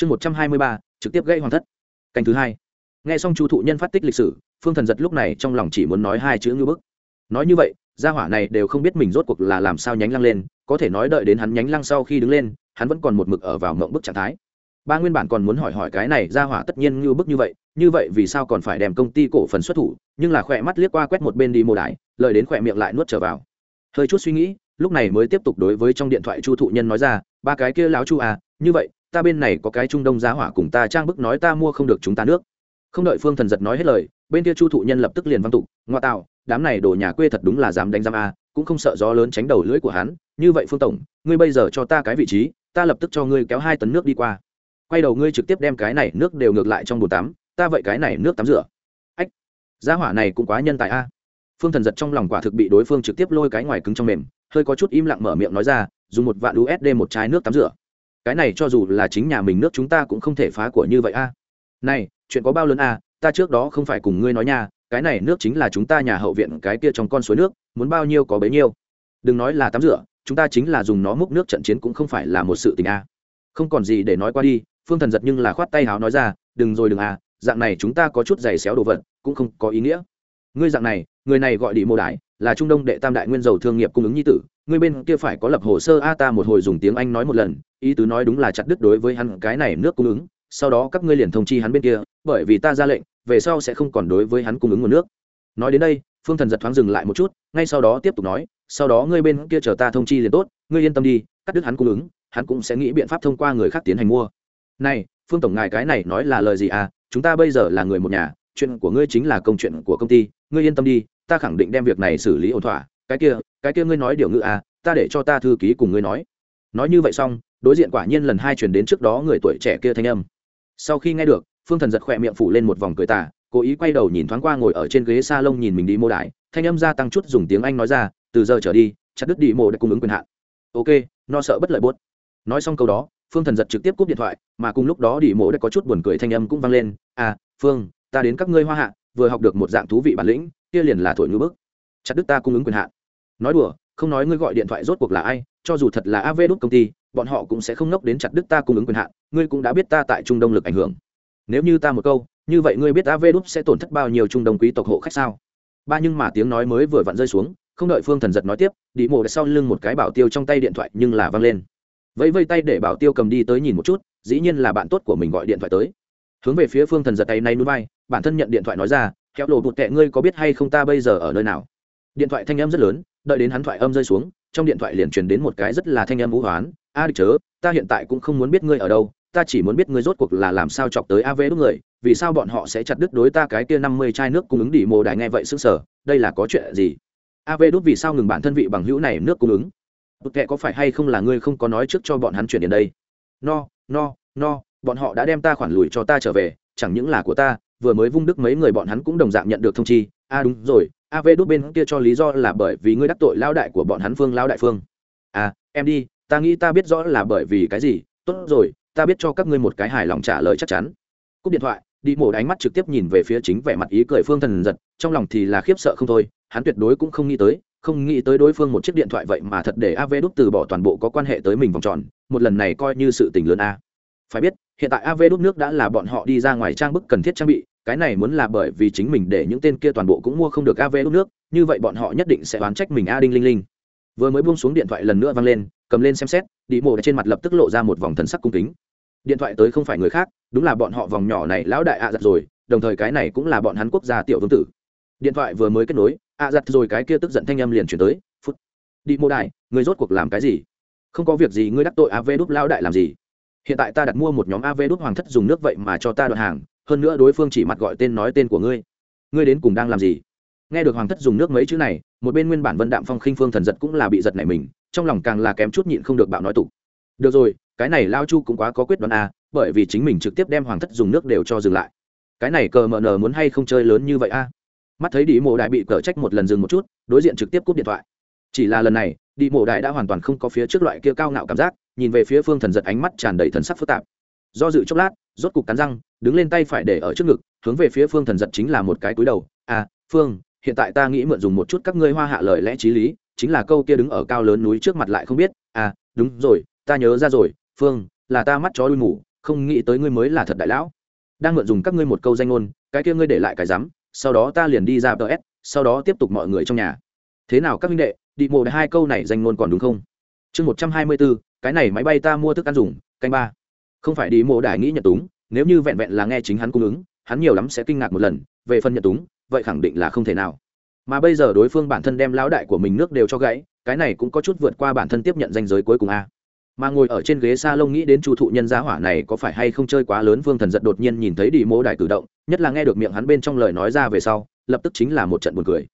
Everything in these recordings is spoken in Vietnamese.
chương một trăm hai mươi ba, trực tiếp gây hoàng thất. Canh thứ hai. Nghe xong chu thụ nhân phát tích lịch sử, phương thần giật lúc này trong lòng chỉ muốn nói hai chữ ngưỡng bức. Nói như vậy, gia hỏa này đều không biết mình rốt cuộc là làm sao nhánh lăng lên, có thể nói đợi đến hắn nhánh lăng sau khi đứng lên, hắn vẫn còn một mực ở vào mộng bức trạng thái. Ba nguyên bản còn muốn hỏi hỏi cái này gia hỏa tất nhiên như bức như vậy như vậy vì sao còn phải đem công ty cổ phần xuất thủ, nhưng là khỏe mắt liếc qua quét một bên đi mô đái lời đến khỏe miệng lại nuốt trở vào. Hơi chút suy nghĩ, lúc này mới tiếp tục đối với trong điện thoại chu thụ nhân nói ra, ba cái kia láo chu à như vậy ta bên này có cái trung đông giá hỏa cùng ta trang bức nói ta mua không được chúng ta nước. Không đợi phương thần giật nói hết lời, bên kia chu thụ nhân lập tức liền văn tục, ngoa tạo, đám này đổ nhà quê thật đúng là dám đánh giam a, cũng không sợ gió lớn tránh đầu lưỡi của hắn. Như vậy phương tổng, ngươi bây giờ cho ta cái vị trí, ta lập tức cho ngươi kéo hai tấn nước đi qua. Quay đầu ngươi trực tiếp đem cái này nước đều ngược lại trong bồn tắm, ta vậy cái này nước tắm rửa. Ách, giá hỏa này cũng quá nhân tài a. Phương thần giật trong lòng quả thực bị đối phương trực tiếp lôi cái ngoài cứng trong mềm, hơi có chút im lặng mở miệng nói ra, dùng một vạn usd một chai nước tắm rửa cái này cho dù là chính nhà mình nước chúng ta cũng không thể phá của như vậy a. Này, chuyện có bao lớn a, ta trước đó không phải cùng ngươi nói nha, cái này nước chính là chúng ta nhà hậu viện cái kia trong con suối nước, muốn bao nhiêu có bấy nhiêu. Đừng nói là tắm rửa, chúng ta chính là dùng nó múc nước trận chiến cũng không phải là một sự tình a. Không còn gì để nói qua đi, phương thần giật nhưng là khoát tay háo nói ra, đừng rồi đừng à dạng này chúng ta có chút giày xéo đồ vật, cũng không có ý nghĩa. Ngươi dạng này, người này gọi đi mô đại, là trung đông đệ tam đại nguyên dầu thương nghiệp cung ứng nhi tử người bên kia phải có lập hồ sơ a ta một hồi dùng tiếng anh nói một lần, ý tứ nói đúng là chặt đứt đối với hắn cái này nước cung ứng, sau đó các ngươi liền thông chi hắn bên kia, bởi vì ta ra lệnh, về sau sẽ không còn đối với hắn cung ứng nguồn nước. Nói đến đây, phương thần giật thoáng dừng lại một chút, ngay sau đó tiếp tục nói, sau đó ngươi bên kia chờ ta thông chi liền tốt, ngươi yên tâm đi, cắt đứt hắn cung ứng, hắn cũng sẽ nghĩ biện pháp thông qua người khác tiến hành mua. Này, phương tổng ngài cái này nói là lời gì à? Chúng ta bây giờ là người một nhà, chuyện của ngươi chính là công chuyện của công ty, ngươi yên tâm đi, ta khẳng định đem việc này xử lý ổn thỏa. Cái kia cái kia ngươi nói điều ngữ à ta để cho ta thư ký cùng ngươi nói. Nói như vậy xong, đối diện quả nhiên lần hai chuyển đến trước đó người tuổi trẻ kia thanh âm. Sau khi nghe được, phương thần giật khỏe miệng phủ lên một vòng cười tả cố ý quay đầu nhìn thoáng qua ngồi ở trên ghế s a lông nhìn mình đi mô đại thanh âm gia tăng chút dùng tiếng anh nói ra, từ giờ trở đi, chặt đứt đi mô để cung ứng quyền hạn. Ok, no sợ bất lợi bốt. Nói xong câu đó, phương thần giật trực tiếp cúp điện thoại, mà cùng lúc đó đi mô đã có chút buồn cười thanh âm cũng vang lên à phương, ta đến các ngươi hoa hạ, vừa học được một dạng thú vị bản lĩnh, kia liền là thổi ngữ bức. Chặt đứt ta cung ứng quyền hạn nói đùa, không nói ngươi gọi điện thoại rốt cuộc là ai, cho dù thật là av đút công ty, bọn họ cũng sẽ không nốc đến chặt đức ta cung ứng quyền hạn, ngươi cũng đã biết ta tại trung đông lực ảnh hưởng. Nếu như ta một câu, như vậy ngươi biết av đút sẽ tổn thất bao nhiêu trung đông quý tộc hộ khách sao? Ba nhưng mà tiếng nói mới vừa vặn rơi xuống, không đợi phương thần giật nói tiếp đi mộ đã sau lưng một cái bảo tiêu trong tay điện thoại nhưng là văng lên. Vẫy vây tay để bảo tiêu cầm đi tới nhìn một chút, dĩ nhiên là bạn tốt của mình gọi điện thoại tới. Hướng về phía phương thần giật tay nay núi bay, bản thân nhận điện thoại nói ra kéo lộ bụt tệ ngươi có biết hay không ta bây giờ ở nơi nào? Điện thoại thanh âm rất lớn đợi đến hắn thoại âm rơi xuống, trong điện thoại liền truyền đến một cái rất là thanh âm vũ hoán, a địch chớ, ta hiện tại cũng không muốn biết ngươi ở đâu, ta chỉ muốn biết ngươi rốt cuộc là làm sao chọc tới av đúng người, vì sao bọn họ sẽ chặt đứt đối ta cái kia năm mươi chai nước cung ứng đỉ mồ đài nghe vậy sức sở đây là có chuyện gì? Av đúc vì sao ngừng bản thân vị bằng hữu này nước cung ứng? Bụt kệ có phải hay không là ngươi không có nói trước cho bọn hắn chuyển đến đây? No no no, bọn họ đã đem ta khoản lùi cho ta trở về, chẳng những là của ta, vừa mới vung đức mấy người bọn hắn cũng đồng dạng nhận được thông chi. A à đúng rồi av đút bên kia cho lý do là bởi vì ngươi đắc tội lao đại của bọn hắn phương lao đại phương. À em đi, ta nghĩ ta biết rõ là bởi vì cái gì. Tốt rồi, ta biết cho các ngươi một cái hài lòng trả lời chắc chắn. Cúp điện thoại đi mổ đánh mắt trực tiếp nhìn về phía chính vẻ mặt ý cười phương thần giật, trong lòng thì là khiếp sợ không thôi, hắn tuyệt đối cũng không nghĩ tới, không nghĩ tới đối phương một chiếc điện thoại vậy mà thật để av đút từ bỏ toàn bộ có quan hệ tới mình vòng tròn, một lần này coi như sự tình lớn a. Phải biết, hiện tại av đút nước đã là bọn họ đi ra ngoài trang bức cần thiết trang bị cái này muốn là bởi vì chính mình để những tên kia toàn bộ cũng mua không được av đúc nước, như vậy bọn họ nhất định sẽ oán trách mình a đinh linh linh. Vừa mới buông xuống điện thoại lần nữa vang lên, cầm lên xem xét đi Mộ trên mặt lập tức lộ ra một vòng thần sắc cung kính. Điện thoại tới không phải người khác, đúng là bọn họ vòng nhỏ này lão đại ạ giặt rồi, đồng thời cái này cũng là bọn hắn quốc gia tiểu vương tử. Điện thoại vừa mới kết nối ạ giặt rồi cái kia tức giận thanh âm liền chuyển tới, phút đi mô đại người rốt cuộc làm cái gì? Không có việc gì ngươi đắc tội av đúc lão đại làm gì? Hiện tại ta đặt mua một nhóm av đúc hoàng thất dùng nước vậy mà cho ta đoạn hàng hơn nữa đối phương chỉ mặt gọi tên nói tên của ngươi. Ngươi đến cùng đang làm gì? Nghe được hoàng thất dùng nước mấy chữ này, một bên nguyên bản vân đạm phong khinh phương thần giật cũng là bị giật này mình, trong lòng càng là kém chút nhịn không được bạo nói tục. Được rồi, cái này lao chu cũng quá có quyết đoán a bởi vì chính mình trực tiếp đem hoàng thất dùng nước đều cho dừng lại. Cái này cờ mờ nờ muốn hay không chơi lớn như vậy a mắt thấy đi mộ đại bị cờ trách một lần dừng một chút, đối diện trực tiếp cúp điện thoại. Chỉ là lần này đi mộ đại đã hoàn toàn không có phía trước loại kia cao ngạo cảm giác, nhìn về phía phương thần giật ánh mắt tràn đầy thần sắc phức tạp do dự chốc lát, rốt cục cắn răng, đứng lên tay phải để ở trước ngực, hướng về phía phương thần giật chính là một cái cúi đầu. À phương, hiện tại ta nghĩ mượn dùng một chút các ngươi hoa hạ lời lẽ t r í lý, chính là câu kia đứng ở cao lớn núi trước mặt lại không biết. À đúng rồi, ta nhớ ra rồi, phương, là ta mắt chó đuôi mủ không nghĩ tới ngươi mới là thật đại lão. Đang mượn dùng các ngươi một câu danh ngôn, cái kia ngươi để lại cái rắm, sau đó ta liền đi ra ts sau đó tiếp tục mọi người trong nhà. Thế nào các minh đệ, đi mộ hai câu này danh ngôn còn đúng không? Chương một trăm hai mươi bốn cái này máy bay ta mua thức ăn dùng, canh ba không phải đi mộ đại nghĩ nhận túng, nếu như vẹn vẹn là nghe chính hắn cung ứng, hắn nhiều lắm sẽ kinh ngạc một lần, về phần nhận túng, vậy khẳng định là không thể nào. Mà bây giờ đối phương bản thân đem lão đại của mình nước đều cho gãy, cái này cũng có chút vượt qua bản thân tiếp nhận danh giới cuối cùng a. Mà ngồi ở trên ghế s a lông nghĩ đến chu thụ nhân giá hỏa này có phải hay không chơi quá lớn, vương thần giật đột nhiên nhìn thấy đi mô đại cử động, nhất là nghe được miệng hắn bên trong lời nói ra về sau, lập tức chính là một trận buồn cười.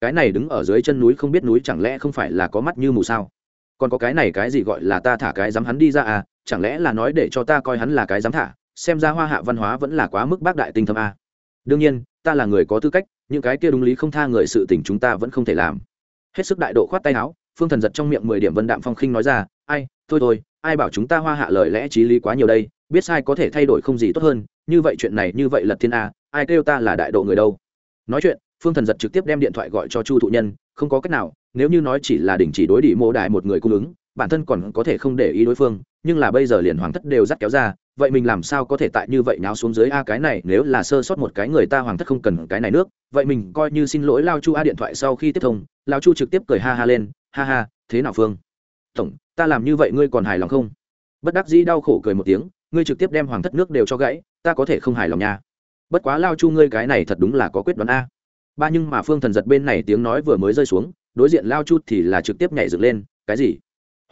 Cái này đứng ở dưới chân núi không biết núi chẳng lẽ không phải là có mắt như mù sao? Còn có cái này cái gì gọi là ta thả cái dám hắn đi ra à? Chẳng lẽ là nói để cho ta coi hắn là cái dám thả, xem ra hoa hạ văn hóa vẫn là quá mức bác đại tinh thâm a. Đương nhiên, ta là người có tư cách, những cái kia đúng lý không tha người sự tình chúng ta vẫn không thể làm. Hết sức đại độ khoát tay áo, phương thần giật trong miệng mười điểm vân đạm phong khinh nói ra, ai, thôi thôi, ai bảo chúng ta hoa hạ lời lẽ t r í lý quá nhiều đây, biết sai có thể thay đổi không gì tốt hơn, như vậy chuyện này như vậy lật thiên a, ai kêu ta là đại độ người đâu? Nói chuyện, phương thần giật trực tiếp đem điện thoại gọi cho chu thụ nhân, không có cách nào, nếu như nói chỉ là đình chỉ đối đỉ mô đại một người cung ứng bản thân còn có thể không để ý đối phương, nhưng là bây giờ liền hoàng thất đều dắt kéo ra, vậy mình làm sao có thể tại như vậy náo xuống dưới a cái này, nếu là sơ sót một cái người ta hoàng thất không cần cái này nước, vậy mình coi như xin lỗi lao chu a điện thoại sau khi tiếp thông, lao chu trực tiếp cười ha ha lên, ha ha, thế nào phương? Tổng, ta làm như vậy ngươi còn hài lòng không? Bất đắc dĩ đau khổ cười một tiếng, ngươi trực tiếp đem hoàng thất nước đều cho gãy, ta có thể không hài lòng nha. Bất quá lao chu ngươi cái này thật đúng là có quyết đoán a. Ba nhưng mà phương thần giật bên này tiếng nói vừa mới rơi xuống, đối diện lao chu thì là trực tiếp nhảy dựng lên, cái gì?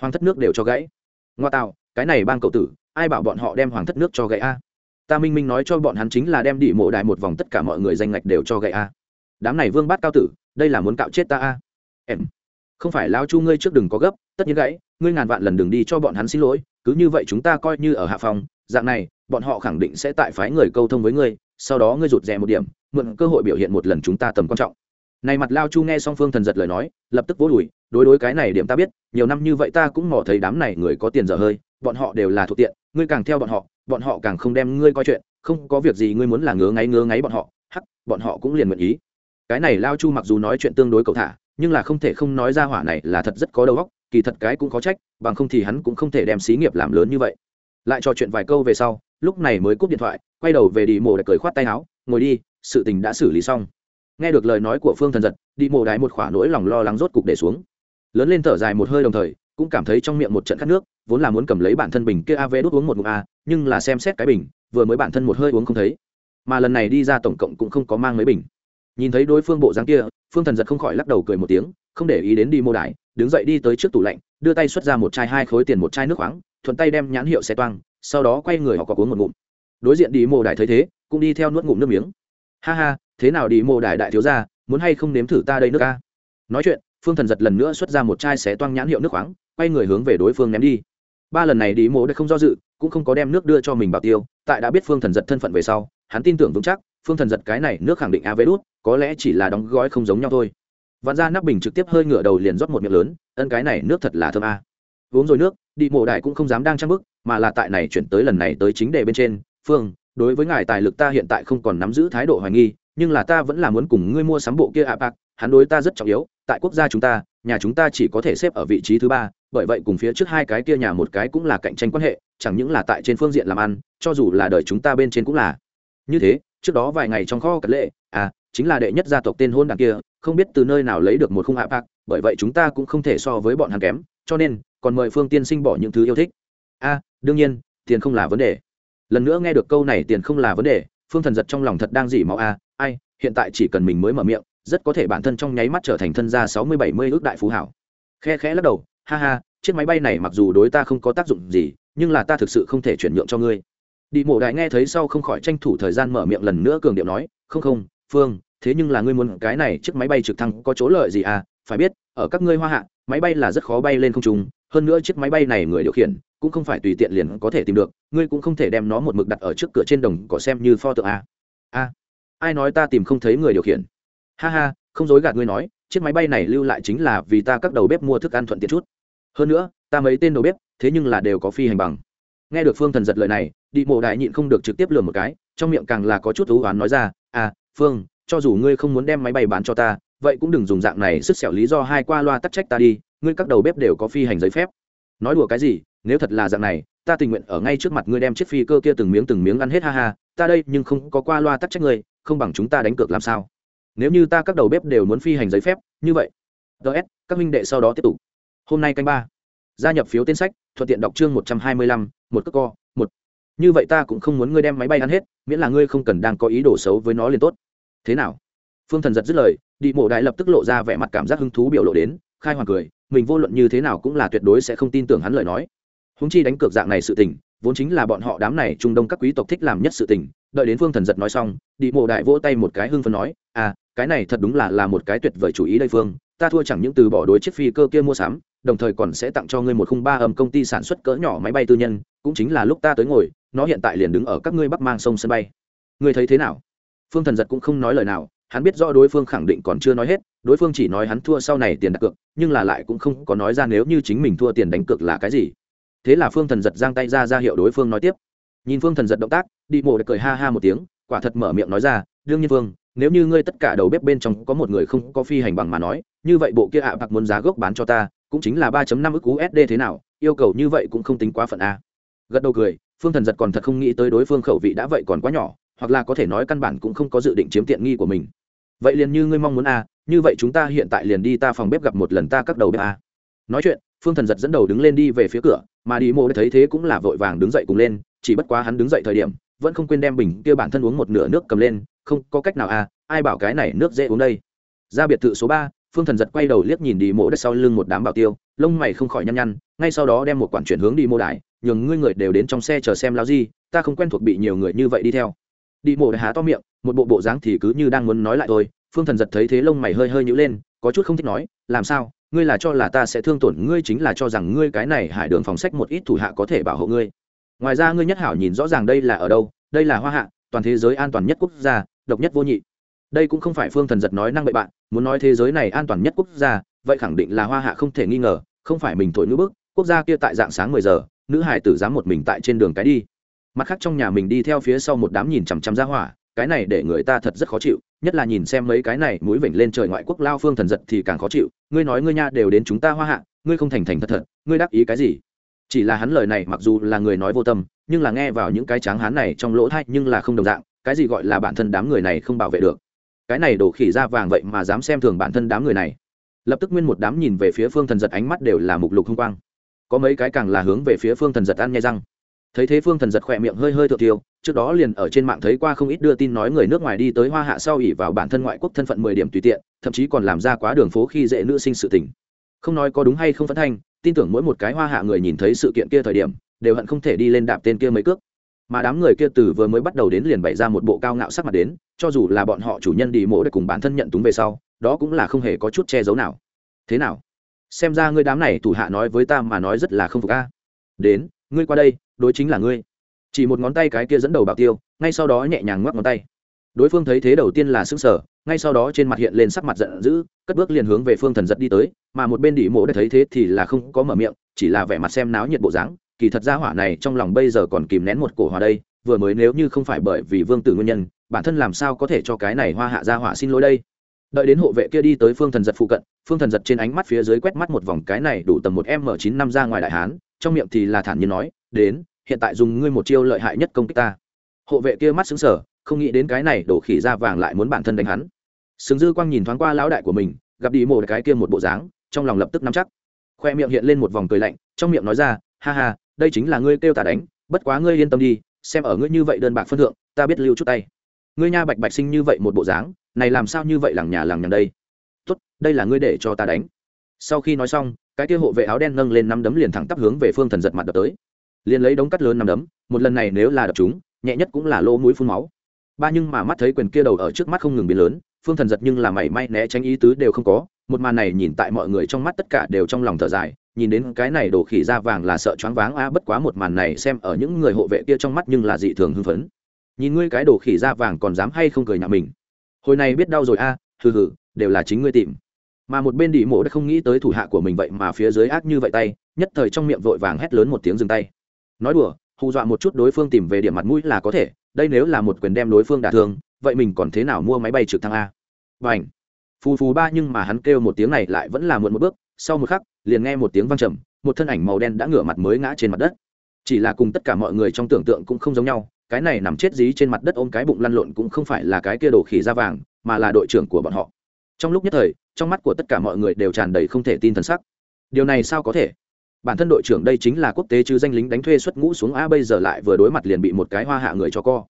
Hoàng thất nước đều cho gãy. Ngoa tạo cái này bang cậu tử, ai bảo bọn họ đem hoàng thất nước cho gãy a? Ta minh minh nói cho bọn hắn chính là đem đỉ mộ đại một vòng tất cả mọi người danh ngạch đều cho gậy a. Đám này vương bát cao tử, đây là muốn cạo chết ta a. Em, không phải lao chu ngươi trước đừng có gấp, tất nhiên gãy, ngươi ngàn vạn lần đừng đi cho bọn hắn xin lỗi, cứ như vậy chúng ta coi như ở hạ phòng, dạng này, bọn họ khẳng định sẽ tại phái người câu thông với ngươi, sau đó ngươi rụt rè một điểm, mượn cơ hội biểu hiện một lần chúng ta tầm quan trọng. Này mặt lao chu nghe song phương thần giật lời nói, lập tức vỗ đùi đối đối cái này điểm ta biết, nhiều năm như vậy ta cũng mò thấy đám này người có tiền dở hơi, bọn họ đều là thuộc tiện, ngươi càng theo bọn họ bọn họ càng không đem ngươi coi chuyện, không có việc gì ngươi muốn là ngứa ngáy ngứa ngáy bọn họ, hắc, bọn họ cũng liền nguyện ý. Cái này lao chu mặc dù nói chuyện tương đối cầu thả, nhưng là không thể không nói ra hỏa này là thật rất có đầu óc, kỳ thật cái cũng có trách, bằng không thì hắn cũng không thể đem xí nghiệp làm lớn như vậy. Lại trò chuyện vài câu về sau, lúc này mới cúp điện thoại, quay đầu về đi mồ để cười khoát tay áo, ngồi đi, sự tình đã xử lý xong. Nghe được lời nói của phương thần giật, đi mồ đái một khỏa nỗi lòng lo lắng rốt cục để xuống lớn lên thở dài một hơi đồng thời, cũng cảm thấy trong miệng một trận khát nước, vốn là muốn cầm lấy bản thân bình kia av đốt uống một ngụm a, nhưng là xem xét cái bình, vừa mới bản thân một hơi uống không thấy. Mà lần này đi ra tổng cộng cũng không có mang mấy bình. Nhìn thấy đối phương bộ dáng kia, phương thần giật không khỏi lắc đầu cười một tiếng, không để ý đến đi mô đại đứng dậy đi tới trước tủ lạnh, đưa tay xuất ra một chai hai khối tiền một chai nước khoáng, thuận tay đem nhãn hiệu xe toang, sau đó quay người họ có uống một ngụm. Đối diện đi mô đại thấy thế, cũng đi theo nuốt ngụm nước miếng. Ha ha, thế nào đi mô đại đại thiếu ra muốn hay không nếm thử ta đây nước ca nói chuyện phương thần giật lần nữa xuất ra một chai xé toang nhãn hiệu nước khoáng, quay người hướng về đối phương ném đi. Ba lần này đi mộ đã không do dự, cũng không có đem nước đưa cho mình bảo tiêu, tại đã biết phương thần giật thân phận về sau, hắn tin tưởng vững chắc, phương thần giật cái này nước khẳng định a vê đút có lẽ chỉ là đóng gói không giống nhau thôi. Vặn ra nắp bình trực tiếp hơi ngửa đầu liền rót một miệng lớn, ân, cái này nước thật là thơm a. Uống rồi nước đi mộ đại cũng không dám đang trang bức, mà là tại này chuyển tới lần này tới chính đề bên trên, phương, đối với ngài tài lực ta hiện tại không còn nắm giữ thái độ hoài nghi, nhưng là ta vẫn là muốn cùng ngươi mua sắm bộ kia a bạc, hắn đối ta rất trọng yếu tại quốc gia chúng ta nhà chúng ta chỉ có thể xếp ở vị trí thứ ba bởi vậy cùng phía trước hai cái kia nhà một cái cũng là cạnh tranh quan hệ chẳng những là tại trên phương diện làm ăn cho dù là đời chúng ta bên trên cũng là. Như thế trước đó vài ngày trong kho cật lệ à chính là đệ nhất gia tộc tên hôn đảng kia không biết từ nơi nào lấy được một khung hạ bạc bởi vậy chúng ta cũng không thể so với bọn hắn kém cho nên còn mời phương tiên sinh bỏ những thứ yêu thích. A à, đương nhiên tiền không là vấn đề. Lần nữa nghe được câu này tiền không là vấn đề phương thần giật trong lòng thật đang dỉ máu a à, ai hiện tại chỉ cần mình mới mở miệng rất có thể bản thân trong nháy mắt trở thành thân gia sáu mươi bảy mươi ước đại phú hảo. Khe khẽ lắc đầu, ha ha, chiếc máy bay này mặc dù đối ta không có tác dụng gì, nhưng là ta thực sự không thể chuyển nhượng cho ngươi. Đi mộ đại nghe thấy sau không khỏi tranh thủ thời gian mở miệng lần nữa cường điệu nói, không không, phương, thế nhưng là ngươi muốn cái này chiếc máy bay trực thăng có chỗ lợi gì à? Phải biết, ở các ngươi hoa hạ, máy bay là rất khó bay lên không trung, hơn nữa chiếc máy bay này người điều khiển, cũng không phải tùy tiện liền có thể tìm được, ngươi cũng không thể đem nó một mực đặt ở trước cửa trên đồng cỏ xem như pho tượng a a, ai nói ta tìm không thấy người điều khiển? Ha ha, không dối gạt ngươi nói, chiếc máy bay này lưu lại chính là vì ta các đầu bếp mua thức ăn thuận tiện chút. Hơn nữa, ta mấy tên đầu bếp, thế nhưng là đều có phi hành bằng. Nghe được phương thần giật lời này đi mộ đại nhịn không được trực tiếp lừa một cái, trong miệng càng là có chút thú oán nói ra à phương, cho dù ngươi không muốn đem máy bay bán cho ta, vậy cũng đừng dùng dạng này sức xẻo lý do hai qua loa tắc trách ta đi, ngươi các đầu bếp đều có phi hành giấy phép. Nói đùa cái gì, nếu thật là dạng này, ta tình nguyện ở ngay trước mặt ngươi đem chiếc phi cơ kia từng miếng từng miếng ăn hết ha ha, ta đây nhưng không có qua loa tắc trách ngươi, không bằng chúng ta đánh cược làm sao? Nếu như ta các đầu bếp đều muốn phi hành giấy phép, như vậy. Ts các huynh đệ sau đó tiếp tục. Hôm nay canh ba. Gia nhập phiếu tên sách, thuận tiện đọc chương một trăm hai mươi lăm, một cất co, một. Như vậy ta cũng không muốn ngươi đem máy bay ăn hết, miễn là ngươi không cần đang có ý đồ xấu với nó liền tốt. Thế nào? Phương thần giật dứt lời đi mộ đại lập tức lộ ra vẻ mặt cảm giác hứng thú biểu lộ đến, khai hoàng cười, mình vô luận như thế nào cũng là tuyệt đối sẽ không tin tưởng hắn lời nói. Húng chi đánh cược dạng này sự tình, vốn chính là bọn họ đám này trung đông các quý tộc thích làm nhất sự tình, đợi đến phương thần giật nói xong đi mộ đại vỗ tay một cái hưng phấn nói à cái này thật đúng là là một cái tuyệt vời chủ ý đây phương, ta thua chẳng những từ bỏ đối chiếc phi cơ kia mua sắm, đồng thời còn sẽ tặng cho ngươi một khung ba âm công ty sản xuất cỡ nhỏ máy bay tư nhân, cũng chính là lúc ta tới ngồi, nó hiện tại liền đứng ở các ngươi bắc mang sông sân bay. Ngươi thấy thế nào? Phương thần giật cũng không nói lời nào, hắn biết rõ đối phương khẳng định còn chưa nói hết, đối phương chỉ nói hắn thua sau này tiền đặt cược, nhưng là lại cũng không có nói ra nếu như chính mình thua tiền đánh cược là cái gì. Thế là phương thần giật giang tay ra ra hiệu đối phương nói tiếp. Nhìn phương thần giật động tác, đi mộ đã cười ha ha một tiếng, quả thật mở miệng nói ra, đương nhiên phương nếu như ngươi tất cả đầu bếp bên trong có một người không có phi hành bằng mà nói, như vậy bộ kia ạ bạc muốn giá gốc bán cho ta, cũng chính là ba năm ức USD thế nào, yêu cầu như vậy cũng không tính quá phận a. Gật đầu cười, phương thần giật còn thật không nghĩ tới đối phương khẩu vị đã vậy còn quá nhỏ, hoặc là có thể nói căn bản cũng không có dự định chiếm tiện nghi của mình. Vậy liền như ngươi mong muốn a, như vậy chúng ta hiện tại liền đi ta phòng bếp gặp một lần ta các đầu bếp a. Nói chuyện, phương thần giật dẫn đầu đứng lên đi về phía cửa, mà đi mô thấy thế cũng là vội vàng đứng dậy cùng lên, chỉ bất quá hắn đứng dậy thời điểm, vẫn không quên đem bình kia bản thân uống một nửa nước cầm lên không có cách nào à ai bảo cái này nước dễ uống đây? Ra biệt thự số ba, phương thần giật quay đầu liếc nhìn đi mộ đất sau lưng một đám bảo tiêu, lông mày không khỏi nhăn nhăn, ngay sau đó đem một quản chuyển hướng đi mô đại nhường ngươi người đều đến trong xe chờ xem lao gì ta không quen thuộc bị nhiều người như vậy đi theo. Đi mộ đại há to miệng, một bộ bộ dáng thì cứ như đang muốn nói lại thôi, phương thần giật thấy thế lông mày hơi hơi nhữ lên, có chút không thích nói, làm sao? Ngươi là cho là ta sẽ thương tổn ngươi chính là cho rằng ngươi cái này hải đường phòng sách một ít thủ hạ có thể bảo hộ ngươi. Ngoài ra ngươi nhất hảo nhìn rõ ràng đây là ở đâu, đây là hoa hạ toàn thế giới an toàn nhất quốc gia, độc nhất vô nhị. Đây cũng không phải phương thần giật nói năng bậy bạn, muốn nói thế giới này an toàn nhất quốc gia, vậy khẳng định là hoa hạ không thể nghi ngờ, không phải mình thổi nữ bức, quốc gia kia tại dạng sáng mười giờ, nữ hải tử dám một mình tại trên đường cái đi. Mặt khác trong nhà mình đi theo phía sau một đám nhìn chằm chằm ra hỏa, cái này để người ta thật rất khó chịu, nhất là nhìn xem mấy cái này mũi vểnh lên trời ngoại quốc lao phương thần giật thì càng khó chịu, ngươi nói ngươi nha đều đến chúng ta hoa hạ, ngươi không thành thành thật thật, ngươi đáp ý cái gì? Chỉ là hắn lời này mặc dù là người nói vô tâm nhưng là nghe vào những cái tráng hán này trong lỗ thay nhưng là không đồng dạng, cái gì gọi là bản thân đám người này không bảo vệ được. Cái này đổ khỉ ra vàng vậy mà dám xem thường bản thân đám người này. Lập tức nguyên một đám nhìn về phía phương thần giật ánh mắt đều là mục lục hung quang. Có mấy cái càng là hướng về phía phương thần giật ăn nhai răng. Thấy thế phương thần giật khỏe miệng hơi hơi thượng tiêu, trước đó liền ở trên mạng thấy qua không ít đưa tin nói người nước ngoài đi tới hoa hạ sau ỉ vào bản thân ngoại quốc thân phận mười điểm tùy tiện, thậm chí còn làm ra quá đường phố khi dễ nữ sinh sự tình. Không nói có đúng hay không phấn thanh, tin tưởng mỗi một cái hoa hạ người nhìn thấy sự kiện kia thời điểm đều hận không thể đi lên đạp tên kia mấy cước. Mà đám người kia từ vừa mới bắt đầu đến liền bày ra một bộ cao ngạo sắc mặt đến, cho dù là bọn họ chủ nhân đi mộ để cùng bản thân nhận túng về sau, đó cũng là không hề có chút che giấu nào. Thế nào? Xem ra ngươi đám này thủ hạ nói với ta mà nói rất là không phục a. Đến, ngươi qua đây, đối chính là ngươi. Chỉ một ngón tay cái kia dẫn đầu bảo tiêu, ngay sau đó nhẹ nhàng ngoắc ngón tay. Đối phương thấy thế đầu tiên là xứng sở ngay sau đó trên mặt hiện lên sắc mặt giận dữ, cất bước liền hướng về phương thần giật đi tới, mà một bên đĩ mộ đã thấy thế thì là không có mở miệng, chỉ là vẻ mặt xem náo nhiệt bộ dáng kỳ thật ra hỏa này trong lòng bây giờ còn kìm nén một cổ hòa đây, vừa mới nếu như không phải bởi vì vương tử nguyên nhân, bản thân làm sao có thể cho cái này hoa hạ ra hỏa xin lỗi đây? Đợi đến hộ vệ kia đi tới phương thần giật phụ cận, phương thần giật trên ánh mắt phía dưới quét mắt một vòng cái này đủ tầm một m chín năm ra ngoài đại hán, trong miệng thì là thản nhiên nói, đến, hiện tại dùng ngươi một chiêu lợi hại nhất công kích ta. Hộ vệ kia mắt xứng sở không nghĩ đến cái này đổ khỉ ra vàng lại muốn bản thân đánh hắn. Sừng dư quang nhìn thoáng qua lão đại của mình, gặp đi một cái kia một bộ dáng, trong lòng lập tức nắm chắc. Khoe miệng hiện lên một vòng cười lạnh, trong miệng nói ra, ha ha đây chính là ngươi kêu ta đánh, bất quá ngươi yên tâm đi, xem ở ngươi như vậy đơn bạc phân thượng, ta biết lưu chút tay. Ngươi nha bạch bạch sinh như vậy một bộ dáng, này làm sao như vậy lằng nhà lằng nhằng đây? Tốt, đây là ngươi để cho ta đánh. Sau khi nói xong, cái kia hộ vệ áo đen nâng lên năm đấm liền thẳng tắp hướng về phương thần giật mặt đập tới. Liền lấy đống cắt lớn năm đấm, một lần này nếu là đập chúng, nhẹ nhất cũng là lỗ mũi phun máu. Ba nhưng mà mắt thấy quyền kia đầu ở trước mắt không ngừng biến lớn, phương thần giật nhưng là mảy may né tránh ý tứ đều không có, một màn này nhìn tại mọi người trong mắt tất cả đều trong lòng thở dài nhìn đến cái này đổ khỉ da vàng là sợ choáng váng, a, bất quá một màn này xem ở những người hộ vệ kia trong mắt nhưng là dị thường hưng phấn. Nhìn ngươi cái đồ khỉ da vàng còn dám hay không cười nhà mình? Hồi này biết đau rồi, a, hừ hừ, đều là chính ngươi tìm. Mà một bên đỉ mộ đã không nghĩ tới thủ hạ của mình vậy mà phía dưới ác như vậy tay, nhất thời trong miệng vội vàng hét lớn một tiếng dừng tay. Nói đùa, hù dọa một chút đối phương tìm về điểm mặt mũi là có thể, đây nếu là một quyền đem đối phương đả thương, vậy mình còn thế nào mua máy bay trực thăng a? Và phù phù ba nhưng mà hắn kêu một tiếng này lại vẫn là muộn một bước, sau một khắc liền nghe một tiếng vang trầm, một thân ảnh màu đen đã ngửa mặt mới ngã trên mặt đất. Chỉ là cùng tất cả mọi người trong tưởng tượng cũng không giống nhau, cái này nằm chết dí trên mặt đất ôm cái bụng lăn lộn cũng không phải là cái kia đổ khỉ da vàng, mà là đội trưởng của bọn họ. Trong lúc nhất thời, trong mắt của tất cả mọi người đều tràn đầy không thể tin thần sắc. Điều này sao có thể? Bản thân đội trưởng đây chính là quốc tế chứ danh lính đánh thuê xuất ngũ xuống a, bây giờ lại vừa đối mặt liền bị một cái hoa hạ người cho co.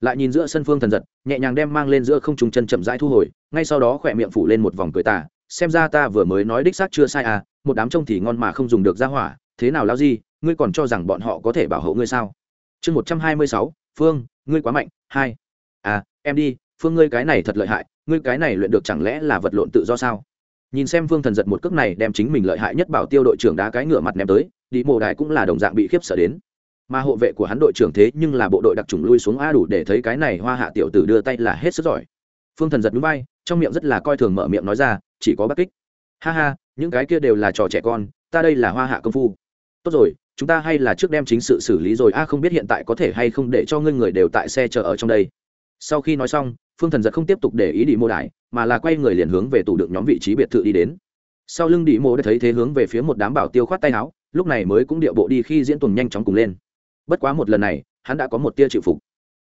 Lại nhìn giữa sân phương thần giật, nhẹ nhàng đem mang lên giữa không trùng chân chậm rãi thu hồi, ngay sau đó khỏe miệng phủ lên một vòng cười tà, xem ra ta vừa mới nói đích xác chưa sai à một đám trông thì ngon mà không dùng được ra hỏa, thế nào lao gì ngươi còn cho rằng bọn họ có thể bảo hộ ngươi sao? Chương một trăm hai mươi sáu, phương, ngươi quá mạnh, hai. À em đi, phương ngươi cái này thật lợi hại, ngươi cái này luyện được chẳng lẽ là vật lộn tự do sao? Nhìn xem phương thần giật một cước này đem chính mình lợi hại nhất bảo tiêu đội trưởng đá cái ngựa mặt ném tới đi mộ đại cũng là đồng dạng bị khiếp sợ đến. Mà hộ vệ của hắn đội trưởng thế nhưng là bộ đội đặc trùng lui xuống a đủ để thấy cái này hoa hạ tiểu tử đưa tay là hết sức giỏi. Phương thần giật núi bay, trong miệng rất là coi thường mở miệng nói ra, chỉ có bắc kích. Ha ha những cái kia đều là trò trẻ con, ta đây là hoa hạ công phu. Tốt rồi, chúng ta hay là trước đem chính sự xử lý rồi. A, không biết hiện tại có thể hay không để cho ngươi người đều tại xe chờ ở trong đây. Sau khi nói xong, phương thần giật không tiếp tục để ý đi mô đại, mà là quay người liền hướng về tủ đựng nhóm vị trí biệt thự đi đến. Sau lưng đi mô đã thấy thế hướng về phía một đám bảo tiêu khoát tay áo, lúc này mới cũng điệu bộ đi khi diễn tuần nhanh chóng cùng lên. Bất quá một lần này, hắn đã có một tia chịu phục.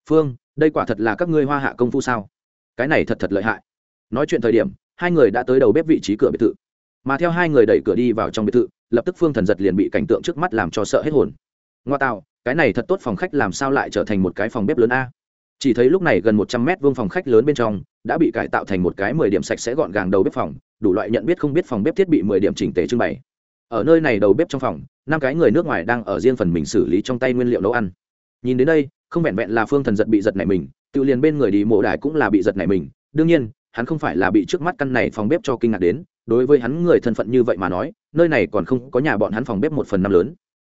Phương, đây quả thật là các ngươi hoa hạ công phu sao? Cái này thật thật lợi hại. Nói chuyện thời điểm, hai người đã tới đầu bếp vị trí cửa biệt thự mà theo hai người đẩy cửa đi vào trong biệt thự, lập tức phương thần giật liền bị cảnh tượng trước mắt làm cho sợ hết hồn. Ngoa tạo, cái này thật tốt phòng khách làm sao lại trở thành một cái phòng bếp lớn a? Chỉ thấy lúc này gần một trăm mét vuông phòng khách lớn bên trong, đã bị cải tạo thành một cái mười điểm sạch sẽ gọn gàng đầu bếp phòng, đủ loại nhận biết không biết phòng bếp thiết bị mười điểm chỉnh tề trưng bày. Ở nơi này đầu bếp trong phòng, năm cái người nước ngoài đang ở riêng phần mình xử lý trong tay nguyên liệu nấu ăn. Nhìn đến đây, không vẹn vẹn là phương thần giật bị giật này mình, tự liền bên người đi mộ đài cũng là bị giật này mình. Đương nhiên, hắn không phải là bị trước mắt căn này phòng bếp cho kinh ngạc đến đối với hắn người thân phận như vậy mà nói, nơi này còn không có nhà bọn hắn phòng bếp một phần năm lớn.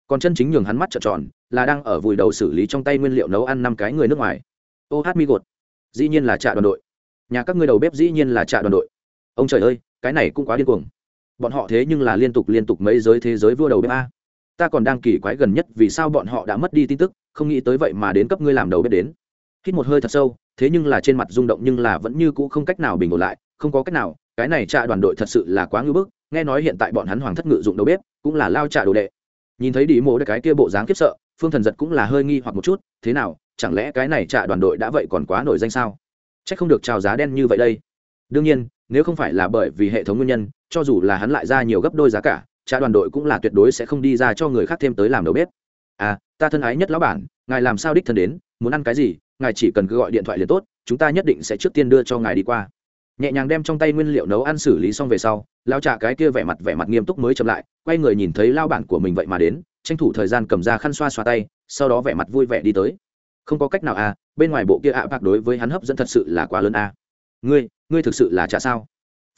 Còn chân chính nhường hắn mắt trợn tròn, là đang ở vùi đầu xử lý trong tay nguyên liệu nấu ăn năm cái người nước ngoài. Ô hát mi gột. Dĩ nhiên là trạ đoàn đội. Nhà các ngươi đầu bếp dĩ nhiên là trạ đoàn đội. Ông trời ơi, cái này cũng quá điên cuồng. Bọn họ thế nhưng là liên tục liên tục mấy giới thế giới vua đầu bếp a. Ta còn đang kỳ quái gần nhất vì sao bọn họ đã mất đi tin tức, không nghĩ tới vậy mà đến cấp ngươi làm đầu bếp đến. Hít một hơi thật sâu, thế nhưng là trên mặt rung động nhưng là vẫn như cũ không cách nào bình ổn lại, không có cách nào cái này trạ đoàn đội thật sự là quá ngưỡng bức, nghe nói hiện tại bọn hắn hoàng thất ngự dụng đầu bếp, cũng là lao trạ đồ đệ. Nhìn thấy đi mộ cái kia bộ dáng kiếp sợ, phương thần giật cũng là hơi nghi hoặc một chút, thế nào, chẳng lẽ cái này trạ đoàn đội đã vậy còn quá nổi danh sao? C h ắ c không được trào giá đen như vậy đây. Đương nhiên, nếu không phải là bởi vì hệ thống nguyên nhân, cho dù là hắn lại ra nhiều gấp đôi giá cả, trạ đoàn đội cũng là tuyệt đối sẽ không đi ra cho người khác thêm tới làm đầu bếp. À ta thân ái nhất lão bản, ngài làm sao đích thân đến, muốn ăn cái gì, ngài chỉ cần cứ gọi điện thoại liền tốt, chúng ta nhất định sẽ trước tiên đưa cho ngài đi qua nhẹ nhàng đem trong tay nguyên liệu nấu ăn xử lý xong về sau lao trà cái kia vẻ mặt vẻ mặt nghiêm túc mới chậm lại, quay người nhìn thấy lao bản của mình vậy mà đến, tranh thủ thời gian cầm ra khăn xoa xoa tay, sau đó vẻ mặt vui vẻ đi tới. Không có cách nào à bên ngoài bộ kia ạ bạc đối với hắn hấp dẫn thật sự là quá lớn à. Ngươi ngươi thực sự là trả sao?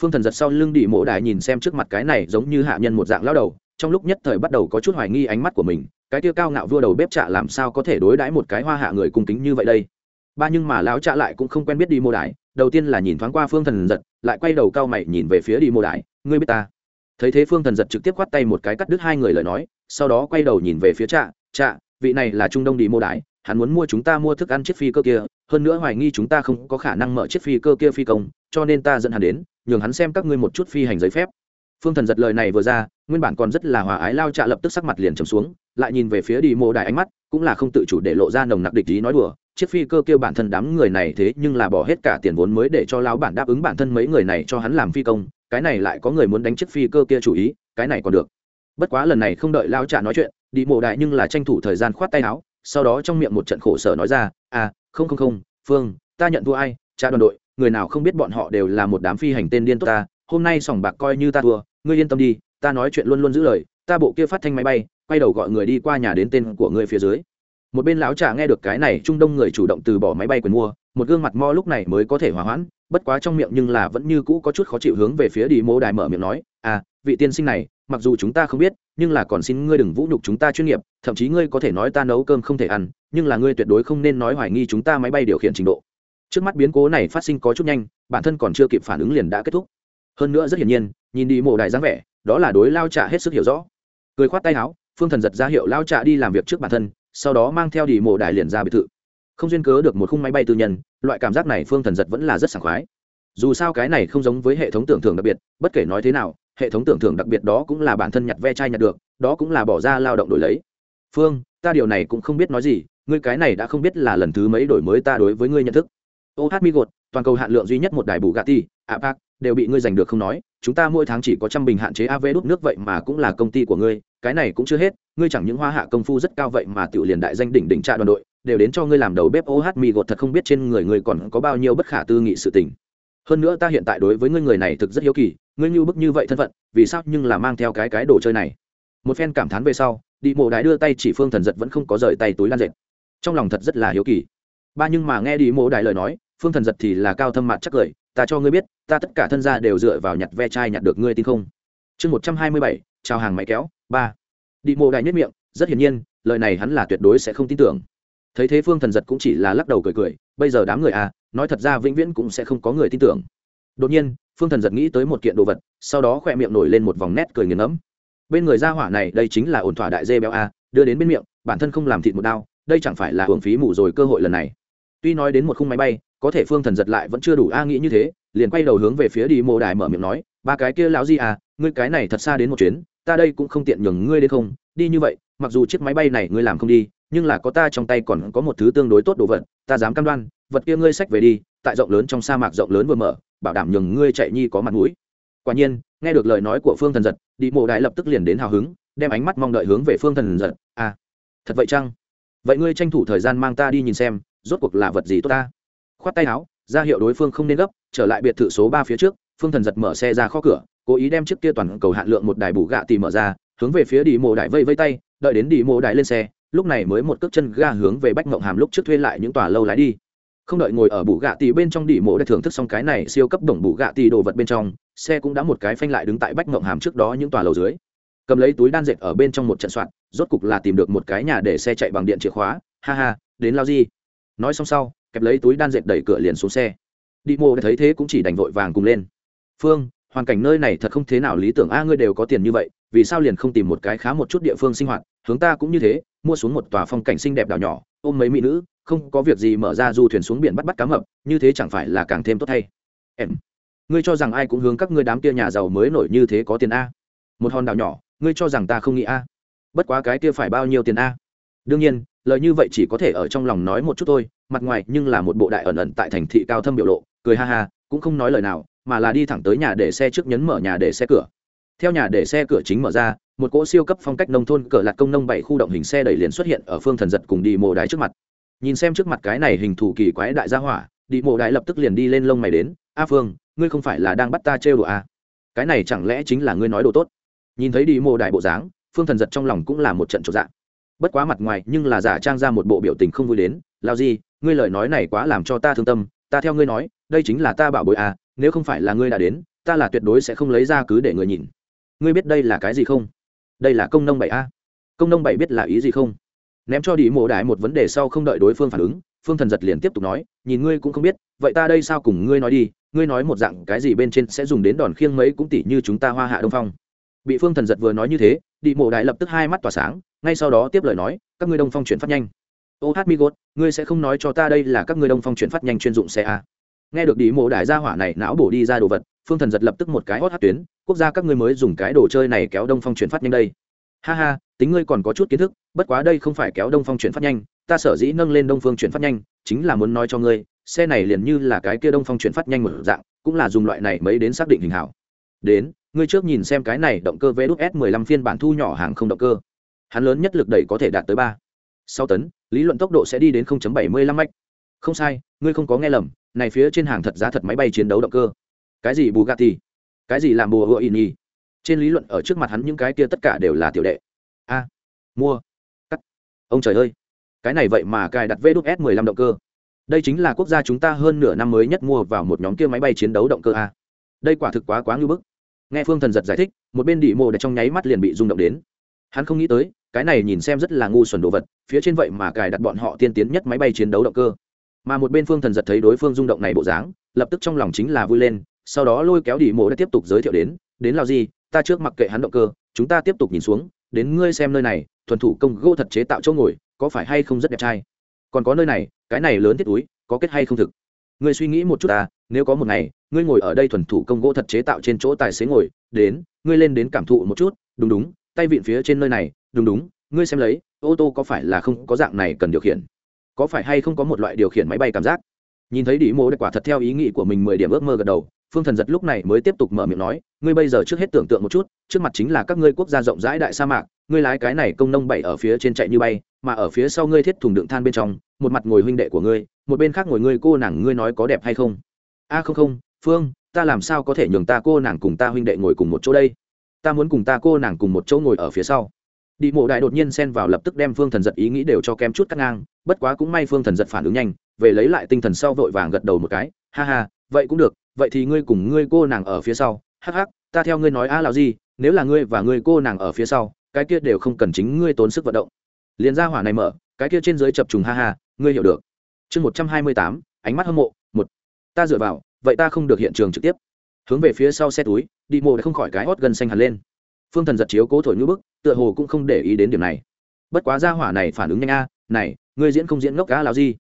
Phương thần giật sau lưng đi mộ đài nhìn xem trước mặt cái này giống như hạ nhân một dạng lao đầu, trong lúc nhất thời bắt đầu có chút hoài nghi ánh mắt của mình, cái kia cao ngạo vua đầu bếp trạ làm sao có thể đối đãi một cái hoa hạ người cung kính như vậy đây? Ba nhưng mà lão trạ lại cũng không quen biết đi mộ đài đầu tiên là nhìn thoáng qua phương thần giật, lại quay đầu cao mày nhìn về phía đi mô đài, ngươi biết ta? Thấy thế phương thần giật trực tiếp khoát tay một cái cắt đứt hai người lời nói, sau đó quay đầu nhìn về phía trạ trạ, vị này là trung đông đi mô đài, hắn muốn mua chúng ta mua thức ăn chiếc phi cơ kia, hơn nữa hoài nghi chúng ta không có khả năng mở chiếc phi cơ kia phi công, cho nên ta dẫn hắn đến, nhường hắn xem các ngươi một chút phi hành giấy phép. Phương thần giật lời này vừa ra, nguyên bản còn rất là hòa ái, lao trạ lập tức sắc mặt liền trầm xuống, lại nhìn về phía đi mô đài ánh mắt, cũng là không tự chủ để lộ ra nồng nặc địch ý nói đùa chiếc phi cơ kêu bản thân đám người này thế nhưng là bỏ hết cả tiền vốn mới để cho lão bản đáp ứng bản thân mấy người này cho hắn làm phi công, cái này lại có người muốn đánh chiếc phi cơ kia chủ ý, cái này còn được. Bất quá lần này không đợi lao trả nói chuyện, đi mộ đại nhưng là tranh thủ thời gian khoát tay áo, sau đó trong miệng một trận khổ sở nói ra à không không không, phương, ta nhận thua ai? Cha đoàn đội, người nào không biết bọn họ đều là một đám phi hành tên điên tốt ta, hôm nay sòng bạc coi như ta thua, ngươi yên tâm đi, ta nói chuyện luôn luôn giữ lời, ta bộ kia phát thanh máy bay, quay đầu gọi người đi qua nhà đến tên của ngươi phía dưới một bên lão trà nghe được cái này, trung đông người chủ động từ bỏ máy bay quyền mua, một gương mặt mo lúc này mới có thể hòa hoãn, bất quá trong miệng nhưng là vẫn như cũ có chút khó chịu hướng về phía đi mô đài mở miệng nói à vị tiên sinh này, mặc dù chúng ta không biết, nhưng là còn xin ngươi đừng vũ nhục chúng ta chuyên nghiệp, thậm chí ngươi có thể nói ta nấu cơm không thể ăn, nhưng là ngươi tuyệt đối không nên nói hoài nghi chúng ta máy bay điều khiển trình độ. Trước mắt biến cố này phát sinh có chút nhanh, bản thân còn chưa kịp phản ứng liền đã kết thúc. Hơn nữa rất hiển nhiên, nhìn đi mộ đại dáng vẻ, đó là đối lao trà hết sức hiểu rõ. Cười khoát tay áo, phương thần giật ra hiệu lao trà đi làm việc trước bản thân sau đó mang theo đi mộ đại liền ra biệt thự. Không duyên cớ được một khung máy bay tư nhân, loại cảm giác này phương thần giật vẫn là rất sảng khoái. Dù sao cái này không giống với hệ thống tưởng thưởng đặc biệt, bất kể nói thế nào, hệ thống tưởng thưởng đặc biệt đó cũng là bản thân nhặt ve chai nhặt được, đó cũng là bỏ ra lao động đổi lấy. Phương, ta điều này cũng không biết nói gì, ngươi cái này đã không biết là lần thứ mấy đổi mới ta đối với ngươi nhận thức. Ô hát mi gột, toàn cầu hạn lượng duy nhất một đài bù gà ti apac đều bị ngươi giành được không nói, chúng ta mỗi tháng chỉ có trăm bình hạn chế av đốt nước vậy mà cũng là công ty của ngươi, cái này cũng chưa hết, ngươi chẳng những hoa hạ công phu rất cao vậy mà tiểu liền đại danh đỉnh đỉnh trạ đoàn đội, đều đến cho ngươi làm đầu bếp oh mì gột thật không biết trên người ngươi còn có bao nhiêu bất khả tư nghị sự tình. Hơn nữa ta hiện tại đối với ngươi người này thực rất hiếu kỳ, ngươi như bức như vậy thân phận, vì sao nhưng là mang theo cái cái đồ chơi này? Một phen cảm thán về sau đi mộ đại đưa tay chỉ phương thần giật vẫn không có rời tay túi lan dệt. Trong lòng thật rất là hiếu kỳ. Ba nhưng mà nghe đi mộ đại lời nói phương thần giật thì là cao thâm mặt chắc cười, ta cho ngươi biết, ta tất cả thân gia đều dựa vào nhặt ve chai nhặt được ngươi tin không? Chương một trăm hai mươi bảy chào hàng máy kéo, ba. Đi mộ đại nhất miệng, rất hiển nhiên, lời này hắn là tuyệt đối sẽ không tin tưởng. Thấy thế phương thần giật cũng chỉ là lắc đầu cười cười, bây giờ đám người à nói thật ra vĩnh viễn cũng sẽ không có người tin tưởng. Đột nhiên, phương thần giật nghĩ tới một kiện đồ vật, sau đó khỏe miệng nổi lên một vòng nét cười nghiền ngẫm. Bên người ra hỏa này, đây chính là ổn thỏa đại dê béo a, đưa đến bên miệng, bản thân không làm thịt một đao, đây chẳng phải là hưởng phí mù rồi cơ hội lần này tuy nói đến một khung máy bay, có thể phương thần giật lại vẫn chưa đủ a nghĩ như thế, liền quay đầu hướng về phía đi mộ đài mở miệng nói, ba cái kia lão gì à ngươi cái này thật xa đến một chuyến, ta đây cũng không tiện nhường ngươi đến không, đi như vậy, mặc dù chiếc máy bay này ngươi làm không đi, nhưng là có ta trong tay còn có một thứ tương đối tốt đồ vật, ta dám cam đoan, vật kia ngươi xách về đi, tại rộng lớn trong sa mạc rộng lớn vừa mở, bảo đảm nhường ngươi chạy nhi có mặt mũi. Quả nhiên, nghe được lời nói của phương thần giật, đi mộ đại lập tức liền đến hào hứng, đem ánh mắt mong đợi hướng về phương thần giật à thật vậy chăng? Vậy ngươi tranh thủ thời gian mang ta đi nhìn xem rốt cuộc là vật gì tốt ta? Khoát tay áo, ra hiệu đối phương không nên gấp, trở lại biệt thự số ba phía trước, phương thần giật mở xe ra kho cửa, cố ý đem chiếc kia toàn cầu hạn lượng một đài bù gạ tì mở ra, hướng về phía đi mộ đại vây vây tay, đợi đến đi mộ đại lên xe, lúc này mới một cước chân ga hướng về bách mộng hàm lúc trước thuê lại những tòa lâu lái đi. Không đợi ngồi ở bù gạ tì bên trong đỉ mộ đã thưởng thức xong cái này siêu cấp đồng bù gạ tì đồ vật bên trong, xe cũng đã một cái phanh lại đứng tại bách mộng hàm trước đó những tòa lầu dưới. Cầm lấy túi đan dệt ở bên trong một trận soạn, rốt cục là tìm được một cái nhà để xe chạy bằng điện chìa khóa. Ha ha, đến lao gì nói xong sau, kẹp lấy túi đan dệt đẩy cửa liền xuống xe. Đi mộ thấy thế cũng chỉ đành vội vàng cùng lên. Phương, hoàn cảnh nơi này thật không thế nào lý tưởng a, ngươi đều có tiền như vậy, vì sao liền không tìm một cái khá một chút địa phương sinh hoạt? Hướng ta cũng như thế, mua xuống một tòa phong cảnh xinh đẹp đảo nhỏ, ôm mấy mỹ nữ, không có việc gì mở ra du thuyền xuống biển bắt bắt cá mập, như thế chẳng phải là càng thêm tốt hay em, ngươi cho rằng ai cũng hướng các ngươi đám kia nhà giàu mới nổi như thế có tiền a? Một hòn đảo nhỏ, ngươi cho rằng ta không nghĩ a? Bất quá cái kia phải bao nhiêu tiền a? Đương nhiên lời như vậy chỉ có thể ở trong lòng nói một chút thôi, mặt ngoài nhưng là một bộ đại ẩn ẩn tại thành thị cao thâm biểu lộ, cười ha ha, cũng không nói lời nào, mà là đi thẳng tới nhà để xe trước nhấn mở nhà để xe cửa. Theo nhà để xe cửa chính mở ra, một cỗ siêu cấp phong cách nông thôn cờ lạt công nông bảy khu động hình xe đẩy liền xuất hiện ở phương thần giật cùng đi mồ đái trước mặt. Nhìn xem trước mặt cái này hình thù kỳ quái đại gia hỏa, đi mồ đái lập tức liền đi lên lông mày đến, a phương, ngươi không phải là đang bắt ta trêu đồ à? cái này chẳng lẽ chính là ngươi nói đồ tốt? Nhìn thấy đi mồ đại bộ dáng, phương thần giật trong lòng cũng là một trận trộn dạng bất quá mặt ngoài nhưng là giả trang ra một bộ biểu tình không vui đến, lao gì ngươi lời nói này quá làm cho ta thương tâm, ta theo ngươi nói, đây chính là ta bảo bội à nếu không phải là ngươi đã đến, ta là tuyệt đối sẽ không lấy ra cứ để người nhìn. Ngươi biết đây là cái gì không? Đây là công nông bảy a. Công nông bảy biết là ý gì không? Ném cho đi mộ đại một vấn đề sau không đợi đối phương phản ứng, phương thần giật liền tiếp tục nói, nhìn ngươi cũng không biết, vậy ta đây sao cùng ngươi nói đi, ngươi nói một dạng cái gì bên trên sẽ dùng đến đòn khiêng mấy cũng tỉ như chúng ta hoa hạ đông phong. Bị phương thần giật vừa nói như thế đi mộ đại lập tức hai mắt tỏa sáng ngay sau đó tiếp lời nói, các ngươi đông phong chuyển phát nhanh. Ô hát mi gốt ngươi sẽ không nói cho ta đây là các ngươi đông phong chuyển phát nhanh chuyên dụng xe a. Nghe được đi mộ đại gia hỏa này não bổ đi ra đồ vật, phương thần giật lập tức một cái hót hát tuyến, quốc gia các ngươi mới dùng cái đồ chơi này kéo đông phong chuyển phát nhanh đây. Ha ha, tính ngươi còn có chút kiến thức, bất quá đây không phải kéo đông phong chuyển phát nhanh, ta sở dĩ nâng lên đông phương chuyển phát nhanh, chính là muốn nói cho ngươi, xe này liền như là cái kia đông phong chuyển phát nhanh một dạng, cũng là dùng loại này mới đến xác định hình hảo. Đến, ngươi trước nhìn xem cái này động cơ vđs 15 phiên bản thu nhỏ hàng không động cơ hắn lớn nhất lực đẩy có thể đạt tới ba. Sáu tấn, lý luận tốc độ sẽ đi đến 0.75 mach không sai, ngươi không có nghe lầm, này phía trên hàng thật giá thật máy bay chiến đấu động cơ. Cái gì bugatti? Cái gì làm bùa hựa in trên lý luận ở trước mặt hắn những cái kia tất cả đều là tiểu đệ. A, mua. Cắt. Ông trời ơi. Cái này vậy mà cài đặt vê đúc s 15 động cơ. Đây chính là quốc gia chúng ta hơn nửa năm mới nhất mua vào một nhóm kia máy bay chiến đấu động cơ a. Đây quả thực quá quá ngưỡng bức. Nghe phương thần giật giải thích, một bên đĩ mộ đã trong nháy mắt liền bị rung động đến hắn không nghĩ tới, cái này nhìn xem rất là ngu xuẩn đồ vật, phía trên vậy mà cài đặt bọn họ tiên tiến nhất máy bay chiến đấu động cơ. Mà một bên phương thần giật thấy đối phương rung động này bộ dáng, lập tức trong lòng chính là vui lên, sau đó lôi kéo đi mộ đã tiếp tục giới thiệu đến đến lào gì ta trước mặc kệ hắn động cơ, chúng ta tiếp tục nhìn xuống, đến ngươi xem nơi này, thuần thủ công gỗ thật chế tạo chỗ ngồi, có phải hay không rất đẹp trai? Còn có nơi này, cái này lớn thiết túi, có kết hay không thực? Ngươi suy nghĩ một chút ta, nếu có một ngày, ngươi ngồi ở đây thuần thủ công gỗ thật chế tạo trên chỗ tài xế ngồi, đến, ngươi lên đến cảm thụ một chút, đúng đúng tay vịn phía trên nơi này, đúng đúng, ngươi xem lấy, ô tô có phải là không có dạng này cần điều khiển? Có phải hay không có một loại điều khiển máy bay cảm giác? Nhìn thấy đĩ mô quả thật theo ý nghĩ của mình mười điểm ước mơ gật đầu, phương thần giật lúc này mới tiếp tục mở miệng nói, ngươi bây giờ trước hết tưởng tượng một chút, trước mặt chính là các ngươi quốc gia rộng rãi đại sa mạc, ngươi lái cái này công nông bảy ở phía trên chạy như bay, mà ở phía sau ngươi thiết thùng đựng than bên trong, một mặt ngồi huynh đệ của ngươi, một bên khác ngồi ngươi cô nàng ngươi nói có đẹp hay không? A, không không, phương, ta làm sao có thể nhường ta cô nàng cùng ta huynh đệ ngồi cùng một chỗ đây? Ta muốn cùng ta cô nàng cùng một chỗ ngồi ở phía sau. Đi mộ đại đột nhiên xen vào lập tức đem phương thần giật ý nghĩ đều cho kém chút cắt ngang, bất quá cũng may phương thần giật phản ứng nhanh, về lấy lại tinh thần sau vội vàng gật đầu một cái, ha ha, vậy cũng được, vậy thì ngươi cùng ngươi cô nàng ở phía sau. Hắc hắc, ta theo ngươi nói a à là gì, nếu là ngươi và ngươi cô nàng ở phía sau, cái kia đều không cần chính ngươi tốn sức vận động. Liền ra hỏa này mở, cái kia trên dưới chập trùng ha ha, ngươi hiểu được. Chương một trăm hai mươi tám, ánh mắt hâm mộ, một. Ta dựa vào, vậy ta không được hiện trường trực tiếp hướng về phía sau xe túi, đi mộ đã không khỏi cái hót gần xanh hẳn lên. Phương thần giật chiếu cố thổi ngữ bức, tựa hồ cũng không để ý đến điểm này. Bất quá ra hỏa này phản ứng nhanh a, này, ngươi diễn không diễn ngốc cá lào gì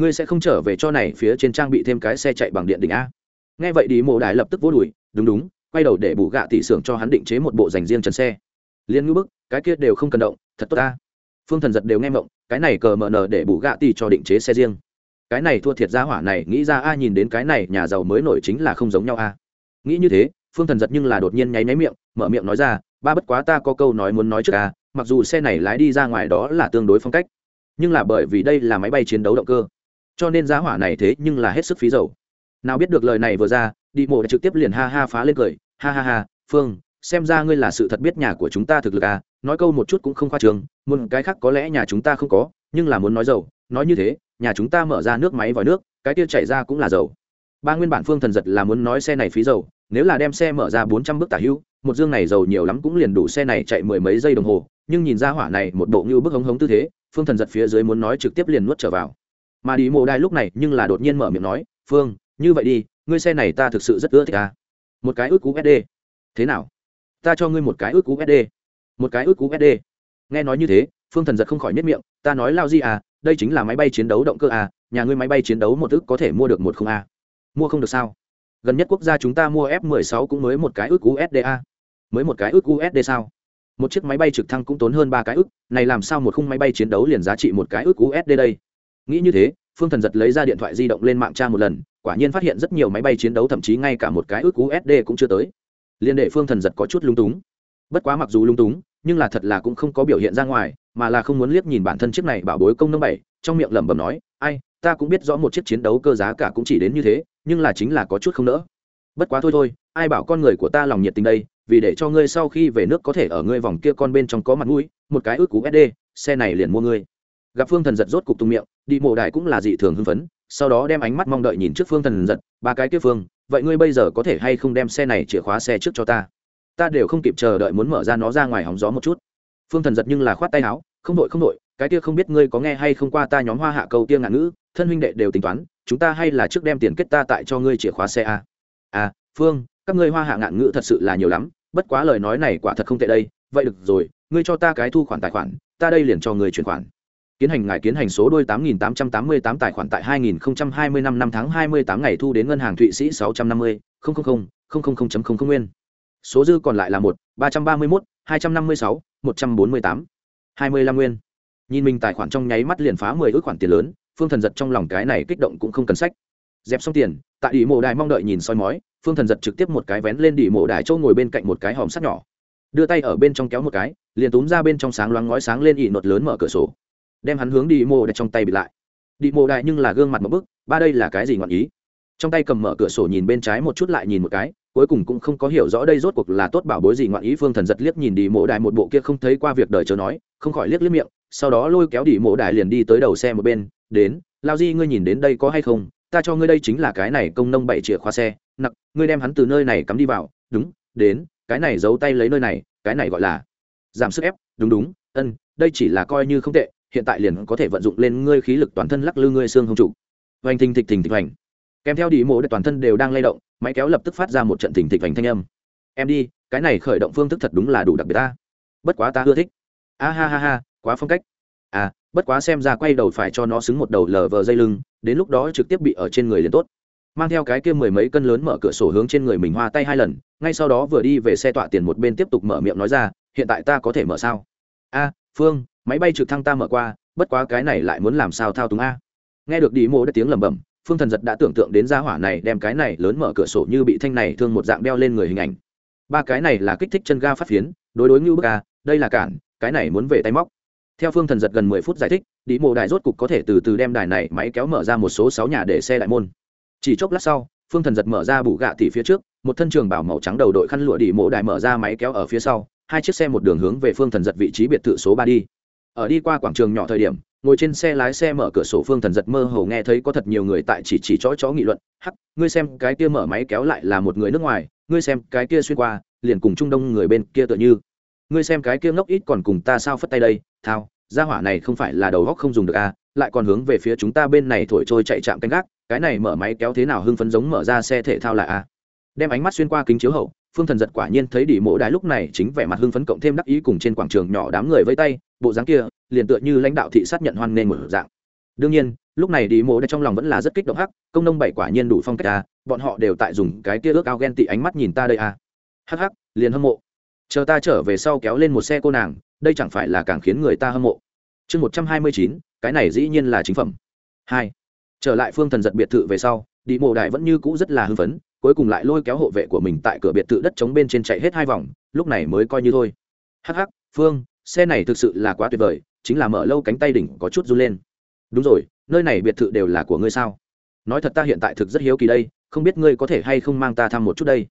ngươi sẽ không trở về cho này phía trên trang bị thêm cái xe chạy bằng điện đỉnh a? Nghe vậy đi mộ đại lập tức vô đùi đúng đúng, quay đầu để bù gạ tỷ xưởng cho hắn định chế một bộ dành riêng trần xe. Liên ngữ bức, cái kia đều không cần động, thật tốt ta phương thần giật đều nghe mộng cái này cờ mờ nờ để bù gạ tỷ cho định chế xe riêng. Cái này thua thiệt ra hỏa này, nghĩ ra a nhìn đến cái này, nhà giàu mới nổi chính là không giống nhau a nghĩ như thế, phương thần giật nhưng là đột nhiên nháy nháy miệng, mở miệng nói ra, ba bất quá ta có câu nói muốn nói trước a mặc dù xe này lái đi ra ngoài đó là tương đối phong cách, nhưng là bởi vì đây là máy bay chiến đấu động cơ, cho nên giá hỏa này thế nhưng là hết sức phí dầu. Nào biết được lời này vừa ra, đi mộ trực tiếp liền ha ha phá lên cười, ha ha ha, phương, xem ra ngươi là sự thật biết nhà của chúng ta thực lực à nói câu một chút cũng không khoa trường một cái khác có lẽ nhà chúng ta không có, nhưng là muốn nói dầu, nói như thế, nhà chúng ta mở ra nước máy vòi nước, cái kia chảy ra cũng là dầu ba nguyên bản phương thần giật là muốn nói xe này phí dầu, nếu là đem xe mở ra bốn trăm bước tả hữu một dương này dầu nhiều lắm cũng liền đủ xe này chạy mười mấy giây đồng hồ, nhưng nhìn ra hỏa này một bộ như bức hống hống tư thế, phương thần giật phía dưới muốn nói trực tiếp liền nuốt trở vào. Mà đi mộ đai lúc này, nhưng là đột nhiên mở miệng nói, phương, như vậy đi, ngươi xe này ta thực sự rất ưa thích à. một cái ước cú sd thế nào? Ta cho ngươi một cái ước cú sd một cái ước cú sd nghe nói như thế, phương thần giật không khỏi nhất miệng, ta nói lao gì à đây chính là máy bay chiến đấu động cơ à nhà ngươi máy bay chiến đấu một ước có thể mua được một không à? Mua không được sao? Gần nhất quốc gia chúng ta mua f 16 cũng mới một cái ước usd a. Mới một cái ước usd sao? Một chiếc máy bay trực thăng cũng tốn hơn ba cái ước, này làm sao một khung máy bay chiến đấu liền giá trị một cái ước usd đây? Nghĩ như thế, phương thần giật lấy ra điện thoại di động lên mạng tra một lần, quả nhiên phát hiện rất nhiều máy bay chiến đấu thậm chí ngay cả một cái ước usd cũng chưa tới. Liên đệ phương thần giật có chút lung túng. Bất quá mặc dù lung túng, nhưng là thật là cũng không có biểu hiện ra ngoài, mà là không muốn liếc nhìn bản thân chiếc này bảo bối công nông bảy, trong miệng lẩm bẩm nói, ai ta cũng biết rõ một chiếc chiến đấu cơ giá cả cũng chỉ đến như thế, nhưng là chính là có chút không nỡ. Bất quá thôi thôi, ai bảo con người của ta lòng nhiệt tình đây, vì để cho ngươi sau khi về nước có thể ở ngươi vòng kia con bên trong có mặt mũi, một cái ước cú sd xe này liền mua ngươi. Gặp phương thần giật rốt cục tung miệng, đi mộ đại cũng là dị thường hưng phấn, sau đó đem ánh mắt mong đợi nhìn trước phương thần giật, ba cái kia phương, vậy ngươi bây giờ có thể hay không đem xe này chìa khóa xe trước cho ta? Ta đều không kịp chờ đợi muốn mở ra nó ra ngoài hóng gió một chút. Phương thần giật nhưng là khoát tay áo, không đội không đội, cái kia không biết ngươi có nghe hay không qua ta nhóm hoa hạ câu tiên ngạn ngữ thân huynh đệ đều tính toán, chúng ta hay là trước đem tiền kết ta tại cho ngươi chìa khóa xe a. A phương, các ngươi hoa hạ ngạn ngữ thật sự là nhiều lắm, bất quá lời nói này quả thật không tệ đây. Vậy được rồi, ngươi cho ta cái thu khoản tài khoản, ta đây liền cho ngươi chuyển khoản. Kiến hành ngài kiến hành số đôi 8.888 tài khoản tại 2020 năm năm tháng 28 ngày thu đến ngân hàng thụy sĩ 650 000 000.00 nguyên. Số dư còn lại là một, ba trăm ba mươi mốt, hai trăm năm mươi sáu, một trăm bốn mươi tám. Hai mươi lăm nguyên. Nhìn mình tài khoản trong nháy mắt liền phá mười ước khoản tiền lớn phương thần giật trong lòng cái này kích động cũng không cần sách. Dẹp xong tiền, tại đỉ mộ đài mong đợi nhìn soi mói, phương thần giật trực tiếp một cái vén lên đỉ mộ đài châu ngồi bên cạnh một cái hòm sắt nhỏ. Đưa tay ở bên trong kéo một cái, liền túm ra bên trong sáng loáng ngói sáng lên ỉ nột lớn mở cửa sổ. Đem hắn hướng đi mộ đài trong tay bị lại. Đi mộ đài nhưng là gương mặt một bức, ba đây là cái gì ngọn ý? Trong tay cầm mở cửa sổ nhìn bên trái một chút lại nhìn một cái, cuối cùng cũng không có hiểu rõ đây rốt cuộc là tốt bảo bối gì ngoạn ý. Phương thần giật liếc nhìn đi mộ đài một bộ kia không thấy qua việc đời chờ nói, không khỏi liếc liếc miệng, sau đó lôi kéo đi mộ đài liền đi tới đầu xe một bên đến, lao di, ngươi nhìn đến đây có hay không? Ta cho ngươi đây chính là cái này công nông bảy chìa khóa xe. Nặc, ngươi đem hắn từ nơi này cắm đi vào. Đúng, đến, cái này giấu tay lấy nơi này, cái này gọi là giảm sức ép. Đúng đúng, ân, đây chỉ là coi như không tệ, hiện tại liền có thể vận dụng lên ngươi khí lực toàn thân lắc lư ngươi xương hông trụ. Hoành thình thịch thình thịch hoành kèm theo đi mộ để toàn thân đều đang lay động, máy kéo lập tức phát ra một trận thình thịch hoành thanh âm. Em đi, cái này khởi động phương thức thật đúng là đủ đặc biệt ta. Bất quá ta ưa thích. A ha ha ha, quá phong cách. À bất quá xem ra quay đầu phải cho nó xứng một đầu lờ vờ dây lưng, đến lúc đó trực tiếp bị ở trên người liền tốt. Mang theo cái kia mười mấy cân lớn mở cửa sổ hướng trên người mình hoa tay hai lần, ngay sau đó vừa đi về xe tọa tiền một bên tiếp tục mở miệng nói ra, hiện tại ta có thể mở sao? A, phương, máy bay trực thăng ta mở qua, bất quá cái này lại muốn làm sao thao túng a? Nghe được đi mô đã tiếng lẩm bẩm, phương thần giật đã tưởng tượng đến gia hỏa này đem cái này lớn mở cửa sổ như bị thanh này thương một dạng đeo lên người hình ảnh. Ba cái này là kích thích chân ga phát phiến, đối đối ngưu bức a, đây là cản, cái này muốn về tay móc theo phương thần giật gần mười phút giải thích đi mộ đài rốt cục có thể từ từ đem đài này máy kéo mở ra một số sáu nhà để xe đại môn. Chỉ chốc lát sau, phương thần giật mở ra bụ gạ tỉ phía trước, một thân trường bảo màu trắng đầu đội khăn lụa đi mộ đài mở ra máy kéo ở phía sau, hai chiếc xe một đường hướng về phương thần giật vị trí biệt thự số ba đi. Ở đi qua quảng trường nhỏ thời điểm, ngồi trên xe lái xe mở cửa sổ phương thần giật mơ hồ nghe thấy có thật nhiều người tại chỉ chỉ chó chó nghị luận, hắc, ngươi xem cái kia mở máy kéo lại là một người nước ngoài, ngươi xem cái kia xuyên qua, liền cùng trung đông người bên kia tựa như. Ngươi xem cái kia ngốc ít còn cùng ta sao phất tay đây thao, gia hỏa này không phải là đầu góc không dùng được à lại còn hướng về phía chúng ta bên này thổi trôi chạy chạm canh gác, cái này mở máy kéo thế nào hưng phấn giống mở ra xe thể thao là à. Đem ánh mắt xuyên qua kính chiếu hậu, phương thần giật quả nhiên thấy đỉ mộ đài lúc này chính vẻ mặt hưng phấn cộng thêm đắc ý cùng trên quảng trường nhỏ đám người vây tay, bộ dáng kia, liền tựa như lãnh đạo thị sát nhận hoan nghênh một dạng. Đương nhiên, lúc này đi mộ đài trong lòng vẫn là rất kích động hắc, công nông bảy quả nhiên đủ phong cách à bọn họ đều tại dùng cái kia ước ao ghen tị ánh mắt nhìn ta đây à. Hắc hắc, liền hâm mộ. Chờ ta trở về sau kéo lên một xe cô nàng đây chẳng phải là càng khiến người ta hâm mộ. Chương một trăm hai mươi chín, cái này dĩ nhiên là chính phẩm. Hai, trở lại phương thần giật biệt thự về sau, đi mộ đại vẫn như cũ rất là hưng phấn, cuối cùng lại lôi kéo hộ vệ của mình tại cửa biệt thự đất chống bên trên chạy hết hai vòng, lúc này mới coi như thôi. Hh phương, xe này thực sự là quá tuyệt vời, chính là mở lâu cánh tay đỉnh có chút run lên. Đúng rồi, nơi này biệt thự đều là của ngươi sao? Nói thật ta hiện tại thực rất hiếu kỳ đây, không biết ngươi có thể hay không mang ta thăm một chút đây?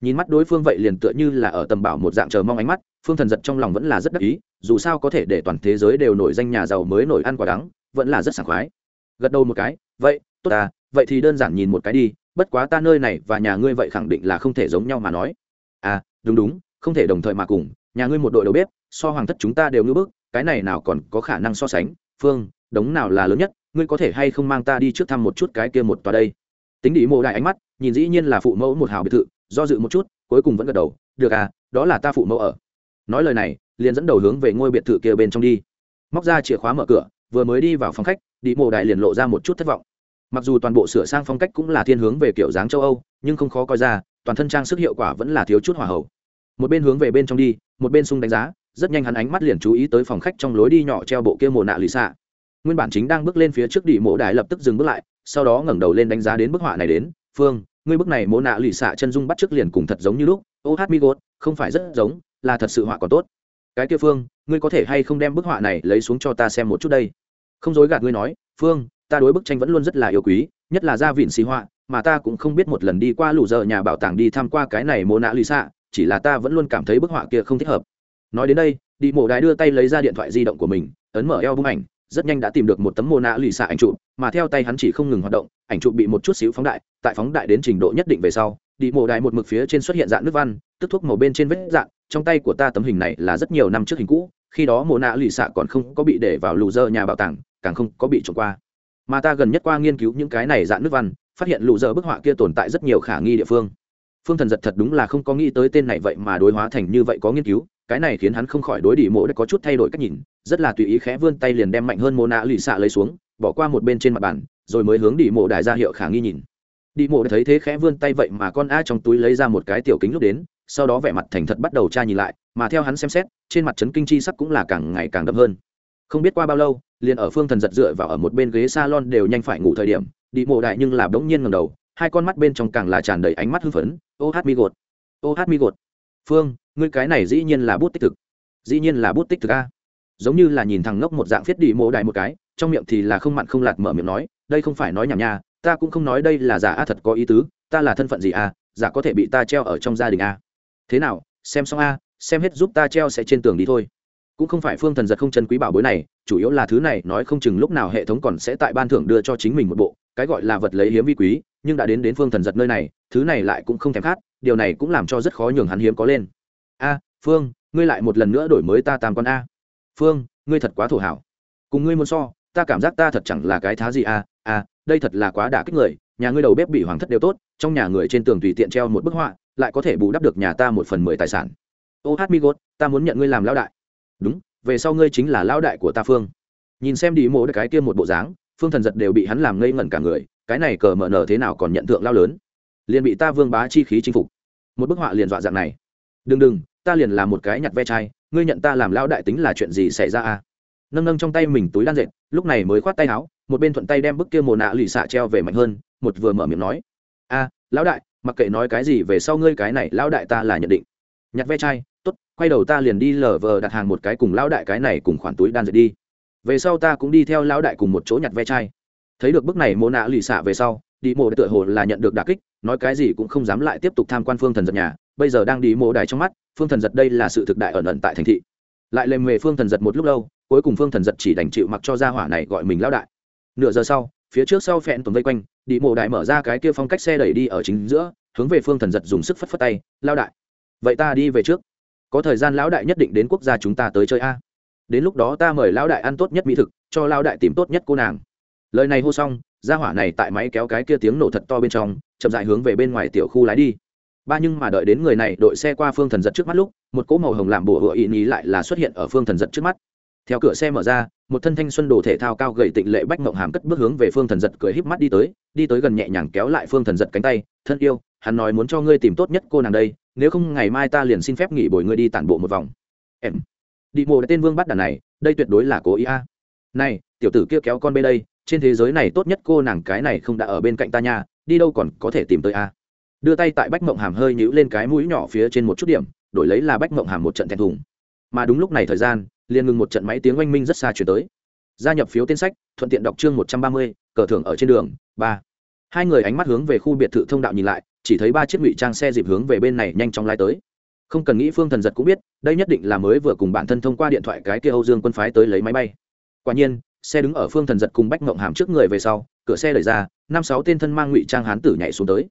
Nhìn mắt đối phương vậy liền tựa như là ở tầm bảo một dạng chờ mong ánh mắt, phương thần giật trong lòng vẫn là rất đắc ý, dù sao có thể để toàn thế giới đều nổi danh nhà giàu mới nổi ăn quả đắng, vẫn là rất sảng khoái. Gật đầu một cái, vậy, tốt à vậy thì đơn giản nhìn một cái đi, bất quá ta nơi này và nhà ngươi vậy khẳng định là không thể giống nhau mà nói. À đúng đúng, không thể đồng thời mà cùng, nhà ngươi một đội đầu bếp, so hoàng thất chúng ta đều ngưỡng bức, cái này nào còn có khả năng so sánh? Phương, đống nào là lớn nhất, ngươi có thể hay không mang ta đi trước thăm một chút cái kia một tòa đây? Tính đi mộ đại ánh mắt, nhìn dĩ nhiên là phụ mẫu một hào biệt thự do dự một chút, cuối cùng vẫn gật đầu, được à đó là ta phụ mẫu ở. Nói lời này, liền dẫn đầu hướng về ngôi biệt thự kia bên trong đi. Móc ra chìa khóa mở cửa, vừa mới đi vào phòng khách đi mộ đại liền lộ ra một chút thất vọng. Mặc dù toàn bộ sửa sang phong cách cũng là thiên hướng về kiểu dáng châu âu, nhưng không khó coi ra, toàn thân trang sức hiệu quả vẫn là thiếu chút hỏa hậu. Một bên hướng về bên trong đi, một bên sung đánh giá, rất nhanh hắn ánh mắt liền chú ý tới phòng khách trong lối đi nhỏ treo bộ kia mồ nạ lì xạ. Nguyên bản chính đang bước lên phía trước Đĩ mộ đại lập tức dừng bước lại, sau đó ngẩng đầu lên đánh giá đến bức họa này đến, phương ngươi bức này mồ nạ lụy xạ chân dung bắt trước liền cùng thật giống như lúc. Ô hát mi gốt không phải rất giống, là thật sự họa còn tốt. Cái kia phương, ngươi có thể hay không đem bức họa này lấy xuống cho ta xem một chút đây? Không dối gạt ngươi nói, phương, ta đối bức tranh vẫn luôn rất là yêu quý, nhất là gia vịn xì họa, mà ta cũng không biết một lần đi qua lũ giờ nhà bảo tàng đi tham qua cái này mô nạ lụy xạ, chỉ là ta vẫn luôn cảm thấy bức họa kia không thích hợp. Nói đến đây, đi mộ đái đưa tay lấy ra điện thoại di động của mình, ấn mở eo bức ảnh rất nhanh đã tìm được một tấm mô nạ lì xạ ảnh trụ, mà theo tay hắn chỉ không ngừng hoạt động ảnh trụ bị một chút xíu phóng đại tại phóng đại đến trình độ nhất định về sau đi mộ đại một mực phía trên xuất hiện dạng nước văn tức thuốc màu bên trên vết dạng trong tay của ta tấm hình này là rất nhiều năm trước hình cũ khi đó mộ nạ lì xạ còn không có bị để vào lù dơ nhà bảo tàng càng không có bị trộm qua. Mà ta gần nhất qua nghiên cứu những cái này dạng nước văn phát hiện lù dơ bức họa kia tồn tại rất nhiều khả nghi địa phương. Phương thần giật thật đúng là không có nghĩ tới tên này vậy mà đối hóa thành như vậy có nghiên cứu cái này khiến hắn không khỏi đối đi mộ đã có chút thay đổi cách nhìn, rất là tùy ý khẽ vươn tay liền đem mạnh hơn mô nạ lì xạ lấy xuống, bỏ qua một bên trên mặt bàn, rồi mới hướng đi mộ đại ra hiệu khả nghi nhìn. Đi mộ đã thấy thế khẽ vươn tay vậy mà con a trong túi lấy ra một cái tiểu kính lúc đến, sau đó vẻ mặt thành thật bắt đầu tra nhìn lại, mà theo hắn xem xét, trên mặt trấn kinh chi sắc cũng là càng ngày càng đậm hơn. Không biết qua bao lâu, liền ở phương thần giật dựa vào ở một bên ghế salon đều nhanh phải ngủ thời điểm đi mộ đại nhưng là bỗng nhiên ngầm đầu, hai con mắt bên trong càng là tràn đầy ánh mắt hưng phấn. Ô hát mi gột, ô hát mi gột phương, ngươi cái này dĩ nhiên là bút tích thực. Dĩ nhiên là bút tích thực a. Giống như là nhìn thằng ngốc một dạng viết đi mộ đại một cái, trong miệng thì là không mặn không lạt mở miệng nói, đây không phải nói nhảm nha, ta cũng không nói đây là giả a thật có ý tứ, ta là thân phận gì a, giả có thể bị ta treo ở trong gia đình a. Thế nào, xem xong a, xem hết giúp ta treo sẽ trên tường đi thôi. Cũng không phải phương thần giật không chân quý bảo bối này, chủ yếu là thứ này, nói không chừng lúc nào hệ thống còn sẽ tại ban thưởng đưa cho chính mình một bộ, cái gọi là vật lấy hiếm vi quý nhưng đã đến đến phương thần giật nơi này, thứ này lại cũng không thèm khát, điều này cũng làm cho rất khó nhường hắn hiếm có lên. A, phương, ngươi lại một lần nữa đổi mới ta tam con a. Phương, ngươi thật quá thổ hảo. Cùng ngươi muốn so, ta cảm giác ta thật chẳng là cái thá gì a a, đây thật là quá đả kích người, nhà ngươi đầu bếp bị hoàng thất đều tốt, trong nhà người trên tường tùy tiện treo một bức họa, lại có thể bù đắp được nhà ta một phần mười tài sản. Ô hát mi gốt ta muốn nhận ngươi làm lão đại. Đúng, về sau ngươi chính là lão đại của ta phương. Nhìn xem đi mộ cái kia một bộ dáng, phương thần giật đều bị hắn làm ngây ngẩn cả người cái này cờ mở nở thế nào còn nhận thượng lao lớn? Liền bị ta vương bá chi khí chinh phục. Một bức họa liền dọa dạng này. Đừng đừng, ta liền là một cái nhặt ve chai, ngươi nhận ta làm lão đại tính là chuyện gì xảy ra à? Nâng nâng trong tay mình túi đan dệt, lúc này mới khoát tay áo, một bên thuận tay đem bức kia mồ nạ lì xạ treo về mạnh hơn, một vừa mở miệng nói. A lão đại, mặc kệ nói cái gì về sau ngươi cái này lão đại ta là nhận định. Nhặt ve chai, tốt, quay đầu ta liền đi lờ vờ đặt hàng một cái cùng lão đại cái này cùng khoản túi đan dệt đi. Về sau ta cũng đi theo lão đại cùng một chỗ nhặt ve chai thấy được bức này mồ nạ lì xạ về sau đi mộ tựa hồ là nhận được đà kích, nói cái gì cũng không dám lại tiếp tục tham quan phương thần giật nhà. Bây giờ đang đi mộ đài trong mắt, phương thần giật đây là sự thực đại ẩn ẩn tại thành thị. Lại lềm về phương thần giật một lúc lâu, cuối cùng phương thần giật chỉ đành chịu mặc cho gia hỏa này gọi mình lão đại. Nửa giờ sau, phía trước sau phẹn tuần vây quanh đi mộ đại mở ra cái kia phong cách xe đẩy đi ở chính giữa, hướng về phương thần giật dùng sức phất phất tay lao đại, vậy ta đi về trước. Có thời gian lão đại nhất định đến quốc gia chúng ta tới chơi a. Đến lúc đó ta mời lão đại ăn tốt nhất mỹ thực, cho lão đại tìm tốt nhất cô nàng lời này hô xong ra hỏa này tại máy kéo cái kia tiếng nổ thật to bên trong, chậm dại hướng về bên ngoài tiểu khu lái đi. Ba nhưng mà đợi đến người này đội xe qua phương thần giật trước mắt lúc, một cỗ màu hồng làm bổ hựa ý ý lại là xuất hiện ở phương thần giật trước mắt. Theo cửa xe mở ra, một thân thanh xuân đồ thể thao cao gầy tịnh lệ bách mộng hàm cất bước hướng về phương thần giật cười híp mắt đi tới đi tới gần nhẹ nhàng kéo lại phương thần giật cánh tay, thân yêu, hắn nói muốn cho ngươi tìm tốt nhất cô nàng đây, nếu không ngày mai ta liền xin phép nghỉ bồi ngươi đi tản bộ một vòng. Em. Đi mộ tên vương bắt đàn này, đây tuyệt đối là cố ý a. Này, tiểu tử kia kéo con bê đây trên thế giới này tốt nhất cô nàng cái này không đã ở bên cạnh ta nha, đi đâu còn có thể tìm tới a? Đưa tay tại bách mộng hàm hơi nhũ lên cái mũi nhỏ phía trên một chút điểm, đổi lấy là bách mộng hàm một trận thẹn thùng. Mà đúng lúc này thời gian, liền ngừng một trận máy tiếng oanh minh rất xa chuyển tới. Gia nhập phiếu tên sách, thuận tiện đọc chương một trăm ba mươi, cờ thưởng ở trên đường, ba. Hai người ánh mắt hướng về khu biệt thự thông đạo nhìn lại, chỉ thấy ba chiếc ngụy trang xe dịp hướng về bên này nhanh chóng lái tới. Không cần nghĩ phương thần giật cũng biết, đây nhất định là mới vừa cùng bản thân thông qua điện thoại cái kia âu dương quân phái tới lấy máy bay. Quả nhiên xe đứng ở phương thần giật cùng bách mộng hàm trước người về sau, cửa xe đẩy ra, năm sáu tên thân mang ngụy trang hán tử nhảy xuống tới.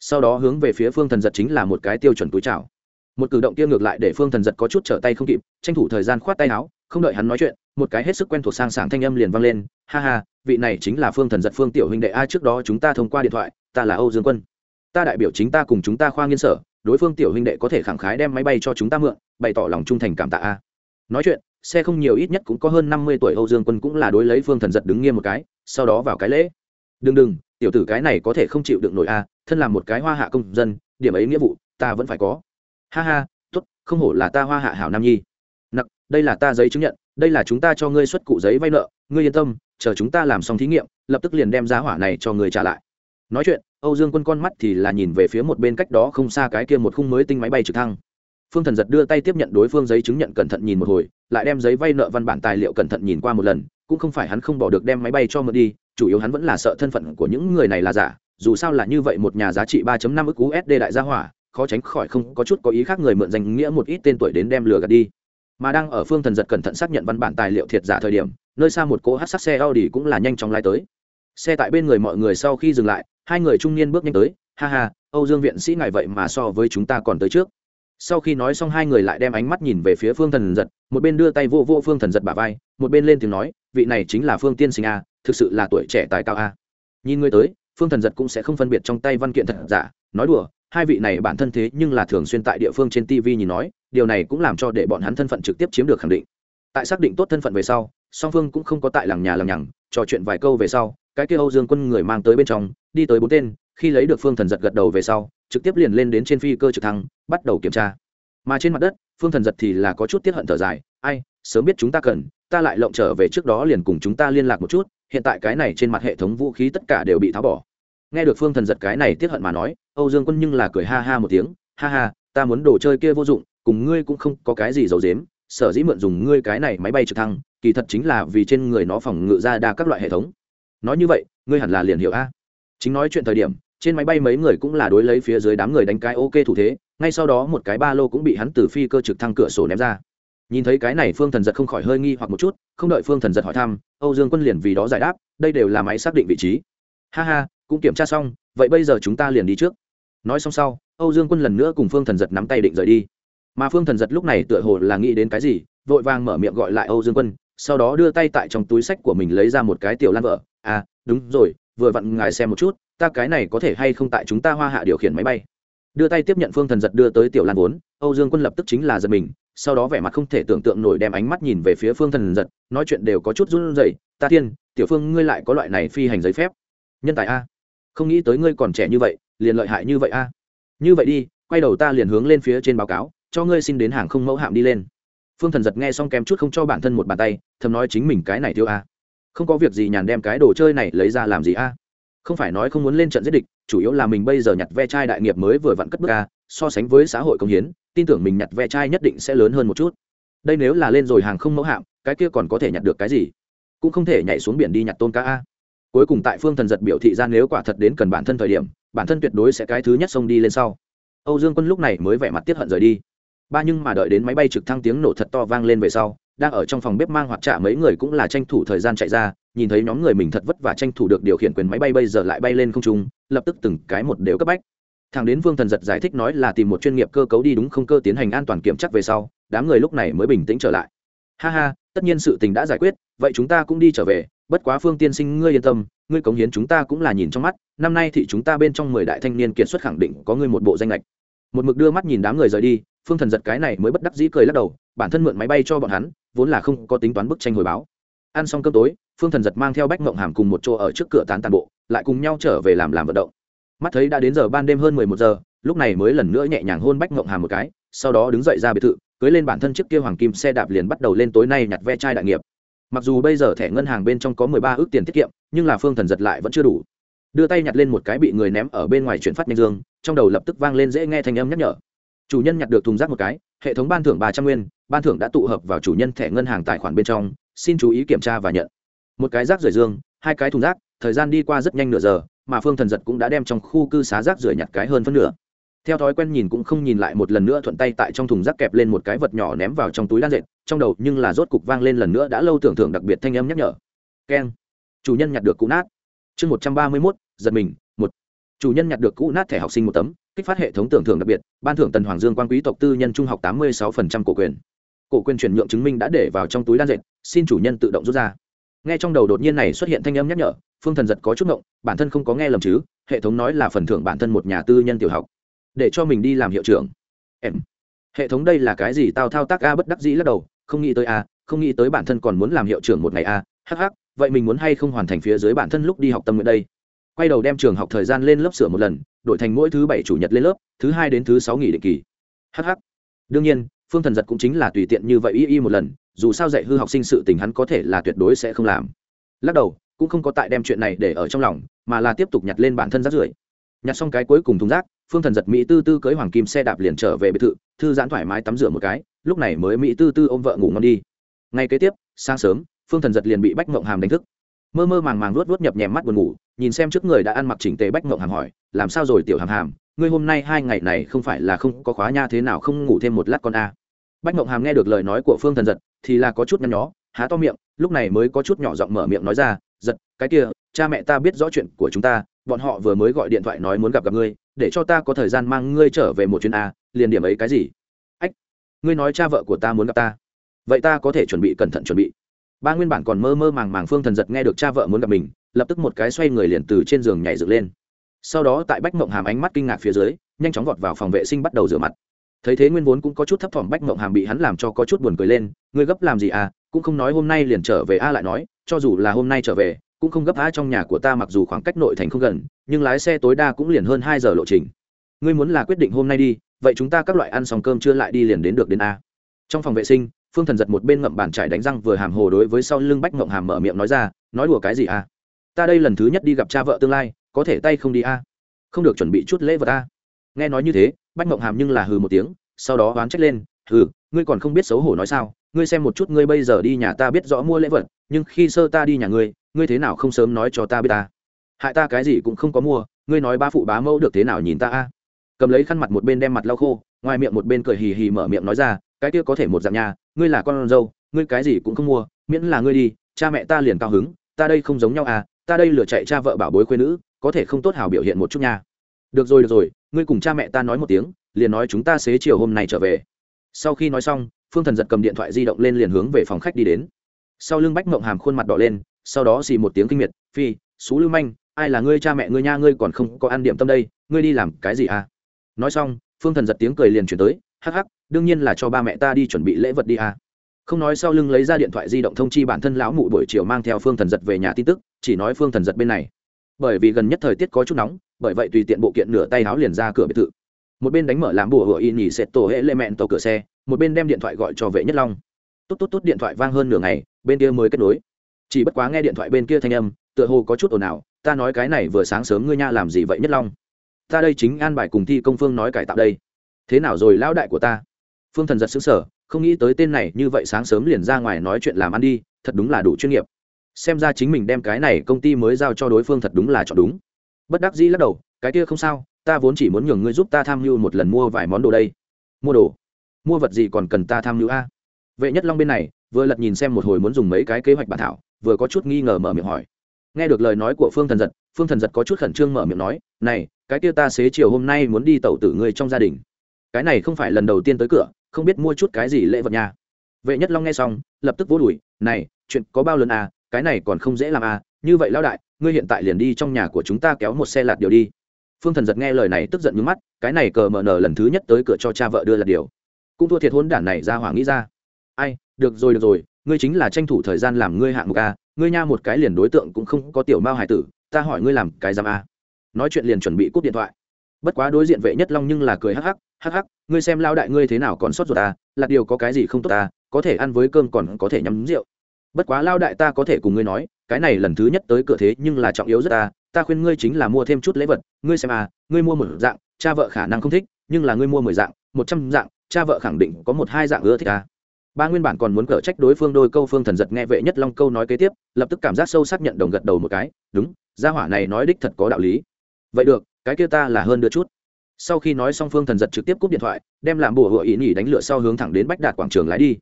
Sau đó hướng về phía phương thần giật chính là một cái tiêu chuẩn túi chào. Một cử động kia ngược lại để phương thần giật có chút trở tay không kịp, tranh thủ thời gian khoát tay áo, không đợi hắn nói chuyện, một cái hết sức quen thuộc sang sảng thanh âm liền vang lên, ha ha, vị này chính là phương thần giật phương tiểu huynh đệ a, trước đó chúng ta thông qua điện thoại, ta là âu dương quân. Ta đại biểu chính ta cùng chúng ta khoa nghiên sở, đối phương tiểu huynh đệ có thể khẳng khái đem máy bay cho chúng ta mượn, bày tỏ lòng trung thành cảm tạ a. Nói chuyện xe không nhiều, ít nhất cũng có hơn năm mươi tuổi âu dương quân cũng là đối lấy phương thần giật đứng nghiêm một cái, sau đó vào cái lễ. Đừng đừng, tiểu tử cái này có thể không chịu đựng nổi a thân là một cái hoa hạ công dân, điểm ấy nghĩa vụ ta vẫn phải có. Ha ha, tốt, không hổ là ta hoa hạ hảo nam nhi. Nặc, đây là ta giấy chứng nhận, đây là chúng ta cho ngươi xuất cụ giấy vay nợ, ngươi yên tâm, chờ chúng ta làm xong thí nghiệm, lập tức liền đem giá hỏa này cho người trả lại. Nói chuyện, âu dương quân con mắt thì là nhìn về phía một bên cách đó không xa cái kia một khung mới tinh máy bay trực thăng phương thần giật đưa tay tiếp nhận đối phương giấy chứng nhận cẩn thận nhìn một hồi lại đem giấy vay nợ văn bản tài liệu cẩn thận nhìn qua một lần cũng không phải hắn không bỏ được đem máy bay cho mượn đi chủ yếu hắn vẫn là sợ thân phận của những người này là giả dù sao là như vậy một nhà giá trị 3.5 ức USD đại gia hỏa, khó tránh khỏi không có chút có ý khác người mượn danh nghĩa một ít tên tuổi đến đem lừa gạt đi. Mà đang ở phương thần giật cẩn thận xác nhận văn bản tài liệu thiệt giả thời điểm, nơi xa một cỗ hắc sắc xe Audi cũng là nhanh chóng lái tới. Xe tại bên người mọi người sau khi dừng lại, hai người trung niên bước nhanh tới, ha ha, Âu Dương viện sĩ ngài vậy mà so với chúng ta còn tới trước. Sau khi nói xong hai người lại đem ánh mắt nhìn về phía Phương Thần giật, một bên đưa tay vô vô Phương Thần giật bà vai, một bên lên tiếng nói, vị này chính là Phương tiên sinh a, thực sự là tuổi trẻ tài cao a. Nhìn người tới, phương thần giật cũng sẽ không phân biệt trong tay văn kiện thật giả nói đùa hai vị này bản thân thế nhưng là thường xuyên tại địa phương trên tv nhìn nói điều này cũng làm cho để bọn hắn thân phận trực tiếp chiếm được khẳng định tại xác định tốt thân phận về sau song phương cũng không có tại làng nhà làng nhằng trò chuyện vài câu về sau cái kia âu dương quân người mang tới bên trong đi tới bốn tên khi lấy được phương thần giật gật đầu về sau trực tiếp liền lên đến trên phi cơ trực thăng, bắt đầu kiểm tra. Mà trên mặt đất, phương thần giật thì là có chút tiết hận thở dài, ai, sớm biết chúng ta cần, ta lại lộng trở về trước đó liền cùng chúng ta liên lạc một chút, hiện tại cái này trên mặt hệ thống vũ khí tất cả đều bị tháo bỏ. Nghe được phương thần giật cái này tiết hận mà nói, âu dương quân nhưng là cười ha ha một tiếng, ha ha, ta muốn đồ chơi kia vô dụng, cùng ngươi cũng không có cái gì giấu dếm sở dĩ mượn dùng ngươi cái này máy bay trực thăng, kỳ thật chính là vì trên người nó phòng ngự ra đa các loại hệ thống. Nói như vậy, ngươi hẳn là liền hiểu a. Chính nói chuyện thời điểm trên máy bay mấy người cũng là đối lấy phía dưới đám người đánh cái ok thủ thế, ngay sau đó một cái ba lô cũng bị hắn từ phi cơ trực thăng cửa sổ ném ra. Nhìn thấy cái này, phương thần giật không khỏi hơi nghi hoặc một chút, không đợi phương thần giật hỏi thăm, âu dương quân liền vì đó giải đáp, đây đều là máy xác định vị trí. Ha ha, cũng kiểm tra xong, vậy bây giờ chúng ta liền đi trước. Nói xong sau, âu dương quân lần nữa cùng phương thần giật nắm tay định rời đi. Mà phương thần giật lúc này tựa hồ là nghĩ đến cái gì, vội vàng mở miệng gọi lại âu dương quân, sau đó đưa tay tại trong túi sách của mình lấy ra một cái tiểu lan vợ. À đúng rồi vừa vặn ngài xem một chút, ta cái này có thể hay không tại chúng ta hoa hạ điều khiển máy bay. Đưa tay tiếp nhận phương thần giật đưa tới tiểu lan vốn, âu dương quân lập tức chính là giật mình, sau đó vẻ mặt không thể tưởng tượng nổi đem ánh mắt nhìn về phía phương thần giật, nói chuyện đều có chút run rẩy, ta thiên, tiểu phương, ngươi lại có loại này phi hành giấy phép. Nhân tài a. Không nghĩ tới ngươi còn trẻ như vậy, liền lợi hại như vậy a. Như vậy đi, quay đầu ta liền hướng lên phía trên báo cáo, cho ngươi xin đến hàng không mẫu hạm đi lên. Phương thần giật nghe xong kém chút không cho bản thân một bàn tay, thầm nói chính mình cái này thiếu a không có việc gì nhàn đem cái đồ chơi này lấy ra làm gì a? Không phải nói không muốn lên trận giết địch, chủ yếu là mình bây giờ nhặt ve chai đại nghiệp mới vừa vặn cất bước a, so sánh với xã hội công hiến, tin tưởng mình nhặt ve chai nhất định sẽ lớn hơn một chút. Đây nếu là lên rồi hàng không mẫu hạm, cái kia còn có thể nhặt được cái gì? Cũng không thể nhảy xuống biển đi nhặt tôn cá a. Cuối cùng tại phương thần giật biểu thị ra nếu quả thật đến cần bản thân thời điểm, bản thân tuyệt đối sẽ cái thứ nhất xông đi lên sau. Âu dương quân lúc này mới vẻ mặt tiếp hận rời đi. Ba nhưng mà đợi đến máy bay trực thăng tiếng nổ thật to vang lên về sau đang ở trong phòng bếp mang hoạt trả mấy người cũng là tranh thủ thời gian chạy ra, nhìn thấy nhóm người mình thật vất vả tranh thủ được điều khiển quyền máy bay bây giờ lại bay lên không trung, lập tức từng cái một đều cấp bách. Thằng đến vương thần giật giải thích nói là tìm một chuyên nghiệp cơ cấu đi đúng không cơ tiến hành an toàn kiểm chắc về sau, đám người lúc này mới bình tĩnh trở lại. Ha ha, tất nhiên sự tình đã giải quyết, vậy chúng ta cũng đi trở về, bất quá phương tiên sinh ngươi yên tâm, ngươi cống hiến chúng ta cũng là nhìn trong mắt, năm nay thì chúng ta bên trong mười đại thanh niên kiệt xuất khẳng định có ngươi một bộ danh lệch một mực đưa mắt nhìn đám người rời đi, phương thần giật cái này mới bất đắc dĩ cười lắc đầu, bản thân mượn máy bay cho bọn hắn vốn là không có tính toán bức tranh hồi báo. Ăn xong cơm tối, phương thần giật mang theo bách mộng hàm cùng một chỗ ở trước cửa tán tàn bộ, lại cùng nhau trở về làm làm vận động. Mắt thấy đã đến giờ ban đêm hơn mười một giờ, lúc này mới lần nữa nhẹ nhàng hôn bách mộng hàm một cái, sau đó đứng dậy ra biệt thự, cưới lên bản thân chiếc kia hoàng kim xe đạp liền bắt đầu lên tối nay nhặt ve chai đại nghiệp. Mặc dù bây giờ thẻ ngân hàng bên trong có mười ba ước tiền tiết kiệm, nhưng là phương thần giật lại vẫn chưa đủ. Đưa tay nhặt lên một cái bị người ném ở bên ngoài chuyển phát nhanh dương, trong đầu lập tức vang lên dễ nghe thanh âm nhắc nhở chủ nhân nhặt được thùng rác một cái, hệ thống ban thưởng ba trăm nguyên, ban thưởng đã tụ hợp vào chủ nhân thẻ ngân hàng tài khoản bên trong, xin chú ý kiểm tra và nhận. Một cái rác rời dương, hai cái thùng rác, thời gian đi qua rất nhanh nửa giờ, mà phương thần giật cũng đã đem trong khu cư xá rác rưởi nhặt cái hơn phân nửa. Theo thói quen nhìn cũng không nhìn lại một lần nữa thuận tay tại trong thùng rác kẹp lên một cái vật nhỏ ném vào trong túi đan dệt, trong đầu nhưng là rốt cục vang lên lần nữa đã lâu tưởng thưởng đặc biệt thanh âm nhắc nhở. Keng. Chủ nhân nhặt được cũ nát. Chương một trăm ba mươi mốt, giật mình, một. Chủ nhân nhặt được cũ nát thẻ học sinh một tấm kích phát hệ thống tưởng thưởng đặc biệt, ban thưởng tần hoàng dương quan quý tộc tư nhân trung học tám mươi sáu cổ quyền. Cổ quyền chuyển nhượng chứng minh đã để vào trong túi đan dệt, xin chủ nhân tự động rút ra. Nghe trong đầu đột nhiên này xuất hiện thanh âm nhắc nhở, phương thần giật có chút ngộng, bản thân không có nghe lầm chứ, hệ thống nói là phần thưởng bản thân một nhà tư nhân tiểu học. Để cho mình đi làm hiệu trưởng. Em. Hệ thống đây là cái gì? Tao thao tác a bất đắc dĩ lắc đầu, không nghĩ tới a, không nghĩ tới bản thân còn muốn làm hiệu trưởng một ngày a hh vậy mình muốn hay không hoàn thành phía dưới bản thân lúc đi học tâm nguyện đây? Quay đầu đem trường học thời gian lên lớp sửa một lần đổi thành mỗi thứ bảy chủ nhật lên lớp, thứ hai đến thứ sáu nghỉ định kỳ. Hh đương nhiên, phương thần giật cũng chính là tùy tiện như vậy y y một lần, dù sao dạy hư học sinh sự tình hắn có thể là tuyệt đối sẽ không làm. Lắc đầu, cũng không có tại đem chuyện này để ở trong lòng, mà là tiếp tục nhặt lên bản thân rác rưởi. Nhặt xong cái cuối cùng thùng rác, phương thần giật mỹ tư tư cưới hoàng kim xe đạp liền trở về biệt thự, thư giãn thoải mái tắm rửa một cái, lúc này mới mỹ tư tư ôm vợ ngủ ngon đi. Ngay kế tiếp, sáng sớm, phương thần giật liền bị bách mộng hàm đánh thức. Mơ mơ màng màng luốt luốt nhập nhèm mắt buồn ngủ nhìn xem trước người đã ăn mặc chỉnh tề bách mộng hàm hỏi, làm sao rồi, tiểu hàm hàm? Ngươi hôm nay hai ngày này không phải là không có khóa nha thế nào, không ngủ thêm một lát con a? À. bách mộng hàm nghe được lời nói của phương thần giật thì là có chút nhăn nhó, há to miệng, lúc này mới có chút nhỏ giọng mở miệng nói ra, giật, cái kia, cha mẹ ta biết rõ chuyện của chúng ta, bọn họ vừa mới gọi điện thoại nói muốn gặp gặp ngươi, để cho ta có thời gian mang ngươi trở về một chuyến a, liền điểm ấy cái gì? Ách, ngươi nói cha vợ của ta muốn gặp ta. Vậy ta có thể chuẩn bị cẩn thận chuẩn bị. Ba nguyên bản còn mơ mơ màng màng phương thần giật nghe được cha vợ muốn gặp mình lập tức một cái xoay người liền từ trên giường nhảy dựng lên. Sau đó tại bách mộng hàm ánh mắt kinh ngạc phía dưới, nhanh chóng vọt vào phòng vệ sinh bắt đầu rửa mặt. Thấy thế nguyên vốn cũng có chút thấp thỏm, bách mộng hàm bị hắn làm cho có chút buồn cười lên, ngươi gấp làm gì à? Cũng không nói hôm nay liền trở về a lại nói, cho dù là hôm nay trở về, cũng không gấp a, trong nhà của ta mặc dù khoảng cách nội thành không gần, nhưng lái xe tối đa cũng liền hơn hai giờ lộ trình. Ngươi muốn là quyết định hôm nay đi, vậy chúng ta các loại ăn xong cơm chưa lại đi liền đến được đến a. Trong phòng vệ sinh, phương thần giật một bên ngậm bàn trải đánh răng vừa hàm hồ đối với sau lưng bách mộng hàm mở miệng nói ra, nói đùa cái gì a ta đây lần thứ nhất đi gặp cha vợ tương lai, có thể tay không đi a? Không được chuẩn bị chút lễ vật a. Nghe nói như thế, bách mộng hàm nhưng là hừ một tiếng, sau đó oán trách lên, hừ, ngươi còn không biết xấu hổ nói sao, ngươi xem một chút ngươi bây giờ đi nhà ta biết rõ mua lễ vật, nhưng khi sơ ta đi nhà ngươi ngươi thế nào không sớm nói cho ta biết ta? Hại ta cái gì cũng không có mua, ngươi nói ba phụ bá mẫu được thế nào nhìn ta a? Cầm lấy khăn mặt một bên đem mặt lau khô, ngoài miệng một bên cười hì hì mở miệng nói ra, cái kia có thể một dạng nhà, ngươi là con dâu, ngươi cái gì cũng không mua, miễn là ngươi đi, cha mẹ ta liền cao hứng, ta đây không giống nhau à ta đây lừa chạy cha vợ bảo bối khuê nữ, có thể không tốt hào biểu hiện một chút nha. Được rồi được rồi, ngươi cùng cha mẹ ta nói một tiếng, liền nói chúng ta xế chiều hôm nay trở về. Sau khi nói xong, phương thần giật cầm điện thoại di động lên liền hướng về phòng khách đi đến. Sau lưng bách mộng hàm khuôn mặt đỏ lên, sau đó xì một tiếng kinh miệt, phi xú lưu manh, ai là ngươi cha mẹ ngươi nha, ngươi còn không có ăn điểm tâm đây, ngươi đi làm cái gì à? Nói xong, phương thần giật tiếng cười liền chuyển tới, hắc hắc, đương nhiên là cho ba mẹ ta đi chuẩn bị lễ vật đi à không nói sau lưng lấy ra điện thoại di động thông chi bản thân lão mụ buổi chiều mang theo phương thần giật về nhà tin tức, chỉ nói phương thần giật bên này. Bởi vì gần nhất thời tiết có chút nóng, bởi vậy tùy tiện bộ kiện nửa tay áo liền ra cửa biệt thự. Một bên đánh mở làm bùa hựa y nhì xẹt tổ hệ lệ mẹn tàu cửa xe, một bên đem điện thoại gọi cho vệ nhất long. Tốt tốt tốt, điện thoại vang hơn nửa ngày, bên kia mới kết nối. Chỉ bất quá nghe điện thoại bên kia thanh âm, tựa hồ có chút ồn ào, ta nói cái này vừa sáng sớm ngươi nha làm gì vậy nhất long? Ta đây chính an bài cùng thi công phương nói cải tạo đây. Thế nào rồi lão đại của ta? Phương thần giật xứng sở không nghĩ tới tên này như vậy sáng sớm liền ra ngoài nói chuyện làm ăn đi, thật đúng là đủ chuyên nghiệp. Xem ra chính mình đem cái này công ty mới giao cho đối phương thật đúng là chọn đúng. Bất đắc dĩ lắc đầu, cái kia không sao, ta vốn chỉ muốn nhường ngươi giúp ta tham mưu một lần mua vài món đồ đây. Mua đồ? Mua vật gì còn cần ta tham mưu a? Vệ nhất long bên này, vừa lật nhìn xem một hồi muốn dùng mấy cái kế hoạch bản thảo, vừa có chút nghi ngờ mở miệng hỏi. Nghe được lời nói của phương thần giật, phương thần giật có chút khẩn trương mở miệng nói, này, cái kia ta xế chiều hôm nay muốn đi tẩu tử ngươi trong gia đình. Cái này không phải lần đầu tiên tới cửa không biết mua chút cái gì lễ vật nha. Vệ nhất long nghe xong, lập tức vỗ đùi, này, chuyện có bao lần à cái này còn không dễ làm à như vậy lão đại, ngươi hiện tại liền đi trong nhà của chúng ta kéo một xe lạt điều đi. Phương thần giật nghe lời này tức giận nhướng mắt, cái này cờ mờ nờ lần thứ nhất tới cửa cho cha vợ đưa lạt điều. Cũng thua thiệt hôn đản này ra hỏa nghĩ ra. Ai, được rồi được rồi, ngươi chính là tranh thủ thời gian làm ngươi hạng một ca à, ngươi nha một cái liền đối tượng cũng không có tiểu mao hải tử, ta hỏi ngươi làm cái giam a à. nói chuyện liền chuẩn bị cúp điện thoại. Bất quá đối diện vệ nhất long nhưng là cười hắc hắc hắc hắc, ngươi xem lao đại ngươi thế nào còn sót ruột ta là điều có cái gì không tốt ta, có thể ăn với cơm còn có thể nhắm rượu. Bất quá lao đại ta có thể cùng ngươi nói, cái này lần thứ nhất tới cửa thế nhưng là trọng yếu rất ta ta khuyên ngươi chính là mua thêm chút lễ vật, ngươi xem à ngươi mua một dạng, cha vợ khả năng không thích, nhưng là ngươi mua mười dạng, một trăm dạng, cha vợ khẳng định có một hai dạng ưa thích ta. Ba nguyên bản còn muốn cở trách đối phương đôi câu phương thần giật nghe vệ nhất long câu nói kế tiếp, lập tức cảm giác sâu sắc nhận đồng gật đầu một cái, đúng, gia hỏa này nói đích thật có đạo lý. Vậy được, cái kia ta là hơn đưa chút sau khi nói xong phương thần giật trực tiếp cúp điện thoại, đem làm bùa hựa ý nghỉ đánh lửa sau hướng thẳng đến bách đạt quảng trường lái đi.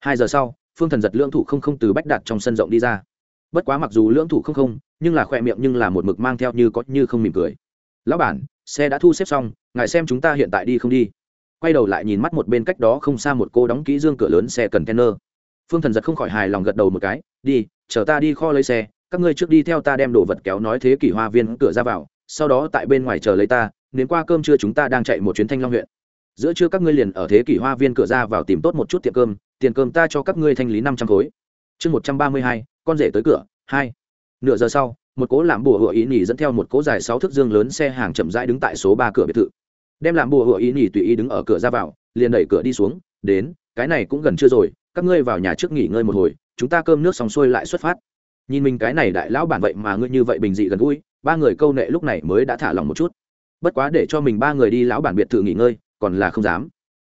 Hai giờ sau, phương thần giật lưỡng thủ không không từ bách đạt trong sân rộng đi ra. Bất quá mặc dù lưỡng thủ không không, nhưng là khoe miệng nhưng là một mực mang theo như có như không mỉm cười. Lão bản, xe đã thu xếp xong, ngài xem chúng ta hiện tại đi không đi. Quay đầu lại nhìn mắt một bên cách đó không xa một cô đóng kỹ dương cửa lớn xe cần kenner phương thần giật không khỏi hài lòng gật đầu một cái, đi, chờ ta đi kho lấy xe, các ngươi trước đi theo ta đem đồ vật kéo nói thế kỷ hoa viên cửa ra vào, sau đó tại bên ngoài chờ lấy ta nếu qua cơm trưa chúng ta đang chạy một chuyến thanh long huyện. Giữa trưa các ngươi liền ở thế kỷ hoa viên cửa ra vào tìm tốt một chút tiệm cơm, tiền cơm ta cho các ngươi thanh lý năm trăm khối. Chương một trăm ba mươi hai, con rể tới cửa, hai. Nửa giờ sau, một cố làm bùa hựa ý nhỉ dẫn theo một cố dài sáu thước dương lớn xe hàng chậm rãi đứng tại số ba cửa biệt thự. Đem làm bùa hựa ý nhỉ tùy ý đứng ở cửa ra vào, liền đẩy cửa đi xuống, đến, cái này cũng gần chưa rồi, các ngươi vào nhà trước nghỉ ngơi một hồi, chúng ta cơm nước xong xuôi lại xuất phát. Nhìn mình cái này đại lão bản vậy mà ngươi như vậy bình dị gần gũi, ba người câu nệ lúc này mới đã thả lòng một chút bất quá để cho mình ba người đi lão bản biệt thự nghỉ ngơi, còn là không dám.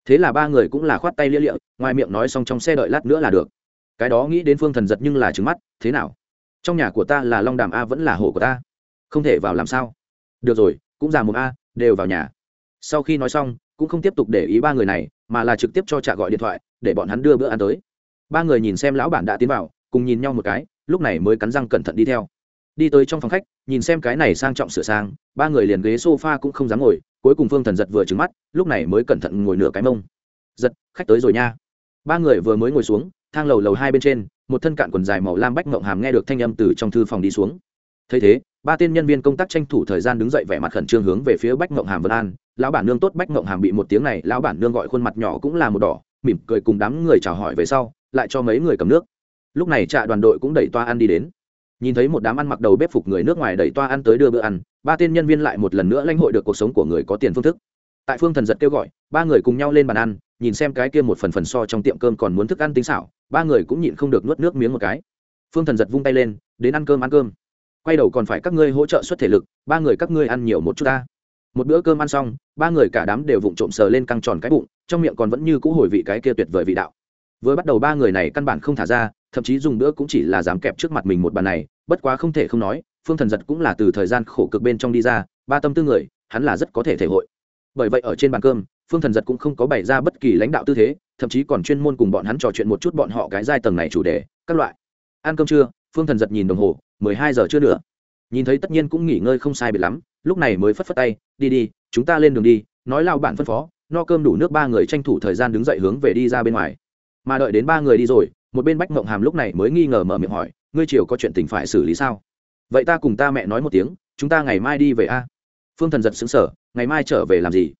Thế là ba người cũng là khoát tay lia lịa, ngoài miệng nói xong trong xe đợi lát nữa là được. Cái đó nghĩ đến phương thần giật nhưng là trứng mắt, thế nào? Trong nhà của ta là long đàm a vẫn là hổ của ta. Không thể vào làm sao? Được rồi, cũng già mồm a, đều vào nhà. Sau khi nói xong, cũng không tiếp tục để ý ba người này, mà là trực tiếp cho trả gọi điện thoại, để bọn hắn đưa bữa ăn tới. Ba người nhìn xem lão bản đã tiến vào, cùng nhìn nhau một cái, lúc này mới cắn răng cẩn thận đi theo đi tới trong phòng khách, nhìn xem cái này sang trọng sửa sang, ba người liền ghế sofa cũng không dám ngồi, cuối cùng phương thần giật vừa trứng mắt, lúc này mới cẩn thận ngồi nửa cái mông. Giật, khách tới rồi nha. Ba người vừa mới ngồi xuống, thang lầu lầu hai bên trên, một thân cạn quần dài màu lam bách mộng hàm nghe được thanh âm từ trong thư phòng đi xuống. Thấy thế, ba tên nhân viên công tác tranh thủ thời gian đứng dậy vẻ mặt khẩn trương hướng về phía bách mộng hàm vân an. Lão bản nương tốt bách mộng hàm bị một tiếng này, lão bản nương gọi khuôn mặt nhỏ cũng là một đỏ, mỉm cười cùng đám người chào hỏi về sau, lại cho mấy người cầm nước. Lúc này trạ đoàn đội cũng đẩy toa ăn đi đến nhìn thấy một đám ăn mặc đầu bếp phục người nước ngoài đẩy toa ăn tới đưa bữa ăn, ba tên nhân viên lại một lần nữa lãnh hội được cuộc sống của người có tiền phương thức. Tại phương thần giật kêu gọi, ba người cùng nhau lên bàn ăn, nhìn xem cái kia một phần phần so trong tiệm cơm còn muốn thức ăn tinh xảo, ba người cũng nhịn không được nuốt nước miếng một cái. Phương thần giật vung tay lên, đến ăn cơm ăn cơm. Quay đầu còn phải các ngươi hỗ trợ xuất thể lực, ba người các ngươi ăn nhiều một chút ta. Một bữa cơm ăn xong, ba người cả đám đều vụng trộm sờ lên căng tròn cái bụng, trong miệng còn vẫn như cũ hồi vị cái kia tuyệt vời vị đạo. Vừa bắt đầu ba người này căn bản không thả ra thậm chí dùng bữa cũng chỉ là dám kẹp trước mặt mình một bàn này, bất quá không thể không nói, phương thần giật cũng là từ thời gian khổ cực bên trong đi ra, ba tâm tư người, hắn là rất có thể thể hội. Bởi vậy ở trên bàn cơm, phương thần giật cũng không có bày ra bất kỳ lãnh đạo tư thế, thậm chí còn chuyên môn cùng bọn hắn trò chuyện một chút bọn họ cái giai tầng này chủ đề, các loại. Ăn cơm trưa, phương thần giật nhìn đồng hồ, mười hai giờ chưa nữa nhìn thấy tất nhiên cũng nghỉ ngơi không sai biệt lắm, lúc này mới phất phất tay, đi đi, chúng ta lên đường đi, nói lao bản phân phó, no cơm đủ nước ba người tranh thủ thời gian đứng dậy hướng về đi ra bên ngoài. Mà đợi đến ba người đi rồi một bên bách mộng hàm lúc này mới nghi ngờ mở miệng hỏi, ngươi triều có chuyện tình phải xử lý sao? Vậy ta cùng ta mẹ nói một tiếng, chúng ta ngày mai đi về a. Phương thần giật xứng sở ngày mai trở về làm gì?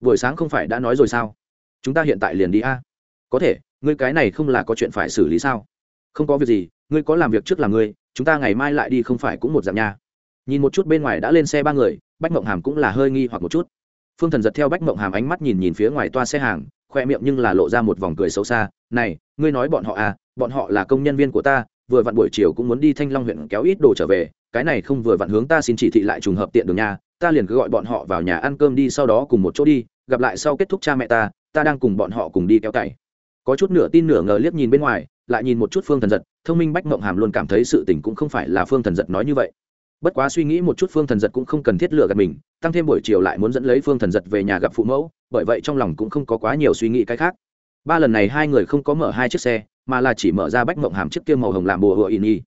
Buổi sáng không phải đã nói rồi sao? Chúng ta hiện tại liền đi a. Có thể, ngươi cái này không là có chuyện phải xử lý sao? Không có việc gì, ngươi có làm việc trước là ngươi, chúng ta ngày mai lại đi không phải cũng một dạng nha. Nhìn một chút bên ngoài đã lên xe ba người, bách mộng hàm cũng là hơi nghi hoặc một chút. Phương thần giật theo bách mộng hàm ánh mắt nhìn nhìn phía ngoài toa xe hàng khoe miệng nhưng là lộ ra một vòng cười xấu xa, này, ngươi nói bọn họ à bọn họ là công nhân viên của ta, vừa vặn buổi chiều cũng muốn đi thanh long huyện kéo ít đồ trở về, cái này không vừa vặn hướng ta xin chỉ thị lại trùng hợp tiện đường nhà ta liền cứ gọi bọn họ vào nhà ăn cơm đi sau đó cùng một chỗ đi, gặp lại sau kết thúc cha mẹ ta ta đang cùng bọn họ cùng đi kéo cày. Có chút nửa tin nửa ngờ liếc nhìn bên ngoài, lại nhìn một chút phương thần giật, thông minh bách mộng hàm luôn cảm thấy sự tình cũng không phải là phương thần giật nói như vậy bất quá suy nghĩ một chút phương thần giật cũng không cần thiết lựa gạt mình, tăng thêm buổi chiều lại muốn dẫn lấy phương thần giật về nhà gặp phụ mẫu, bởi vậy trong lòng cũng không có quá nhiều suy nghĩ cái khác. Ba lần này hai người không có mở hai chiếc xe, mà là chỉ mở ra bách mộng hàm chiếc kia màu hồng làm bùa hựa in y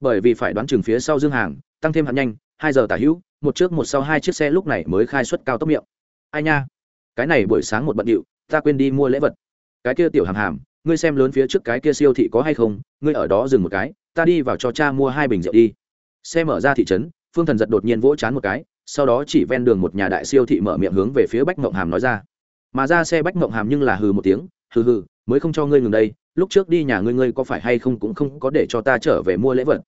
bởi vì phải đoán chừng phía sau dương hàng tăng thêm hạn nhanh, hai giờ tả hữu, một trước một sau hai chiếc xe lúc này mới khai xuất cao tốc miệng. Ai nha, cái này buổi sáng một bận điệu, ta quên đi mua lễ vật. Cái kia tiểu hàm hàm, ngươi xem lớn phía trước cái kia siêu thị có hay không, ngươi ở đó dừng một cái, ta đi vào cho cha mua hai bình rượu đi xe mở ra thị trấn, phương thần giật đột nhiên vỗ chán một cái, sau đó chỉ ven đường một nhà đại siêu thị mở miệng hướng về phía bách mộng hàm nói ra. Mà ra xe bách mộng hàm nhưng là hừ một tiếng, hừ hừ, mới không cho ngươi ngừng đây, lúc trước đi nhà ngươi ngươi có phải hay không cũng không có để cho ta trở về mua lễ vật.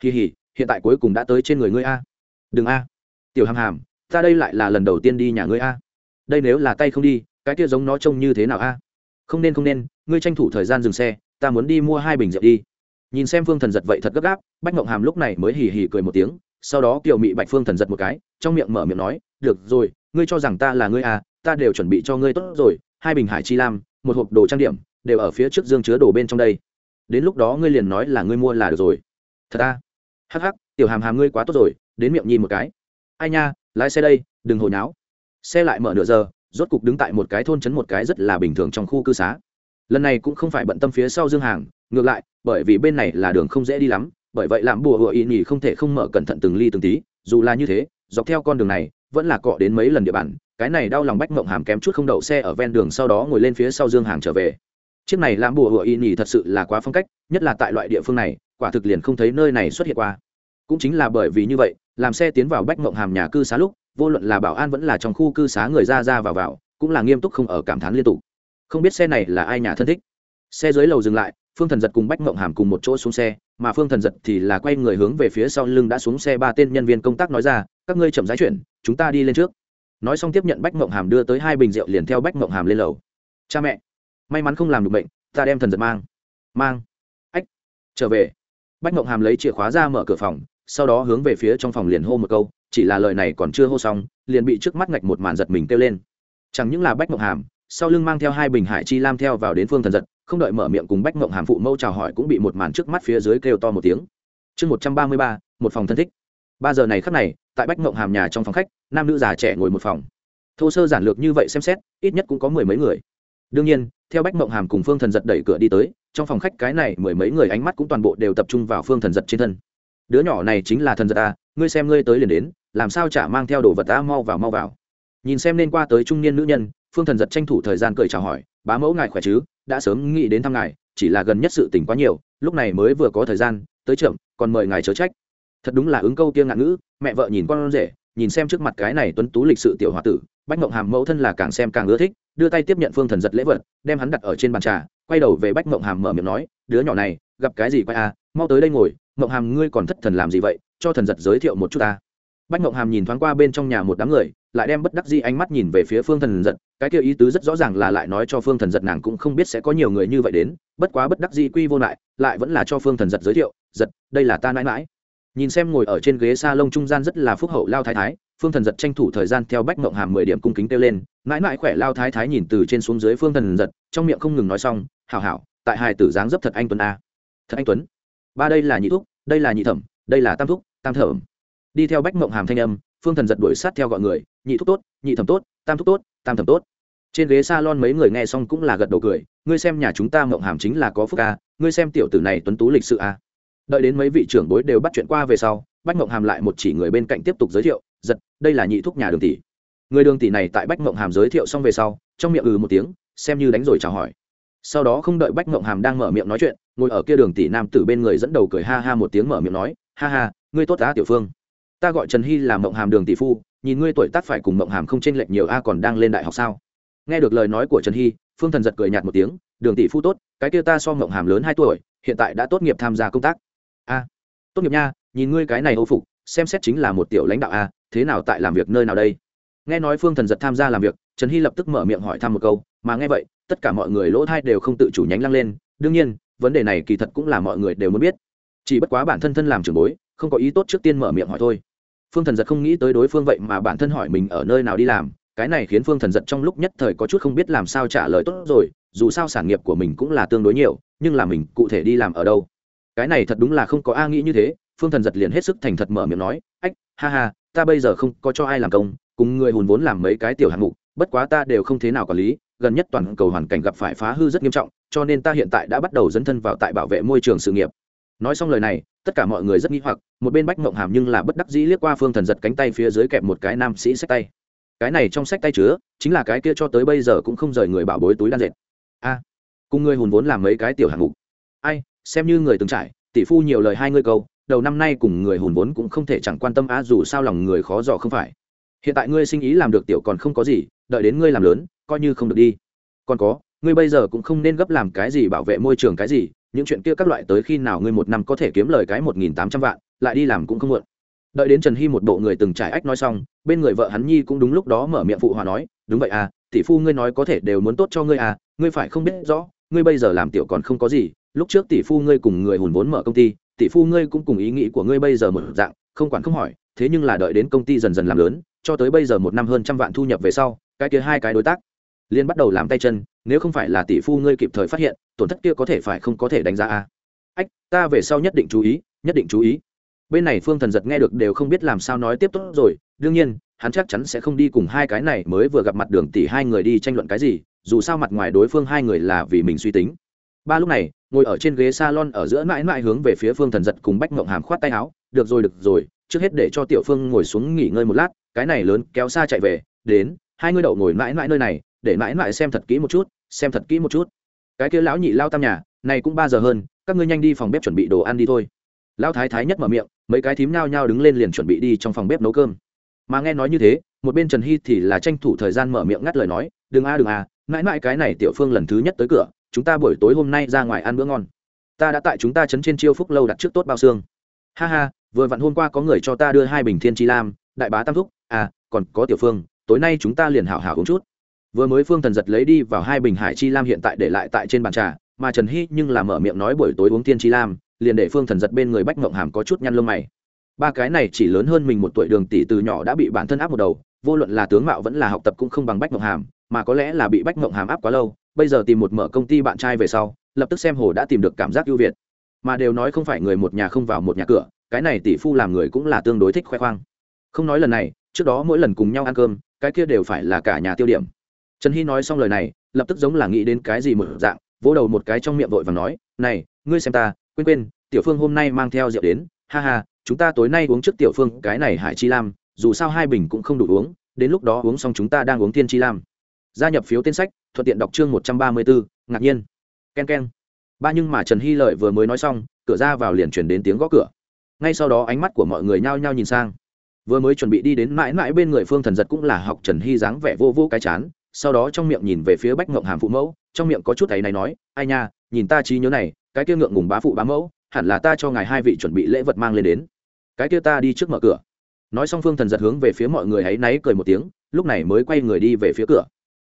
Kỳ hỉ, hiện tại cuối cùng đã tới trên người ngươi a. Đừng a. Tiểu hàm hàm, ta đây lại là lần đầu tiên đi nhà ngươi a. Đây nếu là tay không đi, cái kia giống nó trông như thế nào a? Không nên không nên, ngươi tranh thủ thời gian dừng xe, ta muốn đi mua hai bình rượu đi nhìn xem phương thần giật vậy thật gấp gáp, bách mộng hàm lúc này mới hì hì cười một tiếng, sau đó kiều mị bạch phương thần giật một cái, trong miệng mở miệng nói, được rồi, ngươi cho rằng ta là ngươi à ta đều chuẩn bị cho ngươi tốt rồi, hai bình hải chi lam, một hộp đồ trang điểm, đều ở phía trước dương chứa đồ bên trong đây. Đến lúc đó ngươi liền nói là ngươi mua là được rồi. Thật ta hắc hắc, tiểu hàm hàm ngươi quá tốt rồi, đến miệng nhìn một cái. Ai nha, lái xe đây, đừng hồi náo. Xe lại mở nửa giờ, rốt cục đứng tại một cái thôn trấn một cái rất là bình thường trong khu cư xá. Lần này cũng không phải bận tâm phía sau dương hàng ngược lại, bởi vì bên này là đường không dễ đi lắm, bởi vậy làm bùa hựa ý nhì không thể không mở cẩn thận từng ly từng tí, dù là như thế, dọc theo con đường này, vẫn là cọ đến mấy lần địa bàn, cái này đau lòng bách mộng hàm kém chút không đậu xe ở ven đường sau đó ngồi lên phía sau dương hàng trở về. Chiếc này làm bùa hựa ý nhì thật sự là quá phong cách, nhất là tại loại địa phương này, quả thực liền không thấy nơi này xuất hiện qua. Cũng chính là bởi vì như vậy, làm xe tiến vào bách mộng hàm nhà cư xá lúc, vô luận là bảo an vẫn là trong khu cư xá người ra ra vào vào, cũng là nghiêm túc không ở cảm thán liên tục. Không biết xe này là ai nhà thân thích. Xe dưới lầu dừng lại phương thần giật cùng bách mộng hàm cùng một chỗ xuống xe, mà phương thần giật thì là quay người hướng về phía sau lưng đã xuống xe ba tên nhân viên công tác nói ra, các ngươi chậm rãi chuyển, chúng ta đi lên trước. Nói xong tiếp nhận bách mộng hàm đưa tới hai bình rượu liền theo bách mộng hàm lên lầu. Cha mẹ, may mắn không làm được bệnh, ta đem thần giật mang. Mang. Ách, trở về. Bách mộng hàm lấy chìa khóa ra mở cửa phòng, sau đó hướng về phía trong phòng liền hô một câu, chỉ là lời này còn chưa hô xong, liền bị trước mắt ngạch một màn giật mình kêu lên. Chẳng những là bách mộng hàm sau lưng mang theo hai bình hải chi lam theo vào đến phương thần giật không đợi mở miệng cùng bách mộng hàm phụ mâu chào hỏi cũng bị một màn trước mắt phía dưới kêu to một tiếng. Chương một trăm ba mươi ba một phòng thân thích. Ba giờ này khắc này tại bách mộng hàm nhà trong phòng khách nam nữ già trẻ ngồi một phòng. Thô sơ giản lược như vậy xem xét ít nhất cũng có mười mấy người. Đương nhiên theo bách mộng hàm cùng phương thần giật đẩy cửa đi tới trong phòng khách cái này mười mấy người ánh mắt cũng toàn bộ đều tập trung vào phương thần giật trên thân. Đứa nhỏ này chính là thần giật à, ngươi xem ngươi tới liền đến làm sao chả mang theo đồ vật ta mau vào mau vào. Nhìn xem nên qua tới trung niên nữ nhân phương thần giật tranh thủ thời gian cười chào hỏi, bá mẫu ngài khỏe chứ? Đã sớm nghĩ đến thăm ngài, chỉ là gần nhất sự tỉnh quá nhiều, lúc này mới vừa có thời gian, tới trưởng, còn mời ngài chớ trách. Thật đúng là ứng câu tiên ngạn ngữ, mẹ vợ nhìn con rể, nhìn xem trước mặt cái này tuấn tú lịch sự tiểu h o a tử, bách mộng hàm mẫu thân là càng xem càng ưa thích, đưa tay tiếp nhận phương thần giật lễ vật, đem hắn đặt ở trên bàn trà, quay đầu về bách mộng hàm mở miệng nói, đứa nhỏ này, gặp cái gì quay à mau tới đây ngồi, mộng hàm ngươi còn thất thần làm gì vậy, cho thần giật giới thiệu một chút ta. Bách mộng hàm nhìn thoáng qua bên trong nhà một đám người lại đem bất đắc di ánh mắt nhìn về phía phương thần giật, cái kia ý tứ rất rõ ràng là lại nói cho phương thần giật nàng cũng không biết sẽ có nhiều người như vậy đến, bất quá bất đắc di quy vô lại lại vẫn là cho phương thần giật giới thiệu, giật, đây là ta mãi mãi nhìn xem ngồi ở trên ghế s a lông trung gian rất là phúc hậu lao thái thái, phương thần giật tranh thủ thời gian theo bách mộng hàm mười điểm cung kính kêu lên mãi mãi khỏe lao thái thái nhìn từ trên xuống dưới phương thần giật, trong miệng không ngừng nói xong, hảo hảo, tại hài tử dáng dấp thật anh tuấn a. Thật anh tuấn? Ba đây là nhị thúc, đây là nhị thẩm, đây là tam thúc, tam thẩm. Đi theo bách mộng hàm thanh âm phương thần giật đuổi sát theo gọi người, nhị thúc tốt, nhị thẩm tốt, tam thúc tốt, tam thẩm tốt. Trên ghế s a lon mấy người nghe xong cũng là gật đầu cười, ngươi xem nhà chúng ta mộng hàm chính là có phúc a ngươi xem tiểu tử này tuấn tú lịch sự a đợi đến mấy vị trưởng bối đều bắt chuyện qua về sau, bách mộng hàm lại một chỉ người bên cạnh tiếp tục giới thiệu, giật, đây là nhị thúc nhà đường tỷ. Người đường tỷ này tại bách mộng hàm giới thiệu xong về sau, trong miệng ừ một tiếng, xem như đánh rồi chào hỏi. Sau đó không đợi bách mộng hàm đang mở miệng nói chuyện, ngồi ở kia đường tỷ nam tử bên người dẫn đầu cười ha ha một tiếng mở miệng nói, ha ha, ngươi tốt á, tiểu phương ta gọi trần hy là mộng hàm đường tỷ phu, nhìn ngươi tuổi tác phải cùng mộng hàm không chênh lệch nhiều a còn đang lên đại học sao? Nghe được lời nói của trần hy, phương thần giật cười nhạt một tiếng, đường tỷ phu tốt, cái kia ta so mộng hàm lớn hai tuổi, hiện tại đã tốt nghiệp tham gia công tác. A, tốt nghiệp nha, nhìn ngươi cái này ô phục, xem xét chính là một tiểu lãnh đạo a, thế nào tại làm việc nơi nào đây? Nghe nói phương thần giật tham gia làm việc, trần hy lập tức mở miệng hỏi thăm một câu, mà nghe vậy, tất cả mọi người lỗ thai đều không tự chủ nhánh lăng lên. Đương nhiên, vấn đề này kỳ thật cũng là mọi người đều muốn biết. Chỉ bất quá bản thân thân làm trưởng bối, không có ý tốt trước tiên mở miệng hỏi thôi phương thần giật không nghĩ tới đối phương vậy mà bản thân hỏi mình ở nơi nào đi làm, cái này khiến phương thần giật trong lúc nhất thời có chút không biết làm sao trả lời tốt rồi, dù sao sản nghiệp của mình cũng là tương đối nhiều, nhưng là mình cụ thể đi làm ở đâu? Cái này thật đúng là không có a nghĩ như thế, phương thần giật liền hết sức thành thật mở miệng nói, ách, ha ha, ta bây giờ không có cho ai làm công, cùng người hùn vốn làm mấy cái tiểu hạng mục, bất quá ta đều không thế nào quản lý, gần nhất toàn cầu hoàn cảnh gặp phải phá hư rất nghiêm trọng, cho nên ta hiện tại đã bắt đầu dấn thân vào tại bảo vệ môi trường sự nghiệp nói xong lời này, tất cả mọi người rất nghi hoặc, một bên bách mộng hàm nhưng là bất đắc dĩ liếc qua phương thần giật cánh tay phía dưới kẹp một cái nam sĩ sách tay. Cái này trong sách tay chứa, chính là cái kia cho tới bây giờ cũng không rời người bảo bối túi đan dệt. A, cùng người hùn vốn làm mấy cái tiểu hạng mục. Ai, xem như người từng trải, tỷ phu nhiều lời hai ngươi câu, đầu năm nay cùng người hùn vốn cũng không thể chẳng quan tâm á, dù sao lòng người khó dò không phải. Hiện tại ngươi sinh ý làm được tiểu còn không có gì, đợi đến ngươi làm lớn, coi như không được đi. Còn có, ngươi bây giờ cũng không nên gấp làm cái gì bảo vệ môi trường cái gì những chuyện kia các loại tới khi nào ngươi một năm có thể kiếm lời cái một nghìn tám trăm vạn, lại đi làm cũng không muộn. Đợi đến trần hy một bộ người từng trải ách nói xong, bên người vợ hắn nhi cũng đúng lúc đó mở miệng phụ hòa nói, đúng vậy à tỷ phu ngươi nói có thể đều muốn tốt cho ngươi à ngươi phải không biết rõ, ngươi bây giờ làm tiểu còn không có gì, lúc trước tỷ phu ngươi cùng người hùn vốn mở công ty, tỷ phu ngươi cũng cùng ý nghĩ của ngươi bây giờ một dạng, không quản không hỏi, thế nhưng là đợi đến công ty dần dần làm lớn, cho tới bây giờ một năm hơn trăm vạn thu nhập về sau, cái kia hai cái đối tác liên bắt đầu làm tay chân nếu không phải là tỷ phu ngươi kịp thời phát hiện, tổn thất kia có thể phải không có thể đánh giá a. Ách, ta về sau nhất định chú ý, nhất định chú ý. Bên này phương thần giật nghe được đều không biết làm sao nói tiếp tốt rồi, đương nhiên, hắn chắc chắn sẽ không đi cùng hai cái này mới vừa gặp mặt đường tỷ hai người đi tranh luận cái gì, dù sao mặt ngoài đối phương hai người là vì mình suy tính. Ba lúc này, ngồi ở trên ghế salon ở giữa mãi mãi hướng về phía phương thần giật cùng bách ngộng hàm khoát tay áo, được rồi được rồi, trước hết để cho tiểu phương ngồi xuống nghỉ ngơi một lát, cái này lớn, kéo xa chạy về, đến, hai ngươi đậu ngồi mãi mãi nơi này để mãi mãi xem thật kỹ một chút, xem thật kỹ một chút. Cái kia lão nhị lao tam nhà, này cũng ba giờ hơn, các ngươi nhanh đi phòng bếp chuẩn bị đồ ăn đi thôi. Lão thái thái nhất mở miệng, mấy cái thím nhao nhao đứng lên liền chuẩn bị đi trong phòng bếp nấu cơm. Mà nghe nói như thế, một bên trần hy thì là tranh thủ thời gian mở miệng ngắt lời nói, đừng a đừng a, mãi mãi cái này tiểu phương lần thứ nhất tới cửa, chúng ta buổi tối hôm nay ra ngoài ăn bữa ngon. Ta đã tại chúng ta chấn trên chiêu phúc lâu đặt trước tốt bao xương. Ha ha, vừa vặn hôm qua có người cho ta đưa hai bình thiên chi lam, đại bá tam thúc à còn có tiểu phương, tối nay chúng ta liền hảo hảo uống chút vừa mới phương thần giật lấy đi vào hai bình hải chi lam hiện tại để lại tại trên bàn trà, mà trần hy nhưng là mở miệng nói buổi tối uống thiên chi lam, liền để phương thần giật bên người bách mộng hàm có chút nhăn lông mày. Ba cái này chỉ lớn hơn mình một tuổi đường tỷ từ nhỏ đã bị bản thân áp một đầu, vô luận là tướng mạo vẫn là học tập cũng không bằng bách mộng hàm, mà có lẽ là bị bách mộng hàm áp quá lâu, bây giờ tìm một mở công ty bạn trai về sau, lập tức xem hồ đã tìm được cảm giác ưu việt. Mà đều nói không phải người một nhà không vào một nhà cửa, cái này tỷ phu làm người cũng là tương đối thích khoe khoang. Không nói lần này, trước đó mỗi lần cùng nhau ăn cơm, cái kia đều phải là cả nhà tiêu điểm trần hy nói xong lời này, lập tức giống là nghĩ đến cái gì một dạng, vỗ đầu một cái trong miệng vội và nói, này, ngươi xem ta, quên quên, tiểu phương hôm nay mang theo rượu đến, ha ha, chúng ta tối nay uống trước tiểu phương, cái này hải chi lam, dù sao hai bình cũng không đủ uống, đến lúc đó uống xong chúng ta đang uống thiên chi lam. Gia nhập phiếu tên sách, thuận tiện đọc chương một trăm ba mươi bốn, ngạc nhiên. K e n k e n ba nhưng mà trần hy lợi vừa mới nói xong, cửa ra vào liền chuyển đến tiếng gõ cửa. Ngay sau đó ánh mắt của mọi người nhao nhao nhìn sang. Vừa mới chuẩn bị đi đến mãi mãi bên người phương thần giật cũng là học trần hy dáng vẻ vô vô cái chán sau đó trong miệng nhìn về phía bách ngộng hàm phụ mẫu, trong miệng có chút thầy này nói, ai nha, nhìn ta trí nhớ này, cái kia ngượng ngùng bá phụ bá mẫu, hẳn là ta cho ngài hai vị chuẩn bị lễ vật mang lên đến. Cái kia ta đi trước mở cửa. Nói xong phương thần giật hướng về phía mọi người hãy náy cười một tiếng, lúc này mới quay người đi về phía cửa.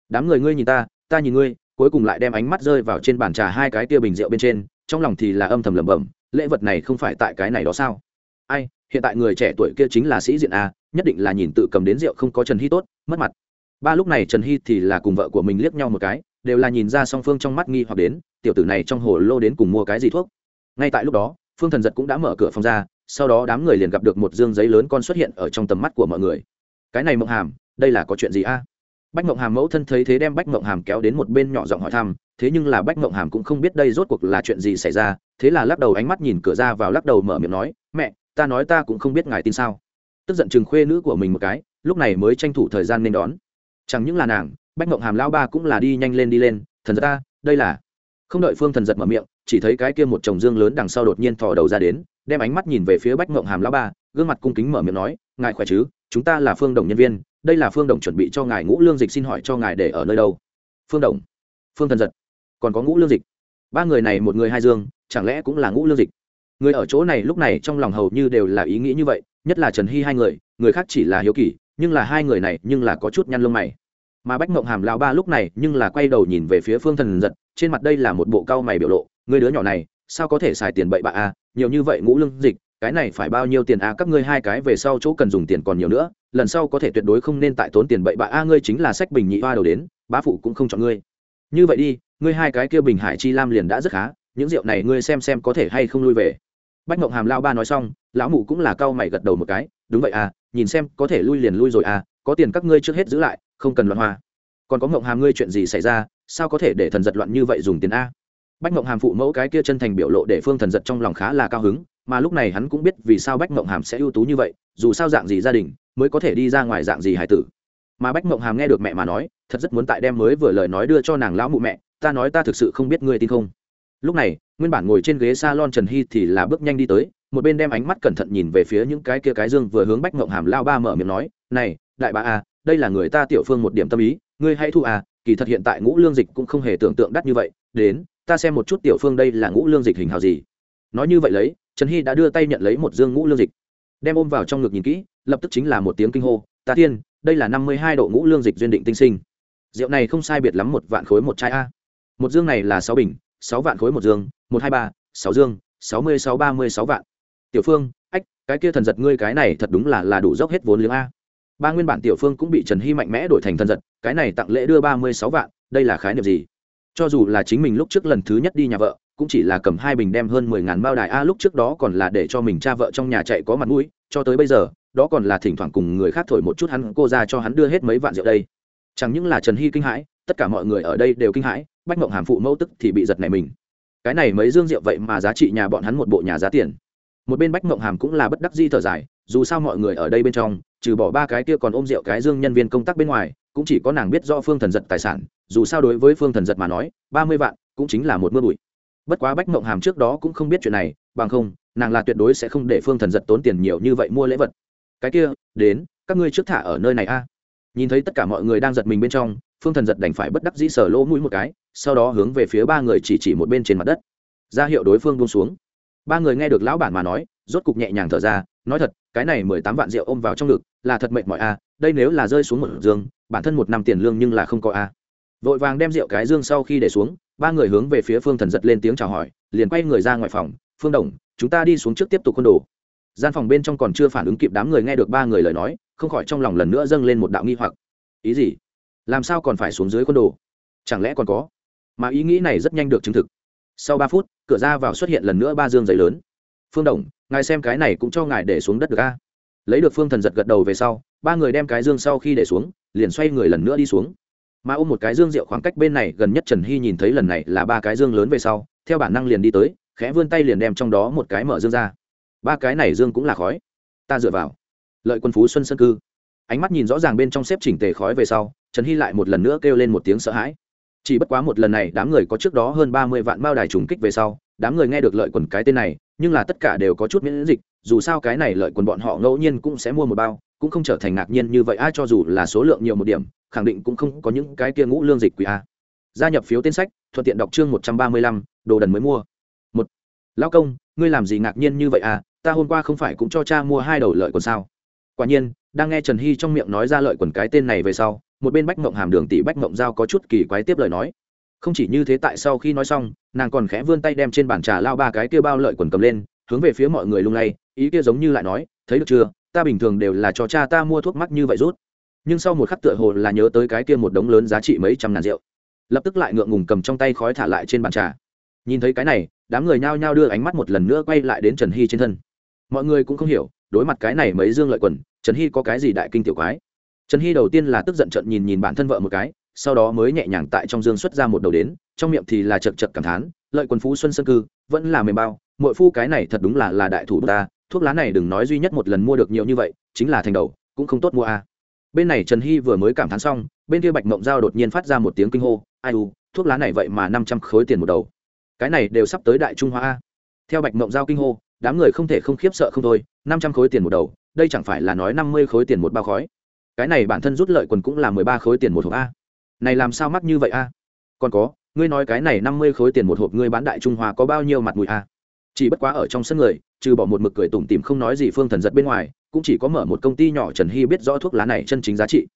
Đám người ngươi nhìn ta ta nhìn ngươi. Cuối cùng lại đem ánh mắt rơi vào trên bàn trà hai cái tia bình rượu bên trên, trong lòng thì là âm thầm lẩm bẩm, lễ vật này không phải tại cái này đó sao? Ai, hiện tại người trẻ tuổi kia chính là sĩ diện a, nhất định là nhìn tự cầm đến rượu không có trần hy tốt, mất mặt ba lúc này trần hy thì là cùng vợ của mình liếc nhau một cái, đều là nhìn ra song phương trong mắt nghi hoặc đến, tiểu tử này trong hồ lô đến cùng mua cái gì thuốc. Ngay tại lúc đó, phương thần giật cũng đã mở cửa phòng ra, sau đó đám người liền gặp được một dương giấy lớn con xuất hiện ở trong tầm mắt của mọi người. Cái này mộng hàm, đây là có chuyện gì a? Bách mộng hàm mẫu thân thấy thế đem bách mộng hàm kéo đến một bên nhỏ giọng hỏi thăm, thế nhưng là bách mộng hàm cũng không biết đây rốt cuộc là chuyện gì xảy ra, thế là lắc đầu ánh mắt nhìn cửa ra vào lắc đầu mở miệng nói, mẹ, ta nói ta cũng không biết ngài tin sao. Tức giận chừng khuê nữ của mình một cái, lúc này mới tranh thủ thời gian nên đón chẳng những là nàng, bách mộng hàm lao ba cũng là đi nhanh lên đi lên, thần giật ta, đây là không đợi phương thần giật mở miệng, chỉ thấy cái kia một chồng dương lớn đằng sau đột nhiên thò đầu ra đến, đem ánh mắt nhìn về phía bách mộng hàm lao ba, gương mặt cung kính mở miệng nói, ngài khỏe chứ? Chúng ta là phương đồng nhân viên, đây là phương đồng chuẩn bị cho ngài ngũ lương dịch xin hỏi cho ngài để ở nơi đâu? Phương đồng. Phương thần giật. Còn có ngũ lương dịch? Ba người này một người hai dương, chẳng lẽ cũng là ngũ lương dịch? Người ở chỗ này lúc này trong lòng hầu như đều là ý nghĩ như vậy, nhất là trần hy hai người người khác chỉ là hiếu kỳ nhưng là hai người này nhưng là có chút nhăn lông mày. Mà bách mộng hàm lao ba lúc này nhưng là quay đầu nhìn về phía phương thần giật, trên mặt đây là một bộ cao mày biểu lộ người đứa nhỏ này, sao có thể xài tiền bậy bạ a nhiều như vậy ngũ lương dịch, cái này phải bao nhiêu tiền a các ngươi hai cái về sau chỗ cần dùng tiền còn nhiều nữa, lần sau có thể tuyệt đối không nên tại tốn tiền bậy bạ a ngươi chính là sách bình nhị hoa đầu đến, bá phụ cũng không chọn ngươi. Như vậy đi, ngươi hai cái kia bình hải chi lam liền đã rất khá, những rượu này ngươi xem xem có thể hay không lui về. Bách mộng hàm lao ba nói xong, lão mụ cũng là cau mày gật đầu một cái đúng vậy à nhìn xem, có thể lui liền lui rồi à có tiền các ngươi trước hết giữ lại, không cần loạn hoa còn có mộng hàm ngươi chuyện gì xảy ra, sao có thể để thần giật loạn như vậy dùng tiền a? Bách mộng hàm phụ mẫu cái kia chân thành biểu lộ để phương thần giật trong lòng khá là cao hứng, mà lúc này hắn cũng biết vì sao bách mộng hàm sẽ ưu tú như vậy, dù sao dạng gì gia đình mới có thể đi ra ngoài dạng gì hải tử. Mà bách mộng hàm nghe được mẹ mà nói, thật rất muốn tại đem mới vừa lời nói đưa cho nàng lão mụ mẹ, ta nói ta thực sự không biết ngươi tin không? Lúc này, nguyên bản ngồi trên ghế s a lon trần hy thì là bước nhanh đi tới, một bên đem ánh mắt cẩn thận nhìn về phía những cái kia cái dương vừa hướng bách ngộng hàm lao ba mở miệng nói, này, đại bà à đây là người ta tiểu phương một điểm tâm ý, ngươi hãy thu à kỳ thật hiện tại ngũ lương dịch cũng không hề tưởng tượng đắt như vậy, đến, ta xem một chút tiểu phương đây là ngũ lương dịch hình hào gì. Nói như vậy lấy, trần hy đã đưa tay nhận lấy một dương ngũ lương dịch, đem ôm vào trong ngực nhìn kỹ, lập tức chính là một tiếng kinh hô, ta tiên, đây là năm mươi hai độ ngũ lương dịch duyên định tinh sinh. Rượu này không sai biệt lắm một vạn khối một chai a. Một dương này là sáu bình sáu vạn khối một dương, một hai ba, sáu dương, sáu mươi sáu, ba mươi sáu vạn. Tiểu phương, ách, cái kia thần giật ngươi cái này thật đúng là là đủ dốc hết vốn liếng a. Ba nguyên bản tiểu phương cũng bị trần hy mạnh mẽ đổi thành thần giật, cái này tặng lễ đưa ba mươi sáu vạn, đây là khái niệm gì? Cho dù là chính mình lúc trước lần thứ nhất đi nhà vợ, cũng chỉ là cầm hai bình đem hơn mười ngàn bao đài a lúc trước đó còn là để cho mình cha vợ trong nhà chạy có mặt mũi, cho tới bây giờ, đó còn là thỉnh thoảng cùng người khác thổi một chút hắn, cô ra cho hắn đưa hết mấy vạn rượu đây. Chẳng những là trần hy kinh hãi, tất cả mọi người ở đây đều kinh hãi bách mộng hàm phụ mẫu tức thì bị giật này mình. Cái này mấy dương rượu vậy mà giá trị nhà bọn hắn một bộ nhà giá tiền. Một bên bách mộng hàm cũng là bất đắc di thở dài, dù sao mọi người ở đây bên trong, trừ bỏ ba cái kia còn ôm rượu cái dương nhân viên công tác bên ngoài, cũng chỉ có nàng biết do phương thần giật tài sản, dù sao đối với phương thần giật mà nói, ba mươi vạn cũng chính là một mưa bụi. Bất quá bách mộng hàm trước đó cũng không biết chuyện này, bằng không, nàng là tuyệt đối sẽ không để phương thần giật tốn tiền nhiều như vậy mua lễ vật. Cái kia, đến, các ngươi trước thả ở nơi này a. Nhìn thấy tất cả mọi người đang giật mình bên trong, phương thần giật đành phải bất đắc dĩ sở lỗ mũi một cái sau đó hướng về phía ba người chỉ chỉ một bên trên mặt đất. Ra hiệu đối phương buông xuống. Ba người nghe được lão bản mà nói, rốt cục nhẹ nhàng thở ra, nói thật, cái này mười tám vạn rượu ôm vào trong ngực, là thật mệt mỏi a đây nếu là rơi xuống một dương bản thân một năm tiền lương nhưng là không có a vội vàng đem rượu cái dương sau khi để xuống, ba người hướng về phía phương thần giật lên tiếng chào hỏi, liền quay người ra ngoài phòng, phương đồng, chúng ta đi xuống trước tiếp tục khuôn đồ. Gian phòng bên trong còn chưa phản ứng kịp đám người nghe được ba người lời nói, không khỏi trong lòng lần nữa dâng lên một đạo nghi hoặc. Ý gì? Làm sao còn phải xuống dưới khuôn đồ? Chẳng lẽ còn có? Mà ý nghĩ này rất nhanh được chứng thực. Sau ba phút, cửa ra vào xuất hiện lần nữa ba dương giấy lớn. Phương đồng, ngài xem cái này cũng cho ngài để xuống đất được a. Lấy được phương thần giật gật đầu về sau, ba người đem cái dương sau khi để xuống, liền xoay người lần nữa đi xuống. Mà ôm một cái dương rượu khoảng cách bên này gần nhất trần hy nhìn thấy lần này là ba cái dương lớn về sau, theo bản năng liền đi tới, khẽ vươn tay liền đem trong đó một cái mở dương ra. Ba cái này dương cũng là khói. Ta dựa vào. Lợi quân phú xuân sân cư. Ánh mắt nhìn rõ ràng bên trong xếp chỉnh tề khói về sau, trần hy lại một lần nữa kêu lên một tiếng sợ hãi chỉ bất quá một lần này, đám người có trước đó hơn ba mươi vạn bao đài trùng kích về sau, đám người nghe được lợi quần cái tên này, nhưng là tất cả đều có chút miễn dịch, dù sao cái này lợi quần bọn họ ngẫu nhiên cũng sẽ mua một bao, cũng không trở thành ngạc nhiên như vậy. Ai cho dù là số lượng nhiều một điểm, khẳng định cũng không có những cái kia ngũ lương dịch quỷ a. Gia nhập phiếu tên sách, thuận tiện đọc chương một trăm ba mươi lăm, đồ đần mới mua. Một lao công, ngươi làm gì ngạc nhiên như vậy à ta hôm qua không phải cũng cho cha mua hai đầu lợi quần sao? Quả nhiên, đang nghe trần hy trong miệng nói ra lợi quần cái tên này về sau một bên bách mộng hàm đường tỷ bách mộng giao có chút kỳ quái tiếp lời nói. Không chỉ như thế tại sau khi nói xong, nàng còn khẽ vươn tay đem trên bàn trà lao ba cái kia bao lợi quần cầm lên, hướng về phía mọi người lung lay, ý kia giống như lại nói, thấy được chưa, ta bình thường đều là cho cha ta mua thuốc mắc như vậy rút. Nhưng sau một khắc tựa hồ là nhớ tới cái kia một đống lớn giá trị mấy trăm ngàn rượu. Lập tức lại ngượng ngùng cầm trong tay khói thả lại trên bàn trà. Nhìn thấy cái này, đám người nhao nhao đưa ánh mắt một lần nữa quay lại đến trần hy trên thân. Mọi người cũng không hiểu, đối mặt cái này mấy dương lợi quần, trần hy có cái gì đại kinh tiểu quái trần hy đầu tiên là tức giận trận nhìn nhìn bản thân vợ một cái, sau đó mới nhẹ nhàng tại trong dương xuất ra một đầu đến, trong miệng thì là chật chật cảm thán, lợi quần phú xuân sơn cư, vẫn là mềm bao mỗi phu cái này thật đúng là là đại thủ ta, thuốc lá này đừng nói duy nhất một lần mua được nhiều như vậy, chính là thành đầu, cũng không tốt mua a. Bên này trần hy vừa mới cảm thán xong, bên kia bạch mộng giao đột nhiên phát ra một tiếng kinh hô, ai u, thuốc lá này vậy mà năm trăm khối tiền một đầu. Cái này đều sắp tới đại trung hoa a. Theo bạch mộng giao kinh hô, đám người không thể không khiếp sợ không thôi, năm trăm khối tiền một đầu, đây chẳng phải là nói năm mươi khối tiền một bao khói cái này bản thân rút lợi quần cũng là mười ba khối tiền một hộp a. Này làm sao mắc như vậy a? Còn có, ngươi nói cái này năm mươi khối tiền một hộp ngươi bán đại trung hoa có bao nhiêu mặt mũi a? Chỉ bất quá ở trong sân người, trừ bỏ một mực cười tủm tìm không nói gì phương thần giật bên ngoài, cũng chỉ có mở một công ty nhỏ trần hy biết rõ thuốc lá này chân chính giá trị.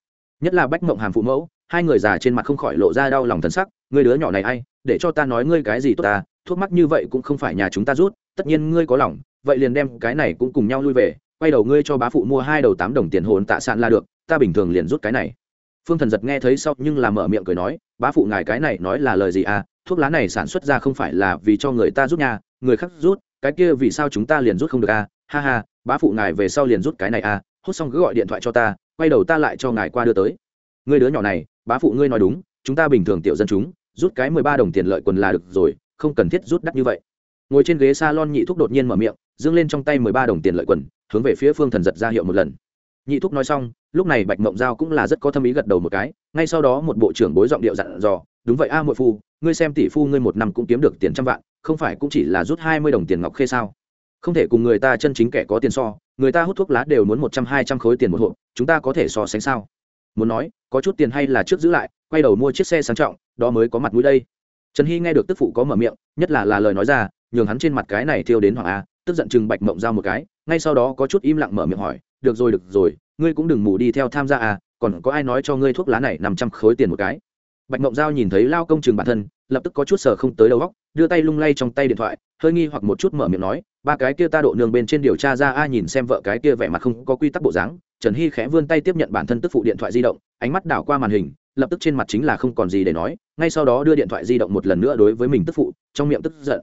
Nhất là bách mộng hàm phụ mẫu, hai người già trên mặt không khỏi lộ ra đau lòng thần sắc người đứa nhỏ này ai, để cho ta nói ngươi cái gì tốt ta, thuốc mắc như vậy cũng không phải nhà chúng ta rút, tất nhiên ngươi có lòng, vậy liền đem cái này cũng cùng nhau lui về, quay đầu ngươi cho bá phụ mua hai đầu tám đồng tiền hồn tạ sạn là được ta bình thường liền rút cái này. Phương thần giật nghe thấy sau nhưng là mở miệng cười nói, bá phụ ngài cái này nói là lời gì à? Thuốc lá này sản xuất ra không phải là vì cho người ta rút nhà người khác rút, cái kia vì sao chúng ta liền rút không được à? Ha ha, bá phụ ngài về sau liền rút cái này à? Hút xong cứ gọi điện thoại cho ta, quay đầu ta lại cho ngài qua đưa tới. Người đứa nhỏ này, bá phụ ngươi nói đúng, chúng ta bình thường tiểu dân chúng, rút cái mười ba đồng tiền lợi quần là được rồi, không cần thiết rút đắt như vậy. Ngồi trên ghế s a lon nhị thúc đột nhiên mở miệng, dương lên trong tay mười ba đồng tiền lợi quần, hướng về phía phương thần giật ra hiệu một lần nhị thúc nói xong lúc này bạch mộng giao cũng là rất có tâm ý gật đầu một cái ngay sau đó một bộ trưởng bối giọng điệu dặn dò đúng vậy a à, muội phu ngươi xem tỷ phu ngươi một năm cũng kiếm được tiền trăm vạn không phải cũng chỉ là rút hai mươi đồng tiền ngọc khê sao? Không thể cùng người ta chân chính kẻ có tiền so người ta hút thuốc lá đều muốn một trăm hai trăm khối tiền một hộp chúng ta có thể so sánh sao? Muốn nói có chút tiền hay là trước giữ lại quay đầu mua chiếc xe sang trọng đó mới có mặt mũi đây. Trần hy nghe được tức phụ có mở miệng nhất là là lời nói ra nhường hắn trên mặt cái này thiêu đến hoàng a tức giận chừng bạch mộng giao một cái ngay sau đó có chút im lặng mở miệng hỏi được rồi được rồi, ngươi cũng đừng mù đi theo tham gia à còn có ai nói cho ngươi thuốc lá này năm trăm khối tiền một cái? Bạch mộng giao nhìn thấy lao công trường bản thân, lập tức có chút sờ không tới đầu góc đưa tay lung lay trong tay điện thoại, hơi nghi hoặc một chút mở miệng nói, ba cái kia ta độ nương bên trên điều tra ra a nhìn xem vợ cái kia vẻ mặt không có quy tắc bộ dáng. Trần hy khẽ vươn tay tiếp nhận bản thân tức phụ điện thoại di động, ánh mắt đảo qua màn hình, lập tức trên mặt chính là không còn gì để nói, ngay sau đó đưa điện thoại di động một lần nữa đối với mình tức phụ, trong miệng tức giận.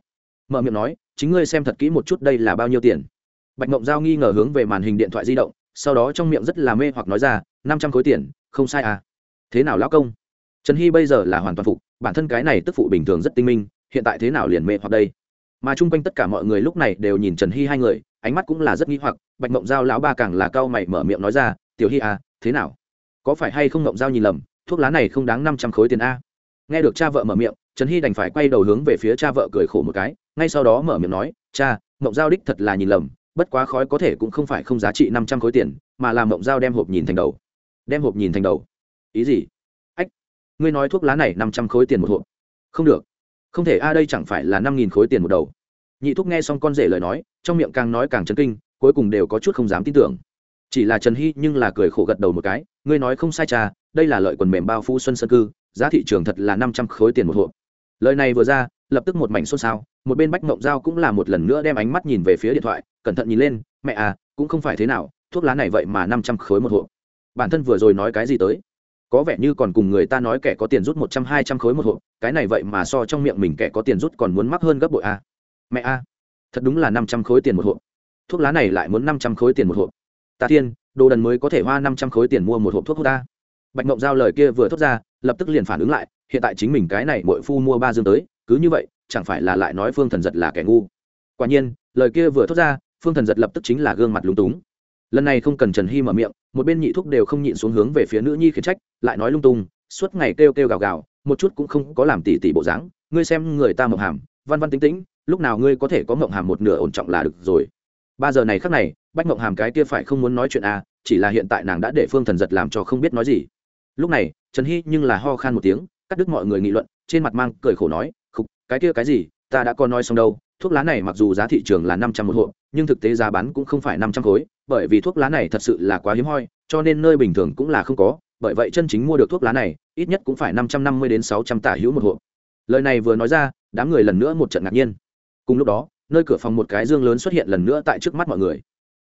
Mở miệng nói, chính ngươi xem thật kỹ một chút đây là bao nhiêu tiền? Bạch mộng giao nghi ngờ hướng về màn hình điện thoại di động, sau đó trong miệng rất là mê hoặc nói ra, năm trăm khối tiền, không sai à. Thế nào lão công? Trần hy bây giờ là hoàn toàn phục, bản thân cái này tức phụ bình thường rất tinh minh, hiện tại thế nào liền mê hoặc đây? Mà chung quanh tất cả mọi người lúc này đều nhìn trần hy hai người, ánh mắt cũng là rất nghi hoặc, bạch mộng giao lão ba càng là cau mày mở miệng nói ra, tiểu hy à thế nào? Có phải hay không mộng giao nhìn lầm, thuốc lá này không đáng năm trăm khối tiền a? Nghe được cha vợ mở miệng, trần hy đành phải quay đầu hướng về phía cha vợ cười khổ một cái, ngay sau đó mở miệng nói, cha mộng giao đích thật là nhìn lầm bất quá khói có thể cũng không phải không giá trị năm trăm khối tiền, mà làm mộng giao đem hộp nhìn thành đầu. Đem hộp nhìn thành đầu. Ý gì? Ách, ngươi nói thuốc lá này năm trăm khối tiền một hộp. Không được. Không thể, a, đây chẳng phải là năm nghìn khối tiền một đầu. Nhị thúc nghe xong con rể lời nói, trong miệng càng nói càng chấn kinh, cuối cùng đều có chút không dám tin tưởng. Chỉ là trần hy nhưng là cười khổ gật đầu một cái, ngươi nói không sai cha đây là lợi quần mềm bao phu xuân sơn cư, giá thị trường thật là năm trăm khối tiền một hộp. Lời này vừa ra lập tức một mảnh xôn xao, một bên bách mộng dao cũng là một lần nữa đem ánh mắt nhìn về phía điện thoại, cẩn thận nhìn lên, mẹ à cũng không phải thế nào, thuốc lá này vậy mà năm trăm khối một hộp. Bản thân vừa rồi nói cái gì tới? Có vẻ như còn cùng người ta nói kẻ có tiền rút một trăm, hai trăm khối một hộp, cái này vậy mà so trong miệng mình kẻ có tiền rút còn muốn mắc hơn gấp bội à. mẹ a thật đúng là năm trăm khối tiền một hộp. Thuốc lá này lại muốn năm trăm khối tiền một hộp. Ta thiên, đồ đần mới có thể hoa năm trăm khối tiền mua một hộp thuốc hút ta. Bạch mộng giao lời kia vừa thốt ra, lập tức liền phản ứng lại, hiện tại chính mình cái này mỗi phu mua ba dương tới cứ như vậy, chẳng phải là lại nói phương thần giật là kẻ ngu. Quả nhiên, lời kia vừa thốt ra, phương thần giật lập tức chính là gương mặt lúng túng. Lần này không cần trần hy mở miệng, một bên nhị thúc đều không nhịn xuống hướng về phía nữ nhi khiển trách, lại nói lung tung, suốt ngày kêu kêu gào gào, một chút cũng không có làm tỉ tỉ bộ dáng, ngươi xem người ta mộng hàm, văn văn tính tĩnh, lúc nào ngươi có thể có mộng hàm một nửa ổn trọng là được rồi. Ba giờ này khác này, bách mộng hàm cái kia phải không muốn nói chuyện à chỉ là hiện tại nàng đã để phương thần giật làm cho không biết nói gì. Lúc này, trần hy nhưng là ho khan một tiếng, cắt đứt mọi người nghị luận, trên mặt mang cười khổ nói cái kia cái gì, ta đã có nói xong đâu, thuốc lá này mặc dù giá thị trường là năm trăm một hộp, nhưng thực tế giá bán cũng không phải năm trăm khối, bởi vì thuốc lá này thật sự là quá hiếm hoi, cho nên nơi bình thường cũng là không có, bởi vậy chân chính mua được thuốc lá này, ít nhất cũng phải năm trăm năm mươi đến sáu trăm tả hữu một hộp. Lời này vừa nói ra, đám người lần nữa một trận ngạc nhiên. Cùng lúc đó, nơi cửa phòng một cái dương lớn xuất hiện lần nữa tại trước mắt mọi người.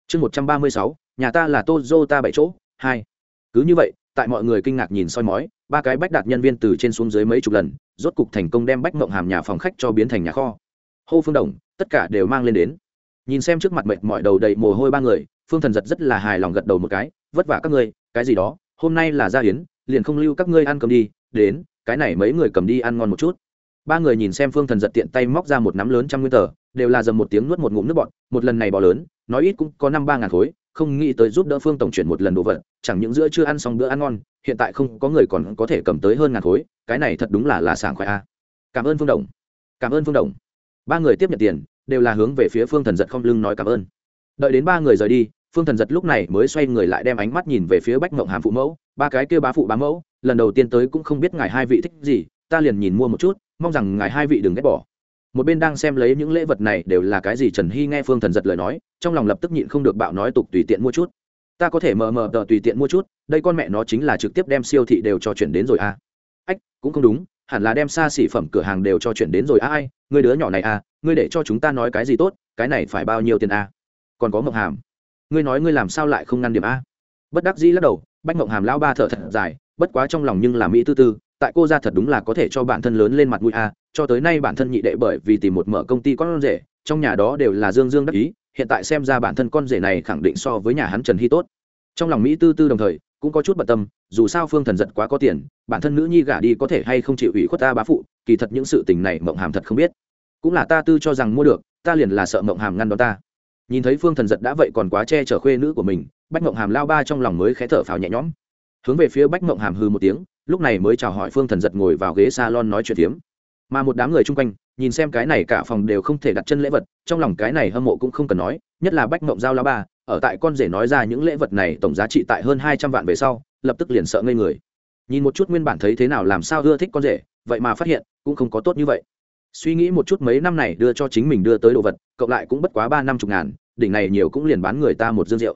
Chương một trăm ba mươi sáu, nhà ta là tozota bảy chỗ, hai. Cứ như vậy, tại mọi người kinh ngạc nhìn soi mói, ba cái bách đạt nhân viên từ trên xuống dưới mấy chục lần rốt cục thành công đem bách mộng hàm nhà phòng khách cho biến thành nhà kho. Hô phương đồng, tất cả đều mang lên đến. Nhìn xem trước mặt mệt mỏi đầu đầy mồ hôi ba người, phương thần giật rất là hài lòng gật đầu một cái, vất vả các ngươi, cái gì đó, hôm nay là gia hiến, liền không lưu các ngươi ăn cầm đi, đến, cái này mấy người cầm đi ăn ngon một chút. Ba người nhìn xem phương thần giật tiện tay móc ra một nắm lớn trăm nguyên tờ, đều là dầm một tiếng nuốt một ngụm nước bọn một lần này bỏ lớn, nói ít cũng có năm ba ngàn khối, không nghĩ tới giúp đỡ phương tổng chuyển một lần đồ vật, chẳng những giữa chưa ăn xong bữa ăn ngon, hiện tại không có người còn có thể cầm tới hơn ngàn khối cái này thật đúng là là sảng khoái a. Cảm ơn phương đồng. Cảm ơn phương đồng. Ba người tiếp nhận tiền, đều là hướng về phía phương thần giật không lưng nói cảm ơn. Đợi đến ba người rời đi, phương thần giật lúc này mới xoay người lại đem ánh mắt nhìn về phía bách mộng hàm phụ mẫu, ba cái kêu bá phụ bá mẫu, lần đầu tiên tới cũng không biết ngài hai vị thích gì, ta liền nhìn mua một chút, mong rằng ngài hai vị đừng ghét bỏ. Một bên đang xem lấy những lễ vật này đều là cái gì trần hy nghe phương thần giật lời nói, trong lòng lập tức nhịn không được bạo nói tục tùy tiện mua chút. Ta có thể mờ mờ tờ tùy tiện mua chút, đây con mẹ nó chính là trực tiếp đem siêu thị đều cho chuyển đến rồi à cũng không đúng, hẳn là đem xa xỉ phẩm cửa hàng đều cho chuyển đến rồi à ai, ngươi đứa nhỏ này à ngươi để cho chúng ta nói cái gì tốt, cái này phải bao nhiêu tiền à còn có mộng hàm, ngươi nói ngươi làm sao lại không ngăn điểm a? Bất đắc dĩ lắc đầu, bách mộng hàm lão ba thở thật dài, bất quá trong lòng nhưng là mỹ tư tư, tại cô ra thật đúng là có thể cho bản thân lớn lên mặt mũi a, cho tới nay bản thân nhị đệ bởi vì tìm một mở công ty con rể, trong nhà đó đều là dương dương đắc ý, hiện tại xem ra bản thân con rể này khẳng định so với nhà hắn trần hy tốt. Trong lòng mỹ tư tư đồng thời cũng có chút bận tâm, dù sao phương thần giật quá có tiền, bản thân nữ nhi gả đi có thể hay không chịu ủy khuất ta bá phụ, kỳ thật những sự tình này mộng hàm thật không biết. Cũng là ta tư cho rằng mua được, ta liền là sợ mộng hàm ngăn đó ta. Nhìn thấy phương thần giật đã vậy còn quá che chở khuê nữ của mình, bách mộng hàm lao ba trong lòng mới khé thở phào nhẹ nhõm. Hướng về phía bách mộng hàm hư một tiếng, lúc này mới chào hỏi phương thần giật ngồi vào ghế s a lon nói chuyện tiếm mà một đám người chung quanh, nhìn xem cái này cả phòng đều không thể đặt chân lễ vật, trong lòng cái này hâm mộ cũng không cần nói, nhất là bách mộng giao lao ba ở tại con rể nói ra những lễ vật này tổng giá trị tại hơn hai trăm vạn về sau, lập tức liền sợ ngây người. Nhìn một chút nguyên bản thấy thế nào làm sao ưa thích con rể, vậy mà phát hiện, cũng không có tốt như vậy. Suy nghĩ một chút mấy năm này đưa cho chính mình đưa tới đồ vật, cộng lại cũng bất quá ba năm chục ngàn, đỉnh này nhiều cũng liền bán người ta một dương rượu.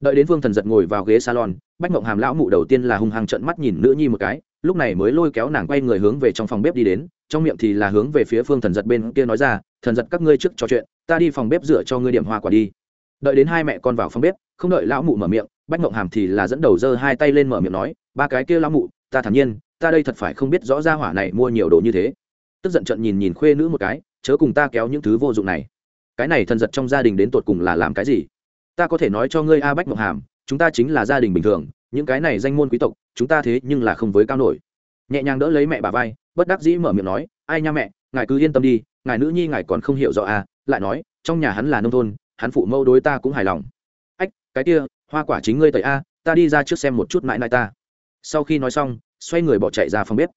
Đợi đến vương thần giật ngồi vào ghế salon, bách mộng hàm lão mụ đầu tiên là hung hăng trận mắt nhìn nữ nhi một cái, lúc này mới lôi kéo nàng quay người hướng về trong phòng bếp đi đến, trong miệng thì là hướng về phía phương thần giật bên kia nói ra, thần giật, các ngươi trước trò chuyện, ta đi phòng bếp rửa cho ngươi điểm hoa quả đi đợi đến hai mẹ con vào phòng bếp, không đợi lão mụ mở miệng, bách mộng hàm thì là dẫn đầu giơ hai tay lên mở miệng nói, ba cái kia lão mụ, ta thản nhiên, ta đây thật phải không biết rõ ra hỏa này mua nhiều đồ như thế. Tức giận trận nhìn nhìn khuê nữ một cái, chớ cùng ta kéo những thứ vô dụng này. Cái này thần giật trong gia đình đến tột cùng là làm cái gì? Ta có thể nói cho ngươi a, bách mộng hàm, chúng ta chính là gia đình bình thường, những cái này danh môn quý tộc, chúng ta thế nhưng là không với cao nổi. Nhẹ nhàng đỡ lấy mẹ bà vai, bất đắc dĩ mở miệng nói, ai nha mẹ, ngài cứ yên tâm đi, ngài nữ nhi ngài còn không hiểu rõ à lại nói, trong nhà hắn là nông thôn hắn phụ mâu đối ta cũng hài lòng. Ách, cái kia, hoa quả chính ngươi tẩy a, ta đi ra trước xem một chút mãi mãi ta. Sau khi nói xong, xoay người bỏ chạy ra phòng bếp.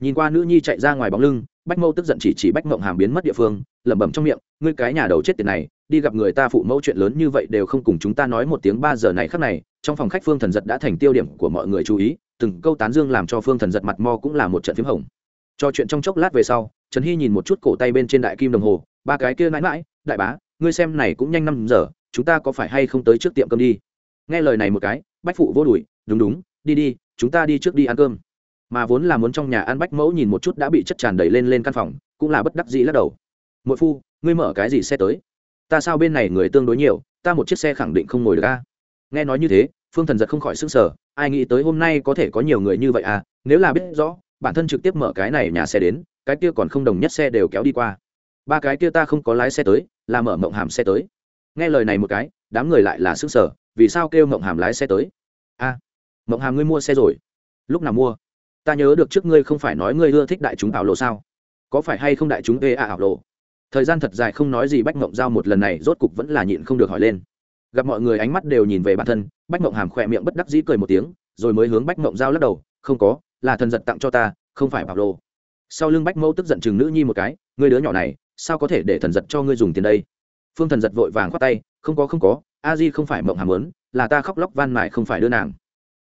Nhìn qua nữ nhi chạy ra ngoài bóng lưng, bách mâu tức giận chỉ chỉ bách mộng hàm biến mất địa phương, lẩm bẩm trong miệng, ngươi cái nhà đầu chết tiền này, đi gặp người ta phụ mẫu chuyện lớn như vậy đều không cùng chúng ta nói một tiếng ba giờ này khắc này. Trong phòng khách phương thần giật đã thành tiêu điểm của mọi người chú ý, từng câu tán dương làm cho phương thần giật mặt mo cũng là một trận p h í m hồng. Cho chuyện trong chốc lát về sau, trần hy nhìn một chút cổ tay bên trên đại kim đồng hồ, ba cái kia mãi mãi, đại bá ngươi xem này cũng nhanh năm giờ, chúng ta có phải hay không tới trước tiệm cơm đi? Nghe lời này một cái, bách phụ vô đùi, đúng đúng, đi đi, chúng ta đi trước đi ăn cơm. Mà vốn là muốn trong nhà ăn bách mẫu nhìn một chút đã bị chất tràn đầy lên lên căn phòng, cũng là bất đắc dĩ lắc đầu. Mỗi phu, ngươi mở cái gì xe tới? Ta sao bên này người tương đối nhiều, ta một chiếc xe khẳng định không ngồi được a. Nghe nói như thế, phương thần giật không khỏi s ư n g sở ai nghĩ tới hôm nay có thể có nhiều người như vậy à? Nếu là biết rõ, bản thân trực tiếp mở cái này nhà xe đến, cái kia còn không đồng nhất xe đều kéo đi qua ba cái kia ta không có lái xe tới, là mở mộng hàm xe tới. Nghe lời này một cái, đám người lại là s sở vì sao kêu mộng hàm lái xe tới? A, mộng hàm ngươi mua xe rồi. Lúc nào mua? Ta nhớ được trước ngươi không phải nói ngươi ưa thích đại chúng ảo lộ sao? Có phải hay không đại chúng ê a ảo lộ? Thời gian thật dài không nói gì bách mộng giao một lần này rốt cục vẫn là nhịn không được hỏi lên. Gặp mọi người ánh mắt đều nhìn về bản thân, bách mộng hàm khỏe miệng bất đắc dĩ cười một tiếng, rồi mới hướng bách mộng giao lắc đầu, không có, là thần giật tặng cho ta, không phải bảo lộ. Sau lưng bách mẫu tức giận chừng nữ nhi một cái, ngươi đứa nhỏ này sao có thể để thần giật cho ngươi dùng tiền đây? Phương thần giật vội vàng khoát tay, không có không có, a di không phải mộng hàm lớn là ta khóc lóc van mải không phải đưa nàng.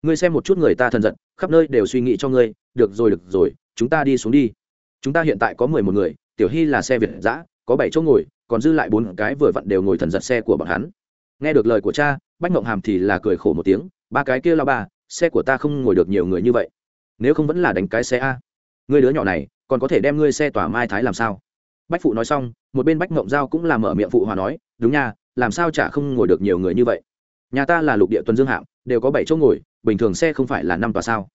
Ngươi xem một chút người ta thần giật, khắp nơi đều suy nghĩ cho ngươi, được rồi được rồi, chúng ta đi xuống đi. Chúng ta hiện tại có mười một người, tiểu hy là xe việt giã có bảy chỗ ngồi, còn dư lại bốn cái vừa vặn đều ngồi thần giật xe của bọn hắn. Nghe được lời của cha, bách mộng hàm thì là cười khổ một tiếng, ba cái kia lao ba, xe của ta không ngồi được nhiều người như vậy. Nếu không vẫn là đánh cái xe a. Người đứa nhỏ này, còn có thể đem ngươi xe tỏa mai thái làm sao? Bách phụ nói xong, một bên bách mộng giao cũng làm mở miệng phụ hòa nói, đúng nha, làm sao chả không ngồi được nhiều người như vậy? Nhà ta là lục địa tuần dương hạm, đều có bảy chỗ ngồi, bình thường xe không phải là năm tòa sao?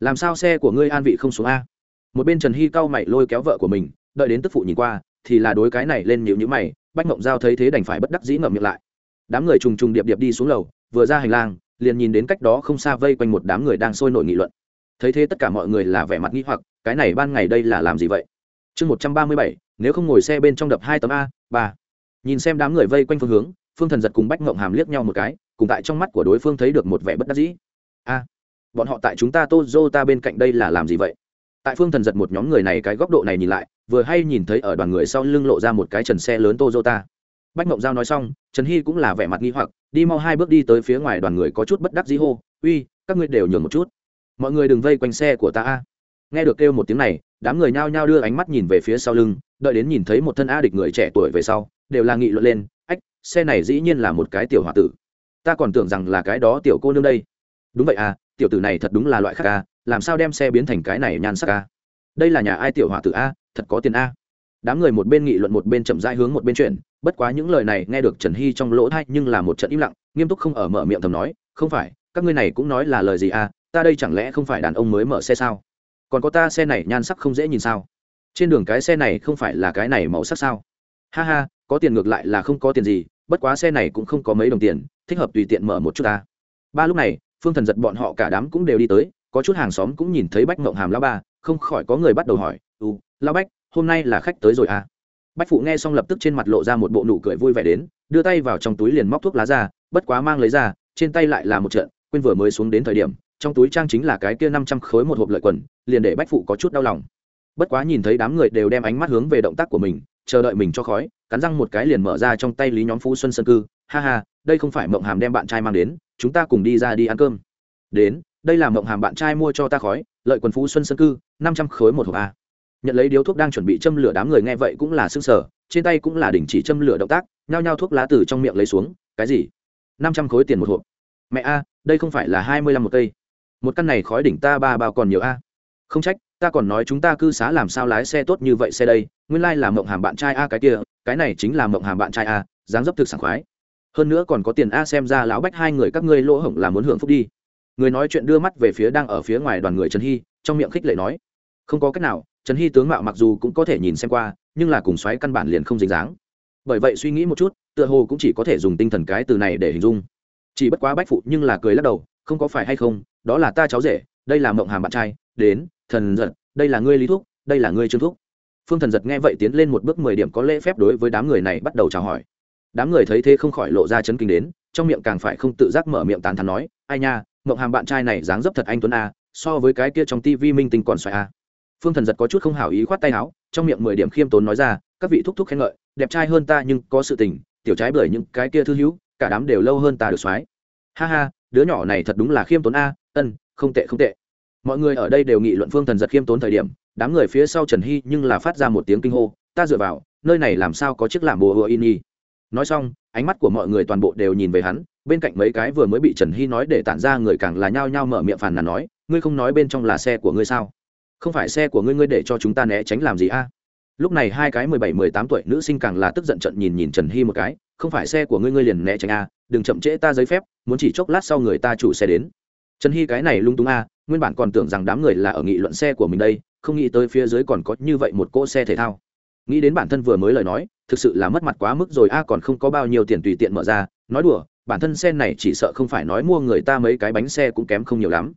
Làm sao xe của ngươi an vị không xuống a? Một bên trần hy cau mày lôi kéo vợ của mình, đợi đến tức phụ nhìn qua, thì là đối cái này lên nhịu nhữ mày, bách mộng giao thấy thế đành phải bất đắc dĩ ngậm miệng lại. Đám người trùng trùng điệp điệp đi xuống lầu, vừa ra hành lang, liền nhìn đến cách đó không xa vây quanh một đám người đang sôi nổi nghị luận. Thấy thế tất cả mọi người là vẻ mặt nghĩ hoặc, cái này ban ngày đây là làm gì vậy? Chương một trăm ba mươi bảy nếu không ngồi xe bên trong đập hai tấm a, ba. Nhìn xem đám người vây quanh phương hướng, phương thần giật cùng bách ngộng hàm liếc nhau một cái, cùng tại trong mắt của đối phương thấy được một vẻ bất đắc dĩ. A, bọn họ tại chúng ta Toyota bên cạnh đây là làm gì vậy? Tại phương thần giật một nhóm người này cái góc độ này nhìn lại, vừa hay nhìn thấy ở đoàn người sau lưng lộ ra một cái trần xe lớn Toyota bách mộng giao nói xong, trần hy cũng là vẻ mặt nghi hoặc, đi mau hai bước đi tới phía ngoài đoàn người có chút bất đắc dĩ hô, uy, các ngươi đều nhường một chút. Mọi người đừng vây quanh xe của ta a. Nghe được kêu một tiếng này, đám người nhao nhao đưa ánh mắt nhìn về phía sau lưng đợi đến nhìn thấy một thân a địch người trẻ tuổi về sau đều là nghị luận lên ách xe này dĩ nhiên là một cái tiểu h tử. Ta còn tưởng rằng là cái đó tiểu cô nương đây. Đúng vậy à tiểu tử này thật đúng là loại khác à làm sao đem xe biến thành cái này nhan sắc à đây là nhà ai tiểu hỏa tử a thật có tiền a. Đám người một bên nghị luận một bên chậm rãi hướng một bên chuyển, bất quá những lời này nghe được trần hy trong lỗ thay nhưng là một trận im lặng nghiêm túc không ở mở miệng thầm nói không phải các ngươi này cũng nói là lời gì à ta đây chẳng lẽ không phải đàn ông mới mở xe sao? Còn có ta xe này nhan sắc không dễ nhìn sao? Trên đường cái xe này không phải là cái này màu sắc sao? Ha ha, có tiền ngược lại là không có tiền gì, bất quá xe này cũng không có mấy đồng tiền, thích hợp tùy tiện mở một chút ta. Ba lúc này, phương thần giật bọn họ cả đám cũng đều đi tới, có chút hàng xóm cũng nhìn thấy bách mộng hàm lao ba, không khỏi có người bắt đầu hỏi ừ lao bách, hôm nay là khách tới rồi à? Bách phụ nghe xong lập tức trên mặt lộ ra một bộ nụ cười vui vẻ đến, đưa tay vào trong túi liền móc thuốc lá ra, bất quá mang lấy ra, trên tay lại là một trận, quên vừa mới xuống đến thời điểm, trong túi trang chính là cái kia năm trăm khối một hộp lợi quần, liền để bách phụ có chút đau lòng bất quá nhìn thấy đám người đều đem ánh mắt hướng về động tác của mình, chờ đợi mình cho khói, cắn răng một cái liền mở ra trong tay lý nhóm phú xuân sơn cư. Ha ha, đây không phải mộng hàm đem bạn trai mang đến, chúng ta cùng đi ra đi ăn cơm. Đến, đây là mộng hàm bạn trai mua cho ta khói, lợi quần phú xuân sơn cư, năm trăm khối một hộp a. Nhận lấy điếu thuốc đang chuẩn bị châm lửa đám người nghe vậy cũng là s ư sở trên tay cũng là đình chỉ châm lửa động tác, nhao nhao thuốc lá từ trong miệng lấy xuống, cái gì? Năm trăm khối tiền một hộp? Mẹ a, đây không phải là hai mươi lăm một cây. Một căn này khói đỉnh ta ba bao còn nhiều a không trách, ta còn nói chúng ta cư xá làm sao lái xe tốt như vậy xe đây, nguyên lai mộng hàm bạn trai a cái kia, cái này chính là mộng hàm bạn trai a, dáng dấp thực sảng khoái. Hơn nữa còn có tiền a xem ra lão bách hai người các ngươi lỗ hổng là muốn hưởng phúc đi. Người nói chuyện đưa mắt về phía đang ở phía ngoài đoàn người trần hy, trong miệng khích lệ nói, không có cách nào, trần hy tướng mạo mặc dù cũng có thể nhìn xem qua, nhưng là cùng xoáy căn bản liền không dính dáng. Bởi vậy suy nghĩ một chút, tựa hồ cũng chỉ có thể dùng tinh thần cái từ này để hình dung. Chỉ bất quá bách phụ nhưng là cười lắc đầu, không có phải hay không, đó là ta cháu rể, đây là mộng hàm bạn trai, đến thần giật, đây là ngươi lý thúc, đây là ngươi trương thúc. Phương thần giật nghe vậy tiến lên một bước mười điểm có lễ phép đối với đám người này bắt đầu chào hỏi. Đám người thấy thế không khỏi lộ ra chấn kinh đến, trong miệng càng phải không tự giác mở miệng tàn thắn nói, ai nha, mộng hàm bạn trai này dáng dấp thật anh tuấn a, so với cái kia trong tivi minh tinh còn xoài a. Phương thần giật có chút không hảo ý khoát tay áo, trong miệng mười điểm khiêm tốn nói ra, các vị thúc thúc khen ngợi, đẹp trai hơn ta nhưng có sự tình, tiểu trái bởi những cái kia thư hữu, cả đám đều lâu hơn ta được soái. Ha ha, đứa nhỏ này thật đúng là khiêm tốn a, ân, không tệ không tệ mọi người ở đây đều nghị luận phương thần giật khiêm tốn thời điểm, đám người phía sau trần hy nhưng là phát ra một tiếng kinh hô, ta dựa vào, nơi này làm sao có chiếc làm bùa hùa in y nói xong, ánh mắt của mọi người toàn bộ đều nhìn về hắn, bên cạnh mấy cái vừa mới bị trần hy nói để tản ra người càng là nhao nhao mở miệng phàn nàn nói, ngươi không nói bên trong là xe của ngươi sao? Không phải xe của ngươi ngươi để cho chúng ta né tránh làm gì a? Lúc này hai cái mười bảy, mười tám tuổi nữ sinh càng là tức giận trận nhìn nhìn trần hy một cái, không phải xe của ngươi ngươi liền né tránh a, đừng chậm trễ ta giấy phép, muốn chỉ chốc lát sau người ta chủ xe đến. Trần hy cái này lung tung a nguyên bản còn tưởng rằng đám người là ở nghị luận xe của mình đây, không nghĩ tới phía dưới còn có như vậy một cỗ xe thể thao. Nghĩ đến bản thân vừa mới lời nói, thực sự là mất mặt quá mức rồi, a, còn không có bao nhiêu tiền tùy tiện mở ra, nói đùa, bản thân xe này chỉ sợ không phải nói mua người ta mấy cái bánh xe cũng kém không nhiều lắm.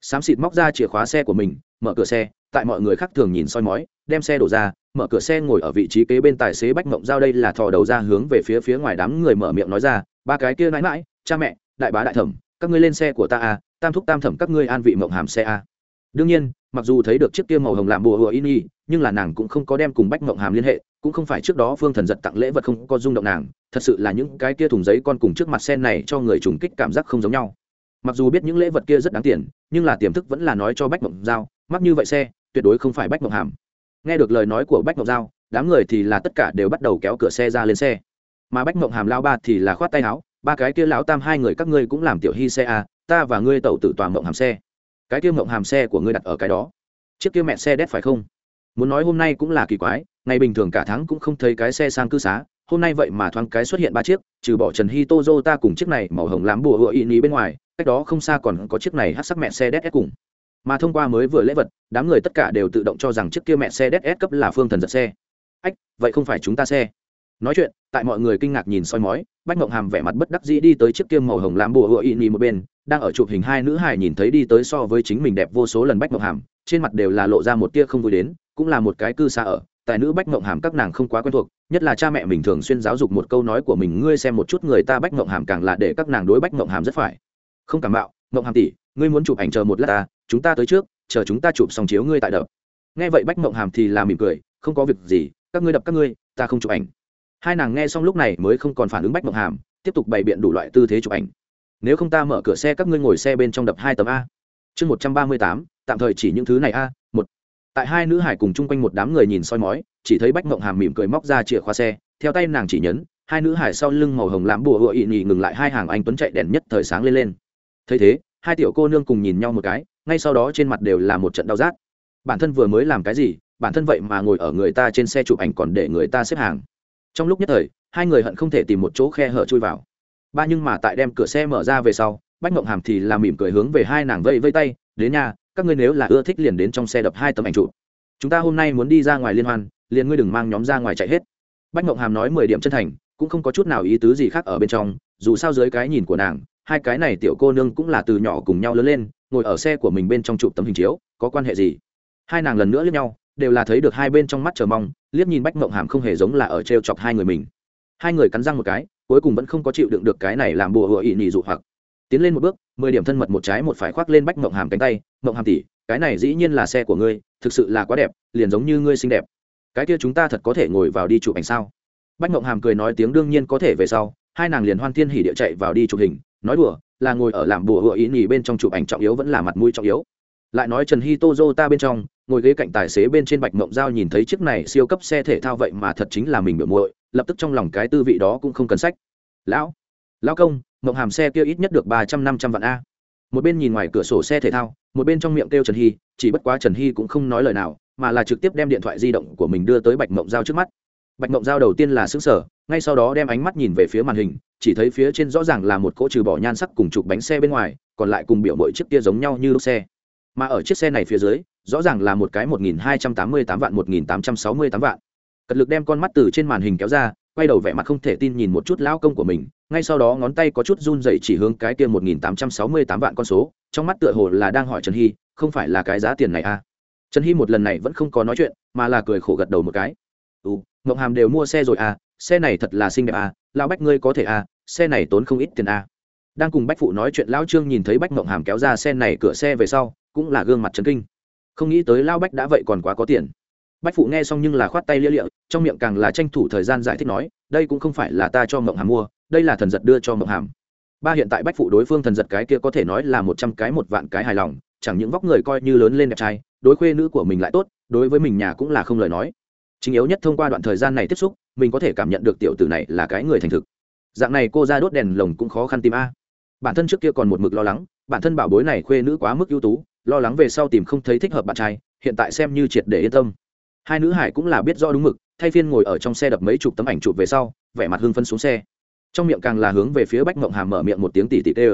Xám xịt móc ra chìa khóa xe của mình, mở cửa xe, tại mọi người khác thường nhìn soi mói, đem xe đổ ra, mở cửa xe ngồi ở vị trí kế bên tài xế bách mộng giao đây là thò đầu ra hướng về phía phía ngoài đám người mở miệng nói ra, ba cái kia mãi mãi cha mẹ, đại bá đại thẩm, các ngươi lên xe của ta à tam thúc tam thẩm các ngươi an vị mộng hàm xe a. đương nhiên mặc dù thấy được chiếc kia màu hồng làm bùa hùa in y nhưng là nàng cũng không có đem cùng bách mộng hàm liên hệ cũng không phải trước đó phương thần giật tặng lễ vật không có rung động nàng thật sự là những cái kia thùng giấy con cùng trước mặt sen này cho người trùng kích cảm giác không giống nhau. Mặc dù biết những lễ vật kia rất đáng tiền nhưng là tiềm thức vẫn là nói cho bách mộng giao mắc như vậy xe tuyệt đối không phải bách mộng hàm. Nghe được lời nói của bách mộng giao đám người thì là tất cả đều bắt đầu kéo cửa xe ra lên xe. Mà bách mộng hàm lao ba thì là khoát tay áo ba cái kia lão tam hai người các ngươi cũng làm tiểu hy xe à, ta và ngươi tẩu tử toàn mộng hàm xe. Cái kia mộng hàm xe của ngươi đặt ở cái đó. Chiếc kia mẹ xe đét phải không? Muốn nói hôm nay cũng là kỳ quái, ngày bình thường cả tháng cũng không thấy cái xe sang cư xá, hôm nay vậy mà thoáng cái xuất hiện ba chiếc, trừ bỏ trần hy tô ta cùng chiếc này màu hồng làm bùa hựa ý ní bên ngoài, cách đó không xa còn có chiếc này hát sắc mẹ xe đét cùng. Mà thông qua mới vừa lễ vật, đám người tất cả đều tự động cho rằng chiếc kia mẹ xe đét cấp là phương thần giật xe. Ách, vậy không phải chúng ta xe nói chuyện, tại mọi người kinh ngạc nhìn soi mói, bách mộng hàm vẻ mặt bất đắc dĩ đi tới chiếc kia màu hồng làm bùa hựa y nhì một bên, đang ở chụp hình hai nữ hài nhìn thấy đi tới so với chính mình đẹp vô số lần bách mộng hàm, trên mặt đều là lộ ra một tia không vui đến, cũng là một cái cư xa ở tài nữ bách mộng hàm các nàng không quá quen thuộc, nhất là cha mẹ mình thường xuyên giáo dục một câu nói của mình, ngươi xem một chút người ta bách mộng hàm càng là để các nàng đối bách mộng hàm rất phải. Không cảm bạo mộng hàm tỷ, ngươi muốn chụp ảnh chờ một lát ta, chúng ta tới trước, chờ chúng ta chụp xong chiếu ngươi tại đập. Nghe vậy bách mộng hàm thì là mỉm cười, không có việc gì, các ngươi đập các ngươi, ta không chụp ảnh hai nàng nghe xong lúc này mới không còn phản ứng bách mộng hàm, tiếp tục bày biện đủ loại tư thế chụp ảnh. Nếu không ta mở cửa xe các ngươi ngồi xe bên trong đập hai tấm a. Chương một trăm ba mươi tám, tạm thời chỉ những thứ này a, một. Tại hai nữ hải cùng chung quanh một đám người nhìn soi mói, chỉ thấy bách mộng hàm mỉm cười móc ra chìa khóa xe, theo tay nàng chỉ nhấn, hai nữ hải sau lưng màu hồng làm bùa hựa ị nhì ngừng lại hai hàng anh tuấn chạy đèn nhất thời sáng lên lên. Thấy thế, hai tiểu cô nương cùng nhìn nhau một cái, ngay sau đó trên mặt đều là một trận đau rát. Bản thân vừa mới làm cái gì, bản thân vậy mà ngồi ở người ta trên xe chụp ảnh còn để người ta xếp hàng trong lúc nhất thời, hai người hận không thể tìm một chỗ khe hở chui vào. Ba nhưng mà tại đem cửa xe mở ra về sau, bách mộng hàm thì làm mỉm cười hướng về hai nàng vây vây tay, đến nhà, các ngươi nếu là ưa thích liền đến trong xe đập hai tấm ảnh chụp. Chúng ta hôm nay muốn đi ra ngoài liên hoan, liền ngươi đừng mang nhóm ra ngoài chạy hết. Bách mộng hàm nói mười điểm chân thành, cũng không có chút nào ý tứ gì khác ở bên trong, dù sao dưới cái nhìn của nàng, hai cái này tiểu cô nương cũng là từ nhỏ cùng nhau lớn lên, ngồi ở xe của mình bên trong chụp tấm hình chiếu, có quan hệ gì? Hai nàng lần nữa liếc nhau đều là thấy được hai bên trong mắt chờ mong, liếc nhìn bách mộng hàm không hề giống là ở t r e o chọc hai người mình. Hai người cắn răng một cái, cuối cùng vẫn không có chịu đựng được cái này làm bùa hựa ỵ nhị dụ hoặc. Tiến lên một bước, mười điểm thân mật một trái một phải khoác lên bách mộng hàm cánh tay, mộng hàm tỉ cái này dĩ nhiên là xe của ngươi, thực sự là quá đẹp, liền giống như ngươi xinh đẹp. Cái kia chúng ta thật có thể ngồi vào đi chụp ảnh sao? Bách mộng hàm cười nói tiếng đương nhiên có thể về sau, hai nàng liền hoan thiên hỉ địa chạy vào đi chụp hình, nói đùa, là ngồi ở làm bùa hựa ý nhì bên trong chụp ảnh trọng yếu vẫn là mặt mũi trọng yếu. Lại nói trần hy tô dô ta bên trong ngồi ghế cạnh tài xế bên trên bạch mộng giao nhìn thấy chiếc này siêu cấp xe thể thao vậy mà thật chính là mình biểu muội, lập tức trong lòng cái tư vị đó cũng không cần sách. Lão lão công, mộng hàm xe kia ít nhất được ba trăm năm trăm vạn a. Một bên nhìn ngoài cửa sổ xe thể thao, một bên trong miệng kêu trần hy, chỉ bất quá trần hy cũng không nói lời nào, mà là trực tiếp đem điện thoại di động của mình đưa tới bạch mộng giao trước mắt. Bạch mộng giao đầu tiên là xứng sở ngay sau đó đem ánh mắt nhìn về phía màn hình, chỉ thấy phía trên rõ ràng là một cỗ trừ bỏ nhan sắc cùng chụp bánh xe bên ngoài, còn lại cùng biểu mỗi chiếc kia giống nhau như lúc xe. Mà ở chiếc xe này phía dưới rõ ràng là một cái một nghìn hai trăm tám mươi tám vạn, một nghìn tám trăm sáu mươi tám vạn. Cật lực đem con mắt từ trên màn hình kéo ra, quay đầu vẻ mặt không thể tin nhìn một chút lao công của mình, ngay sau đó ngón tay có chút run dậy chỉ hướng cái kia một nghìn tám trăm sáu mươi tám vạn con số, trong mắt tựa hồ là đang hỏi trần hy, không phải là cái giá tiền này à? Trần hy một lần này vẫn không có nói chuyện, mà là cười khổ gật đầu một cái. Ừ ngộng hàm đều mua xe rồi à? Xe này thật là xinh đẹp à? Lão bách ngươi có thể à? Xe này tốn không ít tiền à? Đang cùng bách phụ nói chuyện, lão trương nhìn thấy bách ngộng hàm kéo ra xe này cửa xe về sau, cũng là gương mặt trấn kinh không nghĩ tới lao bách đã vậy còn quá có tiền. Bách phụ nghe xong nhưng là khoát tay lia lịa, trong miệng càng là tranh thủ thời gian giải thích nói, đây cũng không phải là ta cho mộng hàm mua, đây là thần giật đưa cho mộng hàm. Ba hiện tại bách phụ đối phương thần giật cái kia có thể nói là một trăm cái một vạn cái hài lòng, chẳng những vóc người coi như lớn lên đẹp trai, đối khuê nữ của mình lại tốt, đối với mình nhà cũng là không lời nói. Chính yếu nhất thông qua đoạn thời gian này tiếp xúc, mình có thể cảm nhận được tiểu tử này là cái người thành thực. Dạng này cô ra đốt đèn lồng cũng khó khăn tìm a. Bản thân trước kia còn một mực lo lắng, bản thân bảo bối này khuê nữ quá mức ưu tú lo lắng về sau tìm không thấy thích hợp bạn trai, hiện tại xem như triệt để yên tâm. Hai nữ hải cũng là biết rõ đúng mực, thay phiên ngồi ở trong xe đập mấy chục tấm ảnh chụp về sau, vẻ mặt hưng phân xuống xe. Trong miệng càng là hướng về phía bách mộng hàm mở miệng một tiếng tỉ tỉ tê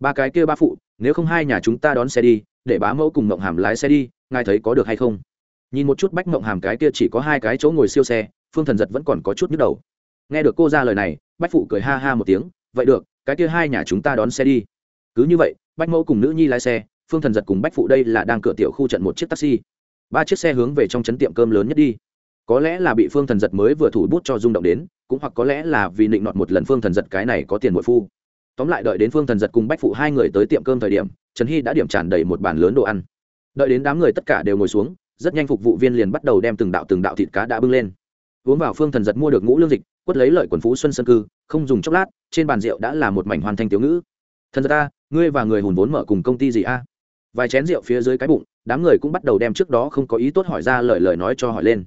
ba cái kia ba phụ, nếu không hai nhà chúng ta đón xe đi, để bá mẫu cùng mộng hàm lái xe đi, ngài thấy có được hay không? Nhìn một chút bách mộng hàm cái kia chỉ có hai cái chỗ ngồi siêu xe, phương thần giật vẫn còn có chút nhức đầu. Nghe được cô ra lời này, bách phụ cười ha ha một tiếng, vậy được, cái kia hai nhà chúng ta đón xe đi. Cứ như vậy, bách mẫu cùng nữ nhi lái xe phương thần giật cùng bách phụ đây là đang cửa tiểu khu trận một chiếc taxi. Ba chiếc xe hướng về trong chấn tiệm cơm lớn nhất đi. Có lẽ là bị phương thần giật mới vừa thủ bút cho rung động đến, cũng hoặc có lẽ là vì định nọt một lần phương thần giật cái này có tiền bội phu. Tóm lại đợi đến phương thần giật cùng bách phụ hai người tới tiệm cơm thời điểm, trần hy đã điểm tràn đầy một bàn lớn đồ ăn. Đợi đến đám người tất cả đều ngồi xuống, rất nhanh phục vụ viên liền bắt đầu đem từng đạo từng đạo thịt cá đã bưng lên. Uống vào phương thần giật mua được ngũ lương dịch, quất lấy lợi quần phú xuân sơn cư, không dùng chốc lát, trên bàn rượu đã là một mảnh hoàn thành tiểu ngữ. Thần giật ta ngươi và người hùn vốn mở cùng công ty gì a? Vài chén rượu phía dưới cái bụng, đám người cũng bắt đầu đem trước đó không có ý tốt hỏi ra lời lời nói cho hỏi lên.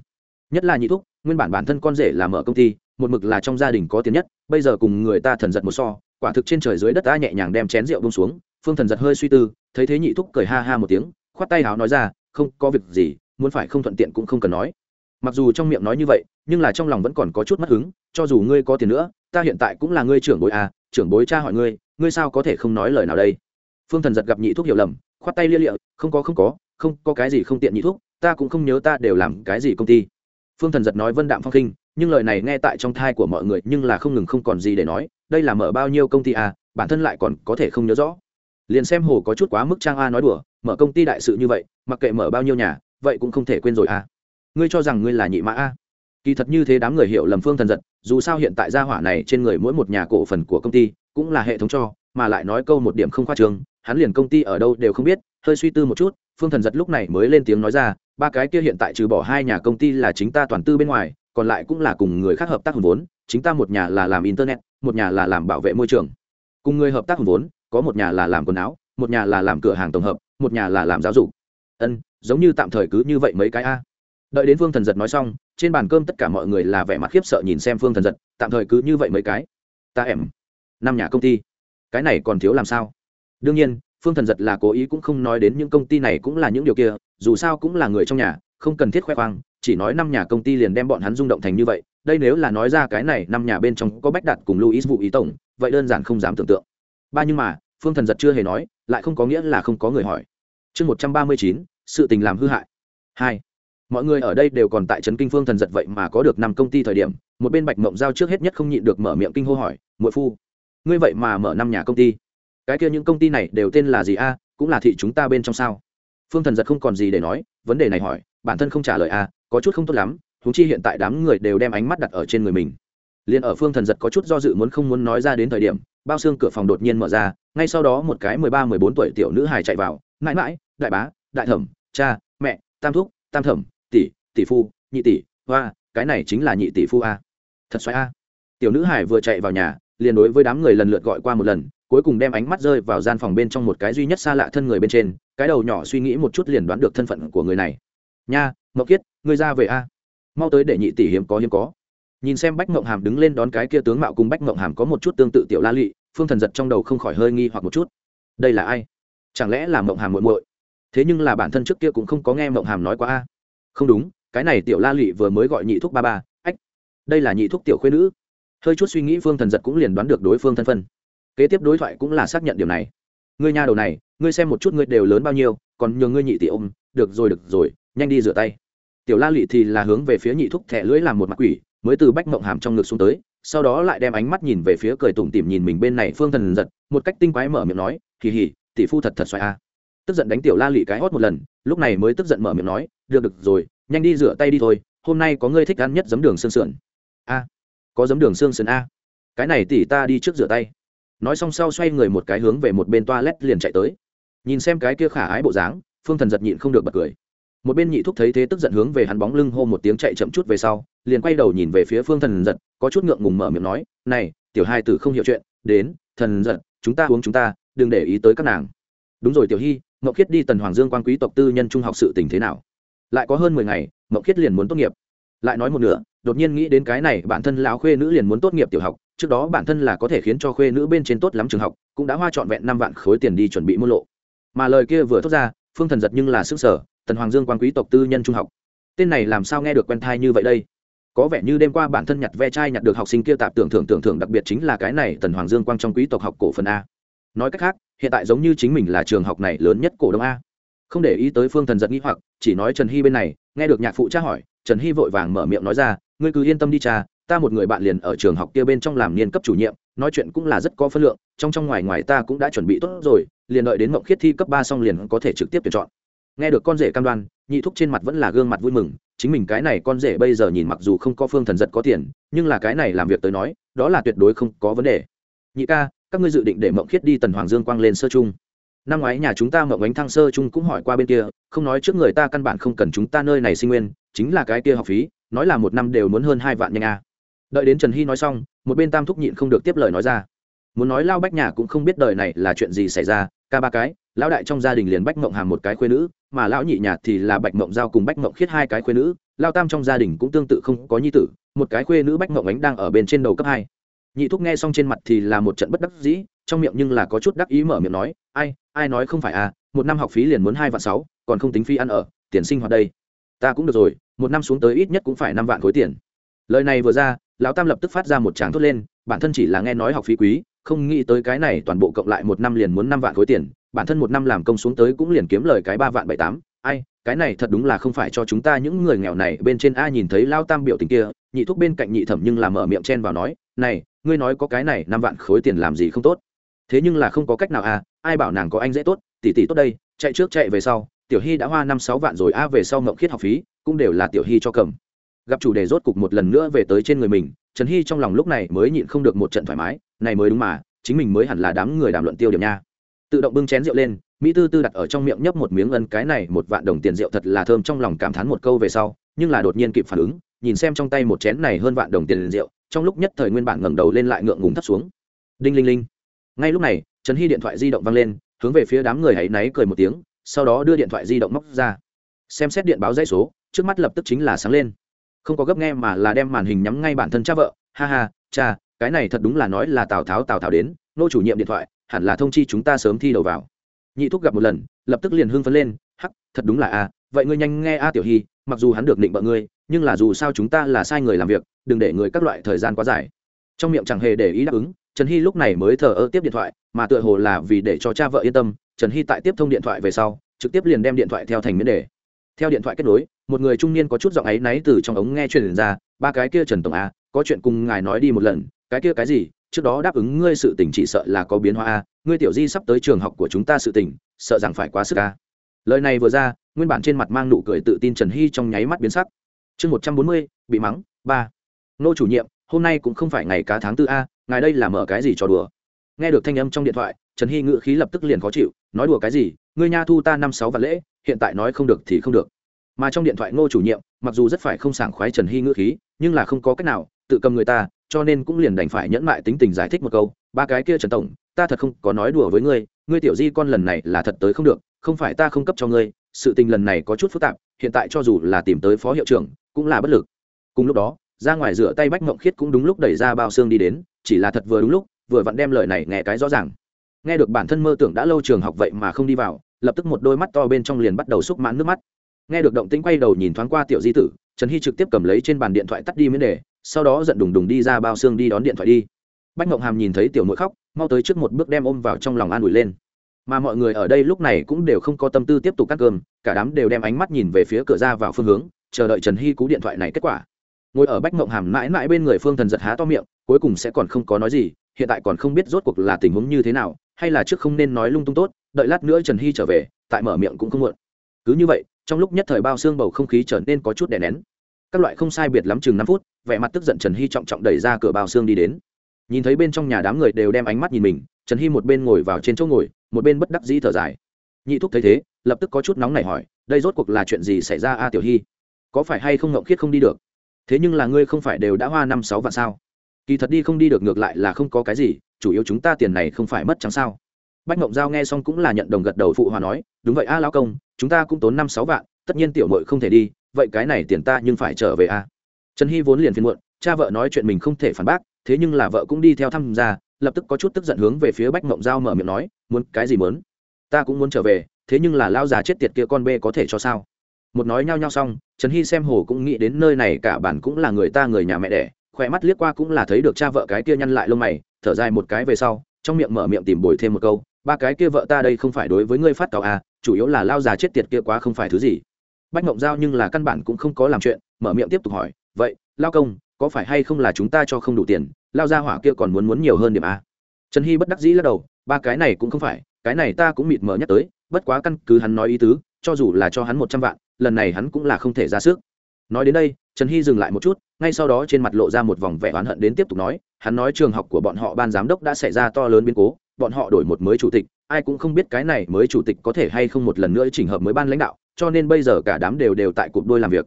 Nhất là nhị thúc, nguyên bản bản thân con rể là mở công ty, một mực là trong gia đình có tiền nhất, bây giờ cùng người ta thần giật một so, quả thực trên trời dưới đất ta nhẹ nhàng đem chén rượu bông xuống, phương thần giật hơi suy tư, thấy thế nhị thúc cười ha ha một tiếng, khoát tay háo nói ra, không, có việc gì, muốn phải không thuận tiện cũng không cần nói. Mặc dù trong miệng nói như vậy, nhưng là trong lòng vẫn còn có chút mất hứng, cho dù ngươi có tiền nữa, ta hiện tại cũng là ngươi trưởng bối à trưởng bối cha hỏi ngươi ngươi sao có thể không nói lời nào đây? Phương thần giật gặp nhị thúc hiểu lầm khoát tay lia lịa, không có không có không có cái gì không tiện nhị thuốc ta cũng không nhớ ta đều làm cái gì công ty. Phương thần giật nói vân đạm phong khinh nhưng lời này nghe tại trong thai của mọi người nhưng là không ngừng không còn gì để nói, đây là mở bao nhiêu công ty à bản thân lại còn có thể không nhớ rõ. Liền xem hồ có chút quá mức trang a nói đùa, mở công ty đại sự như vậy, mặc kệ mở bao nhiêu nhà, vậy cũng không thể quên rồi à. Ngươi cho rằng ngươi là nhị mã a? Kỳ thật như thế đám người hiểu lầm phương thần giật, dù sao hiện tại gia hỏa này trên người mỗi một nhà cổ phần của công ty cũng là hệ thống cho, mà lại nói câu một điểm không khoa trường hắn liền công ty ở đâu đều không biết, hơi suy tư một chút, phương thần giật lúc này mới lên tiếng nói ra, ba cái kia hiện tại trừ bỏ hai nhà công ty là chính ta toàn tư bên ngoài, còn lại cũng là cùng người khác hợp tác hùn vốn, chính ta một nhà là làm internet, một nhà là làm bảo vệ môi trường. Cùng người hợp tác hùn vốn, có một nhà là làm quần áo, một nhà là làm cửa hàng tổng hợp, một nhà là làm giáo dục. Ân, giống như tạm thời cứ như vậy mấy cái a. Đợi đến phương thần giật nói xong, trên bàn cơm tất cả mọi người là vẻ mặt khiếp sợ nhìn xem phương thần giật, tạm thời cứ như vậy mấy cái. Ta em, năm nhà công ty, cái này còn thiếu làm sao? Đương nhiên, phương thần giật là cố ý cũng không nói đến những công ty này cũng là những điều kia, dù sao cũng là người trong nhà, không cần thiết khoe khoang, chỉ nói năm nhà công ty liền đem bọn hắn rung động thành như vậy, đây nếu là nói ra cái này, năm nhà bên trong có bách đạt cùng luis vụ ý tổng vậy đơn giản không dám tưởng tượng. Ba nhưng mà, phương thần giật chưa hề nói, lại không có nghĩa là không có người hỏi. Chương một trăm ba mươi chín, sự tình làm hư hại. Hai, mọi người ở đây đều còn tại trấn kinh phương thần giật vậy mà có được năm công ty thời điểm, một bên bạch mộng giao trước hết nhất không nhịn được mở miệng kinh hô hỏi, muội phu, ngươi vậy mà mở năm nhà công ty? Cái kia những công ty này đều tên là gì a, cũng là thị chúng ta bên trong sao? Phương thần giật không còn gì để nói, vấn đề này hỏi, bản thân không trả lời a, có chút không tốt lắm thúng chi hiện tại đám người đều đem ánh mắt đặt ở trên người mình. Liền ở phương thần giật có chút do dự muốn không muốn nói ra đến thời điểm, bao xương cửa phòng đột nhiên mở ra, ngay sau đó một cái mười ba, mười bốn tuổi tiểu nữ hài chạy vào, mãi mãi, đại bá, đại thẩm, cha, mẹ, tam thúc, tam thẩm, tỷ tỷ phu, nhị tỷ, hoa, cái này chính là nhị tỷ phu a. Thật xoáy a. Tiểu nữ hải vừa chạy vào nhà, liền đối với đám người lần lượt gọi qua một lần cuối cùng đem ánh mắt rơi vào gian phòng bên trong một cái duy nhất xa lạ thân người bên trên, cái đầu nhỏ suy nghĩ một chút liền đoán được thân phận của người này. Nha mậu kiết, ngươi ra về a. Mau tới để nhị tỷ hiếm có hiếm có. Nhìn xem bách mộng hàm đứng lên đón cái kia tướng mạo cùng bách mộng hàm có một chút tương tự tiểu la lị, phương thần giật trong đầu không khỏi hơi nghi hoặc một chút. Đây là ai? Chẳng lẽ là mộng hàm muội muội? Thế nhưng là bản thân trước kia cũng không có nghe mộng hàm nói qua a. Không đúng, cái này tiểu la lị vừa mới gọi nhị thúc ba ba, ách, đây là nhị thúc tiểu khuyên nữ. Hơi chút suy nghĩ phương thần giật cũng liền đoán được đối phương thân phân kế tiếp đối thoại cũng là xác nhận điều này. Ngươi nhà đầu này, ngươi xem một chút ngươi đều lớn bao nhiêu, còn nhờ ngươi nhị tỷ ôm, được rồi được rồi, nhanh đi rửa tay. Tiểu la lị thì là hướng về phía nhị thúc thẻ lưỡi làm một mặt quỷ, mới từ bách mộng hàm trong ngực xuống tới, sau đó lại đem ánh mắt nhìn về phía cười tủm tỉm nhìn mình bên này phương thần giật, một cách tinh quái mở miệng nói kỳ hỉ tỷ phu thật thật xoài a. Tức giận đánh tiểu la lị cái hót một lần, lúc này mới tức giận mở miệng nói, được được rồi, nhanh đi rửa tay đi thôi, hôm nay có ngươi thích ăn nhất giấm đường xương sườn. A, có giấm đường xương sườn a. Cái này tỷ ta đi trước rửa tay nói xong sau xoay người một cái hướng về một bên toilet liền chạy tới. Nhìn xem cái kia khả ái bộ dáng, phương thần giật nhịn không được bật cười. Một bên nhị thúc thấy thế tức giận hướng về hắn bóng lưng hô một tiếng chạy chậm chút về sau, liền quay đầu nhìn về phía phương thần giật, có chút ngượng ngùng mở miệng nói, này, tiểu hai tử không hiểu chuyện, đến, thần giật, chúng ta uống chúng ta, đừng để ý tới các nàng. Đúng rồi tiểu hy mậu khiết đi tần hoàng dương quan quý tộc tư nhân trung học sự tình thế nào? Lại có hơn mười ngày, mậu khiết liền muốn tốt nghiệp. Lại nói một nửa, đột nhiên nghĩ đến cái này, bản thân lão khuê nữ liền muốn tốt nghiệp tiểu học trước đó bản thân là có thể khiến cho khuê nữ bên trên tốt lắm trường học, cũng đã hoa trọn vẹn năm vạn khối tiền đi chuẩn bị mua lộ. Mà lời kia vừa thốt ra, phương thần giật nhưng là sức sở tần hoàng dương quan quý tộc tư nhân trung học. Tên này làm sao nghe được quen thai như vậy đây? Có vẻ như đêm qua bản thân nhặt ve chai nhặt được học sinh kia tạp tưởng thưởng tưởng thưởng, đặc biệt chính là cái này tần hoàng dương quang trong quý tộc học cổ phần a. Nói cách khác, hiện tại giống như chính mình là trường học này lớn nhất cổ đông a. Không để ý tới phương thần giật nghĩ hoặc, chỉ nói trần hy bên này, nghe được nhạc phụ tra hỏi, trần hy vội vàng mở miệng nói ra, ngươi cứ yên tâm đi cha ta một người bạn liền ở trường học kia bên trong làm niên cấp chủ nhiệm, nói chuyện cũng là rất có phân lượng, trong trong ngoài ngoài ta cũng đã chuẩn bị tốt rồi, liền đợi đến mộng khiết thi cấp ba xong liền có thể trực tiếp tuyển chọn. Nghe được con rể cam đoan, nhị thúc trên mặt vẫn là gương mặt vui mừng, chính mình cái này con rể bây giờ nhìn mặc dù không có phương thần giật có tiền, nhưng là cái này làm việc tới nói, đó là tuyệt đối không có vấn đề. Nhị ca, các ngươi dự định để mộng khiết đi tần hoàng dương quang lên sơ trung? Năm ngoái nhà chúng ta mộng ánh thăng sơ trung cũng hỏi qua bên kia, không nói trước người ta căn bản không cần chúng ta nơi này sinh nguyên, chính là cái kia học phí, nói là một năm đều muốn hơn hai vạn nhanh a đợi đến trần hy nói xong, một bên tam thúc nhịn không được tiếp lời nói ra. Muốn nói lao bách nhà cũng không biết đời này là chuyện gì xảy ra, ca ba cái, lão đại trong gia đình liền bách mộng hàm một cái khuê nữ, mà lão nhị nhà thì là bạch mộng giao cùng bách mộng khiết hai cái khuê nữ, lao tam trong gia đình cũng tương tự không có nhi tử, một cái khuê nữ bách mộng ánh đang ở bên trên đầu cấp hai. Nhị thúc nghe xong trên mặt thì là một trận bất đắc dĩ, trong miệng nhưng là có chút đắc ý mở miệng nói, ai ai nói không phải à một năm học phí liền muốn hai vạn sáu, còn không tính phí ăn ở, tiền sinh hoạt đây. Ta cũng được rồi, một năm xuống tới ít nhất cũng phải năm vạn khối tiền lời này vừa ra, lão tam lập tức phát ra một tràng thốt lên, bản thân chỉ là nghe nói học phí quý, không nghĩ tới cái này toàn bộ cộng lại một năm liền muốn năm vạn khối tiền, bản thân một năm làm công xuống tới cũng liền kiếm lời cái ba vạn bảy tám. Ai, cái này thật đúng là không phải cho chúng ta những người nghèo này, bên trên a nhìn thấy lao tam biểu tình kia, nhị thúc bên cạnh nhị thẩm nhưng làm mở miệng chen vào nói, này, ngươi nói có cái này năm vạn khối tiền làm gì không tốt? Thế nhưng là không có cách nào à ai bảo nàng có anh dễ tốt, tỷ tỷ tốt đây, chạy trước chạy về sau, tiểu hy đã hoa năm sáu vạn rồi, a, về sau ngậm khiết học phí, cũng đều là tiểu hy cho cầm gặp chủ đề rốt cục một lần nữa về tới trên người mình, trần hy trong lòng lúc này mới nhịn không được một trận thoải mái, này mới đúng mà, chính mình mới hẳn là đám người đàm luận tiêu điểm nha. Tự động bưng chén rượu lên, mỹ tư tư đặt ở trong miệng nhấp một miếng ân cái này một vạn đồng tiền rượu thật là thơm trong lòng cảm thán một câu về sau, nhưng là đột nhiên kịp phản ứng, nhìn xem trong tay một chén này hơn vạn đồng tiền rượu, trong lúc nhất thời nguyên bản ngẩng đầu lên lại ngượng ngùng thấp xuống. Đinh linh linh. Ngay lúc này, trần hy điện thoại di động văng lên, hướng về phía đám người hãy náy cười một tiếng, sau đó đưa điện thoại di động móc ra. Xem xét điện báo dãy số, trước mắt lập tức chính là sáng lên không có gấp nghe mà là đem màn hình nhắm ngay bản thân cha vợ. Ha ha, cha, cái này thật đúng là nói là tào tháo tào tháo đến, nô chủ nhiệm điện thoại, hẳn là thông chi chúng ta sớm thi đầu vào. Nhị thúc gặp một lần, lập tức liền hưng phấn lên, hắc, thật đúng là a, vậy ngươi nhanh nghe a tiểu hy, mặc dù hắn được định bợ ngươi, nhưng là dù sao chúng ta là sai người làm việc, đừng để người các loại thời gian quá dài. Trong miệng chẳng hề để ý đáp ứng, trần hy lúc này mới thờ ơ tiếp điện thoại, mà tựa hồ là vì để cho cha vợ yên tâm, trần hy tại tiếp thông điện thoại về sau, trực tiếp liền đem điện thoại theo thành miễn đề. Theo điện thoại kết nối một người trung niên có chút giọng ấy náy từ trong ống nghe truyền ra, ba cái kia trần tổng a, có chuyện cùng ngài nói đi một lần, cái kia cái gì? Trước đó đáp ứng ngươi sự tình chỉ sợ là có biến hóa a, ngươi tiểu di sắp tới trường học của chúng ta sự tình, sợ rằng phải quá sức a. Lời này vừa ra, nguyên bản trên mặt mang nụ cười tự tin trần hy trong nháy mắt biến sắc. Chương một trăm bốn mươi, bị mắng, ba. Nô chủ nhiệm, hôm nay cũng không phải ngày cá tháng tư a, ngài đây là mở cái gì trò đùa? Nghe được thanh âm trong điện thoại, trần hy ngự khí lập tức liền khó chịu, nói đùa cái gì? Ngươi nha thu ta năm sáu vạn lễ, hiện tại nói không được thì không được mà trong điện thoại ngô chủ nhiệm, mặc dù rất phải không sảng khoái trần hy ngữ khí, nhưng là không có cách nào, tự cầm người ta, cho nên cũng liền đành phải nhẫn mại tính tình giải thích một câu, ba cái kia trần tổng, ta thật không có nói đùa với ngươi ngươi tiểu di con lần này là thật tới không được, không phải ta không cấp cho ngươi, sự tình lần này có chút phức tạp, hiện tại cho dù là tìm tới phó hiệu trưởng, cũng là bất lực. Cùng lúc đó, ra ngoài rửa tay bách mộng khiết cũng đúng lúc đẩy ra bao xương đi đến, chỉ là thật vừa đúng lúc, vừa vặn đem lời này nghe cái rõ ràng. Nghe được bản thân mơ tưởng đã lâu trường học vậy mà không đi vào, lập tức một đôi mắt to bên trong liền bắt đầu xúc mãn nước mắt nghe được động tĩnh quay đầu nhìn thoáng qua tiểu di tử, trần hy trực tiếp cầm lấy trên bàn điện thoại tắt đi miễn đề, sau đó giận đùng đùng đi ra bao xương đi đón điện thoại đi. Bách mộng hàm nhìn thấy tiểu nội khóc, mau tới trước một bước đem ôm vào trong lòng an ủi lên. Mà mọi người ở đây lúc này cũng đều không có tâm tư tiếp tục cắt cơm, cả đám đều đem ánh mắt nhìn về phía cửa ra vào phương hướng, chờ đợi trần hy cú điện thoại này kết quả. Ngồi ở bách mộng hàm mãi mãi bên người phương thần giật há to miệng, cuối cùng sẽ còn không có nói gì, hiện tại còn không biết rốt cuộc là tình huống như thế nào, hay là trước không nên nói lung tung tốt, đợi lát nữa trần hy trở về, tại mở miệng cũng không muộn. Cứ như vậy trong lúc nhất thời bao xương bầu không khí trở nên có chút đè nén. Các loại không sai biệt lắm chừng năm phút, vẻ mặt tức giận trần hy trọng trọng đẩy ra cửa bao xương đi đến. Nhìn thấy bên trong nhà đám người đều đem ánh mắt nhìn mình, trần hy một bên ngồi vào trên chỗ ngồi, một bên bất đắc dĩ thở dài. Nhị thúc thấy thế, lập tức có chút nóng này hỏi, đây rốt cuộc là chuyện gì xảy ra a tiểu hy? Có phải hay không ngậu khiết không đi được? Thế nhưng là ngươi không phải đều đã hoa năm sáu vạn sao? Kỳ thật đi không đi được ngược lại là không có cái gì, chủ yếu chúng ta tiền này không phải mất trắng sao? Bách ngộng giao nghe xong cũng là nhận đồng gật đầu phụ hòa nói, đúng vậy a lão công chúng ta cũng tốn năm sáu vạn, tất nhiên tiểu mội không thể đi, vậy cái này tiền ta nhưng phải trở về a trần hy vốn liền phiền muộn, cha vợ nói chuyện mình không thể phản bác, thế nhưng là vợ cũng đi theo thăm ra lập tức có chút tức giận hướng về phía bách mộng giao mở miệng nói, muốn cái gì muốn? Ta cũng muốn trở về, thế nhưng là lao già chết tiệt kia con bê có thể cho sao? Một nói nhao nhao xong, trần hy xem hồ cũng nghĩ đến nơi này cả bản cũng là người ta người nhà mẹ đẻ, khỏe mắt liếc qua cũng là thấy được cha vợ cái kia nhăn lại lông mày, thở dài một cái về sau, trong miệng mở miệng tìm bồi thêm một câu, ba cái kia vợ ta đây không phải đối với ngươi phát cáo à chủ yếu là lao già chết tiệt kia quá không phải thứ gì bách mộng giao nhưng là căn bản cũng không có làm chuyện, mở miệng tiếp tục hỏi, vậy, lao công, có phải hay không là chúng ta cho không đủ tiền, lao ra hỏa kia còn muốn muốn nhiều hơn điểm à? trần hy bất đắc dĩ lắc đầu, ba cái này cũng không phải, cái này ta cũng mịt mờ nhắc tới, bất quá căn cứ hắn nói ý tứ, cho dù là cho hắn một trăm vạn, lần này hắn cũng là không thể ra sức nói đến đây, trần hy dừng lại một chút, ngay sau đó trên mặt lộ ra một vòng vẻ oán hận đến tiếp tục nói, hắn nói trường học của bọn họ ban giám đốc đã xảy ra to lớn biến cố, bọn họ đổi một mới chủ tịch ai cũng không biết cái này mới chủ tịch có thể hay không một lần nữa chỉnh hợp mới ban lãnh đạo, cho nên bây giờ cả đám đều đều tại cụp đôi làm việc.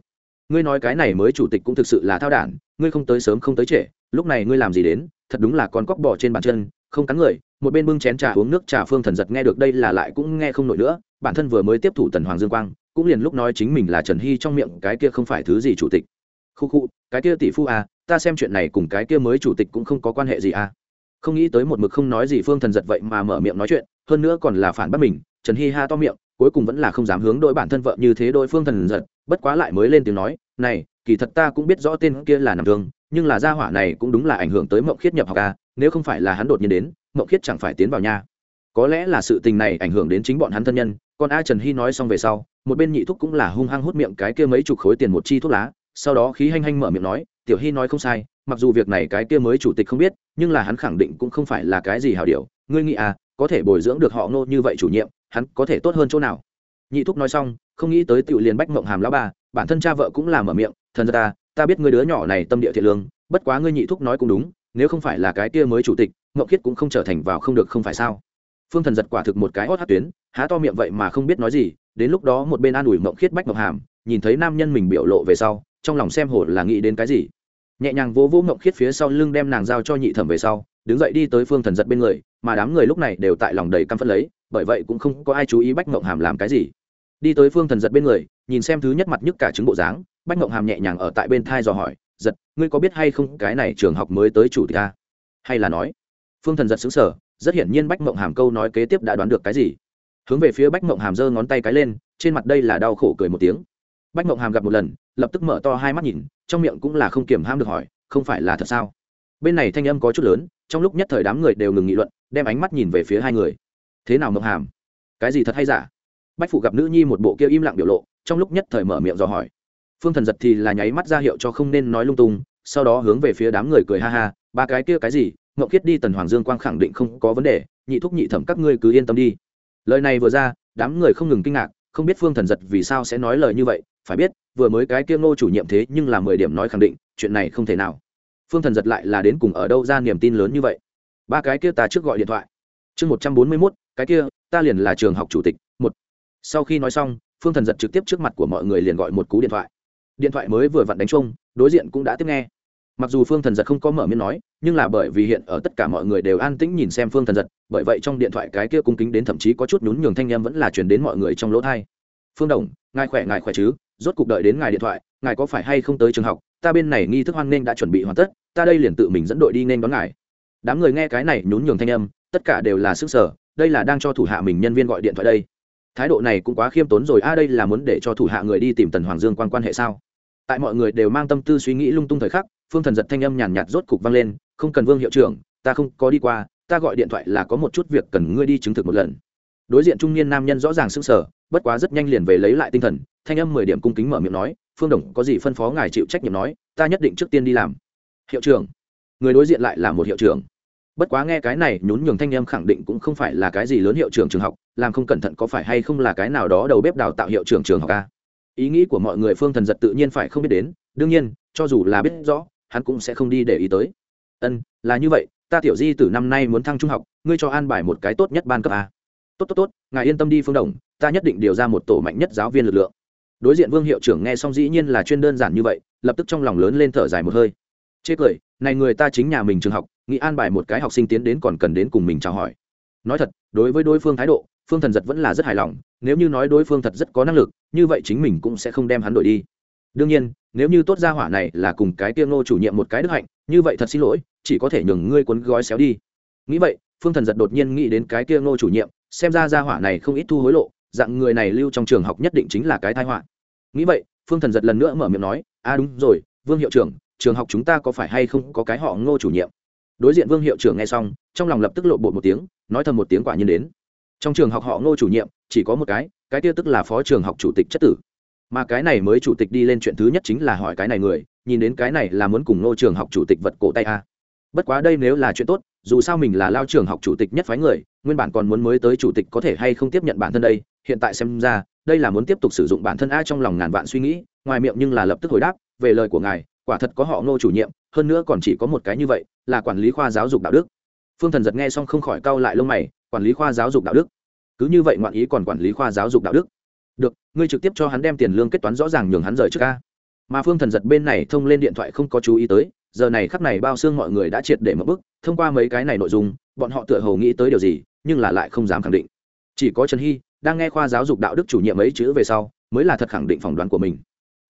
Ngươi nói cái này mới chủ tịch cũng thực sự là thao đản, ngươi không tới sớm không tới trễ, lúc này ngươi làm gì đến, thật đúng là con cóc bỏ trên bàn chân, không cắn người, một bên bưng chén trà uống nước trà phương thần giật nghe được đây là lại cũng nghe không nổi nữa, bản thân vừa mới tiếp thủ tần hoàng dương quang, cũng liền lúc nói chính mình là trần hy trong miệng, cái kia không phải thứ gì chủ tịch. Khu khu, cái kia tỷ phu à ta xem chuyện này cùng cái kia mới chủ tịch cũng không có quan hệ gì à không nghĩ tới một mực không nói gì phương thần giật vậy mà mở miệng nói chuyện, hơn nữa còn là phản bác mình, trần Hi ha to miệng, cuối cùng vẫn là không dám hướng đội bản thân vợ như thế đội phương thần giật, bất quá lại mới lên tiếng nói, này, kỳ thật ta cũng biết rõ tên kia là nằm thương, nhưng là gia hỏa này cũng đúng là ảnh hưởng tới mộng khiết nhập học à nếu không phải là hắn đột nhiên đến, mộng khiết chẳng phải tiến vào nhà? có lẽ là sự tình này ảnh hưởng đến chính bọn hắn thân nhân, còn a trần hy nói xong về sau, một bên nhị thúc cũng là hung hăng hút miệng cái kia mấy chục khối tiền một chi thuốc lá, sau đó khí hanh hanh mở miệng nói, tiểu hy nói không sai mặc dù việc này cái kia mới chủ tịch không biết, nhưng là hắn khẳng định cũng không phải là cái gì hảo điều. Ngươi nghĩ à có thể bồi dưỡng được họ ngô như vậy chủ nhiệm, hắn có thể tốt hơn chỗ nào? Nhị thúc nói xong, không nghĩ tới tiểu liền bách mộng hàm lão ba bản thân cha vợ cũng làm mở miệng, thần ra ta ta biết ngươi đứa nhỏ này tâm địa thiện lương, bất quá ngươi nhị thúc nói cũng đúng, nếu không phải là cái kia mới chủ tịch mộng khiết cũng không trở thành vào không được không phải sao? Phương thần giật quả thực một cái hót hát tuyến, há to miệng vậy mà không biết nói gì, đến lúc đó một bên an ủi mộng khiết bách mộng hàm, nhìn thấy nam nhân mình biểu lộ về sau, trong lòng xem hồ là nghĩ đến cái gì nhẹ nhàng vỗ vỗ mộng khiết phía sau lưng đem nàng giao cho nhị thẩm về sau, đứng dậy đi tới phương thần giật bên người, mà đám người lúc này đều tại lòng đầy căm phất lấy, bởi vậy cũng không có ai chú ý bách mộng hàm làm cái gì. Đi tới phương thần giật bên người, nhìn xem thứ nhất mặt nhức cả chứng bộ dáng, bách mộng hàm nhẹ nhàng ở tại bên thai dò hỏi, giật, ngươi có biết hay không cái này trường học mới tới chủ tịch ta hay là nói? Phương thần giật xứng sở rất hiển nhiên bách mộng hàm câu nói kế tiếp đã đoán được cái gì. Hướng về phía bách mộng hàm giơ ngón tay cái lên, trên mặt đây là đau khổ cười một tiếng. Bách mộng hàm gặp một lần, lập tức mở to hai mắt nhìn trong miệng cũng là không kiểm ham được hỏi, không phải là thật sao? Bên này thanh âm có chút lớn, trong lúc nhất thời đám người đều ngừng nghị luận, đem ánh mắt nhìn về phía hai người. Thế nào mộng hàm? Cái gì thật hay giả? Bách phụ gặp nữ nhi một bộ kia im lặng biểu lộ, trong lúc nhất thời mở miệng dò hỏi. Phương thần giật thì là nháy mắt ra hiệu cho không nên nói lung tung, sau đó hướng về phía đám người cười ha ha, ba cái kia cái gì? Ngậu khiết đi tần hoàng dương quang khẳng định không có vấn đề, nhị thúc nhị thẩm các ngươi cứ yên tâm đi. Lời này vừa ra, đám người không ngừng kinh ngạc không biết phương thần giật vì sao sẽ nói lời như vậy, phải biết, vừa mới cái kia ngô chủ nhiệm thế nhưng là mười điểm nói khẳng định, chuyện này không thể nào. Phương thần giật lại là đến cùng ở đâu ra niềm tin lớn như vậy? Ba cái kia ta trước gọi điện thoại. Chương một trăm bốn mươi mốt, cái kia, ta liền là trường học chủ tịch, một. Sau khi nói xong, phương thần giật trực tiếp trước mặt của mọi người liền gọi một cú điện thoại. Điện thoại mới vừa vặn đánh chung đối diện cũng đã tiếp nghe mặc dù phương thần giật không có mở miệng nói, nhưng là bởi vì hiện ở tất cả mọi người đều an tĩnh nhìn xem phương thần giật, bởi vậy trong điện thoại cái kia cung kính đến thậm chí có chút nhún nhường thanh em vẫn là chuyển đến mọi người trong lỗ thai phương đồng, ngài khỏe ngài khỏe chứ? Rốt cuộc đợi đến ngài điện thoại, ngài có phải hay không tới trường học? Ta bên này nghi thức hoan nghênh đã chuẩn bị hoàn tất, ta đây liền tự mình dẫn đội đi nên đón ngài. Đám người nghe cái này nhún nhường thanh âm, tất cả đều là sức sở, đây là đang cho thủ hạ mình nhân viên gọi điện thoại đây. Thái độ này cũng quá khiêm tốn rồi, a, đây là muốn để cho thủ hạ người đi tìm tần hoàng dương quan quan hệ sao? Tại mọi người đều mang tâm tư suy nghĩ lung tung thời khắc phương thần giật thanh âm nhàn nhạt rốt cục vang lên không cần vương hiệu trưởng ta không có đi qua ta gọi điện thoại là có một chút việc cần ngươi đi chứng thực một lần. Đối diện trung niên nam nhân rõ ràng sững sờ, bất quá rất nhanh liền về lấy lại tinh thần thanh âm mười điểm cung kính mở miệng nói phương đồng có gì phân phó ngài chịu trách nhiệm nói ta nhất định trước tiên đi làm. Hiệu trưởng? Người đối diện lại là một hiệu trưởng. Bất quá nghe cái này nhún nhường thanh âm khẳng định cũng không phải là cái gì lớn hiệu trưởng trường học làm không cẩn thận có phải hay không là cái nào đó đầu bếp đào tạo hiệu trưởng trường học a? Ý nghĩ của mọi người phương thần giật tự nhiên phải không biết đến đương nhiên cho dù là biết rõ hắn cũng sẽ không đi để ý tới. Ân, là như vậy, ta tiểu di từ năm nay muốn thăng trung học, ngươi cho an bài một cái tốt nhất ban cấp a. Tốt tốt tốt, ngài yên tâm đi phương đồng, ta nhất định điều ra một tổ mạnh nhất giáo viên lực lượng. Đối diện vương hiệu trưởng nghe xong dĩ nhiên là chuyên đơn giản như vậy, lập tức trong lòng lớn lên thở dài một hơi. Chê cười, này người ta chính nhà mình trường học, nghĩ an bài một cái học sinh tiến đến còn cần đến cùng mình chào hỏi. Nói thật, đối với đối phương thái độ, phương thần giật vẫn là rất hài lòng, nếu như nói đối phương thật rất có năng lực, như vậy chính mình cũng sẽ không đem hắn đổi đi. Đương nhiên nếu như tốt gia hỏa này là cùng cái kia Ngô chủ nhiệm một cái đức hạnh, như vậy thật xin lỗi, chỉ có thể nhường ngươi cuốn gói xéo đi. Nghĩ vậy, phương thần giật đột nhiên nghĩ đến cái kia Ngô chủ nhiệm, xem ra gia hỏa này không ít thu hối lộ, dạng người này lưu trong trường học nhất định chính là cái thai họa. Nghĩ vậy, phương thần giật lần nữa mở miệng nói, a, đúng rồi, vương hiệu trưởng, trường học chúng ta có phải hay không có cái họ ngô chủ nhiệm? Đối diện vương hiệu trưởng nghe xong, trong lòng lập tức lộ bột một tiếng, nói thầm một tiếng quả nhiên đến. Trong trường học họ ngô chủ nhiệm, chỉ có một cái cái kia tức là phó trường học chủ tịch chất tử mà cái này mới chủ tịch đi lên chuyện thứ nhất chính là hỏi cái này người, nhìn đến cái này là muốn cùng nô trường học chủ tịch vật cổ tay a. Bất quá đây nếu là chuyện tốt, dù sao mình là lao trường học chủ tịch nhất phái người, nguyên bản còn muốn mới tới chủ tịch có thể hay không tiếp nhận bản thân đây, hiện tại xem ra, đây là muốn tiếp tục sử dụng bản thân a trong lòng ngàn vạn suy nghĩ, ngoài miệng nhưng là lập tức hồi đáp, về lời của ngài, quả thật có họ ngô chủ nhiệm, hơn nữa còn chỉ có một cái như vậy, là quản lý khoa giáo dục đạo đức. Phương thần giật nghe xong không khỏi cau lại lông mày, quản lý khoa giáo dục đạo đức? Cứ như vậy ngoạn ý còn quản lý khoa giáo dục đạo đức? Được, ngươi trực tiếp cho hắn đem tiền lương kết toán rõ ràng nhường hắn rời trước ca. Mà phương thần giật bên này thông lên điện thoại không có chú ý tới, giờ này khắp này bao xương mọi người đã triệt để mất bức, thông qua mấy cái này nội dung, bọn họ tựa hồ nghĩ tới điều gì, nhưng là lại không dám khẳng định. Chỉ có trần hy, đang nghe khoa giáo dục đạo đức chủ nhiệm ấy chữ về sau, mới là thật khẳng định phỏng đoán của mình.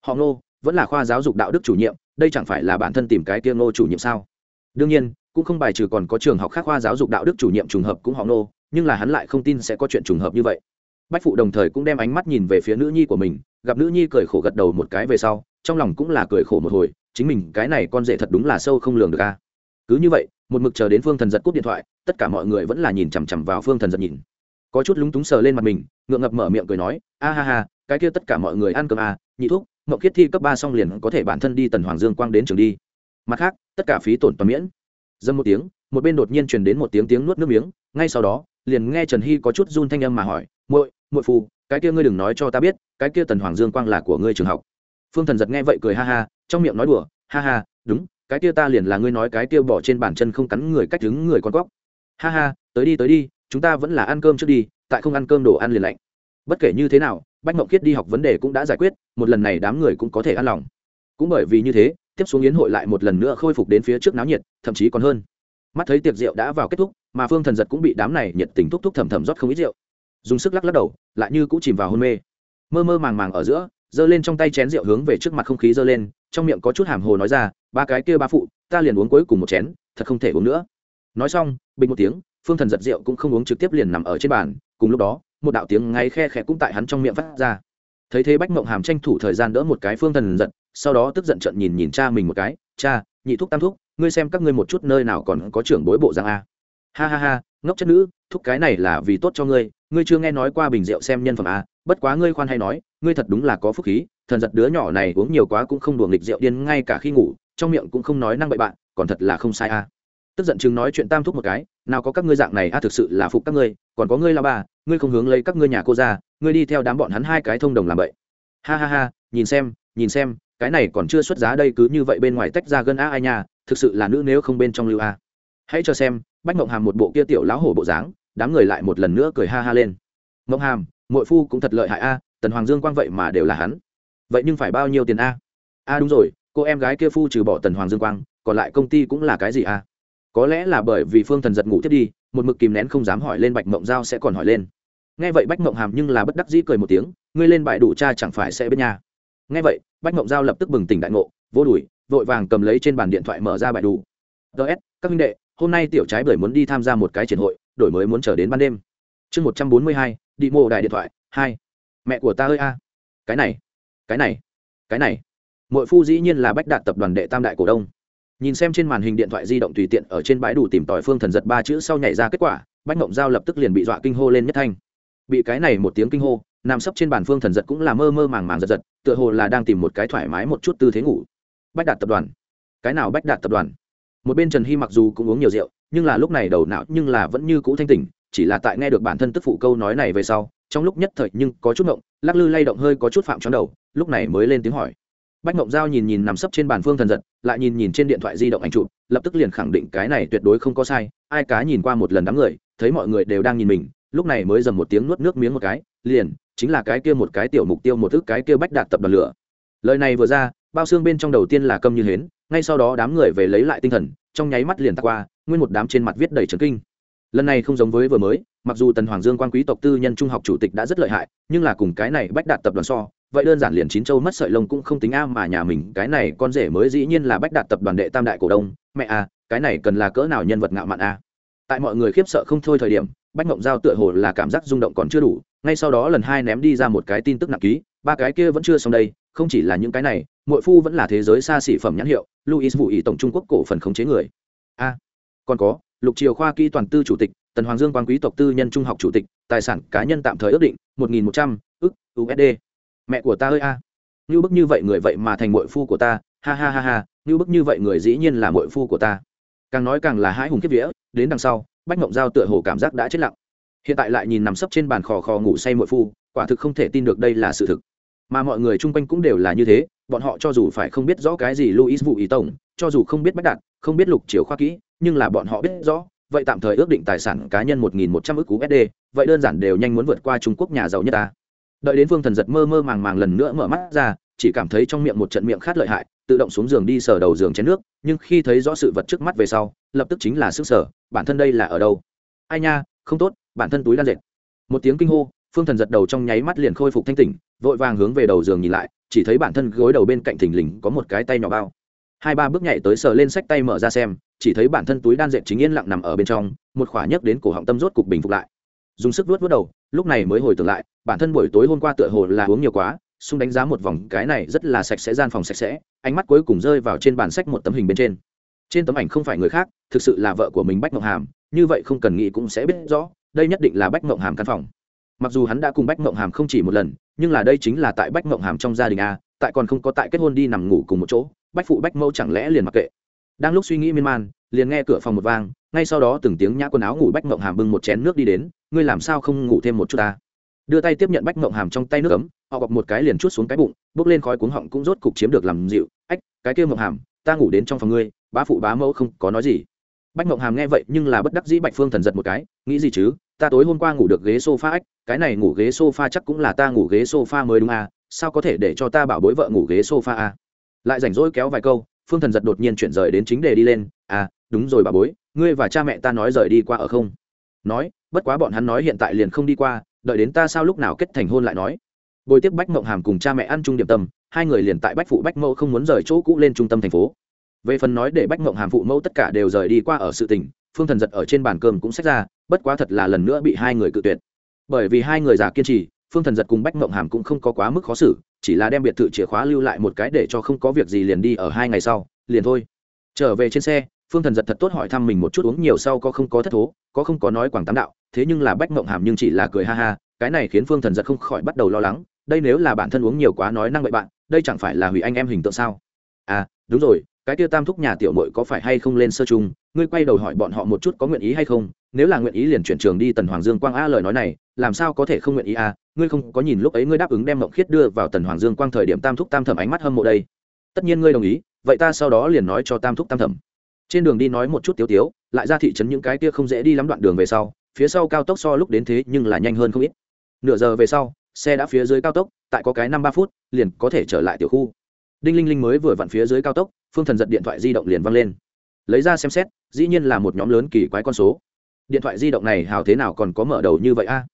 Họ ngô, vẫn là khoa giáo dục đạo đức chủ nhiệm, đây chẳng phải là bản thân tìm cái tiêm ngô chủ nhiệm sao? Đương nhiên, cũng không bài trừ còn có trường học khác khoa giáo dục đạo đức chủ nhiệm trùng hợp cũng họ ngô, nhưng là hắn lại không tin sẽ có chuyện trùng hợp như vậy bách phụ đồng thời cũng đem ánh mắt nhìn về phía nữ nhi của mình, gặp nữ nhi cười khổ gật đầu một cái về sau, trong lòng cũng là cười khổ một hồi, chính mình, cái này con rể thật đúng là sâu không lường được a. Cứ như vậy, một mực chờ đến phương thần giật cúp điện thoại, tất cả mọi người vẫn là nhìn chằm chằm vào phương thần giật nhìn. Có chút lúng túng sờ lên mặt mình, ngượng ngập mở miệng cười nói, a ha ha, cái kia tất cả mọi người ăn cơm à? nhị thuốc mậu khiết thi cấp ba xong liền có thể bản thân đi tần hoàng dương quang đến trường đi. Mặt khác, tất cả phí tổn toàn miễn. Dâm một tiếng, một bên đột nhiên truyền đến một tiếng tiếng nuốt nước miếng, ngay sau đó, liền nghe trần hy có chút run thanh âm mà hỏi, muội muội phu, cái kia ngươi đừng nói cho ta biết cái kia tần hoàng dương quang là của ngươi trường học. Phương thần giật nghe vậy cười ha ha trong miệng nói đùa ha ha đúng cái kia ta liền là ngươi nói cái kia bỏ trên bàn chân không cắn người cách đứng người con cóc. Ha ha tới đi tới đi chúng ta vẫn là ăn cơm trước đi tại không ăn cơm đồ ăn liền lạnh. Bất kể như thế nào bách mộng kiết đi học vấn đề cũng đã giải quyết một lần này đám người cũng có thể ăn lòng. Cũng bởi vì như thế tiếp xuống yến hội lại một lần nữa khôi phục đến phía trước náo nhiệt thậm chí còn hơn. Mắt thấy tiệc rượu đã vào kết thúc mà phương thần giật cũng bị đám này nhiệt tình thúc thúc thầm thầm rót không ít rượu dùng sức lắc lắc đầu, lại như cũng chìm vào hôn mê. Mơ mơ màng màng ở giữa, giơ lên trong tay chén rượu hướng về trước mặt không khí giơ lên, trong miệng có chút hàm hồ nói ra, ba cái kia ba phụ, ta liền uống cuối cùng một chén, thật không thể uống nữa. Nói xong, bình một tiếng, phương thần giật rượu cũng không uống trực tiếp liền nằm ở trên bàn, cùng lúc đó, một đạo tiếng ngáy khe khẽ cũng tại hắn trong miệng phát ra. Thấy thế bách mộng hàm tranh thủ thời gian đỡ một cái phương thần giật, sau đó tức giận trận nhìn nhìn cha mình một cái, cha, nhị thúc tam thúc, ngươi xem các ngươi một chút nơi nào còn có trưởng bối bộ giang a ha ha ha, ngốc chất nữ, thúc cái này là vì tốt cho ngươi ngươi chưa nghe nói qua bình rượu xem nhân phẩm à? bất quá ngươi khoan hay nói, ngươi thật đúng là có phúc khí, thần giật đứa nhỏ này uống nhiều quá cũng không đùa nghịch rượu điên ngay cả khi ngủ, trong miệng cũng không nói năng bậy bạn, còn thật là không sai à? tức giận chứng nói chuyện tam thúc một cái, nào có các ngươi dạng này a thực sự là phục các ngươi, còn có ngươi là bà, ngươi không hướng lấy các ngươi nhà cô ra, ngươi đi theo đám bọn hắn hai cái thông đồng làm vậy ha ha ha, nhìn xem nhìn xem, cái này còn chưa xuất giá đây cứ như vậy bên ngoài tách ra gân a ai nha, thực sự là nữ nếu không bên trong lưu a hãy cho xem bách mộng hàm một bộ kia tiểu lão hổ bộ dáng, đám người lại một lần nữa cười ha ha lên. Mộng hàm mội phu cũng thật lợi hại a, tần hoàng dương quang vậy mà đều là hắn. Vậy nhưng phải bao nhiêu tiền a? A đúng rồi, cô em gái kia phu trừ bỏ tần hoàng dương quang, còn lại công ty cũng là cái gì a? Có lẽ là bởi vì phương thần giật ngủ thiết đi, một mực kìm nén không dám hỏi lên bạch mộng giao sẽ còn hỏi lên. Nghe vậy bách mộng hàm nhưng là bất đắc dĩ cười một tiếng, ngươi lên bài đủ cha chẳng phải sẽ bên nhà nghe vậy, bách mộng giao lập tức bừng tỉnh đại ngộ, vô đùi vội vàng cầm lấy trên bàn điện thoại mở ra bài đủ. Ts các huynh đệ hôm nay tiểu trái bưởi muốn đi tham gia một cái triển hội, đổi mới muốn chờ đến ban đêm. Chương một trăm bốn mươi hai, đi mô đại điện thoại, hai. Mẹ của ta ơi a. Cái này cái này cái này. Mỗi phu dĩ nhiên là bách đạt tập đoàn đệ tam đại cổ đông. Nhìn xem trên màn hình điện thoại di động tùy tiện ở trên bãi đủ tìm tòi phương thần giật ba chữ sau nhảy ra kết quả, bách mộng giao lập tức liền bị dọa kinh hô lên nhất thanh. Bị cái này một tiếng kinh hô, nằm sấp trên bàn phương thần giật cũng là mơ mơ màng màng giật giật, tựa hồ là đang tìm một cái thoải mái một chút tư thế ngủ. Bách đạt tập đoàn. Cái nào bách đạt tập đoàn? Một bên trần hy mặc dù cũng uống nhiều rượu, nhưng là lúc này đầu não nhưng là vẫn như cũ thanh tỉnh, chỉ là tại nghe được bản thân tức phụ câu nói này về sau, trong lúc nhất thời nhưng có chút ngộng, lắc lư lay động hơi có chút phạm trong đầu, lúc này mới lên tiếng hỏi. Bách Ngộng giao nhìn nhìn nằm sấp trên bàn phương thần giật, lại nhìn nhìn trên điện thoại di động ảnh chụp, lập tức liền khẳng định cái này tuyệt đối không có sai, ai cá nhìn qua một lần đám người, thấy mọi người đều đang nhìn mình, lúc này mới dầm một tiếng nuốt nước miếng một cái, liền, chính là cái kia một cái tiểu mục tiêu một thức cái kia bách đạt tập đoàn lửa. Lời này vừa ra, bao xương bên trong đầu tiên là câm như hến ngay sau đó đám người về lấy lại tinh thần, trong nháy mắt liền tạc qua, nguyên một đám trên mặt viết đầy trấn kinh. Lần này không giống với vừa mới, mặc dù tần hoàng dương quan quý tộc tư nhân trung học chủ tịch đã rất lợi hại, nhưng là cùng cái này bách đạt tập đoàn so, vậy đơn giản liền chín châu mất sợi lông cũng không tính a mà nhà mình, cái này con rể mới dĩ nhiên là bách đạt tập đoàn đệ tam đại cổ đông, mẹ a cái này cần là cỡ nào nhân vật ngạo mạn a tại mọi người khiếp sợ không thôi thời điểm, bách mộng giao tựa hồ là cảm giác rung động còn chưa đủ, ngay sau đó lần hai ném đi ra một cái tin tức nặng ký, ba cái kia vẫn chưa xong đây, không chỉ là những cái này mỗi phu vẫn là thế giới xa xỉ phẩm nhãn hiệu luis Vũ ý tổng trung quốc cổ phần khống chế người. A, còn có, lục triều khoa kỹ toàn tư chủ tịch, tần hoàng dương quan quý tộc tư nhân trung học chủ tịch, tài sản cá nhân tạm thời ước định, một nghìn một trăm, ức usd mẹ của ta ơi a. Như bức như vậy người vậy mà thành mội phu của ta, ha ha ha ha như bức như vậy người dĩ nhiên là mội phu của ta. Càng nói càng là hãi hùng kiếp vía, đến đằng sau, bách mộng giao tựa hồ cảm giác đã chết lặng. Hiện tại lại nhìn nằm sấp trên bàn khò khò ngủ say mội phu, quả thực không thể tin được đây là sự thực mà mọi người chung quanh cũng đều là như thế, bọn họ cho dù phải không biết rõ cái gì luis vụ ý tổng cho dù không biết bách đạt, không biết lục chiều khoa kỹ, nhưng là bọn họ biết rõ, vậy tạm thời ước định tài sản cá nhân một nghìn một trăm ước cú sd vậy đơn giản đều nhanh muốn vượt qua trung quốc nhà giàu nhất ta. Đợi đến phương thần giật mơ mơ màng màng lần nữa mở mắt ra, chỉ cảm thấy trong miệng một trận miệng khát lợi hại, tự động xuống giường đi sờ đầu giường chén nước, nhưng khi thấy rõ sự vật trước mắt về sau, lập tức chính là sức sở bản thân đây là ở đâu? Ai nha, không tốt, bản thân túi đan dệt. Một tiếng kinh hô phương thần giật đầu trong nháy mắt liền khôi phục thanh tỉnh, vội vàng hướng về đầu giường nhìn lại, chỉ thấy bản thân gối đầu bên cạnh thình lình có một cái tay nhỏ bao. Hai ba bước nhảy tới sờ lên sách tay mở ra xem, chỉ thấy bản thân túi đan dệt chính yên lặng nằm ở bên trong, một khỏa nhấc đến cổ họng tâm rốt cục bình phục lại. Dùng sức vuốt vuốt đầu, lúc này mới hồi tưởng lại, bản thân buổi tối hôm qua tựa hồ là uống nhiều quá, xung đánh giá một vòng, cái này rất là sạch sẽ, gian phòng sạch sẽ, ánh mắt cuối cùng rơi vào trên bàn sách một tấm hình bên trên. Trên tấm ảnh không phải người khác, thực sự là vợ của mình bách mộng hàm, như vậy không cần nghĩ cũng sẽ biết rõ, đây nhất định là bách mộng hàm căn phòng mặc dù hắn đã cùng bách mộng hàm không chỉ một lần, nhưng là đây chính là tại bách mộng hàm trong gia đình a, tại còn không có tại kết hôn đi nằm ngủ cùng một chỗ, bách phụ bách mẫu chẳng lẽ liền mặc kệ. Đang lúc suy nghĩ miên man, liền nghe cửa phòng một vang, ngay sau đó từng tiếng nhã quần áo ngủ bách mộng hàm bưng một chén nước đi đến, ngươi làm sao không ngủ thêm một chút ta? Đưa tay tiếp nhận bách mộng hàm trong tay nước ấm, họ bọc một cái liền chút xuống cái bụng bốc lên khói cuống họng cũng rốt cục chiếm được làm dịu, ách, cái kia mộng hàm, ta ngủ đến trong phòng ngươi, bá phụ bá mẫu không có nói gì. Bách mộng hàm nghe vậy nhưng là bất đắc dĩ bạch phương thần giật một cái, nghĩ gì chứ? Ta tối hôm qua ngủ được ghế sofa ách, cái này ngủ ghế sofa chắc cũng là ta ngủ ghế sofa mới đúng à sao có thể để cho ta bảo bối vợ ngủ ghế sofa à? Lại rảnh rỗi kéo vài câu, phương thần giật đột nhiên chuyển rời đến chính đề đi lên à đúng rồi bà bối, ngươi và cha mẹ ta nói rời đi qua ở không? Nói, bất quá bọn hắn nói hiện tại liền không đi qua, đợi đến ta sao lúc nào kết thành hôn lại nói. Bồi tiếp bách mộng hàm cùng cha mẹ ăn chung điểm tâm, hai người liền tại bách phụ bách mẫu không muốn rời chỗ cũ lên trung tâm thành phố. Về phần nói để bách mộng hàm phụ mẫu tất cả đều rời đi qua ở sự tỉnh phương thần giật ở trên bàn cơm cũng xách ra, bất quá thật là lần nữa bị hai người cự tuyệt. Bởi vì hai người già kiên trì, phương thần giật cùng bách mộng hàm cũng không có quá mức khó xử, chỉ là đem biệt thự chìa khóa lưu lại một cái để cho không có việc gì liền đi ở hai ngày sau, liền thôi. Trở về trên xe, phương thần giật thật tốt hỏi thăm mình một chút uống nhiều sau có không có thất thố, có không có nói quảng tám đạo, thế nhưng là bách mộng hàm nhưng chỉ là cười ha ha, cái này khiến phương thần giật không khỏi bắt đầu lo lắng, đây nếu là bản thân uống nhiều quá nói năng bậy bạn, đây chẳng phải là hủy anh em hình tượng sao? À đúng rồi, cái tiêu tam thúc nhà tiểu mội có phải hay không lên sơ chung ngươi quay đầu hỏi bọn họ một chút có nguyện ý hay không, nếu là nguyện ý liền chuyển trường đi tần hoàng dương quang a lời nói này, làm sao có thể không nguyện ý a ngươi không có nhìn lúc ấy ngươi đáp ứng đem mộng khiết đưa vào tần hoàng dương quang thời điểm tam thúc tam thẩm ánh mắt hâm mộ đây. Tất nhiên ngươi đồng ý, vậy ta sau đó liền nói cho tam thúc tam thẩm. Trên đường đi nói một chút tiếu tiếu, lại ra thị trấn những cái kia không dễ đi lắm đoạn đường về sau, phía sau cao tốc so lúc đến thế nhưng là nhanh hơn không ít. Nửa giờ về sau, xe đã phía dưới cao tốc, tại có cái năm ba phút, liền có thể trở lại tiểu khu. Đinh linh linh mới vừa vặn phía dưới cao tốc, phương thần giật điện thoại di động liền văng lên lấy ra xem xét, dĩ nhiên là một nhóm lớn kỳ quái con số. Điện thoại di động này hào thế nào còn có mở đầu như vậy a?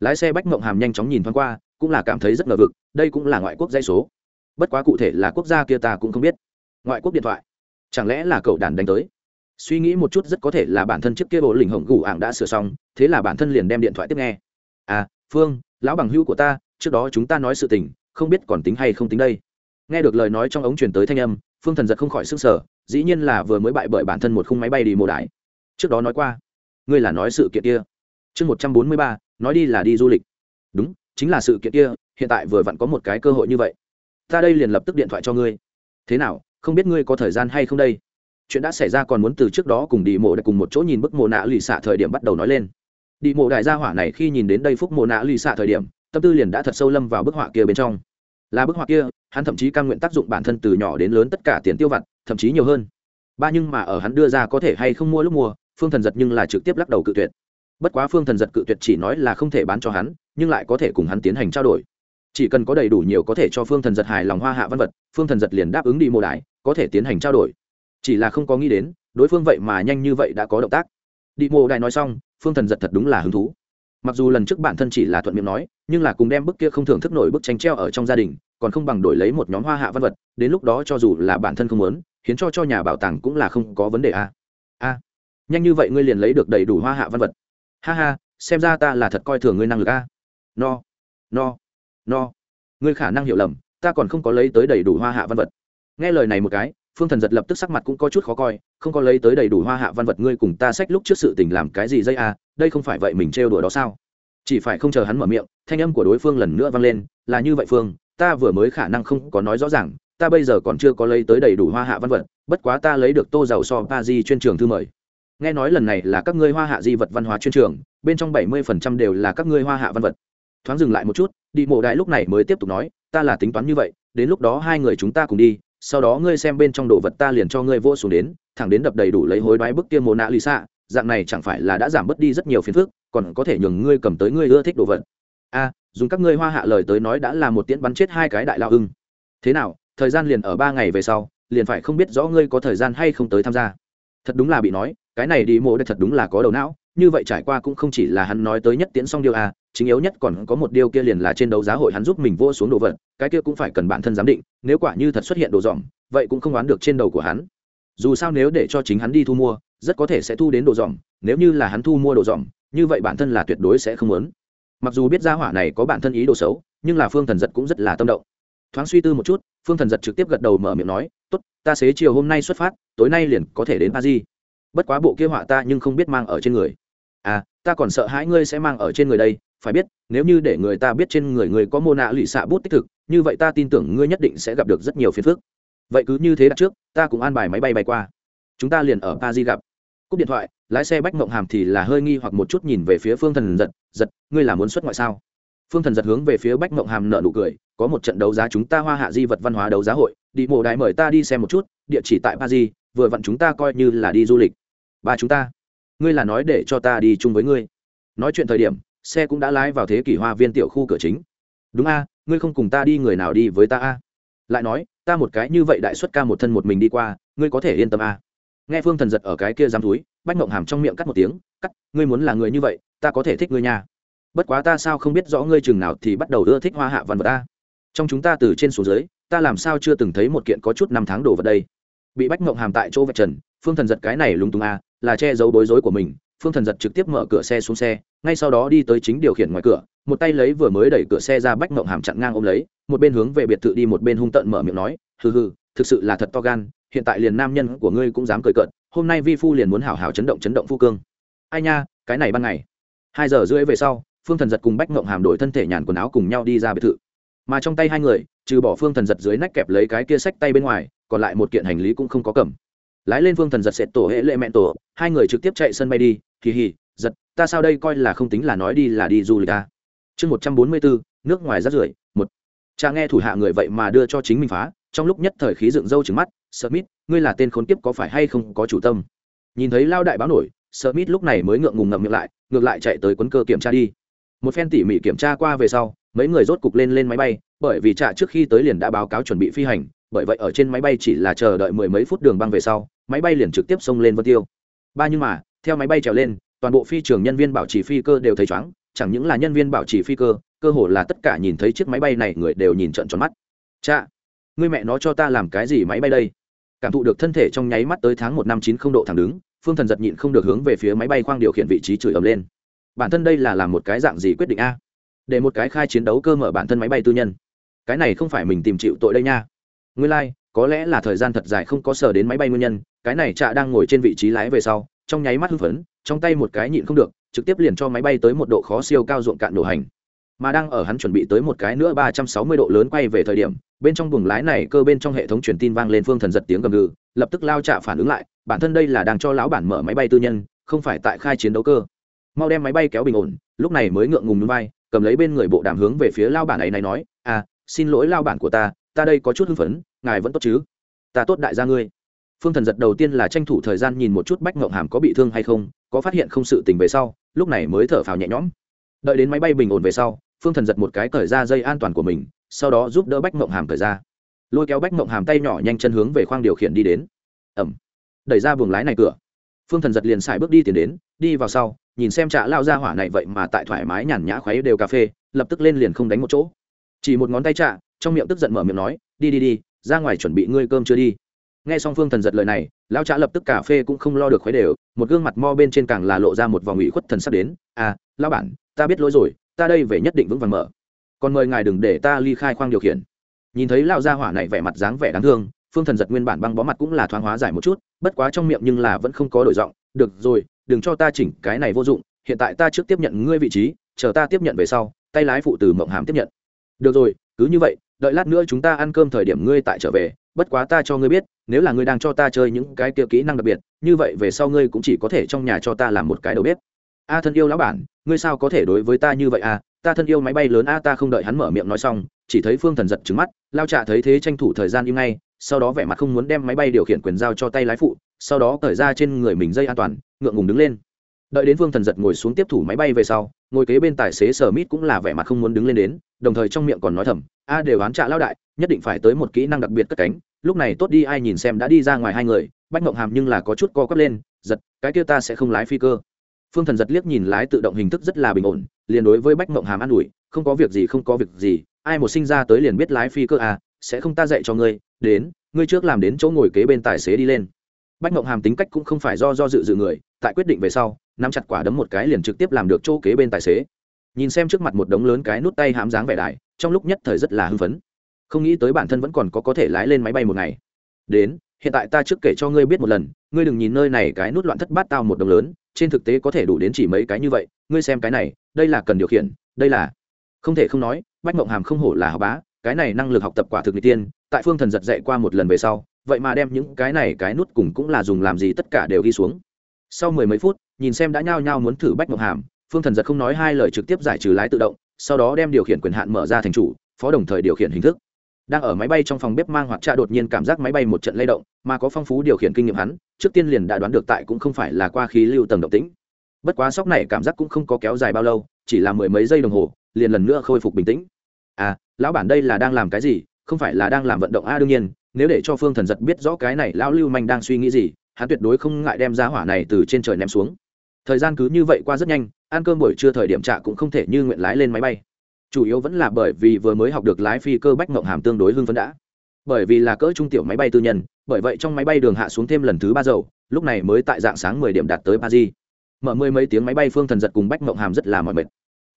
Lái xe bách mộng hàm nhanh chóng nhìn thoáng qua, cũng là cảm thấy rất ngờ vực, đây cũng là ngoại quốc dây số. Bất quá cụ thể là quốc gia kia ta cũng không biết. Ngoại quốc điện thoại? Chẳng lẽ là cậu đàn đánh tới? Suy nghĩ một chút rất có thể là bản thân trước kia bộ lình hồng gù ảng đã sửa xong, thế là bản thân liền đem điện thoại tiếp nghe. À phương, lão bằng hữu của ta, trước đó chúng ta nói sự tình, không biết còn tính hay không tính đây nghe được lời nói trong ống truyền tới thanh âm, phương thần giật không khỏi s ư n g sở dĩ nhiên là vừa mới bại bởi bản thân một khung máy bay đi mô đái trước đó nói qua, ngươi là nói sự kiện kia. Chương một trăm bốn mươi ba, nói đi là đi du lịch. Đúng, chính là sự kiện kia, hiện tại vừa vặn có một cái cơ hội như vậy. Ta đây liền lập tức điện thoại cho ngươi. Thế nào, không biết ngươi có thời gian hay không đây? Chuyện đã xảy ra còn muốn từ trước đó cùng đi mộ đại cùng một chỗ nhìn bức mộ nạ lì xạ thời điểm bắt đầu nói lên. Đi mộ đại gia hỏa này khi nhìn đến đây phúc mộ nạ lì xạ thời điểm, tâm tư liền đã thật sâu lâm vào bức họa kia bên trong là bức họa kia, hắn thậm chí căn nguyện tác dụng bản thân từ nhỏ đến lớn tất cả tiền tiêu vặt, thậm chí nhiều hơn. Ba nhưng mà ở hắn đưa ra có thể hay không mua lúc mua, phương thần giật nhưng là trực tiếp lắc đầu cự tuyệt. Bất quá phương thần giật cự tuyệt chỉ nói là không thể bán cho hắn, nhưng lại có thể cùng hắn tiến hành trao đổi. Chỉ cần có đầy đủ nhiều có thể cho phương thần giật hài lòng hoa hạ văn vật, phương thần giật liền đáp ứng đi mô đái có thể tiến hành trao đổi. Chỉ là không có nghĩ đến, đối phương vậy mà nhanh như vậy đã có động tác. Đi mô đài nói xong, phương thần giật thật đúng là hứng thú mặc dù lần trước bản thân chỉ là thuận miệng nói, nhưng là cùng đem bức kia không thưởng thức nổi bức tranh treo ở trong gia đình, còn không bằng đổi lấy một nhóm hoa hạ văn vật, đến lúc đó cho dù là bản thân không muốn khiến cho cho nhà bảo tàng cũng là không có vấn đề a a nhanh như vậy ngươi liền lấy được đầy đủ hoa hạ văn vật. Ha ha, xem ra ta là thật coi thường ngươi năng lực a no no no. Ngươi khả năng hiểu lầm, ta còn không có lấy tới đầy đủ hoa hạ văn vật. Nghe lời này một cái phương thần giật lập tức sắc mặt cũng có chút khó coi, không có lấy tới đầy đủ hoa hạ văn vật ngươi cùng ta sách lúc trước sự tình làm cái gì dây à đây không phải vậy mình trêu đùa đó sao? Chỉ phải không chờ hắn mở miệng, thanh âm của đối phương lần nữa vang lên, là như vậy phương, ta vừa mới khả năng không có nói rõ ràng, ta bây giờ còn chưa có lấy tới đầy đủ hoa hạ văn vật, bất quá ta lấy được tô giàu so pa di chuyên trường thư mời. Nghe nói lần này là các ngươi hoa hạ di vật văn hóa chuyên trường, bên trong bảy mươi phần trăm đều là các ngươi hoa hạ văn vật. Thoáng dừng lại một chút, đi mộ đại lúc này mới tiếp tục nói, ta là tính toán như vậy, đến lúc đó hai người chúng ta cùng đi sau đó ngươi xem bên trong đồ vật ta liền cho ngươi vô xuống đến, thẳng đến đập đầy đủ lấy hối đoái bức kia mồ nạ lì xạ dạng này chẳng phải là đã giảm bớt đi rất nhiều phiền phức, còn có thể nhường ngươi cầm tới ngươi ưa thích đồ vật. A, dùng các ngươi hoa hạ lời tới nói đã là một tiễn bắn chết hai cái đại lao ưng. Thế nào, thời gian liền ở ba ngày về sau, liền phải không biết rõ ngươi có thời gian hay không tới tham gia. Thật đúng là bị nói, cái này đi mộ đây thật đúng là có đầu não như vậy trải qua cũng không chỉ là hắn nói tới nhất tiễn xong điều a, chính yếu nhất còn có một điều kia liền là trên đấu giá hội hắn giúp mình vô xuống đồ vật, cái kia cũng phải cần bản thân giám định, nếu quả như thật xuất hiện đồ dỏm vậy cũng không đoán được trên đầu của hắn. Dù sao nếu để cho chính hắn đi thu mua, rất có thể sẽ thu đến đồ dỏm nếu như là hắn thu mua đồ dỏm như vậy bản thân là tuyệt đối sẽ không muốn mặc dù biết gia hỏa này có bản thân ý đồ xấu, nhưng là phương thần giật cũng rất là tâm động. Thoáng suy tư một chút, phương thần giật trực tiếp gật đầu mở miệng nói t ố t ta xế chiều hôm nay xuất phát, tối nay liền có thể đến pa di bất quá bộ kia họa ta nhưng không biết mang ở trên người à ta còn sợ hãi ngươi sẽ mang ở trên người đây, phải biết, nếu như để người ta biết trên người người có mô nạ lụy xạ bút tích thực, như vậy ta tin tưởng ngươi nhất định sẽ gặp được rất nhiều phiền phức. Vậy cứ như thế đặt trước, ta cũng an bài máy bay bay qua. Chúng ta liền ở paris gặp. Cúp điện thoại, lái xe bách mộng hàm thì là hơi nghi hoặc một chút nhìn về phía phương thần giật giật, ngươi là muốn xuất ngoại sao? Phương thần giật hướng về phía bách mộng hàm nợ nụ cười, có một trận đấu giá chúng ta hoa hạ di vật văn hóa đấu giá hội, đi mộ đại mời ta đi xem một chút, địa chỉ tại paris, vừa vặn chúng ta coi như là đi du lịch. Ba chúng ta ngươi là nói để cho ta đi chung với ngươi. Nói chuyện thời điểm, xe cũng đã lái vào thế kỷ hoa viên tiểu khu cửa chính. Đúng a, ngươi không cùng ta đi người nào đi với ta a? Lại nói, ta một cái như vậy đại xuất ca một thân một mình đi qua, ngươi có thể yên tâm a? Nghe phương thần giật ở cái kia dám túi, bách mộng hàm trong miệng cắt một tiếng, cắt, ngươi muốn là người như vậy, ta có thể thích ngươi nha. Bất quá ta sao không biết rõ ngươi chừng nào thì bắt đầu ưa thích hoa hạ văn vật ta trong chúng ta từ trên xuống dưới, ta làm sao chưa từng thấy một kiện có chút năm tháng đồ vật đây? Bị bách mộng hàm tại chỗ vạch trần, phương thần giật cái này lúng túng a là che giấu bối rối của mình, phương thần giật trực tiếp mở cửa xe xuống xe, ngay sau đó đi tới chính điều khiển ngoài cửa, một tay lấy vừa mới đẩy cửa xe ra bách mộng hàm chặn ngang ôm lấy, một bên hướng về biệt thự đi một bên hung tận mở miệng nói, hừ hừ, thực sự là thật to gan, hiện tại liền nam nhân của ngươi cũng dám cười cợt, hôm nay vi phu liền muốn hảo hảo chấn động chấn động phu cương. Ai nha, cái này ban ngày. Hai giờ rưỡi về sau, phương thần giật cùng bách mộng hàm đổi thân thể nhàn quần áo cùng nhau đi ra biệt thự. Mà trong tay hai người, trừ bỏ phương thần giật dưới nách kẹp lấy cái kia sách tay bên ngoài, còn lại một kiện hành lý cũng không có cầm lái lên phương thần giật sệt tổ hệ lệ mẹn tổ, hai người trực tiếp chạy sân bay đi kỳ hì, giật, ta sao đây coi là không tính là nói đi là đi du lịch ta chương một trăm bốn mươi bốn, nước ngoài rát rưởi, một. Cha nghe thủ hạ người vậy mà đưa cho chính mình phá, trong lúc nhất thời khí dựng râu trứng mắt, smith, ngươi là tên khốn kiếp có phải hay không có chủ tâm? Nhìn thấy lao đại báo nổi, smith lúc này mới ngượng ngùng ngậm miệng lại, ngược lại chạy tới quấn cơ kiểm tra đi. Một phen tỉ mỉ kiểm tra qua về sau, mấy người rốt cục lên lên máy bay, bởi vì trạ trước khi tới liền đã báo cáo chuẩn bị phi hành bởi vậy ở trên máy bay chỉ là chờ đợi mười mấy phút đường băng về sau, máy bay liền trực tiếp xông lên vân tiêu. Ba nhưng mà, theo máy bay trèo lên, toàn bộ phi trường nhân viên bảo trì phi cơ đều thấy chóng, chẳng những là nhân viên bảo trì phi cơ cơ hồ là tất cả nhìn thấy chiếc máy bay này người đều nhìn trận tròn mắt. Cha, người mẹ nó cho ta làm cái gì máy bay đây? Cảm thụ được thân thể trong nháy mắt tới tháng một năm chín không độ thẳng đứng, phương thần giật nhịn không được hướng về phía máy bay khoang điều khiển vị trí chửi ầm lên. Bản thân đây là làm một cái dạng gì quyết định a? Để một cái khai chiến đấu cơ mở bản thân máy bay tư nhân. Cái này không phải mình tìm chịu tội đây nha nguyên lai、like, có lẽ là thời gian thật dài không có sờ đến máy bay nguyên nhân cái này trạ đang ngồi trên vị trí lái về sau trong nháy mắt hưng phấn trong tay một cái nhịn không được trực tiếp liền cho máy bay tới một độ khó siêu cao ruộng cạn đổ hành. Mà đang ở hắn chuẩn bị tới một cái nữa ba trăm sáu mươi độ lớn quay về thời điểm bên trong buồng lái này cơ bên trong hệ thống truyền tin vang lên phương thần giật tiếng gầm gừ lập tức lao trạ phản ứng lại bản thân đây là đang cho lão bản mở máy bay tư nhân không phải tại khai chiến đấu cơ. Mau đem máy bay kéo bình ổn lúc này mới ngượng ngùng núi vai cầm lấy bên người bộ đàm hướng về phía lao bản ấy này nói à xin lỗi lao bản của ta ta đây có chút hưng phấn, ngài vẫn tốt chứ? Ta tốt đại gia ngươi. Phương thần giật đầu tiên là tranh thủ thời gian nhìn một chút bách ngộng hàm có bị thương hay không, có phát hiện không sự tình về sau, lúc này mới thở phào nhẹ nhõm. Đợi đến máy bay bình ổn về sau, phương thần giật một cái cởi ra dây an toàn của mình, sau đó giúp đỡ bách ngộng hàm cởi ra. Lôi kéo bách ngộng hàm tay nhỏ nhanh chân hướng về khoang điều khiển đi đến. Ẩm. Đẩy ra buồng lái này cửa. Phương thần giật liền xài bước đi tiến đến, đi vào sau, nhìn xem trạ lao ra hỏa này vậy mà tại thoải mái nhàn nhã khoáy đều cà phê, lập tức lên liền không đánh một chỗ. Chỉ một ngón tay trạ trong miệng tức giận mở miệng nói, đi đi đi, ra ngoài chuẩn bị ngươi cơm chưa đi. Nghe xong phương thần giật lời này, lão trạ lập tức cà phê cũng không lo được khuấy đều, một gương mặt mo bên trên càng là lộ ra một vòng ủy khuất thần sắp đến à lao bản, ta biết lỗi rồi, ta đây về nhất định vững vàng mở. Còn mời ngài đừng để ta ly khai khoang điều khiển. Nhìn thấy lão gia hỏa này vẻ mặt dáng vẻ đáng thương, phương thần giật nguyên bản băng bó mặt cũng là thoáng hóa giải một chút, bất quá trong miệng nhưng là vẫn không có đổi giọng, được rồi, đừng cho ta chỉnh cái này vô dụng, hiện tại ta trước tiếp nhận ngươi vị trí, chờ ta tiếp nhận về sau, tay lái phụ từ mộng hàm tiếp nhận. Được rồi, cứ như vậy đợi lát nữa chúng ta ăn cơm thời điểm ngươi tại trở về, bất quá ta cho ngươi biết, nếu là ngươi đang cho ta chơi những cái kia kỹ năng đặc biệt, như vậy về sau ngươi cũng chỉ có thể trong nhà cho ta làm một cái đầu bếp. A thân yêu lão bản, ngươi sao có thể đối với ta như vậy à? Ta thân yêu máy bay lớn a, ta không đợi hắn mở miệng nói xong, chỉ thấy phương thần giật trứng mắt, lao trạ thấy thế tranh thủ thời gian im ngay, sau đó vẻ mặt không muốn đem máy bay điều khiển quyền giao cho tay lái phụ, sau đó cởi ra trên người mình dây an toàn, ngượng ngùng đứng lên. Đợi đến phương thần giật ngồi xuống tiếp thủ máy bay về sau, ngồi kế bên tài xế sở mít cũng là vẻ mặt không muốn đứng lên đến, đồng thời trong miệng còn nói thầm a đều oán trả lao đại, nhất định phải tới một kỹ năng đặc biệt cất cánh. Lúc này tốt đi, ai nhìn xem đã đi ra ngoài hai người, bách mộng hàm nhưng là có chút co quắp lên, giật, cái kia ta sẽ không lái phi cơ. Phương thần giật liếc nhìn lái tự động hình thức rất là bình ổn, liền đối với bách mộng hàm an ủi, không có việc gì, không có việc gì, ai một sinh ra tới liền biết lái phi cơ à sẽ không ta dạy cho ngươi, đến, ngươi trước làm đến chỗ ngồi kế bên tài xế đi lên. Bách mộng hàm tính cách cũng không phải do do dự dự người, tại quyết định về sau, nắm chặt quả đấm một cái liền trực tiếp làm được chỗ kế bên tài xế. Nhìn xem trước mặt một đống lớn cái nút tay hám dáng vẻ đại trong lúc nhất thời rất là hưng phấn. Không nghĩ tới bản thân vẫn còn có có thể lái lên máy bay một ngày. Đến, hiện tại ta trước kể cho ngươi biết một lần, ngươi đừng nhìn nơi này cái nút loạn thất bát tao một đồng lớn, trên thực tế có thể đủ đến chỉ mấy cái như vậy, ngươi xem cái này, đây là cần điều khiển, đây là không thể không nói, bách mộng hàm không hổ là học bá, cái này năng lực học tập quả thực n tiên, tại phương thần giật dạy qua một lần về sau, vậy mà đem những cái này cái nút cùng cũng là dùng làm gì tất cả đều ghi xuống. Sau mười mấy phút, nhìn xem đã nhao nhao muốn thử bách mộng hàm, phương thần giật không nói hai lời trực tiếp giải trừ lái tự động sau đó đem điều khiển quyền hạn mở ra thành chủ phó đồng thời điều khiển hình thức. Đang ở máy bay trong phòng bếp mang hoặc trạ đột nhiên cảm giác máy bay một trận lay động mà có phong phú điều khiển kinh nghiệm hắn trước tiên liền đã đoán được tại cũng không phải là qua khí lưu tầng động tĩnh. Bất quá sốc này cảm giác cũng không có kéo dài bao lâu chỉ là mười mấy giây đồng hồ liền lần nữa khôi phục bình tĩnh. À lão bản đây là đang làm cái gì? Không phải là đang làm vận động? A à, đương nhiên nếu để cho phương thần giật biết rõ cái này lão lưu manh đang suy nghĩ gì hắn tuyệt đối không ngại đem giá hỏa này từ trên trời ném xuống thời gian cứ như vậy qua rất nhanh, ăn cơm buổi trưa thời điểm trạ cũng không thể như nguyện lái lên máy bay. Chủ yếu vẫn là bởi vì vừa mới học được lái phi cơ bách mộng hàm tương đối hưng phấn đã. Bởi vì là cỡ trung tiểu máy bay tư nhân, bởi vậy trong máy bay đường hạ xuống thêm lần thứ ba dầu, lúc này mới tại dạng sáng mười điểm đạt tới paris. Mở mười mấy tiếng máy bay phương thần giật cùng bách mộng hàm rất là mỏi mệt.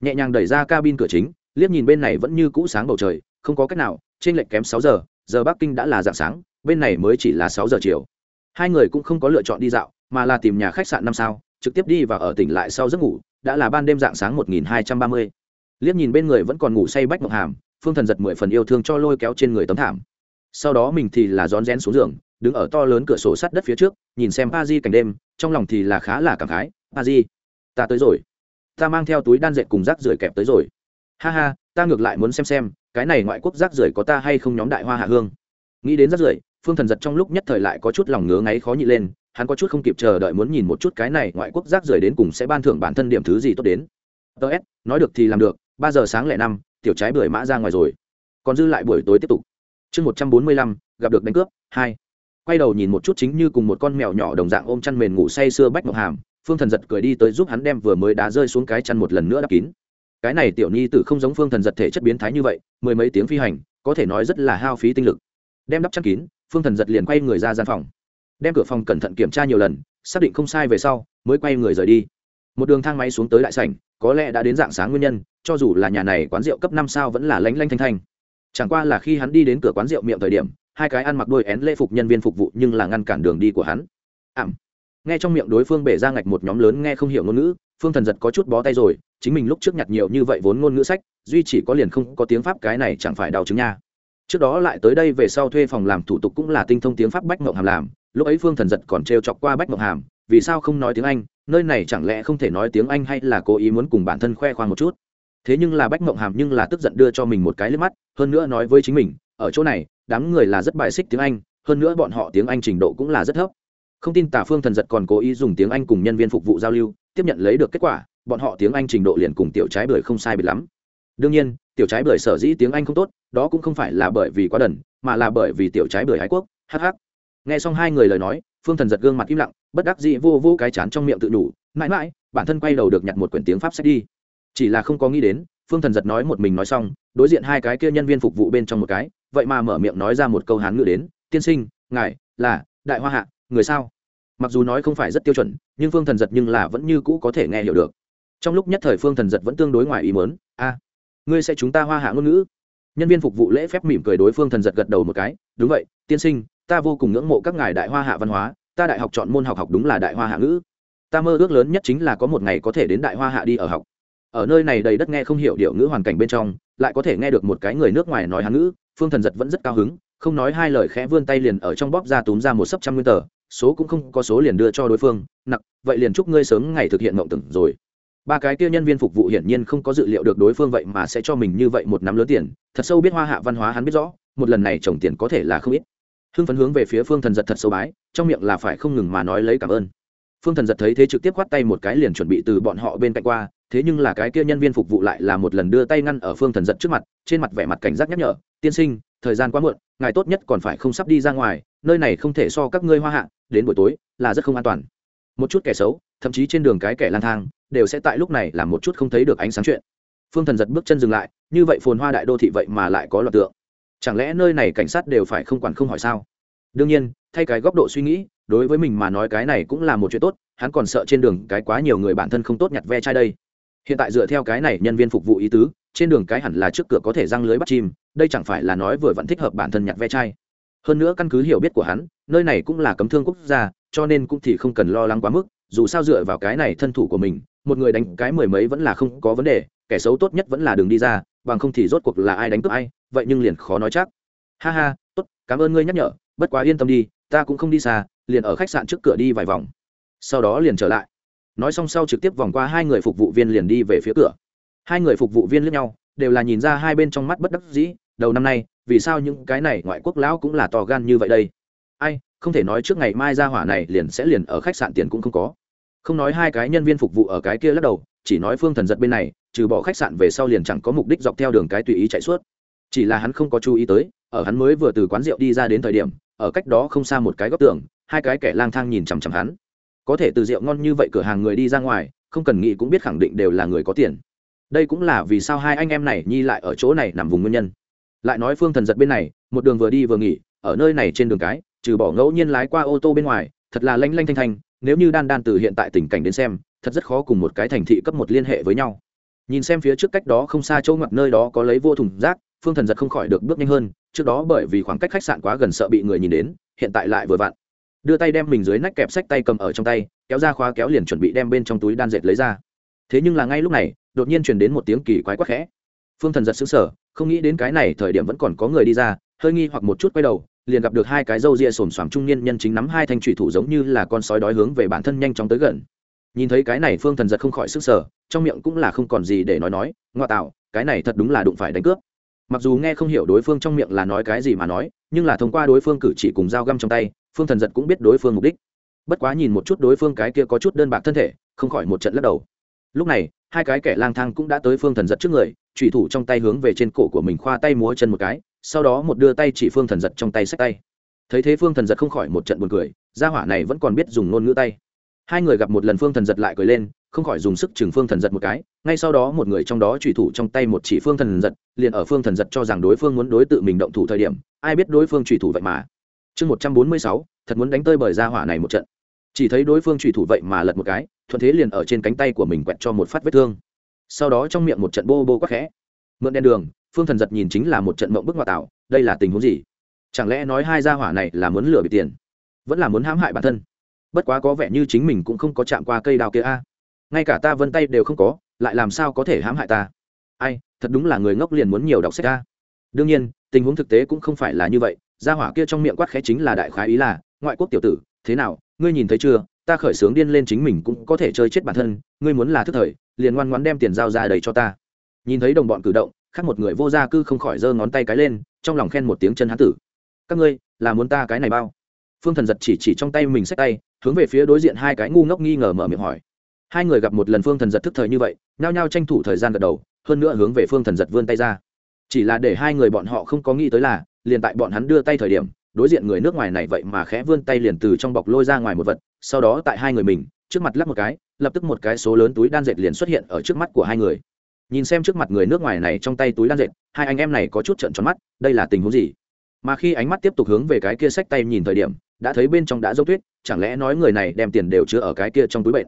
Nhẹ nhàng đẩy ra cabin cửa chính, liếc nhìn bên này vẫn như cũ sáng bầu trời, không có cách nào trên lệch kém sáu giờ giờ bắc kinh đã là dạng sáng, bên này mới chỉ là sáu giờ chiều. Hai người cũng không có lựa chọn đi dạo, mà là tìm nhà khách sạn năm sao trực tiếp đi và ở tỉnh lại sau giấc ngủ, đã là ban đêm dạng sáng một nghìn hai trăm ba mươi. Liếc nhìn bên người vẫn còn ngủ say bách ngọc hàm, phương thần giật mười phần yêu thương cho lôi kéo trên người tấm thảm. Sau đó mình thì là rón rén xuống giường, đứng ở to lớn cửa sổ sắt đất phía trước, nhìn xem pa di cảnh đêm, trong lòng thì là khá là cảm khái, pa di, ta tới rồi. Ta mang theo túi đan dệt cùng rác rưởi kẹp tới rồi. Ha ha, ta ngược lại muốn xem xem, cái này ngoại quốc rác rưởi có ta hay không nhóm đại hoa hạ hương. Nghĩ đến rác rưởi, phương thần giật trong lúc nhất thời lại có chút lòng ngứa ngáy khó nhị lên hắn có chút không kịp chờ đợi muốn nhìn một chút cái này ngoại quốc rác rưởi đến cùng sẽ ban thưởng bản thân điểm thứ gì tốt đến. Ts nói được thì làm được, ba giờ sáng lẻ năm, tiểu trái bưởi mã ra ngoài rồi. Còn dư lại buổi tối tiếp tục. Chương một trăm bốn mươi lăm, gặp được đánh cướp, hai. Quay đầu nhìn một chút chính như cùng một con mèo nhỏ đồng dạng ôm chăn mền ngủ say sưa bách mộng hàm, phương thần giật cười đi tới giúp hắn đem vừa mới đá rơi xuống cái chăn một lần nữa đắp kín. Cái này tiểu nhi tử không giống phương thần giật thể chất biến thái như vậy, mười mấy tiếng phi hành, có thể nói rất là hao phí tinh lực. Đem đắp chăn kín, phương thần giật liền quay người ra gian phòng đem cửa phòng cẩn thận kiểm tra nhiều lần, xác định không sai về sau, mới quay người rời đi. Một đường thang máy xuống tới đại sảnh, có lẽ đã đến dạng sáng nguyên nhân, cho dù là nhà này quán rượu cấp năm sao vẫn là lánh lanh thanh thanh. Chẳng qua là khi hắn đi đến cửa quán rượu miệng thời điểm, hai cái ăn mặc đôi én lễ phục nhân viên phục vụ nhưng là ngăn cản đường đi của hắn. Ảm nghe trong miệng đối phương bể ra ngạch một nhóm lớn nghe không hiểu ngôn ngữ, phương thần giật có chút bó tay rồi, chính mình lúc trước nhặt nhiều như vậy vốn ngôn ngữ sách, duy chỉ có liền không có tiếng pháp cái này chẳng phải đau chứng nha. Trước đó lại tới đây về sau thuê phòng làm thủ tục cũng là tinh thông tiếng pháp bách mộng hàm làm lúc ấy phương thần giật còn trêu chọc qua bách mộng hàm, vì sao không nói tiếng anh, nơi này chẳng lẽ không thể nói tiếng anh hay là cố ý muốn cùng bản thân khoe khoang một chút? Thế nhưng là bách mộng hàm nhưng là tức giận đưa cho mình một cái liếc mắt, hơn nữa nói với chính mình, ở chỗ này, đám người là rất bài xích tiếng anh, hơn nữa bọn họ tiếng anh trình độ cũng là rất thấp. Không tin tả phương thần giật còn cố ý dùng tiếng anh cùng nhân viên phục vụ giao lưu, tiếp nhận lấy được kết quả, bọn họ tiếng anh trình độ liền cùng tiểu trái bưởi không sai biệt lắm. Đương nhiên, tiểu trái bưởi sở dĩ tiếng anh không tốt, đó cũng không phải là bởi vì quá đần, mà là bởi vì tiểu trái bưởi ái quốc hh nghe xong hai người lời nói, phương thần giật gương mặt im lặng, bất đắc dĩ vô vô cái chán trong miệng tự đủ mãi mãi, bản thân quay đầu được nhặt một quyển tiếng pháp sách đi. Chỉ là không có nghĩ đến, phương thần giật nói một mình nói xong, đối diện hai cái kia nhân viên phục vụ bên trong một cái, vậy mà mở miệng nói ra một câu hán ngữ đến, tiên sinh, ngài, là, đại hoa hạ, người sao? Mặc dù nói không phải rất tiêu chuẩn, nhưng phương thần giật nhưng là vẫn như cũ có thể nghe hiểu được. Trong lúc nhất thời phương thần giật vẫn tương đối ngoài ý mớn a, ngươi sẽ chúng ta hoa hạ ngôn ngữ? Nhân viên phục vụ lễ phép mỉm cười đối phương thần giật gật đầu một cái, đúng vậy, tiên sinh ta vô cùng ngưỡng mộ các ngài đại hoa hạ văn hóa, ta đại học chọn môn học học đúng là đại hoa hạ ngữ. Ta mơ ước lớn nhất chính là có một ngày có thể đến đại hoa hạ đi ở học. Ở nơi này đầy đất nghe không hiểu điệu ngữ hoàn cảnh bên trong, lại có thể nghe được một cái người nước ngoài nói hán ngữ. Phương thần giật vẫn rất cao hứng, không nói hai lời khẽ vươn tay liền ở trong bóp ra túm ra một sấp trăm nguyên tờ, số cũng không có số liền đưa cho đối phương nặng vậy liền chúc ngươi sớm ngày thực hiện mộng tưởng rồi. Ba cái kia nhân viên phục vụ hiển nhiên không có dự liệu được đối phương vậy mà sẽ cho mình như vậy một nắm lớn tiền, thật sâu biết hoa hạ văn hóa hắn biết rõ, một lần này trồng tiền có thể là không ít hưng phấn hướng về phía phương thần giật thật sâu bái, trong miệng là phải không ngừng mà nói lấy cảm ơn. Phương thần giật thấy thế trực tiếp khoát tay một cái liền chuẩn bị từ bọn họ bên cạnh qua, thế nhưng là cái kia nhân viên phục vụ lại là một lần đưa tay ngăn ở phương thần giật trước mặt, trên mặt vẻ mặt cảnh giác nhắc nhở, tiên sinh, thời gian quá muộn, ngài tốt nhất còn phải không sắp đi ra ngoài, nơi này không thể so các ngươi hoa hạ, đến buổi tối là rất không an toàn. Một chút kẻ xấu, thậm chí trên đường cái kẻ lang thang, đều sẽ tại lúc này làm một chút không thấy được ánh sáng chuyện. Phương thần giật bước chân dừng lại, như vậy phồn hoa đại đô thị vậy mà lại có loạt tượng chẳng lẽ nơi này cảnh sát đều phải không quản không hỏi sao? Đương nhiên, thay cái góc độ suy nghĩ, đối với mình mà nói cái này cũng là một chuyện tốt, hắn còn sợ trên đường cái quá nhiều người bản thân không tốt nhặt ve chai đây. Hiện tại dựa theo cái này nhân viên phục vụ ý tứ, trên đường cái hẳn là trước cửa có thể răng lưới bắt chim, đây chẳng phải là nói vừa vẫn thích hợp bản thân nhặt ve chai. Hơn nữa căn cứ hiểu biết của hắn, nơi này cũng là cấm thương quốc gia, cho nên cũng thì không cần lo lắng quá mức, dù sao dựa vào cái này thân thủ của mình, một người đánh cái mười mấy vẫn là không có vấn đề, kẻ xấu tốt nhất vẫn là đường đi ra, bằng không thì rốt cuộc là ai đánh cướp ai vậy nhưng liền khó nói chắc. Ha ha, tốt, cảm ơn ngươi nhắc nhở, bất quá yên tâm đi, ta cũng không đi xa, liền ở khách sạn trước cửa đi vài vòng. Sau đó liền trở lại. Nói xong sau trực tiếp vòng qua hai người phục vụ viên liền đi về phía cửa. Hai người phục vụ viên lướt nhau, đều là nhìn ra hai bên trong mắt bất đắc dĩ, đầu năm nay, vì sao những cái này ngoại quốc lão cũng là to gan như vậy đây? Ai, không thể nói trước ngày mai ra hỏa này liền sẽ liền ở khách sạn tiền cũng không có. Không nói hai cái nhân viên phục vụ ở cái kia lắc đầu, chỉ nói phương thần giật bên này, trừ bỏ khách sạn về sau liền chẳng có mục đích dọc theo đường cái tùy ý chạy suốt chỉ là hắn không có chú ý tới, ở hắn mới vừa từ quán rượu đi ra đến thời điểm, ở cách đó không xa một cái góc tường, hai cái kẻ lang thang nhìn chằm chằm hắn. Có thể từ rượu ngon như vậy cửa hàng người đi ra ngoài, không cần nghĩ cũng biết khẳng định đều là người có tiền. Đây cũng là vì sao hai anh em này nhi lại ở chỗ này nằm vùng nguyên nhân. Lại nói phương thần giật bên này, một đường vừa đi vừa nghỉ, ở nơi này trên đường cái, trừ bỏ ngẫu nhiên lái qua ô tô bên ngoài, thật là lanh lanh thanh thanh, nếu như đan đan từ hiện tại tình cảnh đến xem, thật rất khó cùng một cái thành thị cấp một liên hệ với nhau nhìn xem phía trước cách đó không xa chỗ ngoặt nơi đó có lấy vô thùng rác, phương thần giật không khỏi được bước nhanh hơn, trước đó bởi vì khoảng cách khách sạn quá gần sợ bị người nhìn đến, hiện tại lại vừa vặn. Đưa tay đem mình dưới nách kẹp sách tay cầm ở trong tay, kéo ra khóa kéo liền chuẩn bị đem bên trong túi đan dệt lấy ra. Thế nhưng là ngay lúc này, đột nhiên truyền đến một tiếng kỳ quái quắc khẽ. Phương thần giật xứng sở không nghĩ đến cái này thời điểm vẫn còn có người đi ra, hơi nghi hoặc một chút quay đầu, liền gặp được hai cái râu ria xồm xoàm trung niên nhân chính nắm hai thanh thủy thủ giống như là con sói đói hướng về bản thân nhanh chóng tới gần nhìn thấy cái này phương thần giật không khỏi sức sở, trong miệng cũng là không còn gì để nói nói ngoại tạo, cái này thật đúng là đụng phải đánh cướp. Mặc dù nghe không hiểu đối phương trong miệng là nói cái gì mà nói, nhưng là thông qua đối phương cử chỉ cùng dao găm trong tay, phương thần giật cũng biết đối phương mục đích. Bất quá nhìn một chút đối phương cái kia có chút đơn bạc thân thể, không khỏi một trận lắc đầu. Lúc này, hai cái kẻ lang thang cũng đã tới phương thần giật trước người trùy thủ trong tay hướng về trên cổ của mình khoa tay múa chân một cái, sau đó một đưa tay chỉ phương thần giật trong tay xách tay. Thấy thế phương thần giật không khỏi một trận buồn cười, gia hỏa này vẫn còn biết dùng ngôn ngữ tay hai người gặp một lần phương thần giật lại cười lên, không khỏi dùng sức chừng phương thần giật một cái, ngay sau đó một người trong đó trùy thủ trong tay một chỉ phương thần giật, liền ở phương thần giật cho rằng đối phương muốn đối tự mình động thủ thời điểm, ai biết đối phương trùy thủ vậy mà. Chương một trăm bốn mươi sáu, thật muốn đánh tơi bởi ra hỏa này một trận. Chỉ thấy đối phương trùy thủ vậy mà lật một cái, thuận thế liền ở trên cánh tay của mình quẹt cho một phát vết thương. Sau đó trong miệng một trận bô bô quắc khẽ. Mượn đen đường, phương thần giật nhìn chính là một trận mộng bức ngoại tạo, đây là tình huống gì? Chẳng lẽ nói hai gia hỏa này là muốn lừa bị tiền, vẫn là muốn hãm hại bản thân? Bất quá có vẻ như chính mình cũng không có chạm qua cây đào kia a. Ngay cả ta vân tay đều không có, lại làm sao có thể hãm hại ta? Ai, thật đúng là người ngốc liền muốn nhiều đọc sách a. Đương nhiên, tình huống thực tế cũng không phải là như vậy. Gia hỏa kia trong miệng quát khẽ chính là đại khái ý là, ngoại quốc tiểu tử, thế nào, ngươi nhìn thấy chưa? Ta khởi sướng điên lên chính mình cũng có thể chơi chết bản thân, ngươi muốn là thức thời, liền ngoan ngoãn đem tiền giao ra đầy cho ta. Nhìn thấy đồng bọn cử động, khác một người vô gia cư không khỏi giơ ngón tay cái lên, trong lòng khen một tiếng chân hán tử. Các ngươi, là muốn ta cái này bao? Phương thần giật chỉ chỉ trong tay mình xách tay, hướng về phía đối diện hai cái ngu ngốc nghi ngờ mở miệng hỏi. Hai người gặp một lần phương thần giật thức thời như vậy, nhao nhao tranh thủ thời gian gật đầu, hơn nữa hướng về phương thần giật vươn tay ra. Chỉ là để hai người bọn họ không có nghĩ tới là, liền tại bọn hắn đưa tay thời điểm, đối diện người nước ngoài này vậy mà khẽ vươn tay liền từ trong bọc lôi ra ngoài một vật, sau đó tại hai người mình, trước mặt lắp một cái, lập tức một cái số lớn túi đan dệt liền xuất hiện ở trước mắt của hai người. Nhìn xem trước mặt người nước ngoài này trong tay túi đan dệt, hai anh em này có chút trận tròn mắt, đây là tình huống gì? Mà khi ánh mắt tiếp tục hướng về cái kia sách tay nhìn thời điểm, đã thấy bên trong đã dấu tuyết, chẳng lẽ nói người này đem tiền đều chứa ở cái kia trong túi bệnh?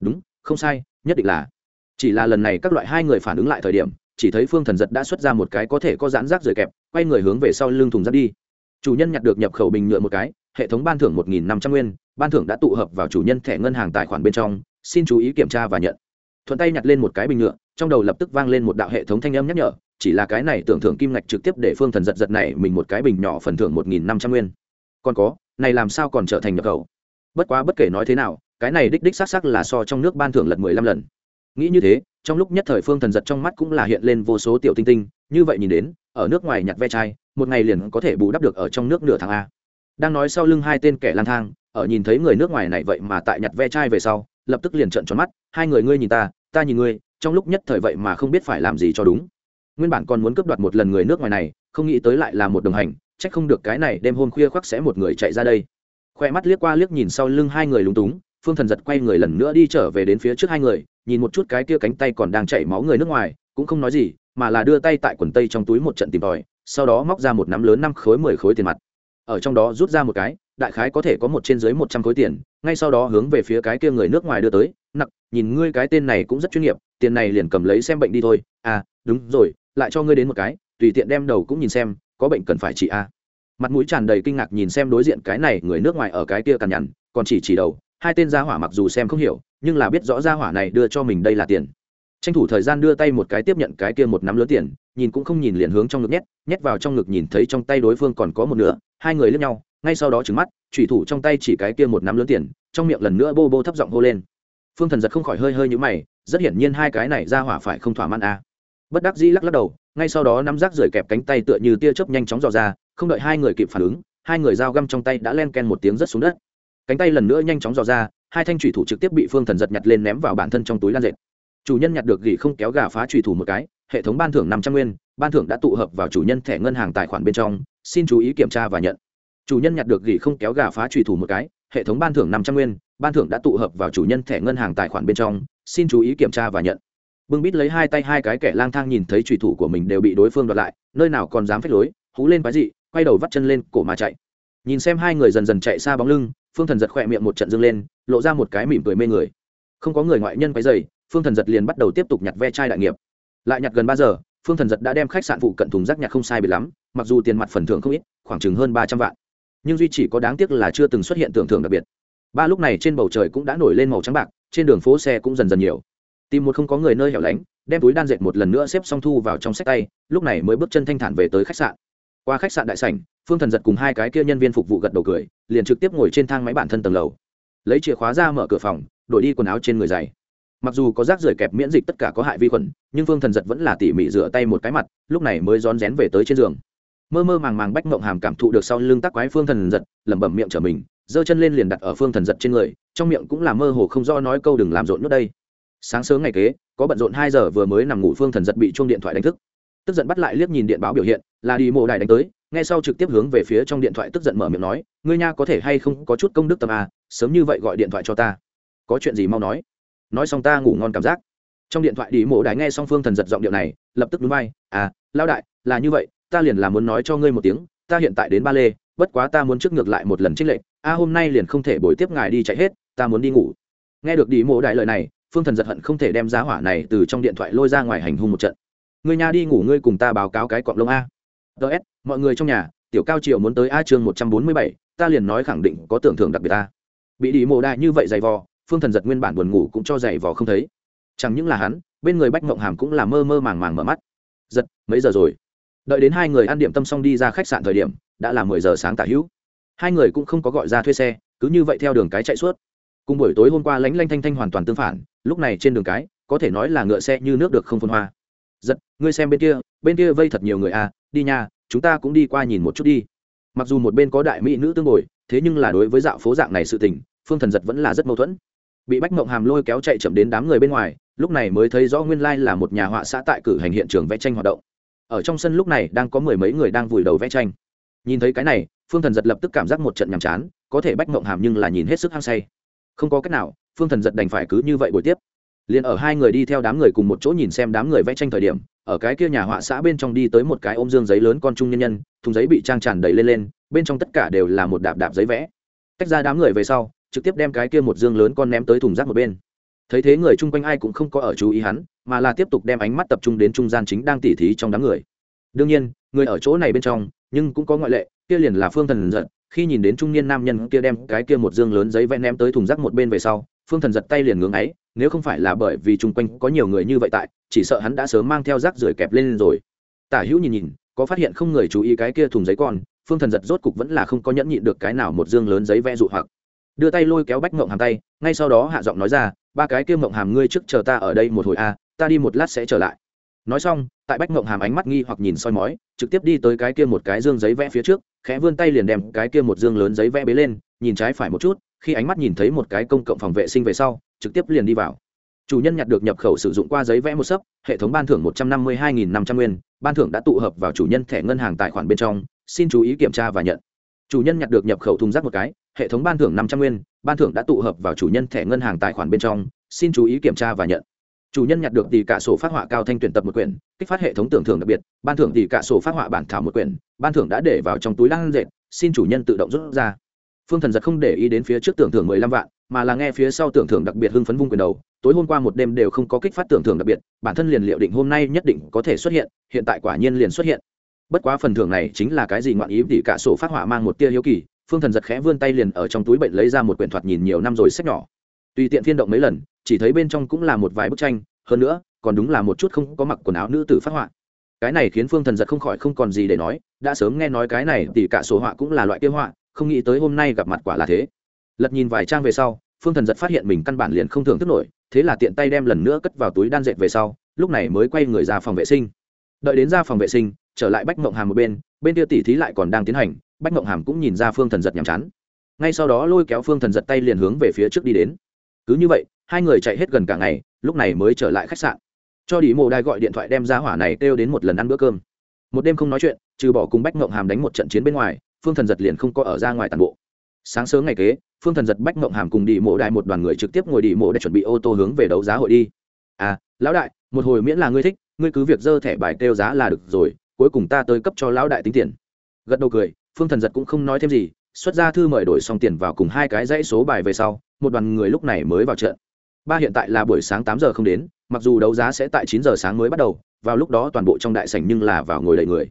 Đúng, không sai, nhất định là. Chỉ là lần này các loại hai người phản ứng lại thời điểm, chỉ thấy phương thần giật đã xuất ra một cái có thể có giãn rác rời kẹp, quay người hướng về sau lưng thùng rác đi. Chủ nhân nhặt được nhập khẩu bình nhựa một cái, hệ thống ban thưởng một nghìn năm trăm nguyên, ban thưởng đã tụ hợp vào chủ nhân thẻ ngân hàng tài khoản bên trong, xin chú ý kiểm tra và nhận. Thuận tay nhặt lên một cái bình nhựa, trong đầu lập tức vang lên một đạo hệ thống thanh âm nhắc nhở chỉ là cái này tưởng thưởng kim ngạch trực tiếp để phương thần giật giật này, mình một cái bình nhỏ phần thưởng một nghìn năm trăm nguyên. Còn có, này làm sao còn trở thành nhập khẩu? Bất quá bất kể nói thế nào, cái này đích đích xác xác là so trong nước ban thưởng lật mười lăm lần. Nghĩ như thế, trong lúc nhất thời phương thần giật trong mắt cũng là hiện lên vô số tiểu tinh tinh, như vậy nhìn đến, ở nước ngoài nhặt ve chai, một ngày liền có thể bù đắp được ở trong nước nửa tháng a. Đang nói sau lưng hai tên kẻ lang thang, ở nhìn thấy người nước ngoài này vậy mà tại nhặt ve chai về sau, lập tức liền trợn tròn mắt, hai người ngươi nhìn ta ta nhìn ngươi, trong lúc nhất thời vậy mà không biết phải làm gì cho đúng nguyên bản còn muốn cướp đoạt một lần người nước ngoài này, không nghĩ tới lại là một đồng hành trách không được cái này đêm hôm khuya khoác sẽ một người chạy ra đây. Khoe mắt liếc qua liếc nhìn sau lưng hai người lúng túng, phương thần giật quay người lần nữa đi trở về đến phía trước hai người, nhìn một chút cái kia cánh tay còn đang chảy máu người nước ngoài, cũng không nói gì, mà là đưa tay tại quần tây trong túi một trận tìm tòi, sau đó móc ra một nắm lớn năm khối, mười khối tiền mặt. Ở trong đó rút ra một cái, đại khái có thể có một trên dưới một trăm khối tiền, ngay sau đó hướng về phía cái kia người nước ngoài đưa tới, nặc, nhìn ngươi cái tên này cũng rất chuyên nghiệp, tiền này liền cầm lấy xem bệnh đi thôi. À đúng rồi lại cho ngươi đến một cái, tùy tiện đem đầu cũng nhìn xem, có bệnh cần phải trị a à. mặt mũi tràn đầy kinh ngạc nhìn xem đối diện cái này người nước ngoài ở cái kia cằn nhằn, còn chỉ chỉ đầu, hai tên gia hỏa mặc dù xem không hiểu, nhưng là biết rõ gia hỏa này đưa cho mình đây là tiền tranh thủ thời gian đưa tay một cái tiếp nhận cái kia một nắm lớn tiền, nhìn cũng không nhìn liền hướng trong ngực nhét nhét vào trong ngực nhìn thấy trong tay đối phương còn có một nửa, hai người lướt nhau, ngay sau đó trứng mắt thủy thủ trong tay chỉ cái kia một nắm lớn tiền, trong miệng lần nữa bô bô thấp giọng hô lên phương thần giật không khỏi hơi hơi nhũ mày, rất hiển nhiên hai cái này ra hỏa phải không thỏa mãn à bất đắc dĩ lắc lắc đầu, ngay sau đó nắm rác rời kẹp cánh tay tựa như tia chớp nhanh chóng dò ra, không đợi hai người kịp phản ứng, hai người dao găm trong tay đã len ken một tiếng rất xuống đất. Cánh tay lần nữa nhanh chóng dò ra, hai thanh thủy thủ trực tiếp bị phương thần giật nhặt lên ném vào bản thân trong túi lan dệt. Chủ nhân nhặt được gỉ không kéo gà phá thủy thủ một cái, hệ thống ban thưởng năm trăm nguyên, ban thưởng đã tụ hợp vào chủ nhân thẻ ngân hàng tài khoản bên trong, xin chú ý kiểm tra và nhận. Chủ nhân nhặt được gỉ không kéo gà phá thủy thủ một cái, hệ thống ban thưởng năm trăm nguyên, ban thưởng đã tụ hợp vào chủ nhân thẻ ngân hàng tài khoản bên trong, xin chú ý kiểm tra và nhận bưng bít lấy hai tay hai cái kẻ lang thang nhìn thấy trùy thủ của mình đều bị đối phương đoạt lại, nơi nào còn dám phép lối, hú lên quái dị, quay đầu vắt chân lên cổ mà chạy. Nhìn xem hai người dần dần chạy xa bóng lưng, phương thần giật khỏe miệng một trận dâng lên, lộ ra một cái mỉm cười mê người. Không có người ngoại nhân quái dày phương thần giật liền bắt đầu tiếp tục nhặt ve chai đại nghiệp. Lại nhặt gần ba giờ, phương thần giật đã đem khách sạn phụ cận thùng rác nhặt không sai bị lắm, mặc dù tiền mặt phần thưởng không ít, khoảng chừng hơn ba trăm vạn. Nhưng duy chỉ có đáng tiếc là chưa từng xuất hiện tưởng thưởng đặc biệt. Ba lúc này trên bầu trời cũng đã nổi lên màu trắng bạc, trên đường phố xe cũng dần dần nhiều tìm một không có người nơi hẻo lánh, đem túi đan dệt một lần nữa xếp xong thu vào trong sách tay, lúc này mới bước chân thanh thản về tới khách sạn. Qua khách sạn đại sảnh, phương thần giật cùng hai cái kia nhân viên phục vụ gật đầu cười, liền trực tiếp ngồi trên thang máy bản thân tầng lầu. Lấy chìa khóa ra mở cửa phòng, đổi đi quần áo trên người dày mặc dù có rác rưởi kẹp miễn dịch tất cả có hại vi khuẩn, nhưng phương thần giật vẫn là tỉ mỉ rửa tay một cái mặt, lúc này mới rón rén về tới trên giường. Mơ mơ màng màng bách mộng hàm cảm thụ được sau lưng tắc quái phương thần giật, lẩm bẩm miệng trở mình, giơ chân lên liền đặt ở phương thần giật trên người, trong miệng cũng là mơ hồ không do nói câu đừng làm rộn nước đây sáng sớm ngày kế có bận rộn hai giờ vừa mới nằm ngủ phương thần giật bị chuông điện thoại đánh thức. Tức giận bắt lại liếc nhìn điện báo biểu hiện là đi mộ đài đánh tới ngay sau trực tiếp hướng về phía trong điện thoại tức giận mở miệng nói ngươi nha có thể hay không có chút công đức tâm à, sớm như vậy gọi điện thoại cho ta. Có chuyện gì mau nói. Nói xong ta ngủ ngon cảm giác. Trong điện thoại đi mộ đài nghe xong phương thần giật giọng điệu này lập tức núi bay à lao đại là như vậy ta liền là muốn nói cho ngươi một tiếng ta hiện tại đến ba lê bất quá ta muốn trước ngược lại một lần trích lệnh a hôm nay liền không thể bồi tiếp ngài đi chạy hết ta muốn đi ngủ. Nghe được đi mộ đại lời này phương thần giật hận không thể đem giá hỏa này từ trong điện thoại lôi ra ngoài hành hung một trận. Người nhà đi ngủ ngươi cùng ta báo cáo cái cọng lông a. Ts mọi người trong nhà, tiểu cao triều muốn tới a chương một trăm bốn mươi bảy, ta liền nói khẳng định có tưởng thưởng đặc biệt ta bị đi mồ đại như vậy dày vò, phương thần giật nguyên bản buồn ngủ cũng cho dày vò không thấy. Chẳng những là hắn, bên người bách mộng hàm cũng là mơ mơ màng màng mở mắt. Giật, mấy giờ rồi? Đợi đến hai người ăn điểm tâm xong đi ra khách sạn thời điểm, đã là mười giờ sáng tả hữu. Hai người cũng không có gọi ra thuê xe, cứ như vậy theo đường cái chạy suốt. Cùng buổi tối hôm qua lánh lanh thanh thanh hoàn toàn tương phản lúc này trên đường cái, có thể nói là ngựa xe như nước được không phân hoa. Giật, ngươi xem bên kia bên kia vây thật nhiều người à đi nha, chúng ta cũng đi qua nhìn một chút đi. Mặc dù một bên có đại mỹ nữ tương ngồi thế nhưng là đối với dạo phố dạng này sự tình, phương thần giật vẫn là rất mâu thuẫn. Bị bách mộng hàm lôi kéo chạy chậm đến đám người bên ngoài, lúc này mới thấy rõ nguyên lai là một nhà họa xã tại cử hành hiện trường vẽ tranh hoạt động. Ở trong sân lúc này đang có mười mấy người đang vùi đầu vẽ tranh. Nhìn thấy cái này, phương thần giật lập tức cảm giác một trận nhàm chán, có thể bách mộng hàm nhưng là nhìn hết sức hăng say. Không có cách nào phương thần giật đành phải cứ như vậy buổi tiếp. Liền ở hai người đi theo đám người cùng một chỗ nhìn xem đám người vẽ tranh thời điểm, ở cái kia nhà họa xã bên trong đi tới một cái ôm dương giấy lớn con trung nhân nhân, thùng giấy bị trang tràn đầy lên lên, bên trong tất cả đều là một đạp đạp giấy vẽ. Tách ra đám người về sau, trực tiếp đem cái kia một dương lớn con ném tới thùng rác một bên. Thấy thế người chung quanh ai cũng không có ở chú ý hắn, mà là tiếp tục đem ánh mắt tập trung đến trung gian chính đang tỉ thí trong đám người. Đương nhiên, người ở chỗ này bên trong, nhưng cũng có ngoại lệ, kia liền là phương thần giật, khi nhìn đến trung niên nam nhân kia đem cái kia một dương lớn giấy vẽ ném tới thùng rác một bên về sau phương thần giật tay liền ngưỡng ấy, nếu không phải là bởi vì chung quanh có nhiều người như vậy tại, chỉ sợ hắn đã sớm mang theo rác rưởi kẹp lên rồi. Tả hữu nhìn nhìn, có phát hiện không người chú ý cái kia thùng giấy con, phương thần giật rốt cục vẫn là không có nhẫn nhịn được cái nào một dương lớn giấy vẽ dụ hoặc. Đưa tay lôi kéo bách mộng hàm tay, ngay sau đó hạ giọng nói ra, ba cái kia mộng hàm ngươi trước chờ ta ở đây một hồi a, ta đi một lát sẽ trở lại. Nói xong, tại bách mộng hàm ánh mắt nghi hoặc nhìn soi mói, trực tiếp đi tới cái kia một cái dương giấy vẽ phía trước, khẽ vươn tay liền đem cái kia một dương lớn giấy vẽ bế lên nhìn trái phải một chút, khi ánh mắt nhìn thấy một cái công cộng phòng vệ sinh về sau, trực tiếp liền đi vào. Chủ nhân nhặt được nhập khẩu sử dụng qua giấy vẽ một sấp, hệ thống ban thưởng một trăm năm mươi hai nghìn năm trăm nguyên, ban thưởng đã tụ hợp vào chủ nhân thẻ ngân hàng tài khoản bên trong, xin chú ý kiểm tra và nhận. Chủ nhân nhặt được nhập khẩu thùng rác một cái, hệ thống ban thưởng năm trăm nguyên, ban thưởng đã tụ hợp vào chủ nhân thẻ ngân hàng tài khoản bên trong, xin chú ý kiểm tra và nhận. Chủ nhân nhặt được tỷ cả sổ phát họa cao thanh tuyển tập một quyển, kích phát hệ thống tưởng thưởng đặc biệt, ban thưởng tỷ cả sổ phát họa bản thảo một quyển, ban thưởng đã để vào trong túi lăng dệt, xin chủ nhân tự động rút ra phương thần giật không để ý đến phía trước tưởng thưởng mười lăm vạn, mà là nghe phía sau tưởng thưởng đặc biệt hưng phấn vung quyền đầu, tối hôm qua một đêm đều không có kích phát tưởng thưởng đặc biệt, bản thân liền liệu định hôm nay nhất định có thể xuất hiện hiện tại quả nhiên liền xuất hiện. Bất quá phần thưởng này chính là cái gì ngoạn ý tỷ cả sổ phát họa mang một tia hiếu kỳ, phương thần giật khẽ vươn tay liền ở trong túi bệnh lấy ra một quyển thoạt nhìn nhiều năm rồi sách nhỏ. Tùy tiện phiên động mấy lần, chỉ thấy bên trong cũng là một vài bức tranh, hơn nữa, còn đúng là một chút không có mặc quần áo nữ tử phát họa. Cái này khiến phương thần giật không khỏi không còn gì để nói, đã sớm nghe nói cái này tỷ cả sổ họa cũng là loại kia họa không nghĩ tới hôm nay gặp mặt quả là thế. Lật nhìn vài trang về sau, phương thần giật phát hiện mình căn bản liền không thường thức nổi, thế là tiện tay đem lần nữa cất vào túi đan dệt về sau, lúc này mới quay người ra phòng vệ sinh. Đợi đến ra phòng vệ sinh, trở lại bách mộng hàm một bên bên kia tỉ thí lại còn đang tiến hành, bách mộng hàm cũng nhìn ra phương thần giật nhàm chán. Ngay sau đó lôi kéo phương thần giật tay liền hướng về phía trước đi đến. Cứ như vậy, hai người chạy hết gần cả ngày, lúc này mới trở lại khách sạn. Cho đi mộ đai gọi điện thoại đem ra hỏa này kêu đến một lần ăn bữa cơm. Một đêm không nói chuyện, trừ bỏ cùng bách mộng hàm đánh một trận chiến bên ngoài phương thần giật liền không có ở ra ngoài toàn bộ. Sáng sớm ngày kế, phương thần giật bách mộng hàm cùng đi mộ đại một đoàn người trực tiếp ngồi đi mộ để chuẩn bị ô tô hướng về đấu giá hội đi. À lão đại, một hồi miễn là ngươi thích, ngươi cứ việc dơ thẻ bài kêu giá là được rồi, cuối cùng ta tới cấp cho lão đại tính tiền. Gật đầu cười, phương thần giật cũng không nói thêm gì, xuất ra thư mời đổi xong tiền vào cùng hai cái dãy số bài về sau, một đoàn người lúc này mới vào trận. Ba hiện tại là buổi sáng tám giờ không đến, mặc dù đấu giá sẽ tại chín giờ sáng mới bắt đầu, vào lúc đó toàn bộ trong đại sảnh nhưng là vào ngồi đầy người.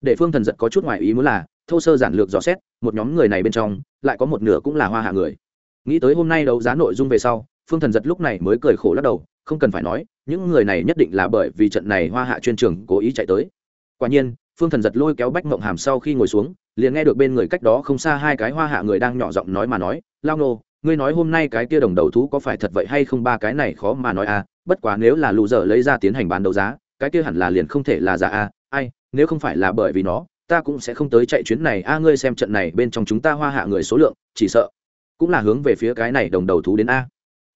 Để phương thần giật có chút ngoại ý muốn là thô sơ giản lược dò xét, một nhóm người này bên trong, lại có một nửa cũng là hoa hạ người nghĩ tới hôm nay đấu giá nội dung về sau, phương thần giật lúc này mới cười khổ lắc đầu, không cần phải nói, những người này nhất định là bởi vì trận này hoa hạ chuyên trường cố ý chạy tới quả nhiên, phương thần giật lôi kéo bách mộng hàm sau khi ngồi xuống, liền nghe được bên người cách đó không xa hai cái hoa hạ người đang nhỏ giọng nói mà nói, lao nô, ngươi nói hôm nay cái kia đồng đầu thú có phải thật vậy hay không ba cái này khó mà nói à bất quá nếu là lù dở lấy ra tiến hành bán đấu giá, cái kia hẳn là liền không thể là giả à? ai, nếu không phải là bởi vì nó ta cũng sẽ không tới chạy chuyến này. A, ngươi xem trận này bên trong chúng ta hoa hạ người số lượng, chỉ sợ cũng là hướng về phía cái này đồng đầu thú đến a.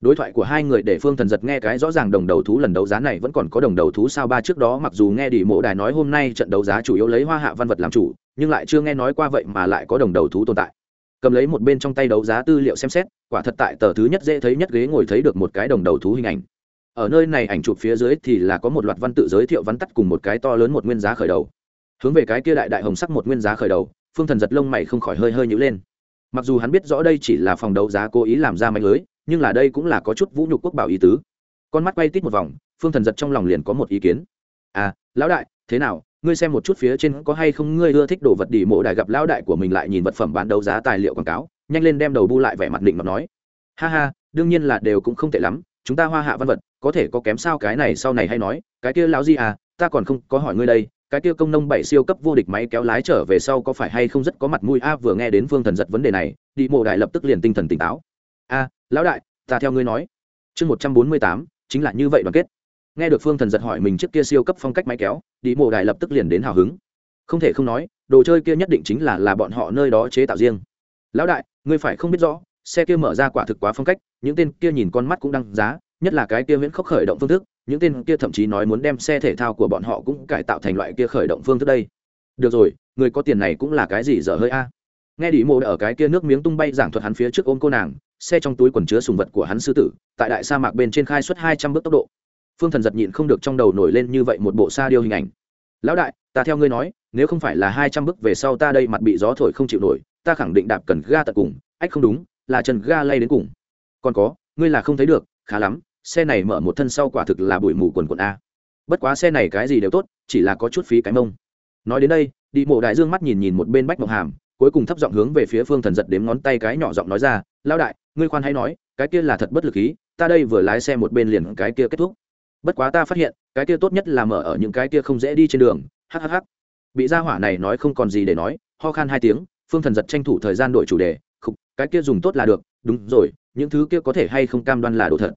Đối thoại của hai người để phương thần giật nghe cái rõ ràng đồng đầu thú lần đấu giá này vẫn còn có đồng đầu thú sao? Ba trước đó mặc dù nghe đi mộ đài nói hôm nay trận đấu giá chủ yếu lấy hoa hạ văn vật làm chủ, nhưng lại chưa nghe nói qua vậy mà lại có đồng đầu thú tồn tại. Cầm lấy một bên trong tay đấu giá tư liệu xem xét, quả thật tại tờ thứ nhất dễ thấy nhất ghế ngồi thấy được một cái đồng đầu thú hình ảnh. Ở nơi này ảnh chụp phía dưới thì là có một loạt văn tự giới thiệu văn tắt cùng một cái to lớn một nguyên giá khởi đầu hướng về cái kia đại đại hồng sắc một nguyên giá khởi đầu, phương thần giật lông mày không khỏi hơi hơi nhữ lên. Mặc dù hắn biết rõ đây chỉ là phòng đấu giá cố ý làm ra mạnh lưới, nhưng là đây cũng là có chút vũ nhục quốc bảo ý tứ. Con mắt quay tít một vòng, phương thần giật trong lòng liền có một ý kiến. À lão đại, thế nào, ngươi xem một chút phía trên có hay không ngươi ưa thích đồ vật đi, mộ đại gặp lão đại của mình lại nhìn vật phẩm bán đấu giá tài liệu quảng cáo, nhanh lên đem đầu bu lại vẻ mặt định mà nói. Ha ha, đương nhiên là đều cũng không tệ lắm, chúng ta hoa hạ văn vật, có thể có kém sao cái này sau này hay nói, cái kia lão gì à ta còn không có hỏi ngươi đây cái kia công nông bảy siêu cấp vô địch máy kéo lái trở về sau có phải hay không rất có mặt mũi? A, vừa nghe đến phương thần giật vấn đề này đi mộ đại lập tức liền tinh thần tỉnh táo. A, lão đại, ta theo ngươi nói. Chương một trăm bốn mươi tám, chính là như vậy đoàn kết. Nghe được phương thần giật hỏi mình trước kia siêu cấp phong cách máy kéo đi mộ đại lập tức liền đến hào hứng. Không thể không nói, đồ chơi kia nhất định chính là là bọn họ nơi đó chế tạo riêng. Lão đại, ngươi phải không biết rõ, xe kia mở ra quả thực quá phong cách, những tên kia nhìn con mắt cũng đăng giá, nhất là cái kia viễn khốc khởi động phương thức những tên kia thậm chí nói muốn đem xe thể thao của bọn họ cũng cải tạo thành loại kia khởi động phương thức đây. Được rồi, người có tiền này cũng là cái gì dở hơi a? Nghe đi mộ ở cái kia nước miếng tung bay giảng thuật hắn phía trước ôm cô nàng, xe trong túi quần chứa sùng vật của hắn sư tử, tại đại sa mạc bên trên khai suất hai trăm bước tốc độ. Phương thần giật nhịn không được trong đầu nổi lên như vậy một bộ sa điêu hình ảnh. Lão đại, ta theo ngươi nói, nếu không phải là hai trăm bước về sau ta đây mặt bị gió thổi không chịu nổi, ta khẳng định đạp cần ga tận cùng, ách không đúng, là chân ga lay đến cùng. Còn có, ngươi là không thấy được, khá lắm xe này mở một thân sau quả thực là bụi mù quần quần a. Bất quá xe này cái gì đều tốt, chỉ là có chút phí cái mông. Nói đến đây, đi mộ đại dương mắt nhìn nhìn một bên bách mộng hàm, cuối cùng thấp giọng hướng về phía phương thần giật đếm ngón tay cái nhỏ giọng nói ra lao đại, ngươi khoan hay nói, cái kia là thật bất lực ý, ta đây vừa lái xe một bên liền cái kia kết thúc. Bất quá ta phát hiện, cái kia tốt nhất là mở ở những cái kia không dễ đi trên đường. Hhh bị gia hỏa này nói không còn gì để nói, ho khan hai tiếng, phương thần giật tranh thủ thời gian đổi chủ đề không cái kia dùng tốt là được, đúng rồi, những thứ kia có thể hay không cam đoan là đồ thật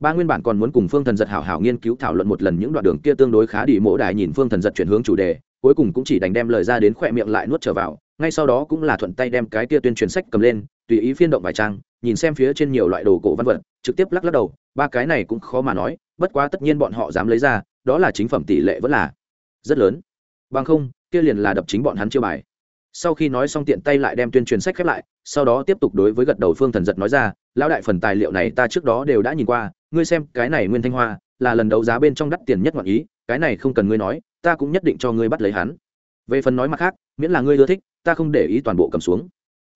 ba nguyên bản còn muốn cùng phương thần giật hảo hảo nghiên cứu thảo luận một lần những đoạn đường kia tương đối khá đi mỗ đài nhìn phương thần giật chuyển hướng chủ đề, cuối cùng cũng chỉ đành đem lời ra đến khỏe miệng lại nuốt trở vào, ngay sau đó cũng là thuận tay đem cái kia tuyên truyền sách cầm lên, tùy ý phiên động vài trang, nhìn xem phía trên nhiều loại đồ cổ văn vật, trực tiếp lắc lắc đầu, ba cái này cũng khó mà nói, bất quá tất nhiên bọn họ dám lấy ra, đó là chính phẩm tỷ lệ vẫn là rất lớn. Bằng không, kia liền là đập chính bọn hắn chưa bài. Sau khi nói xong tiện tay lại đem tuyên truyền sách khép lại, sau đó tiếp tục đối với gật đầu phương thần giật nói ra, lão đại phần tài liệu này ta trước đó đều đã nhìn qua ngươi xem, cái này nguyên thanh hoa là lần đấu giá bên trong đắt tiền nhất ngoạn ý, cái này không cần ngươi nói, ta cũng nhất định cho ngươi bắt lấy hắn. Về phần nói mặt khác, miễn là ngươi ưa thích, ta không để ý toàn bộ cầm xuống.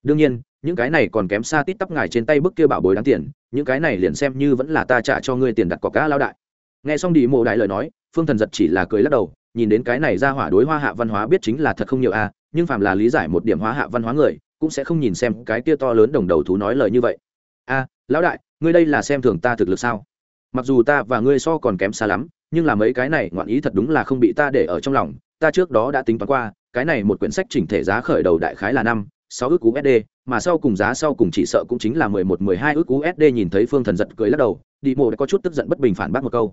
Đương nhiên, những cái này còn kém xa tít tắp ngài trên tay bức kia bảo bối đáng tiền, những cái này liền xem như vẫn là ta trả cho ngươi tiền đặt cọc cá lao đại. Nghe xong đi mộ đại lời nói, phương thần giật chỉ là cười lắc đầu, nhìn đến cái này ra hỏa đối hoa hạ văn hóa biết chính là thật không nhiều a nhưng phàm là lý giải một điểm hóa hạ văn hóa người, cũng sẽ không nhìn xem cái kia to lớn đồng đầu thú nói lời như vậy. A lão đại ngươi đây là xem thường ta thực lực sao? Mặc dù ta và ngươi so còn kém xa lắm, nhưng là mấy cái này ngoạn ý thật đúng là không bị ta để ở trong lòng. Ta trước đó đã tính toán qua, cái này một quyển sách chỉnh thể giá khởi đầu đại khái là năm, sáu ước usd mà sau cùng giá sau cùng chỉ sợ cũng chính là mười một, mười hai ước usd nhìn thấy phương thần giật cười lắc đầu, đi mộ đã có chút tức giận bất bình phản bác một câu.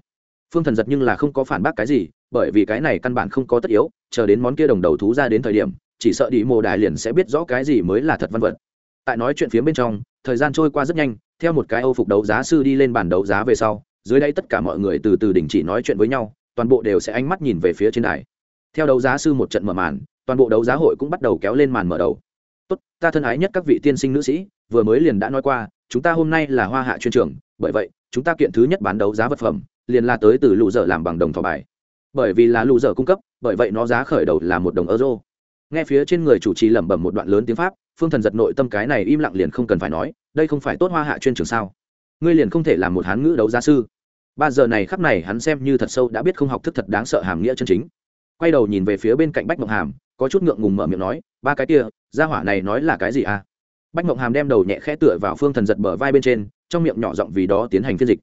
Phương thần giật nhưng là không có phản bác cái gì, bởi vì cái này căn bản không có tất yếu, chờ đến món kia đồng đầu thú ra đến thời điểm, chỉ sợ đi mộ đại liền sẽ biết rõ cái gì mới là thật văn vật. Tại nói chuyện phía bên trong thời gian trôi qua rất nhanh, theo một cái âu phục đấu giá sư đi lên bàn đấu giá về sau, dưới đây tất cả mọi người từ từ đình chỉ nói chuyện với nhau, toàn bộ đều sẽ ánh mắt nhìn về phía trên đài. Theo đấu giá sư một trận mở màn, toàn bộ đấu giá hội cũng bắt đầu kéo lên màn mở đầu. Tốt, ta thân ái nhất các vị tiên sinh nữ sĩ, vừa mới liền đã nói qua, chúng ta hôm nay là hoa hạ chuyên trường, bởi vậy, chúng ta kiện thứ nhất bán đấu giá vật phẩm, liền là tới từ lụ dở làm bằng đồng thỏ bài. Bởi vì là lụ dở cung cấp, bởi vậy nó giá khởi đầu là một đồng euro. Nghe phía trên người chủ trì lẩm bẩm một đoạn lớn tiếng pháp phương thần giật nội tâm cái này im lặng liền không cần phải nói, đây không phải tốt hoa hạ chuyên trường sao? Ngươi liền không thể làm một hán ngữ đấu gia sư. Ba giờ này khắp này hắn xem như thật sâu đã biết không học thức thật đáng sợ hàm nghĩa chân chính. Quay đầu nhìn về phía bên cạnh bách mộng hàm, có chút ngượng ngùng mở miệng nói, ba cái kia, gia hỏa này nói là cái gì à? Bách mộng hàm đem đầu nhẹ khẽ tựa vào phương thần giật bờ vai bên trên, trong miệng nhỏ giọng vì đó tiến hành phiên dịch.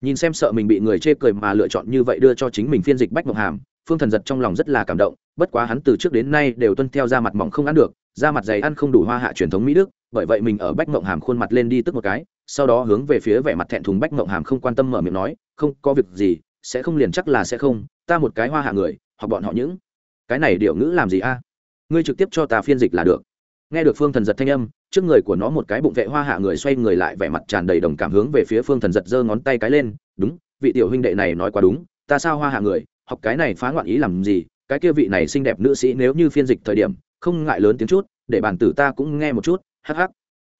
Nhìn xem sợ mình bị người chê cười mà lựa chọn như vậy đưa cho chính mình phiên dịch bách mộng hàm, phương thần giật trong lòng rất là cảm động, bất quá hắn từ trước đến nay đều tuân theo ra mặt mỏng không ăn được da mặt dày ăn không đủ hoa hạ truyền thống mỹ đức, bởi vậy mình ở bách mộng hàm khuôn mặt lên đi tức một cái, sau đó hướng về phía vẻ mặt thẹn thùng bách mộng hàm không quan tâm mở miệng nói, không, có việc gì, sẽ không liền chắc là sẽ không, ta một cái hoa hạ người, hoặc bọn họ những cái này điệu ngữ làm gì a? Ngươi trực tiếp cho ta phiên dịch là được. Nghe được phương thần giật thanh âm, trước người của nó một cái bụng vệ hoa hạ người xoay người lại vẻ mặt tràn đầy đồng cảm hướng về phía phương thần giật giơ ngón tay cái lên, đúng, vị tiểu huynh đệ này nói quá đúng, ta sao hoa hạ người, học cái này phá ngoạn ý làm gì, cái kia vị này xinh đẹp nữ sĩ nếu như phiên dịch thời điểm không ngại lớn tiếng chút, để bản tử ta cũng nghe một chút, hắc hắc.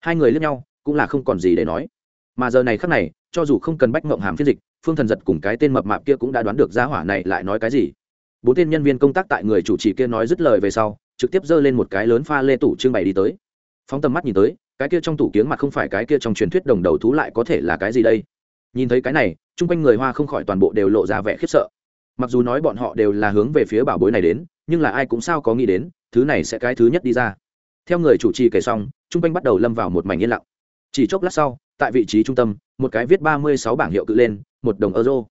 Hai người lướt nhau, cũng là không còn gì để nói. Mà giờ này khắc này, cho dù không cần bách mộng hàm phiên dịch, phương thần giật cùng cái tên mập mạp kia cũng đã đoán được gia hỏa này lại nói cái gì. Bốn tên nhân viên công tác tại người chủ trì kia nói dứt lời về sau, trực tiếp giơ lên một cái lớn pha lê tủ trưng bày đi tới. Phóng tầm mắt nhìn tới, cái kia trong tủ kiếng mặt không phải cái kia trong truyền thuyết đồng đầu thú lại có thể là cái gì đây? Nhìn thấy cái này, chung quanh người hoa không khỏi toàn bộ đều lộ ra vẻ khiếp sợ. Mặc dù nói bọn họ đều là hướng về phía bảo bối này đến, nhưng là ai cũng sao có nghĩ đến thứ này sẽ cái thứ nhất đi ra. Theo người chủ trì kể xong chung quanh bắt đầu lâm vào một mảnh yên lặng. Chỉ chốc lát sau, tại vị trí trung tâm, một cái viết ba mươi sáu bảng hiệu cự lên, một đồng euro.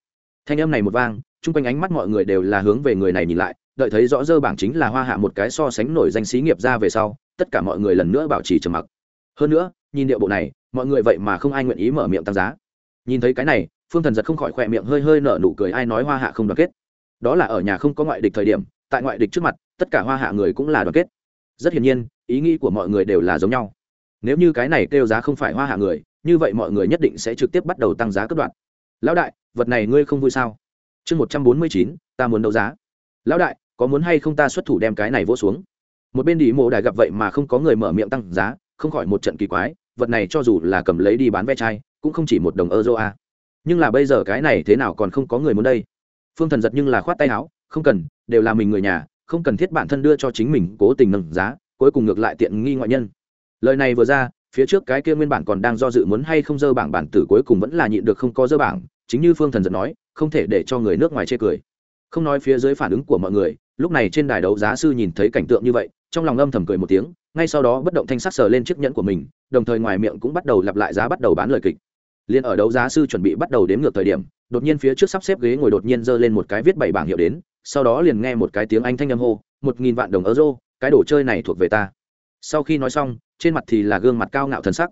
Thanh âm này một vang chung quanh ánh mắt mọi người đều là hướng về người này nhìn lại, đợi thấy rõ dơ bảng chính là hoa hạ một cái so sánh nổi danh xí nghiệp ra về sau, tất cả mọi người lần nữa bảo trì trầm mặc. Hơn nữa, nhìn điệu bộ này, mọi người vậy mà không ai nguyện ý mở miệng tăng giá. Nhìn thấy cái này, phương thần giật không khỏi khỏe miệng hơi hơi nở nụ cười, ai nói hoa hạ không đoàn kết. Đó là ở nhà không có ngoại địch thời điểm, tại ngoại địch trước mặt tất cả hoa hạ người cũng là đoàn kết. Rất hiển nhiên, ý nghĩ của mọi người đều là giống nhau. Nếu như cái này kêu giá không phải hoa hạ người, như vậy mọi người nhất định sẽ trực tiếp bắt đầu tăng giá cất đoạn lão đại, vật này ngươi không vui sao? Chương một trăm bốn mươi chín, ta muốn đấu giá. Lão đại, có muốn hay không ta xuất thủ đem cái này vỗ xuống? Một bên đi mộ đài gặp vậy mà không có người mở miệng tăng giá, không khỏi một trận kỳ quái, vật này cho dù là cầm lấy đi bán ve chai, cũng không chỉ một đồng euro a. Nhưng là bây giờ cái này thế nào còn không có người muốn đây? Phương thần giật nhưng là khoát tay áo, không cần, đều là mình người nhà không cần thiết bản thân đưa cho chính mình cố tình nâng giá, cuối cùng ngược lại tiện nghi ngoại nhân. Lời này vừa ra, phía trước cái kia nguyên bản còn đang do dự muốn hay không dơ bảng bản tử cuối cùng vẫn là nhịn được không có dơ bảng, chính như phương thần giật nói, không thể để cho người nước ngoài chê cười. Không nói phía dưới phản ứng của mọi người, lúc này trên đài đấu giá sư nhìn thấy cảnh tượng như vậy, trong lòng âm thầm cười một tiếng, ngay sau đó bất động thanh sắc sờ lên chiếc nhẫn của mình, đồng thời ngoài miệng cũng bắt đầu lặp lại giá bắt đầu bán lời kịch. Liền ở đấu giá sư chuẩn bị bắt đầu đếm ngược thời điểm, đột nhiên phía trước sắp xếp ghế ngồi đột nhiên giơ lên một cái viết bảy bảng hiệu đến sau đó liền nghe một cái tiếng anh thanh âm hô, một nghìn vạn đồng euro, cái đồ chơi này thuộc về ta. Sau khi nói xong, trên mặt thì là gương mặt cao ngạo thần sắc.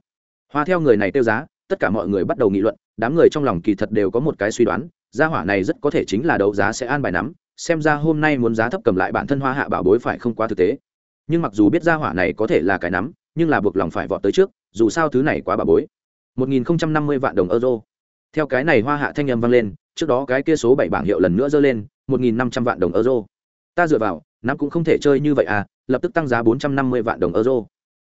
Hoa theo người này tiêu giá, tất cả mọi người bắt đầu nghị luận, đám người trong lòng kỳ thật đều có một cái suy đoán, gia hỏa này rất có thể chính là đấu giá sẽ an bài nắm, xem ra hôm nay muốn giá thấp cầm lại bản thân hoa hạ bảo bối phải không quá thực tế. Nhưng mặc dù biết gia hỏa này có thể là cái nắm, nhưng là buộc lòng phải vọt tới trước, dù sao thứ này quá bảo bối. 1050 vạn đồng euro. Theo cái này hoa hạ thanh âm vang lên, trước đó cái kia số bảy bảng hiệu lần nữa dơ lên 1.500 vạn đồng euro. Ta dựa vào, nắm cũng không thể chơi như vậy à lập tức tăng giá 450 vạn đồng euro.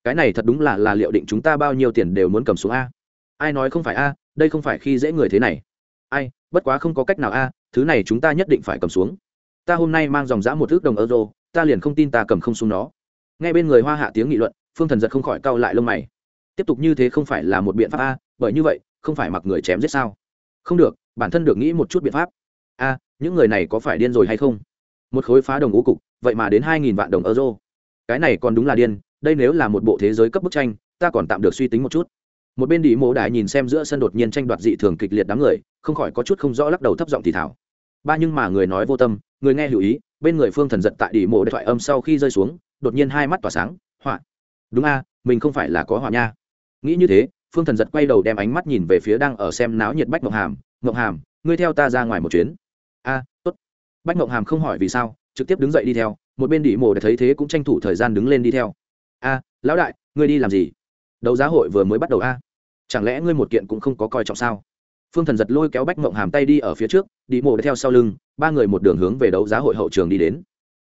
Cái này thật đúng là là liệu định chúng ta bao nhiêu tiền đều muốn cầm xuống a. Ai nói không phải a, đây không phải khi dễ người thế này. Ai, bất quá không có cách nào a, thứ này chúng ta nhất định phải cầm xuống. Ta hôm nay mang dòng giã một thước đồng euro, ta liền không tin ta cầm không xuống nó. Ngay bên người hoa hạ tiếng nghị luận, phương thần giật không khỏi cau lại lông mày. Tiếp tục như thế không phải là một biện pháp a, bởi như vậy, không phải mặc người chém giết sao? Không được, bản thân được nghĩ một chút biện pháp. A những người này có phải điên rồi hay không? Một khối phá đồng ngũ cục, vậy mà đến hai nghìn vạn đồng euro. Cái này còn đúng là điên, đây nếu là một bộ thế giới cấp bức tranh, ta còn tạm được suy tính một chút. Một bên đi mộ đại nhìn xem giữa sân đột nhiên tranh đoạt dị thường kịch liệt đám người, không khỏi có chút không rõ lắc đầu thấp giọng thì thảo ba nhưng mà người nói vô tâm, người nghe hữu ý, bên người phương thần giật tại đi mộ đại thoại âm sau khi rơi xuống, đột nhiên hai mắt tỏa sáng, họa. Đúng a, mình không phải là có họa nha. Nghĩ như thế, phương thần giật quay đầu đem ánh mắt nhìn về phía đang ở xem náo nhiệt bách ngọc hàm. Ngọc hàm, ngươi theo ta ra ngoài một chuyến a, tốt. Bách mộng hàm không hỏi vì sao, trực tiếp đứng dậy đi theo, một bên đĩ mộ để thấy thế cũng tranh thủ thời gian đứng lên đi theo. A, lão đại, ngươi đi làm gì? Đấu giá hội vừa mới bắt đầu a. Chẳng lẽ ngươi một kiện cũng không có coi trọng sao? Phương thần giật lôi kéo bách mộng hàm tay đi ở phía trước đi mộ theo sau lưng, ba người một đường hướng về đấu giá hội hậu trường đi đến.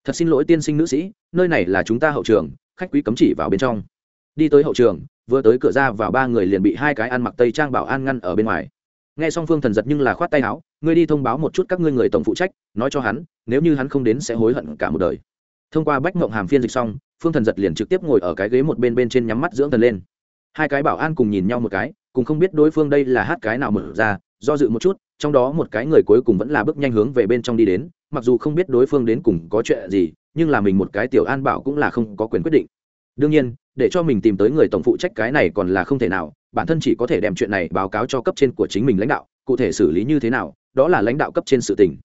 Thật xin lỗi tiên sinh nữ sĩ, nơi này là chúng ta hậu trường, khách quý cấm chỉ vào bên trong. Đi tới hậu trường, vừa tới cửa ra vào ba người liền bị hai cái ăn mặc tây trang bảo an ngăn ở bên ngoài nghe xong phương thần giật nhưng là khoát tay áo, ngươi đi thông báo một chút các ngươi người tổng phụ trách, nói cho hắn, nếu như hắn không đến sẽ hối hận cả một đời. Thông qua bách mộng hàm phiên dịch xong, phương thần giật liền trực tiếp ngồi ở cái ghế một bên bên trên nhắm mắt dưỡng thần lên. Hai cái bảo an cùng nhìn nhau một cái cùng không biết đối phương đây là hát cái nào mở ra, do dự một chút, trong đó một cái người cuối cùng vẫn là bước nhanh hướng về bên trong đi đến, mặc dù không biết đối phương đến cùng có chuyện gì, nhưng là mình một cái tiểu an bảo cũng là không có quyền quyết định. Đương nhiên, để cho mình tìm tới người tổng phụ trách cái này còn là không thể nào bản thân chỉ có thể đem chuyện này báo cáo cho cấp trên của chính mình lãnh đạo, cụ thể xử lý như thế nào, đó là lãnh đạo cấp trên sự tỉnh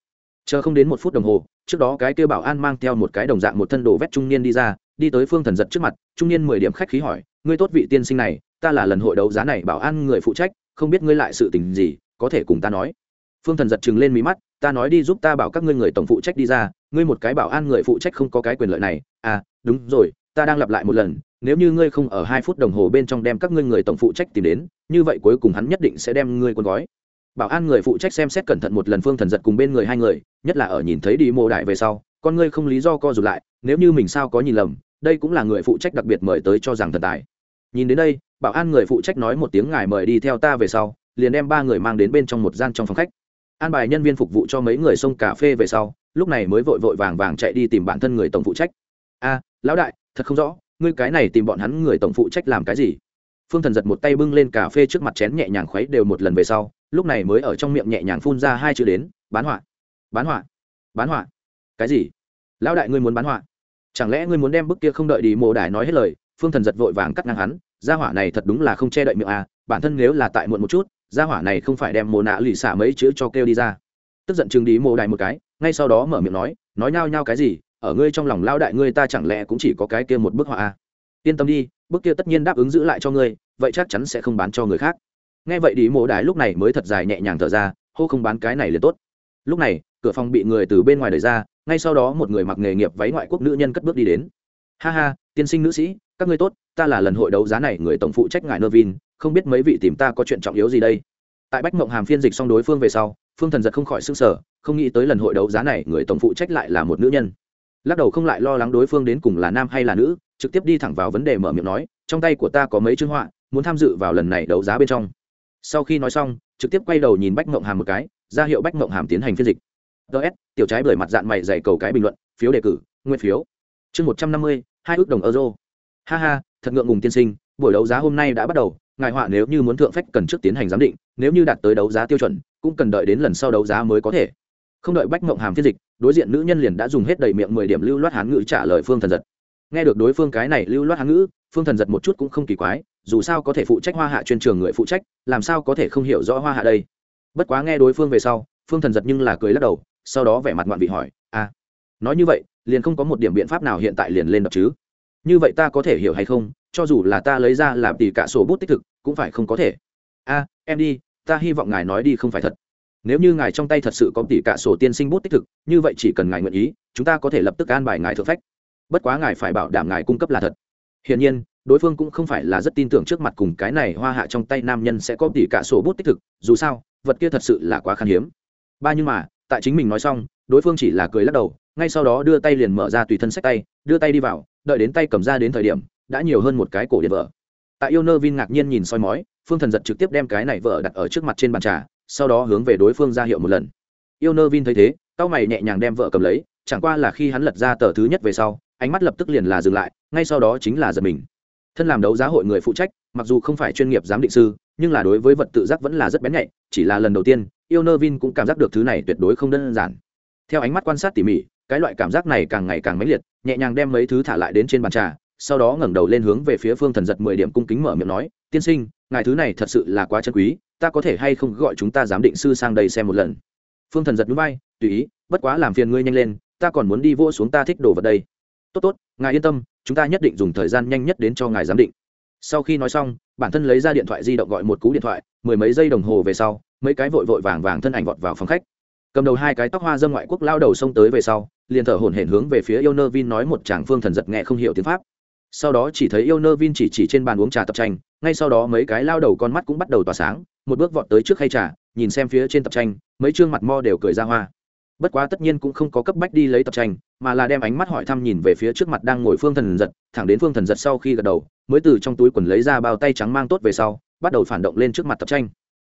chờ không đến một phút đồng hồ, trước đó cái kêu bảo an mang theo một cái đồng dạng một thân đồ vét trung niên đi ra, đi tới phương thần giật trước mặt, trung niên mười điểm khách khí hỏi, ngươi tốt vị tiên sinh này, ta là lần hội đấu giá này bảo an người phụ trách, không biết ngươi lại sự tình gì, có thể cùng ta nói? Phương thần giật chừng lên mí mắt, ta nói đi giúp ta bảo các ngươi người tổng phụ trách đi ra, ngươi một cái bảo an người phụ trách không có cái quyền lợi này à đúng rồi ta đang lặp lại một lần, nếu như ngươi không ở hai phút đồng hồ bên trong đem các ngươi người tổng phụ trách tìm đến, như vậy cuối cùng hắn nhất định sẽ đem ngươi quân gói. Bảo an người phụ trách xem xét cẩn thận một lần phương thần giật cùng bên người hai người, nhất là ở nhìn thấy đi mộ đại về sau, con ngươi không lý do co rụt lại, nếu như mình sao có nhìn lầm, đây cũng là người phụ trách đặc biệt mời tới cho rằng thần tài. Nhìn đến đây, bảo an người phụ trách nói một tiếng ngài mời đi theo ta về sau, liền đem ba người mang đến bên trong một gian trong phòng khách. An bài nhân viên phục vụ cho mấy người xông cà phê về sau, lúc này mới vội vội vàng vàng chạy đi tìm bản thân người tổng phụ trách. A, lão đại thật không rõ, ngươi cái này tìm bọn hắn người tổng phụ trách làm cái gì? Phương thần giật một tay bưng lên cà phê trước mặt chén nhẹ nhàng khuấy đều một lần về sau, lúc này mới ở trong miệng nhẹ nhàng phun ra hai chữ đến, bán họa bán họa bán họa. Cái gì? Lão đại ngươi muốn bán họa? Chẳng lẽ ngươi muốn đem bức kia không đợi đi mồ đài nói hết lời? Phương thần giật vội vàng cắt ngang hắn, gia hỏa này thật đúng là không che đậy miệng à bản thân nếu là tại muộn một chút, gia hỏa này không phải đem mồ nạ lì xả mấy chữ cho kêu đi ra. Tức giận chừng đi mồ đài một cái, ngay sau đó mở miệng nói nói nhao nhao cái gì? Ở ngươi trong lòng lao đại ngươi ta chẳng lẽ cũng chỉ có cái kia một bức họa à? Yên tâm đi, bức kia tất nhiên đáp ứng giữ lại cho ngươi, vậy chắc chắn sẽ không bán cho người khác. Nghe vậy đi mộ đái lúc này mới thật dài nhẹ nhàng thở ra, hô không bán cái này liền tốt. Lúc này, cửa phòng bị người từ bên ngoài đẩy ra, ngay sau đó một người mặc nghề nghiệp váy ngoại quốc nữ nhân cất bước đi đến. Ha ha, tiên sinh nữ sĩ, các ngươi tốt, ta là lần hội đấu giá này, người tổng phụ trách ngài nơ vin không biết mấy vị tìm ta có chuyện trọng yếu gì đây? Tại bách mộng hàm phiên dịch xong đối phương về sau, phương thần giật không khỏi s ư n g sở không nghĩ tới lần hội đấu giá này, người tổng phụ trách lại là một nữ nhân lắc đầu không lại lo lắng đối phương đến cùng là nam hay là nữ, trực tiếp đi thẳng vào vấn đề mở miệng nói, trong tay của ta có mấy chương họa, muốn tham dự vào lần này đấu giá bên trong. Sau khi nói xong, trực tiếp quay đầu nhìn bách mộng hàm một cái, ra hiệu bách mộng hàm tiến hành phiên dịch. Ts tiểu trái bởi mặt dạng mày dày cầu cái bình luận, phiếu đề cử, nguyên phiếu. Chương một trăm năm mươi, hai ước đồng euro. Ha ha, thật ngượng ngùng tiên sinh, buổi đấu giá hôm nay đã bắt đầu, ngài họa nếu như muốn thượng phách cần trước tiến hành giám định, nếu như đạt tới đấu giá tiêu chuẩn, cũng cần đợi đến lần sau đấu giá mới có thể. Không đợi bách mộng hàm phiên dịch đối diện nữ nhân liền đã dùng hết đầy miệng mười điểm lưu loát hán ngữ trả lời phương thần giật. Nghe được đối phương cái này lưu loát hán ngữ, phương thần giật một chút cũng không kỳ quái, dù sao có thể phụ trách hoa hạ chuyên trường người phụ trách, làm sao có thể không hiểu rõ hoa hạ đây? Bất quá nghe đối phương về sau, phương thần giật nhưng là cười lắc đầu, sau đó vẻ mặt ngoạn vị hỏi à nói như vậy, liền không có một điểm biện pháp nào hiện tại liền lên đập chứ? Như vậy ta có thể hiểu hay không? Cho dù là ta lấy ra làm tỉ cả sổ bút tích thực, cũng phải không có thể. A, em đi, ta hy vọng ngài nói đi không phải thật nếu như ngài trong tay thật sự có tỷ cả sổ tiên sinh bút tích thực, như vậy chỉ cần ngài nguyện ý, chúng ta có thể lập tức an bài ngài thượng phách. Bất quá ngài phải bảo đảm ngài cung cấp là thật. Hiển nhiên, đối phương cũng không phải là rất tin tưởng trước mặt cùng cái này hoa hạ trong tay nam nhân sẽ có tỷ cả sổ bút tích thực, dù sao, vật kia thật sự là quá khan hiếm. Ba nhưng mà, tại chính mình nói xong, đối phương chỉ là cười lắc đầu, ngay sau đó đưa tay liền mở ra tùy thân sách tay, đưa tay đi vào, đợi đến tay cầm ra đến thời điểm, đã nhiều hơn một cái cổ điện vợ. Tại yêu nơ vin ngạc nhiên nhìn soi mói, phương thần giật trực tiếp đem cái này vợ đặt ở trước mặt trên bàn trà sau đó hướng về đối phương ra hiệu một lần. Yêu nơ vin thấy thế tao mày nhẹ nhàng đem vợ cầm lấy, chẳng qua là khi hắn lật ra tờ thứ nhất về sau, ánh mắt lập tức liền là dừng lại, ngay sau đó chính là giật mình. Thân làm đấu giá hội người phụ trách, mặc dù không phải chuyên nghiệp giám định sư, nhưng là đối với vật tự giác vẫn là rất bén nhạy, chỉ là lần đầu tiên, yêu nơ vin cũng cảm giác được thứ này tuyệt đối không đơn giản. Theo ánh mắt quan sát tỉ mỉ, cái loại cảm giác này càng ngày càng mãnh liệt, nhẹ nhàng đem mấy thứ thả lại đến trên bàn trà, sau đó ngẩng đầu lên hướng về phía phương thần giật mười điểm cung kính mở miệng nói, tiên sinh ngài thứ này thật sự là quá chân quý, ta có thể hay không gọi chúng ta giám định sư sang đây xem một lần? Phương thần giật núi bay tùy ý, bất quá làm phiền ngươi nhanh lên, ta còn muốn đi vỗ xuống ta thích đồ vật đây. Tốt tốt, ngài yên tâm, chúng ta nhất định dùng thời gian nhanh nhất đến cho ngài giám định. Sau khi nói xong, bản thân lấy ra điện thoại di động gọi một cú điện thoại, mười mấy giây đồng hồ về sau, mấy cái vội vội vàng vàng thân ảnh vọt vào phòng khách. Cầm đầu hai cái tóc hoa dâm ngoại quốc lao đầu xông tới về sau, liền thở hổn hển hướng về phía yêu nơ vin nói một chàng phương thần giật nghe không hiểu tiếng pháp. Sau đó chỉ thấy yêu nơ vin chỉ chỉ trên bàn uống trà tập tranh ngay sau đó mấy cái lao đầu con mắt cũng bắt đầu tỏa sáng, một bước vọt tới trước khay trà, nhìn xem phía trên tập tranh, mấy chương mặt mo đều cười ra hoa. Bất quá tất nhiên cũng không có cấp bách đi lấy tập tranh, mà là đem ánh mắt hỏi thăm nhìn về phía trước mặt đang ngồi phương thần giật, thẳng đến phương thần giật sau khi gật đầu, mới từ trong túi quần lấy ra bao tay trắng mang tốt về sau, bắt đầu phản động lên trước mặt tập tranh.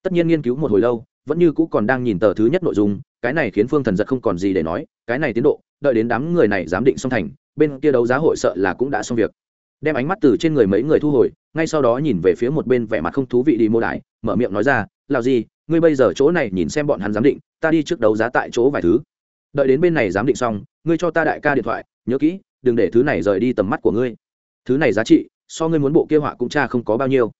Tất nhiên nghiên cứu một hồi lâu, vẫn như cũ còn đang nhìn tờ thứ nhất nội dung, cái này khiến phương thần giật không còn gì để nói, cái này tiến độ, đợi đến đám người này giám định xong thành, bên kia đấu giá hội sợ là cũng đã xong việc. Đem ánh mắt từ trên người mấy người thu hồi ngay sau đó nhìn về phía một bên vẻ mặt không thú vị đi mô đại mở miệng nói ra lào gì ngươi bây giờ chỗ này nhìn xem bọn hắn giám định, ta đi trước đấu giá tại chỗ vài thứ. Đợi đến bên này giám định xong, ngươi cho ta đại ca điện thoại, nhớ kỹ, đừng để thứ này rời đi tầm mắt của ngươi. Thứ này giá trị, so ngươi muốn bộ kia họa cũng cha không có bao nhiêu.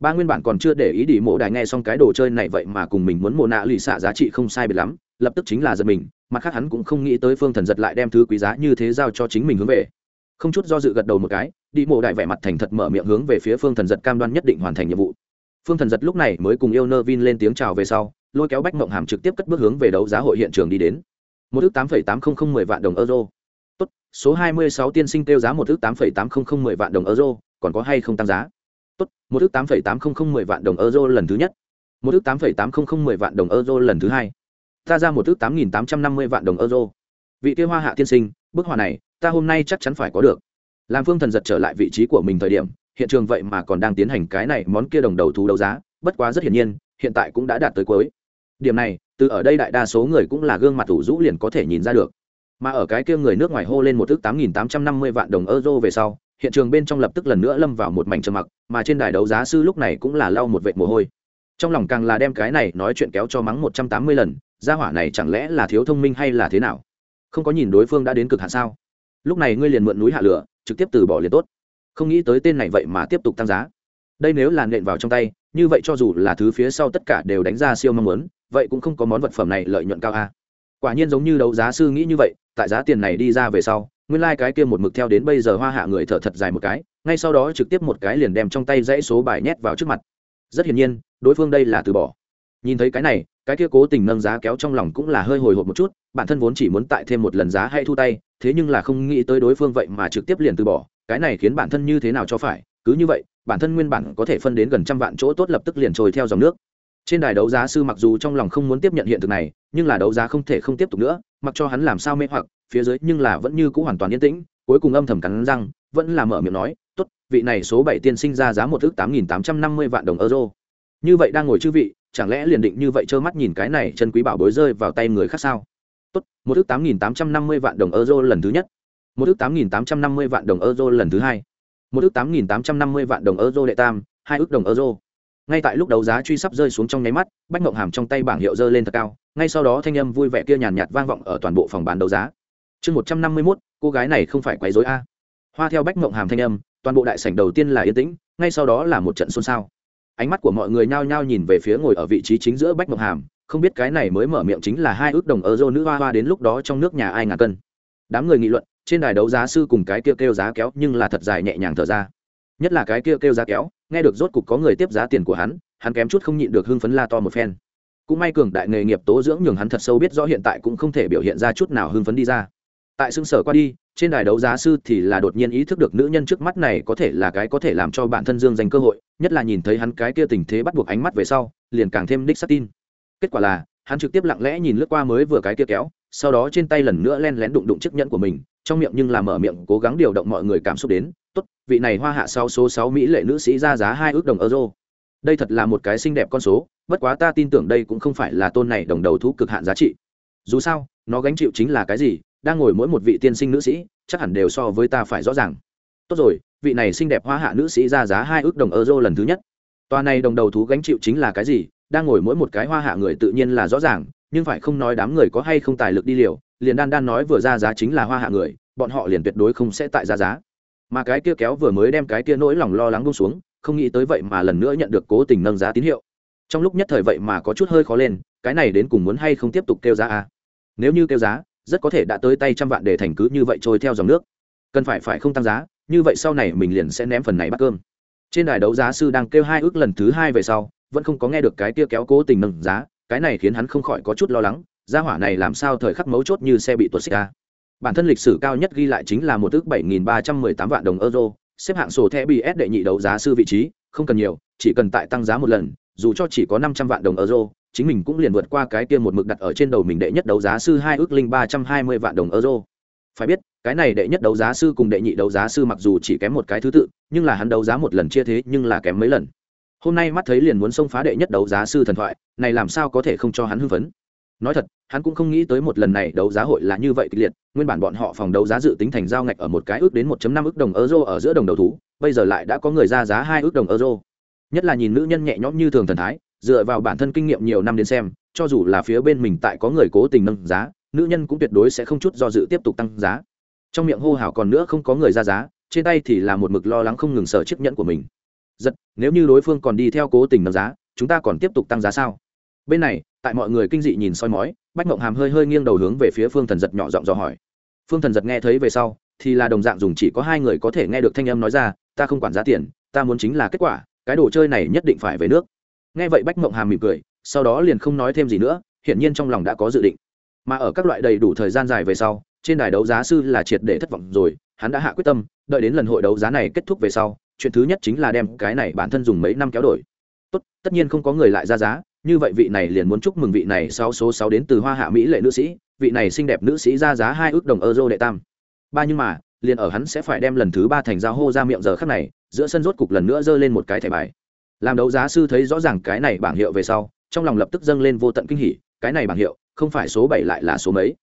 Ba nguyên bản còn chưa để ý đi mộ đài nghe xong cái đồ chơi này vậy mà cùng mình muốn mộ nạ lì xạ giá trị không sai biệt lắm, lập tức chính là giật mình, mặt khác hắn cũng không nghĩ tới phương thần giật lại đem thứ quý giá như thế giao cho chính mình hướng về. Không chút do dự gật đầu một cái đi mộ đại vẻ mặt thành thật mở miệng hướng về phía phương thần giật cam đoan nhất định hoàn thành nhiệm vụ. Phương thần giật lúc này mới cùng yêu nơ vin lên tiếng chào về sau, lôi kéo bách mộng hàm trực tiếp cất bước hướng về đấu giá hội hiện trường đi đến. Một ước tám phẩy tám không không mười vạn đồng euro. Tốt, số hai mươi sáu tiên sinh tiêu giá một ước tám phẩy tám không không mười vạn đồng euro, còn có hay không tăng giá? Tốt, một ước tám phẩy tám không không mười vạn đồng euro lần thứ nhất. Một ước tám phẩy tám không không mười vạn đồng euro lần thứ hai. Ta ra một ước tám nghìn tám trăm năm mươi vạn đồng euro. Vị kia hoa hạ tiên sinh, bức họa này, ta hôm nay chắc chắn phải có được làm phương thần giật trở lại vị trí của mình thời điểm, hiện trường vậy mà còn đang tiến hành cái này món kia đồng đầu thú đấu giá, bất quá rất hiển nhiên, hiện tại cũng đã đạt tới cuối. Điểm này, từ ở đây đại đa số người cũng là gương mặt thủ rũ liền có thể nhìn ra được. Mà ở cái kia người nước ngoài hô lên một thước tám nghìn tám trăm năm mươi vạn đồng euro về sau, hiện trường bên trong lập tức lần nữa lâm vào một mảnh trầm mặc, mà trên đài đấu giá sư lúc này cũng là lau một vệt mồ hôi. Trong lòng càng là đem cái này nói chuyện kéo cho mắng một trăm tám mươi lần, gia hỏa này chẳng lẽ là thiếu thông minh hay là thế nào? Không có nhìn đối phương đã đến cực hạn sao? Lúc này ngươi liền mượn núi hạ lửa trực tiếp từ bỏ liền tốt. Không nghĩ tới tên này vậy mà tiếp tục tăng giá. Đây nếu là nện vào trong tay, như vậy cho dù là thứ phía sau tất cả đều đánh ra siêu mong muốn, vậy cũng không có món vật phẩm này lợi nhuận cao a. Quả nhiên giống như đấu giá sư nghĩ như vậy, tại giá tiền này đi ra về sau, nguyên lai、like、cái kia một mực theo đến bây giờ hoa hạ người thở thật dài một cái, ngay sau đó trực tiếp một cái liền đem trong tay dãy số bài nhét vào trước mặt. Rất hiển nhiên, đối phương đây là từ bỏ. Nhìn thấy cái này cái kia cố tình nâng giá kéo trong lòng cũng là hơi hồi hộp một chút, bản thân vốn chỉ muốn tại thêm một lần giá hay thu tay, thế nhưng là không nghĩ tới đối phương vậy mà trực tiếp liền từ bỏ, cái này khiến bản thân như thế nào cho phải, cứ như vậy, bản thân nguyên bản có thể phân đến gần trăm vạn chỗ tốt lập tức liền trồi theo dòng nước. Trên đài đấu giá sư mặc dù trong lòng không muốn tiếp nhận hiện thực này, nhưng là đấu giá không thể không tiếp tục nữa, mặc cho hắn làm sao mê hoặc, phía dưới nhưng là vẫn như c ũ hoàn toàn yên tĩnh, cuối cùng âm thầm cắn răng, vẫn là mở miệng nói, tốt, vị này số bảy tiên sinh ra giá một ước tám nghìn tám trăm năm mươi vạn đồng euro. Như vậy đang ngồi chư vị chẳng lẽ liền định như vậy trơ mắt nhìn cái này chân quý bảo bối rơi vào tay người khác sao? Tốt, một ước tám nghìn tám trăm năm mươi vạn đồng euro lần thứ nhất. Một ước tám nghìn tám trăm năm mươi vạn đồng euro lần thứ hai. Một ước tám nghìn tám trăm năm mươi vạn đồng euro đệ tam, hai ước đồng euro. Ngay tại lúc đấu giá truy sắp rơi xuống trong nháy mắt, bách mộng hàm trong tay bảng hiệu dơ lên thật cao, ngay sau đó thanh âm vui vẻ kia nhàn nhạt vang vọng ở toàn bộ phòng bán đấu giá. Chương một trăm năm mươi mốt, cô gái này không phải quấy dối a. Hoa theo bách mộng hàm thanh âm, toàn bộ đại sảnh đầu tiên là yên tĩnh, ngay sau đó là một trận xôn xao ánh mắt của mọi người nhao nhao nhìn về phía ngồi ở vị trí chính giữa bách ngọc hàm. Không biết cái này mới mở miệng chính là hai ước đồng euro nữ hoa hoa đến lúc đó trong nước nhà ai ngàn cân. Đám người nghị luận, trên đài đấu giá sư cùng cái kêu kêu giá kéo nhưng là thật dài nhẹ nhàng thở ra. Nhất là cái kêu kêu giá kéo, nghe được rốt cục có người tiếp giá tiền của hắn hắn kém chút không nhịn được hưng phấn la to một phen. Cũng may cường đại nghề nghiệp tố dưỡng nhường hắn thật sâu biết rõ hiện tại cũng không thể biểu hiện ra chút nào hưng phấn đi ra tại xương sở qua đi, trên đài đấu giá sư thì là đột nhiên ý thức được nữ nhân trước mắt này có thể là cái có thể làm cho bản thân dương dành cơ hội, nhất là nhìn thấy hắn cái kia tình thế bắt buộc ánh mắt về sau, liền càng thêm đích sắc tin. Kết quả là, hắn trực tiếp lặng lẽ nhìn lướt qua mới vừa cái kia kéo, sau đó trên tay lần nữa len lén đụng đụng chiếc nhẫn của mình, trong miệng nhưng là mở miệng cố gắng điều động mọi người cảm xúc đến, tốt, vị này hoa hạ sau số sáu mỹ lệ nữ sĩ ra giá hai ước đồng euro. Đây thật là một cái xinh đẹp con số, bất quá ta tin tưởng đây cũng không phải là tôn này đồng đầu thú cực hạn giá trị. Dù sao, nó gánh chịu chính là cái gì đang ngồi mỗi một vị tiên sinh nữ sĩ, chắc hẳn đều so với ta phải rõ ràng. Tốt rồi, vị này xinh đẹp hoa hạ nữ sĩ ra giá hai ước đồng euro lần thứ nhất. Tòa này đồng đầu thú gánh chịu chính là cái gì? Đang ngồi mỗi một cái hoa hạ người tự nhiên là rõ ràng, nhưng phải không nói đám người có hay không tài lực đi liều, liền đan đan nói vừa ra giá chính là hoa hạ người, bọn họ liền tuyệt đối không sẽ tại ra giá. Mà cái kia kéo vừa mới đem cái kia nỗi lòng lo lắng bông xuống, không nghĩ tới vậy mà lần nữa nhận được cố tình nâng giá tín hiệu. Trong lúc nhất thời vậy mà có chút hơi khó lên, cái này đến cùng muốn hay không tiếp tục kêu giá à? nếu như kêu giá rất có thể đã tới tay trăm vạn để thành cứ như vậy trôi theo dòng nước. Cần phải phải không tăng giá, như vậy sau này mình liền sẽ ném phần này bắt cơm. Trên đài đấu giá sư đang kêu hai ước lần thứ hai về sau, vẫn không có nghe được cái kia kéo cố tình nâng giá, cái này khiến hắn không khỏi có chút lo lắng, gia hỏa này làm sao thời khắc mấu chốt như xe bị tuột xích ra. Bản thân lịch sử cao nhất ghi lại chính là một ước bảy nghìn ba trăm mười tám vạn đồng euro, xếp hạng sổ thẻ bs đệ nhị đấu giá sư vị trí, không cần nhiều, chỉ cần tại tăng giá một lần, dù cho chỉ có năm trăm vạn đồng euro chính mình cũng liền vượt qua cái kia một mực đặt ở trên đầu mình đệ nhất đấu giá sư hai ước linh ba trăm hai mươi vạn đồng euro. Phải biết, cái này đệ nhất đấu giá sư cùng đệ nhị đấu giá sư mặc dù chỉ kém một cái thứ tự, nhưng là hắn đấu giá một lần chia thế nhưng là kém mấy lần. Hôm nay mắt thấy liền muốn xông phá đệ nhất đấu giá sư thần thoại, này làm sao có thể không cho hắn hưng phấn? Nói thật, hắn cũng không nghĩ tới một lần này đấu giá hội là như vậy kịch liệt, nguyên bản bọn họ phòng đấu giá dự tính thành giao ngạch ở một cái ước đến 1 năm ước đồng euro ở giữa đồng đầu thú, bây giờ lại đã có người ra giá hai ước đồng euro. Nhất là nhìn nữ nhân nhẹ nhõm như thường thần thái dựa vào bản thân kinh nghiệm nhiều năm đến xem, cho dù là phía bên mình tại có người cố tình nâng giá, nữ nhân cũng tuyệt đối sẽ không chút do dự tiếp tục tăng giá. Trong miệng hô hào còn nữa không có người ra giá, trên tay thì là một mực lo lắng không ngừng sở chiếc nhẫn của mình. Giật, nếu như đối phương còn đi theo cố tình nâng giá, chúng ta còn tiếp tục tăng giá sao? Bên này, tại mọi người kinh dị nhìn soi mói, bách mộng hàm hơi hơi nghiêng đầu hướng về phía phương thần giật nhỏ giọng dò hỏi. Phương thần giật nghe thấy về sau, thì là đồng dạng dùng chỉ có hai người có thể nghe được thanh âm nói ra, ta không quản giá tiền, ta muốn chính là kết quả, cái đồ chơi này nhất định phải về nước nghe vậy bách mộng hàm mỉm cười, sau đó liền không nói thêm gì nữa, hiển nhiên trong lòng đã có dự định. Mà ở các loại đầy đủ thời gian dài về sau, trên đài đấu giá sư là triệt để thất vọng rồi, hắn đã hạ quyết tâm, đợi đến lần hội đấu giá này kết thúc về sau, chuyện thứ nhất chính là đem cái này bản thân dùng mấy năm kéo đổi. Tốt, tất nhiên không có người lại ra giá, như vậy vị này liền muốn chúc mừng vị này sau số sáu đến từ hoa hạ mỹ lệ nữ sĩ, vị này xinh đẹp nữ sĩ ra giá hai ước đồng euro đệ tam. Ba nhưng mà, liền ở hắn sẽ phải đem lần thứ ba thành giao hô ra miệng giờ khắc này, giữa sân rốt cục lần nữa giơ lên một cái thẻ bài làm đấu giá sư thấy rõ ràng cái này bảng hiệu về sau, trong lòng lập tức dâng lên vô tận kinh hỉ, cái này bảng hiệu, không phải số bảy lại là số mấy?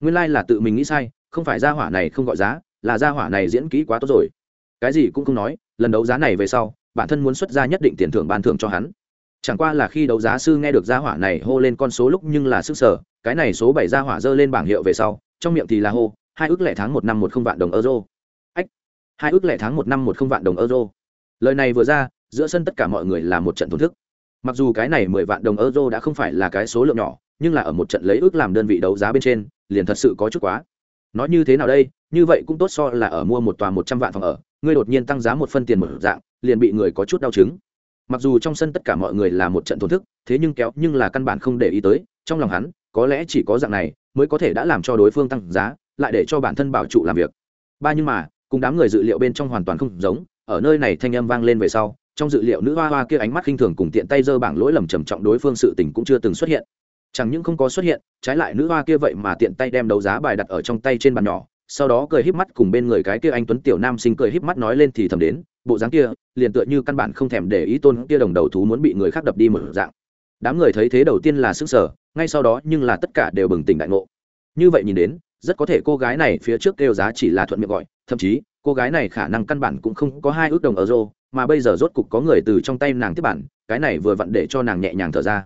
Nguyên lai、like、là tự mình nghĩ sai, không phải gia hỏa này không gọi giá, là gia hỏa này diễn kỹ quá tốt rồi. Cái gì cũng không nói, lần đấu giá này về sau, bản thân muốn xuất ra nhất định tiền thưởng ban thưởng cho hắn. Chẳng qua là khi đấu giá sư nghe được gia hỏa này hô lên con số lúc nhưng là sức sở, cái này số bảy gia hỏa dơ lên bảng hiệu về sau, trong miệng thì là hô, hai ước lẻ tháng một năm một không vạn đồng euro. Ách, hai ước lẻ tháng một năm một không vạn đồng euro. Lời này vừa ra giữa sân tất cả mọi người là một trận thổn thức. Mặc dù cái này mười vạn đồng euro đã không phải là cái số lượng nhỏ, nhưng là ở một trận lấy ước làm đơn vị đấu giá bên trên, liền thật sự có chút quá. Nói như thế nào đây, như vậy cũng tốt so là ở mua một tòa một trăm vạn phòng ở, ngươi đột nhiên tăng giá một phân tiền một dạng, liền bị người có chút đau chứng. Mặc dù trong sân tất cả mọi người là một trận thổn thức, thế nhưng kéo, nhưng là căn bản không để ý tới, trong lòng hắn, có lẽ chỉ có dạng này mới có thể đã làm cho đối phương tăng giá, lại để cho bản thân bảo trụ làm việc. Ba nhưng mà, cùng đám người dự liệu bên trong hoàn toàn không giống, ở nơi này thanh âm vang lên về sau trong dự liệu nữ hoa hoa kia ánh mắt khinh thường cùng tiện tay giơ bảng lỗi lầm trầm trọng đối phương sự tình cũng chưa từng xuất hiện. Chẳng những không có xuất hiện, trái lại nữ hoa kia vậy mà tiện tay đem đấu giá bài đặt ở trong tay trên bàn nhỏ, sau đó cười híp mắt cùng bên người cái kia anh tuấn tiểu nam sinh cười híp mắt nói lên thì thầm đến, bộ dáng kia, liền tựa như căn bản không thèm để ý tôn kia đồng đầu thú muốn bị người khác đập đi một dạng. Đám người thấy thế đầu tiên là sức sở ngay sau đó nhưng là tất cả đều bừng tỉnh đại ngộ. Như vậy nhìn đến, rất có thể cô gái này phía trước kêu giá chỉ là thuận miệng gọi, thậm chí, cô gái này khả năng căn bản cũng không có hai ước đồng ở euro mà bây giờ rốt cục có người từ trong tay nàng tiếp bản, cái này vừa vặn để cho nàng nhẹ nhàng thở ra.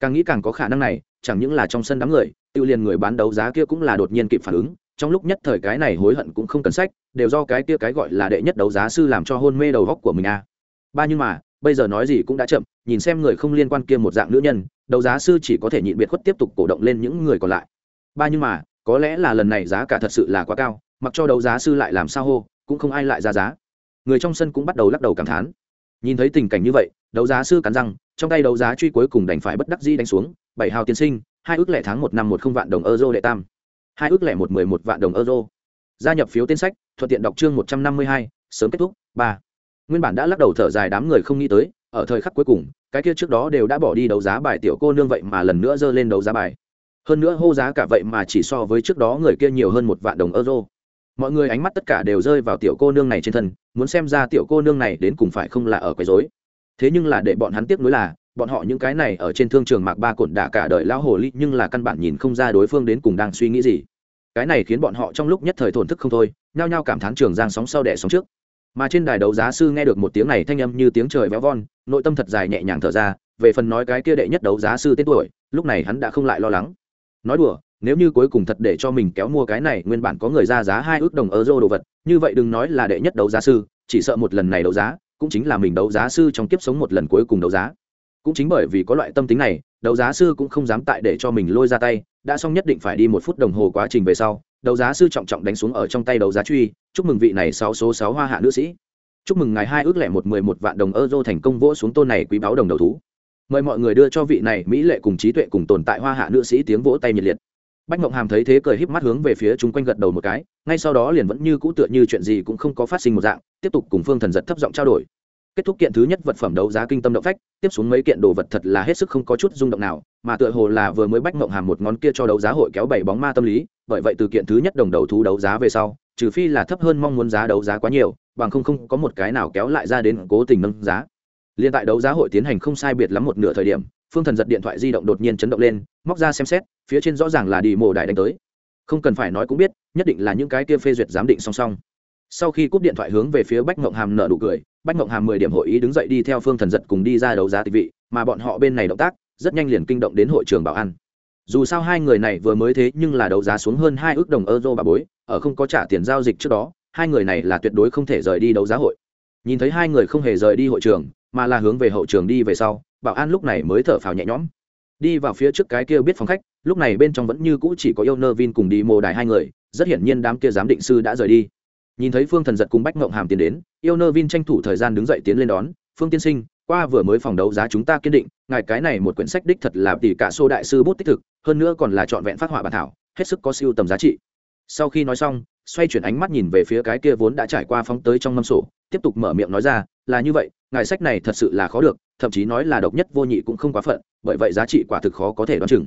Càng nghĩ càng có khả năng này, chẳng những là trong sân đám người tự liền người bán đấu giá kia cũng là đột nhiên kịp phản ứng, trong lúc nhất thời cái này hối hận cũng không cần sách, đều do cái kia cái gọi là đệ nhất đấu giá sư làm cho hôn mê đầu góc của mình a à. ba nhưng mà, bây giờ nói gì cũng đã chậm, nhìn xem người không liên quan kia một dạng nữ nhân, đấu giá sư chỉ có thể nhịn biệt khuất tiếp tục cổ động lên những người còn lại. Ba nhưng mà, có lẽ là lần này giá cả thật sự là quá cao, mặc cho đấu giá sư lại làm sao hô, cũng không ai lại ra giá người trong sân cũng bắt đầu lắc đầu cảm thán. Nhìn thấy tình cảnh như vậy, đấu giá sư cắn răng, trong tay đấu giá truy cuối cùng đành phải bất đắc dĩ đánh xuống, bảy hào tiên sinh, hai ước lẻ tháng một năm một không vạn đồng euro đệ tam, hai ước lẻ một mười một vạn đồng euro. Gia nhập phiếu tên sách, thuận tiện đọc chương một trăm năm mươi hai, sớm kết thúc, ba. Nguyên bản đã lắc đầu thở dài đám người không nghĩ tới, ở thời khắc cuối cùng, cái kia trước đó đều đã bỏ đi đấu giá bài tiểu cô nương vậy mà lần nữa dơ lên đấu giá bài. Hơn nữa hô giá cả vậy mà chỉ so với trước đó người kia nhiều hơn một vạn đồng euro mọi người ánh mắt tất cả đều rơi vào tiểu cô nương này trên thân, muốn xem ra tiểu cô nương này đến cùng phải không là ở quấy dối thế nhưng là để bọn hắn tiếc nuối là, bọn họ những cái này ở trên thương trường mạc ba cổn đả cả đời lão hồ ly nhưng là căn bản nhìn không ra đối phương đến cùng đang suy nghĩ gì. Cái này khiến bọn họ trong lúc nhất thời thổn thức không thôi, nhao nhao cảm thán trường giang sóng sau đẻ sóng trước. Mà trên đài đấu giá sư nghe được một tiếng này thanh âm như tiếng trời véo von, nội tâm thật dài nhẹ nhàng thở ra, về phần nói cái kia đệ nhất đấu giá sư tên tuổi, lúc này hắn đã không lại lo lắng. Nói đùa nếu như cuối cùng thật để cho mình kéo mua cái này, nguyên bản có người ra giá hai ước đồng euro đồ vật, như vậy đừng nói là đệ nhất đấu giá sư, chỉ sợ một lần này đấu giá, cũng chính là mình đấu giá sư trong kiếp sống một lần cuối cùng đấu giá. Cũng chính bởi vì có loại tâm tính này, đấu giá sư cũng không dám tại để cho mình lôi ra tay, đã xong nhất định phải đi một phút đồng hồ quá trình về sau, đấu giá sư trọng trọng đánh xuống ở trong tay đấu giá truy, chúc mừng vị này sáu số sáu hoa hạ nữ sĩ. Chúc mừng ngài hai ước lẻ một mười một vạn đồng euro thành công vỗ xuống tôn này quý báo đồng đầu thú. Mời mọi người đưa cho vị này mỹ lệ cùng trí tuệ cùng tồn tại hoa hạ nữ sĩ tiếng vỗ tay nhiệt liệt bách mộng hàm thấy thế cười híp mắt hướng về phía chúng quanh gật đầu một cái, ngay sau đó liền vẫn như cũ tựa như chuyện gì cũng không có phát sinh một dạng, tiếp tục cùng phương thần giật thấp giọng trao đổi. Kết thúc kiện thứ nhất vật phẩm đấu giá kinh tâm động phách, tiếp xuống mấy kiện đồ vật thật là hết sức không có chút rung động nào, mà tựa hồ là vừa mới bách mộng hàm một ngón kia cho đấu giá hội kéo bảy bóng ma tâm lý, bởi vậy từ kiện thứ nhất đồng đầu thú đấu giá về sau, trừ phi là thấp hơn mong muốn giá đấu giá quá nhiều, bằng không không có một cái nào kéo lại ra đến cố tình nâng giá. Liên tại đấu giá hội tiến hành không sai biệt lắm một nửa thời điểm phương thần giật điện thoại di động đột nhiên chấn động lên, móc ra xem xét, phía trên rõ ràng là đi mồ đài đánh tới. Không cần phải nói cũng biết, nhất định là những cái kia phê duyệt giám định song song. Sau khi cúp điện thoại hướng về phía bách mộng hàm nở nụ cười, bách mộng hàm mười điểm hội ý đứng dậy đi theo phương thần giật cùng đi ra đấu giá tịch vị, mà bọn họ bên này động tác, rất nhanh liền kinh động đến hội trường bảo an. Dù sao hai người này vừa mới thế nhưng là đấu giá xuống hơn hai ước đồng euro bà bối, ở không có trả tiền giao dịch trước đó, hai người này là tuyệt đối không thể rời đi đấu giá hội nhìn thấy hai người không hề rời đi hội trường, mà là hướng về hậu trường đi về sau, bảo an lúc này mới thở phào nhẹ nhõm. Đi vào phía trước cái kia biết phòng khách, lúc này bên trong vẫn như cũ chỉ có yêu nơ vin cùng đi mồ đài hai người, rất hiển nhiên đám kia giám định sư đã rời đi. Nhìn thấy phương thần giật cùng bách ngộng hàm tiến đến yêu nơ vin tranh thủ thời gian đứng dậy tiến lên đón, phương tiên sinh, qua vừa mới phòng đấu giá chúng ta kiên định, ngài cái này một quyển sách đích thật là tỷ cả xô đại sư bút tích thực, hơn nữa còn là trọn vẹn phát họa bản thảo, hết sức có siêu tầm giá trị. Sau khi nói xong xoay chuyển ánh mắt nhìn về phía cái kia vốn đã trải qua phóng tới trong mâm sổ, tiếp tục mở miệng nói ra, là như vậy, ngài sách này thật sự là khó được, thậm chí nói là độc nhất vô nhị cũng không quá phận, bởi vậy giá trị quả thực khó có thể đoán chừng.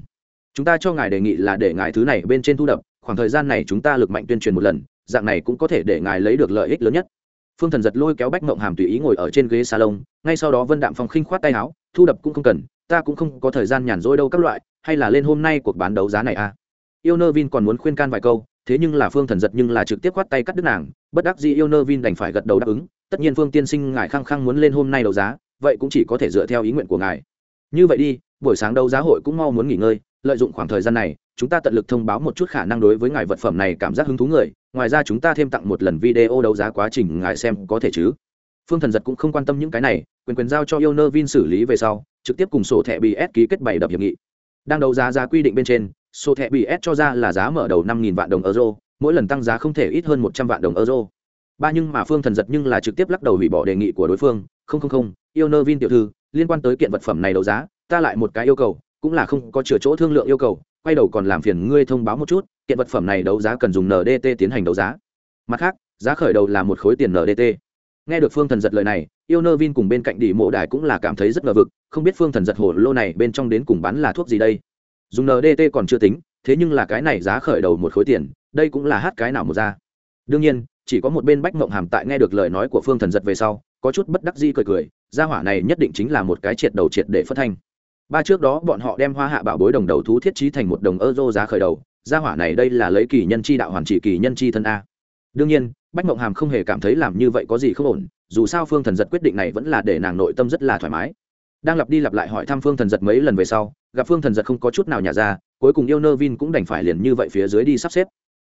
Chúng ta cho ngài đề nghị là để ngài thứ này bên trên thu đập, khoảng thời gian này chúng ta lực mạnh tuyên truyền một lần, dạng này cũng có thể để ngài lấy được lợi ích lớn nhất. Phương thần giật lôi kéo bách mộng hàm tùy ý ngồi ở trên ghế salon, ngay sau đó vân đạm phong khinh khoát tay áo, thu đập cũng không cần, ta cũng không có thời gian nhàn rỗi đâu các loại, hay là lên hôm nay cuộc bán đấu giá này à? Yêu nơ vin còn muốn khuyên can vài câu thế nhưng là phương thần giật nhưng là trực tiếp khoát tay cắt đứt nàng, bất đắc dĩ yêu nơ vin đành phải gật đầu đáp ứng, tất nhiên phương tiên sinh ngài khăng khăng muốn lên hôm nay đấu giá, vậy cũng chỉ có thể dựa theo ý nguyện của ngài. Như vậy đi, buổi sáng đấu giá hội cũng mau muốn nghỉ ngơi, lợi dụng khoảng thời gian này, chúng ta tận lực thông báo một chút khả năng đối với ngài vật phẩm này cảm giác hứng thú người, ngoài ra chúng ta thêm tặng một lần video đấu giá quá trình ngài xem có thể chứ? Phương thần giật cũng không quan tâm những cái này, quyền quyền giao cho yêu nơ vin xử lý về sau, trực tiếp cùng sổ thẻ bs ký kết bảy đập hiệp nghị. Đang đấu giá giá quy định bên trên sổ thẻ s cho ra là giá mở đầu năm vạn đồng euro, mỗi lần tăng giá không thể ít hơn một trăm vạn đồng euro. Ba nhưng mà phương thần giật nhưng là trực tiếp lắc đầu hủy bỏ đề nghị của đối phương, không không không, yêu nơ vin tiểu thư, liên quan tới kiện vật phẩm này đấu giá, ta lại một cái yêu cầu, cũng là không có chừa chỗ thương lượng yêu cầu, quay đầu còn làm phiền ngươi thông báo một chút, kiện vật phẩm này đấu giá cần dùng ndt tiến hành đấu giá. Mặt khác, giá khởi đầu là một khối tiền ndt nghe được phương thần giật lời này, yêu nơ vin cùng bên cạnh đỉ mộ đài cũng là cảm thấy rất ngờ vực, không biết phương thần giật hổ lô này bên trong đến cùng bán là thuốc gì đây dùng ndt còn chưa tính, thế nhưng là cái này giá khởi đầu một khối tiền, đây cũng là hát cái nào một ra. Đương nhiên, chỉ có một bên bách mộng hàm tại nghe được lời nói của phương thần giật về sau, có chút bất đắc di cười cười, gia hỏa này nhất định chính là một cái triệt đầu triệt để phất thanh. Ba trước đó bọn họ đem hoa hạ bảo bối đồng đầu thú thiết trí thành một đồng euro giá khởi đầu, gia hỏa này đây là lấy kỳ nhân chi đạo hoàn trị kỳ nhân chi thân a. Đương nhiên, bách mộng hàm không hề cảm thấy làm như vậy có gì không ổn, dù sao phương thần giật quyết định này vẫn là để nàng nội tâm rất là thoải mái. Đang lặp đi lặp lại hỏi thăm phương thần giật mấy lần về sau gặp phương thần giật không có chút nào nhả ra, cuối cùng yêu nơ vin cũng đành phải liền như vậy phía dưới đi sắp xếp.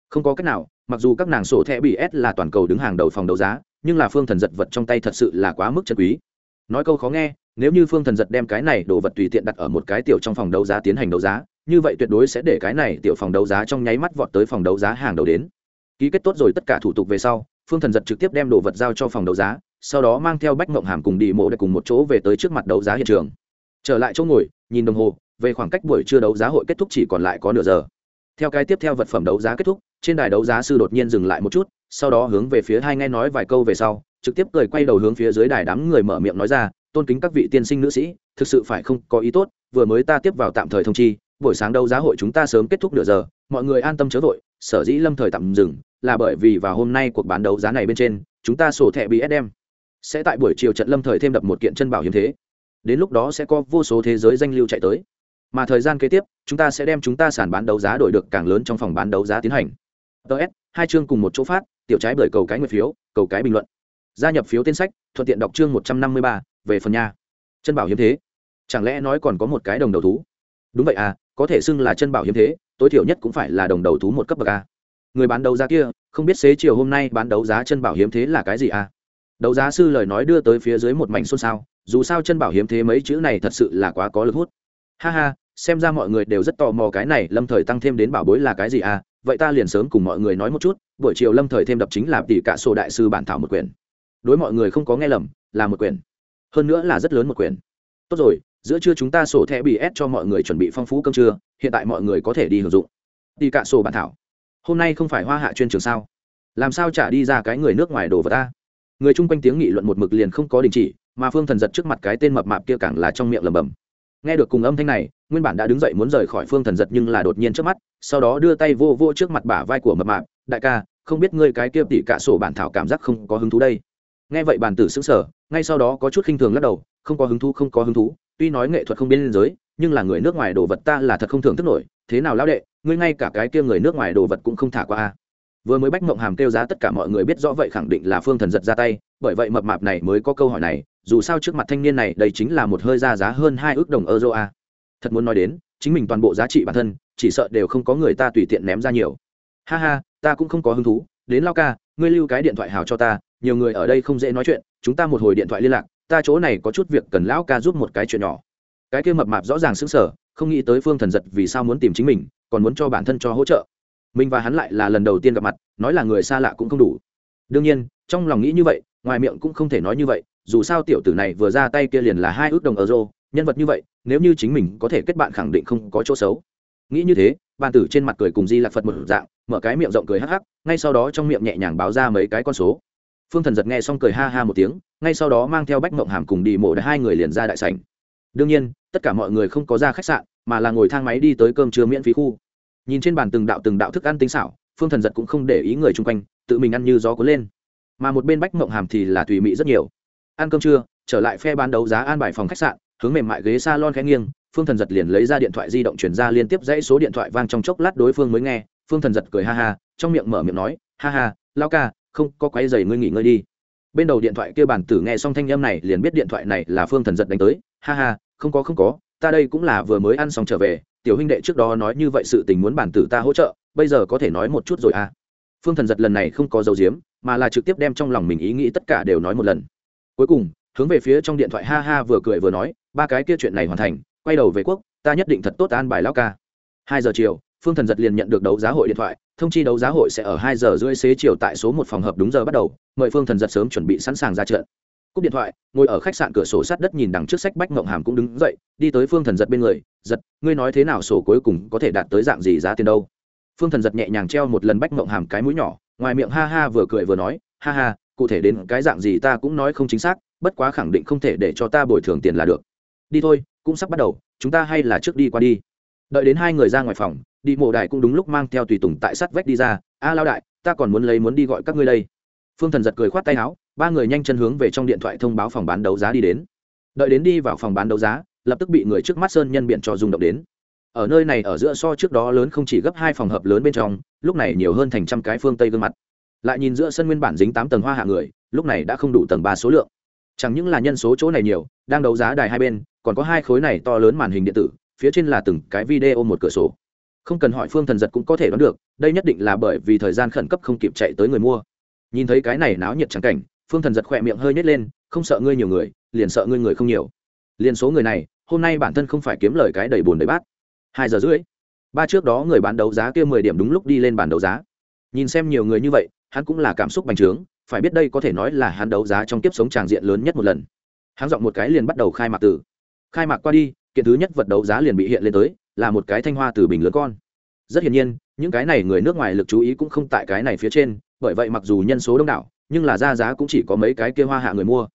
Không có cách nào, mặc dù các nàng sổ thẻ bị s là toàn cầu đứng hàng đầu phòng đấu giá, nhưng là phương thần giật vật trong tay thật sự là quá mức chân quý. Nói câu khó nghe, nếu như phương thần giật đem cái này đồ vật tùy tiện đặt ở một cái tiểu trong phòng đấu giá tiến hành đấu giá, như vậy tuyệt đối sẽ để cái này tiểu phòng đấu giá trong nháy mắt vọt tới phòng đấu giá hàng đầu đến. Ký kết tốt rồi tất cả thủ tục về sau, phương thần giật trực tiếp đem đồ vật giao cho phòng đấu giá, sau đó mang theo bách mộng hàm cùng đi mộ để cùng một chỗ về tới trước mặt đấu giá hiện trường. Trở lại chỗ ngồi, nhìn đồng hồ về khoảng cách buổi trưa đấu giá hội kết thúc chỉ còn lại có nửa giờ. Theo cái tiếp theo vật phẩm đấu giá kết thúc, trên đài đấu giá sư đột nhiên dừng lại một chút, sau đó hướng về phía hai nghe nói vài câu về sau, trực tiếp cười quay đầu hướng phía dưới đài đám người mở miệng nói ra, tôn kính các vị tiên sinh nữ sĩ, thực sự phải không có ý tốt, vừa mới ta tiếp vào tạm thời thông chi, buổi sáng đấu giá hội chúng ta sớm kết thúc nửa giờ, mọi người an tâm chớ vội, sở dĩ lâm thời tạm dừng, là bởi vì vào hôm nay cuộc bán đấu giá này bên trên, chúng ta sổ thẻ bị sm sẽ tại buổi chiều trận lâm thời thêm đập một kiện chân bảo hiếm thế. Đến lúc đó sẽ có vô số thế giới danh lưu chạy tới mà thời gian kế tiếp, chúng ta sẽ đem chúng ta sản bán đấu giá đổi được càng lớn trong phòng bán đấu giá tiến hành. Ts hai chương cùng một chỗ phát, tiểu trái bởi cầu cái nguyện phiếu, cầu cái bình luận. Gia nhập phiếu tên sách, thuận tiện đọc chương một trăm năm mươi ba, về phần nhà chân bảo hiếm thế. Chẳng lẽ nói còn có một cái đồng đầu thú? Đúng vậy à có thể xưng là chân bảo hiếm thế, tối thiểu nhất cũng phải là đồng đầu thú một cấp bậc a. Người bán đấu giá kia, không biết xế chiều hôm nay bán đấu giá chân bảo hiếm thế là cái gì à? đấu giá sư lời nói đưa tới phía dưới một mảnh xôn xao, dù sao chân bảo hiếm thế mấy chữ này thật sự là quá có lực hút ha ha, xem ra mọi người đều rất tò mò cái này lâm thời tăng thêm đến bảo bối là cái gì à? Vậy ta liền sớm cùng mọi người nói một chút, buổi chiều lâm thời thêm đập chính là tỷ cả sổ đại sư bản thảo một quyển. Đối mọi người không có nghe lầm, là một quyển. Hơn nữa là rất lớn một quyển. Tốt rồi, giữa trưa chúng ta sổ thẻ bị ép cho mọi người chuẩn bị phong phú cơm trưa, hiện tại mọi người có thể đi hưởng dụng. Tỷ cả sổ bản thảo. Hôm nay không phải hoa hạ chuyên trường sao? Làm sao trả đi ra cái người nước ngoài đồ vật ta? Người chung quanh tiếng nghị luận một mực liền không có đình chỉ, mà phương thần giật trước mặt cái tên mập mạp kia càng là trong miệng lẩm bẩm nghe được cùng âm thanh này, nguyên bản đã đứng dậy muốn rời khỏi phương thần giật nhưng là đột nhiên trước mắt, sau đó đưa tay vô vô trước mặt bả vai của mập mạp, đại ca, không biết ngươi cái kia tỉ cả sổ bản thảo cảm giác không có hứng thú đây. Nghe vậy bản tử xứng sở ngay sau đó có chút khinh thường lắc đầu, không có hứng thú, không có hứng thú, tuy nói nghệ thuật không biên giới, nhưng là người nước ngoài đồ vật ta là thật không thường thức nổi, thế nào lão đệ, ngươi ngay cả cái kia người nước ngoài đồ vật cũng không thả qua a. Vừa mới bách mộng hàm kêu giá tất cả mọi người biết rõ vậy khẳng định là phương thần giật ra tay, bởi vậy mập mạp này mới có câu hỏi này dù sao trước mặt thanh niên này đây chính là một hơi ra giá hơn hai ước đồng euro a. Thật muốn nói đến, chính mình toàn bộ giá trị bản thân, chỉ sợ đều không có người ta tùy tiện ném ra nhiều. Ha ha, ta cũng không có hứng thú. Đến lao ca, ngươi lưu cái điện thoại hào cho ta, nhiều người ở đây không dễ nói chuyện, chúng ta một hồi điện thoại liên lạc, ta chỗ này có chút việc cần lão ca giúp một cái chuyện nhỏ. Cái kia mập mạp rõ ràng xứng sở không nghĩ tới phương thần giật vì sao muốn tìm chính mình, còn muốn cho bản thân cho hỗ trợ. Mình và hắn lại là lần đầu tiên gặp mặt, nói là người xa lạ cũng không đủ. Đương nhiên, trong lòng nghĩ như vậy, ngoài miệng cũng không thể nói như vậy dù sao tiểu tử này vừa ra tay kia liền là hai ước đồng euro, nhân vật như vậy, nếu như chính mình có thể kết bạn khẳng định không có chỗ xấu. Nghĩ như thế, bàn tử trên mặt cười cùng di lạc phật một dạng, mở cái miệng rộng cười hắc hắc, ngay sau đó trong miệng nhẹ nhàng báo ra mấy cái con số. Phương thần giật nghe xong cười ha ha một tiếng, ngay sau đó mang theo bách mộng hàm cùng đi mộ để hai người liền ra đại sảnh. Đương nhiên, tất cả mọi người không có ra khách sạn, mà là ngồi thang máy đi tới cơm trưa miễn phí khu. Nhìn trên bàn từng đạo từng đạo thức ăn tinh xảo, phương thần giật cũng không để ý người chung quanh, tự mình ăn như gió cuốn lên. Mà một bên bách mộng hàm thì là tùy mị rất nhiều ăn cơm trưa, trở lại phe bán đấu giá an bài phòng khách sạn, hướng mềm mại ghế s a lon khẽ nghiêng, phương thần giật liền lấy ra điện thoại di động chuyển ra liên tiếp dãy số điện thoại vang trong chốc lát đối phương mới nghe, phương thần giật cười ha ha, trong miệng mở miệng nói, ha ha lao ca, không có quái dày ngươi nghỉ ngơi đi. Bên đầu điện thoại kia bản tử nghe xong thanh âm này liền biết điện thoại này là phương thần giật đánh tới, ha ha, không có không có, ta đây cũng là vừa mới ăn xong trở về, tiểu huynh đệ trước đó nói như vậy sự tình muốn bản tử ta hỗ trợ, bây giờ có thể nói một chút rồi à. Phương thần giật lần này không có dấu diếm mà là trực tiếp đem trong lòng mình ý nghĩ tất cả đều nói một lần cuối cùng, hướng về phía trong điện thoại ha ha vừa cười vừa nói, ba cái kia chuyện này hoàn thành, quay đầu về quốc, ta nhất định thật tốt an bài lao ca. Hai giờ chiều, phương thần giật liền nhận được đấu giá hội điện thoại, thông chi đấu giá hội sẽ ở hai giờ rưỡi xế chiều tại số một phòng hợp đúng giờ bắt đầu, mời phương thần giật sớm chuẩn bị sẵn sàng ra trận. Cúp điện thoại, ngồi ở khách sạn cửa sổ sát đất nhìn đằng trước sách bách ngộng hàm cũng đứng dậy, đi tới phương thần giật bên người, giật, ngươi nói thế nào sổ cuối cùng có thể đạt tới dạng gì giá tiền đâu? Phương thần giật nhẹ nhàng treo một lần bách ngộng hàm cái mũi nhỏ, ngoài miệng ha ha vừa cười vừa nói, ha ha cụ thể đến cái dạng gì ta cũng nói không chính xác, bất quá khẳng định không thể để cho ta bồi thường tiền là được. Đi thôi, cũng sắp bắt đầu, chúng ta hay là trước đi qua đi. Đợi đến hai người ra ngoài phòng, đi mộ đại cũng đúng lúc mang theo tùy tùng tại sắt vách đi ra. A lao đại, ta còn muốn lấy muốn đi gọi các ngươi đây. Phương thần giật cười khoát tay áo, ba người nhanh chân hướng về trong điện thoại thông báo phòng bán đấu giá đi đến. Đợi đến đi vào phòng bán đấu giá, lập tức bị người trước mắt sơn nhân biện cho rung động đến. Ở nơi này, ở giữa so trước đó lớn không chỉ gấp hai phòng hợp lớn bên trong, lúc này nhiều hơn thành trăm cái phương tây gương mặt lại nhìn giữa sân nguyên bản dính tám tầng hoa hạ người, lúc này đã không đủ tầng ba số lượng. Chẳng những là nhân số chỗ này nhiều, đang đấu giá đài hai bên, còn có hai khối này to lớn màn hình điện tử, phía trên là từng cái video một cửa sổ. Không cần hỏi phương thần giật cũng có thể đoán được, đây nhất định là bởi vì thời gian khẩn cấp không kịp chạy tới người mua. Nhìn thấy cái này náo nhiệt trắng cảnh, phương thần giật khỏe miệng hơi nhét lên, không sợ ngươi nhiều người, liền sợ ngươi người không nhiều. Liền số người này, hôm nay bản thân không phải kiếm lời cái đầy bùn đầy bát. Hai giờ rưỡi. Ba trước đó người bán đấu giá kia mười điểm đúng lúc đi lên bàn đấu giá. Nhìn xem nhiều người như vậy hắn cũng là cảm xúc bành trướng, phải biết đây có thể nói là hắn đấu giá trong kiếp sống tràng diện lớn nhất một lần. Hắn giọng một cái liền bắt đầu khai mạc từ. Khai mạc qua đi, kiện thứ nhất vật đấu giá liền bị hiện lên tới, là một cái thanh hoa từ bình lớn con. Rất hiển nhiên, những cái này người nước ngoài lực chú ý cũng không tại cái này phía trên, bởi vậy mặc dù nhân số đông đảo, nhưng là ra giá cũng chỉ có mấy cái kia hoa hạ người mua.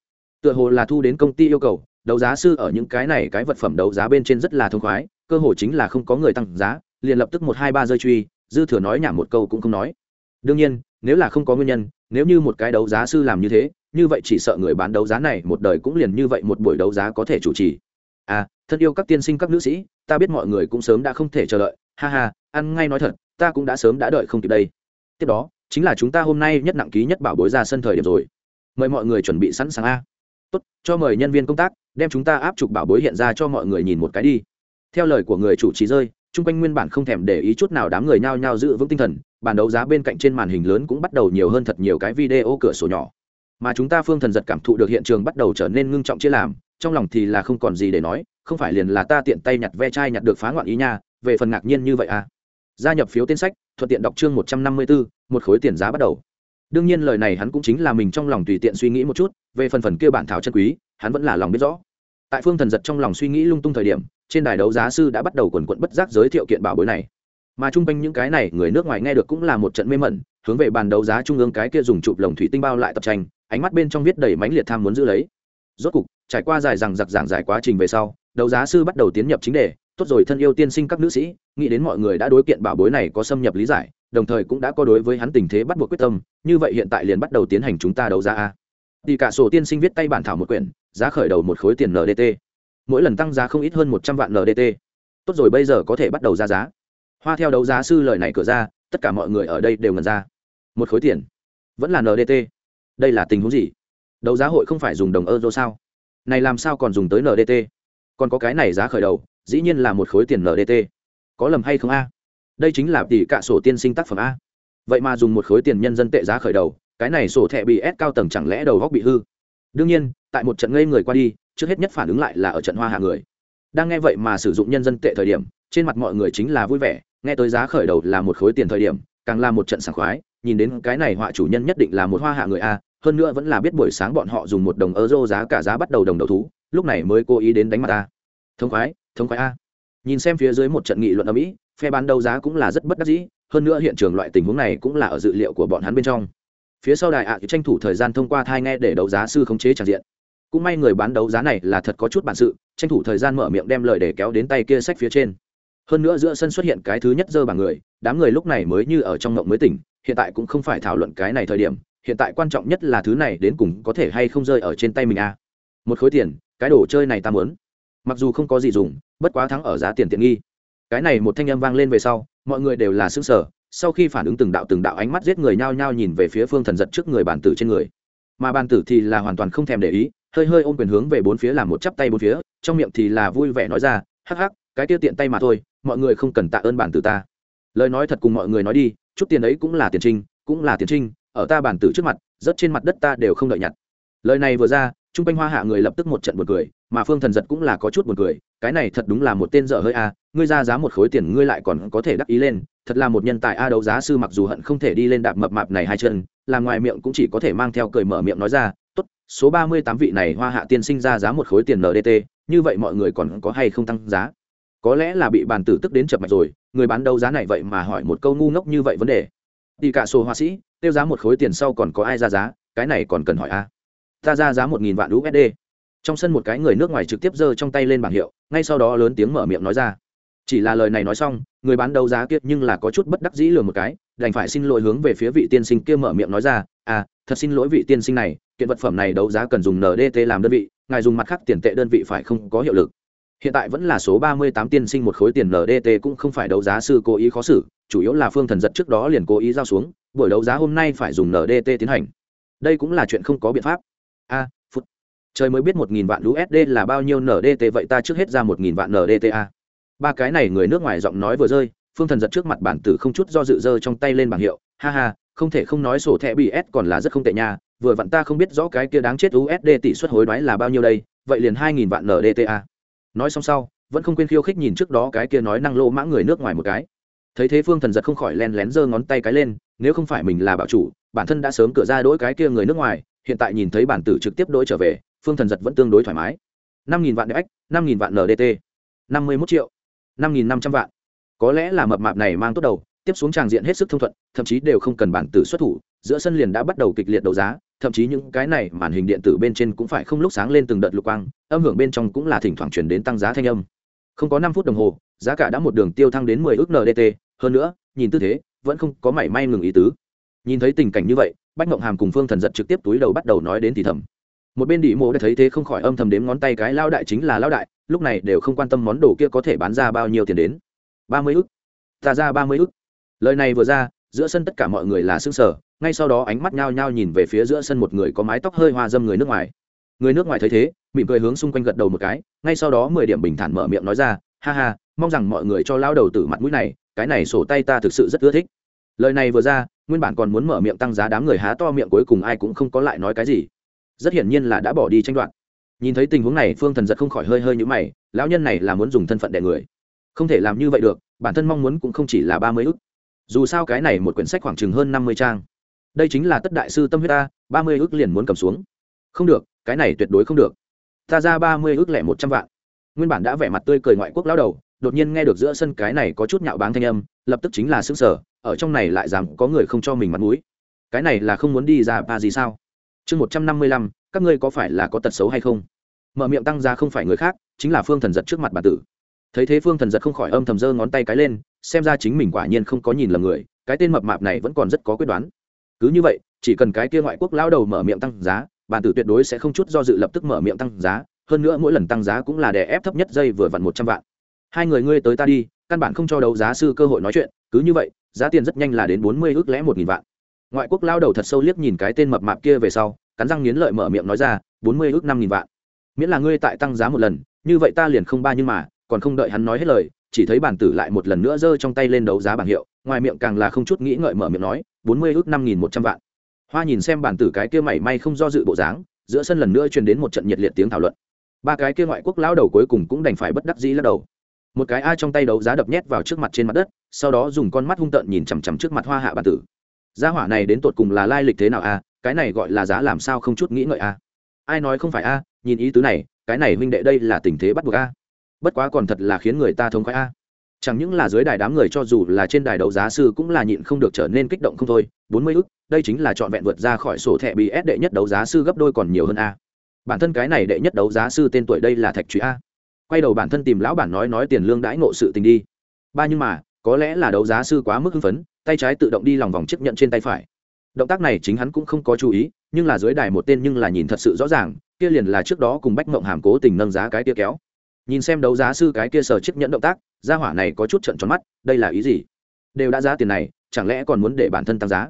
Tựa hồ là thu đến công ty yêu cầu, đấu giá sư ở những cái này cái vật phẩm đấu giá bên trên rất là thông khoái, cơ hội chính là không có người tăng giá, liền lập tức một hai ba rơi truy, dư thừa nói nhảm một câu cũng không nói đương nhiên, nếu là không có nguyên nhân, nếu như một cái đấu giá sư làm như thế, như vậy chỉ sợ người bán đấu giá này một đời cũng liền như vậy một buổi đấu giá có thể chủ trì. À thân yêu các tiên sinh các nữ sĩ, ta biết mọi người cũng sớm đã không thể chờ đợi. Ha ha, ăn ngay nói thật, ta cũng đã sớm đã đợi không kịp đây. Tiếp đó, chính là chúng ta hôm nay nhất nặng ký nhất bảo bối ra sân thời điểm rồi. Mời mọi người chuẩn bị sẵn sàng a. Tốt, cho mời nhân viên công tác, đem chúng ta áp trục bảo bối hiện ra cho mọi người nhìn một cái đi. Theo lời của người chủ trì rơi, chung quanh nguyên bản không thèm để ý chút nào đám người nhao nhao giữ vững tinh thần bàn đấu giá bên cạnh trên màn hình lớn cũng bắt đầu nhiều hơn thật nhiều cái video cửa sổ nhỏ. Mà chúng ta phương thần giật cảm thụ được hiện trường bắt đầu trở nên ngưng trọng chia làm, trong lòng thì là không còn gì để nói, không phải liền là ta tiện tay nhặt ve chai nhặt được phá ngoạn ý nha, về phần ngạc nhiên như vậy à? Gia nhập phiếu tên sách, thuận tiện đọc chương một trăm năm mươi bốn một khối tiền giá bắt đầu. Đương nhiên lời này hắn cũng chính là mình trong lòng tùy tiện suy nghĩ một chút, về phần phần kia bản thảo chân quý, hắn vẫn là lòng biết rõ. Tại phương thần giật trong lòng suy nghĩ lung tung thời điểm, trên đài đấu giá sư đã bắt đầu quần quận bất giác giới thiệu kiện bảo bối này mà chung quanh những cái này người nước ngoài nghe được cũng là một trận mê mẩn, hướng về bàn đấu giá trung ương cái kia dùng chụp lồng thủy tinh bao lại tập tranh, ánh mắt bên trong viết đầy mánh liệt tham muốn giữ lấy. Rốt cục, trải qua dài rằng giặc giảng giải quá trình về sau, đấu giá sư bắt đầu tiến nhập chính đề, tốt rồi thân yêu tiên sinh các nữ sĩ, nghĩ đến mọi người đã đối kiện bảo bối này có xâm nhập lý giải, đồng thời cũng đã có đối với hắn tình thế bắt buộc quyết tâm, như vậy hiện tại liền bắt đầu tiến hành chúng ta đấu giá a. Thì cả sổ tiên sinh viết tay bản thảo một quyển, giá khởi đầu một khối tiền ndt mỗi lần tăng giá không ít hơn một trăm vạn ndt tốt rồi bây giờ có thể bắt đầu ra giá hoa theo đấu giá sư lời này cửa ra, tất cả mọi người ở đây đều ngần ra. Một khối tiền. Vẫn là ndt đây là tình huống gì? Đấu giá hội không phải dùng đồng euro sao? Này làm sao còn dùng tới ndt còn có cái này giá khởi đầu, dĩ nhiên là một khối tiền ndt có lầm hay không a? Đây chính là tỷ cạ sổ tiên sinh tác phẩm a. Vậy mà dùng một khối tiền nhân dân tệ giá khởi đầu, cái này sổ thẻ bị ép cao tầng chẳng lẽ đầu góc bị hư? Đương nhiên, tại một trận ngây người qua đi, trước hết nhất phản ứng lại là ở trận hoa hạ người. Đang nghe vậy mà sử dụng nhân dân tệ thời điểm, trên mặt mọi người chính là vui vẻ nghe tới giá khởi đầu là một khối tiền thời điểm, càng là một trận sảng khoái, nhìn đến cái này họa chủ nhân nhất định là một hoa hạ người a, hơn nữa vẫn là biết buổi sáng bọn họ dùng một đồng euro giá cả giá bắt đầu đồng đầu thú, lúc này mới cố ý đến đánh mặt ta thống khoái thống khoái a. Nhìn xem phía dưới một trận nghị luận ở mỹ phe bán đấu giá cũng là rất bất đắc dĩ, hơn nữa hiện trường loại tình huống này cũng là ở dự liệu của bọn hắn bên trong. Phía sau đài ạ thì tranh thủ thời gian thông qua thai nghe để đấu giá sư khống chế tràn diện. Cũng may người bán đấu giá này là thật có chút bản sự, tranh thủ thời gian mở miệng đem lời để kéo đến tay kia sách phía trên hơn nữa giữa sân xuất hiện cái thứ nhất dơ bằng người, đám người lúc này mới như ở trong ngộng mới tỉnh, hiện tại cũng không phải thảo luận cái này thời điểm, hiện tại quan trọng nhất là thứ này đến cùng có thể hay không rơi ở trên tay mình a à. một khối tiền, cái đồ chơi này ta muốn. Mặc dù không có gì dùng, bất quá thắng ở giá tiền tiện nghi. Cái này một thanh âm vang lên về sau, mọi người đều là xứng sở sau khi phản ứng từng đạo từng đạo ánh mắt giết người nhao nhao nhìn về phía phương thần giật trước người bản tử trên người. Mà bản tử thì là hoàn toàn không thèm để ý, hơi hơi ôm quyền hướng về bốn phía làm một chắp tay bốn phía, trong miệng thì là vui vẻ nói ra, hắc hắc cái tiêu tiện tay mà thôi, mọi người không cần tạ ơn bản tử ta. Lời nói thật cùng mọi người nói đi, chút tiền ấy cũng là tiền trinh, cũng là tiền trinh, ở ta bản tử trước mặt rất trên mặt đất ta đều không đợi nhặt. Lời này vừa ra, trung quanh hoa hạ người lập tức một trận buồn cười, mà phương thần giật cũng là có chút buồn cười, cái này thật đúng là một tên dở hơi a, ngươi ra giá một khối tiền ngươi lại còn có thể đắc ý lên, thật là một nhân tài a, đấu giá sư mặc dù hận không thể đi lên đạp mập mạp này hai chân, là ngoài miệng cũng chỉ có thể mang theo cười mở miệng nói ra, tốt, số ba mươi tám vị này hoa hạ tiên sinh ra giá một khối tiền ndt như vậy mọi người còn có hay không tăng giá? Có lẽ là bị bàn tử tức đến chập mạch rồi, người bán đấu giá này vậy mà hỏi một câu ngu ngốc như vậy vấn đề. Đi cả sổ họa sĩ, tiêu giá một khối tiền sau còn có ai ra giá, cái này còn cần hỏi a ta ra giá một nghìn vạn usd trong sân một cái người nước ngoài trực tiếp giơ trong tay lên bảng hiệu, ngay sau đó lớn tiếng mở miệng nói ra. Chỉ là lời này nói xong, người bán đấu giá kia nhưng là có chút bất đắc dĩ lừa một cái, đành phải xin lỗi hướng về phía vị tiên sinh kia mở miệng nói ra à thật xin lỗi vị tiên sinh này, kiện vật phẩm này đấu giá cần dùng ndt làm đơn vị, ngài dùng mặt khác tiền tệ đơn vị phải không có hiệu lực hiện tại vẫn là số ba mươi tám tiên sinh một khối tiền ndt cũng không phải đấu giá sư cố ý khó xử, chủ yếu là phương thần giật trước đó liền cố ý giao xuống, buổi đấu giá hôm nay phải dùng ndt tiến hành. Đây cũng là chuyện không có biện pháp. A, phút. Trời mới biết một nghìn vạn usd là bao nhiêu ndt vậy ta trước hết ra một nghìn vạn ndta ba cái này người nước ngoài giọng nói vừa rơi, phương thần giật trước mặt bản tử không chút do dự dơ trong tay lên bảng hiệu. Ha ha, không thể không nói sổ thẻ bị s còn là rất không tệ nha. Vừa vặn ta không biết rõ cái kia đáng chết usd tỷ suất hối đoái là bao nhiêu đây, vậy liền hai nghìn vạn ndta nói xong sau, vẫn không quên khiêu khích nhìn trước đó cái kia nói năng lô mã người nước ngoài một cái. Thấy thế phương thần giật không khỏi len lén giơ ngón tay cái lên, nếu không phải mình là bảo chủ, bản thân đã sớm cửa ra đỗi cái kia người nước ngoài, hiện tại nhìn thấy bản tử trực tiếp đỗi trở về, phương thần giật vẫn tương đối thoải mái. năm nghìn vạn ếch năm nghìn vạn ndt năm mươi mốt triệu, năm nghìn năm trăm vạn. Có lẽ là mập mạp này mang tốt đầu, tiếp xuống tràng diện hết sức thông thuận, thậm chí đều không cần bản tử xuất thủ, giữa sân liền đã bắt đầu kịch liệt đấu giá thậm chí những cái này màn hình điện tử bên trên cũng phải không lúc sáng lên từng đợt lục quang, âm hưởng bên trong cũng là thỉnh thoảng chuyển đến tăng giá thanh âm. Không có năm phút đồng hồ, giá cả đã một đường tiêu thăng đến mười ước ndt, hơn nữa, nhìn tư thế, vẫn không có mảy may ngừng ý tứ. Nhìn thấy tình cảnh như vậy, bách ngộng hàm cùng phương thần giật trực tiếp túi đầu bắt đầu nói đến thì thầm. Một bên đĩ mộ đã thấy thế không khỏi âm thầm đếm ngón tay cái lao đại chính là lao đại, lúc này đều không quan tâm món đồ kia có thể bán ra bao nhiêu tiền đến. Ba mươi ức. Ta ra ba mươi ức. Lời này vừa ra, giữa sân tất cả mọi người là xương sở ngay sau đó ánh mắt nhao nhao nhìn về phía giữa sân một người có mái tóc hơi hoa dâm người nước ngoài. Người nước ngoài thấy thế, mỉm cười hướng xung quanh gật đầu một cái, ngay sau đó mười điểm bình thản mở miệng nói ra, ha ha, mong rằng mọi người cho lao đầu tử mặt mũi này, cái này sổ tay ta thực sự rất ưa thích. Lời này vừa ra, nguyên bản còn muốn mở miệng tăng giá đám người há to miệng cuối cùng ai cũng không có lại nói cái gì. Rất hiển nhiên là đã bỏ đi tranh đoạt. Nhìn thấy tình huống này, phương thần giật không khỏi hơi hơi nhũ mày, lão nhân này là muốn dùng thân phận đẻ người. Không thể làm như vậy được, bản thân mong muốn cũng không chỉ là ba mươi ức. Dù sao cái này một quyển sách khoảng chừng hơn năm mươi trang đây chính là tất đại sư tâm huyết ta, ba mươi ước liền muốn cầm xuống. Không được, cái này tuyệt đối không được. Ta ra ba mươi ước lẻ một trăm vạn. Nguyên bản đã vẻ mặt tươi cười ngoại quốc lao đầu, đột nhiên nghe được giữa sân cái này có chút nhạo báng thanh âm, lập tức chính là xứng sở ở trong này lại dám có người không cho mình mặt mũi. Cái này là không muốn đi ra ba gì sao? Chương một trăm năm mươi lăm, các ngươi có phải là có tật xấu hay không? Mở miệng tăng ra không phải người khác, chính là phương thần giật trước mặt bản tử. Thấy thế phương thần giật không khỏi âm thầm giơ ngón tay cái lên, xem ra chính mình quả nhiên không có nhìn lầm người, cái tên mập mạp này vẫn còn rất có quyết đoán cứ như vậy, chỉ cần cái kia ngoại quốc lao đầu mở miệng tăng giá, bản tử tuyệt đối sẽ không chút do dự lập tức mở miệng tăng giá, hơn nữa mỗi lần tăng giá cũng là đè ép thấp nhất dây vừa vặn một trăm vạn. Hai người ngươi tới ta đi, căn bản không cho đấu giá sư cơ hội nói chuyện, cứ như vậy, giá tiền rất nhanh là đến bốn mươi ước lẽ một nghìn vạn. Ngoại quốc lao đầu thật sâu liếc nhìn cái tên mập mạp kia về sau, cắn răng nghiến lợi mở miệng nói ra, bốn mươi ước năm nghìn vạn. Miễn là ngươi tại tăng giá một lần, như vậy ta liền không ba nhưng mà, còn không đợi hắn nói hết lời, chỉ thấy bản tử lại một lần nữa giơ trong tay lên đấu giá bảng hiệu ngoài miệng càng là không chút nghĩ ngợi mở miệng nói, bốn mươi ước năm nghìn một trăm vạn. Hoa nhìn xem bản tử cái kia mảy may không do dự bộ dáng, giữa sân lần nữa truyền đến một trận nhiệt liệt tiếng thảo luận. Ba cái kia ngoại quốc lão đầu cuối cùng cũng đành phải bất đắc dĩ lắc đầu. Một cái ai trong tay đấu giá đập nhét vào trước mặt trên mặt đất, sau đó dùng con mắt hung tợn nhìn chằm chằm trước mặt hoa hạ bản tử. Gia hỏa này đến tột cùng là lai lịch thế nào a? À? Cái này gọi là giá làm sao không chút nghĩ ngợi a? À? Ai nói không phải a? À? Nhìn ý tứ này, cái này huynh đệ đây là tình thế bắt buộc a? Bất quá còn thật là khiến người ta thông khoái a chẳng những là dưới đài đám người cho dù là trên đài đấu giá sư cũng là nhịn không được trở nên kích động không thôi. Bốn mươi ức, đây chính là trọn vẹn vượt ra khỏi sổ thẻ bị ép đệ nhất đấu giá sư gấp đôi còn nhiều hơn a. Bản thân cái này đệ nhất đấu giá sư tên tuổi đây là thạch trụy a. Quay đầu bản thân tìm lão bản nói nói tiền lương đãi ngộ sự tình đi. Ba nhưng mà, có lẽ là đấu giá sư quá mức hưng phấn, tay trái tự động đi lòng vòng chiếc nhận trên tay phải. Động tác này chính hắn cũng không có chú ý, nhưng là dưới đài một tên nhưng là nhìn thật sự rõ ràng, kia liền là trước đó cùng bách mộng hàm cố tình nâng giá cái kia kéo nhìn xem đấu giá sư cái kia sở chiếc nhẫn động tác, gia hỏa này có chút trận tròn mắt, đây là ý gì? Đều đã giá tiền này, chẳng lẽ còn muốn để bản thân tăng giá?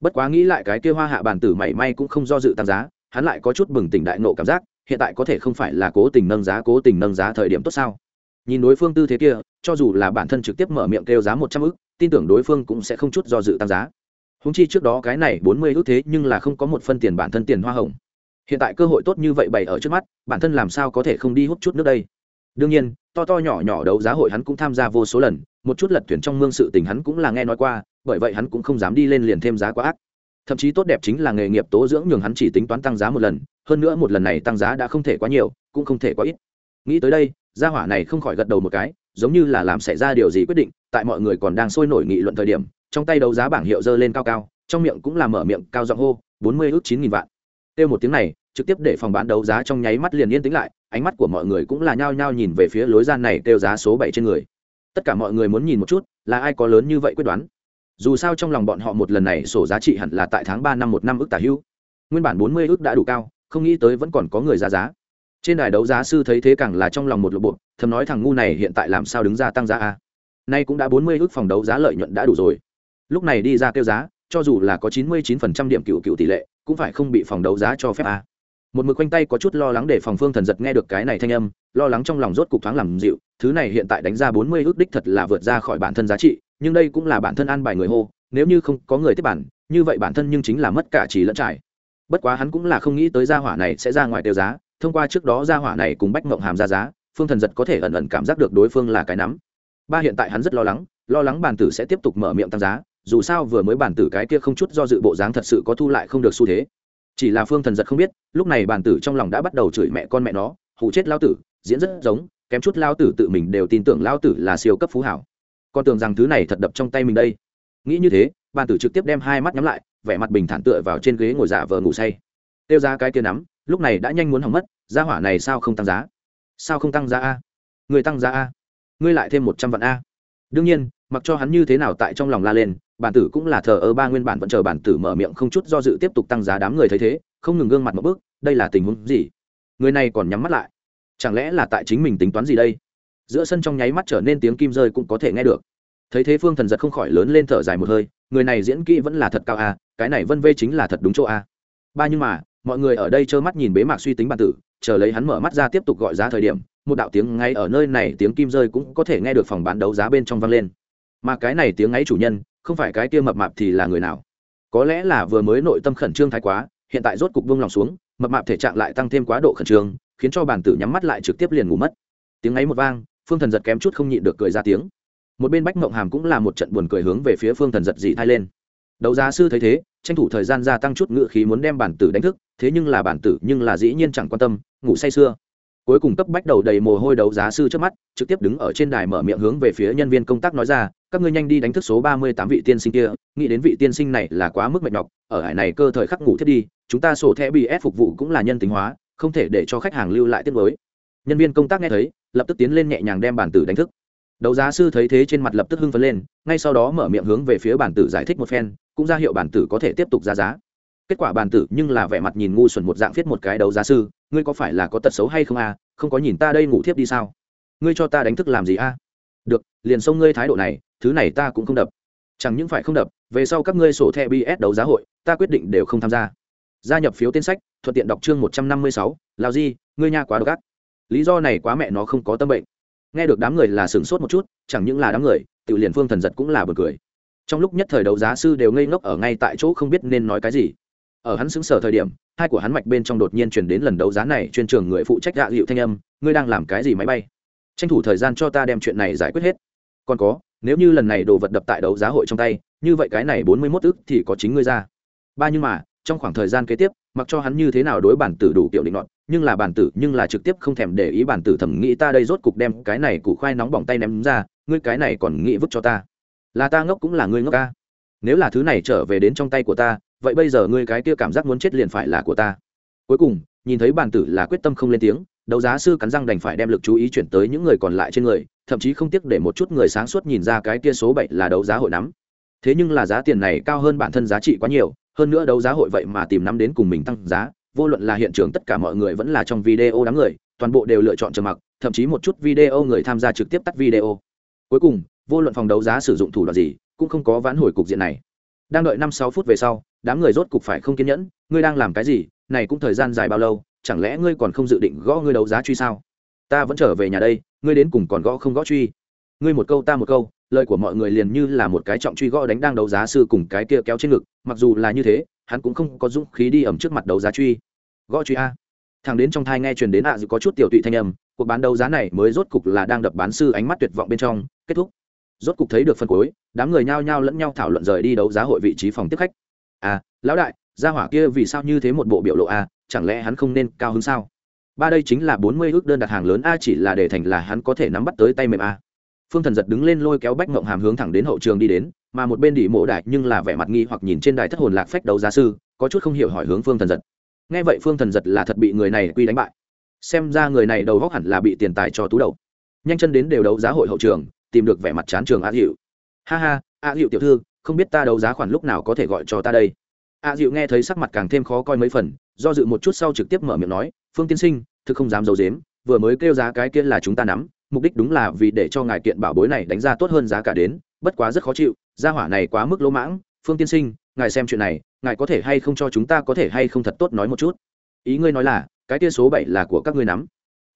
Bất quá nghĩ lại cái kia hoa hạ bản tử mảy may cũng không do dự tăng giá, hắn lại có chút bừng tỉnh đại nộ cảm giác, hiện tại có thể không phải là cố tình nâng giá, cố tình nâng giá thời điểm tốt sao? Nhìn đối phương tư thế kia, cho dù là bản thân trực tiếp mở miệng kêu giá một trăm ức, tin tưởng đối phương cũng sẽ không chút do dự tăng giá. Húng chi trước đó cái này bốn mươi ước thế nhưng là không có một phân tiền bản thân tiền hoa hồng. Hiện tại cơ hội tốt như vậy bày ở trước mắt, bản thân làm sao có thể không đi hút chút nước đây? Đương nhiên, to to nhỏ nhỏ đấu giá hội hắn cũng tham gia vô số lần, một chút lật thuyền trong mương sự tình hắn cũng là nghe nói qua, bởi vậy hắn cũng không dám đi lên liền thêm giá quá ác. Thậm chí tốt đẹp chính là nghề nghiệp tố dưỡng nhường hắn chỉ tính toán tăng giá một lần, hơn nữa một lần này tăng giá đã không thể quá nhiều, cũng không thể quá ít. Nghĩ tới đây, gia hỏa này không khỏi gật đầu một cái, giống như là làm xảy ra điều gì quyết định, tại mọi người còn đang sôi nổi nghị luận thời điểm, trong tay đấu giá bảng hiệu dơ lên cao cao, trong miệng cũng là mở miệng cao giọng hô, bốn mươi ước chín nghìn vạn. Kêu một tiếng này trực tiếp để phòng bán đấu giá trong nháy mắt liền yên tĩnh lại, ánh mắt của mọi người cũng là nhao nhao nhìn về phía lối gian này kêu giá số bảy trên người. Tất cả mọi người muốn nhìn một chút, là ai có lớn như vậy quyết đoán. Dù sao trong lòng bọn họ một lần này sổ giá trị hẳn là tại tháng ba năm một năm ước tả hữu. Nguyên bản bốn mươi ước đã đủ cao, không nghĩ tới vẫn còn có người ra giá. Trên đài đấu giá sư thấy thế càng là trong lòng một lộp bộ thầm nói thằng ngu này hiện tại làm sao đứng ra tăng giá a? Nay cũng đã bốn mươi ước phòng đấu giá lợi nhuận đã đủ rồi. Lúc này đi ra kêu giá, cho dù là có chín mươi chín phần trăm điểm cựu cựu tỷ lệ, cũng phải không bị phòng đấu giá cho phép a một mực quanh tay có chút lo lắng để phòng phương thần giật nghe được cái này thanh âm, lo lắng trong lòng rốt cục thoáng làm dịu, thứ này hiện tại đánh ra bốn mươi ước đích thật là vượt ra khỏi bản thân giá trị, nhưng đây cũng là bản thân an bài người hô, nếu như không có người tiếp bản, như vậy bản thân nhưng chính là mất cả chỉ lẫn trải. Bất quá hắn cũng là không nghĩ tới gia hỏa này sẽ ra ngoài tiêu giá, thông qua trước đó gia hỏa này cùng bách mộng hàm ra giá, phương thần giật có thể ẩn ẩn cảm giác được đối phương là cái nắm. Ba hiện tại hắn rất lo lắng lo lắng bản tử sẽ tiếp tục mở miệng tăng giá, dù sao vừa mới bản tử cái kia không chút do dự bộ dáng thật sự có thu lại không được xu thế chỉ là phương thần giật không biết, lúc này bàn tử trong lòng đã bắt đầu chửi mẹ con mẹ nó hụ chết lao tử, diễn rất giống, kém chút lao tử tự mình đều tin tưởng lao tử là siêu cấp phú hảo. Con tưởng rằng thứ này thật đập trong tay mình đây. Nghĩ như thế bàn tử trực tiếp đem hai mắt nhắm lại, vẻ mặt bình thản tựa vào trên ghế ngồi giả vờ ngủ say. Tiêu ra cái kia nắm, lúc này đã nhanh muốn hỏng mất, giá hỏa này sao không tăng giá? Sao không tăng giá a? Người tăng giá a? Ngươi lại thêm một trăm vạn a đương nhiên, mặc cho hắn như thế nào tại trong lòng la lên, bản tử cũng là thờ ơ ba nguyên bản vẫn chờ bản tử mở miệng không chút do dự tiếp tục tăng giá đám người thấy thế, không ngừng gương mặt một bước, đây là tình huống gì? Người này còn nhắm mắt lại. Chẳng lẽ là tại chính mình tính toán gì đây? Giữa sân trong nháy mắt trở nên tiếng kim rơi cũng có thể nghe được. Thấy thế phương thần giật không khỏi lớn lên thở dài một hơi, người này diễn kỹ vẫn là thật cao a, cái này vân vê chính là thật đúng chỗ a. Ba nhưng mà, mọi người ở đây trơ mắt nhìn bế mạc suy tính bản tử, chờ lấy hắn mở mắt ra tiếp tục gọi giá thời điểm một đạo tiếng ngay ở nơi này tiếng kim rơi cũng có thể nghe được phòng bán đấu giá bên trong vang lên. Mà cái này tiếng ngay chủ nhân, không phải cái kia mập mạp thì là người nào? Có lẽ là vừa mới nội tâm khẩn trương thái quá, hiện tại rốt cục buông lòng xuống, mập mạp thể trạng lại tăng thêm quá độ khẩn trương, khiến cho bản tử nhắm mắt lại trực tiếp liền ngủ mất. Tiếng ấy một vang, phương thần giật kém chút không nhịn được cười ra tiếng. Một bên bách mộng hàm cũng là một trận buồn cười hướng về phía phương thần giật dị thai lên. Đấu giá sư thấy thế, tranh thủ thời gian gia tăng chút ngựa khí muốn đem bản tử đánh thức, thế nhưng là bản tử nhưng là dĩ nhiên chẳng quan tâm, ngủ say sưa cuối cùng cấp bách đầu đầy mồ hôi đấu giá sư trước mắt, trực tiếp đứng ở trên đài mở miệng hướng về phía nhân viên công tác nói ra, các ngươi nhanh đi đánh thức số ba mươi tám vị tiên sinh kia, nghĩ đến vị tiên sinh này là quá mức mệt nhọc, ở hải này cơ thời khắc ngủ thiết đi, chúng ta sổ thẻ bị ép phục vụ cũng là nhân tính hóa, không thể để cho khách hàng lưu lại tiết mới. Nhân viên công tác nghe thấy, lập tức tiến lên nhẹ nhàng đem bản tử đánh thức. Đấu giá sư thấy thế trên mặt lập tức hưng phấn lên, ngay sau đó mở miệng hướng về phía bản tử giải thích một phen, cũng ra hiệu bản tử có thể tiếp tục ra giá kết quả bàn tử nhưng là vẻ mặt nhìn ngu xuẩn một dạng viết một cái đấu giá sư, ngươi có phải là có tật xấu hay không à không có nhìn ta đây ngủ thiếp đi sao? Ngươi cho ta đánh thức làm gì a? À? được, liền xông ngươi thái độ này, thứ này ta cũng không đập. Chẳng những phải không đập, về sau các ngươi sổ thẻ bs đấu giá hội, ta quyết định đều không tham gia. Gia nhập phiếu tên sách, thuận tiện đọc chương một trăm năm mươi sáu, lao di, ngươi nha quá độc ác. Lý do này quá mẹ nó không có tâm bệnh. Nghe được đám người là sửng sốt một chút, chẳng những là đám người tự liền phương thần giật cũng là bật cười. Trong lúc nhất thời đấu giá sư đều ngây ngốc ở ngay tại chỗ không biết nên nói cái gì ở hắn xứng sở thời điểm, hai của hắn mạch bên trong đột nhiên chuyển đến lần đấu giá này chuyên trường người phụ trách gạ hiệu thanh âm, ngươi đang làm cái gì máy bay? Tranh thủ thời gian cho ta đem chuyện này giải quyết hết. Còn có, nếu như lần này đồ vật đập tại đấu giá hội trong tay, như vậy cái này bốn mươi mốt ức thì có chính ngươi ra. Ba nhưng mà, trong khoảng thời gian kế tiếp, mặc cho hắn như thế nào đối bản tử đủ kiểu định luận nhưng là bản tử, nhưng là trực tiếp không thèm để ý bản tử thẩm nghĩ ta đây rốt cục đem cái này củ khoai nóng bỏng tay ném ra, ngươi cái này còn nghĩ vứt cho ta. Là ta ngốc cũng là ngươi ngốc ca nếu là thứ này trở về đến trong tay của ta vậy bây giờ ngươi cái kia cảm giác muốn chết liền phải là của ta. Cuối cùng, nhìn thấy bản tử là quyết tâm không lên tiếng, đấu giá sư cắn răng đành phải đem lực chú ý chuyển tới những người còn lại trên người, thậm chí không tiếc để một chút người sáng suốt nhìn ra cái kia số bảy là đấu giá hội nắm. Thế nhưng là giá tiền này cao hơn bản thân giá trị quá nhiều, hơn nữa đấu giá hội vậy mà tìm nắm đến cùng mình tăng giá, vô luận là hiện trường tất cả mọi người vẫn là trong video đám người, toàn bộ đều lựa chọn trầm mặc, thậm chí một chút video người tham gia trực tiếp tắt video. Cuối cùng, vô luận phòng đấu giá sử dụng thủ đoạn gì, cũng không có vãn hồi cục diện này đang đợi năm sáu phút về sau, đám người rốt cục phải không kiên nhẫn, ngươi đang làm cái gì, này cũng thời gian dài bao lâu, chẳng lẽ ngươi còn không dự định gõ ngươi đấu giá truy sao? Ta vẫn trở về nhà đây, ngươi đến cùng còn gõ không gõ truy? Ngươi một câu ta một câu, lời của mọi người liền như là một cái trọng truy gõ đánh đang đấu giá sư cùng cái kia kéo trên ngực, mặc dù là như thế, hắn cũng không có dũng khí đi ẩm trước mặt đấu giá truy. Gõ truy a. Thằng đến trong thai nghe truyền đến ạ à có chút tiểu tụy thanh âm, cuộc bán đấu giá này mới rốt cục là đang đập bán sư ánh mắt tuyệt vọng bên trong, kết thúc. Rốt cục thấy được phân cuối đám người nhao nhao lẫn nhau thảo luận rời đi đấu giá hội vị trí phòng tiếp khách. À lão đại, gia hỏa kia vì sao như thế một bộ biểu lộ a chẳng lẽ hắn không nên cao hơn sao? Ba đây chính là bốn mươi ước đơn đặt hàng lớn, a chỉ là để thành là hắn có thể nắm bắt tới tay mềm a. Phương thần giật đứng lên lôi kéo bách mộng hàm hướng thẳng đến hậu trường đi đến, mà một bên đỉ mộ đại nhưng là vẻ mặt nghi hoặc nhìn trên đài thất hồn lạc phách đấu giá sư, có chút không hiểu hỏi hướng phương thần giật. Nghe vậy phương thần giật là thật bị người này quy đánh bại. Xem ra người này đầu góc hẳn là bị tiền tài cho tú đầu. Nhanh chân đến đều đấu giá hội hậu trường, tìm được vẻ mặt chán trường a dịu ha ha, a dịu tiểu thư, không biết ta đấu giá khoản lúc nào có thể gọi cho ta đây. A dịu nghe thấy sắc mặt càng thêm khó coi mấy phần, do dự một chút sau trực tiếp mở miệng nói, phương tiên sinh, thực không dám d i ấ u dếm vừa mới kêu giá cái kia là chúng ta nắm, mục đích đúng là vì để cho ngài kiện bảo bối này đánh ra tốt hơn giá cả đến, bất quá rất khó chịu, gia hỏa này quá mức lỗ mãng. Phương tiên sinh, ngài xem chuyện này, ngài có thể hay không cho chúng ta có thể hay không thật tốt nói một chút? Ý ngươi nói là, cái kia số bảy là của các ngươi nắm.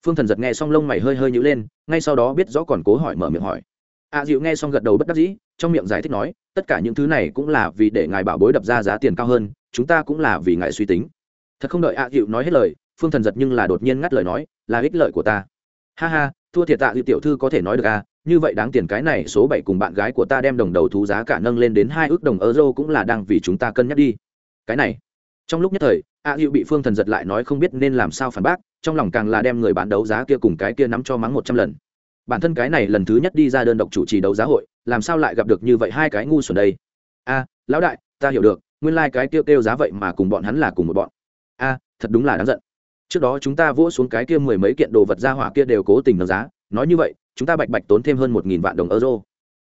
Phương thần giật nghe xong lông mày hơi hơi nhữ lên, ngay sau đó biết rõ còn cố hỏi mở miệng hỏi a à, dịu nghe xong gật đầu bất đắc dĩ trong miệng giải thích nói tất cả những thứ này cũng là vì để ngài bảo bối đập ra giá tiền cao hơn chúng ta cũng là vì ngài suy tính. Thật không đợi a à dịu nói hết lời phương thần giật nhưng là đột nhiên ngắt lời nói là ích lợi của ta. Ha ha thua thiệt tạ dịu tiểu thư có thể nói được à như vậy đáng tiền cái này số bảy cùng bạn gái của ta đem đồng đầu thú giá cả nâng lên đến hai ước đồng euro cũng là đang vì chúng ta cân nhắc đi. Cái này trong lúc nhất thời a dịu bị phương thần giật lại nói không biết nên làm sao phản bác trong lòng càng là đem người bán đấu giá kia cùng cái kia nắm cho mắng một trăm lần bản thân cái này lần thứ nhất đi ra đơn độc chủ trì đấu giá hội, làm sao lại gặp được như vậy hai cái ngu xuẩn đây? A, lão đại, ta hiểu được, nguyên lai、like、cái kêu kêu giá vậy mà cùng bọn hắn là cùng một bọn. A, thật đúng là đáng giận. Trước đó chúng ta vỗ xuống cái kia mười mấy kiện đồ vật ra hỏa kia đều cố tình nâng giá, nói như vậy, chúng ta bạch bạch tốn thêm hơn một nghìn vạn đồng euro.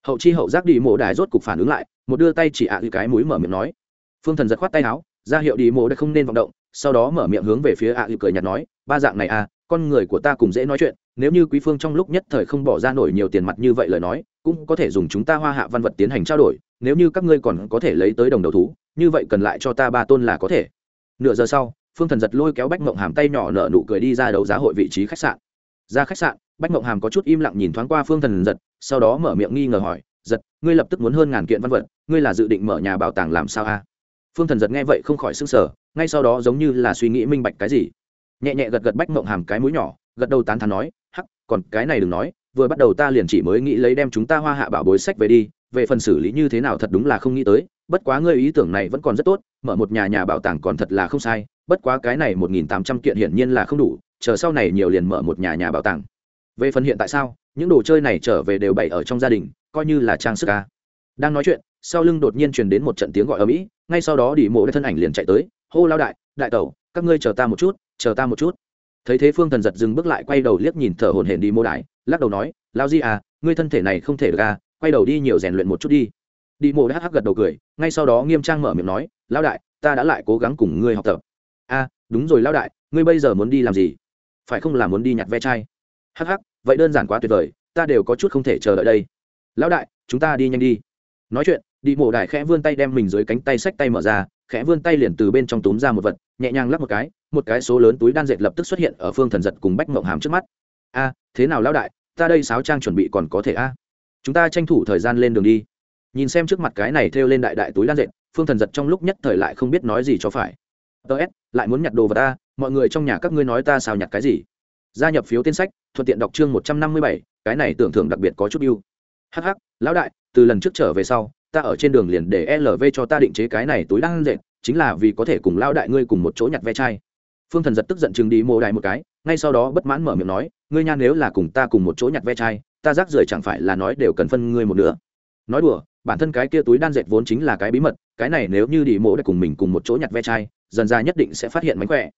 Hậu chi hậu giác đi mộ đài rốt cục phản ứng lại, một đưa tay chỉ ạ à cái mũi mở miệng nói. Phương thần giật khoát tay áo, ra hiệu đi mộ đã không nên vọng động, sau đó mở miệng hướng về phía ạ à cười nhạt nói, ba dạng này à con người của ta cùng dễ nói chuyện nếu như quý phương trong lúc nhất thời không bỏ ra nổi nhiều tiền mặt như vậy lời nói, cũng có thể dùng chúng ta hoa hạ văn vật tiến hành trao đổi, nếu như các ngươi còn có thể lấy tới đồng đầu thú, như vậy cần lại cho ta ba tôn là có thể. Nửa giờ sau, phương thần giật lôi kéo bách mộng hàm tay nhỏ nở nụ cười đi ra đấu giá hội vị trí khách sạn. Ra khách sạn, bách mộng hàm có chút im lặng nhìn thoáng qua phương thần giật, sau đó mở miệng nghi ngờ hỏi, giật, ngươi lập tức muốn hơn ngàn kiện văn vật, ngươi là dự định mở nhà bảo tàng làm sao a? Phương thần giật nghe vậy không khỏi s ư n g sở ngay sau đó giống như là suy nghĩ minh bạch cái gì. Nhẹ nhẹ gật gật bách mộng hàm cái mũi nhỏ, gật đầu tán thán nói còn cái này đừng nói, vừa bắt đầu ta liền chỉ mới nghĩ lấy đem chúng ta hoa hạ bảo bối sách về đi, về phần xử lý như thế nào thật đúng là không nghĩ tới, bất quá ngươi ý tưởng này vẫn còn rất tốt, mở một nhà nhà bảo tàng còn thật là không sai, bất quá cái này một nghìn tám trăm kiện hiển nhiên là không đủ, chờ sau này nhiều liền mở một nhà nhà bảo tàng. Về phần hiện tại sao, những đồ chơi này trở về đều bày ở trong gia đình, coi như là trang sức ca đang nói chuyện, sau lưng đột nhiên truyền đến một trận tiếng gọi ở mỹ ngay sau đó đi mộ thân ảnh liền chạy tới, hô lao đại đại tẩu, các ngươi chờ ta một chút, chờ ta một chút thấy thế phương thần giật dừng bước lại quay đầu liếc nhìn thở hổn hển đi mô đại lắc đầu nói lao di à ngươi thân thể này không thể được à quay đầu đi nhiều rèn luyện một chút đi. Đi mô hắc hắc gật đầu cười, ngay sau đó nghiêm trang mở miệng nói lao đại, ta đã lại cố gắng cùng ngươi học tập. A, đúng rồi lao đại, ngươi bây giờ muốn đi làm gì? Phải không là muốn đi nhặt ve chai? Hắc hắc, vậy đơn giản quá tuyệt vời, ta đều có chút không thể chờ đợi đây. Lão đại, chúng ta đi nhanh đi. Nói chuyện, đi mộ đại khẽ vươn tay đem mình dưới cánh tay xách tay mở ra khẽ vươn tay liền từ bên trong túm ra một vật, nhẹ nhàng lắp một cái một cái số lớn túi đan dệt lập tức xuất hiện ở phương thần giật cùng bách mộng hàm trước mắt. A, thế nào lão đại, ta đây sáo trang chuẩn bị còn có thể a? Chúng ta tranh thủ thời gian lên đường đi. Nhìn xem trước mặt cái này thêu lên đại đại túi đan dệt, phương thần giật trong lúc nhất thời lại không biết nói gì cho phải. Ts lại muốn nhặt đồ vật ta mọi người trong nhà các ngươi nói ta sao nhặt cái gì? Gia nhập phiếu tên sách, thuận tiện đọc chương một trăm năm mươi bảy, cái này tưởng thưởng đặc biệt có chút yêu hh lão đại, từ lần trước trở về sau ta ở trên đường liền để lv cho ta định chế cái này túi đan dệt, chính là vì có thể cùng lão đại ngươi cùng một chỗ nhặt ve chai. Phương thần giật tức giận chừng đi mô đại một cái, ngay sau đó bất mãn mở miệng nói, ngươi nha nếu là cùng ta cùng một chỗ nhặt ve chai, ta rác rưởi chẳng phải là nói đều cần phân ngươi một nửa. Nói đùa, bản thân cái kia túi đan dệt vốn chính là cái bí mật, cái này nếu như đi mộ đại cùng mình cùng một chỗ nhặt ve chai, dần ra nhất định sẽ phát hiện mánh khỏe.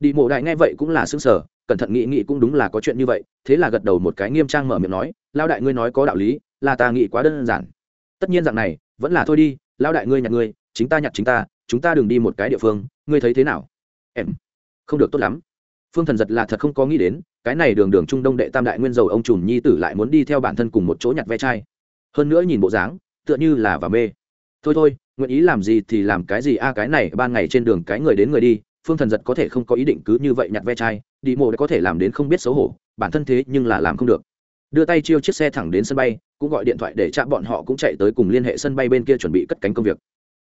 Đi mộ đại nghe vậy cũng là xứng sở cẩn thận nghĩ nghĩ cũng đúng là có chuyện như vậy, thế là gật đầu một cái nghiêm trang mở miệng nói lao đại ngươi nói có đạo lý, là ta nghĩ quá đơn giản. Tất nhiên dạng này vẫn là thôi đi lao đại ngươi nhặt ngươi, chính ta nhặt chính ta, chúng ta đừng đi một cái địa phương, ngươi thấy thế nào? Em, không được tốt lắm. Phương thần giật là thật không có nghĩ đến, cái này đường đường trung đông đệ tam đại nguyên dầu ông trùm nhi tử lại muốn đi theo bản thân cùng một chỗ nhặt ve chai. Hơn nữa nhìn bộ dáng, tựa như là và mê. Thôi thôi, nguyện ý làm gì thì làm cái gì, a, cái này, ban ngày trên đường cái người đến người đi, phương thần giật có thể không có ý định cứ như vậy nhặt ve chai, đi mộ đã có thể làm đến không biết xấu hổ, bản thân thế nhưng là làm không được. Đưa tay chiêu chiếc xe thẳng đến sân bay cũng gọi điện thoại để chạm bọn họ cũng chạy tới cùng liên hệ sân bay bên kia chuẩn bị cất cánh công việc.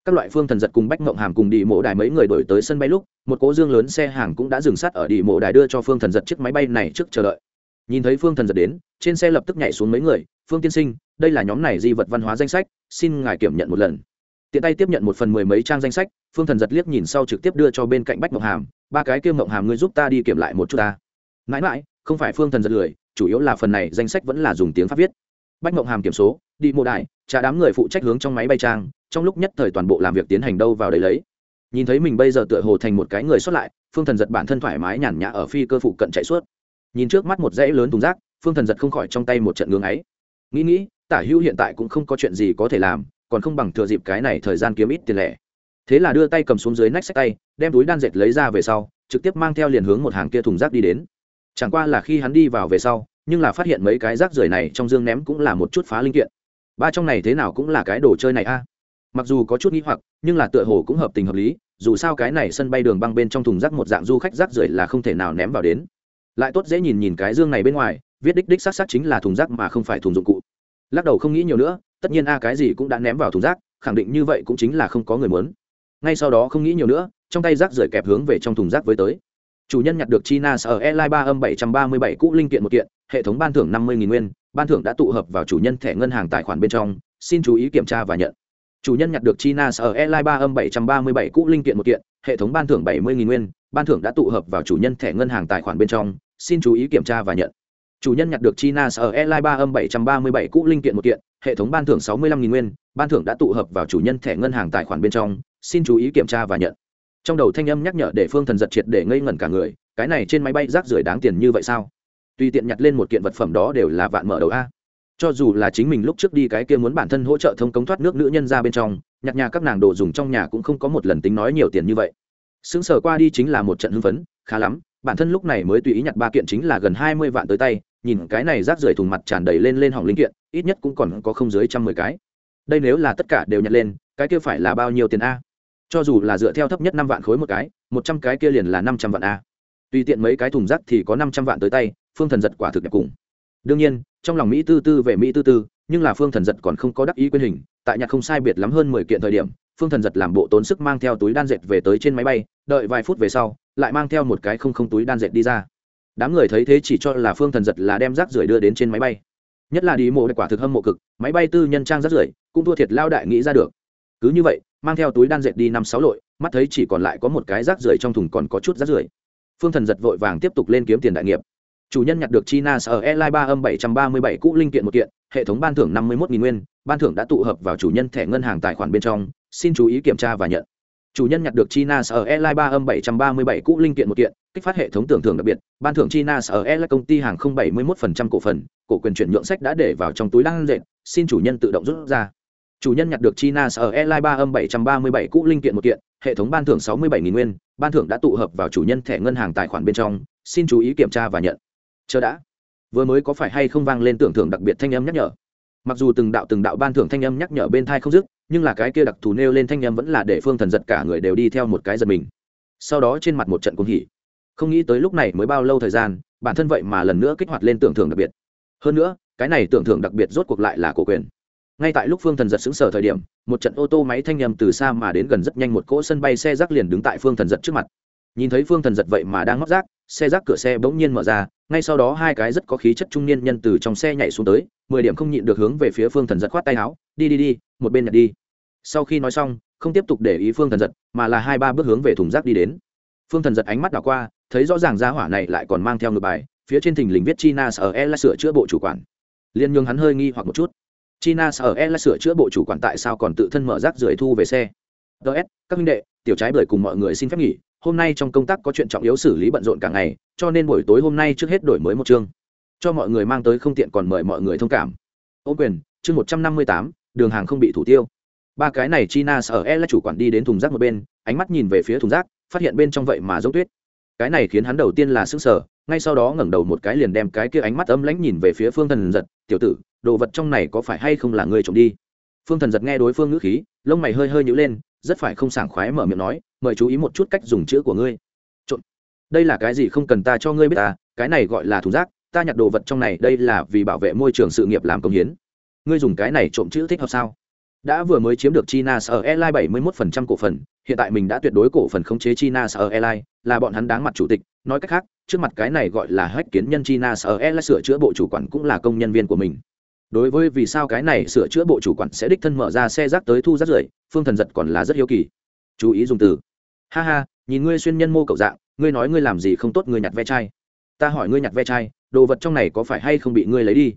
Các loại phương thần giật cùng bách mộng hàm cùng đi mộ đài mấy người đổi tới sân bay lúc, một cố dương lớn xe hàng cũng đã dừng sát ở đi mộ đài đưa cho phương thần giật chiếc máy bay này trước chờ đợi. Nhìn thấy phương thần giật đến, trên xe lập tức nhảy xuống mấy người, phương tiên sinh, đây là nhóm này di vật văn hóa danh sách, xin ngài kiểm nhận một lần. Tiện tay tiếp nhận một phần mười mấy trang danh sách, phương thần giật liếc nhìn sau trực tiếp đưa cho bên cạnh bách mộng hàm, ba cái kêu mộng hàm ngươi giúp ta đi kiểm lại một chút ta. Mãi mãi, không phải phương thần giật lười, chủ yếu là phần này danh sách vẫn là dùng tiếng pháp viết bách mộng hàm kiểm số, đi mô đại trả đám người phụ trách hướng trong máy bay trang, trong lúc nhất thời toàn bộ làm việc tiến hành đâu vào đấy lấy. Nhìn thấy mình bây giờ tựa hồ thành một cái người xuất lại, phương thần giật bản thân thoải mái nhàn nhã ở phi cơ phụ cận chạy suốt. Nhìn trước mắt một dãy lớn thùng rác, phương thần giật không khỏi trong tay một trận ngưng ấy. Nghĩ nghĩ, tả hữu hiện tại cũng không có chuyện gì có thể làm, còn không bằng thừa dịp cái này thời gian kiếm ít tiền lẻ. Thế là đưa tay cầm xuống dưới nách sách tay, đem túi đan dệt lấy ra về sau, trực tiếp mang theo liền hướng một hàng kia thùng rác đi đến. Chẳng qua là khi hắn đi vào về sau nhưng là phát hiện mấy cái rác rưởi này trong dương ném cũng là một chút phá linh kiện. Ba trong này thế nào cũng là cái đồ chơi này a. Mặc dù có chút nghi hoặc, nhưng là tựa hồ cũng hợp tình hợp lý, dù sao cái này sân bay đường băng bên trong thùng rác một dạng du khách rác rưởi là không thể nào ném vào đến. Lại tốt dễ nhìn nhìn cái dương này bên ngoài, viết đích đích xác xác chính là thùng rác mà không phải thùng dụng cụ. Lắc đầu không nghĩ nhiều nữa, tất nhiên a cái gì cũng đã ném vào thùng rác, khẳng định như vậy cũng chính là không có người muốn. Ngay sau đó không nghĩ nhiều nữa, trong tay rác rưởi kẹp hướng về trong thùng rác với tới chủ nhân nhặt được china sở airline ba âm bảy trăm ba mươi bảy cũ linh kiện một kiện, hệ thống ban thưởng năm mươi nguyên, ban thưởng đã tụ hợp vào chủ nhân thẻ ngân hàng tài khoản bên trong, xin chú ý kiểm tra và nhận. Chủ nhân nhặt được china sở airline ba âm bảy trăm ba mươi bảy cũ linh kiện một kiện, hệ thống ban thưởng bảy mươi nguyên, ban thưởng đã tụ hợp vào chủ nhân thẻ ngân hàng tài khoản bên trong, xin chú ý kiểm tra và nhận. Chủ nhân nhặt được china sở airline ba âm bảy trăm ba mươi bảy cũ linh kiện một kiện, hệ thống ban thưởng sáu mươi năm nguyên, ban thưởng đã tụ hợp vào chủ nhân thẻ ngân hàng tài khoản bên trong, xin chú ý kiểm tra và nhận trong đầu thanh âm nhắc nhở để phương thần giật triệt để ngây ngẩn cả người, cái này trên máy bay rác rưởi đáng tiền như vậy sao? Tùy tiện nhặt lên một kiện vật phẩm đó đều là vạn mở đầu a. Cho dù là chính mình lúc trước đi cái kia muốn bản thân hỗ trợ thông cống thoát nước nữ nhân ra bên trong, nhặt nhà các nàng đồ dùng trong nhà cũng không có một lần tính nói nhiều tiền như vậy. Xứng sở qua đi chính là một trận hưng phấn, khá lắm, bản thân lúc này mới tùy ý nhặt ba kiện chính là gần hai mươi vạn tới tay, nhìn cái này rác rưởi thùng mặt tràn đầy lên lên hỏng linh kiện, ít nhất cũng còn có không dưới trăm mười cái. Đây nếu là tất cả đều nhặt lên, cái kia phải là bao nhiêu tiền a? Cho dù là dựa theo thấp nhất năm vạn khối một cái, một trăm cái kia liền là năm trăm vạn a. Tùy tiện mấy cái thùng rác thì có năm trăm vạn tới tay, phương thần giật quả thực đẹp cùng. Đương nhiên, trong lòng mỹ tư tư về mỹ tư tư, nhưng là phương thần giật còn không có đắc ý quyền hình, tại nhạc không sai biệt lắm hơn mười kiện thời điểm, phương thần giật làm bộ tốn sức mang theo túi đan dệt về tới trên máy bay, đợi vài phút về sau, lại mang theo một cái không không túi đan dệt đi ra. Đám người thấy thế chỉ cho là phương thần giật là đem rác rưởi đưa đến trên máy bay. Nhất là đi mộ quả thực hâm mộ cực, máy bay tư nhân trang rác rưởi cũng thua thiệt lao đại nghĩ ra được cứ như vậy, mang theo túi đan dệt đi năm sáu lội, mắt thấy chỉ còn lại có một cái rác rưởi trong thùng còn có chút rác rưởi. Phương thần giật vội vàng tiếp tục lên kiếm tiền đại nghiệp. Chủ nhân nhặt được china sở airline ba âm bảy trăm ba mươi bảy cũ linh kiện một kiện, hệ thống ban thưởng năm mươi một nguyên, ban thưởng đã tụ hợp vào chủ nhân thẻ ngân hàng tài khoản bên trong, xin chú ý kiểm tra và nhận. Chủ nhân nhặt được china sở airline ba âm bảy trăm ba mươi bảy cũ linh kiện một kiện, kích phát hệ thống tưởng thưởng đặc biệt, ban thưởng china sở e công ty hàng không bảy mươi một phần trăm cổ phần, cổ quyền chuyển nhượng sách đã để vào trong túi đang dệt, xin chủ nhân tự động rút ra chủ nhân nhặt được china sở e line ba âm bảy trăm ba mươi bảy cũ linh kiện một kiện, hệ thống ban thưởng sáu mươi bảy nghìn nguyên, ban thưởng đã tụ hợp vào chủ nhân thẻ ngân hàng tài khoản bên trong, xin chú ý kiểm tra và nhận. Chờ đã. Vừa mới có phải hay không vang lên tưởng thưởng đặc biệt thanh âm nhắc nhở. Mặc dù từng đạo từng đạo ban thưởng thanh âm nhắc nhở bên thai không dứt, nhưng là cái kia đặc thù nêu lên thanh âm vẫn là để phương thần giật cả người đều đi theo một cái giật mình. Sau đó trên mặt một trận cuồng hỉ. Không nghĩ tới lúc này mới bao lâu thời gian, bản thân vậy mà lần nữa kích hoạt lên tưởng thưởng đặc biệt. Hơn nữa, cái này tưởng thưởng đặc biệt rốt cuộc lại là cổ quyền ngay tại lúc phương thần giật xứng sở thời điểm, một trận ô tô máy thanh nhầm từ xa mà đến gần rất nhanh một cỗ sân bay xe rác liền đứng tại phương thần giật trước mặt. Nhìn thấy phương thần giật vậy mà đang ngóc rác, xe rác cửa xe bỗng nhiên mở ra, ngay sau đó hai cái rất có khí chất trung niên nhân từ trong xe nhảy xuống tới, mười điểm không nhịn được hướng về phía phương thần giật khoát tay áo, đi đi đi, một bên nhặt đi. Sau khi nói xong, không tiếp tục để ý phương thần giật, mà là hai ba bước hướng về thùng rác đi đến. Phương thần giật ánh mắt đảo qua, thấy rõ ràng giá hỏa này lại còn mang theo ngược bài, phía trên thình lình viết china sở e là sửa chữa bộ chủ quản. Liên nhường hắn hơi nghi hoặc một chút china sở e là sửa chữa bộ chủ quản tại sao còn tự thân mở rác rưởi thu về xe. Ts các minh đệ, tiểu trái bưởi cùng mọi người xin phép nghỉ. Hôm nay trong công tác có chuyện trọng yếu xử lý bận rộn cả ngày, cho nên buổi tối hôm nay trước hết đổi mới một chương. Cho mọi người mang tới không tiện còn mời mọi người thông cảm. Ô quyền, chương một trăm năm mươi tám, đường hàng không bị thủ tiêu. Ba cái này china sở e là chủ quản đi đến thùng rác một bên, ánh mắt nhìn về phía thùng rác, phát hiện bên trong vậy mà giống tuyết. Cái này khiến hắn đầu tiên là sức sở ngay sau đó ngẩng đầu một cái liền đem cái kia ánh mắt ấm lãnh nhìn về phía phương thần giật, tiểu tử đồ vật trong này có phải hay không là ngươi trộm đi? Phương thần giật nghe đối phương ngữ khí lông mày hơi hơi nhữ lên rất phải không sảng khoái mở miệng nói mời chú ý một chút cách dùng chữ của ngươi. Trộm? Đây là cái gì không cần ta cho ngươi biết ta cái này gọi là thùng rác ta nhặt đồ vật trong này đây là vì bảo vệ môi trường sự nghiệp làm công hiến. Ngươi dùng cái này trộm chữ thích hợp sao? Đã vừa mới chiếm được China Star Airlines 71% cổ phần, hiện tại mình đã tuyệt đối cổ phần khống chế China Star Airlines, là bọn hắn đáng mặt chủ tịch, nói cách khác, trước mặt cái này gọi là hách kiến nhân China Star Airlines sửa chữa bộ chủ quản cũng là công nhân viên của mình. Đối với vì sao cái này sửa chữa bộ chủ quản sẽ đích thân mở ra xe rác tới thu rác rưởi, Phương Thần giật còn là rất hiếu kỳ. Chú ý dùng từ. Ha ha, nhìn ngươi xuyên nhân mô cậu dạng, ngươi nói ngươi làm gì không tốt ngươi nhặt ve chai. Ta hỏi ngươi nhặt ve chai, đồ vật trong này có phải hay không bị ngươi lấy đi?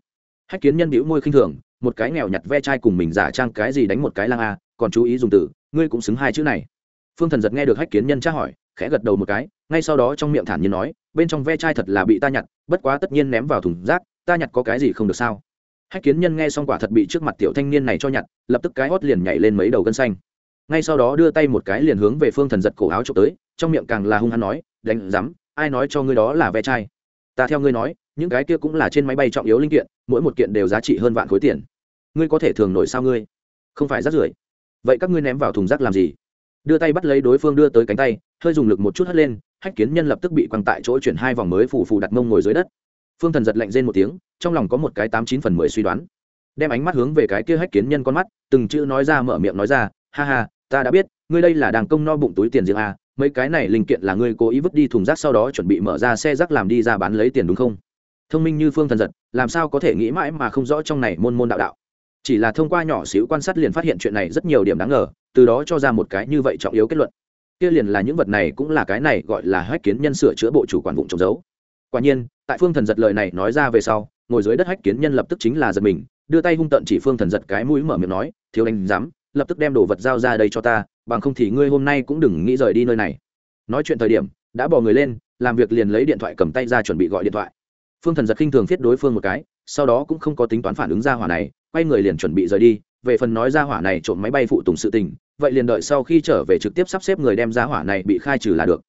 Hách kiến nhân bĩu môi khinh thường, một cái nghèo nhặt ve chai cùng mình giả trang cái gì đánh một cái lang a còn chú ý dùng từ ngươi cũng xứng hai chữ này phương thần giật nghe được hách kiến nhân tra hỏi khẽ gật đầu một cái ngay sau đó trong miệng thản nhiên nói bên trong ve chai thật là bị ta nhặt bất quá tất nhiên ném vào thùng rác ta nhặt có cái gì không được sao hách kiến nhân nghe xong quả thật bị trước mặt tiểu thanh niên này cho nhặt, lập tức cái hót liền nhảy lên mấy đầu gân xanh. Ngay sau đó đưa tay một cái liền hướng về phương thần giật cổ áo trộm tới, trong miệng càng là hung hắn nói, đánh rắm ai nói cho ngươi đó là ve chai? Ta theo ngươi nói, những cái kia cũng là trên máy bay trọng yếu linh kiện, mỗi một kiện đều giá trị hơn vạn khối tiền. Ngươi có thể thường nổi sao ngươi? Không phải rác rưởi. Vậy các ngươi ném vào thùng rác làm gì? Đưa tay bắt lấy đối phương đưa tới cánh tay, hơi dùng lực một chút hất lên, hách kiến nhân lập tức bị quăng tại chỗ chuyển hai vòng mới phù phù đặt mông ngồi dưới đất phương thần giật lạnh rên một tiếng trong lòng có một cái tám chín phần mười suy đoán. Đem ánh mắt hướng về cái kia hách kiến nhân con mắt từng chữ nói ra mở miệng nói ra ha ha ta đã biết ngươi đây là đàng công no bụng túi tiền riêng à, mấy cái này linh kiện là ngươi cố ý vứt đi thùng rác sau đó chuẩn bị mở ra xe rác làm đi ra bán lấy tiền đúng không? Thông minh như phương thần giật làm sao có thể nghĩ mãi mà không rõ trong này môn môn đạo đạo. Chỉ là thông qua nhỏ xíu quan sát liền phát hiện chuyện này rất nhiều điểm đáng ngờ từ đó cho ra một cái như vậy trọng yếu kết luận. Kia liền là những vật này cũng là cái này gọi là hách kiến nhân sửa chữa bộ chủ quản vụ trồng dấu. Quả nhiên tại phương thần giật lời này nói ra về sau, ngồi dưới đất hách kiến nhân lập tức chính là giật mình, đưa tay hung tận chỉ phương thần giật cái mũi mở miệng nói, thiếu đánh giám, lập tức đem đồ vật giao ra đây cho ta, bằng không thì ngươi hôm nay cũng đừng nghĩ rời đi nơi này. Nói chuyện thời điểm, đã bỏ người lên, làm việc liền lấy điện thoại cầm tay ra chuẩn bị gọi điện thoại. Phương thần giật khinh thường thiết đối phương một cái, sau đó cũng không có tính toán phản ứng ra hỏa này, quay người liền chuẩn bị rời đi, về phần nói ra hỏa này trộm máy bay phụ tùng sự tình, vậy liền đợi sau khi trở về trực tiếp sắp xếp người đem ra hỏa này bị khai trừ là được.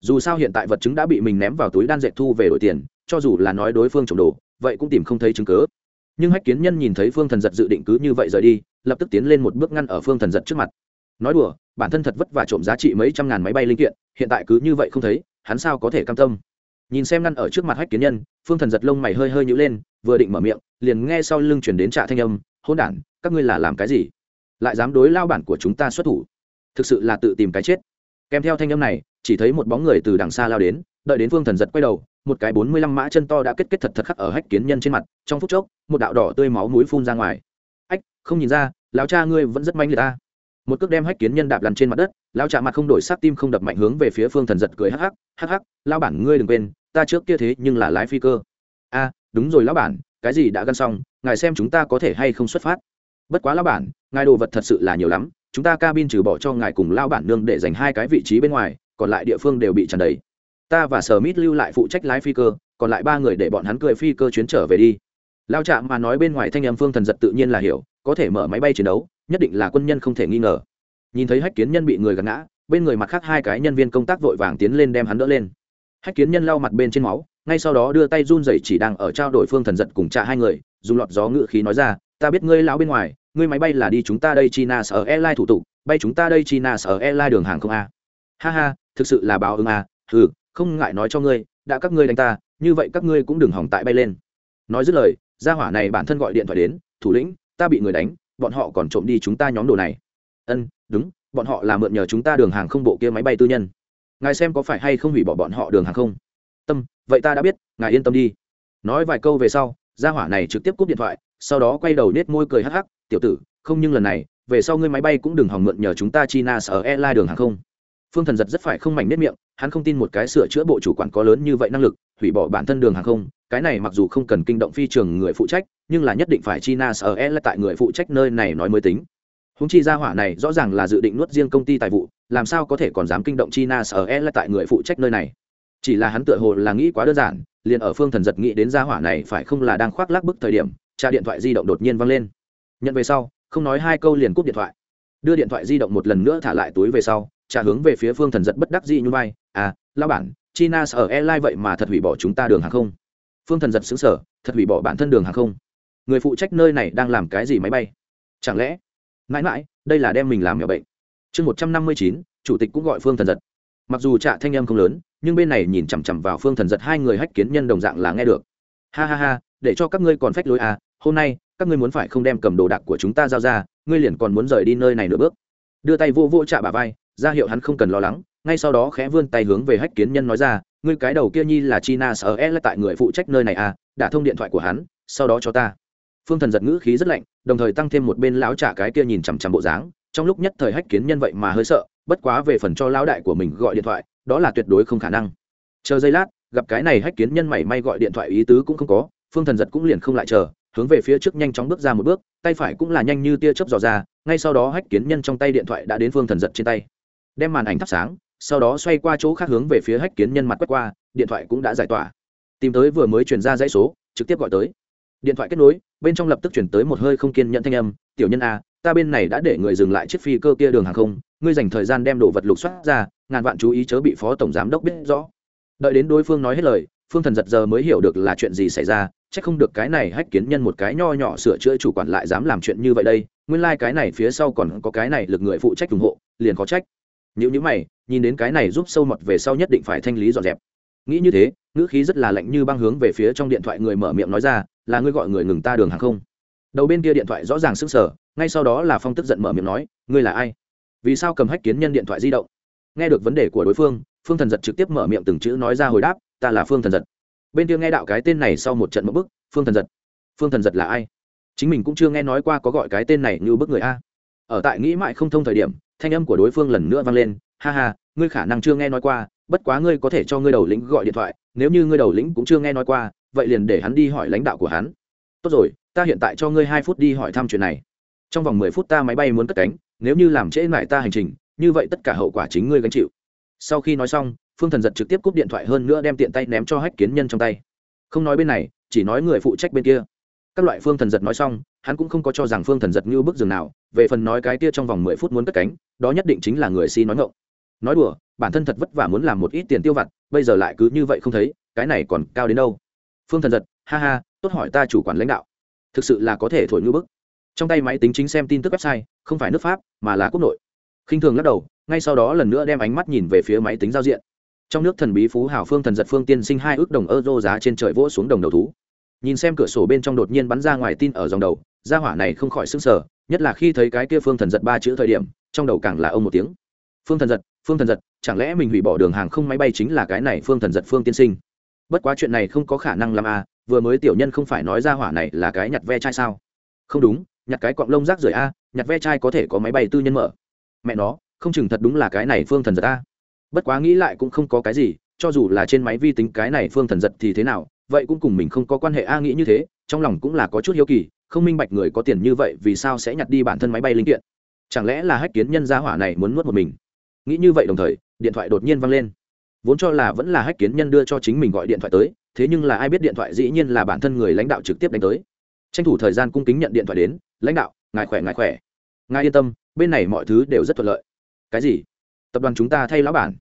Dù sao hiện tại vật chứng đã bị mình ném vào túi đan dệt thu về đổi tiền cho dù là nói đối phương trộm đồ, vậy cũng tìm không thấy chứng cớ nhưng hách kiến nhân nhìn thấy phương thần giật dự định cứ như vậy rời đi, lập tức tiến lên một bước ngăn ở phương thần giật trước mặt. Nói đùa, bản thân thật vất vả trộm giá trị mấy trăm ngàn máy bay linh kiện, hiện tại cứ như vậy không thấy, hắn sao có thể cam tâm? Nhìn xem ngăn ở trước mặt hách kiến nhân, phương thần giật lông mày hơi hơi nhữ lên, vừa định mở miệng, liền nghe sau lưng chuyển đến trạ thanh âm hôn đản, các ngươi là làm cái gì? Lại dám đối lao bản của chúng ta xuất thủ? Thực sự là tự tìm cái chết. Kèm theo thanh âm này, chỉ thấy một bóng người từ đằng xa lao đến, đợi đến phương thần giật quay đầu một cái bốn mươi lăm mã chân to đã kết kết thật thật khắc ở hách kiến nhân trên mặt, trong phút chốc, một đạo đỏ tươi máu mũi phun ra ngoài. Ách, không nhìn ra, lão cha ngươi vẫn rất manh người ta. Một cước đem hách kiến nhân đạp lăn trên mặt đất, lão cha mặt không đổi sát tim không đập mạnh hướng về phía phương thần giật cười hắc hắc hắc hắc lao bản ngươi đừng quên, ta trước kia thế nhưng là lái phi cơ. A, đúng rồi lão bản, cái gì đã gắn xong, ngài xem chúng ta có thể hay không xuất phát. Bất quá lão bản, ngài đồ vật thật sự là nhiều lắm, chúng ta cabin trừ bỏ cho ngài cùng lao bản nương để dành hai cái vị trí bên ngoài, còn lại địa phương đều bị tràn đầy ta và sở mít lưu lại phụ trách lái phi cơ, còn lại ba người để bọn hắn cười phi cơ chuyến trở về đi. Lao chạm mà nói bên ngoài thanh em phương thần giật tự nhiên là hiểu, có thể mở máy bay chiến đấu, nhất định là quân nhân không thể nghi ngờ. Nhìn thấy hách kiến nhân bị người gạt ngã, bên người mặt khác hai cái nhân viên công tác vội vàng tiến lên đem hắn đỡ lên. Hách kiến nhân lau mặt bên trên máu, ngay sau đó đưa tay run rẩy chỉ đang ở trao đổi phương thần giật cùng cha hai người, dùng lọt gió ngự khí nói ra, ta biết ngươi lão bên ngoài, ngươi máy bay là đi chúng ta đây china sở airline thủ tục, bay chúng ta đây china sở airline đường hàng không a. Ha ha, thực sự là báo ứng a ừ không ngại nói cho ngươi, đã các ngươi đánh ta, như vậy các ngươi cũng đừng hỏng tại bay lên. Nói dứt lời, gia hỏa này bản thân gọi điện thoại đến, thủ lĩnh, ta bị người đánh, bọn họ còn trộm đi chúng ta nhóm đồ này. Ân, đúng, bọn họ là mượn nhờ chúng ta đường hàng không bộ kia máy bay tư nhân. Ngài xem có phải hay không hủy bỏ bọn họ đường hàng không? Tâm, vậy ta đã biết, ngài yên tâm đi. Nói vài câu về sau, gia hỏa này trực tiếp cúp điện thoại, sau đó quay đầu nết môi cười hắc hắc, tiểu tử, không nhưng lần này, về sau ngươi máy bay cũng đừng hỏng mượn nhờ chúng ta china sở airline đường hàng không phương thần giật rất phải không mảnh nết miệng, hắn không tin một cái sửa chữa bộ chủ quản có lớn như vậy năng lực, hủy bỏ bản thân đường hàng không, cái này mặc dù không cần kinh động phi trường người phụ trách, nhưng là nhất định phải china sở airline tại người phụ trách nơi này nói mới tính. Húng chi gia hỏa này rõ ràng là dự định nuốt riêng công ty tài vụ, làm sao có thể còn dám kinh động china sở airline tại người phụ trách nơi này? Chỉ là hắn tựa hồ là nghĩ quá đơn giản, liền ở phương thần giật nghĩ đến gia hỏa này phải không là đang khoác lác bức thời điểm, cha điện thoại di động đột nhiên văng lên. Nhận về sau, không nói hai câu liền cúp điện thoại. Đưa điện thoại di động một lần nữa thả lại túi về sau trả hướng về phía phương thần giật bất đắc dĩ như vai à lao bản, china sở airline vậy mà thật hủy bỏ chúng ta đường hàng không? Phương thần giật xứng sở thật hủy bỏ bản thân đường hàng không? Người phụ trách nơi này đang làm cái gì máy bay? Chẳng lẽ? Mãi mãi, đây là đem mình làm nhỏ bệnh. Chương một trăm năm mươi chín, chủ tịch cũng gọi phương thần giật. Mặc dù trạ thanh âm không lớn, nhưng bên này nhìn chằm chằm vào phương thần giật hai người hách kiến nhân đồng dạng là nghe được. Ha ha ha, để cho các ngươi còn phách lối à hôm nay, các ngươi muốn phải không đem cầm đồ đạc của chúng ta giao ra, ngươi liền còn muốn rời đi nơi này nửa bước. Đưa tay vô vô chạ bà vai ra hiệu hắn không cần lo lắng, ngay sau đó khẽ vươn tay hướng về hách kiến nhân nói ra, ngươi cái đầu kia nhi là china sở e tại người phụ trách nơi này à đã thông điện thoại của hắn, sau đó cho ta. Phương thần giật ngữ khí rất lạnh, đồng thời tăng thêm một bên lão trả cái kia nhìn chằm chằm bộ dáng, trong lúc nhất thời hách kiến nhân vậy mà hơi sợ, bất quá về phần cho lão đại của mình gọi điện thoại, đó là tuyệt đối không khả năng. Chờ giây lát, gặp cái này hách kiến nhân mảy may gọi điện thoại ý tứ cũng không có, phương thần giật cũng liền không lại chờ, hướng về phía trước nhanh chóng bước ra một bước, tay phải cũng là nhanh như tia chớp dò ra, ngay sau đó hách kiến nhân trong tay điện thoại đã đến phương thần giật trên tay đem màn ảnh thắp sáng, sau đó xoay qua chỗ khác hướng về phía hách kiến nhân mặt quét qua, điện thoại cũng đã giải tỏa. Tìm tới vừa mới chuyển ra dãy số, trực tiếp gọi tới. Điện thoại kết nối, bên trong lập tức chuyển tới một hơi không kiên nhận thanh âm, tiểu nhân a, ta bên này đã để người dừng lại chiếc phi cơ kia đường hàng không, ngươi dành thời gian đem đồ vật lục soát ra, ngàn vạn chú ý chớ bị phó tổng giám đốc biết rõ. Đợi đến đối phương nói hết lời, phương thần giật giờ mới hiểu được là chuyện gì xảy ra, chắc không được cái này hách kiến nhân một cái nho nhỏ sửa chữa chủ quản lại dám làm chuyện như vậy đây, nguyên lai cái này phía sau còn có cái này lực người phụ trách ủng hộ, liền có trách nếu như mày, nhìn đến cái này giúp sâu mọt về sau nhất định phải thanh lý dọn dẹp. Nghĩ như thế, ngữ khí rất là lạnh như băng hướng về phía trong điện thoại người mở miệng nói ra, là ngươi gọi người ngừng ta đường hàng không? Đầu bên kia điện thoại rõ ràng sức sở ngay sau đó là phong tức giận mở miệng nói, ngươi là ai? Vì sao cầm hách kiến nhân điện thoại di động? Nghe được vấn đề của đối phương phương thần giật trực tiếp mở miệng từng chữ nói ra hồi đáp, ta là phương thần giật. Bên kia nghe đạo cái tên này sau một trận mẫu bức phương thần giật, phương thần giật là ai? Chính mình cũng chưa nghe nói qua có gọi cái tên này như bức người a ở tại nghĩ mãi không thông thời điểm, thanh âm của đối phương lần nữa vang lên, ha ha, ngươi khả năng chưa nghe nói qua, bất quá ngươi có thể cho ngươi đầu lĩnh gọi điện thoại, nếu như ngươi đầu lĩnh cũng chưa nghe nói qua, vậy liền để hắn đi hỏi lãnh đạo của hắn. Tốt rồi, ta hiện tại cho ngươi hai phút đi hỏi thăm chuyện này. Trong vòng mười phút ta máy bay muốn cất cánh, nếu như làm trễ lại ta hành trình, như vậy tất cả hậu quả chính ngươi gánh chịu. Sau khi nói xong, phương thần giật trực tiếp cúp điện thoại hơn nữa đem tiện tay ném cho hách kiến nhân trong tay. Không nói bên này, chỉ nói người phụ trách bên kia các loại phương thần giật nói xong, hắn cũng không có cho rằng phương thần giật như bức giường nào, về phần nói cái kia trong vòng mười phút muốn cất cánh, đó nhất định chính là người si nói ngộng nói đùa, bản thân thật vất vả muốn làm một ít tiền tiêu vặt, bây giờ lại cứ như vậy không thấy, cái này còn cao đến đâu? Phương thần giật, ha ha, tốt hỏi ta chủ quản lãnh đạo. Thực sự là có thể thổi như bức. Trong tay máy tính chính xem tin tức website, không phải nước pháp, mà là quốc nội. Khinh thường lắc đầu, ngay sau đó lần nữa đem ánh mắt nhìn về phía máy tính giao diện. Trong nước thần bí phú hảo phương thần giật phương tiên sinh hai ước đồng euro giá trên trời vỗ xuống đồng đầu thú nhìn xem cửa sổ bên trong đột nhiên bắn ra ngoài tin ở dòng đầu, gia hỏa này không khỏi s ư n g sở nhất là khi thấy cái kia phương thần giật ba chữ thời điểm, trong đầu càng là ông một tiếng. Phương thần giật, phương thần giật, chẳng lẽ mình hủy bỏ đường hàng không máy bay chính là cái này phương thần giật phương tiên sinh? Bất quá chuyện này không có khả năng làm à vừa mới tiểu nhân không phải nói ra hỏa này là cái nhặt ve chai sao? Không đúng, nhặt cái cọng lông rác rưởi a, nhặt ve chai có thể có máy bay tư nhân mở. Mẹ nó, không chừng thật đúng là cái này phương thần giật a. Bất quá nghĩ lại cũng không có cái gì, cho dù là trên máy vi tính cái này phương thần giật thì thế nào vậy cũng cùng mình không có quan hệ a nghĩ như thế, trong lòng cũng là có chút hiếu kỳ, không minh bạch người có tiền như vậy vì sao sẽ nhặt đi bản thân máy bay linh kiện. Chẳng lẽ là hách kiến nhân gia hỏa này muốn nuốt một mình? Nghĩ như vậy đồng thời, điện thoại đột nhiên văng lên. Vốn cho là vẫn là hách kiến nhân đưa cho chính mình gọi điện thoại tới, thế nhưng là ai biết điện thoại dĩ nhiên là bản thân người lãnh đạo trực tiếp đánh tới. Tranh thủ thời gian cung kính nhận điện thoại đến, lãnh đạo, ngài khỏe ngài khỏe. Ngài yên tâm, bên này mọi thứ đều rất thuận lợi. Cái gì? Tập đoàn chúng ta thay lão bản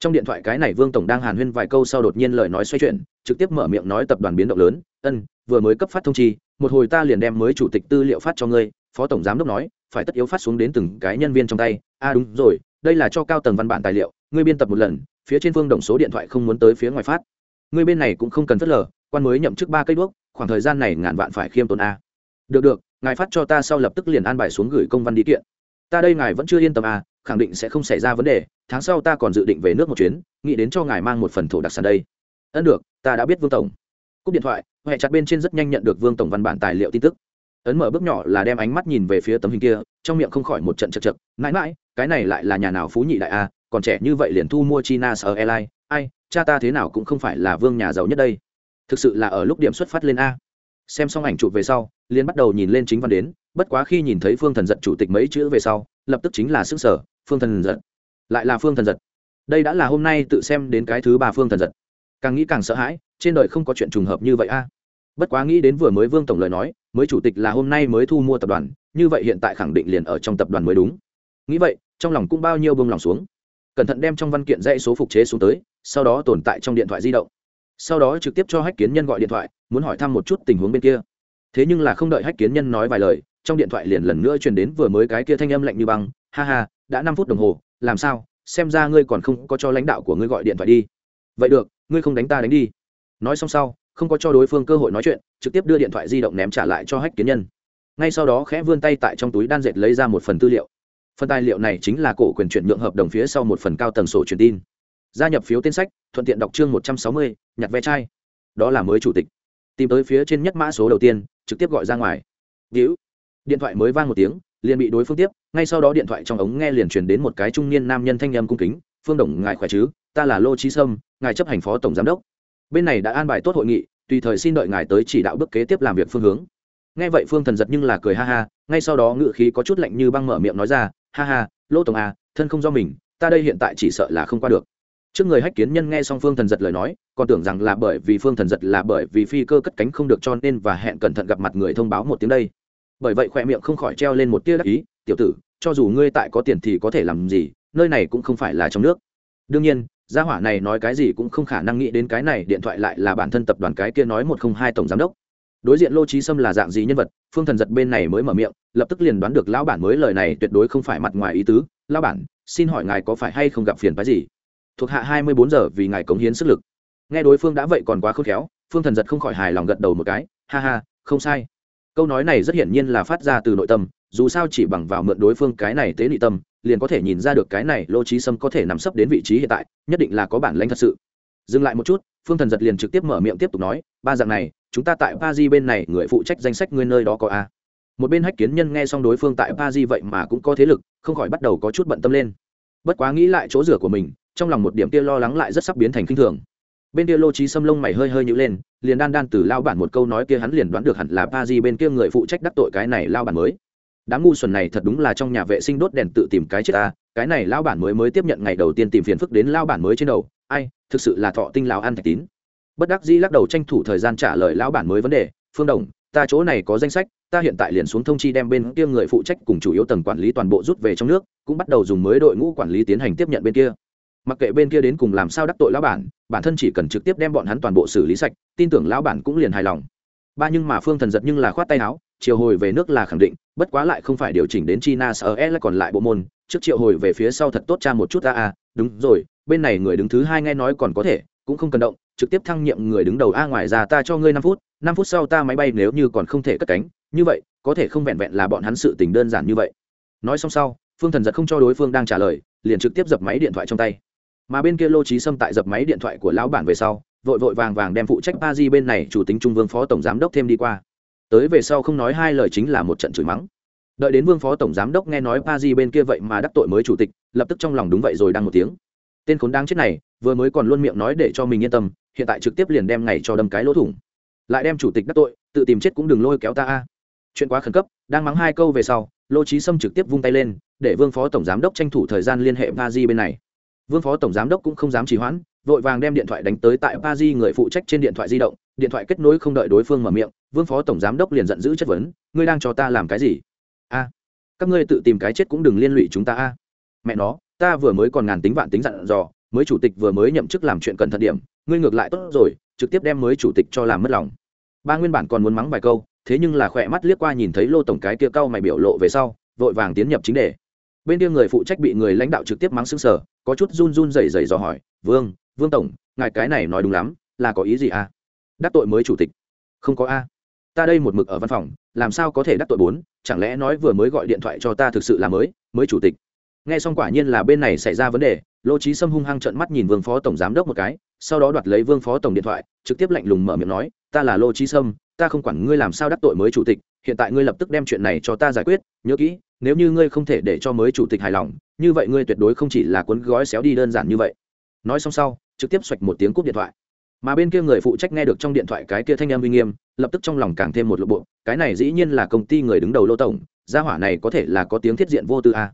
trong điện thoại cái này vương tổng đang hàn huyên vài câu sau đột nhiên lời nói xoay chuyển, trực tiếp mở miệng nói tập đoàn biến động lớn, ân, vừa mới cấp phát thông chi, một hồi ta liền đem mới chủ tịch tư liệu phát cho ngươi. Phó tổng giám đốc nói, phải tất yếu phát xuống đến từng cái nhân viên trong tay. A à đúng rồi, đây là cho cao tầng văn bản tài liệu, ngươi biên tập một lần, phía trên phương đồng số điện thoại không muốn tới phía ngoài phát. Ngươi bên này cũng không cần phớt lờ, quan mới nhậm chức ba cây đuốc, khoảng thời gian này ngàn vạn phải khiêm tốn a. Được được, ngài phát cho ta sau lập tức liền an bài xuống gửi công văn đi kiện ta đây ngài vẫn chưa yên tâm à? khẳng định sẽ không xảy ra vấn đề, tháng sau ta còn dự định về nước một chuyến, nghĩ đến cho ngài mang một phần thổ đặc sản đây. Ân được, ta đã biết vương tổng. Cúp điện thoại, huệ chặt bên trên rất nhanh nhận được vương tổng văn bản tài liệu tin tức. Ấn mở bước nhỏ là đem ánh mắt nhìn về phía tấm hình kia, trong miệng không khỏi một trận chật chật, mãi mãi, cái này lại là nhà nào phú nhị đại a còn trẻ như vậy liền thu mua china sở airline ai, cha ta thế nào cũng không phải là vương nhà giàu nhất đây. Thực sự là ở lúc điểm xuất phát lên a. Xem xong ảnh chụp về sau liên bắt đầu nhìn lên chính văn đến, bất quá khi nhìn thấy phương thần giật chủ tịch mấy chữ về sau, lập tức chính là xứ sở phương thần giật. Lại là phương thần giật. Đây đã là hôm nay tự xem đến cái thứ ba phương thần giật. Càng nghĩ càng sợ hãi, trên đời không có chuyện trùng hợp như vậy a. À. Bất quá nghĩ đến vừa mới vương tổng lời nói, mới chủ tịch là hôm nay mới thu mua tập đoàn, như vậy hiện tại khẳng định liền ở trong tập đoàn mới đúng. Nghĩ vậy, trong lòng cũng bao nhiêu bông lòng xuống. Cẩn thận đem trong văn kiện dãy số phục chế xuống tới, sau đó tồn tại trong điện thoại di động. Sau đó trực tiếp cho hách kiến nhân gọi điện thoại, muốn hỏi thăm một chút tình huống bên kia thế nhưng là không đợi hách kiến nhân nói vài lời, trong điện thoại liền lần nữa truyền đến vừa mới cái kia thanh âm lạnh như băng, ha ha, đã năm phút đồng hồ, làm sao? Xem ra ngươi còn không có cho lãnh đạo của ngươi gọi điện thoại đi. Vậy được, ngươi không đánh ta đánh đi. Nói xong sau, không có cho đối phương cơ hội nói chuyện, trực tiếp đưa điện thoại di động ném trả lại cho hách kiến nhân. Ngay sau đó khẽ vươn tay tại trong túi đan dệt lấy ra một phần tư liệu. Phần tài liệu này chính là cổ quyền chuyển nhượng hợp đồng phía sau một phần cao tầng sổ truyền tin. Gia nhập phiếu tên sách, thuận tiện đọc chương một trăm sáu mươi, nhặt ve chai. Đó là mới chủ tịch tìm tới phía trên nhất mã số đầu tiên, trực tiếp gọi ra ngoài. Víu điện thoại mới vang một tiếng, liền bị đối phương tiếp, ngay sau đó điện thoại trong ống nghe liền truyền đến một cái trung niên nam nhân thanh âm cung kính, phương đồng, ngài khỏe chứ? Ta là lô trí sâm, ngài chấp hành phó tổng giám đốc. Bên này đã an bài tốt hội nghị, tùy thời xin đợi ngài tới chỉ đạo bước kế tiếp làm việc phương hướng. Nghe vậy phương thần giật nhưng là cười ha ha, ngay sau đó ngự khí có chút lạnh như băng mở miệng nói ra, ha ha, lô tổng à thân không do mình, ta đây hiện tại chỉ sợ là không qua được trước người hách kiến nhân nghe xong phương thần giật lời nói, còn tưởng rằng là bởi vì phương thần giật là bởi vì phi cơ cất cánh không được cho nên và hẹn cẩn thận gặp mặt người thông báo một tiếng đây. Bởi vậy khoe miệng không khỏi treo lên một tia đắc ý, tiểu tử, cho dù ngươi tại có tiền thì có thể làm gì, nơi này cũng không phải là trong nước. Đương nhiên, gia hỏa này nói cái gì cũng không khả năng nghĩ đến cái này, điện thoại lại là bản thân tập đoàn cái kia nói một không hai tổng giám đốc. Đối diện lô trí sâm là dạng gì nhân vật, phương thần giật bên này mới mở miệng, lập tức liền đoán được lão bản mới lời này tuyệt đối không phải mặt ngoài ý tứ. Lão bản, xin hỏi ngài có phải hay không gặp phiền phái gì? Thuộc hạ hai mươi bốn giờ vì ngài cống hiến sức lực. Nghe đối phương đã vậy còn quá khôn khéo, phương thần giật không khỏi hài lòng gật đầu một cái, ha ha, không sai. Câu nói này rất hiển nhiên là phát ra từ nội tâm, dù sao chỉ bằng vào mượn đối phương cái này tế nị tâm, liền có thể nhìn ra được cái này lô trí sâm có thể nằm sấp đến vị trí hiện tại, nhất định là có bản lãnh thật sự. Dừng lại một chút, phương thần giật liền trực tiếp mở miệng tiếp tục nói, ba dạng này, chúng ta tại pa di bên này, người phụ trách danh sách ngươi nơi đó có a. Một bên hách kiến nhân nghe xong đối phương tại pa di vậy mà cũng có thế lực, không khỏi bắt đầu có chút bận tâm lên. Bất quá nghĩ lại chỗ rửa của mình trong lòng một điểm kia lo lắng lại rất sắp biến thành khinh thường. Bên kia lô trí xâm lông mày hơi hơi nhữ lên, liền đan đan từ lao bản một câu nói kia hắn liền đoán được hẳn là pa di bên kia người phụ trách đắc tội cái này lao bản mới. Đám ngu xuẩn này thật đúng là trong nhà vệ sinh đốt đèn tự tìm cái chết ta, cái này lao bản mới mới tiếp nhận ngày đầu tiên tìm phiền phức đến lao bản mới trên đầu, ai, thực sự là thọ tinh lão ăn thạch tín. Bất đắc dĩ lắc đầu tranh thủ thời gian trả lời lão bản mới vấn đề, phương đồng, ta chỗ này có danh sách, ta hiện tại liền xuống thông chi đem bên kia người phụ trách cùng chủ yếu tầng quản lý toàn bộ rút về trong nước, cũng bắt đầu dùng mới đội ngũ quản lý tiến hành tiếp nhận bên kia mặc kệ bên kia đến cùng làm sao đắc tội lão bản bản thân chỉ cần trực tiếp đem bọn hắn toàn bộ xử lý sạch, tin tưởng lão bản cũng liền hài lòng. Ba nhưng mà phương thần giật nhưng là khoát tay áo chiều hồi về nước là khẳng định, bất quá lại không phải điều chỉnh đến china sở e còn lại bộ môn. Trước triệu hồi về phía sau thật tốt cha một chút ta a, đúng rồi, bên này người đứng thứ hai nghe nói còn có thể, cũng không cần động, trực tiếp thăng nhiệm người đứng đầu a, ngoài ra ta cho ngươi năm phút năm phút sau ta máy bay nếu như còn không thể cất cánh, như vậy, có thể không vẹn vẹn là bọn hắn sự tình đơn giản như vậy. Nói xong sau, phương thần giật không cho đối phương đang trả lời, liền trực tiếp dập máy điện thoại trong tay mà bên kia lô trí sâm tại dập máy điện thoại của lão bản về sau, vội vội vàng vàng đem phụ trách ba di bên này chủ tính trung vương phó tổng giám đốc thêm đi qua. Tới về sau không nói hai lời chính là một trận chửi mắng. Đợi đến vương phó tổng giám đốc nghe nói ba di bên kia vậy mà đắc tội mới chủ tịch, lập tức trong lòng đúng vậy rồi đang một tiếng. Tên khốn đáng chết này, vừa mới còn luôn miệng nói để cho mình yên tâm, hiện tại trực tiếp liền đem ngày cho đâm cái lỗ thủng. Lại đem chủ tịch đắc tội, tự tìm chết cũng đừng lôi kéo ta a. Chuyện quá khẩn cấp, đang mắng hai câu về sau, lô trí sâm trực tiếp vung tay lên, để vương phó tổng giám đốc tranh thủ thời gian liên hệ ba di bên này vương phó tổng giám đốc cũng không dám trì hoãn, vội vàng đem điện thoại đánh tới tại pa di người phụ trách trên điện thoại di động, điện thoại kết nối không đợi đối phương mở miệng, vương phó tổng giám đốc liền giận dữ chất vấn, ngươi đang cho ta làm cái gì? A, các ngươi tự tìm cái chết cũng đừng liên lụy chúng ta a. Mẹ nó, ta vừa mới còn ngàn tính vạn tính dặn dò, mới chủ tịch vừa mới nhậm chức làm chuyện cẩn thận điểm, ngươi ngược lại tốt rồi, trực tiếp đem mới chủ tịch cho làm mất lòng. Ba nguyên bản còn muốn mắng vài câu, thế nhưng là khỏe mắt liếc qua nhìn thấy lô tổng cái kia cau mày biểu lộ về sau, vội vàng tiến nhập chính đề bên kia người phụ trách bị người lãnh đạo trực tiếp mắng xứng sở có chút run run rẩy rẩy dò hỏi, vương vương tổng, ngài cái này nói đúng lắm, là có ý gì à? đắc tội mới chủ tịch. Không có a. Ta đây một mực ở văn phòng, làm sao có thể đắc tội bốn? Chẳng lẽ nói vừa mới gọi điện thoại cho ta thực sự là mới mới chủ tịch? Nghe xong quả nhiên là bên này xảy ra vấn đề, lô trí sâm hung hăng trợn mắt nhìn vương phó tổng giám đốc một cái, sau đó đoạt lấy vương phó tổng điện thoại, trực tiếp lạnh lùng mở miệng nói, ta là lô trí sâm, ta không quản ngươi làm sao đắc tội mới chủ tịch, hiện tại ngươi lập tức đem chuyện này cho ta giải quyết nhớ kỹ, nếu như ngươi không thể để cho mới chủ tịch hài lòng, như vậy ngươi tuyệt đối không chỉ là cuốn gói xéo đi đơn giản như vậy. Nói xong sau, trực tiếp xoạch một tiếng cúp điện thoại. Mà bên kia người phụ trách nghe được trong điện thoại cái kia thanh em uy nghiêm, lập tức trong lòng càng thêm một lộ bộ, cái này dĩ nhiên là công ty người đứng đầu lô tổng, gia hỏa này có thể là có tiếng thiết diện vô tư a.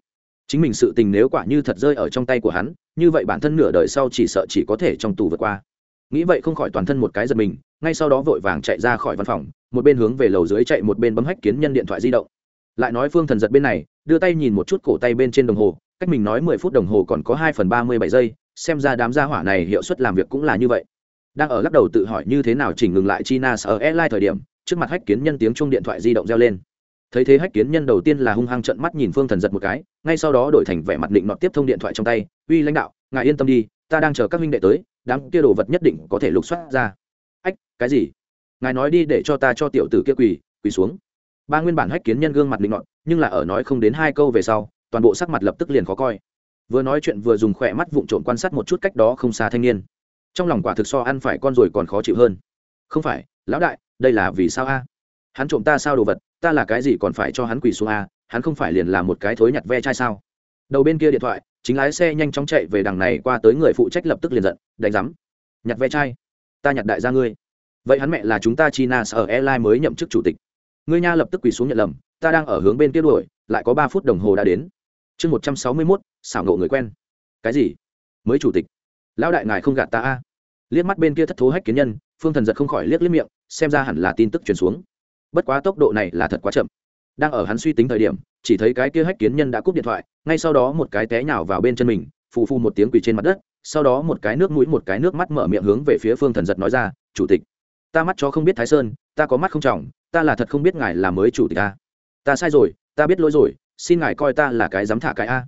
Chính mình sự tình nếu quả như thật rơi ở trong tay của hắn, như vậy bản thân nửa đời sau chỉ sợ chỉ có thể trong tù vượt qua. Nghĩ vậy không khỏi toàn thân một cái giật mình, ngay sau đó vội vàng chạy ra khỏi văn phòng, một bên hướng về lầu dưới chạy một bên bấm hách kiến nhân điện thoại di động lại nói phương thần giật bên này, đưa tay nhìn một chút cổ tay bên trên đồng hồ, cách mình nói mười phút đồng hồ còn có hai phần ba mươi bảy giây, xem ra đám gia hỏa này hiệu suất làm việc cũng là như vậy. Đang ở lắc đầu tự hỏi như thế nào chỉnh ngừng lại china sở airline thời điểm, trước mặt hách kiến nhân tiếng chung điện thoại di động reo lên. Thấy thế hách kiến nhân đầu tiên là hung hăng trận mắt nhìn phương thần giật một cái, ngay sau đó đổi thành vẻ mặt định nọ tiếp thông điện thoại trong tay, uy lãnh đạo, ngài yên tâm đi, ta đang chờ các huynh đệ tới, đám kia đồ vật nhất định có thể lục soát ra. Ách cái gì? Ngài nói đi để cho ta cho tiểu tử kia quỳ quỳ xuống ba nguyên bản hách kiến nhân gương mặt định nọ nhưng là ở nói không đến hai câu về sau, toàn bộ sắc mặt lập tức liền khó coi. Vừa nói chuyện vừa dùng khỏe mắt vụng trộm quan sát một chút cách đó không xa thanh niên. Trong lòng quả thực so ăn phải con rồi còn khó chịu hơn. Không phải, lão đại, đây là vì sao a? Hắn trộm ta sao đồ vật, ta là cái gì còn phải cho hắn quỳ xuống a? Hắn không phải liền là một cái thối nhặt ve chai sao? Đầu bên kia điện thoại, chính lái xe nhanh chóng chạy về đằng này qua tới người phụ trách lập tức liền giận, đánh rắm nhặt ve chai. Ta nhặt đại gia ngươi. Vậy hắn mẹ là chúng ta china sở airline mới nhậm chức chủ tịch ngươi nha lập tức quỳ xuống nhận lầm, ta đang ở hướng bên kia đuổi, lại có ba phút đồng hồ đã đến. Chương một trăm sáu mươi mốt, xảo ngộ người quen. Cái gì? Mới chủ tịch. Lão đại ngài không gạt ta a? Liếc mắt bên kia thất thố hách kiến nhân, phương thần giật không khỏi liếc liếc miệng, xem ra hẳn là tin tức truyền xuống. Bất quá tốc độ này là thật quá chậm. Đang ở hắn suy tính thời điểm, chỉ thấy cái kia hách kiến nhân đã cúp điện thoại, ngay sau đó một cái té nhào vào bên chân mình, phù phu một tiếng quỳ trên mặt đất, sau đó một cái nước mũi, một cái nước mắt mở miệng hướng về phía phương thần giật nói ra, chủ tịch, ta mắt cho không biết thái sơn, ta có mắt không trọng ta là thật không biết ngài là mới chủ tịch a ta sai rồi, ta biết lỗi rồi, xin ngài coi ta là cái dám thả cái a.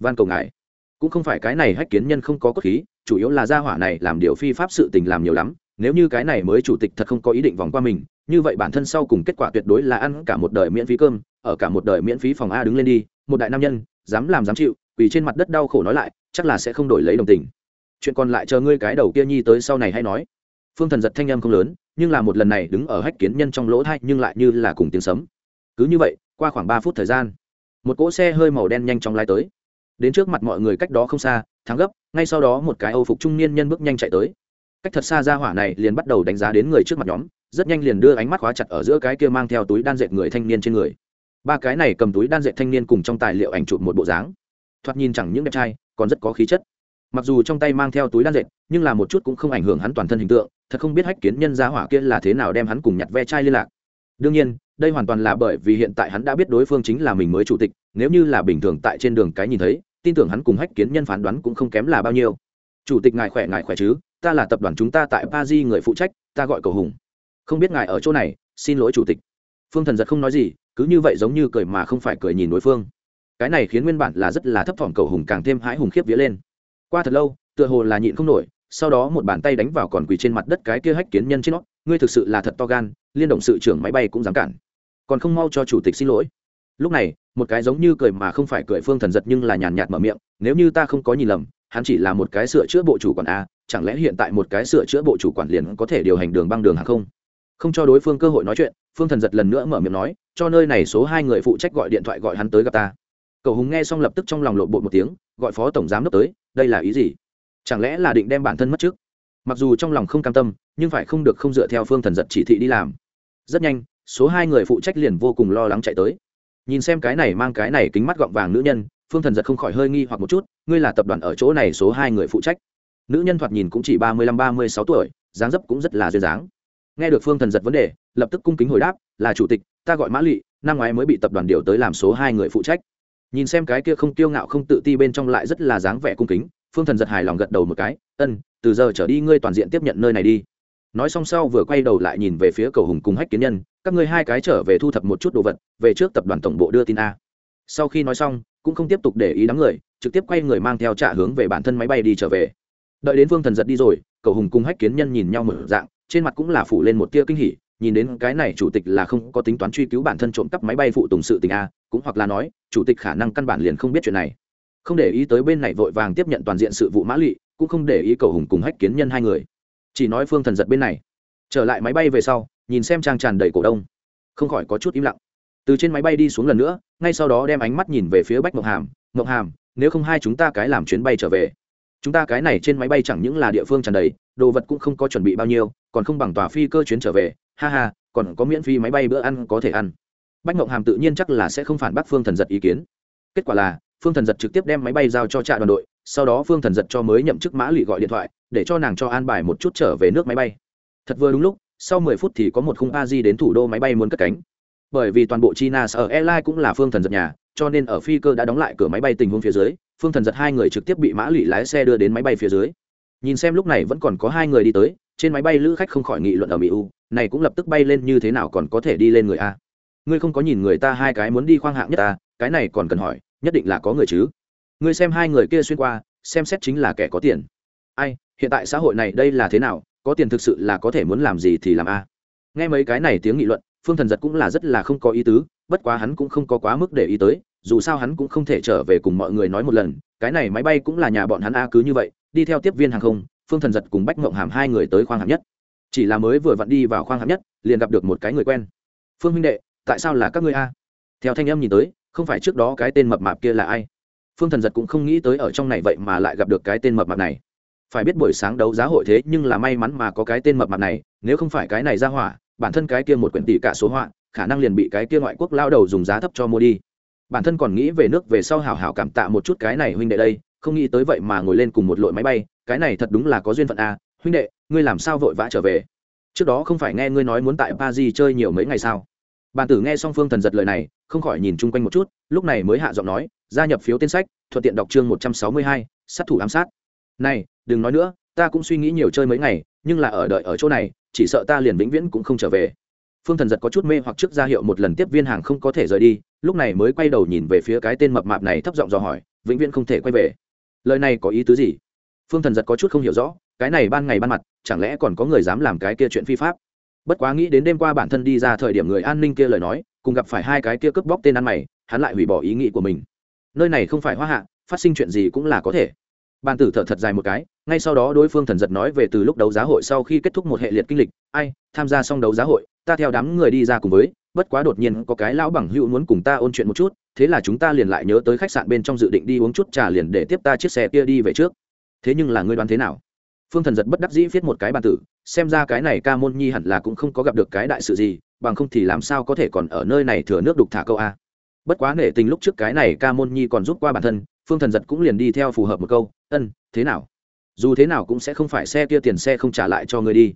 Van cầu ngài. Cũng không phải cái này hách kiến nhân không có cốt khí, chủ yếu là gia hỏa này làm điều phi pháp sự tình làm nhiều lắm, nếu như cái này mới chủ tịch thật không có ý định vòng qua mình, như vậy bản thân sau cùng kết quả tuyệt đối là ăn cả một đời miễn phí cơm, ở cả một đời miễn phí phòng a đứng lên đi, một đại nam nhân, dám làm dám chịu vì trên mặt đất đau khổ nói lại, chắc là sẽ không đổi lấy đồng tình. Chuyện còn lại chờ ngươi cái đầu kia nhi tới sau này hay nói phương thần giật thanh âm không lớn, nhưng là một lần này đứng ở hách kiến nhân trong lỗ thay nhưng lại như là cùng tiếng sấm. Cứ như vậy, qua khoảng ba phút thời gian, một cỗ xe hơi màu đen nhanh chóng lái tới. Đến trước mặt mọi người cách đó không xa, thắng gấp, ngay sau đó một cái âu phục trung niên nhân bước nhanh chạy tới. Cách thật xa ra hỏa này liền bắt đầu đánh giá đến người trước mặt nhóm, rất nhanh liền đưa ánh mắt khóa chặt ở giữa cái kia mang theo túi đan dệt người thanh niên trên người. Ba cái này cầm túi đan dệt thanh niên cùng trong tài liệu ảnh chụp một bộ dáng. Thoạt nhìn chẳng những đẹp trai, còn rất có khí chất mặc dù trong tay mang theo túi đan dệt, nhưng là một chút cũng không ảnh hưởng hắn toàn thân hình tượng, thật không biết hách kiến nhân gia hỏa kia là thế nào đem hắn cùng nhặt ve chai liên lạc. Đương nhiên, đây hoàn toàn là bởi vì hiện tại hắn đã biết đối phương chính là mình mới chủ tịch, nếu như là bình thường tại trên đường cái nhìn thấy, tin tưởng hắn cùng hách kiến nhân phán đoán cũng không kém là bao nhiêu. Chủ tịch ngài khỏe ngài khỏe chứ, ta là tập đoàn chúng ta tại paris người phụ trách, ta gọi cầu hùng. Không biết ngài ở chỗ này, xin lỗi chủ tịch. Phương thần giật không nói gì, cứ như vậy giống như cười mà không phải cười nhìn đối phương. Cái này khiến nguyên bản là rất là thấp thỏm cầu hùng càng thêm hãi hùng khiếp vía lên qua thật lâu, tựa hồ là nhịn không nổi, sau đó một bàn tay đánh vào còn quỳ trên mặt đất cái kia hách kiến nhân trên nó. Ngươi thực sự là thật to gan, liên động sự trưởng máy bay cũng dám cản. Còn không mau cho chủ tịch xin lỗi. Lúc này, một cái giống như cười mà không phải cười phương thần giật nhưng là nhàn nhạt mở miệng, nếu như ta không có nhìn lầm, hắn chỉ là một cái sửa chữa bộ chủ quản a, chẳng lẽ hiện tại một cái sửa chữa bộ chủ quản liền có thể điều hành đường băng đường hàng không? Không cho đối phương cơ hội nói chuyện, phương thần giật lần nữa mở miệng nói, cho nơi này số hai người phụ trách gọi điện thoại gọi hắn tới gặp ta cậu hùng nghe xong lập tức trong lòng lộn bột một tiếng, gọi phó tổng giám đốc tới, đây là ý gì? Chẳng lẽ là định đem bản thân mất trước? Mặc dù trong lòng không cam tâm, nhưng phải không được không dựa theo phương thần giật chỉ thị đi làm. Rất nhanh, số hai người phụ trách liền vô cùng lo lắng chạy tới. Nhìn xem cái này mang cái này kính mắt gọng vàng nữ nhân, phương thần giật không khỏi hơi nghi hoặc một chút, ngươi là tập đoàn ở chỗ này số hai người phụ trách? Nữ nhân thoạt nhìn cũng chỉ ba mươi lăm, ba mươi sáu tuổi, dáng dấp cũng rất là duyên dáng. Nghe được phương thần giật vấn đề, lập tức cung kính hồi đáp, là chủ tịch, ta gọi mã lụy năm ngoái mới bị tập đoàn điều tới làm số hai người phụ trách nhìn xem cái kia không kiêu ngạo không tự ti bên trong lại rất là dáng vẻ cung kính, phương thần giật hài lòng gật đầu một cái, ân, từ giờ trở đi ngươi toàn diện tiếp nhận nơi này đi. Nói xong sau vừa quay đầu lại nhìn về phía cầu hùng cùng hách kiến nhân, các ngươi hai cái trở về thu thập một chút đồ vật, về trước tập đoàn tổng bộ đưa tin a. Sau khi nói xong, cũng không tiếp tục để ý đám người, trực tiếp quay người mang theo trả hướng về bản thân máy bay đi trở về. Đợi đến phương thần giật đi rồi, cầu hùng cùng hách kiến nhân nhìn nhau mở dạng, trên mặt cũng là phủ lên một tia kinh hỉ, nhìn đến cái này chủ tịch là không có tính toán truy cứu bản thân trộm cắp máy bay phụ tùng sự tình a, cũng hoặc là nói chủ tịch khả năng căn bản liền không biết chuyện này. Không để ý tới bên này vội vàng tiếp nhận toàn diện sự vụ mã lị, cũng không để ý cầu hùng cùng hách kiến nhân hai người. Chỉ nói phương thần giật bên này. Trở lại máy bay về sau, nhìn xem trang tràn đầy cổ đông. Không khỏi có chút im lặng. Từ trên máy bay đi xuống lần nữa, ngay sau đó đem ánh mắt nhìn về phía bách mộng hàm mộng hàm, nếu không hai chúng ta cái làm chuyến bay trở về. Chúng ta cái này trên máy bay chẳng những là địa phương tràn đầy, đồ vật cũng không có chuẩn bị bao nhiêu, còn không bằng tòa phi cơ chuyến trở về. Ha ha, còn có miễn phí máy bay bữa ăn có thể ăn bách mộng hàm tự nhiên chắc là sẽ không phản bác phương thần giật ý kiến. Kết quả là, phương thần giật trực tiếp đem máy bay giao cho trại đoàn đội, sau đó phương thần giật cho mới nhậm chức mã lụy gọi điện thoại, để cho nàng cho an bài một chút trở về nước máy bay. Thật vừa đúng lúc, sau mười phút thì có một khung a di đến thủ đô máy bay muốn cất cánh. Bởi vì toàn bộ china ở airline cũng là phương thần giật nhà, cho nên ở phi cơ đã đóng lại cửa máy bay tình huống phía dưới, phương thần giật hai người trực tiếp bị mã lụy lái xe đưa đến máy bay phía dưới. Nhìn xem lúc này vẫn còn có hai người đi tới, trên máy bay lữ khách không khỏi nghị luận ở mỹ u, này cũng lập tức bay lên như thế nào còn có thể đi lên người a ngươi không có nhìn người ta hai cái muốn đi khoang hạng nhất ta, cái này còn cần hỏi, nhất định là có người chứ. Ngươi xem hai người kia xuyên qua, xem xét chính là kẻ có tiền. Ai, hiện tại xã hội này đây là thế nào, có tiền thực sự là có thể muốn làm gì thì làm a. Nghe mấy cái này tiếng nghị luận, phương thần giật cũng là rất là không có ý tứ, bất quá hắn cũng không có quá mức để ý tới, dù sao hắn cũng không thể trở về cùng mọi người nói một lần, cái này máy bay cũng là nhà bọn hắn a cứ như vậy, đi theo tiếp viên hàng không, phương thần giật cùng bách mộng hàm hai người tới khoang hạng nhất. Chỉ là mới vừa vặn đi vào khoang hạng nhất, liền gặp được một cái người quen. Phương huynh đệ tại sao là các ngươi a? Theo thanh em nhìn tới, không phải trước đó cái tên mập mạp kia là ai? Phương thần giật cũng không nghĩ tới ở trong này vậy mà lại gặp được cái tên mập mạp này. Phải biết buổi sáng đấu giá hội thế nhưng là may mắn mà có cái tên mập mạp này, nếu không phải cái này ra hỏa, bản thân cái kia một quyển tỷ cả số họa, khả năng liền bị cái kia ngoại quốc lao đầu dùng giá thấp cho mua đi. Bản thân còn nghĩ về nước về sau hảo hảo cảm tạ một chút cái này huynh đệ đây, không nghĩ tới vậy mà ngồi lên cùng một lội máy bay, cái này thật đúng là có duyên phận a. Huynh đệ, ngươi làm sao vội vã trở về? Trước đó không phải nghe ngươi nói muốn tại paris chơi nhiều mấy ngày sao? Bàn tử nghe xong phương thần giật lời này, không khỏi nhìn chung quanh một chút, lúc này mới hạ giọng nói, gia nhập phiếu tên sách, thuận tiện đọc chương một trăm sáu mươi hai, sát thủ ám sát. Này, đừng nói nữa, ta cũng suy nghĩ nhiều chơi mấy ngày, nhưng là ở đợi ở chỗ này, chỉ sợ ta liền vĩnh viễn cũng không trở về. Phương thần giật có chút mê hoặc trước ra hiệu một lần tiếp viên hàng không có thể rời đi, lúc này mới quay đầu nhìn về phía cái tên mập mạp này thấp giọng dò hỏi, vĩnh viễn không thể quay về. Lời này có ý tứ gì? Phương thần giật có chút không hiểu rõ, cái này ban ngày ban mặt, chẳng lẽ còn có người dám làm cái kia chuyện phi pháp? Bất quá nghĩ đến đêm qua bản thân đi ra thời điểm người an ninh kia lời nói, cùng gặp phải hai cái kia cướp bóc tên ăn mày, hắn lại hủy bỏ ý nghĩ của mình. Nơi này không phải hoa hạ, phát sinh chuyện gì cũng là có thể. Bàn tử thở thật dài một cái, ngay sau đó đối phương thần giật nói về từ lúc đấu giá hội sau khi kết thúc một hệ liệt kinh lịch, ai, tham gia xong đấu giá hội, ta theo đám người đi ra cùng với, bất quá đột nhiên có cái lão bằng hữu muốn cùng ta ôn chuyện một chút, thế là chúng ta liền lại nhớ tới khách sạn bên trong dự định đi uống chút trà liền để tiếp ta chiếc xe kia đi về trước. Thế nhưng là ngươi đoán thế nào? Phương thần giật bất đắc dĩ viết một cái bàn tử xem ra cái này ca môn nhi hẳn là cũng không có gặp được cái đại sự gì, bằng không thì làm sao có thể còn ở nơi này thừa nước đục thả câu a. Bất quá nể tình lúc trước cái này ca môn nhi còn giúp qua bản thân, phương thần giật cũng liền đi theo phù hợp một câu, ân, thế nào? Dù thế nào cũng sẽ không phải xe kia tiền xe không trả lại cho ngươi đi.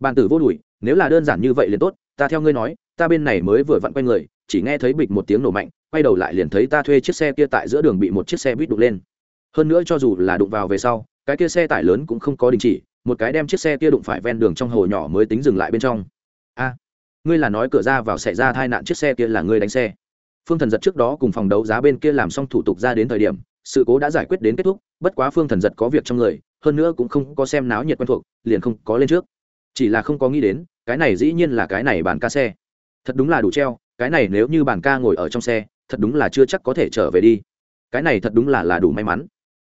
Bàn tử vô đùi nếu là đơn giản như vậy liền tốt, ta theo ngươi nói, ta bên này mới vừa vặn quay người, chỉ nghe thấy bịch một tiếng nổ mạnh, quay đầu lại liền thấy ta thuê chiếc xe kia tại giữa đường bị một chiếc xe buýt đục lên. Hơn nữa cho dù là đụng vào về sau, cái kia xe tải lớn cũng không có đình chỉ một cái đem chiếc xe kia đụng phải ven đường trong hồ nhỏ mới tính dừng lại bên trong. A, ngươi là nói cửa ra vào xảy ra tai nạn chiếc xe kia là ngươi đánh xe. Phương thần giật trước đó cùng phòng đấu giá bên kia làm xong thủ tục ra đến thời điểm, sự cố đã giải quyết đến kết thúc, bất quá phương thần giật có việc trong người, hơn nữa cũng không có xem náo nhiệt quen thuộc, liền không có lên trước. Chỉ là không có nghĩ đến, cái này dĩ nhiên là cái này bàn ca xe. Thật đúng là đủ treo, cái này nếu như bàn ca ngồi ở trong xe, thật đúng là chưa chắc có thể trở về đi. Cái này thật đúng là là đủ may mắn.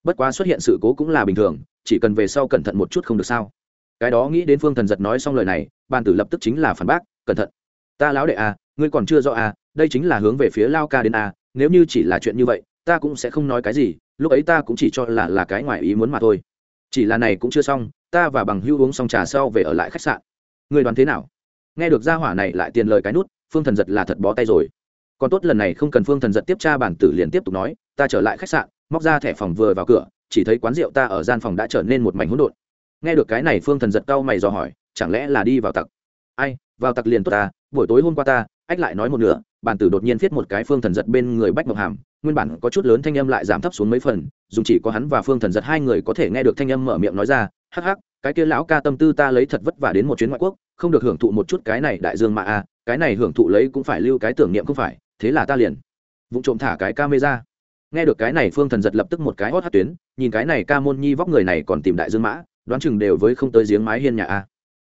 Bất quá xuất hiện sự cố cũng là bình thường chỉ cần về sau cẩn thận một chút không được sao? Cái đó nghĩ đến phương thần giật nói xong lời này, bàn tử lập tức chính là phản bác, cẩn thận, ta lão đệ à ngươi còn chưa rõ à đây chính là hướng về phía lao ca đến à nếu như chỉ là chuyện như vậy, ta cũng sẽ không nói cái gì, lúc ấy ta cũng chỉ cho là là cái ngoài ý muốn mà thôi. Chỉ là này cũng chưa xong, ta và bằng hưu uống xong trà sau về ở lại khách sạn. Người đoán thế nào? Nghe được gia hỏa này lại tiền lời cái nút, phương thần giật là thật bó tay rồi. Còn tốt lần này không cần phương thần giật tiếp tra bản tử liền tiếp tục nói, ta trở lại khách sạn, móc ra thẻ phòng vừa vào cửa chỉ thấy quán rượu ta ở gian phòng đã trở nên một mảnh hỗn độn. Nghe được cái này phương thần giật cau mày dò hỏi chẳng lẽ là đi vào tặc? Ai vào tặc liền tốt ta buổi tối hôm qua ta ách lại nói một nửa bản tử đột nhiên viết một cái phương thần giật bên người bách ngọc hàm nguyên bản có chút lớn thanh âm lại giảm thấp xuống mấy phần dùng chỉ có hắn và phương thần giật hai người có thể nghe được thanh âm mở miệng nói ra hắc hắc cái kia lão ca tâm tư ta lấy thật vất vả đến một chuyến ngoại quốc không được hưởng thụ một chút cái này đại dương mà a à, cái này hưởng thụ lấy cũng phải lưu cái tưởng niệm không phải thế là ta liền. Vụ trộm thả cái camera nghe được cái này, phương thần giật lập tức một cái hót hát tuyến, nhìn cái này ca môn nhi vóc người này còn tìm đại dương mã, đoán chừng đều với không tới giếng mái hiên nhà a.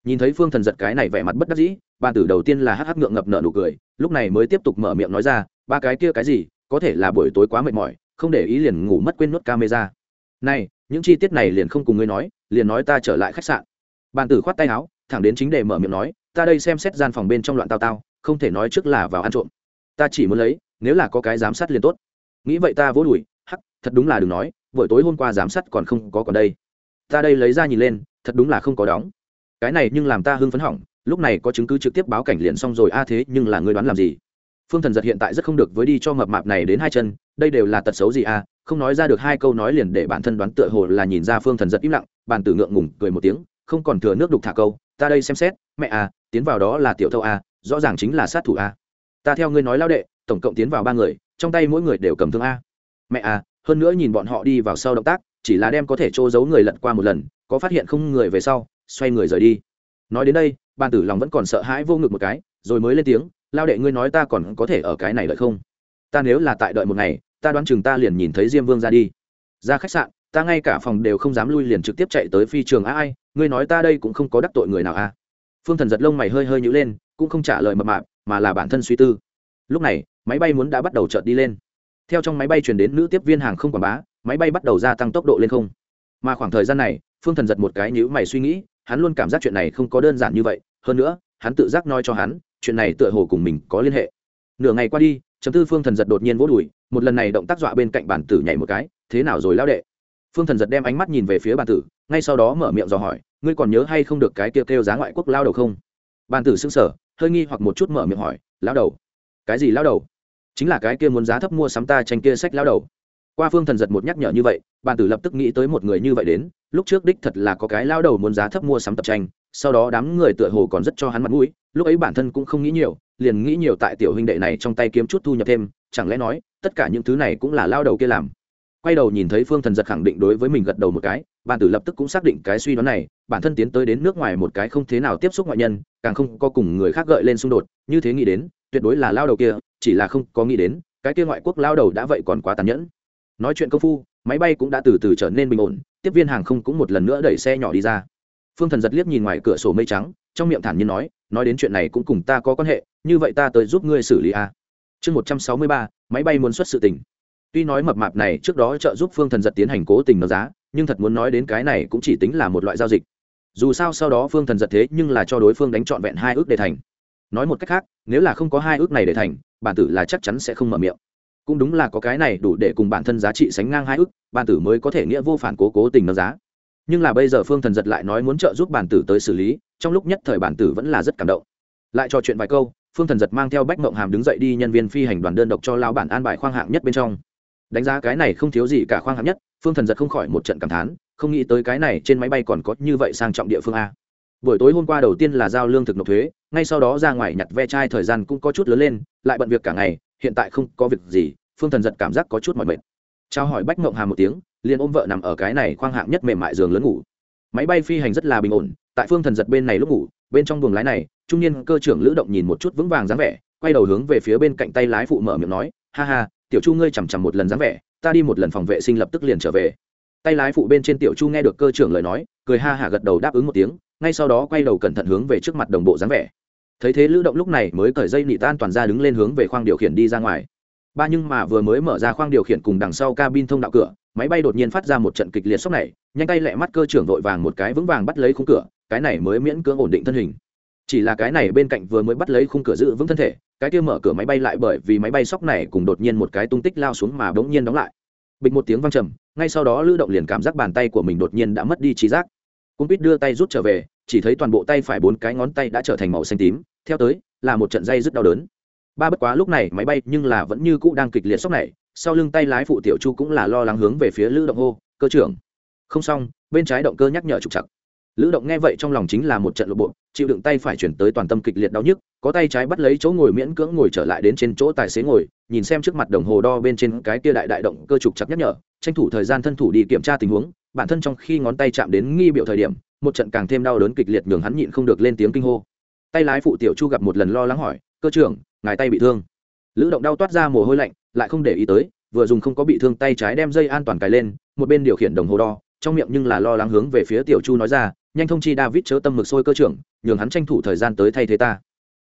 Nhìn thấy phương thần giật cái này vẻ mặt bất đắc dĩ ban tử đầu tiên là hát hát ngượng ngập nợ nụ cười, lúc này mới tiếp tục mở miệng nói ra, ba cái kia cái gì, có thể là buổi tối quá mệt mỏi, không để ý liền ngủ mất quên nuốt camera. Này, những chi tiết này liền không cùng ngươi nói, liền nói ta trở lại khách sạn. Bàn tử khoát tay áo, thẳng đến chính để mở miệng nói, ta đây xem xét gian phòng bên trong loạn tao tao, không thể nói trước là vào ăn trộm. Ta chỉ muốn lấy, nếu là có cái giám sát liền tốt nghĩ vậy ta vỗ đùi, hắc, thật đúng là đừng nói, buổi tối hôm qua giám sát còn không có còn đây. Ta đây lấy ra nhìn lên, thật đúng là không có đóng. Cái này nhưng làm ta hưng phấn hỏng, lúc này có chứng cứ trực tiếp báo cảnh liền xong rồi, a à thế, nhưng là ngươi đoán làm gì? Phương thần giật hiện tại rất không được với đi cho mập mạp này đến hai chân, đây đều là tật xấu gì a à? không nói ra được hai câu nói liền để bản thân đoán tựa hồ là nhìn ra phương thần giật im lặng, bàn tử ngượng ngùng, cười một tiếng, không còn thừa nước đục thả câu, ta đây xem xét, mẹ a tiến vào đó là tiểu thâu a, rõ ràng chính là sát thủ a. Ta theo ngươi nói lao đệ, tổng cộng tiến vào ba người trong tay mỗi người đều cầm thương a. Mẹ a hơn nữa nhìn bọn họ đi vào sau động tác, chỉ là đem có thể trô giấu người lật qua một lần, có phát hiện không người về sau, xoay người rời đi. Nói đến đây, bàn tử lòng vẫn còn sợ hãi vô ngực một cái, rồi mới lên tiếng, lao đệ ngươi nói ta còn có thể ở cái này đợi không? Ta nếu là tại đợi một ngày, ta đoán chừng ta liền nhìn thấy diêm vương ra đi. Ra khách sạn, ta ngay cả phòng đều không dám lui liền trực tiếp chạy tới phi trường a ai, ngươi nói ta đây cũng không có đắc tội người nào a. Phương thần giật lông mày hơi hơi nhữ lên, cũng không trả lời mập mạp, mà là bản thân suy tư. Lúc này máy bay muốn đã bắt đầu chợt đi lên. Theo trong máy bay chuyển đến nữ tiếp viên hàng không quảng bá, máy bay bắt đầu gia tăng tốc độ lên không. Mà khoảng thời gian này, phương thần giật một cái nhữ mày suy nghĩ, hắn luôn cảm giác chuyện này không có đơn giản như vậy, hơn nữa, hắn tự giác nói cho hắn, chuyện này tựa hồ cùng mình có liên hệ. Nửa ngày qua đi chấm tư phương thần giật đột nhiên vỗ đùi, một lần này động tác dọa bên cạnh bản tử nhảy một cái, thế nào rồi lao đệ? Phương thần giật đem ánh mắt nhìn về phía bản tử, ngay sau đó mở miệng dò hỏi, ngươi còn nhớ hay không được cái kêu kêu giá ngoại quốc lao đầu không? Bản tử xưng sở hơi nghi hoặc một chút mở miệng hỏi lao đầu? Cái gì lao đầu? Chính là cái kia muốn giá thấp mua sắm ta tranh kia sách lao đầu. Qua phương thần giật một nhắc nhở như vậy bản tử lập tức nghĩ tới một người như vậy đến, lúc trước đích thật là có cái lao đầu muốn giá thấp mua sắm tập tranh, sau đó đám người tựa hồ còn rất cho hắn mặt mũi, lúc ấy bản thân cũng không nghĩ nhiều, liền nghĩ nhiều tại tiểu huynh đệ này trong tay kiếm chút thu nhập thêm, chẳng lẽ nói, tất cả những thứ này cũng là lao đầu kia làm. Quay đầu nhìn thấy phương thần giật khẳng định đối với mình gật đầu một cái bản tử lập tức cũng xác định cái suy đoán này, bản thân tiến tới đến nước ngoài một cái không thế nào tiếp xúc ngoại nhân, càng không có cùng người khác gợi lên xung đột, như thế nghĩ đến tuyệt đối là lao đầu kia, chỉ là không có nghĩ đến, cái kia ngoại quốc lao đầu đã vậy còn quá tàn nhẫn. Nói chuyện công phu, máy bay cũng đã từ từ trở nên bình ổn, tiếp viên hàng không cũng một lần nữa đẩy xe nhỏ đi ra. Phương thần giật liếc nhìn ngoài cửa sổ mây trắng, trong miệng thản nhiên nói nói đến chuyện này cũng cùng ta có quan hệ, như vậy ta tới giúp ngươi xử lý a. Chương một trăm sáu mươi ba, máy bay muốn xuất sự tình. Tuy nói mập mạp này trước đó trợ giúp phương thần giật tiến hành cố tình nó giá, nhưng thật muốn nói đến cái này cũng chỉ tính là một loại giao dịch. Dù sao sau đó phương thần giật thế nhưng là cho đối phương đánh trọn vẹn hai ước để thành nói một cách khác, nếu là không có hai ước này để thành, bản tử là chắc chắn sẽ không mở miệng. Cũng đúng là có cái này đủ để cùng bản thân giá trị sánh ngang hai ước, bản tử mới có thể nghĩa vô phản cố cố tình nâng giá. Nhưng là bây giờ phương thần giật lại nói muốn trợ giúp bản tử tới xử lý, trong lúc nhất thời bản tử vẫn là rất cảm động. Lại trò chuyện vài câu, phương thần giật mang theo bách mộng hàm đứng dậy đi nhân viên phi hành đoàn đơn độc cho lao bản an bài khoang hạng nhất bên trong. Đánh giá cái này không thiếu gì cả khoang hạng nhất, phương thần giật không khỏi một trận cảm thán, không nghĩ tới cái này trên máy bay còn có như vậy sang trọng địa phương a. Buổi tối hôm qua đầu tiên là giao lương thực nộp thuế ngay sau đó ra ngoài nhặt ve chai thời gian cũng có chút lớn lên, lại bận việc cả ngày, hiện tại không có việc gì, phương thần giật cảm giác có chút mỏi mệt. Trao hỏi bách mộng hà một tiếng, liền ôm vợ nằm ở cái này khoang hạng nhất mềm mại giường lớn ngủ. Máy bay phi hành rất là bình ổn, tại phương thần giật bên này lúc ngủ, bên trong buồng lái này, trung niên cơ trưởng lữ động nhìn một chút vững vàng dáng vẻ, quay đầu hướng về phía bên cạnh tay lái phụ mở miệng nói, ha ha, tiểu chu ngươi chằm chằm một lần dáng vẻ, ta đi một lần phòng vệ sinh lập tức liền trở về. Tay lái phụ bên trên tiểu chu nghe được cơ trưởng lời nói, cười ha hả gật đầu đáp ứng một tiếng, ngay sau đó quay đầu cẩn thận hướng về trước mặt đồng bộ dáng vẻ thấy thế lữ động lúc này mới cởi dây nị tan toàn ra đứng lên hướng về khoang điều khiển đi ra ngoài. Ba nhưng mà vừa mới mở ra khoang điều khiển cùng đằng sau cabin thông đạo cửa, máy bay đột nhiên phát ra một trận kịch liệt sốc này, nhanh tay lẹ mắt cơ trưởng vội vàng một cái vững vàng bắt lấy khung cửa, cái này mới miễn cưỡng ổn định thân hình. Chỉ là cái này bên cạnh vừa mới bắt lấy khung cửa giữ vững thân thể, cái kia mở cửa máy bay lại bởi vì máy bay sốc này cùng đột nhiên một cái tung tích lao xuống mà bỗng nhiên đóng lại. Bịch một tiếng vang trầm, ngay sau đó lữ động liền cảm giác bàn tay của mình đột nhiên đã mất đi trí giác. Cung biết đưa tay rút trở về, chỉ thấy toàn bộ tay phải bốn cái ngón tay đã trở thành màu xanh tím theo tới, là một trận dây rất đau đớn. Ba bất quá lúc này máy bay nhưng là vẫn như cũ đang kịch liệt sốc này, sau lưng tay lái phụ tiểu chu cũng là lo lắng hướng về phía lữ động hô, cơ trưởng. Không xong, bên trái động cơ nhắc nhở trục chặt lữ động nghe vậy trong lòng chính là một trận lộ bộ, chịu đựng tay phải chuyển tới toàn tâm kịch liệt đau nhức, có tay trái bắt lấy chỗ ngồi miễn cưỡng ngồi trở lại đến trên chỗ tài xế ngồi, nhìn xem trước mặt đồng hồ đo bên trên cái kia đại đại động cơ trục chặt nhắc nhở, tranh thủ thời gian thân thủ đi kiểm tra tình huống, bản thân trong khi ngón tay chạm đến nghi biểu thời điểm, một trận càng thêm đau đớn kịch liệt nhường hắn nhịn không được lên tiếng kinh hô tay lái phụ tiểu chu gặp một lần lo lắng hỏi, cơ trưởng, ngài tay bị thương? Lữ động đau toát ra mồ hôi lạnh, lại không để ý tới, vừa dùng không có bị thương tay trái đem dây an toàn cài lên, một bên điều khiển đồng hồ đo, trong miệng nhưng là lo lắng hướng về phía tiểu chu nói ra, nhanh thông chi david chớ tâm mực sôi cơ trưởng, nhường hắn tranh thủ thời gian tới thay thế ta.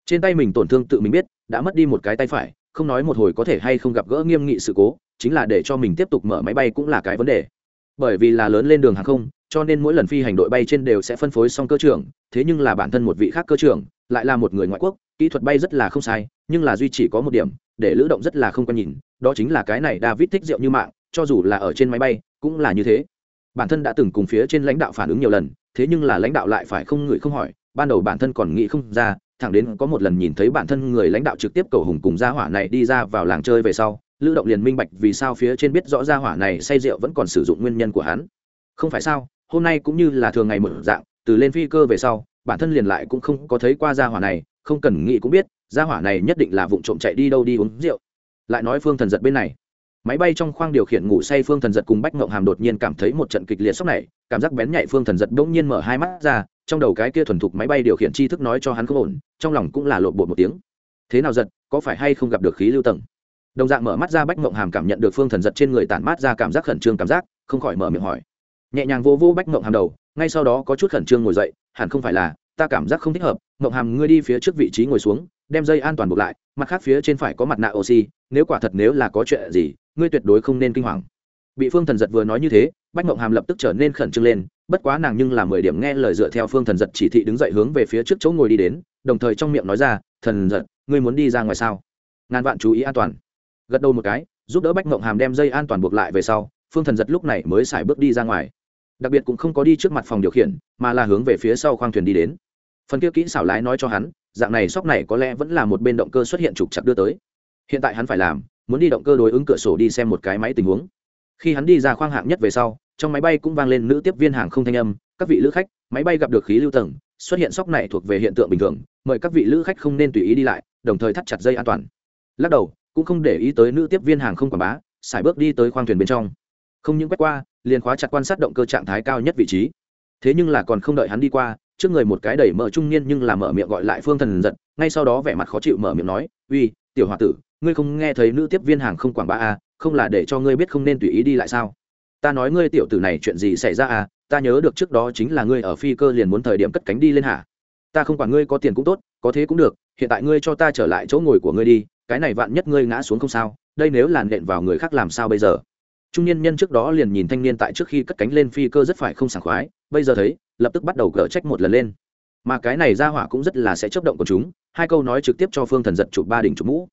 Trên tay mình tổn thương tự mình biết, đã mất đi một cái tay phải, không nói một hồi có thể hay không gặp gỡ nghiêm nghị sự cố, chính là để cho mình tiếp tục mở máy bay cũng là cái vấn đề. Bởi vì là lớn lên đường hàng không, cho nên mỗi lần phi hành đội bay trên đều sẽ phân phối xong cơ trưởng, thế nhưng là bản thân một vị khác cơ trưởng lại là một người ngoại quốc, kỹ thuật bay rất là không sai, nhưng là duy chỉ có một điểm, để lữ động rất là không quen nhìn, đó chính là cái này david thích rượu như mạng, cho dù là ở trên máy bay, cũng là như thế. Bản thân đã từng cùng phía trên lãnh đạo phản ứng nhiều lần, thế nhưng là lãnh đạo lại phải không ngửi không hỏi, ban đầu bản thân còn nghĩ không ra, thẳng đến có một lần nhìn thấy bản thân người lãnh đạo trực tiếp cầu hùng cùng gia hỏa này đi ra vào làng chơi về sau, lữ động liền minh bạch vì sao phía trên biết rõ gia hỏa này say rượu vẫn còn sử dụng nguyên nhân của hắn. Không phải sao, hôm nay cũng như là thường ngày một dạng, từ lên phi cơ về sau bản thân liền lại cũng không có thấy qua gia hỏa này, không cần nghĩ cũng biết, gia hỏa này nhất định là vụ trộm chạy đi đâu đi uống rượu. Lại nói phương thần giật bên này. Máy bay trong khoang điều khiển ngủ say phương thần giật cùng bách ngộng hàm đột nhiên cảm thấy một trận kịch liệt sốc này, cảm giác bén nhạy phương thần giật bỗng nhiên mở hai mắt ra, trong đầu cái kia thuần thục máy bay điều khiển tri thức nói cho hắn không ổn, trong lòng cũng là lộn bột một tiếng. Thế nào giật, có phải hay không gặp được khí lưu tầng? Đồng dạng mở mắt ra bách mộng hàm cảm nhận được phương thần giật trên người tản mát ra cảm giác khẩn trương cảm giác, không khỏi mở miệng hỏi. Nhẹ nhàng vô vô bách mộng hàm đầu, ngay sau đó có chút khẩn trương ngồi dậy hẳn không phải là, ta cảm giác không thích hợp, mộng hàm ngươi đi phía trước vị trí ngồi xuống, đem dây an toàn buộc lại, mặt khác phía trên phải có mặt nạ oxy, nếu quả thật nếu là có chuyện gì, ngươi tuyệt đối không nên kinh hoàng. Bị phương thần giật vừa nói như thế, bách mộng hàm lập tức trở nên khẩn trương lên, bất quá nàng nhưng là mười điểm nghe lời dựa theo phương thần giật chỉ thị đứng dậy hướng về phía trước chỗ ngồi đi đến, đồng thời trong miệng nói ra, thần giật, ngươi muốn đi ra ngoài sao? Ngàn vạn chú ý an toàn. Gật đầu một cái, giúp đỡ bách mộng hàm đem dây an toàn buộc lại về sau, phương thần giật lúc này mới xài bước đi ra ngoài đặc biệt cũng không có đi trước mặt phòng điều khiển, mà là hướng về phía sau khoang thuyền đi đến. Phần kia kỹ xảo lái nói cho hắn, dạng này sóc này có lẽ vẫn là một bên động cơ xuất hiện trục chặt đưa tới. Hiện tại hắn phải làm, muốn đi động cơ đối ứng cửa sổ đi xem một cái máy tình huống. Khi hắn đi ra khoang hạng nhất về sau, trong máy bay cũng vang lên nữ tiếp viên hàng không thanh âm, các vị lữ khách, máy bay gặp được khí lưu tầng, xuất hiện sóc này thuộc về hiện tượng bình thường, mời các vị lữ khách không nên tùy ý đi lại, đồng thời thắt chặt dây an toàn. Lắc đầu, cũng không để ý tới nữ tiếp viên hàng không quảng bá xài bước đi tới khoang thuyền bên trong không những quét qua liền khóa chặt quan sát động cơ trạng thái cao nhất vị trí. Thế nhưng là còn không đợi hắn đi qua trước người một cái đẩy mở trung niên nhưng là mở miệng gọi lại phương thần giật ngay sau đó vẻ mặt khó chịu mở miệng nói uy tiểu h o a tử ngươi không nghe thấy nữ tiếp viên hàng không quảng bá à, không là để cho ngươi biết không nên tùy ý đi lại sao? Ta nói ngươi tiểu tử này chuyện gì xảy ra à ta nhớ được trước đó chính là ngươi ở phi cơ liền muốn thời điểm cất cánh đi lên hả? Ta không quản ngươi có tiền cũng tốt có thế cũng được hiện tại ngươi cho ta trở lại chỗ ngồi của ngươi đi cái này vạn nhất ngươi ngã xuống không sao đây nếu làn đện vào người khác làm sao bây giờ? Trung niên nhân trước đó liền nhìn thanh niên tại trước khi cất cánh lên phi cơ rất phải không sảng khoái, bây giờ thấy, lập tức bắt đầu gỡ trách một lần lên. Mà cái này ra hỏa cũng rất là sẽ chấp động của chúng, hai câu nói trực tiếp cho phương thần giật chụp ba đỉnh chụp mũ.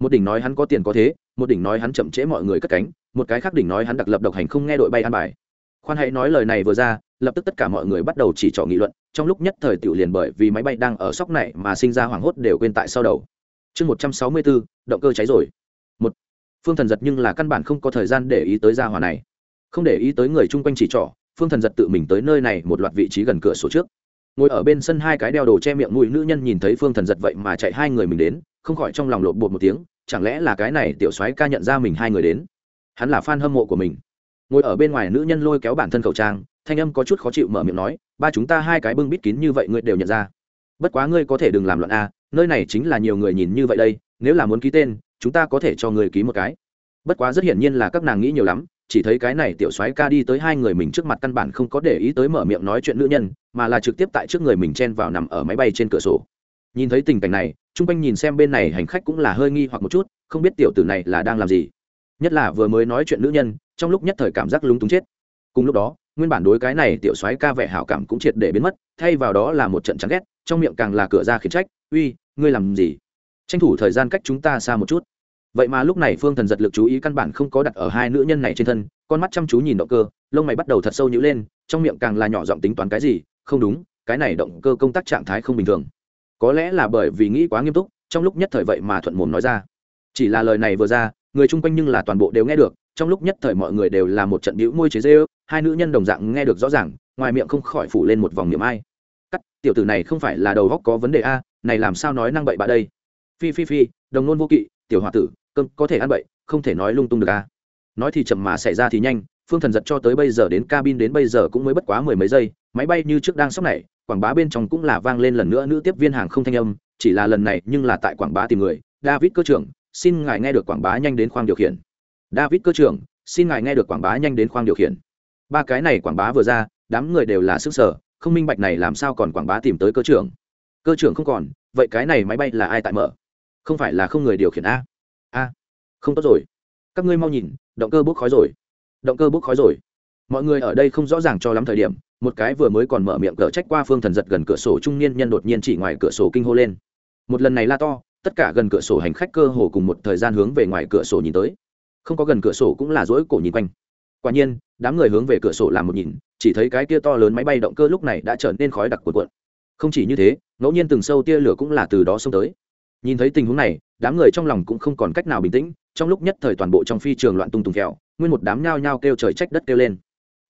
Một đỉnh nói hắn có tiền có thế, một đỉnh nói hắn chậm trễ mọi người cất cánh, một cái khác đỉnh nói hắn đặc lập độc hành không nghe đội bay an bài. Khoan hãy nói lời này vừa ra, lập tức tất cả mọi người bắt đầu chỉ trỏ nghị luận, trong lúc nhất thời tiểu liền bởi vì máy bay đang ở sóc này mà sinh ra hoảng hốt đều quên tại sau đầu. Chương một trăm sáu mươi bốn động cơ cháy rồi phương thần giật nhưng là căn bản không có thời gian để ý tới gia hỏa này. Không để ý tới người chung quanh chỉ trỏ, phương thần giật tự mình tới nơi này một loạt vị trí gần cửa sổ trước. Ngồi ở bên sân hai cái đeo đồ che miệng mũi nữ nhân nhìn thấy phương thần giật vậy mà chạy hai người mình đến, không khỏi trong lòng lộn bột một tiếng, chẳng lẽ là cái này tiểu soái ca nhận ra mình hai người đến? Hắn là fan hâm mộ của mình. Ngồi ở bên ngoài nữ nhân lôi kéo bản thân khẩu trang, thanh âm có chút khó chịu mở miệng nói, ba chúng ta hai cái bưng bít kín như vậy ngươi đều nhận ra. Bất quá ngươi có thể đừng làm loạn a, nơi này chính là nhiều người nhìn như vậy đây, nếu là muốn ký tên chúng ta có thể cho người ký một cái. Bất quá rất hiển nhiên là các nàng nghĩ nhiều lắm, chỉ thấy cái này tiểu soái ca đi tới hai người mình trước mặt căn bản không có để ý tới mở miệng nói chuyện nữ nhân, mà là trực tiếp tại trước người mình chen vào nằm ở máy bay trên cửa sổ. Nhìn thấy tình cảnh này, chung quanh nhìn xem bên này hành khách cũng là hơi nghi hoặc một chút, không biết tiểu tử này là đang làm gì. Nhất là vừa mới nói chuyện nữ nhân, trong lúc nhất thời cảm giác lúng túng chết. Cùng lúc đó, nguyên bản đối cái này tiểu soái ca vẻ hảo cảm cũng triệt để biến mất, thay vào đó là một trận chán ghét, trong miệng càng là cửa ra khiển trách, uy, ngươi làm gì? Tranh thủ thời gian cách chúng ta xa một chút. Vậy mà lúc này phương thần giật lực chú ý căn bản không có đặt ở hai nữ nhân này trên thân, con mắt chăm chú nhìn động cơ, lông mày bắt đầu thật sâu nhữ lên, trong miệng càng là nhỏ giọng tính toán cái gì, không đúng, cái này động cơ công tác trạng thái không bình thường. Có lẽ là bởi vì nghĩ quá nghiêm túc, trong lúc nhất thời vậy mà thuận mồm nói ra. Chỉ là lời này vừa ra, người chung quanh nhưng là toàn bộ đều nghe được, trong lúc nhất thời mọi người đều là một trận bĩu môi chế dê hai nữ nhân đồng dạng nghe được rõ ràng, ngoài miệng không khỏi phủ lên một vòng miệng ai. Cắt, tiểu tử này không phải là đầu góc có vấn đề a, này làm sao nói năng bậy bạ đây? Phi phi phi, đồng nôn vô kỵ, tiểu h o a tử, cơm có thể ăn bậy, không thể nói lung tung được ca nói thì chậm mà xảy ra thì nhanh, phương thần giật cho tới bây giờ đến cabin đến bây giờ cũng mới bất quá mười mấy giây, máy bay như trước đang sốc này, quảng bá bên trong cũng là vang lên lần nữa nữ tiếp viên hàng không thanh âm, chỉ là lần này nhưng là tại quảng bá tìm người, david cơ trưởng, xin ngài nghe được quảng bá nhanh đến khoang điều khiển. David cơ trưởng, xin ngài nghe được quảng bá nhanh đến khoang điều khiển. Ba cái này quảng bá vừa ra, đám người đều là sức sở, không minh bạch này làm sao còn quảng bá tìm tới cơ trưởng. Cơ trưởng không còn, vậy cái này máy bay là ai tại mở? Không phải là không người điều khiển a? A, không tốt rồi. Các ngươi mau nhìn, động cơ bốc khói rồi. Động cơ bốc khói rồi. Mọi người ở đây không rõ ràng cho lắm thời điểm, một cái vừa mới còn mở miệng cỡ trách qua phương thần giật gần cửa sổ trung niên nhân đột nhiên chỉ ngoài cửa sổ kinh hô lên. Một lần này la to, tất cả gần cửa sổ hành khách cơ hồ cùng một thời gian hướng về ngoài cửa sổ nhìn tới. Không có gần cửa sổ cũng là rỗi cổ nhìn quanh. Quả nhiên, đám người hướng về cửa sổ làm một nhìn, chỉ thấy cái kia to lớn máy bay động cơ lúc này đã trở nên khói đặc cuộn cuộn. Không chỉ như thế, ngẫu nhiên từng sâu tia lửa cũng là từ đó xông tới nhìn thấy tình huống này, đám người trong lòng cũng không còn cách nào bình tĩnh, trong lúc nhất thời toàn bộ trong phi trường loạn tung tùng kẹo, nguyên một đám nhao nhao kêu trời trách đất kêu lên.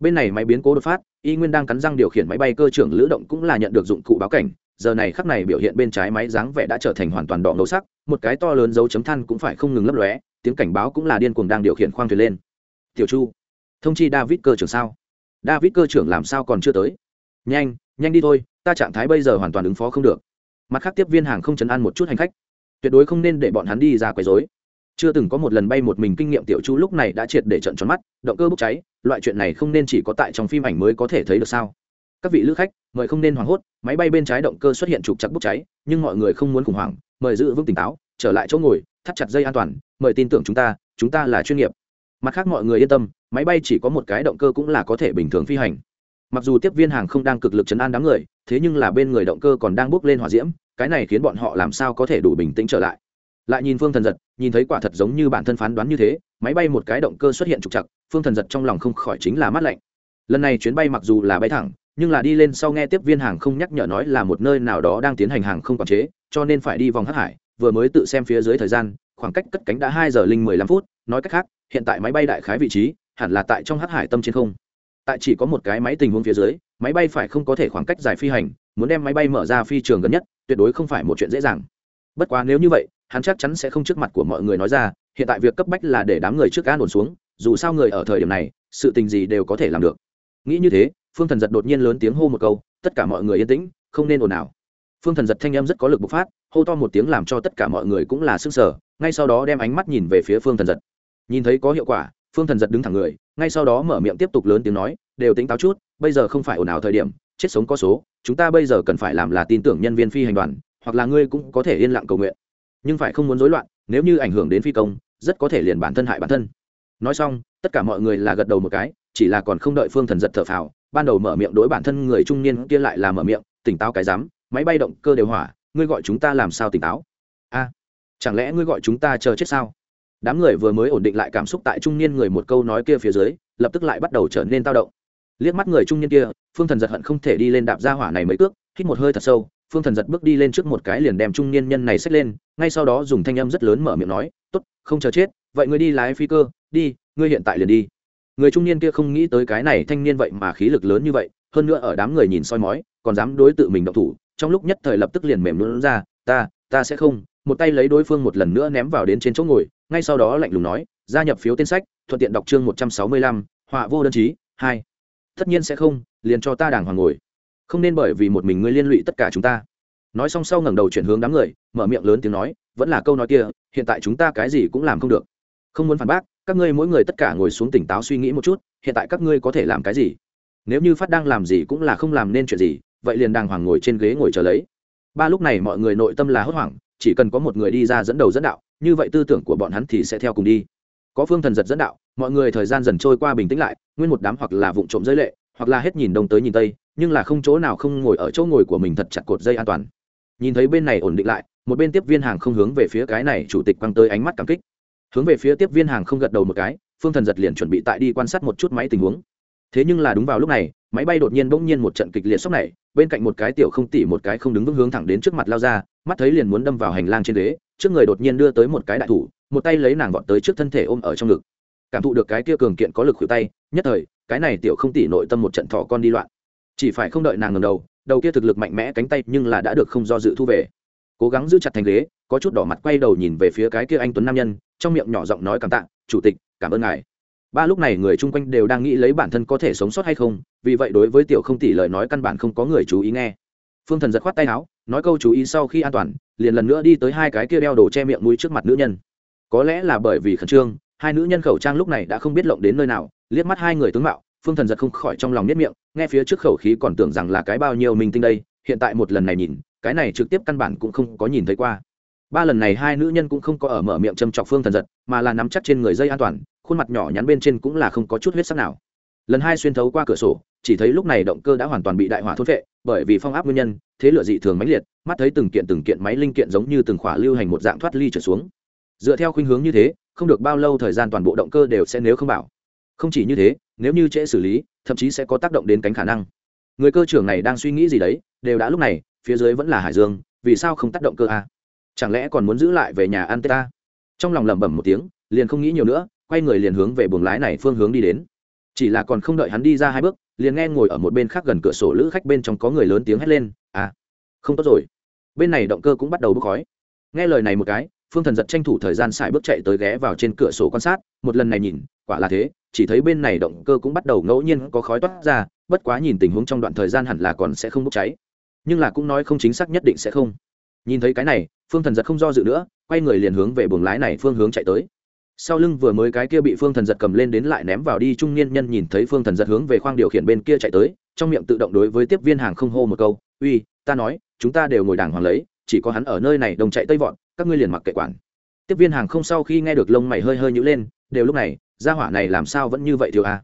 Bên này máy biến cố đột phát, y nguyên đang cắn răng điều khiển máy bay cơ trưởng lữ động cũng là nhận được dụng cụ báo cảnh, giờ này khắc này biểu hiện bên trái máy dáng vẻ đã trở thành hoàn toàn đỏ ngầu sắc, một cái to lớn dấu chấm than cũng phải không ngừng lấp lóe, tiếng cảnh báo cũng là điên cuồng đang điều khiển khoang thuyền lên. Tiểu chu, thông chi david cơ trưởng sao? David cơ trưởng làm sao còn chưa tới? Nhanh nhanh đi thôi, ta trạng thái bây giờ hoàn toàn ứng phó không được mặt khác tiếp viên hàng không chấn an một chút hành khách. Tuyệt đối không nên để bọn hắn đi ra quấy rối. Chưa từng có một lần bay một mình kinh nghiệm tiểu chu lúc này đã triệt để trận tròn mắt, động cơ bốc cháy, loại chuyện này không nên chỉ có tại trong phim ảnh mới có thể thấy được sao? Các vị lữ khách, mời không nên hoảng hốt, máy bay bên trái động cơ xuất hiện trục chặt bốc cháy, nhưng mọi người không muốn khủng hoảng, mời giữ vững tỉnh táo, trở lại chỗ ngồi, thắt chặt dây an toàn, mời tin tưởng chúng ta chúng ta là chuyên nghiệp. Mặt khác mọi người yên tâm, máy bay chỉ có một cái động cơ cũng là có thể bình thường phi hành mặc dù tiếp viên hàng không đang cực lực chấn an đám người, thế nhưng là bên người động cơ còn đang bốc lên hỏa diễm, cái này khiến bọn họ làm sao có thể đủ bình tĩnh trở lại. Lại nhìn phương thần giật, nhìn thấy quả thật giống như bản thân phán đoán như thế, máy bay một cái động cơ xuất hiện trục chặt phương thần giật trong lòng không khỏi chính là mát lạnh. Lần này chuyến bay mặc dù là bay thẳng, nhưng là đi lên sau nghe tiếp viên hàng không nhắc nhở nói là một nơi nào đó đang tiến hành hàng không quản chế, cho nên phải đi vòng hắc hải, vừa mới tự xem phía dưới thời gian, khoảng cách cất cánh đã hai giờ linh mười lăm phút, nói cách khác, hiện tại máy bay đại khái vị trí, hẳn là tại trong hắc hải tâm trên không tại chỉ có một cái máy tình huống phía dưới, máy bay phải không có thể khoảng cách dài phi hành, muốn đem máy bay mở ra phi trường gần nhất, tuyệt đối không phải một chuyện dễ dàng. Bất quá nếu như vậy, hắn chắc chắn sẽ không trước mặt của mọi người nói ra, hiện tại việc cấp bách là để đám người trước an ổn xuống, dù sao người ở thời điểm này, sự tình gì đều có thể làm được. Nghĩ như thế, phương thần giật đột nhiên lớn tiếng hô một câu, tất cả mọi người yên tĩnh, không nên ồn ào. Phương thần giật thanh em rất có lực bộc phát, hô to một tiếng làm cho tất cả mọi người cũng là sức sở ngay sau đó đem ánh mắt nhìn về phía phương thần giật. Nhìn thấy có hiệu quả phương thần giật đứng thẳng người, ngay sau đó mở miệng tiếp tục lớn tiếng nói, đều tính táo chút, bây giờ không phải ồn ào thời điểm, chết sống có số, chúng ta bây giờ cần phải làm là tin tưởng nhân viên phi hành đoàn, hoặc là ngươi cũng có thể yên lặng cầu nguyện. Nhưng phải không muốn rối loạn, nếu như ảnh hưởng đến phi công, rất có thể liền bản thân hại bản thân. Nói xong, tất cả mọi người là gật đầu một cái, chỉ là còn không đợi phương thần giật thở phào, ban đầu mở miệng đối bản thân người trung niên kia lại là mở miệng, tỉnh táo cái dám máy bay động cơ đều hỏa, ngươi gọi chúng ta làm sao tỉnh táo? A, chẳng lẽ ngươi gọi chúng ta chờ chết sao? Đám người vừa mới ổn định lại cảm xúc tại trung niên người một câu nói kia phía dưới, lập tức lại bắt đầu trở nên tao động. Liếc mắt người trung niên kia, phương thần giật hận không thể đi lên đạp ra hỏa này mấy cước, hít một hơi thật sâu, phương thần giật bước đi lên trước một cái liền đem trung niên nhân này xách lên, ngay sau đó dùng thanh âm rất lớn mở miệng nói t ố t không chờ chết, vậy ngươi đi lái phi cơ, đi, ngươi hiện tại liền đi. Người trung niên kia không nghĩ tới cái này thanh niên vậy mà khí lực lớn như vậy, hơn nữa ở đám người nhìn soi mói, còn dám đối tự mình động thủ, trong lúc nhất thời lập tức liền mềm luôn ra, ta ta sẽ không. Một tay lấy đối phương một lần nữa ném vào đến trên chỗ ngồi ngay sau đó lạnh lùng nói, gia nhập phiếu tên sách, thuận tiện đọc chương một trăm sáu mươi lăm, họa vô đơn chí hai. Tất nhiên sẽ không, liền cho ta đàng hoàng ngồi. Không nên bởi vì một mình ngươi liên lụy tất cả chúng ta. Nói xong sau ngẩng đầu chuyển hướng đám người, mở miệng lớn tiếng nói, vẫn là câu nói kia, hiện tại chúng ta cái gì cũng làm không được. Không muốn phản bác, các ngươi mỗi người tất cả ngồi xuống tỉnh táo suy nghĩ một chút, hiện tại các ngươi có thể làm cái gì? Nếu như phát đang làm gì cũng là không làm nên chuyện gì, vậy liền đàng hoàng ngồi trên ghế ngồi chờ lấy. Ba lúc này mọi người nội tâm là hốt hoảng, chỉ cần có một người đi ra dẫn đầu dẫn đạo như vậy tư tưởng của bọn hắn thì sẽ theo cùng đi. Có phương thần giật dẫn đạo, mọi người thời gian dần trôi qua bình tĩnh lại, nguyên một đám hoặc là vụ trộm giới lệ, hoặc là hết nhìn đông tới nhìn tây, nhưng là không chỗ nào không ngồi ở chỗ ngồi của mình thật chặt cột dây an toàn. Nhìn thấy bên này ổn định lại, một bên tiếp viên hàng không hướng về phía cái này chủ tịch quăng tới ánh mắt cảm kích. Hướng về phía tiếp viên hàng không gật đầu một cái, phương thần giật liền chuẩn bị tại đi quan sát một chút máy tình huống. Thế nhưng là đúng vào lúc này, máy bay đột nhiên bỗng nhiên một trận kịch liệt sốc này, bên cạnh một cái tiểu không tỉ một cái không đứng vững hướng thẳng đến trước mặt lao ra, mắt thấy liền muốn đâm vào hành lang trên đế trước người đột nhiên đưa tới một cái đại thủ, một tay lấy nàng vọt tới trước thân thể ôm ở trong ngực. Cảm thụ được cái kia cường kiện có lực khuỷu tay, nhất thời, cái này tiểu không tỉ nội tâm một trận thỏ con đi loạn. Chỉ phải không đợi nàng ngầm đầu đầu kia thực lực mạnh mẽ cánh tay nhưng là đã được không do dự thu về. Cố gắng giữ chặt thành ghế, có chút đỏ mặt quay đầu nhìn về phía cái kia anh tuấn nam nhân, trong miệng nhỏ giọng nói cảm tạ, chủ tịch, cảm ơn ngài. Ba lúc này người chung quanh đều đang nghĩ lấy bản thân có thể sống sót hay không, vì vậy đối với tiểu không tỷ lời nói căn bản không có người chú ý nghe phương thần giật khoát tay áo, nói câu chú ý sau khi an toàn, liền lần nữa đi tới hai cái kia đeo đồ che miệng mũi trước mặt nữ nhân. Có lẽ là bởi vì khẩn trương, hai nữ nhân khẩu trang lúc này đã không biết lộng đến nơi nào, liếc mắt hai người tướng mạo, phương thần giật không khỏi trong lòng nếp miệng, nghe phía trước khẩu khí còn tưởng rằng là cái bao nhiêu minh tinh đây, hiện tại một lần này nhìn, cái này trực tiếp căn bản cũng không có nhìn thấy qua. Ba lần này hai nữ nhân cũng không có ở mở miệng châm chọc phương thần giật, mà là nắm chắc trên người dây an toàn, khuôn mặt nhỏ nhắn bên trên cũng là không có chút huyết sắc nào lần hai xuyên thấu qua cửa sổ, chỉ thấy lúc này động cơ đã hoàn toàn bị đại hỏa thốt vệ bởi vì phong áp nguyên nhân, thế lửa dị thường mãnh liệt, mắt thấy từng kiện từng kiện máy linh kiện giống như từng khỏa lưu hành một dạng thoát ly trở xuống. Dựa theo khuynh hướng như thế, không được bao lâu thời gian toàn bộ động cơ đều sẽ nếu không bảo. Không chỉ như thế, nếu như trễ xử lý, thậm chí sẽ có tác động đến cánh khả năng. Người cơ trưởng này đang suy nghĩ gì đấy, đều đã lúc này, phía dưới vẫn là hải dương, vì sao không tác động cơ a? Chẳng lẽ còn muốn giữ lại về nhà ăn tết ta trong lòng lẩm bẩm một tiếng, liền không nghĩ nhiều nữa, quay người liền hướng về buồng lái này phương hướng đi đến chỉ là còn không đợi hắn đi ra hai bước, liền nghe ngồi ở một bên khác gần cửa sổ lữ khách bên trong có người lớn tiếng hét lên à không tốt rồi. Bên này động cơ cũng bắt đầu bốc khói. Nghe lời này một cái, phương thần giật tranh thủ thời gian xài bước chạy tới ghé vào trên cửa sổ quan sát, một lần này nhìn, quả là thế, chỉ thấy bên này động cơ cũng bắt đầu ngẫu nhiên có khói toát ra, bất quá nhìn tình huống trong đoạn thời gian hẳn là còn sẽ không bốc cháy. Nhưng là cũng nói không chính xác nhất định sẽ không. Nhìn thấy cái này, phương thần giật không do dự nữa, quay người liền hướng về buồng lái này phương hướng chạy tới sau lưng vừa mới cái kia bị phương thần giật cầm lên đến lại ném vào đi, trung niên nhân nhìn thấy phương thần giật hướng về khoang điều khiển bên kia chạy tới, trong miệng tự động đối với tiếp viên hàng không hô một câu, uy, ta nói, chúng ta đều ngồi đàng hoàng lấy, chỉ có hắn ở nơi này đồng chạy tây vọn các ngươi liền mặc kệ quản. Tiếp viên hàng không sau khi nghe được lông mày hơi hơi nhữ lên, đều lúc này, gia hỏa này làm sao vẫn như vậy thiếu a?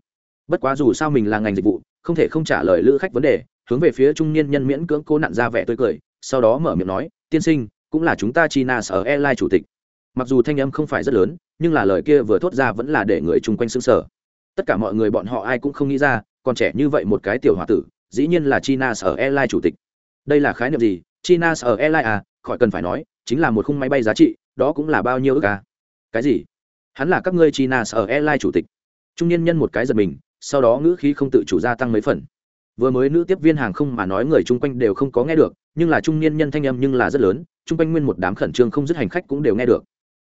Bất quá dù sao mình là ngành dịch vụ, không thể không trả lời lữ khách vấn đề, hướng về phía trung niên nhân miễn cưỡng cố nặn ra vẻ tươi cười, sau đó mở miệng nói, tiên sinh, cũng là chúng ta china sở airline chủ tịch. Mặc dù thanh âm không phải rất lớn nhưng là lời kia vừa thốt ra vẫn là để người chung quanh xứng sở tất cả mọi người bọn họ ai cũng không nghĩ ra, còn trẻ như vậy một cái tiểu h o a tử, dĩ nhiên là china sở airline chủ tịch. Đây là khái niệm gì? China sở airline à khỏi cần phải nói, chính là một khung máy bay giá trị, đó cũng là bao nhiêu ước à? Cái gì? Hắn là các ngươi china sở airline à, chủ tịch. Trung niên nhân một cái giật mình, sau đó ngữ khí không tự chủ gia tăng mấy phần. Vừa mới nữ tiếp viên hàng không mà nói người chung quanh đều không có nghe được, nhưng là trung niên nhân thanh âm nhưng là rất lớn chung quanh nguyên một đám khẩn trương không dứt hành khách cũng đều nghe được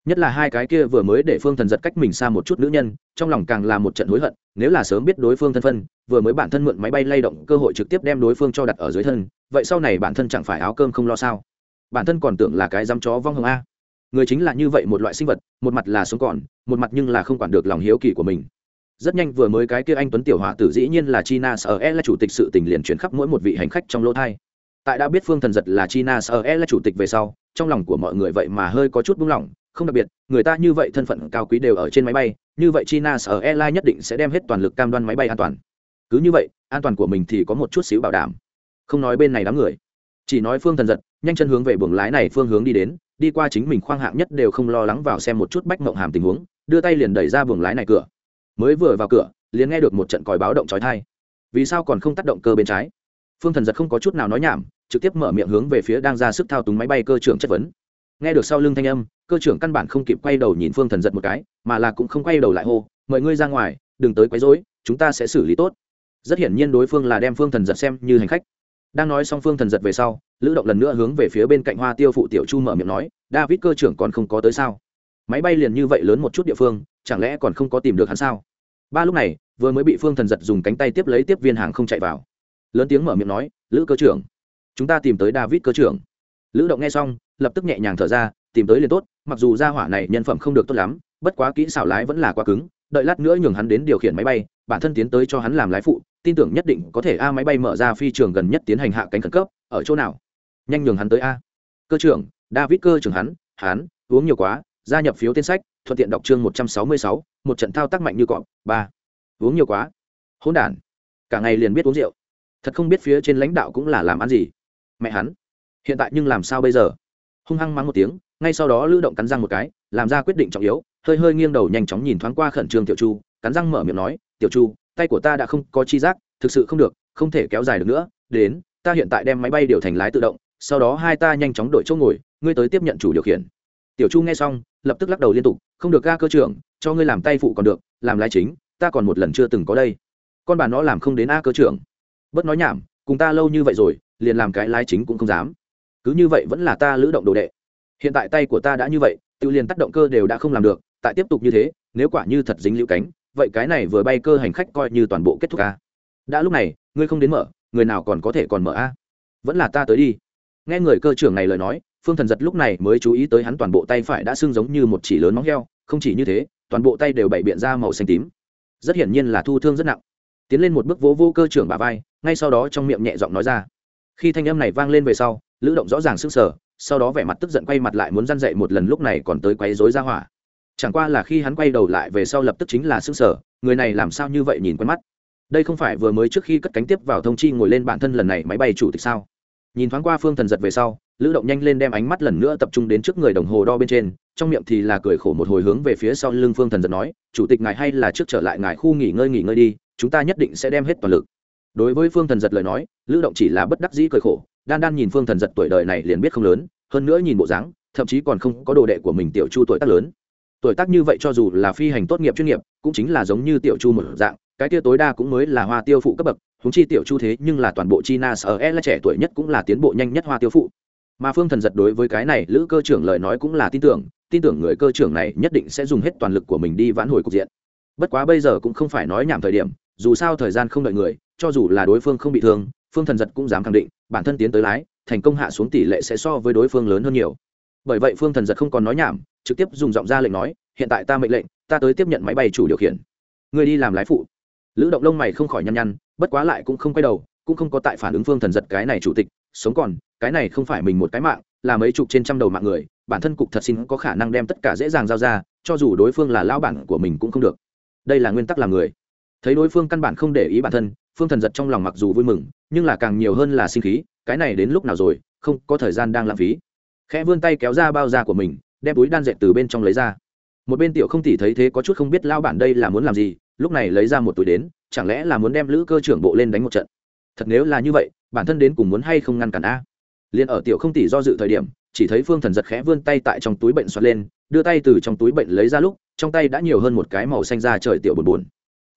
nhất là hai cái kia vừa mới để phương thần giật cách mình xa một chút nữ nhân, trong lòng càng là một trận hối hận, nếu là sớm biết đối phương thân phân vừa mới bản thân mượn máy bay lay động cơ hội trực tiếp đem đối phương cho đặt ở dưới thân, vậy sau này bản thân chẳng phải áo cơm không lo sao? Bản thân còn tưởng là cái dám chó vong hồng a. Người chính là như vậy một loại sinh vật, một mặt là sống còn, một mặt nhưng là không quản được lòng hiếu kỳ của mình. Rất nhanh vừa mới cái kia anh tuấn tiểu hòa tử dĩ nhiên là china sở e là chủ tịch sự tình liền chuyển khắp mỗi một vị hành khách trong lỗ thai. Tại đã biết phương thần giật là china sở e là chủ tịch về sau, trong lòng của mọi người vậy mà hơi có chút buông lỏng không đặc biệt, người ta như vậy thân phận cao quý đều ở trên máy bay, như vậy china sở airline nhất định sẽ đem hết toàn lực cam đoan máy bay an toàn. Cứ như vậy, an toàn của mình thì có một chút xíu bảo đảm. Không nói bên này đám người, chỉ nói phương thần giật, nhanh chân hướng về buồng lái này phương hướng đi đến, đi qua chính mình khoang hạng nhất đều không lo lắng vào xem một chút bách mộng hàm tình huống, đưa tay liền đẩy ra buồng lái này cửa. Mới vừa vào cửa, liền nghe được một trận còi báo động trói thai vì sao còn không tác động cơ bên trái? Phương thần giật không có chút nào nói nhảm, trực tiếp mở miệng hướng về phía đang ra sức thao túng máy bay cơ trưởng chất vấn. Nghe được sau lưng thanh âm cơ trưởng căn bản không kịp quay đầu nhìn phương thần giật một cái, mà là cũng không quay đầu lại hô, mời ngươi ra ngoài, đừng tới quấy rối, chúng ta sẽ xử lý tốt. Rất hiển nhiên đối phương là đem phương thần giật xem như hành khách. Đang nói xong phương thần giật về sau, lữ động lần nữa hướng về phía bên cạnh hoa tiêu phụ tiểu chu mở miệng nói, david cơ trưởng còn không có tới sao? Máy bay liền như vậy lớn một chút địa phương, chẳng lẽ còn không có tìm được hắn sao? Ba lúc này, vừa mới bị phương thần giật dùng cánh tay tiếp lấy tiếp viên hàng không chạy vào. Lớn tiếng mở miệng nói, lữ cơ trưởng, chúng ta tìm tới david cơ trưởng. Lữ động nghe xong, lập tức nhẹ nhàng thở ra tìm tới liền tốt, mặc dù ra hỏa này nhân phẩm không được tốt lắm, bất quá kỹ xảo lái vẫn là quá cứng, đợi lát nữa nhường hắn đến điều khiển máy bay, bản thân tiến tới cho hắn làm lái phụ, tin tưởng nhất định có thể a máy bay mở ra phi trường gần nhất tiến hành hạ cánh khẩn cấp, ở chỗ nào? Nhanh nhường hắn tới a. Cơ trưởng, david cơ trưởng hắn hắn, uống nhiều quá, gia nhập phiếu tên sách, thuận tiện đọc chương một trăm sáu mươi sáu, một trận thao tác mạnh như cọp, ba. Uống nhiều quá. Hỗn đản. Cả ngày liền biết uống rượu. Thật không biết phía trên lãnh đạo cũng là làm ăn gì. Mẹ hắn. Hiện tại nhưng làm sao bây giờ? Hung hăng mắng một tiếng ngay sau đó lữ động cắn răng một cái, làm ra quyết định trọng yếu, hơi hơi nghiêng đầu nhanh chóng nhìn thoáng qua khẩn trương tiểu chu, cắn răng mở miệng nói, tiểu chu, tay của ta đã không có chi giác, thực sự không được, không thể kéo dài được nữa, đến, ta hiện tại đem máy bay điều thành lái tự động, sau đó hai ta nhanh chóng đổi chỗ ngồi, ngươi tới tiếp nhận chủ điều khiển. Tiểu chu nghe xong, lập tức lắc đầu liên tục, không được ga cơ trưởng, cho ngươi làm tay phụ còn được, làm lái chính, ta còn một lần chưa từng có đây. Con bà nó làm không đến a cơ trưởng. Bớt nói nhảm, cùng ta lâu như vậy rồi, liền làm cái lái chính cũng không dám. Cứ như vậy vẫn là ta lữ động đồ đệ hiện tại tay của ta đã như vậy, tự liền tác động cơ đều đã không làm được, tại tiếp tục như thế, nếu quả như thật dính liễu cánh, vậy cái này vừa bay cơ hành khách coi như toàn bộ kết thúc a. Đã lúc này, ngươi không đến mở, người nào còn có thể còn mở a? Vẫn là ta tới đi. Nghe người cơ trưởng này lời nói, phương thần giật lúc này mới chú ý tới hắn toàn bộ tay phải đã sưng giống như một chỉ lớn móng heo, không chỉ như thế, toàn bộ tay đều bày biện ra màu xanh tím. Rất hiển nhiên là thu thương rất nặng. Tiến lên một bước vỗ vô cơ trưởng bà vai, ngay sau đó trong miệng nhẹ giọng nói ra. Khi thanh âm này vang lên về sau, lữ động rõ ràng sức sở sau đó vẻ mặt tức giận quay mặt lại muốn răn dậy một lần lúc này còn tới quấy rối ra hỏa. Chẳng qua là khi hắn quay đầu lại về sau lập tức chính là sức sở người này làm sao như vậy nhìn quen mắt? Đây không phải vừa mới trước khi cất cánh tiếp vào thông chi ngồi lên bản thân lần này máy bay chủ tịch sao? Nhìn thoáng qua phương thần giật về sau, lữ động nhanh lên đem ánh mắt lần nữa tập trung đến trước người đồng hồ đo bên trên, trong miệng thì là cười khổ một hồi hướng về phía sau lưng phương thần giật nói, chủ tịch ngài hay là trước trở lại ngài khu nghỉ ngơi nghỉ ngơi đi, chúng ta nhất định sẽ đem hết toàn lực. Đối với phương thần giật lời nói, lữ động chỉ là bất đắc dĩ cười khổ đan đan nhìn phương thần giật tuổi đời này liền biết không lớn, hơn nữa nhìn bộ dáng, thậm chí còn không có đồ đệ của mình tiểu chu tuổi tác lớn. Tuổi tác như vậy cho dù là phi hành tốt nghiệp chuyên nghiệp, cũng chính là giống như tiểu chu một dạng, cái tia tối đa cũng mới là hoa tiêu phụ cấp bậc húng chi tiểu chu thế nhưng là toàn bộ china sở e là trẻ tuổi nhất cũng là tiến bộ nhanh nhất hoa tiêu phụ. Mà phương thần giật đối với cái này lữ cơ trưởng lời nói cũng là tin tưởng tin tưởng người cơ trưởng này nhất định sẽ dùng hết toàn lực của mình đi vãn hồi cục diện. Bất quá bây giờ cũng không phải nói nhảm thời điểm, dù sao thời gian không đợi người, cho dù là đối phương không bị thương phương thần giật cũng dám khẳng định, bản thân tiến tới lái, thành công hạ xuống tỷ lệ sẽ so với đối phương lớn hơn nhiều. Bởi vậy phương thần giật không còn nói nhảm, trực tiếp dùng giọng ra lệnh nói, hiện tại ta mệnh lệnh, ta tới tiếp nhận máy bay chủ điều khiển. Người đi làm lái phụ. Lữ động lông mày không khỏi nhăn nhăn, bất quá lại cũng không quay đầu, cũng không có tại phản ứng phương thần giật cái này chủ tịch, sống còn, cái này không phải mình một cái mạng, là mấy chục trên trăm đầu mạng người, bản thân cục thật xin có khả năng đem tất cả dễ dàng giao ra, cho dù đối phương là lao bản của mình cũng không được. Đây là nguyên tắc làm người. Thấy đối phương căn bản không để ý bản thân phương thần giật trong lòng mặc dù vui mừng, nhưng là càng nhiều hơn là sinh khí, cái này đến lúc nào rồi, không, có thời gian đang lãng phí. Khẽ vươn tay kéo ra bao da của mình, đem túi đan dệt từ bên trong lấy ra. Một bên tiểu không tỉ thấy thế có chút không biết lao bản đây là muốn làm gì, lúc này lấy ra một túi đến, chẳng lẽ là muốn đem lữ cơ trưởng bộ lên đánh một trận? Thật nếu là như vậy, bản thân đến cùng muốn hay không ngăn cản a? Liền ở tiểu không Tỉ do dự thời điểm, chỉ thấy phương thần giật khẽ vươn tay tại trong túi bệnh xoát lên, đưa tay từ trong túi bệnh lấy ra lúc, trong tay đã nhiều hơn một cái màu xanh ra trời tiểu buồn buồn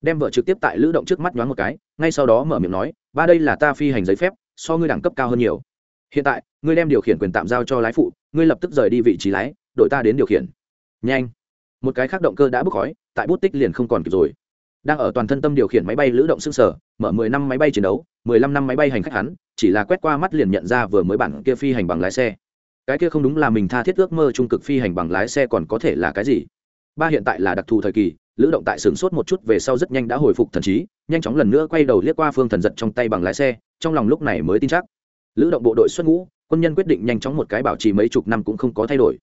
đem vợ trực tiếp tại lữ động trước mắt nhoáng một cái, ngay sau đó mở miệng nói, ba đây là ta phi hành giấy phép, so ngươi đẳng cấp cao hơn nhiều. Hiện tại, ngươi đem điều khiển quyền tạm giao cho lái phụ, ngươi lập tức rời đi vị trí lái, đội ta đến điều khiển. Nhanh. Một cái khác động cơ đã bốc khói, tại bút tích liền không còn kịp rồi. Đang ở toàn thân tâm điều khiển máy bay lữ động xương sở mở mười năm máy bay chiến đấu, mười lăm năm máy bay hành khách hắn, chỉ là quét qua mắt liền nhận ra vừa mới bản kia phi hành bằng lái xe. Cái kia không đúng là mình tha thiết ước mơ trung cực phi hành bằng lái xe còn có thể là cái gì? Ba hiện tại là đặc thù thời kỳ lữ động tại sửng sốt một chút về sau rất nhanh đã hồi phục thần trí, nhanh chóng lần nữa quay đầu liếc qua phương thần giật trong tay bằng lái xe, trong lòng lúc này mới tin chắc. Lữ động bộ đội xuất ngũ, quân nhân quyết định nhanh chóng một cái bảo trì mấy chục năm cũng không có thay đổi.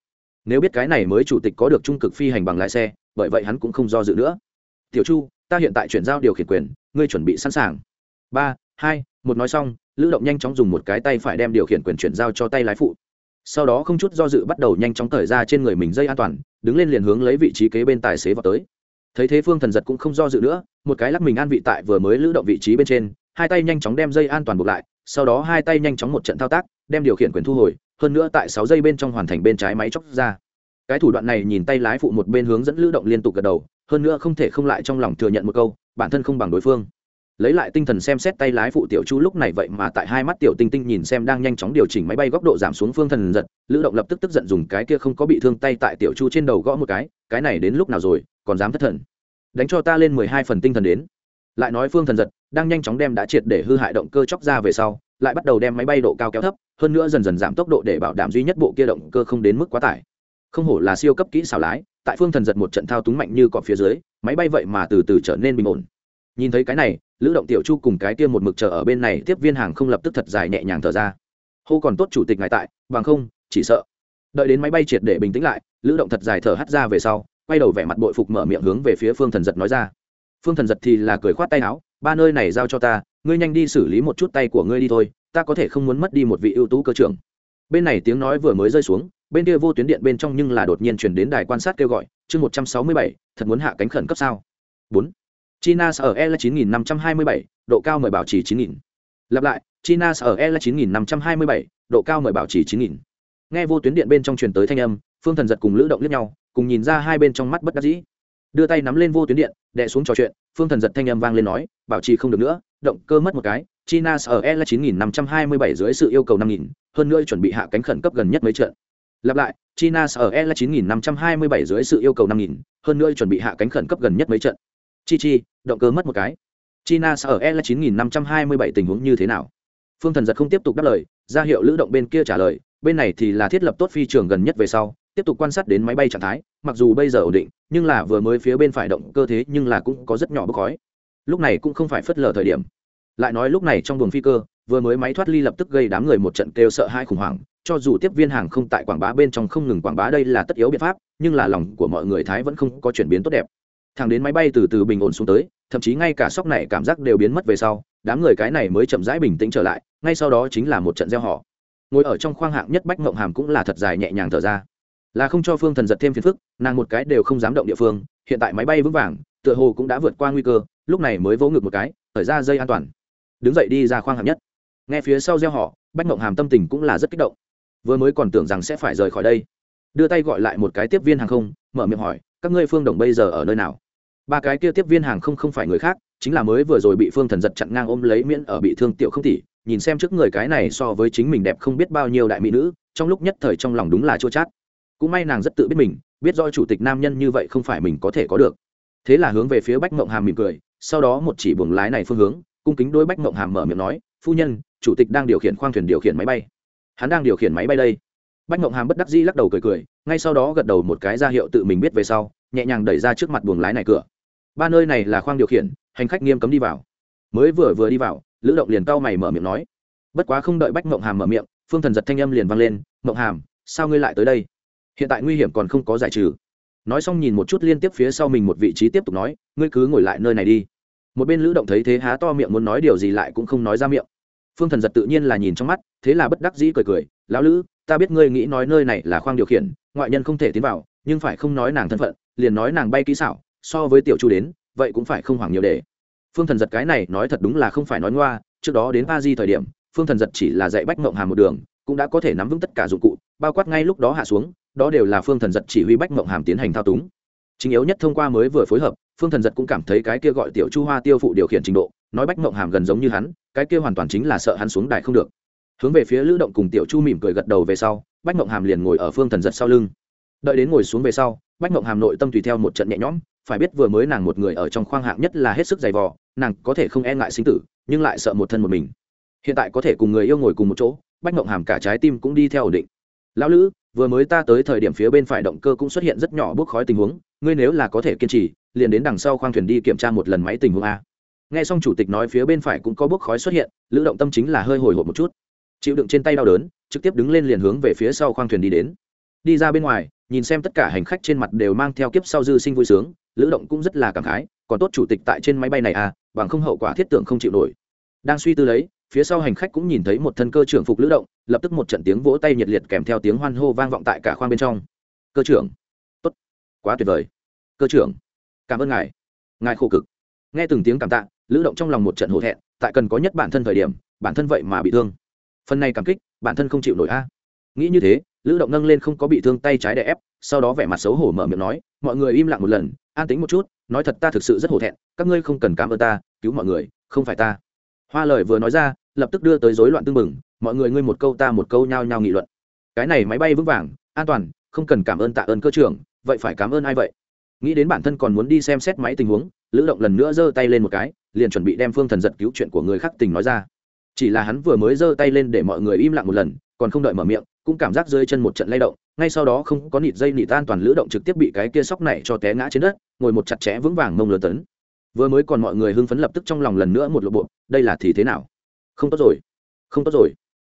Nếu biết cái này mới chủ tịch có được trung cực phi hành bằng lái xe, bởi vậy hắn cũng không do dự nữa. Tiểu chu, ta hiện tại chuyển giao điều khiển quyền, ngươi chuẩn bị sẵn sàng. Ba, hai, một nói xong, lữ động nhanh chóng dùng một cái tay phải đem điều khiển quyền chuyển giao cho tay lái phụ. Sau đó không chút do dự bắt đầu nhanh chóng thời ra trên người mình dây an toàn, đứng lên liền hướng lấy vị trí kế bên tài xế vào tới thấy thế phương thần giật cũng không do dự nữa, một cái lắc mình an vị tại vừa mới lữ động vị trí bên trên, hai tay nhanh chóng đem dây an toàn buộc lại, sau đó hai tay nhanh chóng một trận thao tác, đem điều khiển quyền thu hồi, hơn nữa tại sáu giây bên trong hoàn thành bên trái máy chóc ra. Cái thủ đoạn này nhìn tay lái phụ một bên hướng dẫn lữ động liên tục gật đầu, hơn nữa không thể không lại trong lòng thừa nhận một câu, bản thân không bằng đối phương. Lấy lại tinh thần xem xét tay lái phụ tiểu chu lúc này vậy mà tại hai mắt tiểu tinh tinh nhìn xem đang nhanh chóng điều chỉnh máy bay góc độ giảm xuống phương thần giật, lữ động lập tức tức giận dùng cái kia không có bị thương tay tại tiểu chu trên đầu gõ một cái cái này đến lúc nào rồi còn dám thất thần. Đánh cho ta lên mười hai phần tinh thần đến. Lại nói phương thần giật, đang nhanh chóng đem đã triệt để hư hại động cơ chóc ra về sau, lại bắt đầu đem máy bay độ cao kéo thấp, hơn nữa dần dần giảm tốc độ để bảo đảm duy nhất bộ kia động cơ không đến mức quá tải. Không hổ là siêu cấp kỹ xảo lái, tại phương thần giật một trận thao túng mạnh như cọp phía dưới, máy bay vậy mà từ từ trở nên bình ổn. Nhìn thấy cái này, lữ động tiểu chu cùng cái kia một mực chờ ở bên này tiếp viên hàng không lập tức thật dài nhẹ nhàng thở ra. Hô còn tốt chủ tịch ngài tại, bằng không, chỉ sợ. Đợi đến máy bay triệt để bình tĩnh lại, lữ động thật dài thở hắt ra về sau quay đầu vẻ mặt bội phục mở miệng hướng về phía phương thần giật nói ra. Phương thần giật thì là cười khoát tay áo, ba nơi này giao cho ta, ngươi nhanh đi xử lý một chút tay của ngươi đi thôi, ta có thể không muốn mất đi một vị ưu tú cơ trưởng. Bên này tiếng nói vừa mới rơi xuống, bên kia vô tuyến điện bên trong nhưng là đột nhiên chuyển đến đài quan sát kêu gọi, chương một trăm sáu mươi bảy, thật muốn hạ cánh khẩn cấp sao? Bốn. China sở e là chín nghìn năm trăm hai mươi bảy, độ cao mời bảo trì chín nghìn. Lặp lại, china sở e là chín nghìn năm trăm hai mươi bảy, độ cao mời bảo trì chín nghìn. Nghe vô tuyến điện bên trong truyền tới thanh âm phương thần giật cùng lữ động liếc nhau, cùng nhìn ra hai bên trong mắt bất đắc dĩ. Đưa tay nắm lên vô tuyến điện, đè xuống trò chuyện, phương thần giật thanh âm vang lên nói, bảo trì không được nữa, động cơ mất một cái, china sở e là chín nghìn năm trăm hai mươi bảy dưới sự yêu cầu năm nghìn, hơn nữa chuẩn bị hạ cánh khẩn cấp gần nhất mấy trận. Lặp lại, china sở e là chín nghìn năm trăm hai mươi bảy dưới sự yêu cầu năm nghìn, hơn nữa chuẩn bị hạ cánh khẩn cấp gần nhất mấy trận. Chi chi, động cơ mất một cái. China sở e là chín nghìn năm trăm hai mươi bảy tình huống như thế nào? Phương thần giật không tiếp tục đáp lời, ra hiệu lữ động bên kia trả lời, bên này thì là thiết lập tốt phi trường gần nhất về sau tiếp tục quan sát đến máy bay trạng thái, mặc dù bây giờ ổn định, nhưng là vừa mới phía bên phải động cơ thế nhưng là cũng có rất nhỏ bốc khói. Lúc này cũng không phải phất lờ thời điểm. Lại nói lúc này trong buồng phi cơ, vừa mới máy thoát ly lập tức gây đám người một trận kêu sợ hai khủng hoảng, cho dù tiếp viên hàng không tại quảng bá bên trong không ngừng quảng bá đây là tất yếu biện pháp, nhưng là lòng của mọi người thái vẫn không có chuyển biến tốt đẹp. Thằng đến máy bay từ từ bình ổn xuống tới, thậm chí ngay cả sóc này cảm giác đều biến mất về sau, đám người cái này mới chậm rãi bình tĩnh trở lại, ngay sau đó chính là một trận gieo họ. Ngồi ở trong khoang hạng nhất bách mộng hàm cũng là thật dài nhẹ nhàng thở ra là không cho phương thần giật thêm phiền phức, nàng một cái đều không dám động địa phương, hiện tại máy bay vững vàng, tựa hồ cũng đã vượt qua nguy cơ, lúc này mới vỗ ngực một cái, thở ra dây an toàn. Đứng dậy đi ra khoang hạng nhất. Nghe phía sau gieo họ, bách mộng hàm tâm tình cũng là rất kích động. Vừa mới còn tưởng rằng sẽ phải rời khỏi đây. Đưa tay gọi lại một cái tiếp viên hàng không, mở miệng hỏi, các ngươi phương đồng bây giờ ở nơi nào? Ba cái kia tiếp viên hàng không không phải người khác, chính là mới vừa rồi bị phương thần giật chặn ngang ôm lấy miễn ở bị thương tiểu không tỷ, nhìn xem trước người cái này so với chính mình đẹp không biết bao nhiêu đại mỹ nữ, trong lúc nhất thời trong lòng đúng là chua chát cũng may nàng rất tự biết mình, biết do chủ tịch nam nhân như vậy không phải mình có thể có được. Thế là hướng về phía bách mộng hàm mỉm cười, sau đó một chỉ buồng lái này phương hướng, cung kính đôi bách mộng hàm mở miệng nói, phu nhân, chủ tịch đang điều khiển khoang thuyền điều khiển máy bay. Hắn đang điều khiển máy bay đây. Bách mộng hàm bất đắc dĩ lắc đầu cười cười, ngay sau đó gật đầu một cái ra hiệu tự mình biết về sau, nhẹ nhàng đẩy ra trước mặt buồng lái này cửa. Ba nơi này là khoang điều khiển, hành khách nghiêm cấm đi vào. Mới vừa vừa đi vào, lữ động liền cau mày mở miệng nói, bất quá không đợi bách mộng hàm mở miệng, phương thần giật thanh âm liền vang lên, mộng hàm, sao ngươi lại tới đây? Hiện tại nguy hiểm còn không có giải trừ. Nói xong nhìn một chút liên tiếp phía sau mình một vị trí tiếp tục nói, ngươi cứ ngồi lại nơi này đi. Một bên lữ động thấy thế há to miệng muốn nói điều gì lại cũng không nói ra miệng. Phương thần giật tự nhiên là nhìn trong mắt, thế là bất đắc dĩ cười cười, lão lữ, ta biết ngươi nghĩ nói nơi này là khoang điều khiển, ngoại nhân không thể tiến vào, nhưng phải không nói nàng thân phận, liền nói nàng bay kỹ xảo, so với tiểu chu đến, vậy cũng phải không hoảng nhiều để. Phương thần giật cái này nói thật đúng là không phải nói ngoa, trước đó đến ba di thời điểm, phương thần giật chỉ là dạy bách mộng hà một đường, cũng đã có thể nắm vững tất cả dụng cụ, bao quát ngay lúc đó hạ xuống đó đều là phương thần giật chỉ huy bách mộng hàm tiến hành thao túng. Chính yếu nhất thông qua mới vừa phối hợp, phương thần giật cũng cảm thấy cái kia gọi tiểu chu hoa tiêu phụ điều khiển trình độ, nói bách mộng hàm gần giống như hắn, cái kia hoàn toàn chính là sợ hắn xuống đài không được. Hướng về phía lữ động cùng tiểu chu mỉm cười gật đầu về sau, bách mộng hàm liền ngồi ở phương thần giật sau lưng. Đợi đến ngồi xuống về sau, bách mộng hàm nội tâm tùy theo một trận nhẹ nhõm, phải biết vừa mới nàng một người ở trong khoang hạng nhất là hết sức dày vò, nàng có thể không e ngại sinh tử, nhưng lại sợ một thân một mình. Hiện tại có thể cùng người yêu ngồi cùng một chỗ, bách mộng hàm cả trái tim cũng đi theo ổn định. Lão lữ vừa mới ta tới thời điểm phía bên phải động cơ cũng xuất hiện rất nhỏ bốc khói tình huống, ngươi nếu là có thể kiên trì, liền đến đằng sau khoang thuyền đi kiểm tra một lần máy tình huống a. Nghe xong chủ tịch nói phía bên phải cũng có bốc khói xuất hiện, lữ động tâm chính là hơi hồi hộp một chút. Chịu đựng trên tay đau đớn, trực tiếp đứng lên liền hướng về phía sau khoang thuyền đi đến. Đi ra bên ngoài, nhìn xem tất cả hành khách trên mặt đều mang theo kiếp sau dư sinh vui sướng, lữ động cũng rất là cảm khái, còn tốt chủ tịch tại trên máy bay này à bằng không hậu quả thiết tưởng không chịu nổi. Đang suy tư lấy phía sau hành khách cũng nhìn thấy một thân cơ trưởng phục lữ động, lập tức một trận tiếng vỗ tay nhiệt liệt kèm theo tiếng hoan hô vang vọng tại cả khoang bên trong. Cơ trưởng. Tốt. Quá tuyệt vời. Cơ trưởng. Cảm ơn ngài. Ngài khổ cực. Nghe từng tiếng cảm tạ, lữ động trong lòng một trận hổ thẹn, tại cần có nhất bản thân thời điểm, bản thân vậy mà bị thương. Phần này cảm kích, bản thân không chịu nổi a. Nghĩ như thế, lữ động nâng lên không có bị thương tay trái đè ép, sau đó vẻ mặt xấu hổ mở miệng nói, mọi người im lặng một lần, an tính một chút, nói thật ta thực sự rất hổ thẹn, các ngươi không cần cảm ơn ta, cứu mọi người, không phải ta hoa lời vừa nói ra, lập tức đưa tới rối loạn tương mừng mọi người ngươi một câu ta một câu nhao nhao nghị luận. Cái này máy bay vững vàng, an toàn, không cần cảm ơn tạ ơn cơ trưởng, vậy phải cảm ơn ai vậy? Nghĩ đến bản thân còn muốn đi xem xét máy tình huống, lữ động lần nữa giơ tay lên một cái, liền chuẩn bị đem phương thần giật cứu chuyện của người khác tình nói ra. Chỉ là hắn vừa mới giơ tay lên để mọi người im lặng một lần, còn không đợi mở miệng, cũng cảm giác rơi chân một trận lay động, ngay sau đó không có nịt dây nịt an toàn lữ động trực tiếp bị cái kia sóc này cho té ngã trên đất, ngồi một chặt chẽ vững vàng mông lớn tấn vừa mới còn mọi người hưng phấn lập tức trong lòng lần nữa một lộ bộ, đây là thì thế nào? Không tốt rồi, không tốt rồi.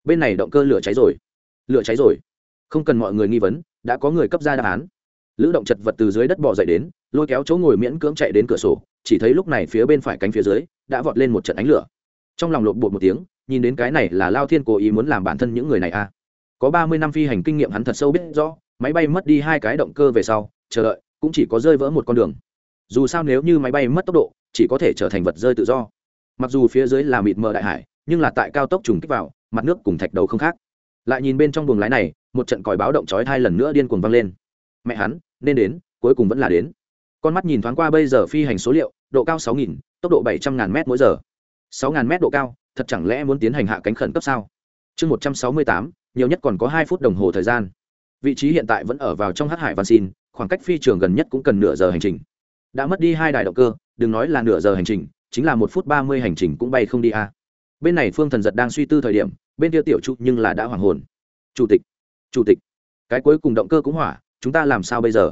Bên này động cơ lửa cháy rồi. Lửa cháy rồi. Không cần mọi người nghi vấn, đã có người cấp ra đáp án. Lữ động chật vật từ dưới đất bỏ dậy đến, lôi kéo chỗ ngồi miễn cưỡng chạy đến cửa sổ, chỉ thấy lúc này phía bên phải cánh phía dưới, đã vọt lên một trận ánh lửa. Trong lòng lột bột một tiếng, nhìn đến cái này là lao thiên cố ý muốn làm bản thân những người này à. Có ba mươi năm phi hành kinh nghiệm hắn thật sâu biết rõ, máy bay mất đi hai cái động cơ về sau, chờ đợi, cũng chỉ có rơi vỡ một con đường dù sao nếu như máy bay mất tốc độ, chỉ có thể trở thành vật rơi tự do. Mặc dù phía dưới là mịt mờ đại hải, nhưng là tại cao tốc trùng kích vào, mặt nước cùng thạch đầu không khác. Lại nhìn bên trong buồng lái này, một trận còi báo động chói hai lần nữa điên cuồng vang lên. Mẹ hắn, nên đến, cuối cùng vẫn là đến. Con mắt nhìn thoáng qua bây giờ phi hành số liệu, độ cao sáu nghìn, tốc độ bảy trăm ngàn m mỗi giờ. Sáu ngàn m độ cao, thật chẳng lẽ muốn tiến hành hạ cánh khẩn cấp sao? Chương một trăm sáu mươi tám, nhiều nhất còn có hai phút đồng hồ thời gian. Vị trí hiện tại vẫn ở vào trong hát hải văn xin, khoảng cách phi trường gần nhất cũng cần nửa giờ hành trình đã mất đi hai đài động cơ, đừng nói là nửa giờ hành trình, chính là một phút ba mươi hành trình cũng bay không đi a. Bên này phương thần giật đang suy tư thời điểm, bên kia tiểu trụ nhưng là đã hoàng hồn. Chủ tịch chủ tịch, cái cuối cùng động cơ cũng hỏa, chúng ta làm sao bây giờ?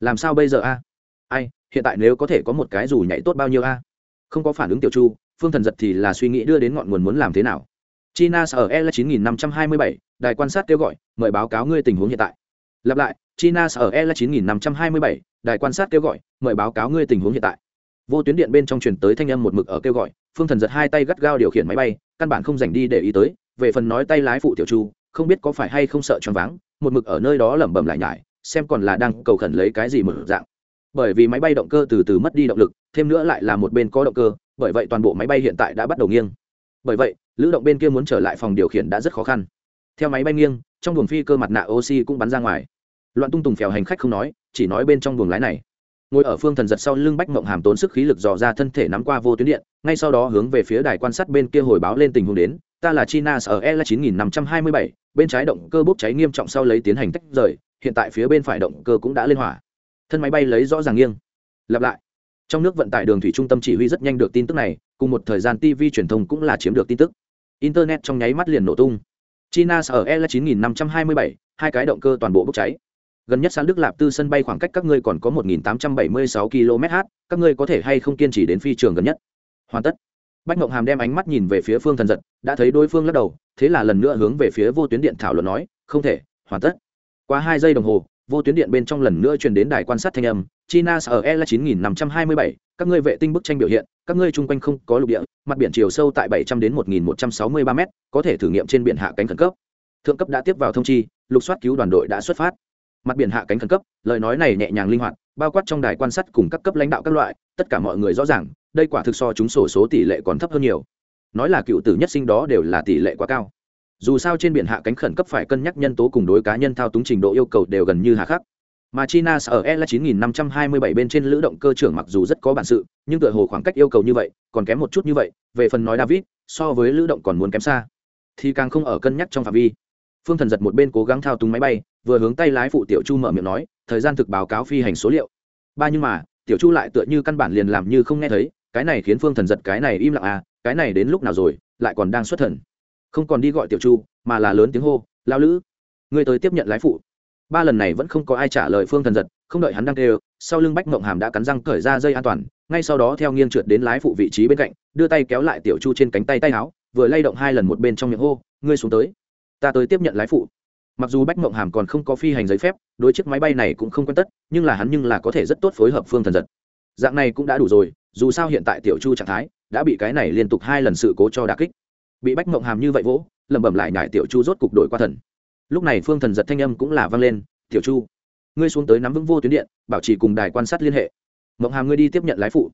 Làm sao bây giờ a? Ai, hiện tại nếu có thể có một cái dù nhảy tốt bao nhiêu a? Không có phản ứng tiểu chu phương thần giật thì là suy nghĩ đưa đến ngọn nguồn muốn làm thế nào. China sở e chín nghìn năm trăm hai mươi bảy, đài quan sát kêu gọi, mời báo cáo ngươi tình huống hiện tại. Lặp lại, china sở e chín nghìn năm trăm hai mươi bảy đài quan sát kêu gọi, mời báo cáo ngươi tình huống hiện tại. Vô tuyến điện bên trong truyền tới thanh âm một mực ở kêu gọi, phương thần giật hai tay gắt gao điều khiển máy bay, căn bản không dành đi để ý tới, về phần nói tay lái phụ tiểu chu, không biết có phải hay không sợ choáng váng, một mực ở nơi đó lẩm bẩm lại nhải, xem còn là đang cầu khẩn lấy cái gì mở dạng. Bởi vì máy bay động cơ từ từ mất đi động lực, thêm nữa lại là một bên có động cơ, bởi vậy toàn bộ máy bay hiện tại đã bắt đầu nghiêng. Bởi vậy, lữ động bên kia muốn trở lại phòng điều khiển đã rất khó khăn. Theo máy bay nghiêng, trong buồng phi cơ mặt nạ oxy cũng bắn ra ngoài loạn tung tùng phèo hành khách không nói, chỉ nói bên trong buồng lái này. Ngồi ở phương thần giật sau lưng bách mộng hàm tốn sức khí lực dò ra thân thể nắm qua vô tuyến điện, ngay sau đó hướng về phía đài quan sát bên kia hồi báo lên tình huống đến, ta là china ở e chín nghìn năm trăm hai mươi bảy, bên trái động cơ bốc cháy nghiêm trọng sau lấy tiến hành tách rời, hiện tại phía bên phải động cơ cũng đã lên hỏa. Thân máy bay lấy rõ ràng nghiêng. Lặp lại. Trong nước vận tải đường thủy trung tâm chỉ huy rất nhanh được tin tức này, cùng một thời gian tv truyền thông cũng là chiếm được tin tức. Internet trong nháy mắt liền nổ tung. China sở e chín nghìn năm trăm hai mươi bảy, hai cái động cơ toàn bộ bốc cháy gần nhất sáng đức lạp tư sân bay khoảng cách các ngươi còn có một nghìn tám trăm bảy mươi sáu km h các ngươi có thể hay không kiên trì đến phi trường gần nhất? Hoàn tất. Bách mộng hàm đem ánh mắt nhìn về phía phương thần giật, đã thấy đối phương lắc đầu, thế là lần nữa hướng về phía vô tuyến điện thảo luận nói, không thể, hoàn tất. Qua hai giây đồng hồ, vô tuyến điện bên trong lần nữa truyền đến đài quan sát thanh âm, china sở e là chín nghìn năm trăm hai mươi bảy, các ngươi vệ tinh bức tranh biểu hiện, các ngươi chung quanh không có lục địa, mặt biển chiều sâu tại bảy trăm đến một nghìn một trăm sáu mươi ba m có thể thử nghiệm trên biển hạ cánh khẩn cấp. Thượng cấp đã tiếp vào thông chi, lục soát cứu đoàn đội đã xuất phát mặt biển hạ cánh khẩn cấp, lời nói này nhẹ nhàng linh hoạt, bao quát trong đài quan sát cùng các cấp lãnh đạo các loại, tất cả mọi người rõ ràng, đây quả thực so chúng sổ số tỷ lệ còn thấp hơn nhiều. Nói là cựu tử nhất sinh đó đều là tỷ lệ quá cao. Dù sao trên biển hạ cánh khẩn cấp phải cân nhắc nhân tố cùng đối cá nhân thao túng trình độ yêu cầu đều gần như hạ khắc. Mà china ở e là 9527 bên trên lữ động cơ trưởng mặc dù rất có bản sự, nhưng tựa hồ khoảng cách yêu cầu như vậy, còn kém một chút như vậy, về phần nói david, so với lữ động còn muốn kém xa. Thì càng không ở cân nhắc trong phạm vi phương thần giật một bên cố gắng thao túng máy bay, vừa hướng tay lái phụ tiểu chu mở miệng nói, thời gian thực báo cáo phi hành số liệu. Ba nhưng mà, tiểu chu lại tựa như căn bản liền làm như không nghe thấy, cái này khiến phương thần giật cái này im lặng à cái này đến lúc nào rồi, lại còn đang xuất thần. Không còn đi gọi tiểu chu, mà là lớn tiếng hô lao lữ người tới tiếp nhận lái phụ. Ba lần này vẫn không có ai trả lời phương thần giật, không đợi hắn đăng kêu, sau lưng bách mộng hàm đã cắn răng cởi ra dây an toàn, ngay sau đó theo nghiêng trượt đến lái phụ vị trí bên cạnh, đưa tay kéo lại tiểu chu trên cánh tay tay áo, vừa lay động hai lần một bên trong miệng hô, ngươi xuống tới ta tới tiếp nhận lái phụ. Mặc dù bách mộng hàm còn không có phi hành giấy phép, đối chiếc máy bay này cũng không quen tất, nhưng là hắn nhưng là có thể rất tốt phối hợp phương thần giật. Dạng này cũng đã đủ rồi, dù sao hiện tại tiểu chu trạng thái đã bị cái này liên tục hai lần sự cố cho đà kích. Bị bách mộng hàm như vậy vỗ, lẩm bẩm lại nhải tiểu chu rốt cục đổi qua thần. Lúc này phương thần giật thanh âm cũng là vang lên, tiểu chu, ngươi xuống tới nắm vững vô tuyến điện, bảo trì cùng đài quan sát liên hệ. Mộng hàm ngươi đi tiếp nhận lái phụ.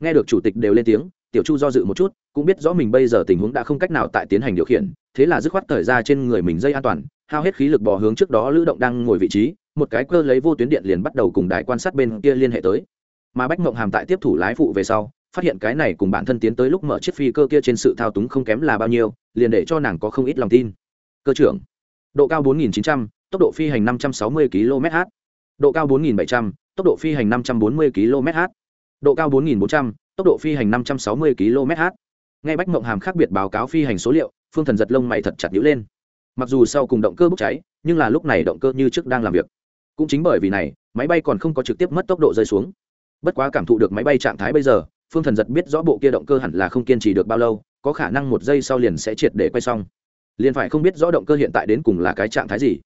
Nghe được chủ tịch đều lên tiếng tiểu chu do dự một chút cũng biết rõ mình bây giờ tình huống đã không cách nào tại tiến hành điều khiển thế là dứt khoát thời ra trên người mình dây an toàn hao hết khí lực bò hướng trước đó lữ động đang ngồi vị trí một cái cơ lấy vô tuyến điện liền bắt đầu cùng đài quan sát bên kia liên hệ tới. Mà bách mộng hàm tại tiếp thủ lái phụ về sau phát hiện cái này cùng bản thân tiến tới lúc mở chiếc phi cơ kia trên sự thao túng không kém là bao nhiêu liền để cho nàng có không ít lòng tin. Cơ trưởng độ cao 4.900, tốc độ phi hành 560 km/h độ cao 4.700, tốc độ phi hành 540 km/h độ cao 4.400, tốc độ phi hành 560 km/h ngay bách mộng hàm khác biệt báo cáo phi hành số liệu, phương thần giật lông mày thật chặt nhíu lên. Mặc dù sau cùng động cơ bốc cháy, nhưng là lúc này động cơ như trước đang làm việc. Cũng chính bởi vì này, máy bay còn không có trực tiếp mất tốc độ rơi xuống. Bất quá cảm thụ được máy bay trạng thái bây giờ, phương thần giật biết rõ bộ kia động cơ hẳn là không kiên trì được bao lâu, có khả năng một giây sau liền sẽ triệt để quay xong. Liền phải không biết rõ động cơ hiện tại đến cùng là cái trạng thái gì.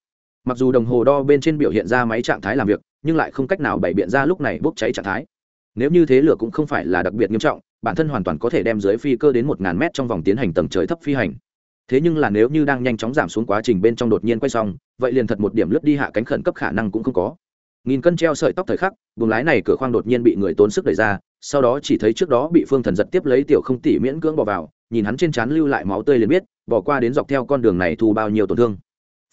Mặc dù đồng hồ đo bên trên biểu hiện ra máy trạng thái làm việc, nhưng lại không cách nào bày biện ra lúc này bốc cháy trạng thái nếu như thế lửa cũng không phải là đặc biệt nghiêm trọng, bản thân hoàn toàn có thể đem dưới phi cơ đến một ngàn mét trong vòng tiến hành tầng trời thấp phi hành. Thế nhưng là nếu như đang nhanh chóng giảm xuống quá trình bên trong đột nhiên quay xong, vậy liền thật một điểm lướt đi hạ cánh khẩn cấp khả năng cũng không có. Nghìn cân treo sợi tóc thời khắc, buồng lái này cửa khoang đột nhiên bị người tốn sức đẩy ra, sau đó chỉ thấy trước đó bị phương thần giật tiếp lấy tiểu không tỉ miễn cưỡng bỏ vào, nhìn hắn trên trán lưu lại máu tươi liền biết, bỏ qua đến dọc theo con đường này thu bao nhiêu tổn thương.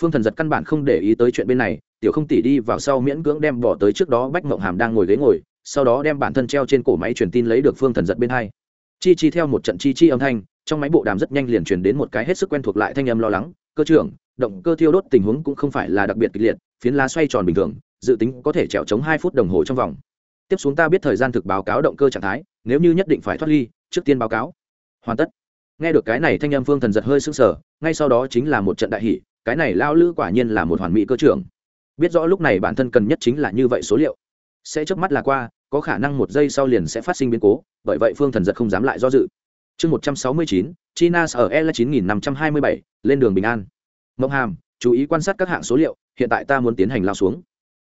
Phương thần giật căn bản không để ý tới chuyện bên này, tiểu không tỉ đi vào sau miễn cưỡng đem bỏ tới trước đó bách mộng hàm đang ngồi ghế ngồi sau đó đem bản thân treo trên cổ máy truyền tin lấy được phương thần giật bên hai. Chi chi theo một trận chi chi âm thanh, trong máy bộ đàm rất nhanh liền truyền đến một cái hết sức quen thuộc lại thanh âm lo lắng, cơ trưởng, động cơ thiêu đốt tình huống cũng không phải là đặc biệt kịch liệt, phiến lá xoay tròn bình thường, dự tính có thể trèo chống hai phút đồng hồ trong vòng. Tiếp xuống ta biết thời gian thực báo cáo động cơ trạng thái, nếu như nhất định phải thoát ly, trước tiên báo cáo. Hoàn tất. Nghe được cái này thanh âm phương thần giật hơi sưng sờ, ngay sau đó chính là một trận đại hỷ cái này lao lữ quả nhiên là một hoàn mỹ cơ trưởng. Biết rõ lúc này bản thân cần nhất chính là như vậy số liệu sẽ chớp mắt là qua, có khả năng một giây sau liền sẽ phát sinh biến cố, bởi vậy phương thần giật không dám lại do dự. Chương một trăm sáu mươi chín, china ở l chín nghìn năm trăm hai mươi bảy, lên đường bình an. Mộng hàm, chú ý quan sát các hạng số liệu, hiện tại ta muốn tiến hành lao xuống.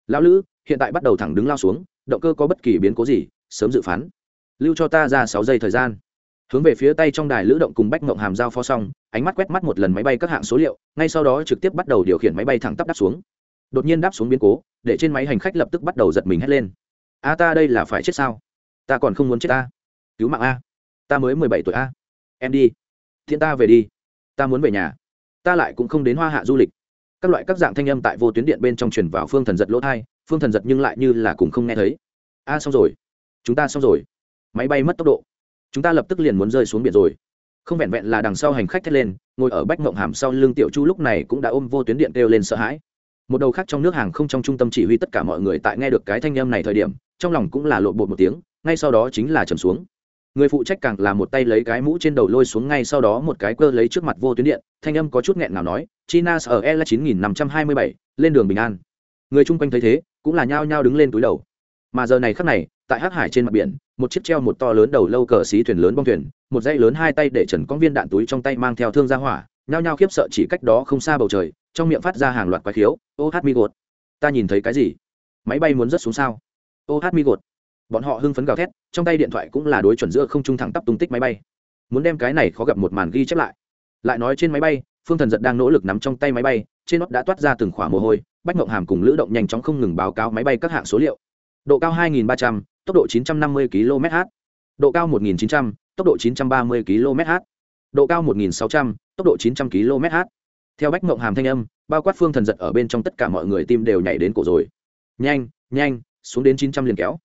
Lão lữ, hiện tại bắt đầu thẳng đứng lao xuống, động cơ có bất kỳ biến cố gì, sớm dự phán. Lưu cho ta ra sáu giây thời gian. Hướng về phía tay trong đài lữ động cùng bách mộng hàm giao phó xong, ánh mắt quét mắt một lần máy bay các hạng số liệu, ngay sau đó trực tiếp bắt đầu điều khiển máy bay thẳng tắp đáp xuống đột nhiên đáp xuống biến cố, để trên máy hành khách lập tức bắt đầu giật mình hét lên. A, ta đây là phải chết sao? Ta còn không muốn chết ta. Cứu mạng a. Ta mới mười bảy tuổi a. Em đi. Thiên ta về đi. Ta muốn về nhà. Ta lại cũng không đến hoa hạ du lịch. Các loại các dạng thanh âm tại vô tuyến điện bên trong truyền vào phương thần giật lỗ thai, phương thần giật nhưng lại như là cùng không nghe thấy. A, xong rồi. Chúng ta xong rồi. Máy bay mất tốc độ. Chúng ta lập tức liền muốn rơi xuống biển rồi. Không vẹn vẹn là đằng sau hành khách thét lên, ngồi ở bách mộng hàm sau lưng tiểu chu lúc này cũng đã ôm vô tuyến điện kêu lên sợ hãi một đầu khác trong nước hàng không trong trung tâm chỉ huy tất cả mọi người tại nghe được cái thanh âm này thời điểm, trong lòng cũng là lộn bột một tiếng, ngay sau đó chính là trầm xuống. Người phụ trách càng là một tay lấy cái mũ trên đầu lôi xuống ngay sau đó một cái cơ lấy trước mặt vô tuyến điện, thanh âm có chút nghẹn nào nói, china ở e chín nghìn năm trăm hai mươi bảy, lên đường bình an. Người chung quanh thấy thế, cũng là nhao nhao đứng lên túi đầu. Mà giờ này khắc này, tại hắc hải trên mặt biển, một chiếc treo một to lớn đầu lâu cờ xí thuyền lớn bong thuyền, một dây lớn hai tay để trần con viên đạn túi trong tay mang theo thương gia hỏa nhao nhao khiếp sợ chỉ cách đó không xa bầu trời trong miệng phát ra hàng loạt quái khiếu ô hát mi gột ta nhìn thấy cái gì? Máy bay muốn rớt xuống sao? Ô hát mi gột. Bọn họ hưng phấn gào thét trong tay điện thoại cũng là đối chuẩn giữa không trung thẳng tắp tung tích máy bay. Muốn đem cái này khó gặp một màn ghi chép lại. Lại nói trên máy bay phương thần giật đang nỗ lực nắm trong tay máy bay trên nót đã toát ra từng khỏa mồ hôi bách mộng hàm cùng lữ động nhanh chóng không ngừng báo cáo máy bay các hạng số liệu. Độ cao 2.300, tốc độ 950 km/h độ cao 1.900, tốc độ 930 km/h độ cao 1.600, tốc độ 900 km/h theo bách mộng hàm thanh âm bao quát phương thần giật ở bên trong tất cả mọi người tim đều nhảy đến cổ rồi. Nhanh nhanh xuống đến 900 liền kéo.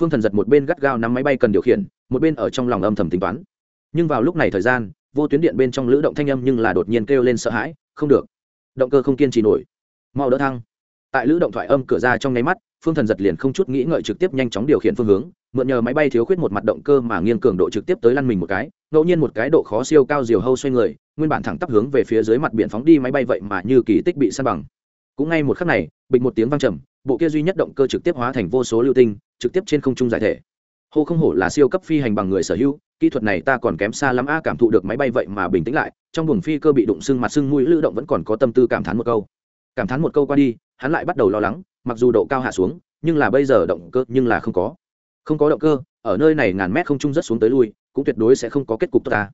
Phương thần giật một bên gắt gao nắm máy bay cần điều khiển một bên ở trong lòng âm thầm tính toán. Nhưng vào lúc này thời gian vô tuyến điện bên trong lữ động thanh âm nhưng là đột nhiên kêu lên sợ hãi không được. Động cơ không kiên trì nổi. Mau đỡ thăng. Tại lữ động thoại âm cửa ra trong nháy mắt phương thần giật liền không chút nghĩ ngợi trực tiếp nhanh chóng điều khiển phương hướng mượn nhờ máy bay thiếu khuyết một mặt động cơ mà nghiêng cường độ trực tiếp tới lăn mình một cái ngẫu nhiên một cái độ khó siêu cao diều hâu xoay người, nguyên bản thẳng tắp hướng về phía dưới mặt biển phóng đi máy bay vậy mà như kỳ tích bị săn bằng. Cũng ngay một khắc này, bịch một tiếng vang trầm, bộ kia duy nhất động cơ trực tiếp hóa thành vô số lưu tinh, trực tiếp trên không trung giải thể. Hô không hổ là siêu cấp phi hành bằng người sở hữu, kỹ thuật này ta còn kém xa lắm a, cảm thụ được máy bay vậy mà bình tĩnh lại, trong buồng phi cơ bị đụng sưng mặt sưng mũi lữ động vẫn còn có tâm tư cảm thán một câu. Cảm thán một câu qua đi, hắn lại bắt đầu lo lắng, mặc dù độ cao hạ xuống, nhưng là bây giờ động cơ nhưng là không có. Không có động cơ, ở nơi này ngàn mét không trung rất xuống tới lui cũng tuyệt đối sẽ không có kết cục tốt ta.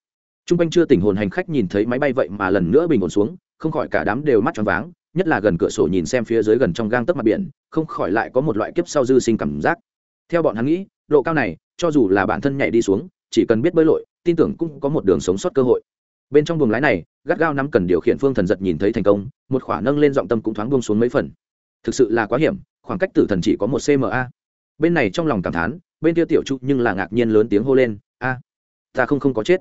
Trung quanh chưa tỉnh hồn hành khách nhìn thấy máy bay vậy mà lần nữa bình ổn xuống, không khỏi cả đám đều mắt tròn váng, nhất là gần cửa sổ nhìn xem phía dưới gần trong gang tấc mặt biển, không khỏi lại có một loại kiếp sau dư sinh cảm giác. Theo bọn hắn nghĩ, độ cao này, cho dù là bản thân nhảy đi xuống, chỉ cần biết bơi lội, tin tưởng cũng có một đường sống sót cơ hội. Bên trong buồng lái này, gắt gao nắm cần điều khiển phương thần giật nhìn thấy thành công, một khỏa nâng lên giọng tâm cũng thoáng buông xuống mấy phần. Thực sự là quá hiểm, khoảng cách tử thần chỉ có một cma bên này trong lòng cảm thán, bên kia tiểu trụ nhưng là ngạc nhiên lớn tiếng hô lên, a ta không không có chết.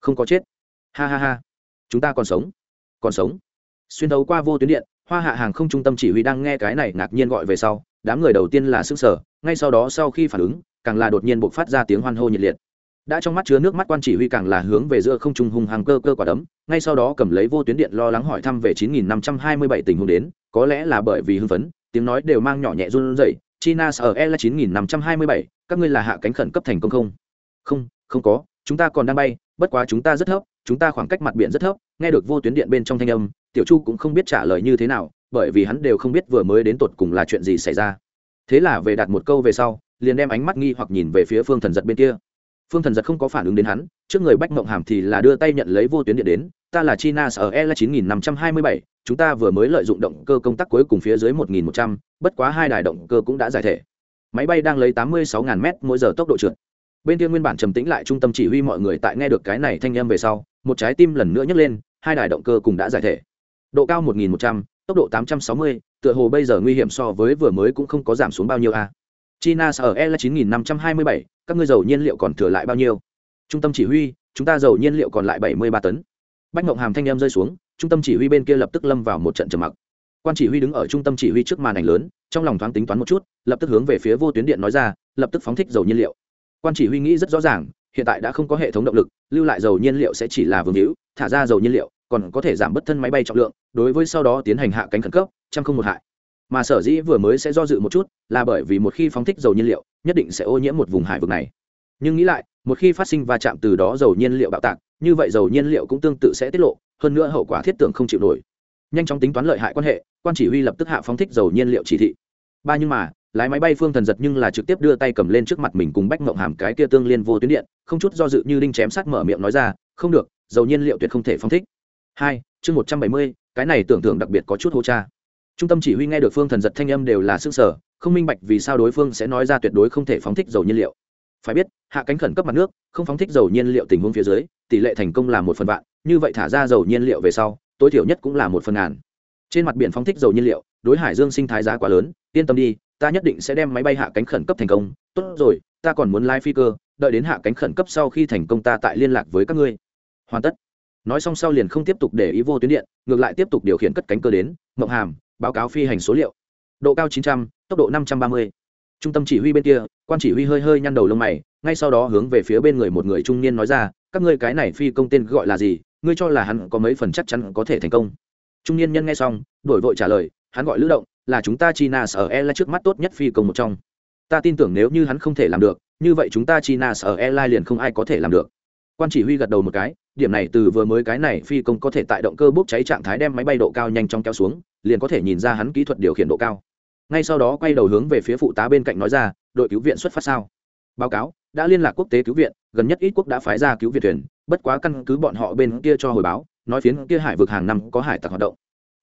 Không có chết. Ha ha ha. Chúng ta còn sống. Còn sống. Xuyên đấu qua vô tuyến điện hoa hạ hàng không trung tâm chỉ huy đang nghe cái này ngạc nhiên gọi về sau đám người đầu tiên là sức sở ngay sau đó sau khi phản ứng càng là đột nhiên buộc phát ra tiếng hoan hô nhiệt liệt. Đã trong mắt chứa nước mắt quan chỉ huy càng là hướng về giữa không trung hung hàng cơ cơ quả đấm ngay sau đó cầm lấy vô tuyến điện lo lắng hỏi thăm về 9.527 tình huống đến có lẽ là bởi vì hưng phấn tiếng nói đều mang nhỏ nhẹ run rẩy china sở e là 9.527, các ngươi là hạ cánh khẩn cấp thành công không? Không không có chúng ta còn đang bay, bất quá chúng ta rất thấp, chúng ta khoảng cách mặt biển rất thấp, nghe được vô tuyến điện bên trong thanh âm, tiểu chu cũng không biết trả lời như thế nào, bởi vì hắn đều không biết vừa mới đến tột cùng là chuyện gì xảy ra. Thế là về đặt một câu về sau, liền đem ánh mắt nghi hoặc nhìn về phía phương thần giật bên kia. Phương thần giật không có phản ứng đến hắn, trước người bách mộng hàm thì là đưa tay nhận lấy vô tuyến điện đến, ta là china sở e là chín nghìn năm trăm hai mươi bảy, chúng ta vừa mới lợi dụng động cơ công tác cuối cùng phía dưới một nghìn một trăm, bất quá hai đài động cơ cũng đã giải thể. Máy bay đang lấy tám mươi sáu m mỗi giờ tốc độ trượt bên kia nguyên bản trầm tĩnh lại trung tâm chỉ huy mọi người tại nghe được cái này thanh âm về sau, một trái tim lần nữa nhấc lên, hai đài động cơ cùng đã giải thể. Độ cao một nghìn một trăm, tốc độ tám trăm sáu mươi, tựa hồ bây giờ nguy hiểm so với vừa mới cũng không có giảm xuống bao nhiêu a. China sở e là chín nghìn năm trăm hai mươi bảy, các ngươi dầu nhiên liệu còn thừa lại bao nhiêu? Trung tâm chỉ huy, chúng ta dầu nhiên liệu còn lại bảy mươi ba tấn. Bách ngộng hàm thanh em rơi xuống, trung tâm chỉ huy bên kia lập tức lâm vào một trận trầm mặc. Quan chỉ huy đứng ở trung tâm chỉ huy trước màn ảnh lớn, trong lòng thoáng tính toán một chút, lập tức hướng về phía vô tuyến điện nói ra, lập tức phóng thích dầu nhiên liệu quan chỉ huy nghĩ rất rõ ràng, hiện tại đã không có hệ thống động lực, lưu lại dầu nhiên liệu sẽ chỉ là vương hữu, thả ra dầu nhiên liệu, còn có thể giảm bớt thân máy bay trọng lượng, đối với sau đó tiến hành hạ cánh khẩn cấp, trăm không một hại. Mà sở dĩ vừa mới sẽ do dự một chút, là bởi vì một khi phóng thích dầu nhiên liệu, nhất định sẽ ô nhiễm một vùng hải vực này. Nhưng nghĩ lại, một khi phát sinh va chạm từ đó dầu nhiên liệu bạo tạc, như vậy dầu nhiên liệu cũng tương tự sẽ tiết lộ, hơn nữa hậu quả thiết tưởng không chịu nổi. Nhanh chóng tính toán lợi hại quan hệ, quan chỉ huy lập tức hạ phóng thích dầu nhiên liệu chỉ thị. Ba nhưng mà lái máy bay phương thần giật nhưng là trực tiếp đưa tay cầm lên trước mặt mình cùng bách mộng hàm cái kia tương liên vô tuyến điện, không chút do dự như đinh chém sát mở miệng nói ra, không được, dầu nhiên liệu tuyệt không thể phóng thích. Hai, chương một trăm bảy mươi, cái này tưởng tượng đặc biệt có chút hô cha. Trung tâm chỉ huy nghe được phương thần giật thanh âm đều là xương sở không minh bạch vì sao đối phương sẽ nói ra tuyệt đối không thể phóng thích dầu nhiên liệu. Phải biết, hạ cánh khẩn cấp mặt nước, không phóng thích dầu nhiên liệu tình huống phía dưới, tỷ lệ thành công là một phần vạn, như vậy thả ra dầu nhiên liệu về sau, tối thiểu nhất cũng là một phần ngàn. Trên mặt biển phóng thích dầu nhiên liệu, đối hải dương sinh thái giá quá lớn, yên tâm đi ta nhất định sẽ đem máy bay hạ cánh khẩn cấp thành công. Tốt rồi ta còn muốn lái phi cơ đợi đến hạ cánh khẩn cấp sau khi thành công ta tại liên lạc với các ngươi. Hoàn tất. Nói xong sau liền không tiếp tục để ý vô tuyến điện ngược lại tiếp tục điều khiển cất cánh cơ đến mộng hàm báo cáo phi hành số liệu. Độ cao 900, tốc độ 530. trung tâm chỉ huy bên kia quan chỉ huy hơi hơi nhăn đầu lông mày ngay sau đó hướng về phía bên người một người trung niên nói ra các ngươi cái này phi công tên gọi là gì? Ngươi cho là hắn có mấy phần chắc chắn có thể thành công. Trung niên nhân nghe xong đổi vội trả lời hắn gọi lữ động là chúng ta china sở Airlines trước mắt tốt nhất phi công một trong. Ta tin tưởng nếu như hắn không thể làm được, như vậy chúng ta china sở Airlines liền không ai có thể làm được. Quan chỉ huy gật đầu một cái, điểm này từ vừa mới cái này phi công có thể tại động cơ bốc cháy trạng thái đem máy bay độ cao nhanh chóng kéo xuống, liền có thể nhìn ra hắn kỹ thuật điều khiển độ cao. Ngay sau đó quay đầu hướng về phía phụ tá bên cạnh nói ra, đội cứu viện xuất phát sao? Báo cáo, đã liên lạc quốc tế cứu viện, gần nhất ít quốc đã phái ra cứu viện thuyền, bất quá căn cứ bọn họ bên kia cho hồi báo, nói phiến kia hải vực hàng năm có hải tặc hoạt động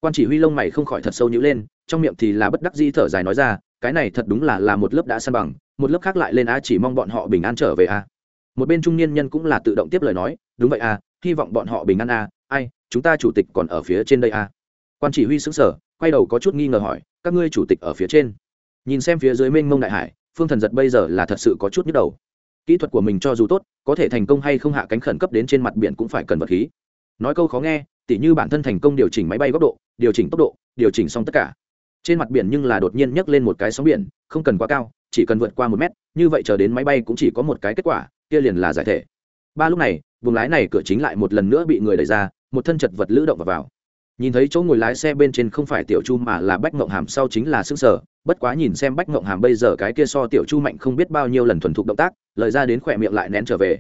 quan chỉ huy lông mày không khỏi thật sâu nhữ lên, trong miệng thì là bất đắc di thở dài nói ra, cái này thật đúng là là một lớp đã san bằng, một lớp khác lại lên a chỉ mong bọn họ bình an trở về a một bên trung niên nhân cũng là tự động tiếp lời nói, đúng vậy a hy vọng bọn họ bình an a ai, chúng ta chủ tịch còn ở phía trên đây a quan chỉ huy xứng sở quay đầu có chút nghi ngờ hỏi, các ngươi chủ tịch ở phía trên? Nhìn xem phía dưới mênh mông đại hải, phương thần giật bây giờ là thật sự có chút nhức đầu. Kỹ thuật của mình cho dù tốt, có thể thành công hay không hạ cánh khẩn cấp đến trên mặt biển cũng phải cần vật khí. Nói câu khó nghe tỉ như bản thân thành công điều chỉnh máy bay góc độ điều chỉnh tốc độ điều chỉnh xong tất cả. Trên mặt biển nhưng là đột nhiên nhấc lên một cái sóng biển không cần quá cao chỉ cần vượt qua một mét như vậy chờ đến máy bay cũng chỉ có một cái kết quả kia liền là giải thể. Ba lúc này vùng lái này cửa chính lại một lần nữa bị người đẩy ra một thân chật vật lữ động vào, vào. Nhìn thấy chỗ ngồi lái xe bên trên không phải tiểu chu mà là bách ngộng hàm sau chính là xương sở bất quá nhìn xem bách ngộng hàm bây giờ cái kia so tiểu chu mạnh không biết bao nhiêu lần thuần thục động tác lời ra đến khỏe miệng lại nén trở về.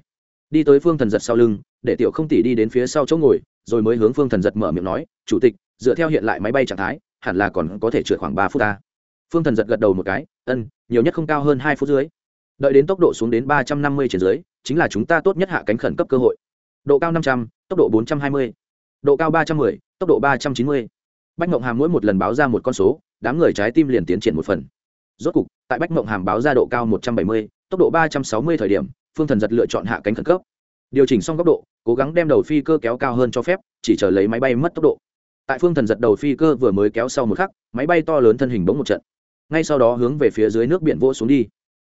Đi tới phương thần giật sau lưng để tiểu không tỉ đi đến phía sau chỗ ngồi rồi mới hướng phương thần giật mở miệng nói, chủ tịch, dựa theo hiện lại máy bay trạng thái, hẳn là còn có thể trượt khoảng ba phút ta. Phương thần giật gật đầu một cái, ân, nhiều nhất không cao hơn hai phút dưới. Đợi đến tốc độ xuống đến ba trăm năm mươi trên dưới, chính là chúng ta tốt nhất hạ cánh khẩn cấp cơ hội. Độ cao năm trăm, tốc độ bốn trăm hai mươi. Độ cao ba trăm m ư ơ i tốc độ ba trăm chín mươi. Bách mộng hàm mỗi một lần báo ra một con số, đám người trái tim liền tiến triển một phần. Rốt cục, tại bách mộng hàm báo ra độ cao một trăm bảy mươi, tốc độ ba trăm sáu mươi thời điểm, phương thần giật lựa chọn hạ cánh khẩn cấp điều chỉnh xong góc độ, cố gắng đem đầu phi cơ kéo cao hơn cho phép, chỉ chờ lấy máy bay mất tốc độ. Tại phương thần giật đầu phi cơ vừa mới kéo sau một khắc, máy bay to lớn thân hình bỗng một trận. Ngay sau đó hướng về phía dưới nước biển vỗ xuống đi.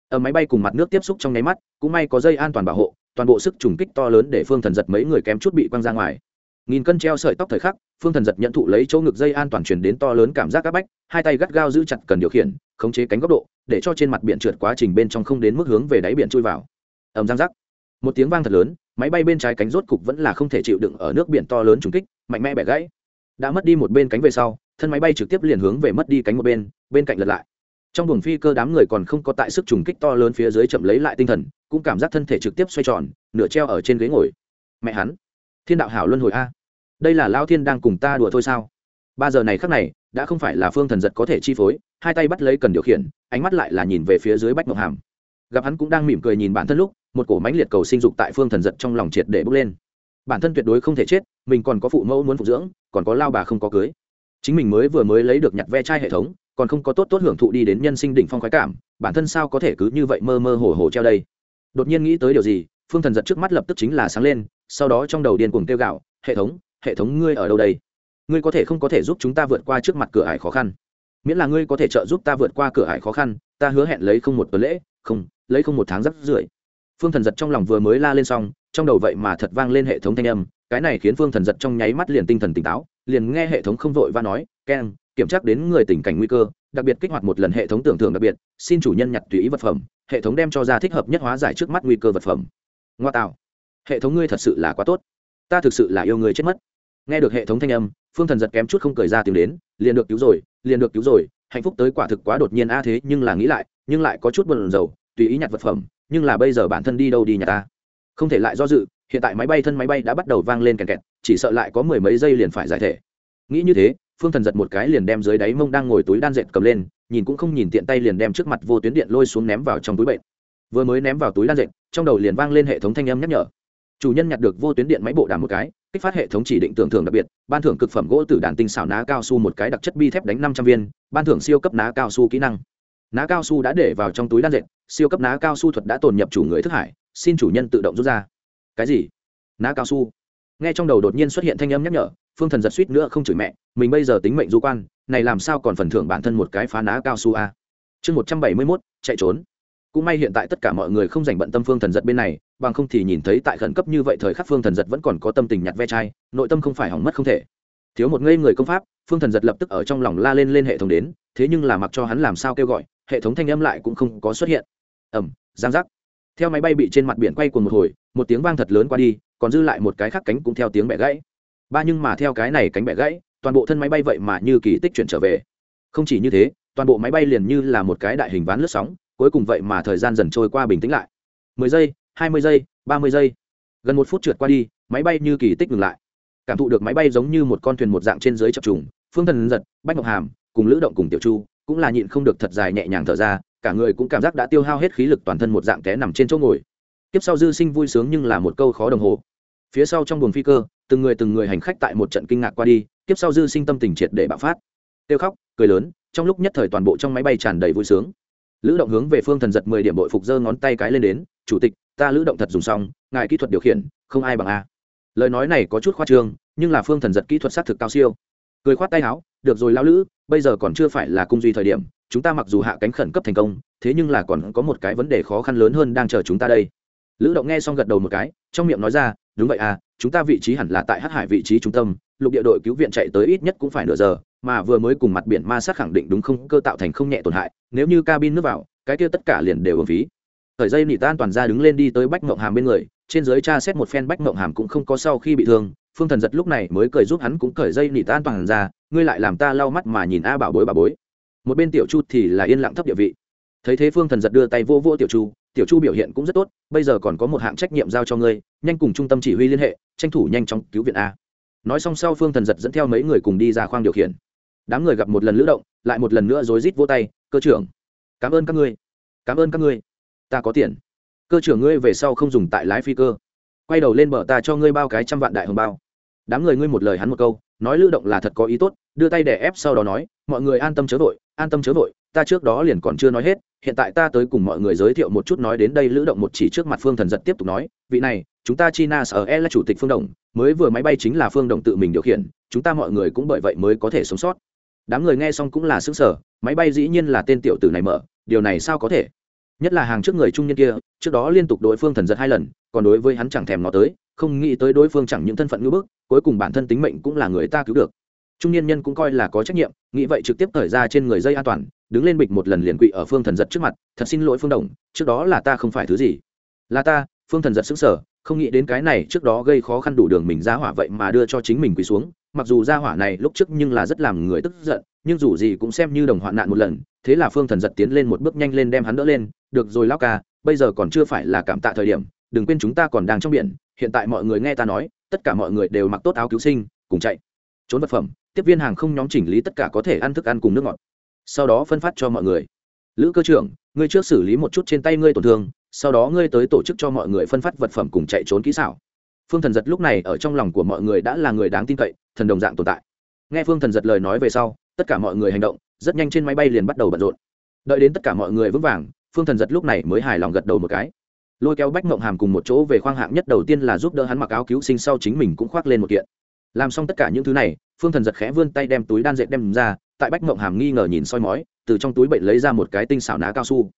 Ở máy bay cùng mặt nước tiếp xúc trong nháy mắt, cũng may có dây an toàn bảo hộ, toàn bộ sức trùng kích to lớn để phương thần giật mấy người kém chút bị quăng ra ngoài. Nghìn cân treo sợi tóc thời khắc, phương thần giật nhận thụ lấy chỗ ngực dây an toàn truyền đến to lớn cảm giác áp bách, hai tay gắt gao giữ chặt cần điều khiển, khống chế cánh góc độ, để cho trên mặt biển trượt quá trình bên trong không đến mức hướng về đáy biển chui vào. Ẩm giang rắc. Một tiếng vang thật lớn máy bay bên trái cánh rốt cục vẫn là không thể chịu đựng ở nước biển to lớn trùng kích, mạnh mẽ bẻ gãy. Đã mất đi một bên cánh về sau, thân máy bay trực tiếp liền hướng về mất đi cánh một bên bên cạnh lật lại. Trong buồng phi cơ đám người còn không có tại sức trùng kích to lớn phía dưới chậm lấy lại tinh thần, cũng cảm giác thân thể trực tiếp xoay tròn, nửa treo ở trên ghế ngồi. Mẹ hắn, thiên đạo hảo luân hồi a. Đây là lao thiên đang cùng ta đùa thôi sao? Ba giờ này khắc này, đã không phải là phương thần giật có thể chi phối, hai tay bắt lấy cần điều khiển, ánh mắt lại là nhìn về phía dưới bách ngọc hàm. Gặp hắn cũng đang mỉm cười nhìn bản thân lúc một cổ mãnh liệt cầu sinh dục tại phương thần giật trong lòng triệt để bước lên. Bản thân tuyệt đối không thể chết, mình còn có phụ mẫu muốn phục dưỡng, còn có lao bà không có cưới. Chính mình mới vừa mới lấy được nhặt ve chai hệ thống, còn không có tốt tốt hưởng thụ đi đến nhân sinh đỉnh phong khoái cảm, bản thân sao có thể cứ như vậy mơ mơ hồ hồ treo đây? Đột nhiên nghĩ tới điều gì, phương thần giật trước mắt lập tức chính là sáng lên, sau đó trong đầu điên cuồng kêu gạo hệ thống hệ thống ngươi ở đâu đây? Ngươi có thể không có thể giúp chúng ta vượt qua trước mặt cửa ải khó khăn. Miễn là ngươi có thể trợ giúp ta vượt qua cửa ải khó khăn, ta hứa hẹn lấy không một tuần lễ, không, lấy không một tháng rắp rưởi phương thần giật trong lòng vừa mới la lên xong, trong đầu vậy mà thật vang lên hệ thống thanh âm, cái này khiến phương thần giật trong nháy mắt liền tinh thần tỉnh táo, liền nghe hệ thống không vội và nói keng kiểm tra đến người tình cảnh nguy cơ, đặc biệt kích hoạt một lần hệ thống tưởng thưởng đặc biệt, xin chủ nhân nhặt tùy ý vật phẩm, hệ thống đem cho ra thích hợp nhất hóa giải trước mắt nguy cơ vật phẩm. Ngoa tạo. Hệ thống ngươi thật sự là quá tốt. Ta thực sự là yêu người chết mất. Nghe được hệ thống thanh âm, phương thần giật kém chút không cười ra tiếng đến, liền được cứu rồi, liền được cứu rồi, hạnh phúc tới quả thực quá đột nhiên a à thế, nhưng là nghĩ lại, nhưng lại có chút buồn rầu, tùy ý nhặt vật phẩm nhưng là bây giờ bản thân đi đâu đi nhà ta? Không thể lại do dự, hiện tại máy bay thân máy bay đã bắt đầu vang lên kèn kẹt, chỉ sợ lại có mười mấy giây liền phải giải thể. Nghĩ như thế, phương thần giật một cái liền đem dưới đáy mông đang ngồi túi đan dệt cầm lên, nhìn cũng không nhìn tiện tay liền đem trước mặt vô tuyến điện lôi xuống ném vào trong túi bệnh. Vừa mới ném vào túi đan dệt, trong đầu liền vang lên hệ thống thanh âm nhắc nhở. Chủ nhân nhặt được vô tuyến điện máy bộ đàm một cái, kích phát hệ thống chỉ định tưởng thưởng đặc biệt, ban thưởng cực phẩm gỗ từ đàn tinh xảo ná cao su một cái đặc chất bi thép đánh năm trăm viên, ban thưởng siêu cấp ná cao su kỹ năng. Ná cao su đã để vào trong túi đan dệt siêu cấp ná cao su thuật đã tồn nhập chủ người thức hải, xin chủ nhân tự động rút ra. Cái gì? Ná cao su? Nghe trong đầu đột nhiên xuất hiện thanh âm nhắc nhở, phương thần giật suýt nữa không chửi mẹ, mình bây giờ tính mệnh du quan, này làm sao còn phần thưởng bản thân một cái phá ná cao su a? Chương một trăm bảy mươi mốt, chạy trốn. Cũng may hiện tại tất cả mọi người không dành bận tâm phương thần giật bên này, bằng không thì nhìn thấy tại khẩn cấp như vậy thời khắc phương thần giật vẫn còn có tâm tình nhặt ve chai, nội tâm không phải hỏng mất không thể. Thiếu một ngây người công pháp, phương thần giật lập tức ở trong lòng la lên lên hệ thống đến, thế nhưng là mặc cho hắn làm sao kêu gọi, hệ thống thanh âm lại cũng không có xuất hiện ẩm giang giác. Theo máy bay bị trên mặt biển quay cuồng một hồi, một tiếng vang thật lớn qua đi, còn dư lại một cái khác cánh cũng theo tiếng bẻ gãy. Ba nhưng mà theo cái này cánh bẻ gãy, toàn bộ thân máy bay vậy mà như kỳ tích chuyển trở về. Không chỉ như thế, toàn bộ máy bay liền như là một cái đại hình ván lướt sóng, cuối cùng vậy mà thời gian dần trôi qua bình tĩnh lại. Mười giây, hai mươi giây, ba mươi giây. Gần một phút trượt qua đi, máy bay như kỳ tích ngừng lại. Cảm thụ được máy bay giống như một con thuyền một dạng trên dưới chập trùng, phương thần giật, bách ngọc hàm, cùng lữ động cùng tiểu chu, cũng là nhịn không được thật dài nhẹ nhàng thở ra cả người cũng cảm giác đã tiêu hao hết khí lực toàn thân một dạng té nằm trên chỗ ngồi. Tiếp sau dư sinh vui sướng nhưng là một câu khó đồng hồ. Phía sau trong buồng phi cơ, từng người từng người hành khách tại một trận kinh ngạc qua đi tiếp sau dư sinh tâm tình triệt để bạo phát. Tiêu khóc, cười lớn, trong lúc nhất thời toàn bộ trong máy bay tràn đầy vui sướng. Lữ động hướng về phương thần giật mười điểm bội phục giơ ngón tay cái lên đến, chủ tịch, ta lữ động thật dùng xong, ngài kỹ thuật điều khiển, không ai bằng a. Lời nói này có chút khoa trương, nhưng là phương thần giật kỹ thuật xác thực cao siêu. Cười khoát tay áo, được rồi lao lữ, bây giờ còn chưa phải là cung duy thời điểm chúng ta mặc dù hạ cánh khẩn cấp thành công, thế nhưng là còn có một cái vấn đề khó khăn lớn hơn đang chờ chúng ta đây. Lữ động nghe xong gật đầu một cái, trong miệng nói ra, đúng vậy à chúng ta vị trí hẳn là tại hát hải vị trí trung tâm, lục địa đội cứu viện chạy tới ít nhất cũng phải nửa giờ, mà vừa mới cùng mặt biển ma sát khẳng định đúng không, cơ tạo thành không nhẹ tổn hại, nếu như cabin nước vào, cái kia tất cả liền đều ở phí. Thời dây nỉ tan toàn ra đứng lên đi tới bách mộng hàm bên người, trên dưới cha xét một phen bách mộng hàm cũng không có sau khi bị thương, phương thần giật lúc này mới cười giúp hắn cũng cởi dây nỉ tan toàn ra, ngươi lại làm ta lau mắt mà nhìn a bảo bối bà bối một bên tiểu chu thì là yên lặng thấp địa vị. Thấy thế phương thần giật đưa tay vô vô tiểu chu tiểu chu biểu hiện cũng rất tốt, bây giờ còn có một hạng trách nhiệm giao cho ngươi, nhanh cùng trung tâm chỉ huy liên hệ, tranh thủ nhanh chóng cứu viện a. Nói xong sau phương thần giật dẫn theo mấy người cùng đi ra khoang điều khiển. Đám người gặp một lần lữ động, lại một lần nữa rối rít vô tay, cơ trưởng, cảm ơn các ngươi, cảm ơn các ngươi, ta có tiền. Cơ trưởng ngươi về sau không dùng tại lái phi cơ. Quay đầu lên bờ ta cho ngươi bao cái trăm vạn đại hồng bao đám người ngươi một lời hắn một câu, nói lữ động là thật có ý tốt, đưa tay để ép sau đó nói, mọi người an tâm chớ vội, an tâm chớ vội, ta trước đó liền còn chưa nói hết, hiện tại ta tới cùng mọi người giới thiệu một chút nói đến đây lữ động một chỉ trước mặt phương thần giật tiếp tục nói, vị này, chúng ta china sở e là chủ tịch phương đồng mới vừa máy bay chính là phương đồng tự mình điều khiển, chúng ta mọi người cũng bởi vậy mới có thể sống sót. Đám người nghe xong cũng là xứng sở máy bay dĩ nhiên là tên tiểu tử này mở, điều này sao có thể? Nhất là hàng trước người trung niên kia, trước đó liên tục đối phương thần giật hai lần, còn đối với hắn chẳng thèm nó tới không nghĩ tới đối phương chẳng những thân phận ngưỡng bức, cuối cùng bản thân tính mệnh cũng là người ta cứu được. Trung niên nhân cũng coi là có trách nhiệm, nghĩ vậy trực tiếp thời ra trên người dây an toàn, đứng lên bịch một lần liền quỵ ở phương thần giật trước mặt, thật xin lỗi phương đồng, trước đó là ta không phải thứ gì. Là ta? Phương thần giật xứng sở không nghĩ đến cái này trước đó gây khó khăn đủ đường mình ra hỏa vậy mà đưa cho chính mình quỳ xuống. Mặc dù ra hỏa này lúc trước nhưng là rất làm người tức giận, nhưng dù gì cũng xem như đồng hoạn nạn một lần, thế là phương thần giật tiến lên một bước nhanh lên đem hắn đỡ lên, được rồi lao ca, bây giờ còn chưa phải là cảm tạ thời điểm đừng quên chúng ta còn đang trong biển, hiện tại mọi người nghe ta nói, tất cả mọi người đều mặc tốt áo cứu sinh, cùng chạy. Trốn vật phẩm, tiếp viên hàng không nhóm chỉnh lý tất cả có thể ăn thức ăn cùng nước ngọt. Sau đó phân phát cho mọi người. Lữ cơ trưởng, ngươi trước xử lý một chút trên tay ngươi tổn thương, sau đó ngươi tới tổ chức cho mọi người phân phát vật phẩm cùng chạy trốn kỹ xảo. Phương thần giật lúc này ở trong lòng của mọi người đã là người đáng tin cậy, thần đồng dạng tồn tại. Nghe phương thần giật lời nói về sau, tất cả mọi người hành động, rất nhanh trên máy bay liền bắt đầu bận rộn. Đợi đến tất cả mọi người vững vàng, phương thần giật lúc này mới hài lòng gật đầu một cái lôi kéo bách mộng hàm cùng một chỗ về khoang hạng nhất đầu tiên là giúp đỡ hắn mặc áo cứu sinh sau chính mình cũng khoác lên một kiện. Làm xong tất cả những thứ này, phương thần giật khẽ vươn tay đem túi đan dệt đem ra, tại bách mộng hàm nghi ngờ nhìn soi mói, từ trong túi bệnh lấy ra một cái tinh xảo ná cao su.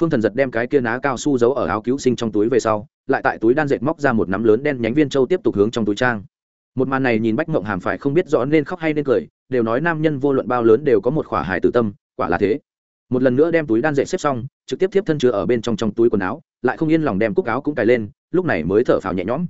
Phương thần giật đem cái kia ná cao su giấu ở áo cứu sinh trong túi về sau, lại tại túi đan dệt móc ra một nắm lớn đen nhánh viên châu tiếp tục hướng trong túi trang. Một màn này nhìn bách mộng hàm phải không biết rõ nên khóc hay nên cười, đều nói nam nhân vô luận bao lớn đều có một khỏa hài tử tâm, quả là thế. Một lần nữa đem túi đan dệt xếp xong, trực tiếp tiếp thân chứa ở bên trong trong túi quần áo lại không yên lòng đem cúc áo cũng cài lên, lúc này mới thở phào nhẹ nhõm.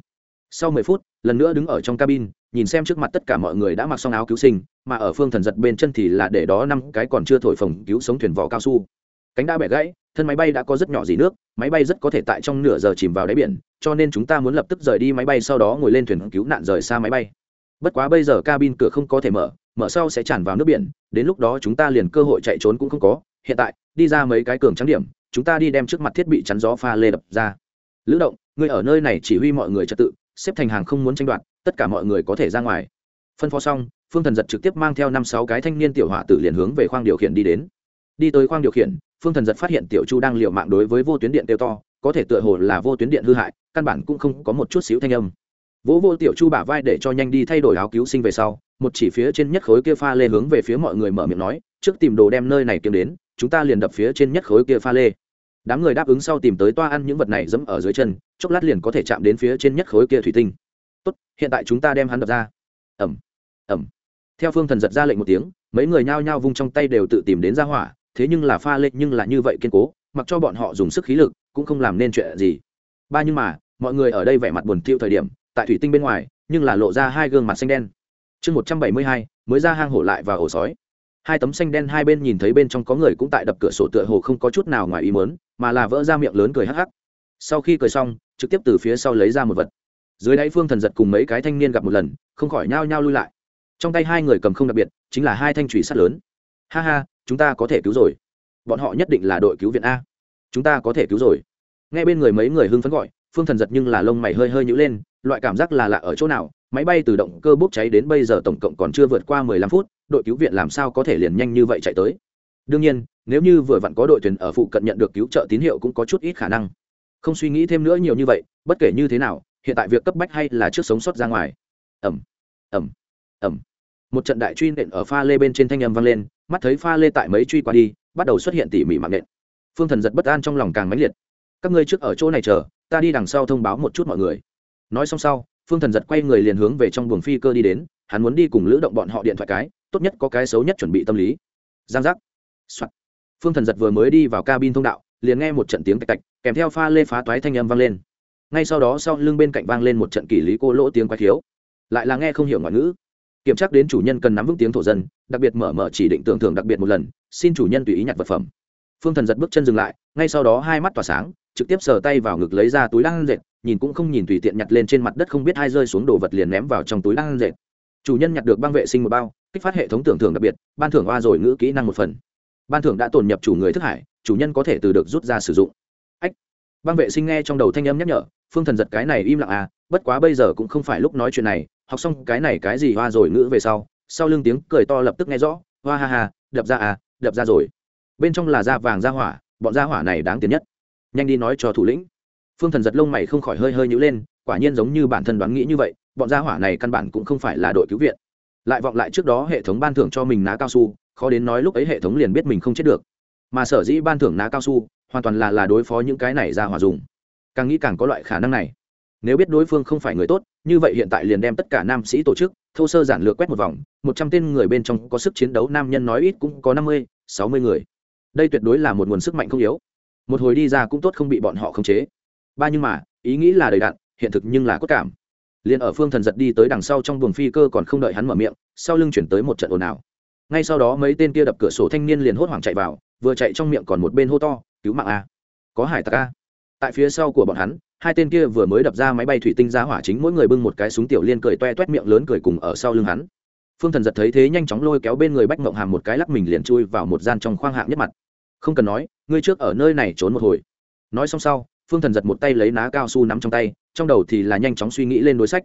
Sau mười phút, lần nữa đứng ở trong cabin, nhìn xem trước mặt tất cả mọi người đã mặc xong áo cứu sinh, mà ở phương thần giật bên chân thì là để đó năm cái còn chưa thổi phồng cứu sống thuyền vỏ cao su. Cánh đã bẻ gãy, thân máy bay đã có rất nhỏ dì nước, máy bay rất có thể tại trong nửa giờ chìm vào đáy biển, cho nên chúng ta muốn lập tức rời đi máy bay sau đó ngồi lên thuyền cứu nạn rời xa máy bay. Bất quá bây giờ cabin cửa không có thể mở mở sau sẽ tràn vào nước biển, đến lúc đó chúng ta liền cơ hội chạy trốn cũng không có hiện tại, đi ra mấy cái cường trắng điểm, chúng ta đi đem trước mặt thiết bị chắn gió pha lê đập ra. Lữ động, ngươi ở nơi này chỉ huy mọi người trật tự, xếp thành hàng không muốn tranh đoạt, tất cả mọi người có thể ra ngoài. Phân phó xong, phương thần giật trực tiếp mang theo năm sáu cái thanh niên tiểu hỏa tử liền hướng về khoang điều khiển đi đến. Đi tới khoang điều khiển, phương thần giật phát hiện tiểu chu đang l mạng đối với vô tuyến điện tiêu to, có thể tựa hồ là vô tuyến điện hư hại, căn bản cũng không có một chút xíu thanh âm. Vỗ vô tiểu chu bả vai để cho nhanh đi thay đổi áo cứu sinh về sau, một chỉ phía trên nhất khối kia pha lê hướng về phía mọi người mở miệng nói, trước tìm đồ đem nơi này kiếm đến chúng ta liền đập phía trên nhất khối kia pha lê. Đám người đáp ứng sau tìm tới toa ăn những vật này dẫm ở dưới chân, chốc lát liền có thể chạm đến phía trên nhất khối kia thủy tinh. Tốt, hiện tại chúng ta đem hắn đập ra. Ẩm ẩm theo phương thần giật ra lệnh một tiếng, mấy người nhao nhao vung trong tay đều tự tìm đến ra hỏa, thế nhưng là pha lê nhưng là như vậy kiên cố, mặc cho bọn họ dùng sức khí lực, cũng không làm nên chuyện gì. Ba nhưng mà, mọi người ở đây vẻ mặt buồn tiêu thời điểm, tại thủy tinh bên ngoài, nhưng là lộ ra hai gương mặt xanh đen. Chương một trăm bảy mươi hai, mới ra hang hổ lại và ổ sói hai tấm xanh đen hai bên nhìn thấy bên trong có người cũng tại đập cửa sổ tựa hồ không có chút nào ngoài ý mớn mà là vỡ ra miệng lớn cười hắc hắc. Sau khi cười xong, trực tiếp từ phía sau lấy ra một vật. Dưới đáy phương thần giật cùng mấy cái thanh niên gặp một lần, không khỏi nhao nhao lui lại. Trong tay hai người cầm không đặc biệt, chính là hai thanh trùy sắt lớn. Ha ha, chúng ta có thể cứu rồi. Bọn họ nhất định là đội cứu viện a. Chúng ta có thể cứu rồi. Ngay bên người mấy người hưng phấn gọi, phương thần giật nhưng là lông mày hơi hơi nhữ lên, loại cảm giác là lạ ở chỗ nào máy bay từ động cơ bốc cháy đến bây giờ tổng cộng còn chưa vượt qua mười lăm phút, đội cứu viện làm sao có thể liền nhanh như vậy chạy tới? Đương nhiên, nếu như vừa vặn có đội thuyền ở phụ cận nhận được cứu trợ tín hiệu cũng có chút ít khả năng. Không suy nghĩ thêm nữa nhiều như vậy, bất kể như thế nào, hiện tại việc cấp bách hay là trước sống sót ra ngoài. Ầm ầm ầm. một trận đại truy nện ở pha lê bên trên thanh âm vang lên, mắt thấy pha lê tại mấy truy qua đi, bắt đầu xuất hiện tỉ mỉ mạng nện. Phương thần giật bất an trong lòng càng mãnh liệt. Các ngươi trước ở chỗ này chờ, ta đi đằng sau thông báo một chút mọi người. Nói xong sau phương thần giật quay người liền hướng về trong buồng phi cơ đi đến, hắn muốn đi cùng lữ động bọn họ điện thoại cái, tốt nhất có cái xấu nhất chuẩn bị tâm lý. Giang giác. Soạn. phương thần giật vừa mới đi vào cabin thông đạo, liền nghe một trận tiếng tạch tạch, kèm theo pha lê phá toái thanh âm vang lên. Ngay sau đó sau lưng bên cạnh vang lên một trận kỷ lý cô lỗ tiếng quái khiếu. Lại là nghe không hiểu ngoại ngữ. Kiểm tra đến chủ nhân cần nắm vững tiếng thổ dân, đặc biệt mở mở chỉ định tưởng thưởng đặc biệt một lần, xin chủ nhân tùy ý nhặt vật phẩm phương thần giật bước chân dừng lại, ngay sau đó hai mắt tỏa sáng, trực tiếp sờ tay vào ngực lấy ra túi đang dệt, nhìn cũng không nhìn tùy tiện nhặt lên trên mặt đất không biết hai rơi xuống đồ vật liền ném vào trong túi đang dệt. Chủ nhân nhặt được băng vệ sinh một bao, kích phát hệ thống tưởng thưởng đặc biệt, ban thưởng hoa rồi ngữ kỹ năng một phần. Ban thưởng đã tồn nhập chủ người thức hải, chủ nhân có thể từ được rút ra sử dụng. Ách. Băng vệ sinh nghe trong đầu thanh âm nhắc nhở, phương thần giật cái này im lặng à bất quá bây giờ cũng không phải lúc nói chuyện này, học xong cái này cái gì hoa rồi ngữ về sau sau lưng tiếng cười to lập tức nghe rõ, hoa ha ha, đập ra à đập ra rồi bên trong là da vàng da hỏa, bọn da hỏa này đáng tiền nhất. Nhanh đi nói cho thủ lĩnh. Phương thần giật lông mày không khỏi hơi hơi nhữ lên, quả nhiên giống như bản thân đoán nghĩ như vậy, bọn da hỏa này căn bản cũng không phải là đội cứu viện. Lại vọng lại trước đó hệ thống ban thưởng cho mình ná cao su, khó đến nói lúc ấy hệ thống liền biết mình không chết được. Mà sở dĩ ban thưởng ná cao su, hoàn toàn là là đối phó những cái này ra hỏa dùng. Càng nghĩ càng có loại khả năng này. Nếu biết đối phương không phải người tốt, như vậy hiện tại liền đem tất cả nam sĩ tổ chức, thô sơ giản lược quét một vòng, một trăm tên người bên trong có sức chiến đấu nam nhân nói ít cũng có năm mươi, sáu mươi người đây tuyệt đối là một nguồn sức mạnh không yếu. Một hồi đi ra cũng tốt không bị bọn họ khống chế. Ba nhưng mà, ý nghĩ là đầy đạn hiện thực nhưng là cốt cảm. Liền ở phương thần giật đi tới đằng sau trong buồng phi cơ còn không đợi hắn mở miệng, sau lưng chuyển tới một trận ồn ào. Ngay sau đó mấy tên kia đập cửa sổ thanh niên liền hốt hoảng chạy vào, vừa chạy trong miệng còn một bên hô to, cứu mạng a! Có hải tặc a! Tại phía sau của bọn hắn, hai tên kia vừa mới đập ra máy bay thủy tinh ra hỏa chính mỗi người bưng một cái súng tiểu liên cười toe toét miệng lớn cười cùng ở sau lưng hắn phương thần giật thấy thế nhanh chóng lôi kéo bên người bách mộng hàm một cái lắc mình liền chui vào một gian trong khoang hạng nhất mặt. Không cần nói, ngươi trước ở nơi này trốn một hồi. Nói xong sau, phương thần giật một tay lấy ná cao su nắm trong tay, trong đầu thì là nhanh chóng suy nghĩ lên đối sách.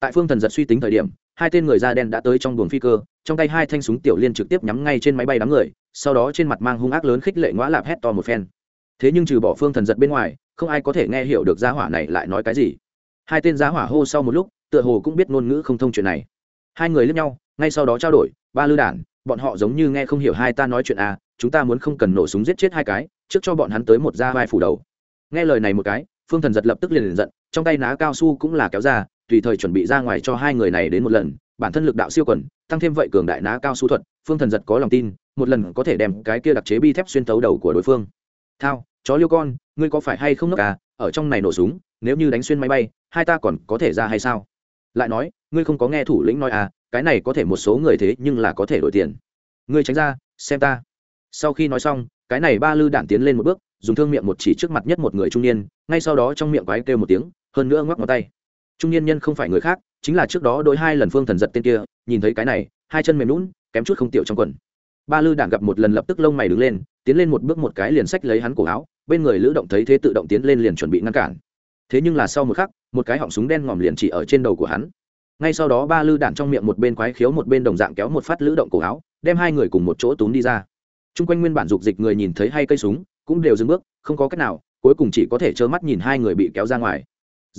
Tại phương thần giật suy tính thời điểm, hai tên người da đen đã tới trong buồng phi cơ, trong tay hai thanh súng tiểu liên trực tiếp nhắm ngay trên máy bay đám người, sau đó trên mặt mang hung ác lớn khích lệ ngõ lạp hét to một phen. Thế nhưng trừ bỏ phương thần giật bên ngoài, không ai có thể nghe hiểu được giá hỏa này lại nói cái gì. Hai tên giá hỏa hô sau một lúc, tựa hồ cũng biết ngôn ngữ không thông chuyện này. Hai người lướt nhau ngay sau đó trao đổi, ba lư đản, bọn họ giống như nghe không hiểu hai ta nói chuyện à chúng ta muốn không cần nổ súng giết chết hai cái, trước cho bọn hắn tới một da vai phủ đầu. Nghe lời này một cái, phương thần giật lập tức liền liền giận, trong tay ná cao su cũng là kéo ra, tùy thời chuẩn bị ra ngoài cho hai người này đến một lần, bản thân lực đạo siêu quần, tăng thêm vậy cường đại ná cao su thuật, phương thần giật có lòng tin, một lần có thể đem cái kia đặc chế bi thép xuyên tấu đầu của đối phương. Thao, chó liêu con, ngươi có phải hay không nước à ở trong này nổ súng, nếu như đánh xuyên máy bay, hai ta còn có thể ra hay sao? Lại nói ngươi không có nghe thủ lĩnh nói à cái này có thể một số người thế nhưng là có thể đổi tiền. Ngươi tránh ra, xem ta. Sau khi nói xong, cái này ba lư đản tiến lên một bước, dùng thương miệng một chỉ trước mặt nhất một người trung niên, ngay sau đó trong miệng quái kêu một tiếng, hơn nữa ngoắc ngón tay. Trung niên nhân không phải người khác, chính là trước đó đôi hai lần phương thần giật tên kia, nhìn thấy cái này, hai chân mềm lún kém chút không tiểu trong quần. Ba lư đạn gặp một lần lập tức lông mày đứng lên, tiến lên một bước một cái liền sách lấy hắn cổ áo, bên người lữ động thấy thế tự động tiến lên liền chuẩn bị ngăn cản. Thế nhưng là sau một khắc, một cái họng súng đen ngòm liền chỉ ở trên đầu của hắn ngay sau đó ba lư đạn trong miệng một bên quái khiếu một bên đồng dạng kéo một phát lữ động cổ áo, đem hai người cùng một chỗ túm đi ra. T r u n g quanh nguyên bản dục dịch người nhìn thấy hay cây súng, cũng đều dừng bước, không có cách nào, cuối cùng chỉ có thể trơ mắt nhìn hai người bị kéo ra ngoài.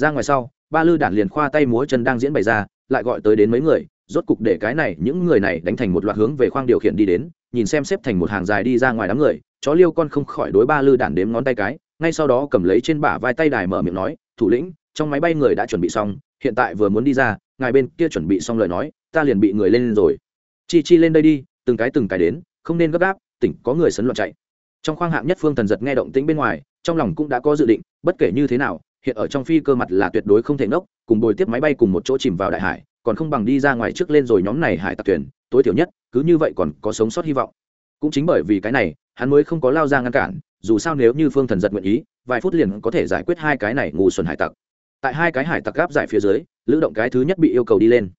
Ra ngoài sau, ba lư đạn liền khoa tay múa chân đang diễn bày ra, lại gọi tới đến mấy người, rốt cục để cái này, những người này đánh thành một loạt hướng về khoang điều khiển đi đến, nhìn xem xếp thành một hàng dài đi ra ngoài đám người, chó liêu con không khỏi đối ba lư đạn đếm ngón tay cái, ngay sau đó cầm lấy trên bả vai tay đài mở miệng nói, thủ lĩnh, trong máy bay người đã chuẩn bị xong, hiện tại vừa muốn đi ra ngài bên kia chuẩn bị xong lời nói, ta liền bị người lên rồi. Chi chi lên đây đi, từng cái từng cái đến, không nên gấp gáp, tỉnh có người sấn loạn chạy. Trong khoang hạng nhất phương thần giật nghe động tĩnh bên ngoài, trong lòng cũng đã có dự định, bất kể như thế nào, hiện ở trong phi cơ mặt là tuyệt đối không thể ngốc, cùng bồi tiếp máy bay cùng một chỗ chìm vào đại hải, còn không bằng đi ra ngoài trước lên rồi nhóm này hải tặc thuyền, tối thiểu nhất, cứ như vậy còn có sống sót hy vọng. Cũng chính bởi vì cái này, hắn mới không có lao ra ngăn cản, dù sao nếu như phương thần giật nguyện ý, vài phút liền có thể giải quyết hai cái này ngu xuẩn hải tặc. Tại hai cái hải tặc gáp giải phía dưới lữ động cái thứ nhất bị yêu cầu đi lên.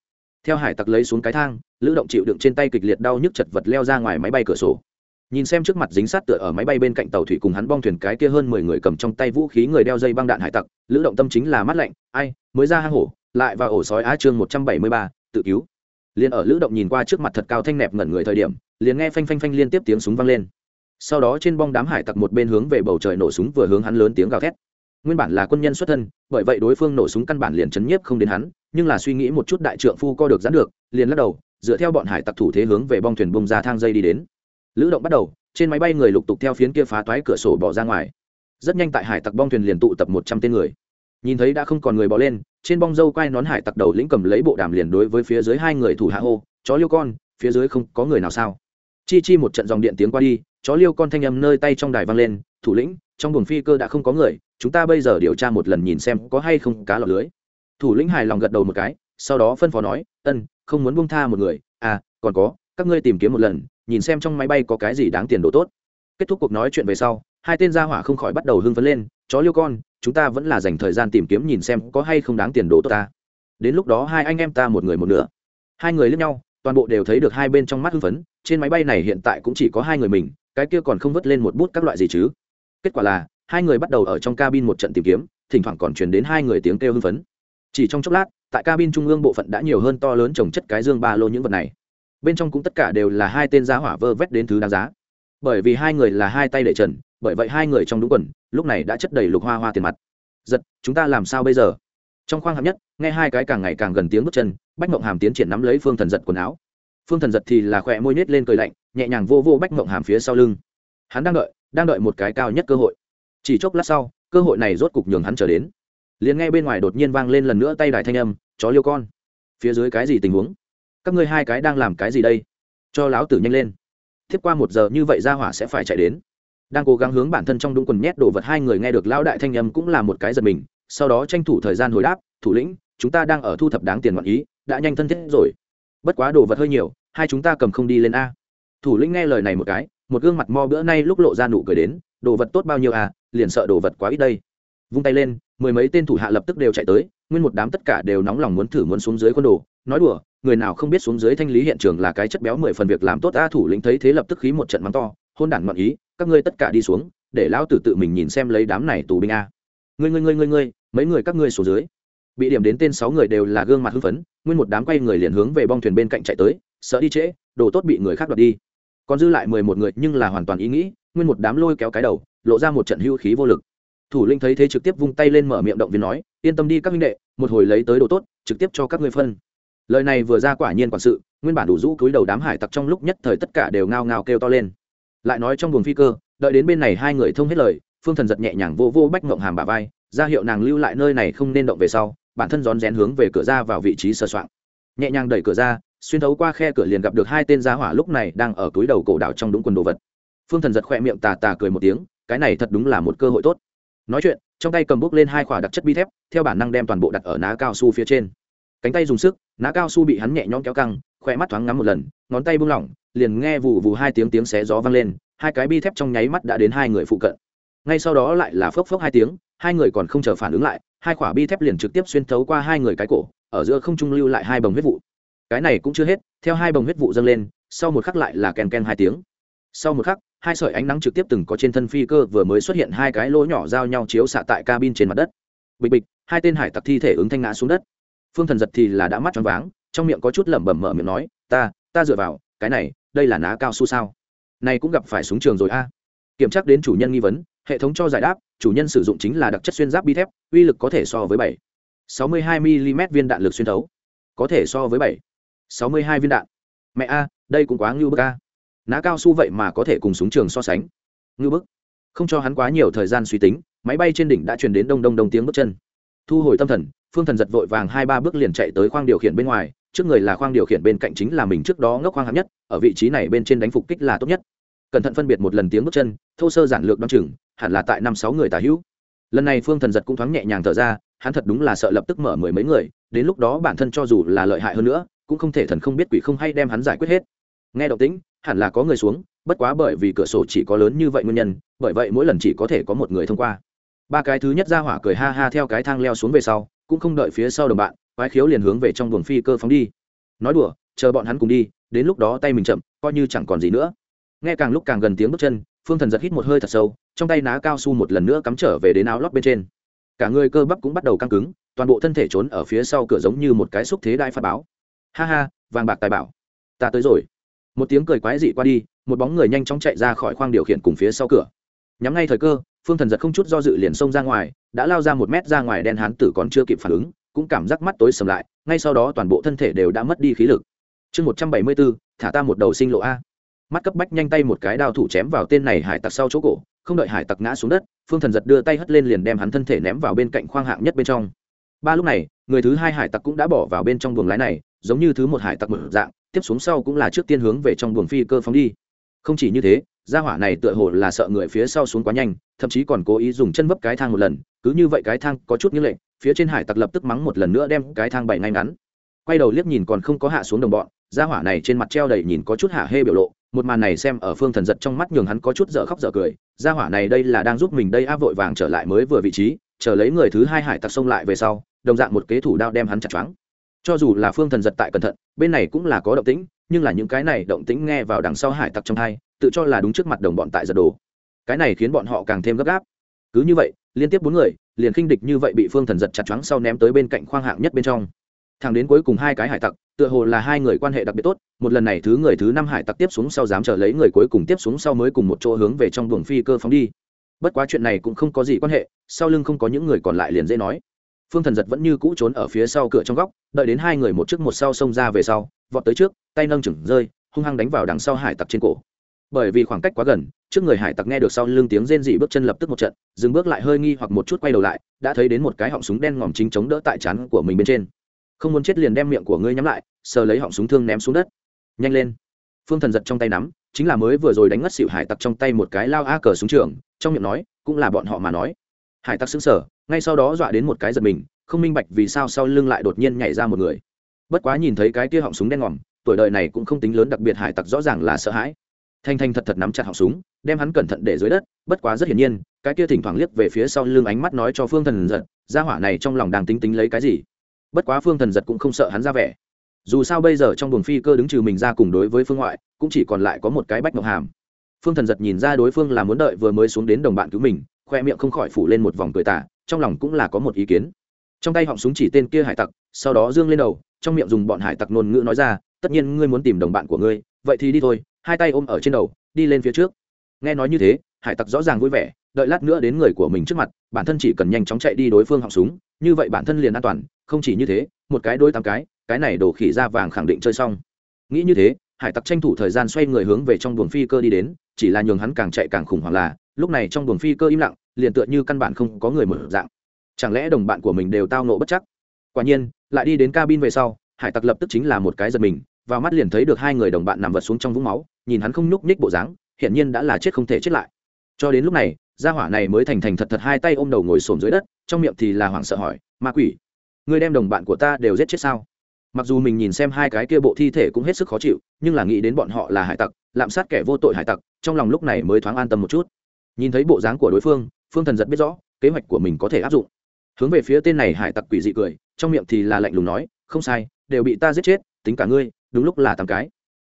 Theo hải tặc lấy xuống cái thang, lữ động chịu đựng trên tay kịch liệt đau nhức chật vật leo ra ngoài máy bay cửa sổ. Nhìn xem trước mặt dính sát tựa ở máy bay bên cạnh tàu thủy cùng hắn bong thuyền cái kia hơn mười người cầm trong tay vũ khí người đeo dây băng đạn hải tặc, lữ động tâm chính là mắt lạnh, ai, mới ra hang hổ, lại vào ổ sói á chương một trăm bảy mươi ba, tự cứu. Liền ở lữ động nhìn qua trước mặt thật cao thanh nẹp ngẩn người thời điểm, liền nghe phanh phanh phanh liên tiếp tiếng súng vang lên. Sau đó trên bong đám hải tặc một bên hướng về bầu trời nổ súng vừa hướng hắn lớn tiếng gào thét nguyên bản là quân nhân xuất thân, bởi vậy đối phương nổ súng căn bản liền chấn nhiếp không đến hắn, nhưng là suy nghĩ một chút đại trượng phu co được dán được, liền lắc đầu, dựa theo bọn hải tặc thủ thế hướng về bong thuyền bông ra thang dây đi đến. Lữ động bắt đầu, trên máy bay người lục tục theo phiến kia phá toái cửa sổ bỏ ra ngoài. Rất nhanh tại hải tặc bong thuyền liền tụ tập một trăm tên người. Nhìn thấy đã không còn người bỏ lên, trên bong dâu quay nón hải tặc đầu lĩnh cầm lấy bộ đàm liền đối với phía dưới hai người thủ hạ hô, chó liêu con, phía dưới không có người nào sao? Chi chi một trận dòng điện tiếng qua đi, chó liêu con thanh âm nơi tay trong đài vang lên, thủ lĩnh, trong buồng phi cơ đã không có người chúng ta bây giờ điều tra một lần nhìn xem có hay không cá lọc lưới. Thủ lĩnh hài lòng gật đầu một cái, sau đó phân phó nói, ân, không muốn buông tha một người. À còn có, các ngươi tìm kiếm một lần, nhìn xem trong máy bay có cái gì đáng tiền đồ tốt. Kết thúc cuộc nói chuyện về sau, hai tên gia hỏa không khỏi bắt đầu hưng phấn lên, chó liêu con, chúng ta vẫn là dành thời gian tìm kiếm nhìn xem có hay không đáng tiền đồ tốt ta. Đến lúc đó hai anh em ta một người một nửa. Hai người lướt nhau, toàn bộ đều thấy được hai bên trong mắt hưng phấn, trên máy bay này hiện tại cũng chỉ có hai người mình, cái kia còn không vớt lên một bút các loại gì chứ. Kết quả là hai người bắt đầu ở trong cabin một trận tìm kiếm, thỉnh thoảng còn truyền đến hai người tiếng kêu hưng phấn. Chỉ trong chốc lát, tại cabin trung ương bộ phận đã nhiều hơn to lớn trồng chất cái dương ba lô những vật này. Bên trong cũng tất cả đều là hai tên giá hỏa vơ vét đến thứ đáng giá. Bởi vì hai người là hai tay để trần, bởi vậy hai người trong đúng quần, lúc này đã chất đầy lục hoa hoa tiền mặt. Giật, chúng ta làm sao bây giờ? Trong khoang hạng nhất, nghe hai cái càng ngày càng gần tiếng bước chân, bách mộng hàm tiến triển nắm lấy phương thần giật quần áo. Phương thần giật thì là khỏe môi nhét lên cười lạnh, nhẹ nhàng vô vô bách mộng hàm phía sau lưng. Hắn đang đợi đang đợi một cái cao nhất cơ hội chỉ chốc lát sau, cơ hội này rốt cục nhường hắn trở đến. Liền nghe bên ngoài đột nhiên vang lên lần nữa tay đài thanh âm, chó liêu con, phía dưới cái gì tình huống? Các ngươi hai cái đang làm cái gì đây? Cho láo tử nhanh lên. Tiếp qua một giờ như vậy ra hỏa sẽ phải chạy đến. Đang cố gắng hướng bản thân trong đúng quần nhét đồ vật hai người nghe được lão đại thanh âm cũng là một cái giật mình, sau đó tranh thủ thời gian hồi đáp, thủ lĩnh, chúng ta đang ở thu thập đáng tiền ngoạn ý, đã nhanh thân thiết rồi. Bất quá đồ vật hơi nhiều, hai chúng ta cầm không đi lên a. Thủ lĩnh nghe lời này một cái, một gương mặt mo bữa nay lúc lộ ra nụ cười đến đồ vật tốt bao nhiêu à liền sợ đồ vật quá ít đây. Vung tay lên, mười mấy tên thủ hạ lập tức đều chạy tới, nguyên một đám tất cả đều nóng lòng muốn thử muốn xuống dưới quân đồ. Nói đùa, người nào không biết xuống dưới thanh lý hiện trường là cái chất béo mười phần việc làm tốt, a thủ lĩnh thấy thế lập tức khí một trận mắng to, hôn đản ngọn ý, các ngươi tất cả đi xuống, để lão tử tự mình nhìn xem lấy đám này tù binh a. Ngươi ngươi ngươi ngươi ngươi, mấy người các ngươi xuống dưới. Bị điểm đến tên sáu người đều là gương mặt hưng phấn, nguyên một đám quay người liền hướng về bong thuyền bên cạnh chạy tới, sợ đi trễ, đồ tốt bị người khác đoạt đi. Còn dư lại mười một người, nhưng là hoàn toàn ý nghĩ nguyên một đám lôi kéo cái đầu, lộ ra một trận hưu khí vô lực. Thủ linh thấy thế trực tiếp vung tay lên mở miệng động viên nói, yên tâm đi các minh đệ, một hồi lấy tới đồ tốt, trực tiếp cho các ngươi phân. Lời này vừa ra quả nhiên quản sự, nguyên bản đủ rũ cúi đầu đám hải tặc trong lúc nhất thời tất cả đều ngao ngao kêu to lên. Lại nói trong buồng phi cơ, đợi đến bên này hai người thông hết lời, phương thần giật nhẹ nhàng vô vô bách ngộng hàm bà vai, ra hiệu nàng lưu lại nơi này không nên động về sau, bản thân rón rén hướng về cửa ra vào vị trí sơ soạn nhẹ nhàng đẩy cửa ra, xuyên thấu qua khe cửa liền gặp được hai tên giá hỏa lúc này đang ở túi đầu cổ đảo trong đúng quần đồ vật phương thần giật khỏe miệng tà tà cười một tiếng, cái này thật đúng là một cơ hội tốt. Nói chuyện, trong tay cầm bốc lên hai khỏa đặc chất bi thép, theo bản năng đem toàn bộ đặt ở ná cao su phía trên. Cánh tay dùng sức, ná cao su bị hắn nhẹ nhõm kéo căng, khỏe mắt thoáng ngắm một lần, ngón tay buông lỏng, liền nghe vụ vụ hai tiếng tiếng xé gió vang lên, hai cái bi thép trong nháy mắt đã đến hai người phụ cận. Ngay sau đó lại là phốc phốc hai tiếng, hai người còn không chờ phản ứng lại, hai khỏa bi thép liền trực tiếp xuyên thấu qua hai người cái cổ, ở giữa không trung lưu lại hai bồng huyết vụ. Cái này cũng chưa hết, theo hai bồng huyết vụ dâng lên, sau một khắc lại là ken ken hai tiếng sau một khắc, hai sợi ánh nắng trực tiếp từng có trên thân phi cơ vừa mới xuất hiện hai cái lỗ nhỏ giao nhau chiếu xạ tại cabin trên mặt đất. Bịch bịch, hai tên hải tặc thi thể ứng thanh ngã xuống đất. Phương thần giật thì là đã mắt choáng váng, trong miệng có chút lẩm bẩm mở miệng nói, ta ta dựa vào, cái này, đây là ná cao su sao? Này cũng gặp phải súng trường rồi a. Kiểm tra đến chủ nhân nghi vấn, hệ thống cho giải đáp, chủ nhân sử dụng chính là đặc chất xuyên giáp bi thép, uy lực có thể so với bảy. Sáu mươi hai mm viên đạn lực xuyên thấu. Có thể so với bảy. Sáu mươi hai viên đạn. Mẹ a, đây cũng quá ngưu bức a ná cao su vậy mà có thể cùng súng trường so sánh. Ngư bức. Không cho hắn quá nhiều thời gian suy tính, máy bay trên đỉnh đã truyền đến đông đông đông tiếng bước chân. Thu hồi tâm thần, phương thần giật vội vàng hai ba bước liền chạy tới khoang điều khiển bên ngoài, trước người là khoang điều khiển bên cạnh chính là mình trước đó ngốc khoang hạng nhất, ở vị trí này bên trên đánh phục kích là tốt nhất. Cẩn thận phân biệt một lần tiếng bước chân, thô sơ giản lược đ o chừng, hẳn là tại năm sáu người tà hữu. Lần này phương thần giật cũng thoáng nhẹ nhàng thở ra, hắn thật đúng là sợ lập tức mở mười mấy người, đến lúc đó bản thân cho dù là lợi hại hơn nữa, cũng không thể thần không biết quỷ không hay đem hắn giải quyết hết. Nghe động tĩnh hẳn là có người xuống, bất quá bởi vì cửa sổ chỉ có lớn như vậy nguyên nhân, bởi vậy mỗi lần chỉ có thể có một người thông qua. Ba cái thứ nhất ra hỏa cười ha ha theo cái thang leo xuống về sau, cũng không đợi phía sau đồng bạn, quái khiếu liền hướng về trong buồng phi cơ phóng đi. Nói đùa, chờ bọn hắn cùng đi, đến lúc đó tay mình chậm, coi như chẳng còn gì nữa. Nghe càng lúc càng gần tiếng bước chân, phương thần giật hít một hơi thật sâu, trong tay ná cao su một lần nữa cắm trở về đến áo lót bên trên. Cả người cơ bắp cũng bắt đầu căng cứng, toàn bộ thân thể trốn ở phía sau cửa giống như một cái xúc thế đại pha báo. Ha ha, vàng bạc tài bảo. Ta tới rồi một tiếng cười quái dị qua đi, một bóng người nhanh chóng chạy ra khỏi khoang điều khiển cùng phía sau cửa. Nhắm ngay thời cơ, phương thần giật không chút do dự liền xông ra ngoài, đã lao ra một mét ra ngoài đen hán tử còn chưa kịp phản ứng, cũng cảm giác mắt tối sầm lại, ngay sau đó toàn bộ thân thể đều đã mất đi khí lực. Chương một trăm bảy mươi bốn, thả ta một đầu sinh lộ a. Mắt cấp bách nhanh tay một cái đao thủ chém vào tên này hải tặc sau chỗ cổ, không đợi hải tặc ngã xuống đất, phương thần giật đưa tay hất lên liền đem hắn thân thể ném vào bên cạnh khoang hạng nhất bên trong. Ba lúc này, người thứ hai hải tặc cũng đã bỏ vào bên trong buồng lái này, giống như thứ một hải tặc mở dạng tiếp xuống sau cũng là trước tiên hướng về trong buồng phi cơ phóng đi. Không chỉ như thế, gia hỏa này tựa hồ là sợ người phía sau xuống quá nhanh, thậm chí còn cố ý dùng chân vấp cái thang một lần, cứ như vậy cái thang có chút như lệnh phía trên hải tặc lập tức mắng một lần nữa đem cái thang bảy ngay ngắn. Quay đầu liếc nhìn còn không có hạ xuống đồng bọn, gia hỏa này trên mặt treo đầy nhìn có chút hạ hê biểu lộ, một màn này xem ở phương thần giật trong mắt nhường hắn có chút dở khóc dở cười, gia hỏa này đây là đang giúp mình đây áp vội vàng trở lại mới vừa vị trí, chờ lấy người thứ hai hải tặc xông lại về sau, đồng dạng một kế thủ đao đem hắn chặt choáng cho dù là phương thần giật tại cẩn thận, bên này cũng là có động tĩnh, nhưng là những cái này động tĩnh nghe vào đằng sau hải tặc trong hai, tự cho là đúng trước mặt đồng bọn tại giật đồ. Cái này khiến bọn họ càng thêm gấp gáp. Cứ như vậy, liên tiếp bốn người, liền khinh địch như vậy bị phương thần giật chặt choáng sau ném tới bên cạnh khoang hạng nhất bên trong. Thẳng đến cuối cùng hai cái hải tặc, tựa hồ là hai người quan hệ đặc biệt tốt, một lần này thứ người thứ năm hải tặc tiếp xuống sau dám chờ lấy người cuối cùng tiếp xuống sau mới cùng một chỗ hướng về trong buồng phi cơ phóng đi. Bất quá chuyện này cũng không có gì quan hệ, sau lưng không có những người còn lại liền dễ nói phương thần giật vẫn như cũ trốn ở phía sau cửa trong góc, đợi đến hai người một trước một sau xông ra về sau, vọt tới trước, tay nâng chừng rơi, hung hăng đánh vào đằng sau hải tặc trên cổ. Bởi vì khoảng cách quá gần, trước người hải tặc nghe được sau lưng tiếng rên dị bước chân lập tức một trận, dừng bước lại hơi nghi hoặc một chút quay đầu lại, đã thấy đến một cái họng súng đen ngòm chính chống đỡ tại chắn của mình bên trên. Không muốn chết liền đem miệng của ngươi nhắm lại, sờ lấy họng súng thương ném xuống đất. Nhanh lên. Phương thần giật trong tay nắm, chính là mới vừa rồi đánh ngất xịu hải tặc trong tay một cái lao a cờ súng trường, trong miệng nói, cũng là bọn họ mà nói. Hải tặc xứng sở ngay sau đó dọa đến một cái giật mình, không minh bạch vì sao sau lưng lại đột nhiên nhảy ra một người. Bất quá nhìn thấy cái kia họng súng đen ngòm, tuổi đời này cũng không tính lớn, đặc biệt hải tặc rõ ràng là sợ hãi. Thanh thanh thật thật nắm chặt họng súng, đem hắn cẩn thận để dưới đất, bất quá rất hiển nhiên, cái kia thỉnh thoảng liếc về phía sau lưng ánh mắt nói cho phương thần giật ra hỏa này trong lòng đang tính tính lấy cái gì? Bất quá phương thần giật cũng không sợ hắn ra vẻ. Dù sao bây giờ trong buồng phi cơ đứng trừ mình ra cùng đối với phương ngoại, cũng chỉ còn lại có một cái bách ngọc hàm. Phương thần giật nhìn ra đối phương là muốn đợi vừa mới xuống đến đồng bạn cứu mình, khoe miệng không khỏi phủ lên một vòng cười tả trong lòng cũng là có một ý kiến. Trong tay họng súng chỉ tên kia hải tặc, sau đó dương lên đầu, trong miệng dùng bọn hải tặc ngôn ngữ nói ra, tất nhiên ngươi muốn tìm đồng bạn của ngươi, vậy thì đi thôi. Hai tay ôm ở trên đầu, đi lên phía trước. Nghe nói như thế, hải tặc rõ ràng vui vẻ, đợi lát nữa đến người của mình trước mặt, bản thân chỉ cần nhanh chóng chạy đi đối phương họng súng, như vậy bản thân liền an toàn, không chỉ như thế, một cái đôi tám cái cái này đổ khỉ ra vàng khẳng định chơi xong. Nghĩ như thế hải tặc tranh thủ thời gian xoay người hướng về trong buồng phi cơ đi đến, chỉ là nhường hắn càng chạy càng khủng hoảng là, lúc này trong buồng phi cơ im lặng, liền tựa như căn bản không có người mở dạng. Chẳng lẽ đồng bạn của mình đều tao nộ bất chắc? Quả nhiên, lại đi đến cabin về sau, hải tặc lập tức chính là một cái giật mình, vào mắt liền thấy được hai người đồng bạn nằm vật xuống trong vũng máu, nhìn hắn không nhúc nhích bộ dáng, hiển nhiên đã là chết không thể chết lại. Cho đến lúc này, gia hỏa này mới thành thành thật thật hai tay ôm đầu ngồi xổm dưới đất, trong miệng thì là hoảng sợ hỏi, ma quỷ ngươi đem đồng bạn của ta đều giết chết sao? Mặc dù mình nhìn xem hai cái kia bộ thi thể cũng hết sức khó chịu, nhưng là nghĩ đến bọn họ là hải tặc, lạm sát kẻ vô tội hải tặc, trong lòng lúc này mới thoáng an tâm một chút. Nhìn thấy bộ dáng của đối phương phương thần giật biết rõ, kế hoạch của mình có thể áp dụng. Hướng về phía tên này hải tặc quỷ dị cười, trong miệng thì là lạnh lùng nói, không sai, đều bị ta giết chết, tính cả ngươi, đúng lúc là tám cái.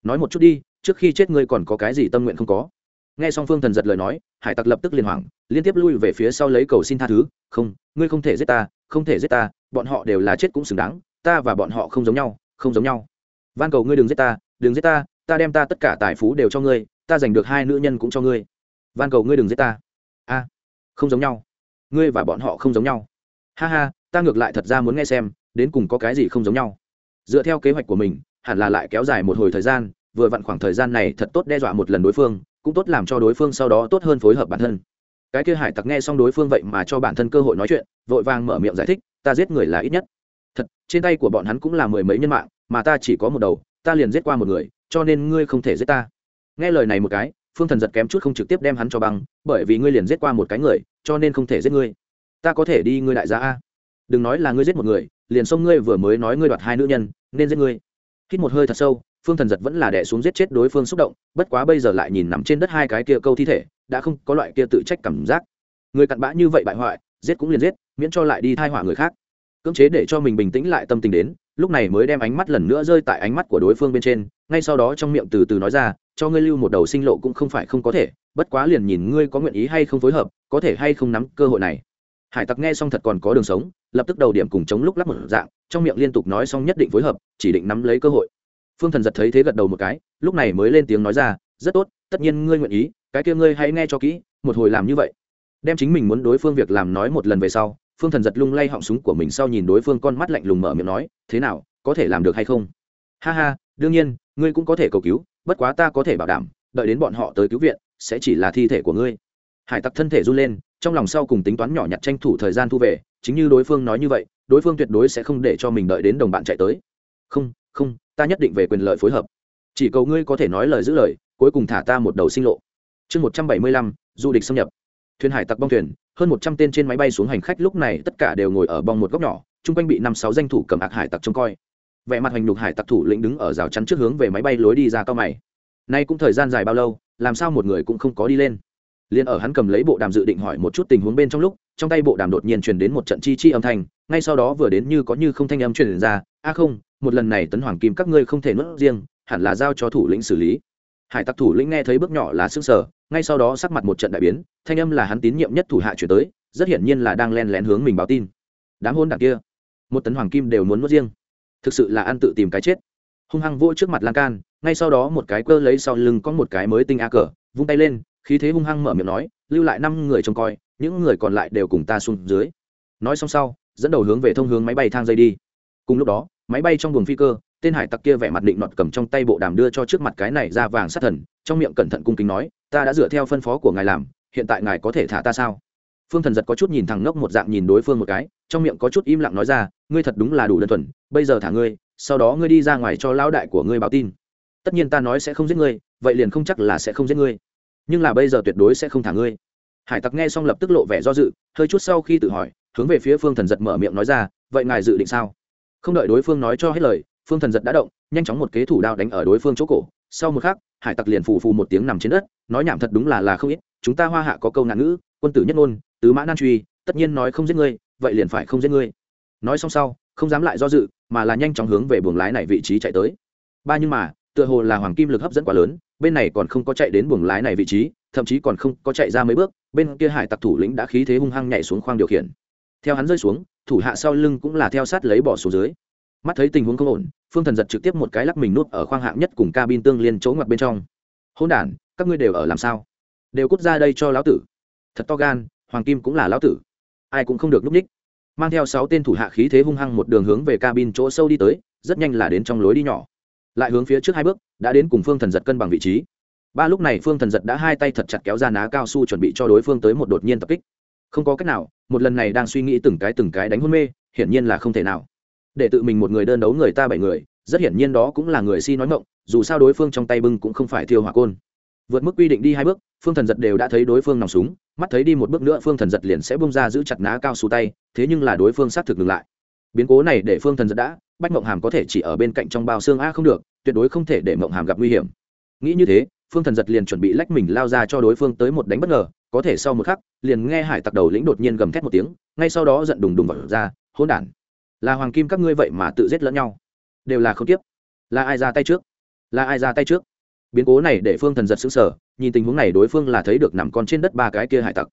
Nói một chút đi, trước khi chết ngươi còn có cái gì tâm nguyện không có? Nghe xong phương thần giật lời nói, hải tặc lập tức liền hoảng, liên tiếp lui về phía sau lấy cầu xin tha thứ, không, ngươi không thể giết ta, không thể giết ta, bọn họ đều là chết cũng xứng đáng ta và bọn họ không giống nhau, không giống nhau. Van cầu ngươi đừng giết ta, đừng giết ta ta đem ta tất cả tài phú đều cho ngươi, ta giành được hai nữ nhân cũng cho ngươi. Van cầu ngươi đừng giết ta. A, không giống nhau. Ngươi và bọn họ không giống nhau. Ha ha, ta ngược lại thật ra muốn nghe xem, đến cùng có cái gì không giống nhau. Dựa theo kế hoạch của mình, hẳn là lại kéo dài một hồi thời gian, vừa vặn khoảng thời gian này thật tốt đe dọa một lần đối phương, cũng tốt làm cho đối phương sau đó tốt hơn phối hợp bản thân. Cái kia hải tặc nghe xong đối phương vậy mà cho bản thân cơ hội nói chuyện, vội vàng mở miệng giải thích, ta giết người là ít nhất thật, trên tay của bọn hắn cũng là mười mấy nhân mạng, mà ta chỉ có một đầu, ta liền giết qua một người, cho nên ngươi không thể giết ta. Nghe lời này một cái, phương thần giật kém chút không trực tiếp đem hắn cho băng, bởi vì ngươi liền giết qua một cái người, cho nên không thể giết ngươi. Ta có thể đi ngươi đại gia a. Đừng nói là ngươi giết một người, liền xông ngươi vừa mới nói ngươi đoạt hai nữ nhân, nên giết ngươi. Hít một hơi thật sâu, phương thần giật vẫn là đẻ xuống giết chết đối phương xúc động, bất quá bây giờ lại nhìn nằm trên đất hai cái kia câu thi thể, đã không có loại kia tự trách cảm giác. Người cặn bã như vậy bại hoại, giết cũng liền giết, miễn cho lại đi thai họa người khác cưỡng chế để cho mình bình tĩnh lại tâm tình đến, lúc này mới đem ánh mắt lần nữa rơi tại ánh mắt của đối phương bên trên, ngay sau đó trong miệng từ từ nói ra, cho ngươi lưu một đầu sinh lộ cũng không phải không có thể, bất quá liền nhìn ngươi có nguyện ý hay không phối hợp, có thể hay không nắm cơ hội này. Hải tặc nghe xong thật còn có đường sống, lập tức đầu điểm cùng chống lúc lắp một dạng, trong miệng liên tục nói xong nhất định phối hợp, chỉ định nắm lấy cơ hội. Phương thần giật thấy thế gật đầu một cái, lúc này mới lên tiếng nói ra, rất tốt, tất nhiên ngươi nguyện ý, cái kia ngươi hãy nghe cho kỹ, một hồi làm như vậy. Đem chính mình muốn đối phương việc làm nói một lần về sau phương thần giật lung lay họng súng của mình sau nhìn đối phương con mắt lạnh lùng mở miệng nói, thế nào, có thể làm được hay không? Ha ha, đương nhiên, ngươi cũng có thể cầu cứu, bất quá ta có thể bảo đảm, đợi đến bọn họ tới cứu viện, sẽ chỉ là thi thể của ngươi. Hải tặc thân thể run lên, trong lòng sau cùng tính toán nhỏ nhặt tranh thủ thời gian thu về, chính như đối phương nói như vậy, đối phương tuyệt đối sẽ không để cho mình đợi đến đồng bạn chạy tới. Không không, ta nhất định về quyền lợi phối hợp. Chỉ cầu ngươi có thể nói lời giữ lời, cuối cùng thả ta một đầu sinh lộ. Chương một trăm bảy mươi lăm, du địch xâm nhập thuyền hải tặc bong thuyền, hơn một trăm tên trên máy bay xuống hành khách lúc này tất cả đều ngồi ở bong một góc nhỏ, chung quanh bị năm sáu danh thủ cầm ạc hải tặc trông coi. Vẻ mặt hành đục hải tặc thủ lĩnh đứng ở rào chắn trước hướng về máy bay lối đi ra cao mày. Nay cũng thời gian dài bao lâu, làm sao một người cũng không có đi lên? Liền ở hắn cầm lấy bộ đàm dự định hỏi một chút tình huống bên trong lúc, trong tay bộ đàm đột nhiên truyền đến một trận chi chi âm thanh, ngay sau đó vừa đến như có như không thanh âm truyền ra, a không, một lần này tấn hoàng kim các ngươi không thể nuốt riêng, hẳn là giao cho thủ lĩnh xử lý hải tặc thủ lĩnh nghe thấy bước nhỏ là sức sở, ngay sau đó sắc mặt một trận đại biến, thanh âm là hắn tín nhiệm nhất thủ hạ chuyển tới, rất hiển nhiên là đang len lén hướng mình báo tin. Đám hôn đảng kia, một tấn hoàng kim đều muốn nuốt riêng. Thực sự là ăn tự tìm cái chết. Hung hăng vỗ trước mặt lan can, ngay sau đó một cái cơ lấy sau lưng có một cái mới tinh a cờ, vung tay lên, khí thế hung hăng mở miệng nói, lưu lại năm người trông coi, những người còn lại đều cùng ta xuống dưới. Nói xong sau, dẫn đầu hướng về thông hướng máy bay thang dây đi. Cùng lúc đó, máy bay trong buồng phi cơ tên hải tặc kia vẻ mặt định nọt cầm trong tay bộ đàm đưa cho trước mặt cái này ra vàng sát thần, trong miệng cẩn thận cung kính nói, ta đã dựa theo phân phó của ngài làm, hiện tại ngài có thể thả ta sao? Phương thần giật có chút nhìn thằng ngốc một dạng nhìn đối phương một cái, trong miệng có chút im lặng nói ra, ngươi thật đúng là đủ đơn thuần, bây giờ thả ngươi, sau đó ngươi đi ra ngoài cho lão đại của ngươi báo tin. Tất nhiên ta nói sẽ không giết ngươi, vậy liền không chắc là sẽ không giết ngươi. Nhưng là bây giờ tuyệt đối sẽ không thả ngươi. Hải tặc nghe xong lập tức lộ vẻ do dự, hơi chút sau khi tự hỏi, hướng về phía phương thần giật mở miệng nói ra, vậy ngài dự định sao? Không đợi đối phương nói cho hết lời phương thần giật đã động, nhanh chóng một kế thủ đao đánh ở đối phương chỗ cổ. Sau một khắc, hải tặc liền phù phù một tiếng nằm trên đất, nói nhảm thật đúng là là không ít, chúng ta hoa hạ có câu ngạn ngữ, quân tử nhất ngôn, tứ mã nan truy, tất nhiên nói không giết ngươi, vậy liền phải không giết ngươi. Nói xong sau, không dám lại do dự, mà là nhanh chóng hướng về buồng lái này vị trí chạy tới. Ba nhưng mà, tựa hồ là hoàng kim lực hấp dẫn quá lớn, bên này còn không có chạy đến buồng lái này vị trí, thậm chí còn không có chạy ra mấy bước, bên kia hải tặc thủ lĩnh đã khí thế hung hăng nhảy xuống khoang điều khiển. Theo hắn rơi xuống, thủ hạ sau lưng cũng là theo sát lấy bỏ xuống dưới mắt thấy tình huống không ổn, phương thần giật trực tiếp một cái lắc mình nuốt ở khoang hạng nhất cùng cabin tương liên chỗ ngoặt bên trong. Hôn đ các ngươi đều ở làm sao? Đều cút ra đây cho lão tử. Thật to gan, hoàng kim cũng là lão tử. Ai cũng không được núp ních. Mang theo sáu tên thủ hạ khí thế hung hăng một đường hướng về cabin chỗ sâu đi tới, rất nhanh là đến trong lối đi nhỏ. Lại hướng phía trước hai bước, đã đến cùng phương thần giật cân bằng vị trí. Ba lúc này phương thần giật đã hai tay thật chặt kéo ra ná cao su chuẩn bị cho đối phương tới một đột nhiên tập kích. Không có cách nào, một lần này đang suy nghĩ từng cái từng cái đánh hôn mê, hiển nhiên là không thể nào để tự mình một người đơn đấu người ta bảy người, rất hiển nhiên đó cũng là người si nói ngộng dù sao đối phương trong tay bưng cũng không phải thiêu hỏa côn. Vượt mức quy định đi hai bước, phương thần giật đều đã thấy đối phương nòng súng, mắt thấy đi một bước nữa phương thần giật liền sẽ bung ra giữ chặt ná cao su tay, thế nhưng là đối phương xác thực ngừng lại. Biến cố này để phương thần giật đã, bách mộng hàm có thể chỉ ở bên cạnh trong bao xương a không được, tuyệt đối không thể để mộng hàm gặp nguy hiểm. Nghĩ như thế, phương thần giật liền chuẩn bị lách mình lao ra cho đối phương tới một đánh bất ngờ, có thể sau một khắc, liền nghe hải tặc đầu lĩnh đột nhiên gầm thét một tiếng, ngay sau đó giận đùng đùng vào ra hôn đản! Là hoàng kim các ngươi vậy mà tự giết lẫn nhau. Đều là không tiếp. Là ai ra tay trước? Là ai ra tay trước? Biến cố này để phương thần giật xứng sở nhìn tình huống này đối phương là thấy được nằm con trên đất ba cái kia hải tặc.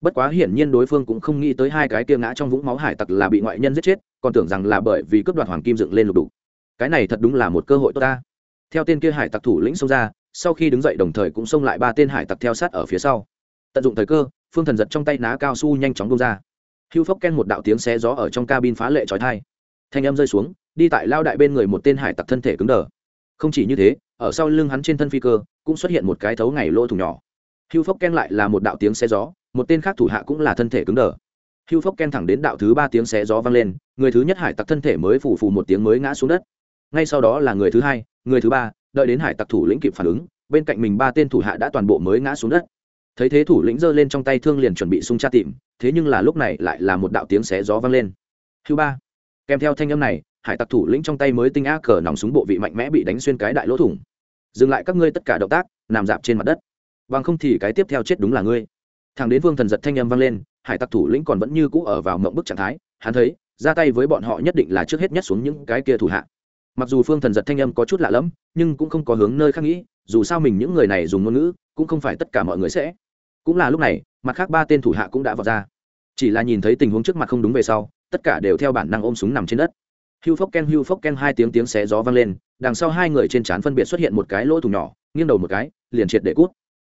Bất quá hiển nhiên đối phương cũng không nghĩ tới hai cái kia ngã trong vũng máu hải tặc là bị ngoại nhân giết chết, còn tưởng rằng là bởi vì cướp đoạt hoàng kim dựng lên lục đủ cái này thật đúng là một cơ hội tốt ta. Theo tên kia hải tặc thủ lĩnh xông ra, sau khi đứng dậy đồng thời cũng xông lại ba tên hải tặc theo sát ở phía sau. Tận dụng thời cơ, phương thần giật trong tay ná cao su nhanh chóng bông ra hưu phốc ken một đạo tiếng xé gió ở trong cabin phá lệ trói thai. Thanh âm rơi xuống, đi tại lao đại bên người một tên hải tặc thân thể cứng đờ. Không chỉ như thế, ở sau lưng hắn trên thân phi cơ, cũng xuất hiện một cái thấu ngày lỗ thủng nhỏ. Hưu phốc ken lại là một đạo tiếng xé gió, một tên khác thủ hạ cũng là thân thể cứng đờ. Hưu phốc ken thẳng đến đạo thứ ba tiếng xé gió vang lên, người thứ nhất hải tặc thân thể mới phủ phù một tiếng mới ngã xuống đất. Ngay sau đó là người thứ hai, người thứ ba, đợi đến hải tặc thủ lĩnh kịp phản ứng, bên cạnh mình ba tên thủ hạ đã toàn bộ mới ngã xuống đất thấy thế thủ lĩnh giơ lên trong tay thương liền chuẩn bị xung tra tìm, thế nhưng là lúc này lại là một đạo tiếng xé gió vang lên. Thứ ba. Kèm theo thanh âm này, hải tặc thủ lĩnh trong tay mới tinh a cờ nòng súng bộ vị mạnh mẽ bị đánh xuyên cái đại lỗ thủng. Dừng lại các ngươi tất cả động tác, nằm dạp trên mặt đất. Bằng không thì cái tiếp theo chết đúng là ngươi. Thằng đến vương thần giật thanh âm vang lên, hải tặc thủ lĩnh còn vẫn như cũ ở vào mộng bức trạng thái, hắn thấy, ra tay với bọn họ nhất định là trước hết nhất xuống những cái kia thủ hạ. Mặc dù phương thần giật thanh âm có chút lạ lẫm, nhưng cũng không có hướng nơi khác nghĩ, dù sao mình những người này dùng ngôn ngữ, cũng không phải tất cả mọi người sẽ cũng là lúc này, mặt khác ba tên thủ hạ cũng đã vọt ra. Chỉ là nhìn thấy tình huống trước mặt không đúng về sau, tất cả đều theo bản năng ôm súng nằm trên đất. Hưu phốc ken hưu phốc ken hai tiếng tiếng xé gió vang lên, đằng sau hai người trên trán phân biệt xuất hiện một cái lỗ thủng nhỏ, nghiêng đầu một cái, liền triệt để cút.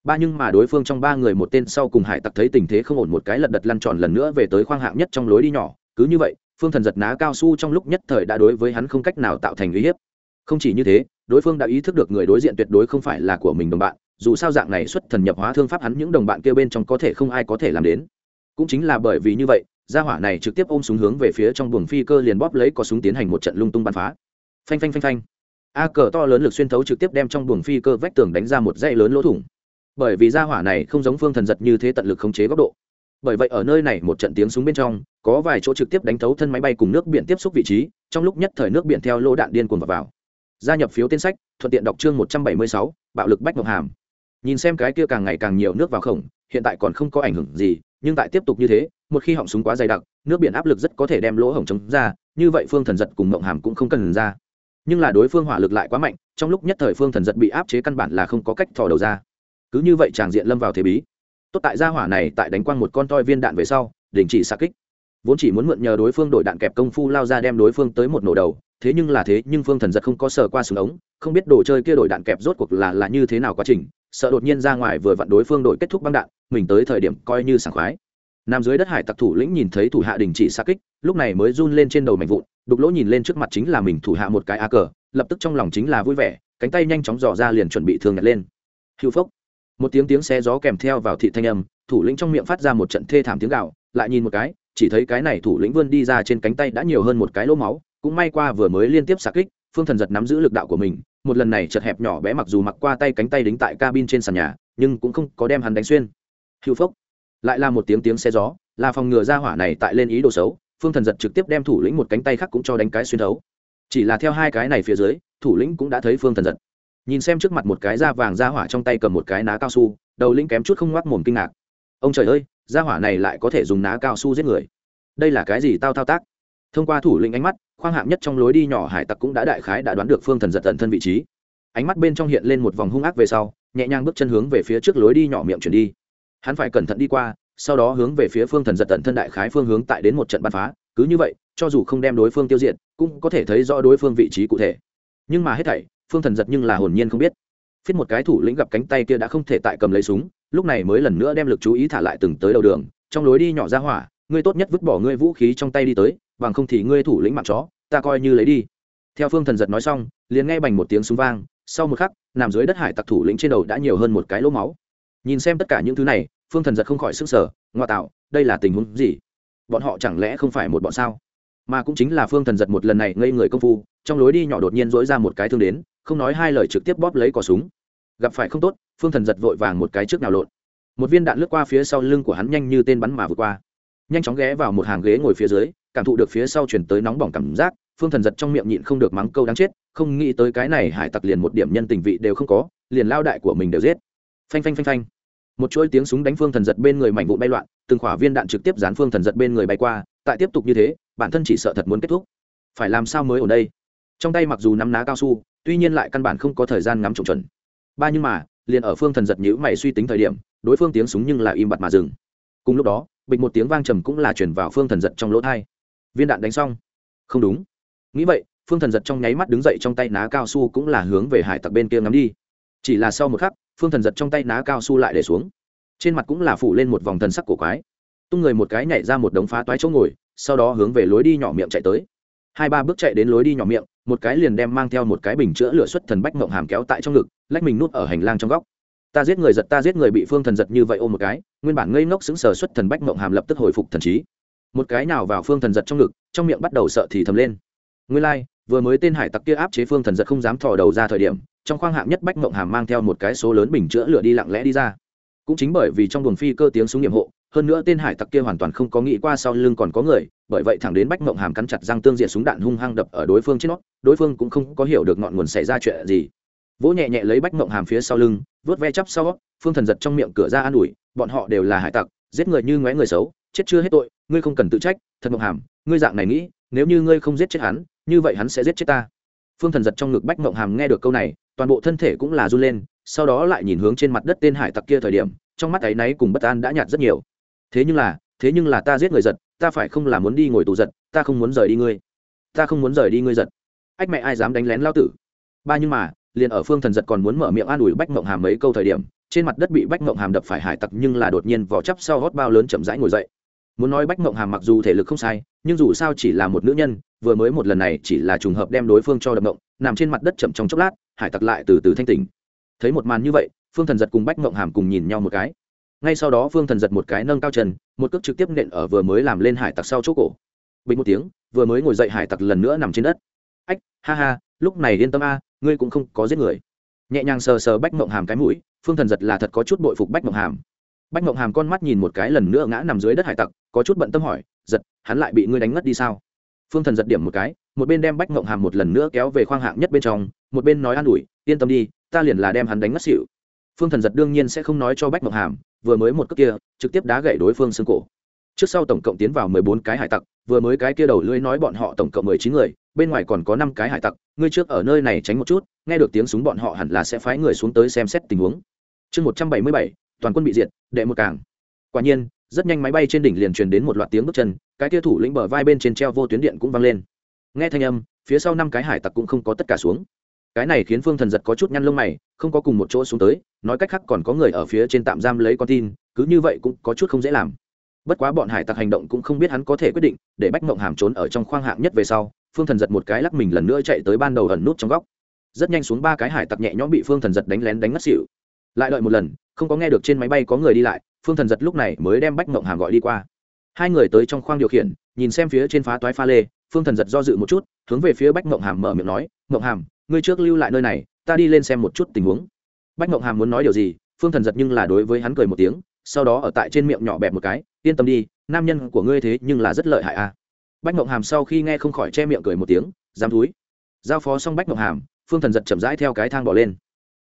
Ba nhưng mà đối phương trong ba người một tên sau cùng hải tặc thấy tình thế không ổn một cái lật đật lăn tròn lần nữa về tới khoang hạng nhất trong lối đi nhỏ, cứ như vậy, phương thần giật ná cao su trong lúc nhất thời đã đối với hắn không cách nào tạo thành uy hiếp. Không chỉ như thế đối phương đã ý thức được người đối diện tuyệt đối không phải là của mình đồng bạn dù sao dạng này xuất thần nhập hóa thương pháp hắn những đồng bạn kia bên trong có thể không ai có thể làm đến. Cũng chính là bởi vì như vậy gia hỏa này trực tiếp ôm súng hướng về phía trong buồng phi cơ liền bóp lấy có súng tiến hành một trận lung tung bắn phá. Phanh phanh phanh phanh. A cờ to lớn lực xuyên thấu trực tiếp đem trong buồng phi cơ vách tường đánh ra một dãy lớn lỗ thủng. Bởi vì gia hỏa này không giống phương thần giật như thế tận lực khống chế góc độ. Bởi vậy ở nơi này một trận tiếng súng bên trong có vài chỗ trực tiếp đánh thấu thân máy bay cùng nước biển tiếp xúc vị trí trong lúc nhất thời nước biển theo lỗ đạn điên cuồng vào, vào gia nhập phiếu tên sách, thuận tiện đọc chương một trăm bảy mươi sáu, bạo lực bách ngọc hàm. Nhìn xem cái kia càng ngày càng nhiều nước vào khổng, hiện tại còn không có ảnh hưởng gì, nhưng tại tiếp tục như thế, một khi họng súng quá dày đặc, nước biển áp lực rất có thể đem lỗ hổng chống ra, như vậy phương thần giật cùng mộng hàm cũng không cần ra. Nhưng là đối phương hỏa lực lại quá mạnh, trong lúc nhất thời phương thần giật bị áp chế căn bản là không có cách thò đầu ra. Cứ như vậy tràng diện lâm vào thế bí. Tốt tại gia hỏa này tại đánh quang một con toi viên đạn về sau, đình chỉ xa kích vốn chỉ muốn mượn nhờ đối phương đổi đạn kẹp công phu lao ra đem đối phương tới một nổ đầu, thế nhưng là thế, nhưng phương thần giật không có sờ qua súng ống, không biết đồ chơi kia đổi đạn kẹp rốt cuộc là là như thế nào quá trình, sợ đột nhiên ra ngoài vừa vặn đối phương đổi kết thúc băng đạn, mình tới thời điểm coi như sảng khoái. Nằm dưới đất hải tặc thủ lĩnh nhìn thấy thủ hạ đình chỉ xa kích, lúc này mới run lên trên đầu mạnh vụn, đục lỗ nhìn lên trước mặt chính là mình thủ hạ một cái a cờ, lập tức trong lòng chính là vui vẻ, cánh tay nhanh chóng dò ra liền chuẩn bị thương nhặt lên. Hữu phốc một tiếng tiếng xe gió kèm theo vào thị thanh âm, thủ lĩnh trong miệng phát ra một trận thê thảm tiếng gạo lại nhìn một cái chỉ thấy cái này thủ lĩnh vươn đi ra trên cánh tay đã nhiều hơn một cái lỗ máu, cũng may qua vừa mới liên tiếp xạ kích, phương thần giật nắm giữ lực đạo của mình, một lần này chật hẹp nhỏ bé mặc dù mặc qua tay cánh tay đính tại cabin trên sàn nhà, nhưng cũng không có đem hắn đánh xuyên. Hữu phốc lại là một tiếng tiếng xe gió, là phòng ngừa ra hỏa này tại lên ý đồ xấu, phương thần giật trực tiếp đem thủ lĩnh một cánh tay khác cũng cho đánh cái xuyên thấu. Chỉ là theo hai cái này phía dưới, thủ lĩnh cũng đã thấy phương thần giật. Nhìn xem trước mặt một cái da vàng da hỏa trong tay cầm một cái ná cao su, đầu lĩnh kém chút không ngoác mồm kinh ngạc. Ông trời ơi gia hỏa này lại có thể dùng ná cao su giết người. Đây là cái gì tao thao tác? Thông qua thủ lĩnh ánh mắt, khoang hạng nhất trong lối đi nhỏ hải tặc cũng đã đại khái đã đoán được phương thần giật tận thân vị trí. Ánh mắt bên trong hiện lên một vòng hung ác về sau, nhẹ nhàng bước chân hướng về phía trước lối đi nhỏ miệng chuyển đi. Hắn phải cẩn thận đi qua, sau đó hướng về phía phương thần giật tận thân đại khái phương hướng tại đến một trận bắn phá. Cứ như vậy, cho dù không đem đối phương tiêu diệt, cũng có thể thấy rõ đối phương vị trí cụ thể. Nhưng mà hết thảy, phương thần giật nhưng là hồn nhiên không biết. Phiết một cái thủ lĩnh gặp cánh tay kia đã không thể tại cầm lấy súng lúc này mới lần nữa đem lực chú ý thả lại từng tới đầu đường, trong lối đi nhỏ ra hỏa, ngươi tốt nhất vứt bỏ ngươi vũ khí trong tay đi tới, bằng không thì ngươi thủ lĩnh mạng chó, ta coi như lấy đi. Theo phương thần giật nói xong, liền nghe bành một tiếng súng vang, sau một khắc, nằm dưới đất hải tặc thủ lĩnh trên đầu đã nhiều hơn một cái lỗ máu. Nhìn xem tất cả những thứ này, phương thần giật không khỏi sức sở ngoa tạo, đây là tình huống gì? Bọn họ chẳng lẽ không phải một bọn sao? Mà cũng chính là phương thần giật một lần này ngây người công phu, trong lối đi nhỏ đột nhiên dỗi ra một cái thương đến, không nói hai lời trực tiếp bóp lấy cỏ súng. Gặp phải không tốt phương thần giật vội vàng một cái trước nào lộn. Một viên đạn lướt qua phía sau lưng của hắn nhanh như tên bắn mà vượt qua. Nhanh chóng ghé vào một hàng ghế ngồi phía dưới, cảm thụ được phía sau chuyển tới nóng bỏng cảm giác, phương thần giật trong miệng nhịn không được mắng câu đáng chết, không nghĩ tới cái này hải tặc liền một điểm nhân tình vị đều không có, liền lao đại của mình đều giết. Phanh phanh phanh phanh. Một chuỗi tiếng súng đánh phương thần giật bên người mảnh vụn bay loạn, từng khỏa viên đạn trực tiếp dán phương thần giật bên người bay qua, tại tiếp tục như thế, bản thân chỉ sợ thật muốn kết thúc. Phải làm sao mới ở đây? Trong tay mặc dù nắm ná cao su, tuy nhiên lại căn bản không có thời gian ngắm trộm chuẩn. Ba nhưng mà liền ở phương thần giật nhữ mày suy tính thời điểm, đối phương tiếng súng nhưng là im bặt mà dừng. Cùng lúc đó, bịch một tiếng vang trầm cũng là chuyển vào phương thần giật trong lỗ thai. Viên đạn đánh xong. Không đúng. Nghĩ vậy, phương thần giật trong nháy mắt đứng dậy trong tay ná cao su cũng là hướng về hải tặc bên kia ngắm đi. Chỉ là sau một khắc, phương thần giật trong tay ná cao su lại để xuống. Trên mặt cũng là phủ lên một vòng thần sắc cổ quái. Tung người một cái nhảy ra một đống phá toái chỗ ngồi, sau đó hướng về lối đi nhỏ miệng chạy tới. Hai ba bước chạy đến lối đi nhỏ miệng, một cái liền đem mang theo một cái bình chữa lửa xuất thần bách mộng hàm kéo tại trong ngực lách mình nuốt ở hành lang trong góc. Ta giết người giật ta giết người bị phương thần giật như vậy ôm một cái nguyên bản ngây ngốc xứng sờ xuất thần bách mộng hàm lập tức hồi phục thần trí. Một cái nào vào phương thần giật trong ngực trong miệng bắt đầu sợ thì thầm lên. Nguyên lai、like, vừa mới tên hải tặc kia áp chế phương thần giật không dám thò đầu ra thời điểm trong khoang hạng nhất bách mộng hàm mang theo một cái số lớn bình chữa lửa đi lặng lẽ đi ra. Cũng chính bởi vì trong buồng phi cơ tiếng súng nghiệm hộ hơn nữa tên hải tặc kia hoàn toàn không có nghĩ qua sau lưng còn có người bởi vậy thẳng đến bách mộng hàm cắn chặt răng tương diện súng đạn hung hăng đập ở đối phương trên nó đối phương cũng không có hiểu được ngọn nguồn xảy ra chuyện gì vỗ nhẹ nhẹ lấy bách mộng hàm phía sau lưng vớt ve chắp sau, phương thần giật trong miệng cửa ra an ủi, bọn họ đều là hải tặc, giết người như ngoé người xấu, chết chưa hết tội, ngươi không cần tự trách, thật mộng hàm, ngươi dạng này nghĩ, nếu như ngươi không giết chết hắn, như vậy hắn sẽ giết chết ta. Phương thần giật trong ngực bách mộng hàm nghe được câu này, toàn bộ thân thể cũng là run lên, sau đó lại nhìn hướng trên mặt đất tên hải tặc kia thời điểm, trong mắt áy náy cùng bất an đã nhạt rất nhiều. Thế nhưng là, thế nhưng là ta giết người giật, ta phải không là muốn đi ngồi tù giật, ta không muốn rời đi ngươi. Ta không muốn rời đi ngươi giật. Ách mẹ ai dám đánh lén lao tử. Ba nhưng mà liền ở phương thần giật còn muốn mở miệng an ủi bách mộng hàm mấy câu thời điểm, trên mặt đất bị bách mộng hàm đập phải hải tặc nhưng là đột nhiên vỏ chắp sau hót bao lớn chậm rãi ngồi dậy. Muốn nói bách mộng hàm mặc dù thể lực không sai, nhưng dù sao chỉ là một nữ nhân, vừa mới một lần này chỉ là trùng hợp đem đối phương cho đập mộng nằm trên mặt đất chậm trong chốc lát, hải tặc lại từ từ thanh tỉnh. Thấy một màn như vậy, phương thần giật cùng bách mộng hàm cùng nhìn nhau một cái. Ngay sau đó phương thần giật một cái nâng cao chân, một cước trực tiếp nện ở vừa mới làm lên hải tặc sau chỗ cổ. Bình một tiếng, vừa mới ngồi dậy hải tặc lần nữa nằm trên đất. Ách, ha ha, lúc này yên tâm a ngươi cũng không có giết người. Nhẹ nhàng sờ sờ bách mộng hàm cái mũi, phương thần giật là thật có chút bội phục bách mộng hàm. Bách mộng hàm con mắt nhìn một cái lần nữa ngã nằm dưới đất hải tặc, có chút bận tâm hỏi, giật, hắn lại bị ngươi đánh ngất đi sao? Phương thần giật điểm một cái, một bên đem bách mộng hàm một lần nữa kéo về khoang hạng nhất bên trong, một bên nói an ủi, yên tâm đi, ta liền là đem hắn đánh ngất xỉu. Phương thần giật đương nhiên sẽ không nói cho bách mộng hàm, vừa mới một cước kia, trực tiếp đá gậy đối phương xương cổ trước sau tổng cộng tiến vào mười bốn cái hải tặc, vừa mới cái kia đầu lưỡi nói bọn họ tổng cộng mười chín người, bên ngoài còn có năm cái hải tặc, ngươi trước ở nơi này tránh một chút, nghe được tiếng súng bọn họ hẳn là sẽ phái người xuống tới xem xét tình huống. Chương một trăm bảy mươi bảy, toàn quân bị diệt, đệ một càng quả nhiên, rất nhanh máy bay trên đỉnh liền truyền đến một loạt tiếng bước chân, cái kia thủ lĩnh bờ vai bên trên treo vô tuyến điện cũng vang lên. Nghe thanh âm, phía sau năm cái hải tặc cũng không có tất cả xuống. Cái này khiến phương thần giật có chút nhăn lông mày, không có cùng một chỗ xuống tới, nói cách khác còn có người ở phía trên tạm giam lấy con tin, cứ như vậy cũng có chút không dễ làm bất quá bọn hải tặc hành động cũng không biết hắn có thể quyết định, để bách mộng hàm trốn ở trong khoang hạng nhất về sau, phương thần giật một cái lắc mình lần nữa chạy tới ban đầu ẩn nút trong góc. Rất nhanh xuống ba cái hải tặc nhẹ nhõm bị phương thần giật đánh lén đánh ngất xỉu. Lại đợi một lần, không có nghe được trên máy bay có người đi lại, phương thần giật lúc này mới đem bách mộng hàm gọi đi qua. Hai người tới trong khoang điều khiển, nhìn xem phía trên phá toái pha lê, phương thần giật do dự một chút, hướng về phía bách mộng hàm mở miệng nói, mộng hàm, ngươi trước lưu lại nơi này, ta đi lên xem một chút tình huống. Bách mộng hàm muốn nói điều gì phương thần giật nhưng là đối với hắn cười một tiếng, sau đó ở tại trên miệng nhỏ bẹp một cái, yên tâm đi, nam nhân của ngươi thế nhưng là rất lợi hại a à. bách mộng hàm sau khi nghe không khỏi che miệng cười một tiếng, dám thúi. giao phó xong bách mộng hàm, phương thần giật chậm rãi theo cái thang bỏ lên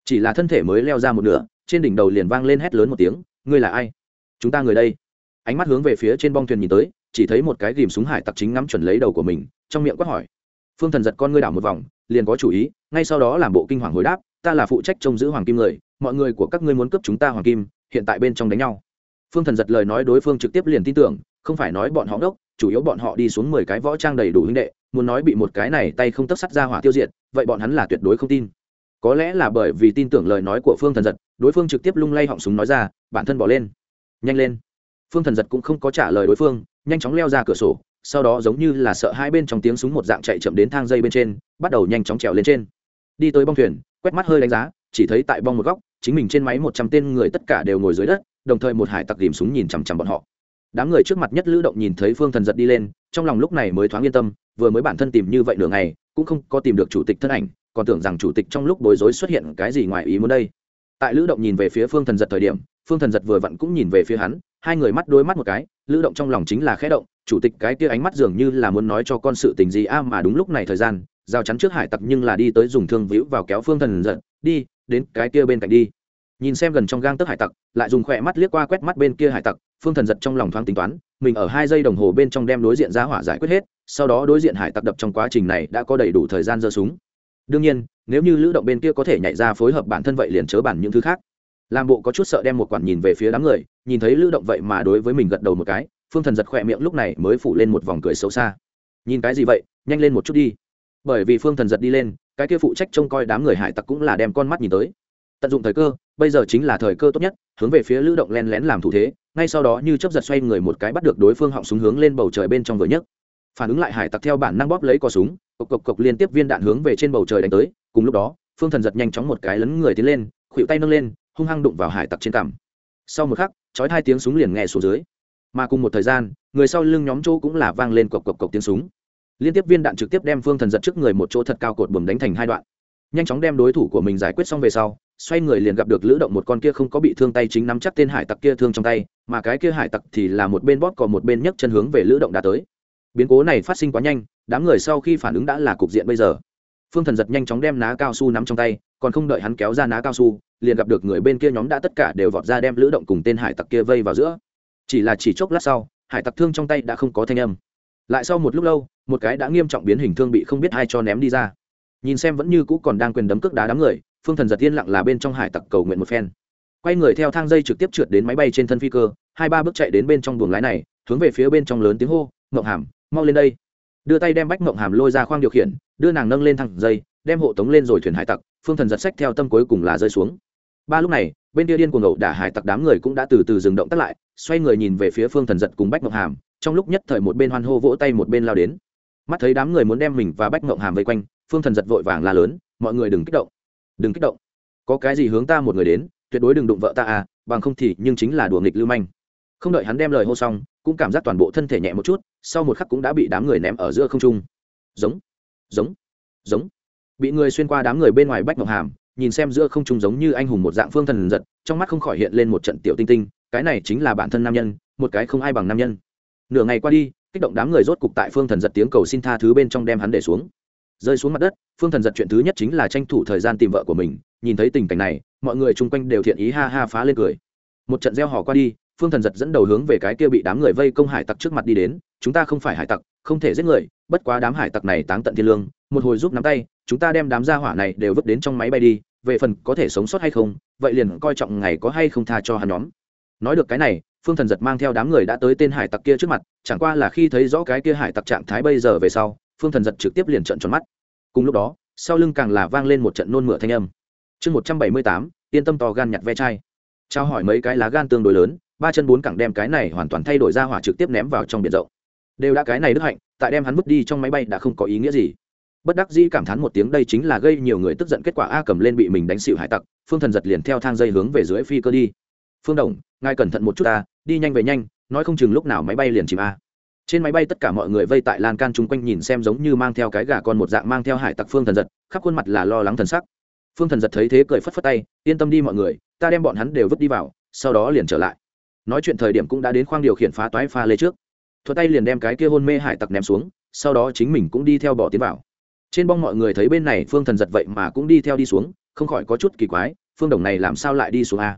chỉ là thân thể mới leo ra một nửa, trên đỉnh đầu liền vang lên hét lớn một tiếng, ngươi là ai chúng ta người đây ánh mắt hướng về phía trên bong thuyền nhìn tới, chỉ thấy một cái ghìm súng hải tặc chính ngắm chuẩn lấy đầu của mình, trong miệng quát hỏi phương thần giật con ngươi đảo một vòng, liền có chủ ý, ngay sau đó làm bộ kinh hoàng hồi đáp ta là phụ trách trông giữ hoàng kim người, mọi người của các ngươi muốn cướp chúng ta hoàng kim, hiện tại bên trong đánh nhau. Phương thần giật lời nói đối phương trực tiếp liền tin tưởng, không phải nói bọn họ đốc chủ yếu bọn họ đi xuống mười cái võ trang đầy đủ huynh đệ, muốn nói bị một cái này tay không tấp sắt ra hỏa tiêu diệt, vậy bọn hắn là tuyệt đối không tin. Có lẽ là bởi vì tin tưởng lời nói của phương thần giật, đối phương trực tiếp lung lay họng súng nói ra, bản thân bỏ lên. Nhanh lên. Phương thần giật cũng không có trả lời đối phương, nhanh chóng leo ra cửa sổ, sau đó giống như là sợ hai bên trong tiếng súng một dạng chạy chậm đến thang dây bên trên, bắt đầu nhanh chóng trèo lên trên. Đi tới bong thuyền quét mắt hơi đánh giá, chỉ thấy tại bong một góc, chính mình trên máy một trăm tên người tất cả đều ngồi dưới đất, đồng thời một hải tặc tìm súng nhìn chằm chằm bọn họ. Đám người trước mặt nhất lữ động nhìn thấy phương thần giật đi lên, trong lòng lúc này mới thoáng yên tâm, vừa mới bản thân tìm như vậy nửa ngày, cũng không có tìm được chủ tịch thân ảnh, còn tưởng rằng chủ tịch trong lúc bối rối xuất hiện cái gì ngoài ý muốn đây. Tại lữ động nhìn về phía phương thần giật thời điểm, phương thần giật vừa vặn cũng nhìn về phía hắn, hai người mắt đôi mắt một cái, lữ động trong lòng chính là khẽ động, chủ tịch cái kia ánh mắt dường như là muốn nói cho con sự tình gì a mà đúng lúc này thời gian giao chắn trước hải tặc nhưng là đi tới dùng thương víu vào kéo phương thần giật đi, đến cái kia bên cạnh đi. Nhìn xem gần trong gang tấc hải tặc, lại dùng khỏe mắt liếc qua quét mắt bên kia hải tặc, phương thần giật trong lòng thoáng tính toán, mình ở hai giây đồng hồ bên trong đem đối diện giá hỏa giải quyết hết, sau đó đối diện hải tặc đập trong quá trình này đã có đầy đủ thời gian giơ súng. Đương nhiên, nếu như lữ động bên kia có thể nhảy ra phối hợp bản thân vậy liền chớ bản những thứ khác. Làm bộ có chút sợ đem một quản nhìn về phía đám người, nhìn thấy lữ động vậy mà đối với mình gật đầu một cái, phương thần giật khỏe miệng lúc này mới phủ lên một vòng cười xấu xa. Nhìn cái gì vậy? Nhanh lên một chút đi bởi vì phương thần giật đi lên, cái kia phụ trách trông coi đám người hải tặc cũng là đem con mắt nhìn tới. Tận dụng thời cơ, bây giờ chính là thời cơ tốt nhất, hướng về phía lữ động len lén làm thủ thế, ngay sau đó như chấp giật xoay người một cái bắt được đối phương họng súng hướng lên bầu trời bên trong vừa nhất phản ứng lại hải tặc theo bản năng bóp lấy cò súng, cộc cộc cộc liên tiếp viên đạn hướng về trên bầu trời đánh tới, cùng lúc đó, phương thần giật nhanh chóng một cái lấn người tiến lên khuỵu tay nâng lên, hung hăng đụng vào hải tặc trên cằm. Sau một khắc, chói hai tiếng súng liền nghe xuống dưới. Mà cùng một thời gian, người sau lưng nhóm chỗ cũng là vang lên cộc cộc cộc tiếng súng liên tiếp viên đạn trực tiếp đem phương thần giật trước người một chỗ thật cao cột bùm đánh thành hai đoạn. Nhanh chóng đem đối thủ của mình giải quyết xong về sau, xoay người liền gặp được lữ động một con kia không có bị thương tay chính nắm chắc tên hải tặc kia thương trong tay, mà cái kia hải tặc thì là một bên bóp còn một bên nhấc chân hướng về lữ động đã tới. Biến cố này phát sinh quá nhanh, đám người sau khi phản ứng đã là cục diện bây giờ. Phương thần giật nhanh chóng đem ná cao su nắm trong tay, còn không đợi hắn kéo ra ná cao su, liền gặp được người bên kia nhóm đã tất cả đều vọt ra đem lữ động cùng tên hải tặc kia vây vào giữa. Chỉ là chỉ chốc lát sau, hải tặc thương trong tay đã không có thanh âm lại sau một lúc lâu, một cái đã nghiêm trọng biến hình thương bị không biết ai cho ném đi ra. Nhìn xem vẫn như cũ còn đang quyền đấm cước đá đám người, phương thần giật yên lặng là bên trong hải tặc cầu nguyện một phen. Quay người theo thang dây trực tiếp trượt đến máy bay trên thân phi cơ, hai ba bước chạy đến bên trong buồng lái này, hướng về phía bên trong lớn tiếng hô ngộng hàm, mau lên đây. Đưa tay đem bách ngộng hàm lôi ra khoang điều khiển, đưa nàng nâng lên thang dây, đem hộ tống lên rồi thuyền hải tặc, phương thần giật sách theo tâm cuối cùng là rơi xuống. Ba lúc này, bên kia điên cuồng ẩu đả hải tặc đám người cũng đã từ từ dừng động tắt lại, xoay người nhìn về phía phương thần giật cùng bách ngộng hàm trong lúc nhất thời một bên hoan hô vỗ tay một bên lao đến. Mắt thấy đám người muốn đem mình và bách ngộng hàm vây quanh, phương thần giật vội vàng la lớn, mọi người đừng kích động, đừng kích động. Có cái gì hướng ta một người đến, tuyệt đối đừng đụng vợ ta à bằng không thì nhưng chính là đùa nghịch lưu manh. Không đợi hắn đem lời hô xong, cũng cảm giác toàn bộ thân thể nhẹ một chút, sau một khắc cũng đã bị đám người ném ở giữa không trung. Giống giống giống. Bị người xuyên qua đám người bên ngoài bách ngọc hàm, nhìn xem giữa không trung giống như anh hùng một dạng phương thần giật, trong mắt không khỏi hiện lên một trận tiểu tinh tinh, cái này chính là bản thân nam nhân, một cái không ai bằng nam nhân nửa ngày qua đi, kích động đám người rốt cục tại phương thần giật tiếng cầu xin tha thứ bên trong đem hắn để xuống. Rơi xuống mặt đất, phương thần giật chuyện thứ nhất chính là tranh thủ thời gian tìm vợ của mình, nhìn thấy tình cảnh này, mọi người chung quanh đều thiện ý ha ha phá lên cười. Một trận gieo hò qua đi, phương thần giật dẫn đầu hướng về cái kia bị đám người vây công hải tặc trước mặt đi đến, chúng ta không phải hải tặc, không thể giết người, bất quá đám hải tặc này táng tận thiên lương, một hồi giúp nắm tay, chúng ta đem đám gia hỏa này đều vứt đến trong máy bay đi, về phần có thể sống sót hay không, vậy liền coi trọng ngày có hay không tha cho hắn nhóm. Nói được cái này phương thần giật mang theo đám người đã tới tên hải tặc kia trước mặt, chẳng qua là khi thấy rõ cái kia hải tặc trạng thái bây giờ về sau, phương thần giật trực tiếp liền trận tròn mắt. Cùng lúc đó, sau lưng càng là vang lên một trận nôn mửa thanh âm. Chương một trăm bảy mươi tám, yên tâm to gan nhặt ve chai. Trao hỏi mấy cái lá gan tương đối lớn, ba chân bốn cẳng đem cái này hoàn toàn thay đổi ra hỏa trực tiếp ném vào trong biển rộng. Đều đã cái này đức hạnh, tại đem hắn vứt đi trong máy bay đã không có ý nghĩa gì. Bất đắc dĩ cảm thán một tiếng đây chính là gây nhiều người tức giận kết quả a cầm lên bị mình đánh xịu hải tặc, phương thần giật liền theo thang dây hướng về dưới phi cơ đi. Phương đồng, ngài cẩn thận một chút ta đi nhanh về nhanh, nói không chừng lúc nào máy bay liền chìm a. Trên máy bay tất cả mọi người vây tại lan can chung quanh nhìn xem giống như mang theo cái gà con một dạng mang theo hải tặc phương thần giật, khắp khuôn mặt là lo lắng thần sắc. Phương thần giật thấy thế cười phất phất tay, yên tâm đi mọi người, ta đem bọn hắn đều vứt đi vào, sau đó liền trở lại. Nói chuyện thời điểm cũng đã đến khoang điều khiển phá toái pha lê trước. Thuật tay liền đem cái kia hôn mê hải tặc ném xuống, sau đó chính mình cũng đi theo bỏ tiến vào. Trên bong mọi người thấy bên này phương thần giật vậy mà cũng đi theo đi xuống, không khỏi có chút kỳ quái, phương đồng này làm sao lại đi xuống a?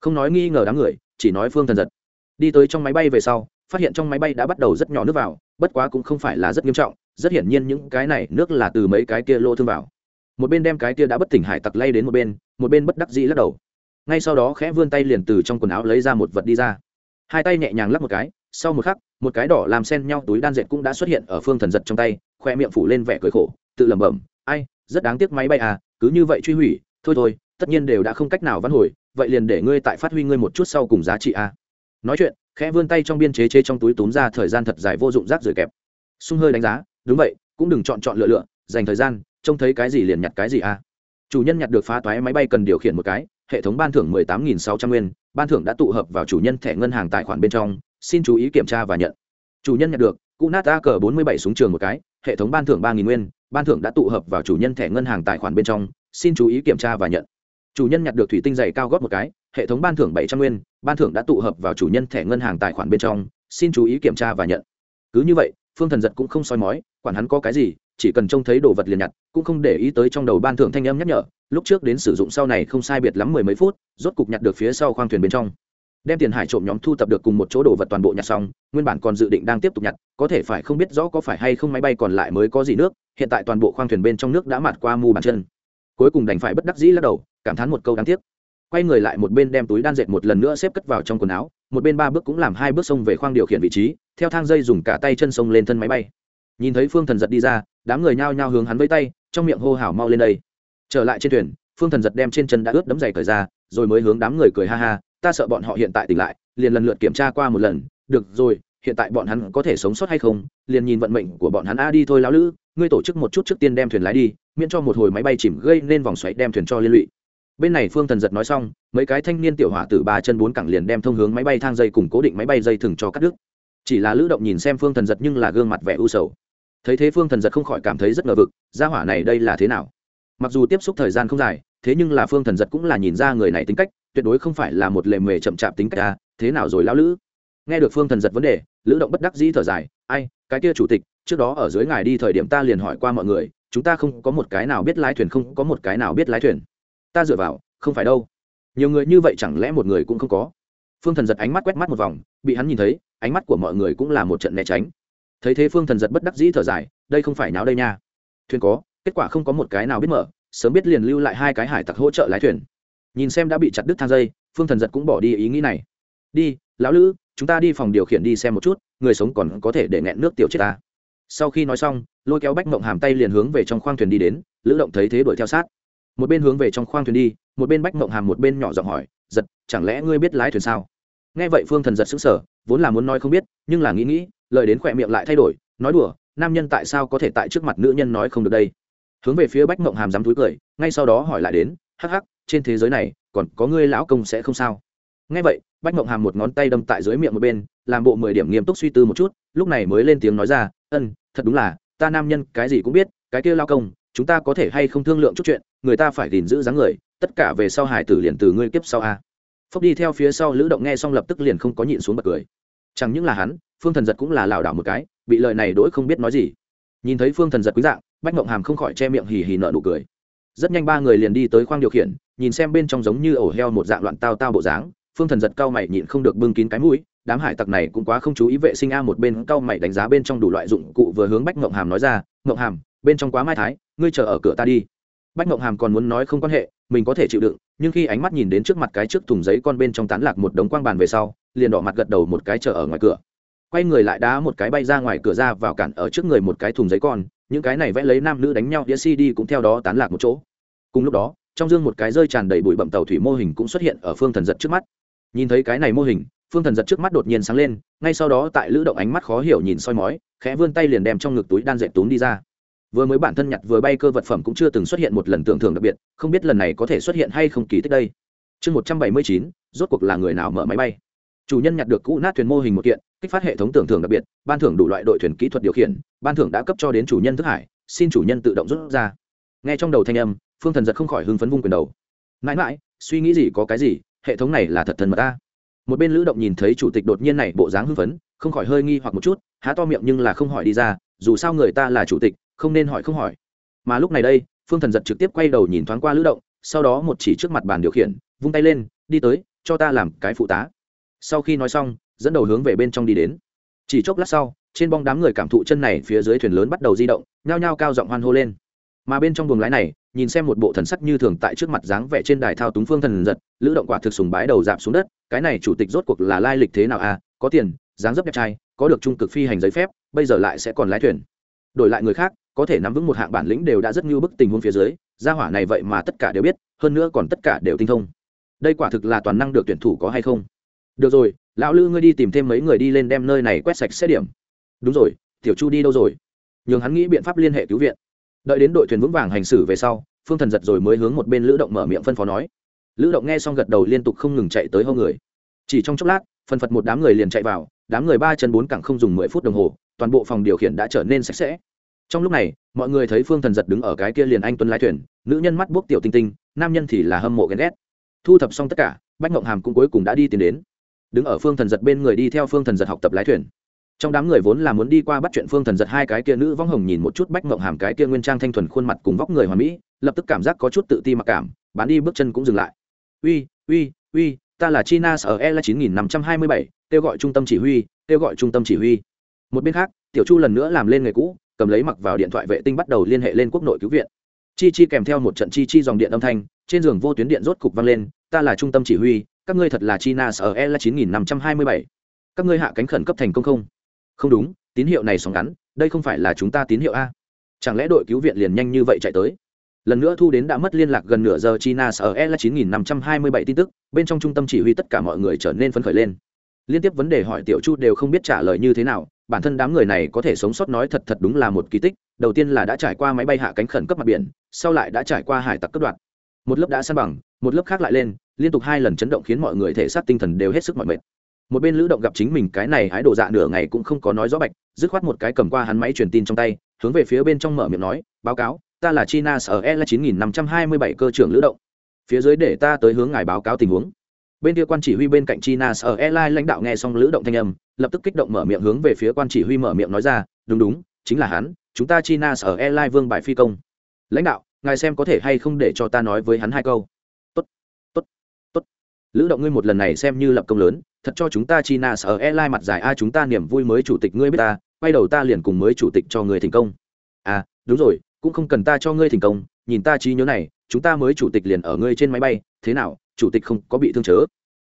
Không nói nghi ngờ đám người, chỉ nói phương thần giật đi tới trong máy bay về sau, phát hiện trong máy bay đã bắt đầu rất nhỏ nước vào, bất quá cũng không phải là rất nghiêm trọng, rất hiển nhiên những cái này nước là từ mấy cái kia lô thương vào. Một bên đem cái kia đã bất tỉnh hải tặc lay đến một bên một bên bất đắc dĩ lắc đầu. Ngay sau đó khẽ vươn tay liền từ trong quần áo lấy ra một vật đi ra. Hai tay nhẹ nhàng lắp một cái, sau một khắc, một cái đỏ làm sen nhau túi đan dệt cũng đã xuất hiện ở phương thần giật trong tay, khoe miệng phủ lên vẻ cười khổ, tự lẩm bẩm, ai, rất đáng tiếc máy bay à cứ như vậy truy hủy, thôi thôi, tất nhiên đều đã không cách nào vãn hồi, vậy liền để ngươi tại phát huy ngươi một chút sau cùng giá trị à nói chuyện, khẽ vươn tay trong biên chế chế trong túi túm ra thời gian thật dài vô dụng rác rưởi kẹp. Sung hơi đánh giá, đúng vậy, cũng đừng chọn chọn lựa lựa, dành thời gian, trông thấy cái gì liền nhặt cái gì à. Chủ nhân nhặt được phá toái máy bay cần điều khiển một cái, hệ thống ban thưởng mười tám nghìn sáu trăm nguyên, ban thưởng đã tụ hợp vào chủ nhân thẻ ngân hàng tài khoản bên trong, xin chú ý kiểm tra và nhận. Chủ nhân nhặt được cụ nát a cờ bốn mươi bảy súng trường một cái, hệ thống ban thưởng ba nghìn nguyên, ban thưởng đã tụ hợp vào chủ nhân thẻ ngân hàng tài khoản bên trong, xin chú ý kiểm tra và nhận. Chủ nhân nhặt được thủy tinh dày cao gót một cái, hệ thống ban thưởng bảy trăm nguyên ban thưởng đã tụ hợp vào chủ nhân thẻ ngân hàng tài khoản bên trong, xin chú ý kiểm tra và nhận. Cứ như vậy, phương thần giật cũng không soi mói, quản hắn có cái gì, chỉ cần trông thấy đồ vật liền nhặt, cũng không để ý tới trong đầu ban thưởng thanh âm nhắc nhở, lúc trước đến sử dụng sau này không sai biệt lắm mười mấy phút, rốt cục nhặt được phía sau khoang thuyền bên trong. Đem tiền hải trộm nhóm thu tập được cùng một chỗ đồ vật toàn bộ nhặt xong, nguyên bản còn dự định đang tiếp tục nhặt, có thể phải không biết rõ có phải hay không máy bay còn lại mới có gì nước, hiện tại toàn bộ khoang thuyền bên trong nước đã mạt qua mu bàn chân. Cuối cùng đành phải bất đắc dĩ lắc đầu, cảm thán một câu đáng tiếc quay người lại một bên đem túi đan dệt một lần nữa xếp cất vào trong quần áo, một bên ba bước cũng làm hai bước xông về khoang điều khiển vị trí, theo thang dây dùng cả tay chân xông lên thân máy bay. Nhìn thấy phương thần giật đi ra, đám người nhao nhao hướng hắn với tay, trong miệng hô hào mau lên đây. Trở lại trên thuyền, phương thần giật đem trên chân đã ướt đấm giày cởi ra, rồi mới hướng đám người cười ha ha, ta sợ bọn họ hiện tại tỉnh lại, liền lần lượt kiểm tra qua một lần, được rồi, hiện tại bọn hắn có thể sống sót hay không? Liền nhìn vận mệnh của bọn hắn, a, đi thôi lão lữ, ngươi tổ chức một chút trước tiên đem thuyền lái đi, miễn cho một hồi máy bay chìm gây nên vòng xoáy đem thuyền cho liên lụy bên này phương thần giật nói xong, mấy cái thanh niên tiểu hỏa từ ba chân bốn cẳng liền đem thông hướng máy bay thang dây cùng cố định máy bay dây thừng cho cắt đứt. Chỉ là lữ động nhìn xem phương thần giật nhưng là gương mặt vẻ u sầu. Thấy thế phương thần giật không khỏi cảm thấy rất ngờ vực, gia hỏa này đây là thế nào? Mặc dù tiếp xúc thời gian không dài, thế nhưng là phương thần giật cũng là nhìn ra người này tính cách, tuyệt đối không phải là một lề mề chậm chạp tính cách ta thế nào rồi lão lữ? Nghe được phương thần giật vấn đề, lữ động bất đắc dĩ thở dài, ai, cái kia chủ tịch, trước đó ở dưới ngài đi thời điểm ta liền hỏi qua mọi người, chúng ta không có một cái nào biết lái thuyền không có một cái nào biết lái thuyền ta dựa vào, không phải đâu. Nhiều người như vậy chẳng lẽ một người cũng không có? Phương thần giật ánh mắt quét mắt một vòng, bị hắn nhìn thấy, ánh mắt của mọi người cũng là một trận né tránh. Thấy thế phương thần giật bất đắc dĩ thở dài, đây không phải náo đây nha. Thuyền có, kết quả không có một cái nào biết mở, sớm biết liền lưu lại hai cái hải tặc hỗ trợ lái thuyền. Nhìn xem đã bị chặt đứt thang dây, phương thần giật cũng bỏ đi ý nghĩ này. Đi, lão lữ, chúng ta đi phòng điều khiển đi xem một chút, người sống còn có thể để nghẹn nước tiểu chết ta. Sau khi nói xong, lôi kéo bách mộng hàm tay liền hướng về trong khoang thuyền đi đến, lữ động thấy thế đuổi theo sát một bên hướng về trong khoang thuyền đi, một bên bách mộng hàm một bên nhỏ giọng hỏi, giật, chẳng lẽ ngươi biết lái thuyền sao? Nghe vậy phương thần giật xứng sở vốn là muốn nói không biết, nhưng là nghĩ nghĩ, lời đến khỏe miệng lại thay đổi, nói đùa, nam nhân tại sao có thể tại trước mặt nữ nhân nói không được đây? Hướng về phía bách mộng hàm dám túi cười, ngay sau đó hỏi lại đến, hắc hắc, trên thế giới này, còn có ngươi lão công sẽ không sao? Ngay vậy, bách mộng hàm một ngón tay đâm tại dưới miệng một bên, làm bộ mười điểm nghiêm túc suy tư một chút, lúc này mới lên tiếng nói ra, ân, thật đúng là, ta nam nhân cái gì cũng biết, cái kia lao công chúng ta có thể hay không thương lượng chút chuyện, người ta phải gìn giữ dáng người, tất cả về sau hải tử liền từ ngươi kiếp sau a. Phúc đi theo phía sau lữ động nghe xong lập tức liền không có nhịn xuống bật cười. Chẳng những là hắn, phương thần giật cũng là lảo đảo một cái, bị lời này đỗi không biết nói gì. Nhìn thấy phương thần giật quý dạng, bách mộng hàm không khỏi che miệng hì hì nợ nụ cười. Rất nhanh ba người liền đi tới khoang điều khiển, nhìn xem bên trong giống như ổ heo một dạng loạn tao tao bộ dáng, phương thần giật cao mày nhịn không được bưng kín cái mũi, đám hải tặc này cũng quá không chú ý vệ sinh a, một bên cao mày đánh giá bên trong đủ loại dụng cụ vừa hướng bách mộng hàm nói ra, mộng hàm, bên trong quá mai thái ngươi chờ ở cửa ta đi. Bách mộng hàm còn muốn nói không quan hệ, mình có thể chịu đựng, nhưng khi ánh mắt nhìn đến trước mặt cái trước thùng giấy con bên trong tán lạc một đống quang bàn về sau, liền đỏ mặt gật đầu một cái chờ ở ngoài cửa. Quay người lại đá một cái bay ra ngoài cửa ra vào cản ở trước người một cái thùng giấy con, những cái này vẽ lấy nam nữ đánh nhau đĩa cd cũng theo đó tán lạc một chỗ. Cùng lúc đó, trong dương một cái rơi tràn đầy bụi bậm tàu thủy mô hình cũng xuất hiện ở phương thần giật trước mắt. Nhìn thấy cái này mô hình, phương thần giật trước mắt đột nhiên sáng lên, ngay sau đó tại lữ động ánh mắt khó hiểu nhìn soi mói, khẽ vươn tay liền đem trong ngực túi đan dệt túm đi ra vừa mới bản thân nhặt vừa bay cơ vật phẩm cũng chưa từng xuất hiện một lần tưởng thưởng đặc biệt, không biết lần này có thể xuất hiện hay không kỳ tích đây. Chương một trăm bảy mươi chín, rốt cuộc là người nào mở máy bay? Chủ nhân nhặt được cũ nát thuyền mô hình một kiện, kích phát hệ thống tưởng thưởng đặc biệt, ban thưởng đủ loại đội thuyền kỹ thuật điều khiển, ban thưởng đã cấp cho đến chủ nhân thức hải, xin chủ nhân tự động rút ra. Nghe trong đầu thanh âm, phương thần giật không khỏi hưng phấn vung quyền đầu. Mãi mãi, suy nghĩ gì có cái gì, hệ thống này là thật thần mà ta. Một bên lữ động nhìn thấy chủ tịch đột nhiên này bộ dáng hưng phấn, không khỏi hơi nghi hoặc một chút, há to miệng nhưng là không hỏi đi ra, dù sao người ta là chủ tịch không nên hỏi không hỏi. Mà lúc này đây, phương thần giật trực tiếp quay đầu nhìn thoáng qua lữ động, sau đó một chỉ trước mặt bàn điều khiển, vung tay lên, đi tới, cho ta làm cái phụ tá. Sau khi nói xong, dẫn đầu hướng về bên trong đi đến. Chỉ chốc lát sau, trên bong đám người cảm thụ chân này phía dưới thuyền lớn bắt đầu di động, nhao nhao cao giọng hoan hô lên. Mà bên trong buồng lái này, nhìn xem một bộ thần sắc như thường tại trước mặt dáng vẻ trên đài thao túng phương thần giật, lữ động quả thực sùng bái đầu dạp xuống đất, cái này chủ tịch rốt cuộc là lai lịch thế nào à? Có tiền, dáng dấp đẹp trai, có được trung cực phi hành giấy phép, bây giờ lại sẽ còn lái thuyền. Đổi lại người khác có thể nắm vững một hạng bản lĩnh đều đã rất như bức tình huống phía dưới, gia hỏa này vậy mà tất cả đều biết, hơn nữa còn tất cả đều tinh thông. Đây quả thực là toàn năng được tuyển thủ có hay không? Được rồi, lão lư ngươi đi tìm thêm mấy người đi lên đem nơi này quét sạch xét điểm. Đúng rồi, tiểu chu đi đâu rồi? Nhường hắn nghĩ biện pháp liên hệ cứu viện. Đợi đến đội thuyền vững vàng hành xử về sau, phương thần giật rồi mới hướng một bên lữ động mở miệng phân phó nói. Lữ động nghe xong gật đầu liên tục không ngừng chạy tới hâu người. Chỉ trong chốc lát phân phật một đám người liền chạy vào, đám người ba chân bốn cẳng không dùng mười phút đồng hồ, toàn bộ phòng điều khiển đã trở nên sạch sẽ trong lúc này, mọi người thấy phương thần giật đứng ở cái kia liền anh tuấn lái thuyền, nữ nhân mắt buốc tiểu tinh tinh, nam nhân thì là hâm mộ ghen ghét. Thu thập xong tất cả, bách ngộng hàm cũng cuối cùng đã đi tìm đến. Đứng ở phương thần giật bên người đi theo phương thần giật học tập lái thuyền. Trong đám người vốn là muốn đi qua bắt chuyện phương thần giật hai cái kia nữ vong hồng nhìn một chút bách ngộng hàm cái kia nguyên trang thanh thuần khuôn mặt cùng vóc người hoàn mỹ, lập tức cảm giác có chút tự ti mặc cảm, bán đi bước chân cũng dừng lại. Uy uy uy ta là china sở e là chín nghìn năm trăm hai mươi bảy, kêu gọi trung tâm chỉ huy, kêu gọi trung tâm chỉ huy. Một bên khác, tiểu chu lần nữa làm lên nghề cũ cầm lấy mặc vào điện thoại vệ tinh bắt đầu liên hệ lên quốc nội cứu viện. Chi chi kèm theo một trận chi chi dòng điện âm thanh, trên giường vô tuyến điện rốt cục vang lên, ta là trung tâm chỉ huy, các ngươi thật là china sở e là chín nghìn năm trăm hai mươi bảy. Các ngươi hạ cánh khẩn cấp thành công không? Không đúng, tín hiệu này sóng ngắn, đây không phải là chúng ta tín hiệu a. Chẳng lẽ đội cứu viện liền nhanh như vậy chạy tới? Lần nữa thu đến đã mất liên lạc gần nửa giờ china sở e là chín nghìn năm trăm hai mươi bảy tin tức, bên trong trung tâm chỉ huy tất cả mọi người trở nên phấn khởi lên liên tiếp vấn đề hỏi tiểu chu đều không biết trả lời như thế nào, bản thân đám người này có thể sống sót nói thật thật đúng là một kỳ tích, đầu tiên là đã trải qua máy bay hạ cánh khẩn cấp mặt biển, sau lại đã trải qua hải tặc cấp đoạn một lớp đã san bằng, một lớp khác lại lên, liên tục hai lần chấn động khiến mọi người thể xác tinh thần đều hết sức mọi mệt. Một bên lữ động gặp chính mình cái này hái đồ dạ nửa ngày cũng không có nói rõ bạch, dứt khoát một cái cầm qua hắn máy truyền tin trong tay, hướng về phía bên trong mở miệng nói, báo cáo, ta là china sở e là chín nghìn năm trăm hai mươi bảy cơ trưởng lữ động. Phía dưới để ta tới hướng ngài báo cáo tình huống bên kia quan chỉ huy bên cạnh china sở airlines lãnh đạo nghe xong lữ động thanh âm, lập tức kích động mở miệng hướng về phía quan chỉ huy mở miệng nói ra, đúng đúng, chính là hắn, chúng ta china sở airlines vương bài phi công. Lãnh đạo, ngài xem có thể hay không để cho ta nói với hắn hai câu. Tốt tốt tốt. Lữ động ngươi một lần này xem như lập công lớn, thật cho chúng ta china sở airlines mặt dài a, chúng ta niềm vui mới chủ tịch ngươi biết ta, quay đầu ta liền cùng mới chủ tịch cho người thành công. À đúng rồi, cũng không cần ta cho ngươi thành công, nhìn ta trí nhớ này chúng ta mới chủ tịch liền ở ngươi trên máy bay thế nào chủ tịch không có bị thương chớ?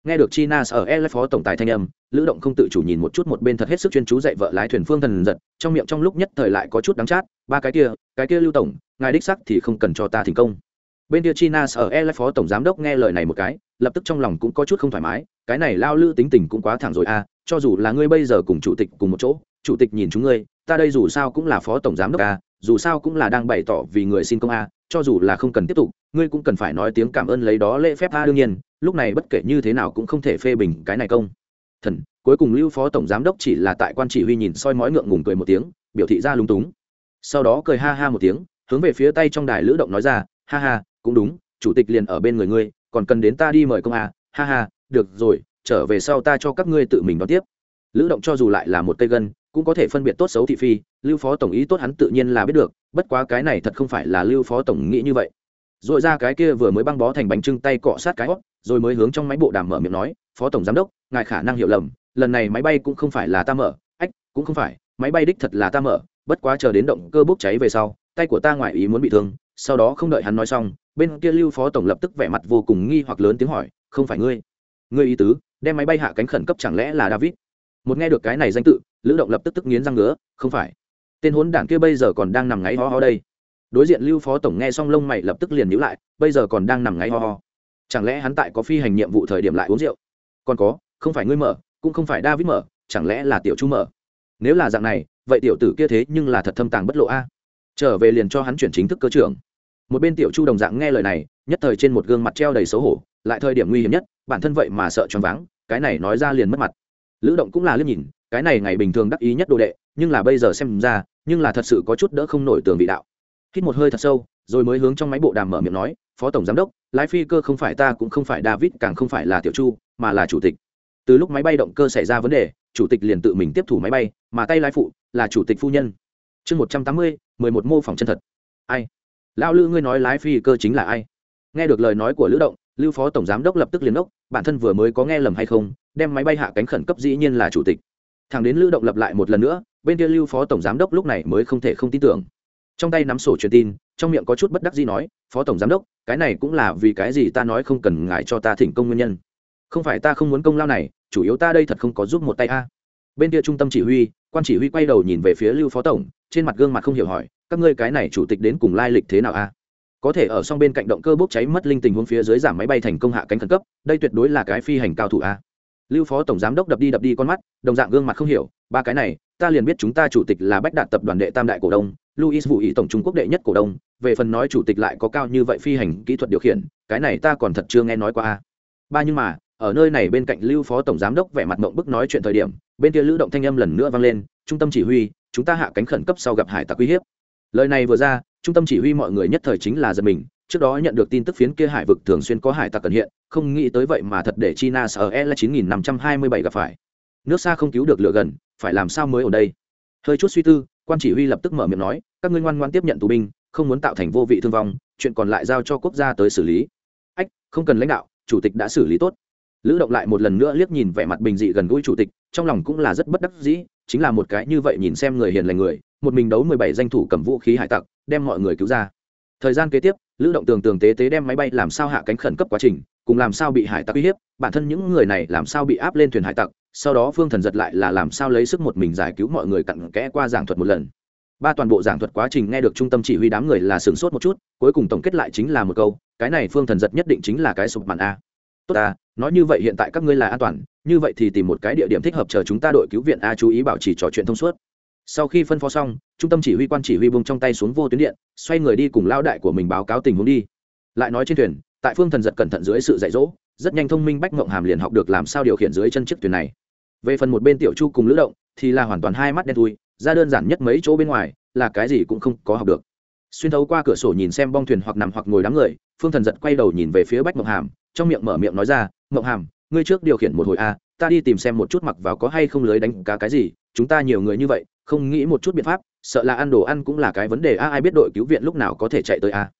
Nghe được china ở e phó tổng tài thanh âm lữ động không tự chủ nhìn một chút một bên thật hết sức chuyên chú dạy vợ lái thuyền phương thần giật trong miệng trong lúc nhất thời lại có chút đắng chát ba cái kia cái kia lưu tổng ngài đích sắc thì không cần cho ta thành công. Bên kia china ở e phó tổng giám đốc nghe lời này một cái lập tức trong lòng cũng có chút không thoải mái cái này lao lữ tính tình cũng quá thẳng rồi a à, cho dù là ngươi bây giờ cùng chủ tịch cùng một chỗ chủ tịch nhìn chúng ngươi ta đây dù sao cũng là phó tổng giám đốc a à, dù sao cũng là đang bày tỏ vì người xin công a à, cho dù là không cần tiếp tục, ngươi cũng cần phải nói tiếng cảm ơn lấy đó lễ phép tha đương nhiên, lúc này bất kể như thế nào cũng không thể phê bình cái này công. Thần, cuối cùng lưu phó tổng giám đốc chỉ là tại quan chỉ huy nhìn soi mói ngượng ngùng cười một tiếng, biểu thị ra lúng túng. Sau đó cười ha ha một tiếng, hướng về phía tay trong đài lữ động nói ra, ha ha, cũng đúng, chủ tịch liền ở bên người ngươi, còn cần đến ta đi mời công à ha ha, được rồi, trở về sau ta cho các ngươi tự mình đón tiếp. Lữ động cho dù lại là một cây gân cũng có thể phân biệt tốt xấu thị phi, lưu phó tổng ý tốt hắn tự nhiên là biết được, bất quá cái này thật không phải là lưu phó tổng nghĩ như vậy. Rồi ra cái kia vừa mới băng bó thành bánh trưng tay cọ sát cái hót rồi mới hướng trong máy bộ đàm mở miệng nói, phó tổng giám đốc, ngài khả năng hiểu lầm, lần này máy bay cũng không phải là ta mở. Ách, cũng không phải, máy bay đích thật là ta mở, bất quá chờ đến động cơ bốc cháy về sau, tay của ta ngoài ý muốn bị thương. Sau đó không đợi hắn nói xong, bên kia lưu phó tổng lập tức vẻ mặt vô cùng nghi hoặc lớn tiếng hỏi, không phải ngươi ngươi ý tứ, đem máy bay hạ cánh khẩn cấp chẳng lẽ là david? Một nghe được cái này danh tự, lữ động lập tức tức nghiến răng ngứa, không phải. Tên hốn đảng kia bây giờ còn đang nằm ngáy ho ho đây. Đối diện lưu phó tổng nghe xong lông mày lập tức liền nhíu lại, bây giờ còn đang nằm ngáy ho ho. Chẳng lẽ hắn tại có phi hành nhiệm vụ thời điểm lại uống rượu? Còn có, không phải ngươi mở, cũng không phải david mở, chẳng lẽ là tiểu chu mở? Nếu là dạng này, vậy tiểu tử kia thế nhưng là thật thâm tàng bất lộ a. Trở về liền cho hắn chuyển chính thức cơ trưởng. Một bên tiểu chu đồng dạng nghe lời này, nhất thời trên một gương mặt treo đầy xấu hổ, lại thời điểm nguy hiểm nhất, bản thân vậy mà sợ choáng váng, cái này nói ra liền mất mặt lữ động cũng là liếc nhìn, cái này ngày bình thường đắc ý nhất đồ đệ, nhưng là bây giờ xem ra, nhưng là thật sự có chút đỡ không nổi tường vị đạo. Hít một hơi thật sâu, rồi mới hướng trong máy bộ đàm mở miệng nói, phó tổng giám đốc, lái phi cơ không phải ta cũng không phải david, càng không phải là tiểu chu, mà là chủ tịch. Từ lúc máy bay động cơ xảy ra vấn đề, chủ tịch liền tự mình tiếp thủ máy bay, mà tay lái phụ là chủ tịch phu nhân. Chương một trăm tám mươi, mười một mô phỏng chân thật. Ai? Lao lư ngươi nói lái phi cơ chính là ai? Nghe được lời nói của lữ động, lưu phó tổng giám đốc lập tức liền đốc, bản thân vừa mới có nghe lầm hay không đem máy bay hạ cánh khẩn cấp dĩ nhiên là chủ tịch. Thằng đến lữ động lập lại một lần nữa, bên kia lưu phó tổng giám đốc lúc này mới không thể không tin tưởng. Trong tay nắm sổ truyền tin, trong miệng có chút bất đắc gì nói, phó tổng giám đốc, cái này cũng là vì cái gì ta nói không cần ngại cho ta thỉnh công nguyên nhân? Không phải ta không muốn công lao này, chủ yếu ta đây thật không có giúp một tay a. Bên kia trung tâm chỉ huy, quan chỉ huy quay đầu nhìn về phía lưu phó tổng, trên mặt gương mặt không hiểu hỏi, các ngươi cái này chủ tịch đến cùng lai lịch thế nào a? Có thể ở song bên cạnh động cơ bốc cháy mất linh tình huống phía dưới giảm máy bay thành công hạ cánh khẩn cấp, đây tuyệt đối là cái phi hành cao thủ a lưu phó tổng giám đốc đập đi đập đi con mắt, đồng dạng gương mặt không hiểu, ba cái này, ta liền biết chúng ta chủ tịch là bách đạt tập đoàn đệ tam đại cổ đông luis vũ ý tổng trung quốc đệ nhất cổ đông, về phần nói chủ tịch lại có cao như vậy phi hành kỹ thuật điều khiển, cái này ta còn thật chưa nghe nói qua ba nhưng mà, ở nơi này bên cạnh lưu phó tổng giám đốc vẻ mặt mộng bức nói chuyện thời điểm, bên kia lữ động thanh âm lần nữa vang lên, trung tâm chỉ huy, chúng ta hạ cánh khẩn cấp sau gặp hải tặc uy hiếp. Lời này vừa ra, trung tâm chỉ huy mọi người nhất thời chính là giật mình trước đó nhận được tin tức phiến kia hải vực thường xuyên có hải tặc cần hiện, không nghĩ tới vậy mà thật để china sở e là chín nghìn năm trăm hai mươi bảy gặp phải. Nước xa không cứu được lửa gần, phải làm sao mới ở đây? Hơi chút suy tư, quan chỉ huy lập tức mở miệng nói, các ngươi ngoan ngoan tiếp nhận tù binh, không muốn tạo thành vô vị thương vong, chuyện còn lại giao cho quốc gia tới xử lý. Ách, không cần lãnh đạo, chủ tịch đã xử lý tốt. Lữ động lại một lần nữa liếc nhìn vẻ mặt bình dị gần gũi chủ tịch, trong lòng cũng là rất bất đắc dĩ, chính là một cái như vậy nhìn xem người hiền lành người, một mình đấu mười bảy danh thủ cầm vũ khí hải tặc, đem mọi người cứu ra thời gian kế tiếp, lữ động tường tường tế tế đem máy bay làm sao hạ cánh khẩn cấp quá trình, cùng làm sao bị hải tặc uy hiếp, bản thân những người này làm sao bị áp lên thuyền hải tặc, sau đó phương thần giật lại là làm sao lấy sức một mình giải cứu mọi người cặn kẽ qua giảng thuật một lần. Ba toàn bộ giảng thuật quá trình nghe được trung tâm chỉ huy đám người là sửng sốt một chút, cuối cùng tổng kết lại chính là một câu, cái này phương thần giật nhất định chính là cái sụp màn a. Tốt ta, nói như vậy hiện tại các ngươi là an toàn, như vậy thì tìm một cái địa điểm thích hợp chờ chúng ta đội cứu viện a chú ý bảo trì trò chuyện thông suốt sau khi phân phó xong, trung tâm chỉ huy quan chỉ huy bông trong tay xuống vô tuyến điện, xoay người đi cùng lao đại của mình báo cáo tình huống đi. Lại nói trên thuyền, tại phương thần giật cẩn thận dưới sự dạy dỗ, rất nhanh thông minh bách mộng hàm liền học được làm sao điều khiển dưới chân chiếc thuyền này. Về phần một bên tiểu chu cùng lữ động, thì là hoàn toàn hai mắt đen thui, ra đơn giản nhất mấy chỗ bên ngoài, là cái gì cũng không có học được. Xuyên thấu qua cửa sổ nhìn xem bong thuyền hoặc nằm hoặc ngồi đám người, phương thần giật quay đầu nhìn về phía bách mộng hàm, trong miệng mở miệng nói ra mộng hàm, ngươi trước điều khiển một hồi a, ta đi tìm xem một chút mặc vào có hay không lưới đánh cá cái gì, chúng ta nhiều người như vậy không nghĩ một chút biện pháp, sợ là ăn đồ ăn cũng là cái vấn đề. A, ai biết đội cứu viện lúc nào có thể chạy tới a?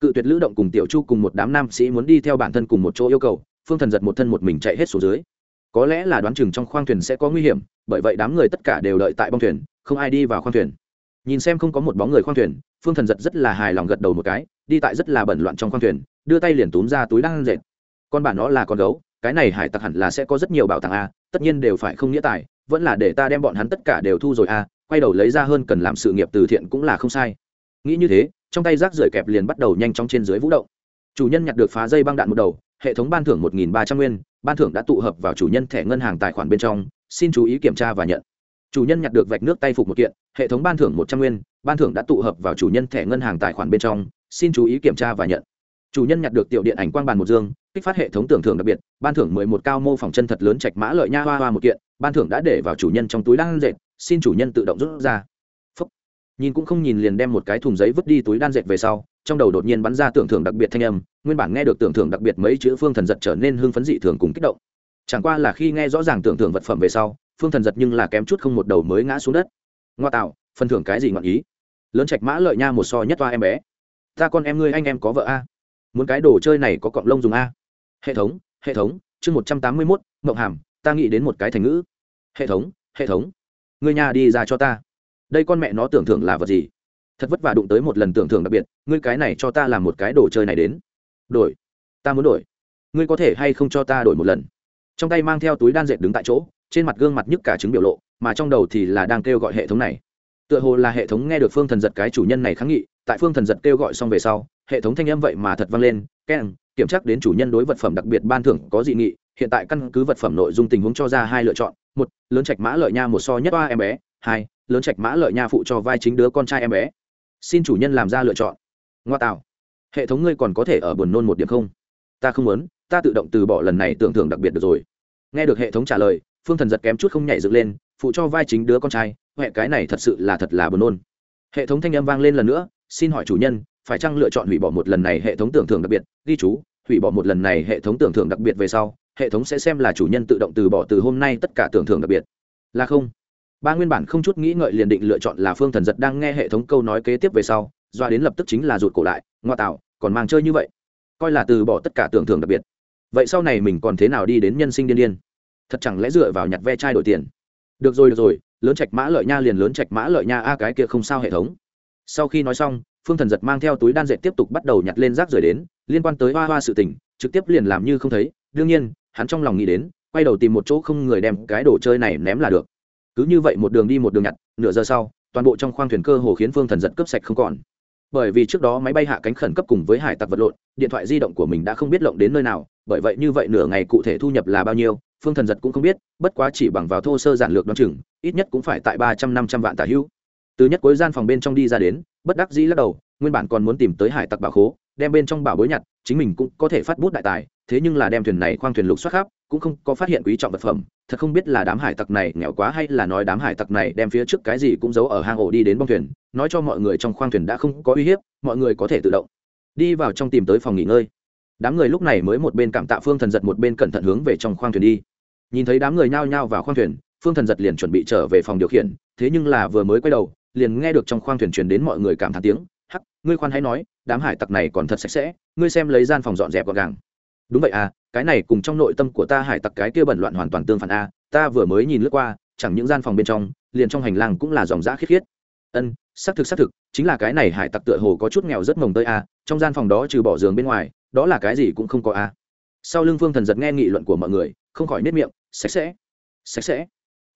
Cự tuyệt lữ động cùng tiểu chu cùng một đám nam sĩ muốn đi theo bản thân cùng một chỗ yêu cầu, phương thần giật một thân một mình chạy hết xuống dưới. Có lẽ là đoán chừng trong khoang thuyền sẽ có nguy hiểm, bởi vậy đám người tất cả đều đợi tại bong thuyền, không ai đi vào khoang thuyền. Nhìn xem không có một bóng người khoang thuyền, phương thần giật rất là hài lòng gật đầu một cái, đi tại rất là bẩn loạn trong khoang thuyền, đưa tay liền túm ra túi đang dệt. Con bản nó là con gấu, cái này hải tặc hẳn là sẽ có rất nhiều bảo tàng a, tất nhiên đều phải không nghĩa tài, vẫn là để ta đem bọn hắn tất cả đều thu rồi a quay đầu lấy ra hơn cần làm sự nghiệp từ thiện cũng là không sai. Nghĩ như thế, trong tay rác rưởi kẹp liền bắt đầu nhanh chóng trên dưới vũ động. Chủ nhân nhặt được phá dây băng đạn một đầu, hệ thống ban thưởng một nghìn ba trăm nguyên, ban thưởng đã tụ hợp vào chủ nhân thẻ ngân hàng tài khoản bên trong, xin chú ý kiểm tra và nhận. Chủ nhân nhặt được vạch nước tay phục một kiện, hệ thống ban thưởng một trăm nguyên, ban thưởng đã tụ hợp vào chủ nhân thẻ ngân hàng tài khoản bên trong, xin chú ý kiểm tra và nhận. Chủ nhân nhặt được tiểu điện ảnh quang bàn một dương, kích phát hệ thống tưởng thưởng đặc biệt, ban thưởng mười một cao mô phỏng chân thật lớn trạch mã lợi nha hoa hoa một kiện, ban thưởng đã để vào chủ nhân trong túi đang dệt xin chủ nhân tự động rút ra. Phúc. nhìn cũng không nhìn liền đem một cái thùng giấy vứt đi túi đan dệt về sau, trong đầu đột nhiên bắn ra tưởng thưởng đặc biệt thanh âm, nguyên bản nghe được tưởng thưởng đặc biệt mấy chữ phương thần giật trở nên hưng phấn dị thường cùng kích động. Chẳng qua là khi nghe rõ ràng tưởng thưởng vật phẩm về sau, phương thần giật nhưng là kém chút không một đầu mới ngã xuống đất. Ngoa tạo, phần thưởng cái gì ngọn ý? Lớn trạch mã lợi nha một so nhất toa em bé. Ta con em ngươi anh em có vợ a? Muốn cái đồ chơi này có cọng lông dùng a? Hệ thống hệ thống, chương một trăm tám mươi mốt, mộng hàm, ta nghĩ đến một cái thành ngữ. Hệ thống hệ thống. Ngươi nhà đi ra cho ta. Đây con mẹ nó tưởng thưởng là vật gì? Thật vất vả đụng tới một lần tưởng thưởng đặc biệt, ngươi cái này cho ta làm một cái đồ chơi này đến. Đổi. Ta muốn đổi. Ngươi có thể hay không cho ta đổi một lần? Trong tay mang theo túi đan dệt đứng tại chỗ, trên mặt gương mặt nhức cả chứng biểu lộ, mà trong đầu thì là đang kêu gọi hệ thống này. Tựa hồ là hệ thống nghe được phương thần giật cái chủ nhân này kháng nghị, tại phương thần giật kêu gọi xong về sau, hệ thống thanh âm vậy mà thật vang lên, keng, kiểm tra đến chủ nhân đối vật phẩm đặc biệt ban thưởng có dị nghị hiện tại căn cứ vật phẩm nội dung tình huống cho ra hai lựa chọn. Một, lớn trạch mã lợi nha một so nhất ba em bé. Hai, lớn trạch mã lợi nha phụ cho vai chính đứa con trai em bé. Xin chủ nhân làm ra lựa chọn. Ngoa tạo. Hệ thống ngươi còn có thể ở buồn nôn một điểm không? Ta không muốn, ta tự động từ bỏ lần này tưởng thưởng đặc biệt được rồi. Nghe được hệ thống trả lời, phương thần giật kém chút không nhảy dựng lên, phụ cho vai chính đứa con trai. Huệ, cái này thật sự là thật là buồn nôn. Hệ thống thanh âm vang lên lần nữa, xin hỏi chủ nhân, phải chăng lựa chọn hủy bỏ một lần này hệ thống tưởng thưởng đặc biệt? Ghi chú, hủy bỏ một lần này hệ thống tưởng thưởng đặc biệt về sau hệ thống sẽ xem là chủ nhân tự động từ bỏ từ hôm nay tất cả tưởng thưởng đặc biệt. Là không. Ba nguyên bản không chút nghĩ ngợi liền định lựa chọn là phương thần giật đang nghe hệ thống câu nói kế tiếp về sau, doa đến lập tức chính là rụt cổ lại, ngoa tạo, còn mang chơi như vậy. Coi là từ bỏ tất cả tưởng thưởng đặc biệt. Vậy sau này mình còn thế nào đi đến nhân sinh điên điên? Thật chẳng lẽ dựa vào nhặt ve chai đổi tiền? Được rồi được rồi, lớn trạch mã lợi nha liền lớn trạch mã lợi nha a, cái kia không sao hệ thống. Sau khi nói xong, phương thần giật mang theo túi đan dệt tiếp tục bắt đầu nhặt lên rác rời đến, liên quan tới hoa hoa sự tình, trực tiếp liền làm như không thấy. Đương nhiên hắn trong lòng nghĩ đến, quay đầu tìm một chỗ không người đem cái đồ chơi này ném là được. Cứ như vậy một đường đi một đường nhặt, nửa giờ sau, toàn bộ trong khoang thuyền cơ hồ khiến phương thần giật cướp sạch không còn. Bởi vì trước đó máy bay hạ cánh khẩn cấp cùng với hải tặc vật lộn, điện thoại di động của mình đã không biết lộng đến nơi nào, bởi vậy như vậy nửa ngày cụ thể thu nhập là bao nhiêu, phương thần giật cũng không biết, bất quá chỉ bằng vào thô sơ giản lược đ o á n chừng, ít nhất cũng phải tại ba trăm năm trăm vạn tả hữu. Từ nhất cuối gian phòng bên trong đi ra đến, bất đắc dĩ lắc đầu, nguyên bản còn muốn tìm tới hải tặc bảo khố, đem bên trong bảo bối nhặt, chính mình cũng có thể phát bút đại tài thế nhưng là đem thuyền này khoang thuyền lục soát khắp, cũng không có phát hiện quý trọng vật phẩm. Thật không biết là đám hải tặc này nghèo quá hay là nói đám hải tặc này đem phía trước cái gì cũng giấu ở hang ổ đi đến bong thuyền, nói cho mọi người trong khoang thuyền đã không có uy hiếp, mọi người có thể tự động đi vào trong tìm tới phòng nghỉ ngơi. Đám người lúc này mới một bên cảm tạ phương thần giật, một bên cẩn thận hướng về trong khoang thuyền đi. Nhìn thấy đám người nhao nhao vào khoang thuyền, phương thần giật liền chuẩn bị trở về phòng điều khiển, thế nhưng là vừa mới quay đầu, liền nghe được trong khoang thuyền truyền đến mọi người cảm thán tiếng. Hắc, ngươi khoan hãy nói, đám hải tặc này còn thật sạch sẽ, ngươi xem lấy gian phòng dọn dẹp gọn gàng đúng vậy à cái này cùng trong nội tâm của ta hải tặc cái kia bẩn loạn hoàn toàn tương phản a, ta vừa mới nhìn lướt qua, chẳng những gian phòng bên trong, liền trong hành lang cũng là dòng giã khiết khiết. Ân, xác thực xác thực, chính là cái này hải tặc tựa hồ có chút nghèo rất mồng tơi a, trong gian phòng đó trừ bỏ giường bên ngoài, đó là cái gì cũng không có a. Sau lưng phương thần giật nghe nghị luận của mọi người, không khỏi nết miệng, sạch sẽ sạch sẽ.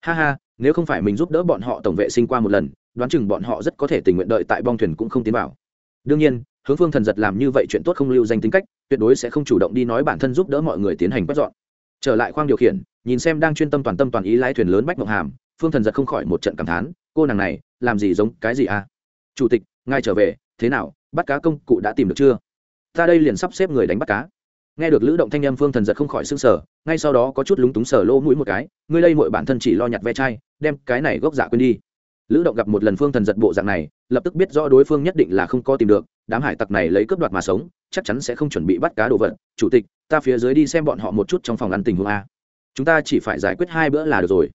Ha ha, nếu không phải mình giúp đỡ bọn họ tổng vệ sinh qua một lần, đoán chừng bọn họ rất có thể tình nguyện đợi tại bong thuyền cũng không tiến vào. Đương nhiên hướng phương thần giật làm như vậy chuyện tốt không lưu danh tính cách, tuyệt đối sẽ không chủ động đi nói bản thân giúp đỡ mọi người tiến hành quét dọn. Trở lại khoang điều khiển, nhìn xem đang chuyên tâm toàn tâm toàn ý lái thuyền lớn bách mộng hàm, phương thần giật không khỏi một trận cảm thán, cô nàng này, làm gì giống cái gì à? Chủ tịch ngay trở về, thế nào, bắt cá công cụ đã tìm được chưa? Ta đây liền sắp xếp người đánh bắt cá. Nghe được lữ động thanh â m phương thần giật không khỏi s ư n g sở ngay sau đó có chút lúng túng sở lỗ mũi một cái, ngươi lây mội bản thân chỉ lo nhặt ve chai, đem cái này gốc giả quên đi. Lữ động gặp một lần phương thần giật bộ dạng này, lập tức biết rõ đối phương nhất định là không có tìm được đám hải tặc này lấy cướp đoạt mà sống, chắc chắn sẽ không chuẩn bị bắt cá đồ vật. Chủ tịch, ta phía dưới đi xem bọn họ một chút trong phòng ăn tình huống a. Chúng ta chỉ phải giải quyết hai bữa là được rồi.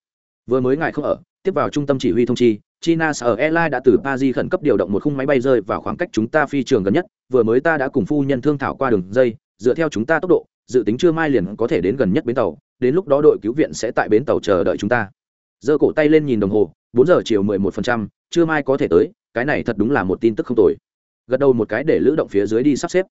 Vừa mới ngài không ở, tiếp vào trung tâm chỉ huy thông chi, china sở airlines đã từ paris khẩn cấp điều động một khung máy bay rơi vào khoảng cách chúng ta phi trường gần nhất. Vừa mới ta đã cùng phu nhân thương thảo qua đường dây, dựa theo chúng ta tốc độ, dự tính trưa mai liền có thể đến gần nhất bến tàu. Đến lúc đó đội cứu viện sẽ tại bến tàu chờ đợi chúng ta. Giơ cổ tay lên nhìn đồng hồ, bốn giờ chiều mười một phần trăm, Trưa mai có thể tới, cái này thật đúng là một tin tức không tồi gật đầu một cái để lữ động phía dưới đi sắp xếp.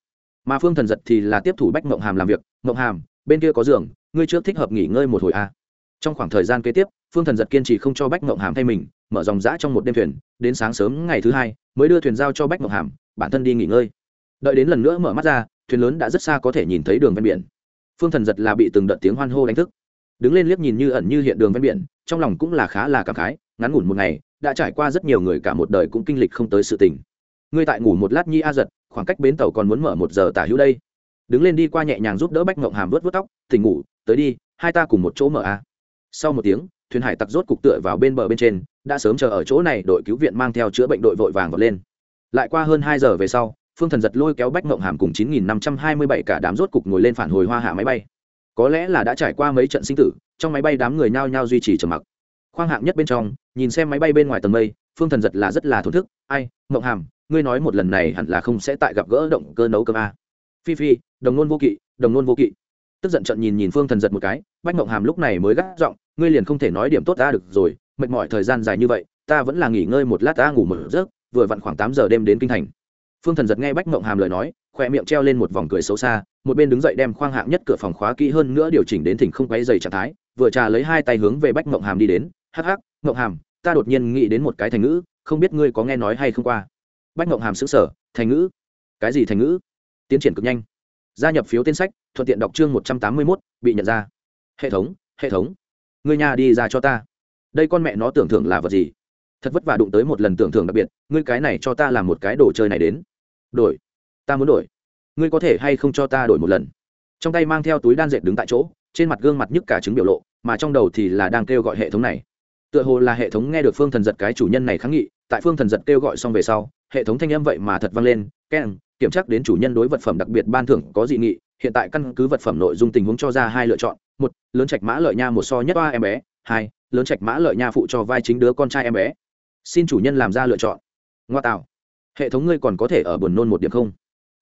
Mà phương thần giật thì là tiếp thủ bách mộng hàm làm việc. Mộng hàm, bên kia có giường, ngươi trước thích hợp nghỉ ngơi một hồi a à. trong khoảng thời gian kế tiếp, phương thần giật kiên trì không cho bách mộng hàm thay mình, mở dòng giã trong một đêm thuyền, đến sáng sớm ngày thứ hai, mới đưa thuyền giao cho bách mộng hàm, bản thân đi nghỉ ngơi. Đợi đến lần nữa mở mắt ra, thuyền lớn đã rất xa có thể nhìn thấy đường ven biển. Phương thần giật là bị từng đợt tiếng hoan hô đánh thức. Đứng lên liếc nhìn như ẩn như hiện đường ven biển, trong lòng cũng là khá là cảm khái, ngắn ngủn một ngày, đã trải qua rất nhiều người cả một đời cũng kinh lịch không tới sự tình ngươi tại ngủ một lát nhi a giật, khoảng cách bến tàu còn muốn mở một giờ tả hữu đây. Đứng lên đi qua nhẹ nhàng giúp đỡ bách ngộng hàm vớt vớt tóc, tỉnh ngủ, tới đi, hai ta cùng một chỗ mở a. Sau một tiếng, thuyền hải tặc rốt cục tựa vào bên bờ bên trên, đã sớm chờ ở chỗ này, đội cứu viện mang theo chữa bệnh đội vội vàng vọt lên. Lại qua hơn hai giờ về sau, phương thần giật lôi kéo bách ngộng hàm cùng chín nghìn năm trăm hai mươi bảy cả đám rốt cục ngồi lên phản hồi hoa hạ máy bay. Có lẽ là đã trải qua mấy trận sinh tử, trong máy bay đám người nhao nhao duy trì trầm mặc. Khoang hạng nhất bên trong, nhìn xem máy bay bên ngoài tầng mây, phương thần giật là rất là thổn thức, ai ngộng hàm ngươi nói một lần này hẳn là không sẽ tại gặp gỡ động cơ nấu cơm a. Phi phi, đồng nôn vô kỵ, đồng nôn vô kỵ. Tức giận trận nhìn nhìn phương thần giật một cái, bách mộng hàm lúc này mới gắt giọng, ngươi liền không thể nói điểm tốt ta được rồi, mệt mỏi thời gian dài như vậy, ta vẫn là nghỉ ngơi một lát ta ngủ một giấc, vừa vặn khoảng tám giờ đêm đến kinh thành. Phương thần giật nghe bách mộng hàm lời nói khoe miệng treo lên một vòng cười xấu xa, một bên đứng dậy đem khoang hạng nhất cửa phòng khóa kỹ hơn nữa điều chỉnh đến thỉnh không quấy dày trạng thái, vừa trà lấy hai tay hướng về bách mộng hàm đi đến, hắc hắc mộng hàm, ta đột nhiên nghĩ đến một cái thành ngữ, không biết ngươi có nghe nói hay không qua? Bách ngộng hàm xứ sở thành ngữ? Cái gì thành ngữ? Tiến triển cực nhanh. Gia nhập phiếu tên sách, thuận tiện đọc chương một trăm tám mươi mốt, bị nhận ra. Hệ thống hệ thống, người nhà đi ra cho ta. Đây con mẹ nó tưởng thưởng là vật gì? Thật vất vả đụng tới một lần tưởng thưởng đặc biệt, ngươi cái này cho ta làm một cái đồ chơi này đến. Đổi, ta muốn đổi. Ngươi có thể hay không cho ta đổi một lần? Trong tay mang theo túi đan dệt đứng tại chỗ, trên mặt gương mặt nhức cả chứng biểu lộ, mà trong đầu thì là đang kêu gọi hệ thống này. Tựa hồ là hệ thống nghe được phương thần giật cái chủ nhân này kháng nghị tại phương thần giật kêu gọi xong về sau, hệ thống thanh âm vậy mà thật vang lên, keng, kiểm tra đến chủ nhân đối vật phẩm đặc biệt ban thưởng có dị nghị, hiện tại căn cứ vật phẩm nội dung tình huống cho ra hai lựa chọn, một, lớn trạch mã lợi nha một so nhất ba em bé, hai, lớn trạch mã lợi nha phụ cho vai chính đứa con trai em bé. Xin chủ nhân làm ra lựa chọn. Ngoa tạo. Hệ thống ngươi còn có thể ở buồn nôn một điểm không?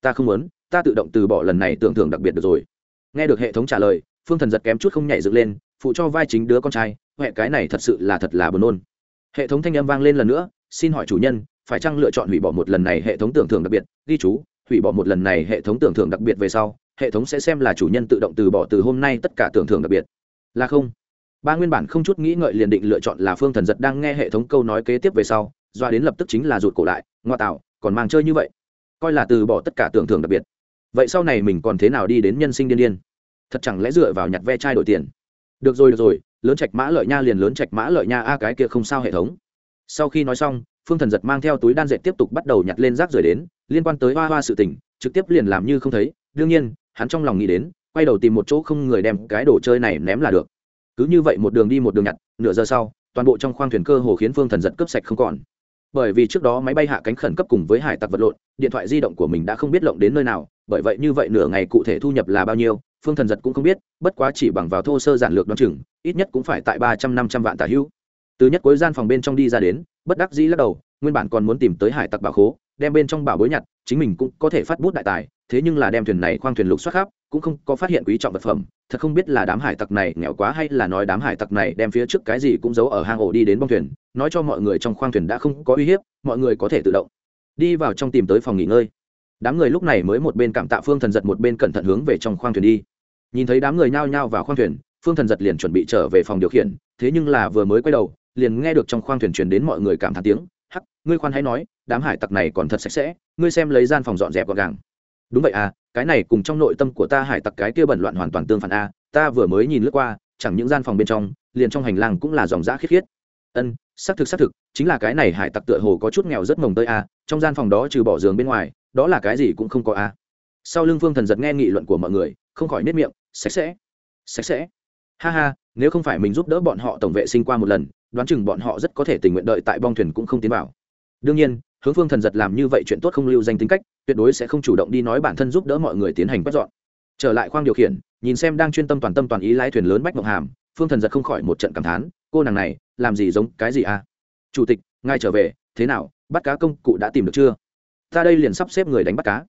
Ta không muốn, ta tự động từ bỏ lần này tưởng thưởng đặc biệt được rồi. Nghe được hệ thống trả lời, phương thần giật kém chút không nhảy dựng lên, phụ cho vai chính đứa con trai huệ cái này thật sự là thật là buồn nôn. Hệ thống thanh âm vang lên lần nữa xin hỏi chủ nhân, phải chăng lựa chọn hủy bỏ một lần này hệ thống tưởng thưởng đặc biệt? Ghi chú, hủy bỏ một lần này hệ thống tưởng thưởng đặc biệt về sau, hệ thống sẽ xem là chủ nhân tự động từ bỏ từ hôm nay tất cả tưởng thưởng đặc biệt. Là không. Ba nguyên bản không chút nghĩ ngợi liền định lựa chọn là phương thần giật đang nghe hệ thống câu nói kế tiếp về sau, doa đến lập tức chính là rụt cổ lại, ngoa tạo, còn mang chơi như vậy. Coi là từ bỏ tất cả tưởng thưởng đặc biệt. Vậy sau này mình còn thế nào đi đến nhân sinh điên điên? Thật chẳng lẽ dựa vào nhặt ve chai đổi tiền? Được rồi được rồi, lớn trạch mã lợi nha liền lớn trạch mã lợi nha a cái kia không sao hệ thống sau khi nói xong, phương thần giật mang theo túi đan dệt tiếp tục bắt đầu nhặt lên rác rời đến, liên quan tới hoa hoa sự tình, trực tiếp liền làm như không thấy. Đương nhiên, hắn trong lòng nghĩ đến, quay đầu tìm một chỗ không người đem cái đồ chơi này ném là được. Cứ như vậy một đường đi một đường nhặt, nửa giờ sau, toàn bộ trong khoang thuyền cơ hồ khiến phương thần giật cướp sạch không còn. Bởi vì trước đó máy bay hạ cánh khẩn cấp cùng với hải tặc vật lộn, điện thoại di động của mình đã không biết lộng đến nơi nào, bởi vậy như vậy nửa ngày cụ thể thu nhập là bao nhiêu, phương thần giật cũng không biết, bất quá chỉ bằng vào thô sơ giản lược đ o á n chừng, ít nhất cũng phải tại ba trăm năm trăm vạn tả hữu từ nhất cuối gian phòng bên trong đi ra đến, bất đắc dĩ lắc đầu, nguyên bản còn muốn tìm tới hải tặc bảo khố, đem bên trong bảo bối nhặt, chính mình cũng có thể phát bút đại tài, thế nhưng là đem thuyền này khoang thuyền lục xoát khắp, cũng không có phát hiện quý trọng vật phẩm. Thật không biết là đám hải tặc này nghèo quá hay là nói đám hải tặc này đem phía trước cái gì cũng giấu ở hang ổ đi đến bong thuyền, nói cho mọi người trong khoang thuyền đã không có uy hiếp, mọi người có thể tự động đi vào trong tìm tới phòng nghỉ ngơi. Đám người lúc này mới một bên cảm tạ phương thần giật, một bên cẩn thận hướng về trong khoang thuyền đi. Nhìn thấy đám người nhao nhao vào khoang thuyền, phương thần giật liền chuẩn bị trở về phòng điều khiển, thế nhưng là vừa mới quay đầu liền nghe được trong khoang thuyền truyền đến mọi người cảm thán tiếng, hắc, ngươi khoan hãy nói, đám hải tặc này còn thật sạch sẽ, ngươi xem lấy gian phòng dọn dẹp gọn gàng. Đúng vậy à cái này cùng trong nội tâm của ta hải tặc cái kia bẩn loạn hoàn toàn tương phản a, ta vừa mới nhìn lướt qua, chẳng những gian phòng bên trong, liền trong hành lang cũng là dòng giã khiết khiết. Ân, xác thực xác thực, chính là cái này hải tặc tựa hồ có chút nghèo rất mồng tơi a, trong gian phòng đó trừ bỏ giường bên ngoài, đó là cái gì cũng không có a. Sau lưng phương thần giật nghe nghị luận của mọi người, không khỏi nếp miệng, sạch sẽ sạch sẽ ha ha, nếu không phải mình giúp đỡ bọn họ tổng vệ sinh qua một lần, đoán chừng bọn họ rất có thể tình nguyện đợi tại bong thuyền cũng không tiến vào. Đương nhiên, hướng phương thần giật làm như vậy chuyện tốt không lưu danh tính cách, tuyệt đối sẽ không chủ động đi nói bản thân giúp đỡ mọi người tiến hành quét dọn. Trở lại khoang điều khiển, nhìn xem đang chuyên tâm toàn tâm toàn ý lái thuyền lớn bách ngọc hàm, phương thần giật không khỏi một trận cảm thán, cô nàng này, làm gì giống cái gì à? Chủ tịch, ngài trở về, thế nào, bắt cá công cụ đã tìm được chưa? Ta đây liền sắp xếp người đánh bắt cá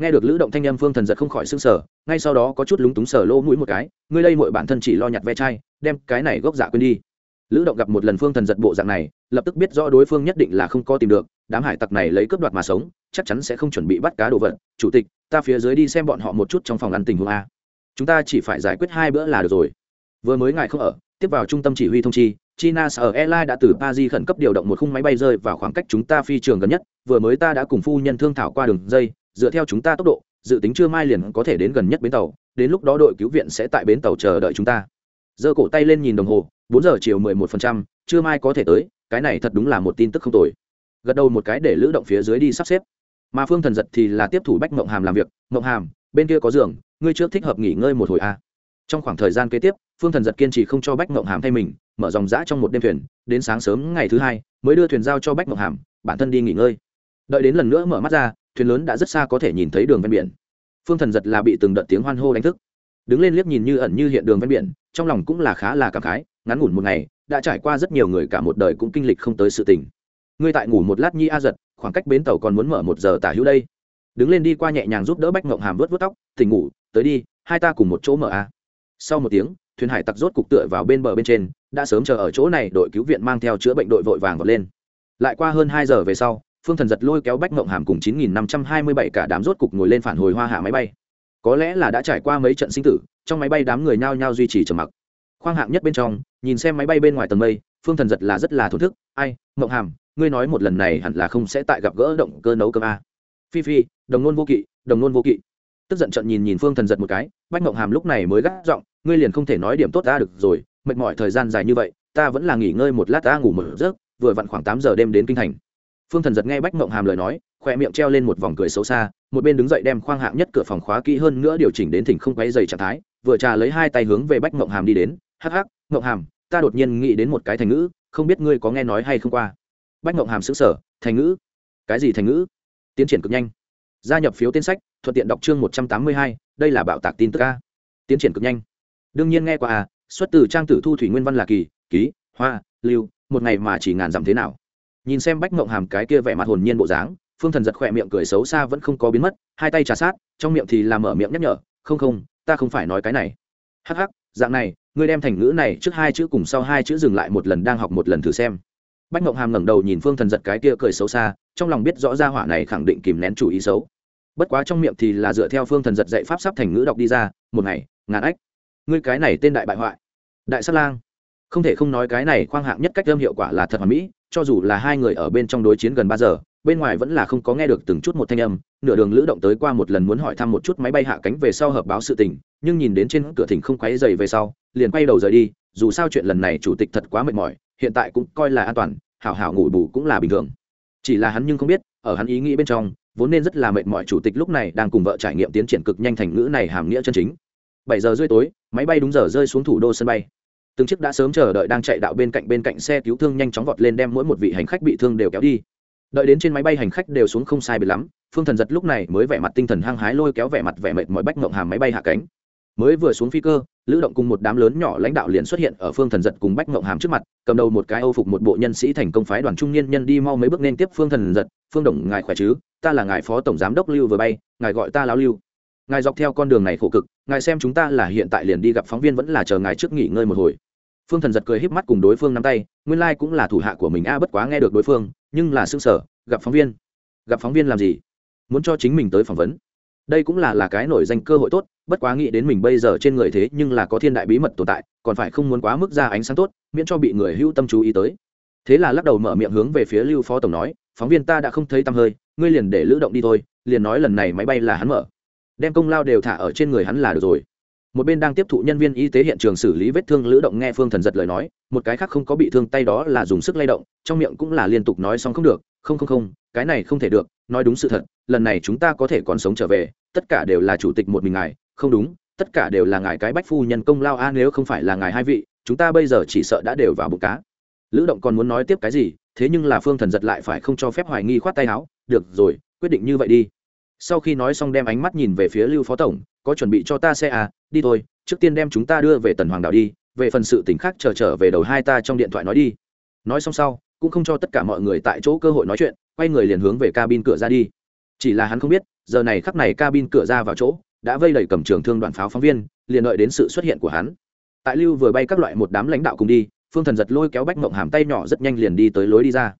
nghe được lữ động thanh âm, phương thần giật không khỏi sưng sở ngay sau đó có chút lúng túng sở lỗ mũi một cái, ngươi đây mọi bản thân chỉ lo nhặt ve chai, đem cái này gốc dạ quên đi. Lữ động gặp một lần phương thần giật bộ dạng này, lập tức biết rõ đối phương nhất định là không có tìm được, đám hải tặc này lấy cướp đoạt mà sống, chắc chắn sẽ không chuẩn bị bắt cá đồ vật. Chủ tịch, ta phía dưới đi xem bọn họ một chút trong phòng ăn tình huống a. Chúng ta chỉ phải giải quyết hai bữa là được rồi. Vừa mới ngài không ở, tiếp vào trung tâm chỉ huy thông chi, china sở airlines đã từ paris khẩn cấp điều động một khung máy bay rơi vào khoảng cách chúng ta phi trường gần nhất. Vừa mới ta đã cùng phu nhân thương thảo qua đường dây dựa theo chúng ta tốc độ, dự tính trưa mai liền có thể đến gần nhất bến tàu, đến lúc đó đội cứu viện sẽ tại bến tàu chờ đợi chúng ta. Giơ cổ tay lên nhìn đồng hồ, bốn giờ chiều mười một phần trăm, trưa mai có thể tới, cái này thật đúng là một tin tức không tồi. Gật đầu một cái để lữ động phía dưới đi sắp xếp. Mà phương thần giật thì là tiếp thủ bách mộng hàm làm việc. Mộng hàm, bên kia có giường, ngươi trước thích hợp nghỉ ngơi một hồi a à. trong khoảng thời gian kế tiếp, phương thần giật kiên trì không cho bách mộng hàm thay mình, mở dòng giã trong một đêm thuyền, đến sáng sớm ngày thứ hai, mới đưa thuyền giao cho bách mộng hàm, bản thân đi nghỉ ngơi. Đợi đến lần nữa mở mắt ra thuyền lớn đã rất xa có thể nhìn thấy đường ven biển. Phương thần giật là bị từng đợt tiếng hoan hô đánh thức. Đứng lên liếc nhìn như ẩn như hiện đường ven biển, trong lòng cũng là khá là cảm khái, ngắn ngủn một ngày, đã trải qua rất nhiều người cả một đời cũng kinh lịch không tới sự tình. Ngươi tại ngủ một lát nhi a giật, khoảng cách bến tàu còn muốn mở một giờ tả hữu đây. Đứng lên đi qua nhẹ nhàng giúp đỡ bách ngộng hàm vớt vớt tóc, tỉnh ngủ, tới đi, hai ta cùng một chỗ mở a. Sau một tiếng, thuyền hải tặc rốt cục tựa vào bên bờ bên trên, đã sớm chờ ở chỗ này, đội cứu viện mang theo chữa bệnh đội vội vàng vọt lên. Lại qua hơn hai giờ về sau phương thần giật lôi kéo bách mộng hàm cùng chín nghìn năm trăm hai mươi bảy cả đám rốt cục ngồi lên phản hồi hoa hạ máy bay. Có lẽ là đã trải qua mấy trận sinh tử, trong máy bay đám người nhao nhao duy trì trầm mặc. Khoang hạng nhất bên trong, nhìn xem máy bay bên ngoài tầng mây, phương thần giật là rất là thổn thức. Ai mộng hàm, ngươi nói một lần này hẳn là không sẽ tại gặp gỡ động cơ nấu cơm a. Phi phi, đồng nôn vô kỵ, đồng nôn vô kỵ. Tức giận trận nhìn nhìn phương thần giật một cái, bách mộng hàm lúc này mới gắt giọng, ngươi liền không thể nói điểm tốt ta được rồi, mệt mỏi thời gian dài như vậy, ta vẫn là nghỉ ngơi một lát ta ngủ một giấc, vừa vặn khoảng tám giờ đêm đến kinh thành phương thần giật nghe bách mộng hàm lời nói khoe miệng treo lên một vòng cười xấu xa, một bên đứng dậy đem khoang hạng nhất cửa phòng khóa kỹ hơn nữa điều chỉnh đến thỉnh không quay dày trạng thái, vừa trà lấy hai tay hướng về bách mộng hàm đi đến, hắc hắc, mộng hàm, ta đột nhiên nghĩ đến một cái thành ngữ, không biết ngươi có nghe nói hay không qua? Bách mộng hàm xứng sở thành ngữ? Cái gì thành ngữ? Tiến triển cực nhanh. Gia nhập phiếu tên sách, thuận tiện đọc chương một trăm tám mươi hai, đây là bạo tạc tin tức a. Tiến triển cực nhanh. Đương nhiên nghe qua à xuất từ trang tử thu thủy nguyên văn là kỳ, ký, hoa, lưu, một ngày mà chỉ ngàn dặm thế nào? Nhìn xem bách mộng hàm cái kia vẻ mặt hồn nhiên bộ dáng, phương thần giật khỏe miệng cười xấu xa vẫn không có biến mất, hai tay trà sát, trong miệng thì làm mở miệng nhắc nhở, không không, ta không phải nói cái này. Hắc hắc, dạng này, ngươi đem thành ngữ này trước hai chữ cùng sau hai chữ dừng lại một lần đang học một lần thử xem. Bách mộng hàm ngẩng đầu nhìn phương thần giật cái kia cười xấu xa, trong lòng biết rõ ra hỏa này khẳng định kìm nén chủ ý xấu. Bất quá trong miệng thì là dựa theo phương thần giật dạy pháp sắp thành ngữ đọc đi ra, một ngày, ngàn ách. Ngươi cái này tên đại bại hoại, đại sát lang. Không thể không nói cái này khoang hạng nhất cách âm hiệu quả là thật hoàn mỹ cho dù là hai người ở bên trong đối chiến gần ba giờ, bên ngoài vẫn là không có nghe được từng chút một thanh âm, nửa đường lữ động tới qua một lần muốn hỏi thăm một chút máy bay hạ cánh về sau hợp báo sự tình, nhưng nhìn đến trên cửa thỉnh không quáy dày về sau, liền quay đầu rời đi, dù sao chuyện lần này chủ tịch thật quá mệt mỏi, hiện tại cũng coi là an toàn, hảo hảo ngủ bù cũng là bình thường. Chỉ là hắn nhưng không biết, ở hắn ý nghĩ bên trong, vốn nên rất là mệt mỏi chủ tịch lúc này đang cùng vợ trải nghiệm tiến triển cực nhanh thành ngữ này hàm nghĩa chân chính. Bảy giờ rưỡi tối, máy bay đúng giờ rơi xuống thủ đô sân bay từng chiếc đã sớm chờ đợi đang chạy đạo bên cạnh bên cạnh xe cứu thương nhanh chóng vọt lên đem mỗi một vị hành khách bị thương đều kéo đi. Đợi đến trên máy bay hành khách đều xuống không sai biệt lắm, phương thần giật lúc này mới vẻ mặt tinh thần hăng hái lôi kéo vẻ mặt vẻ mệt mọi bách ngộng hàm máy bay hạ cánh. Mới vừa xuống phi cơ, lữ động cùng một đám lớn nhỏ lãnh đạo liền xuất hiện ở phương thần giật cùng bách ngộng hàm trước mặt, cầm đầu một cái âu phục một bộ nhân sĩ thành công phái đoàn trung niên nhân đi mau mấy bước nên tiếp phương thần giật. Phương đồng, ngài khỏe chứ? Ta là ngài phó tổng giám đốc lưu vừa bay, ngài gọi ta lao lưu. Ngài dọc theo con đường này khổ cực, ngài xem chúng ta là hiện tại liền đi gặp phóng viên vẫn là chờ ngài trước nghỉ ngơi một hồi phương thần giật cười híp mắt cùng đối phương nắm tay, nguyên lai、like、cũng là thủ hạ của mình a, bất quá nghe được đối phương, nhưng là xương sở gặp phóng viên. Gặp phóng viên làm gì? Muốn cho chính mình tới phỏng vấn. Đây cũng là là cái nổi danh cơ hội tốt, bất quá nghĩ đến mình bây giờ trên người thế nhưng là có thiên đại bí mật tồn tại, còn phải không muốn quá mức ra ánh sáng tốt, miễn cho bị người hữu tâm chú ý tới. Thế là lắc đầu mở miệng hướng về phía lưu phó tổng nói, phóng viên ta đã không thấy tăm hơi, ngươi liền để lữ động đi thôi, liền nói lần này máy bay là hắn mở. Đem công lao đều thả ở trên người hắn là được rồi một bên đang tiếp thụ nhân viên y tế hiện trường xử lý vết thương lữ động nghe phương thần giật lời nói, một cái khác không có bị thương tay đó là dùng sức lay động, trong miệng cũng là liên tục nói xong không được, không không không, cái này không thể được, nói đúng sự thật, lần này chúng ta có thể còn sống trở về, tất cả đều là chủ tịch một mình ngài, không đúng, tất cả đều là ngài cái bách phu nhân công lao a, nếu không phải là ngài hai vị, chúng ta bây giờ chỉ sợ đã đều vào bụng cá. Lữ động còn muốn nói tiếp cái gì, thế nhưng là phương thần giật lại phải không cho phép hoài nghi khoát tay áo, được rồi, quyết định như vậy đi sau khi nói xong đem ánh mắt nhìn về phía lưu phó tổng, có chuẩn bị cho ta xe à? Đi thôi, trước tiên đem chúng ta đưa về tần hoàng đảo đi, về phần sự tỉnh khác chờ trở về đầu hai ta trong điện thoại nói đi. Nói xong sau, cũng không cho tất cả mọi người tại chỗ cơ hội nói chuyện, quay người liền hướng về cabin cửa ra đi. Chỉ là hắn không biết, giờ này khắc này cabin cửa ra vào chỗ, đã vây đầy cầm trường thương đoàn pháo phóng viên, liền đợi đến sự xuất hiện của hắn. Tại lưu vừa bay các loại một đám lãnh đạo cùng đi, phương thần giật lôi kéo bách mộng hàm tay nhỏ rất nhanh liền đi tới lối đi ra.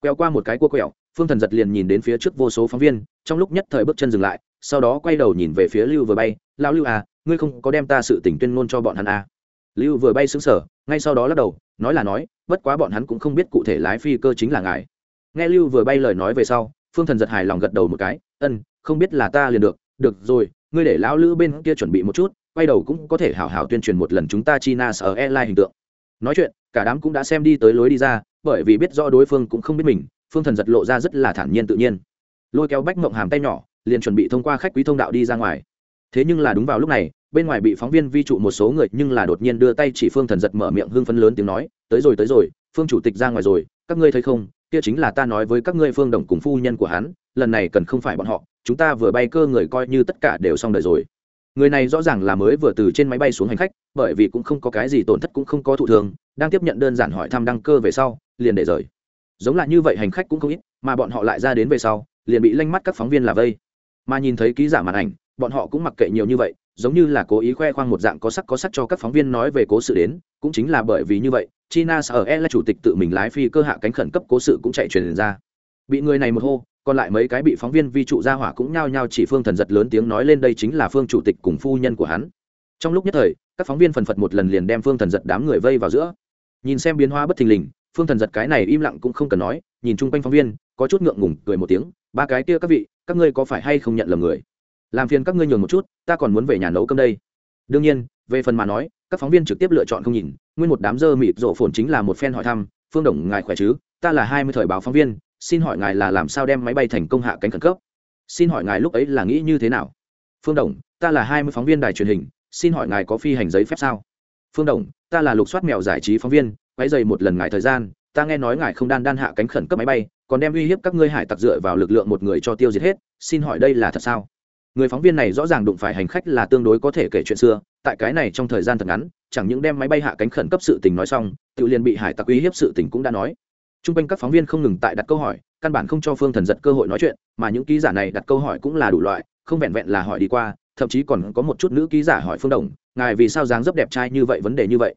Quẹo qua một cái cua quẹo phương thần giật liền nhìn đến phía trước vô số phóng viên, trong lúc nhất thời bước chân dừng lại, sau đó quay đầu nhìn về phía lưu vừa bay lao lưu à ngươi không có đem ta sự tình tuyên ngôn cho bọn hắn à. lưu vừa bay xứng sở ngay sau đó lắc đầu, nói là nói, bất quá bọn hắn cũng không biết cụ thể lái phi cơ chính là ngài nghe lưu vừa bay lời nói về sau, phương thần giật hài lòng gật đầu một cái, ân, không biết là ta liền được được rồi, ngươi để lão lữ bên kia chuẩn bị một chút, quay đầu cũng có thể hảo hảo tuyên truyền một lần chúng ta china sở airline hình tượng nói chuyện, cả đám cũng đã xem đi tới lối đi ra, bởi vì biết rõ đối phương cũng không biết mình phương thần giật lộ ra rất là thản nhiên tự nhiên. Lôi kéo bách mộng hàm tay nhỏ, liền chuẩn bị thông qua khách quý thông đạo đi ra ngoài. Thế nhưng là đúng vào lúc này, bên ngoài bị phóng viên vi trụ một số người, nhưng là đột nhiên đưa tay chỉ phương thần giật mở miệng hưng phấn lớn tiếng nói, tới rồi tới rồi, phương chủ tịch ra ngoài rồi, các ngươi thấy không? Kia chính là ta nói với các ngươi phương đồng cùng phu nhân của hắn, lần này cần không phải bọn họ, chúng ta vừa bay cơ người coi như tất cả đều xong đời rồi. Người này rõ ràng là mới vừa từ trên máy bay xuống hành khách, bởi vì cũng không có cái gì tổn thất cũng không có thụ thường, đang tiếp nhận đơn giản hỏi thăm đăng cơ về sau, liền để rời giống là như vậy hành khách cũng không ít, mà bọn họ lại ra đến về sau, liền bị lanh mắt các phóng viên là vây. Mà nhìn thấy ký giả màn ảnh, bọn họ cũng mặc kệ nhiều như vậy, giống như là cố ý khoe khoang một dạng có sắc có sắc cho các phóng viên nói về cố sự đến, cũng chính là bởi vì như vậy, china sở e là chủ tịch tự mình lái phi cơ hạ cánh khẩn cấp cố sự cũng chạy truyền ra. Bị người này một hô, còn lại mấy cái bị phóng viên vi trụ ra hỏa cũng nhao nhao chỉ phương thần giật lớn tiếng nói lên đây chính là phương chủ tịch cùng phu nhân của hắn. Trong lúc nhất thời, các phóng viên phần phật một lần liền đem phương thần giật đám người vây vào giữa. Nhìn xem biến hóa bất thình lình phương thần giật cái này im lặng cũng không cần nói, nhìn chung quanh phóng viên, có chút ngượng ngùng, cười một tiếng, ba cái kia các vị, các ngươi có phải hay không nhận lầm người? Làm phiền các ngươi nhường một chút, ta còn muốn về nhà nấu cơm đây. Đương nhiên, về phần mà nói, các phóng viên trực tiếp lựa chọn không nhìn, nguyên một đám dơ mịt rổ phồn chính là một phen hỏi thăm, phương đồng, ngài khỏe chứ? Ta là hai mươi thời báo phóng viên, xin hỏi ngài là làm sao đem máy bay thành công hạ cánh khẩn cấp? Xin hỏi ngài lúc ấy là nghĩ như thế nào? Phương đồng, ta là hai mươi phóng viên đài truyền hình, xin hỏi ngài có phi hành giấy phép sao? Phương đồng, ta là lục soát mèo giải trí phóng viên quấy dày một lần ngài thời gian, ta nghe nói ngài không đan đan hạ cánh khẩn cấp máy bay, còn đem uy hiếp các ngươi hải tặc dựa vào lực lượng một người cho tiêu diệt hết, xin hỏi đây là thật sao? Người phóng viên này rõ ràng đụng phải hành khách là tương đối có thể kể chuyện xưa, tại cái này trong thời gian thật ngắn, chẳng những đem máy bay hạ cánh khẩn cấp sự tình nói xong, tự liền bị hải tặc uy hiếp sự tình cũng đã nói. T r u n g quanh các phóng viên không ngừng tại đặt câu hỏi, căn bản không cho phương thần giật cơ hội nói chuyện, mà những ký giả này đặt câu hỏi cũng là đủ loại, không vẹn vẹn là hỏi đi qua, thậm chí còn có một chút nữ ký giả hỏi phương đồng, ngài vì sao dáng dấp đẹp trai như vậy, vấn đề như vậy?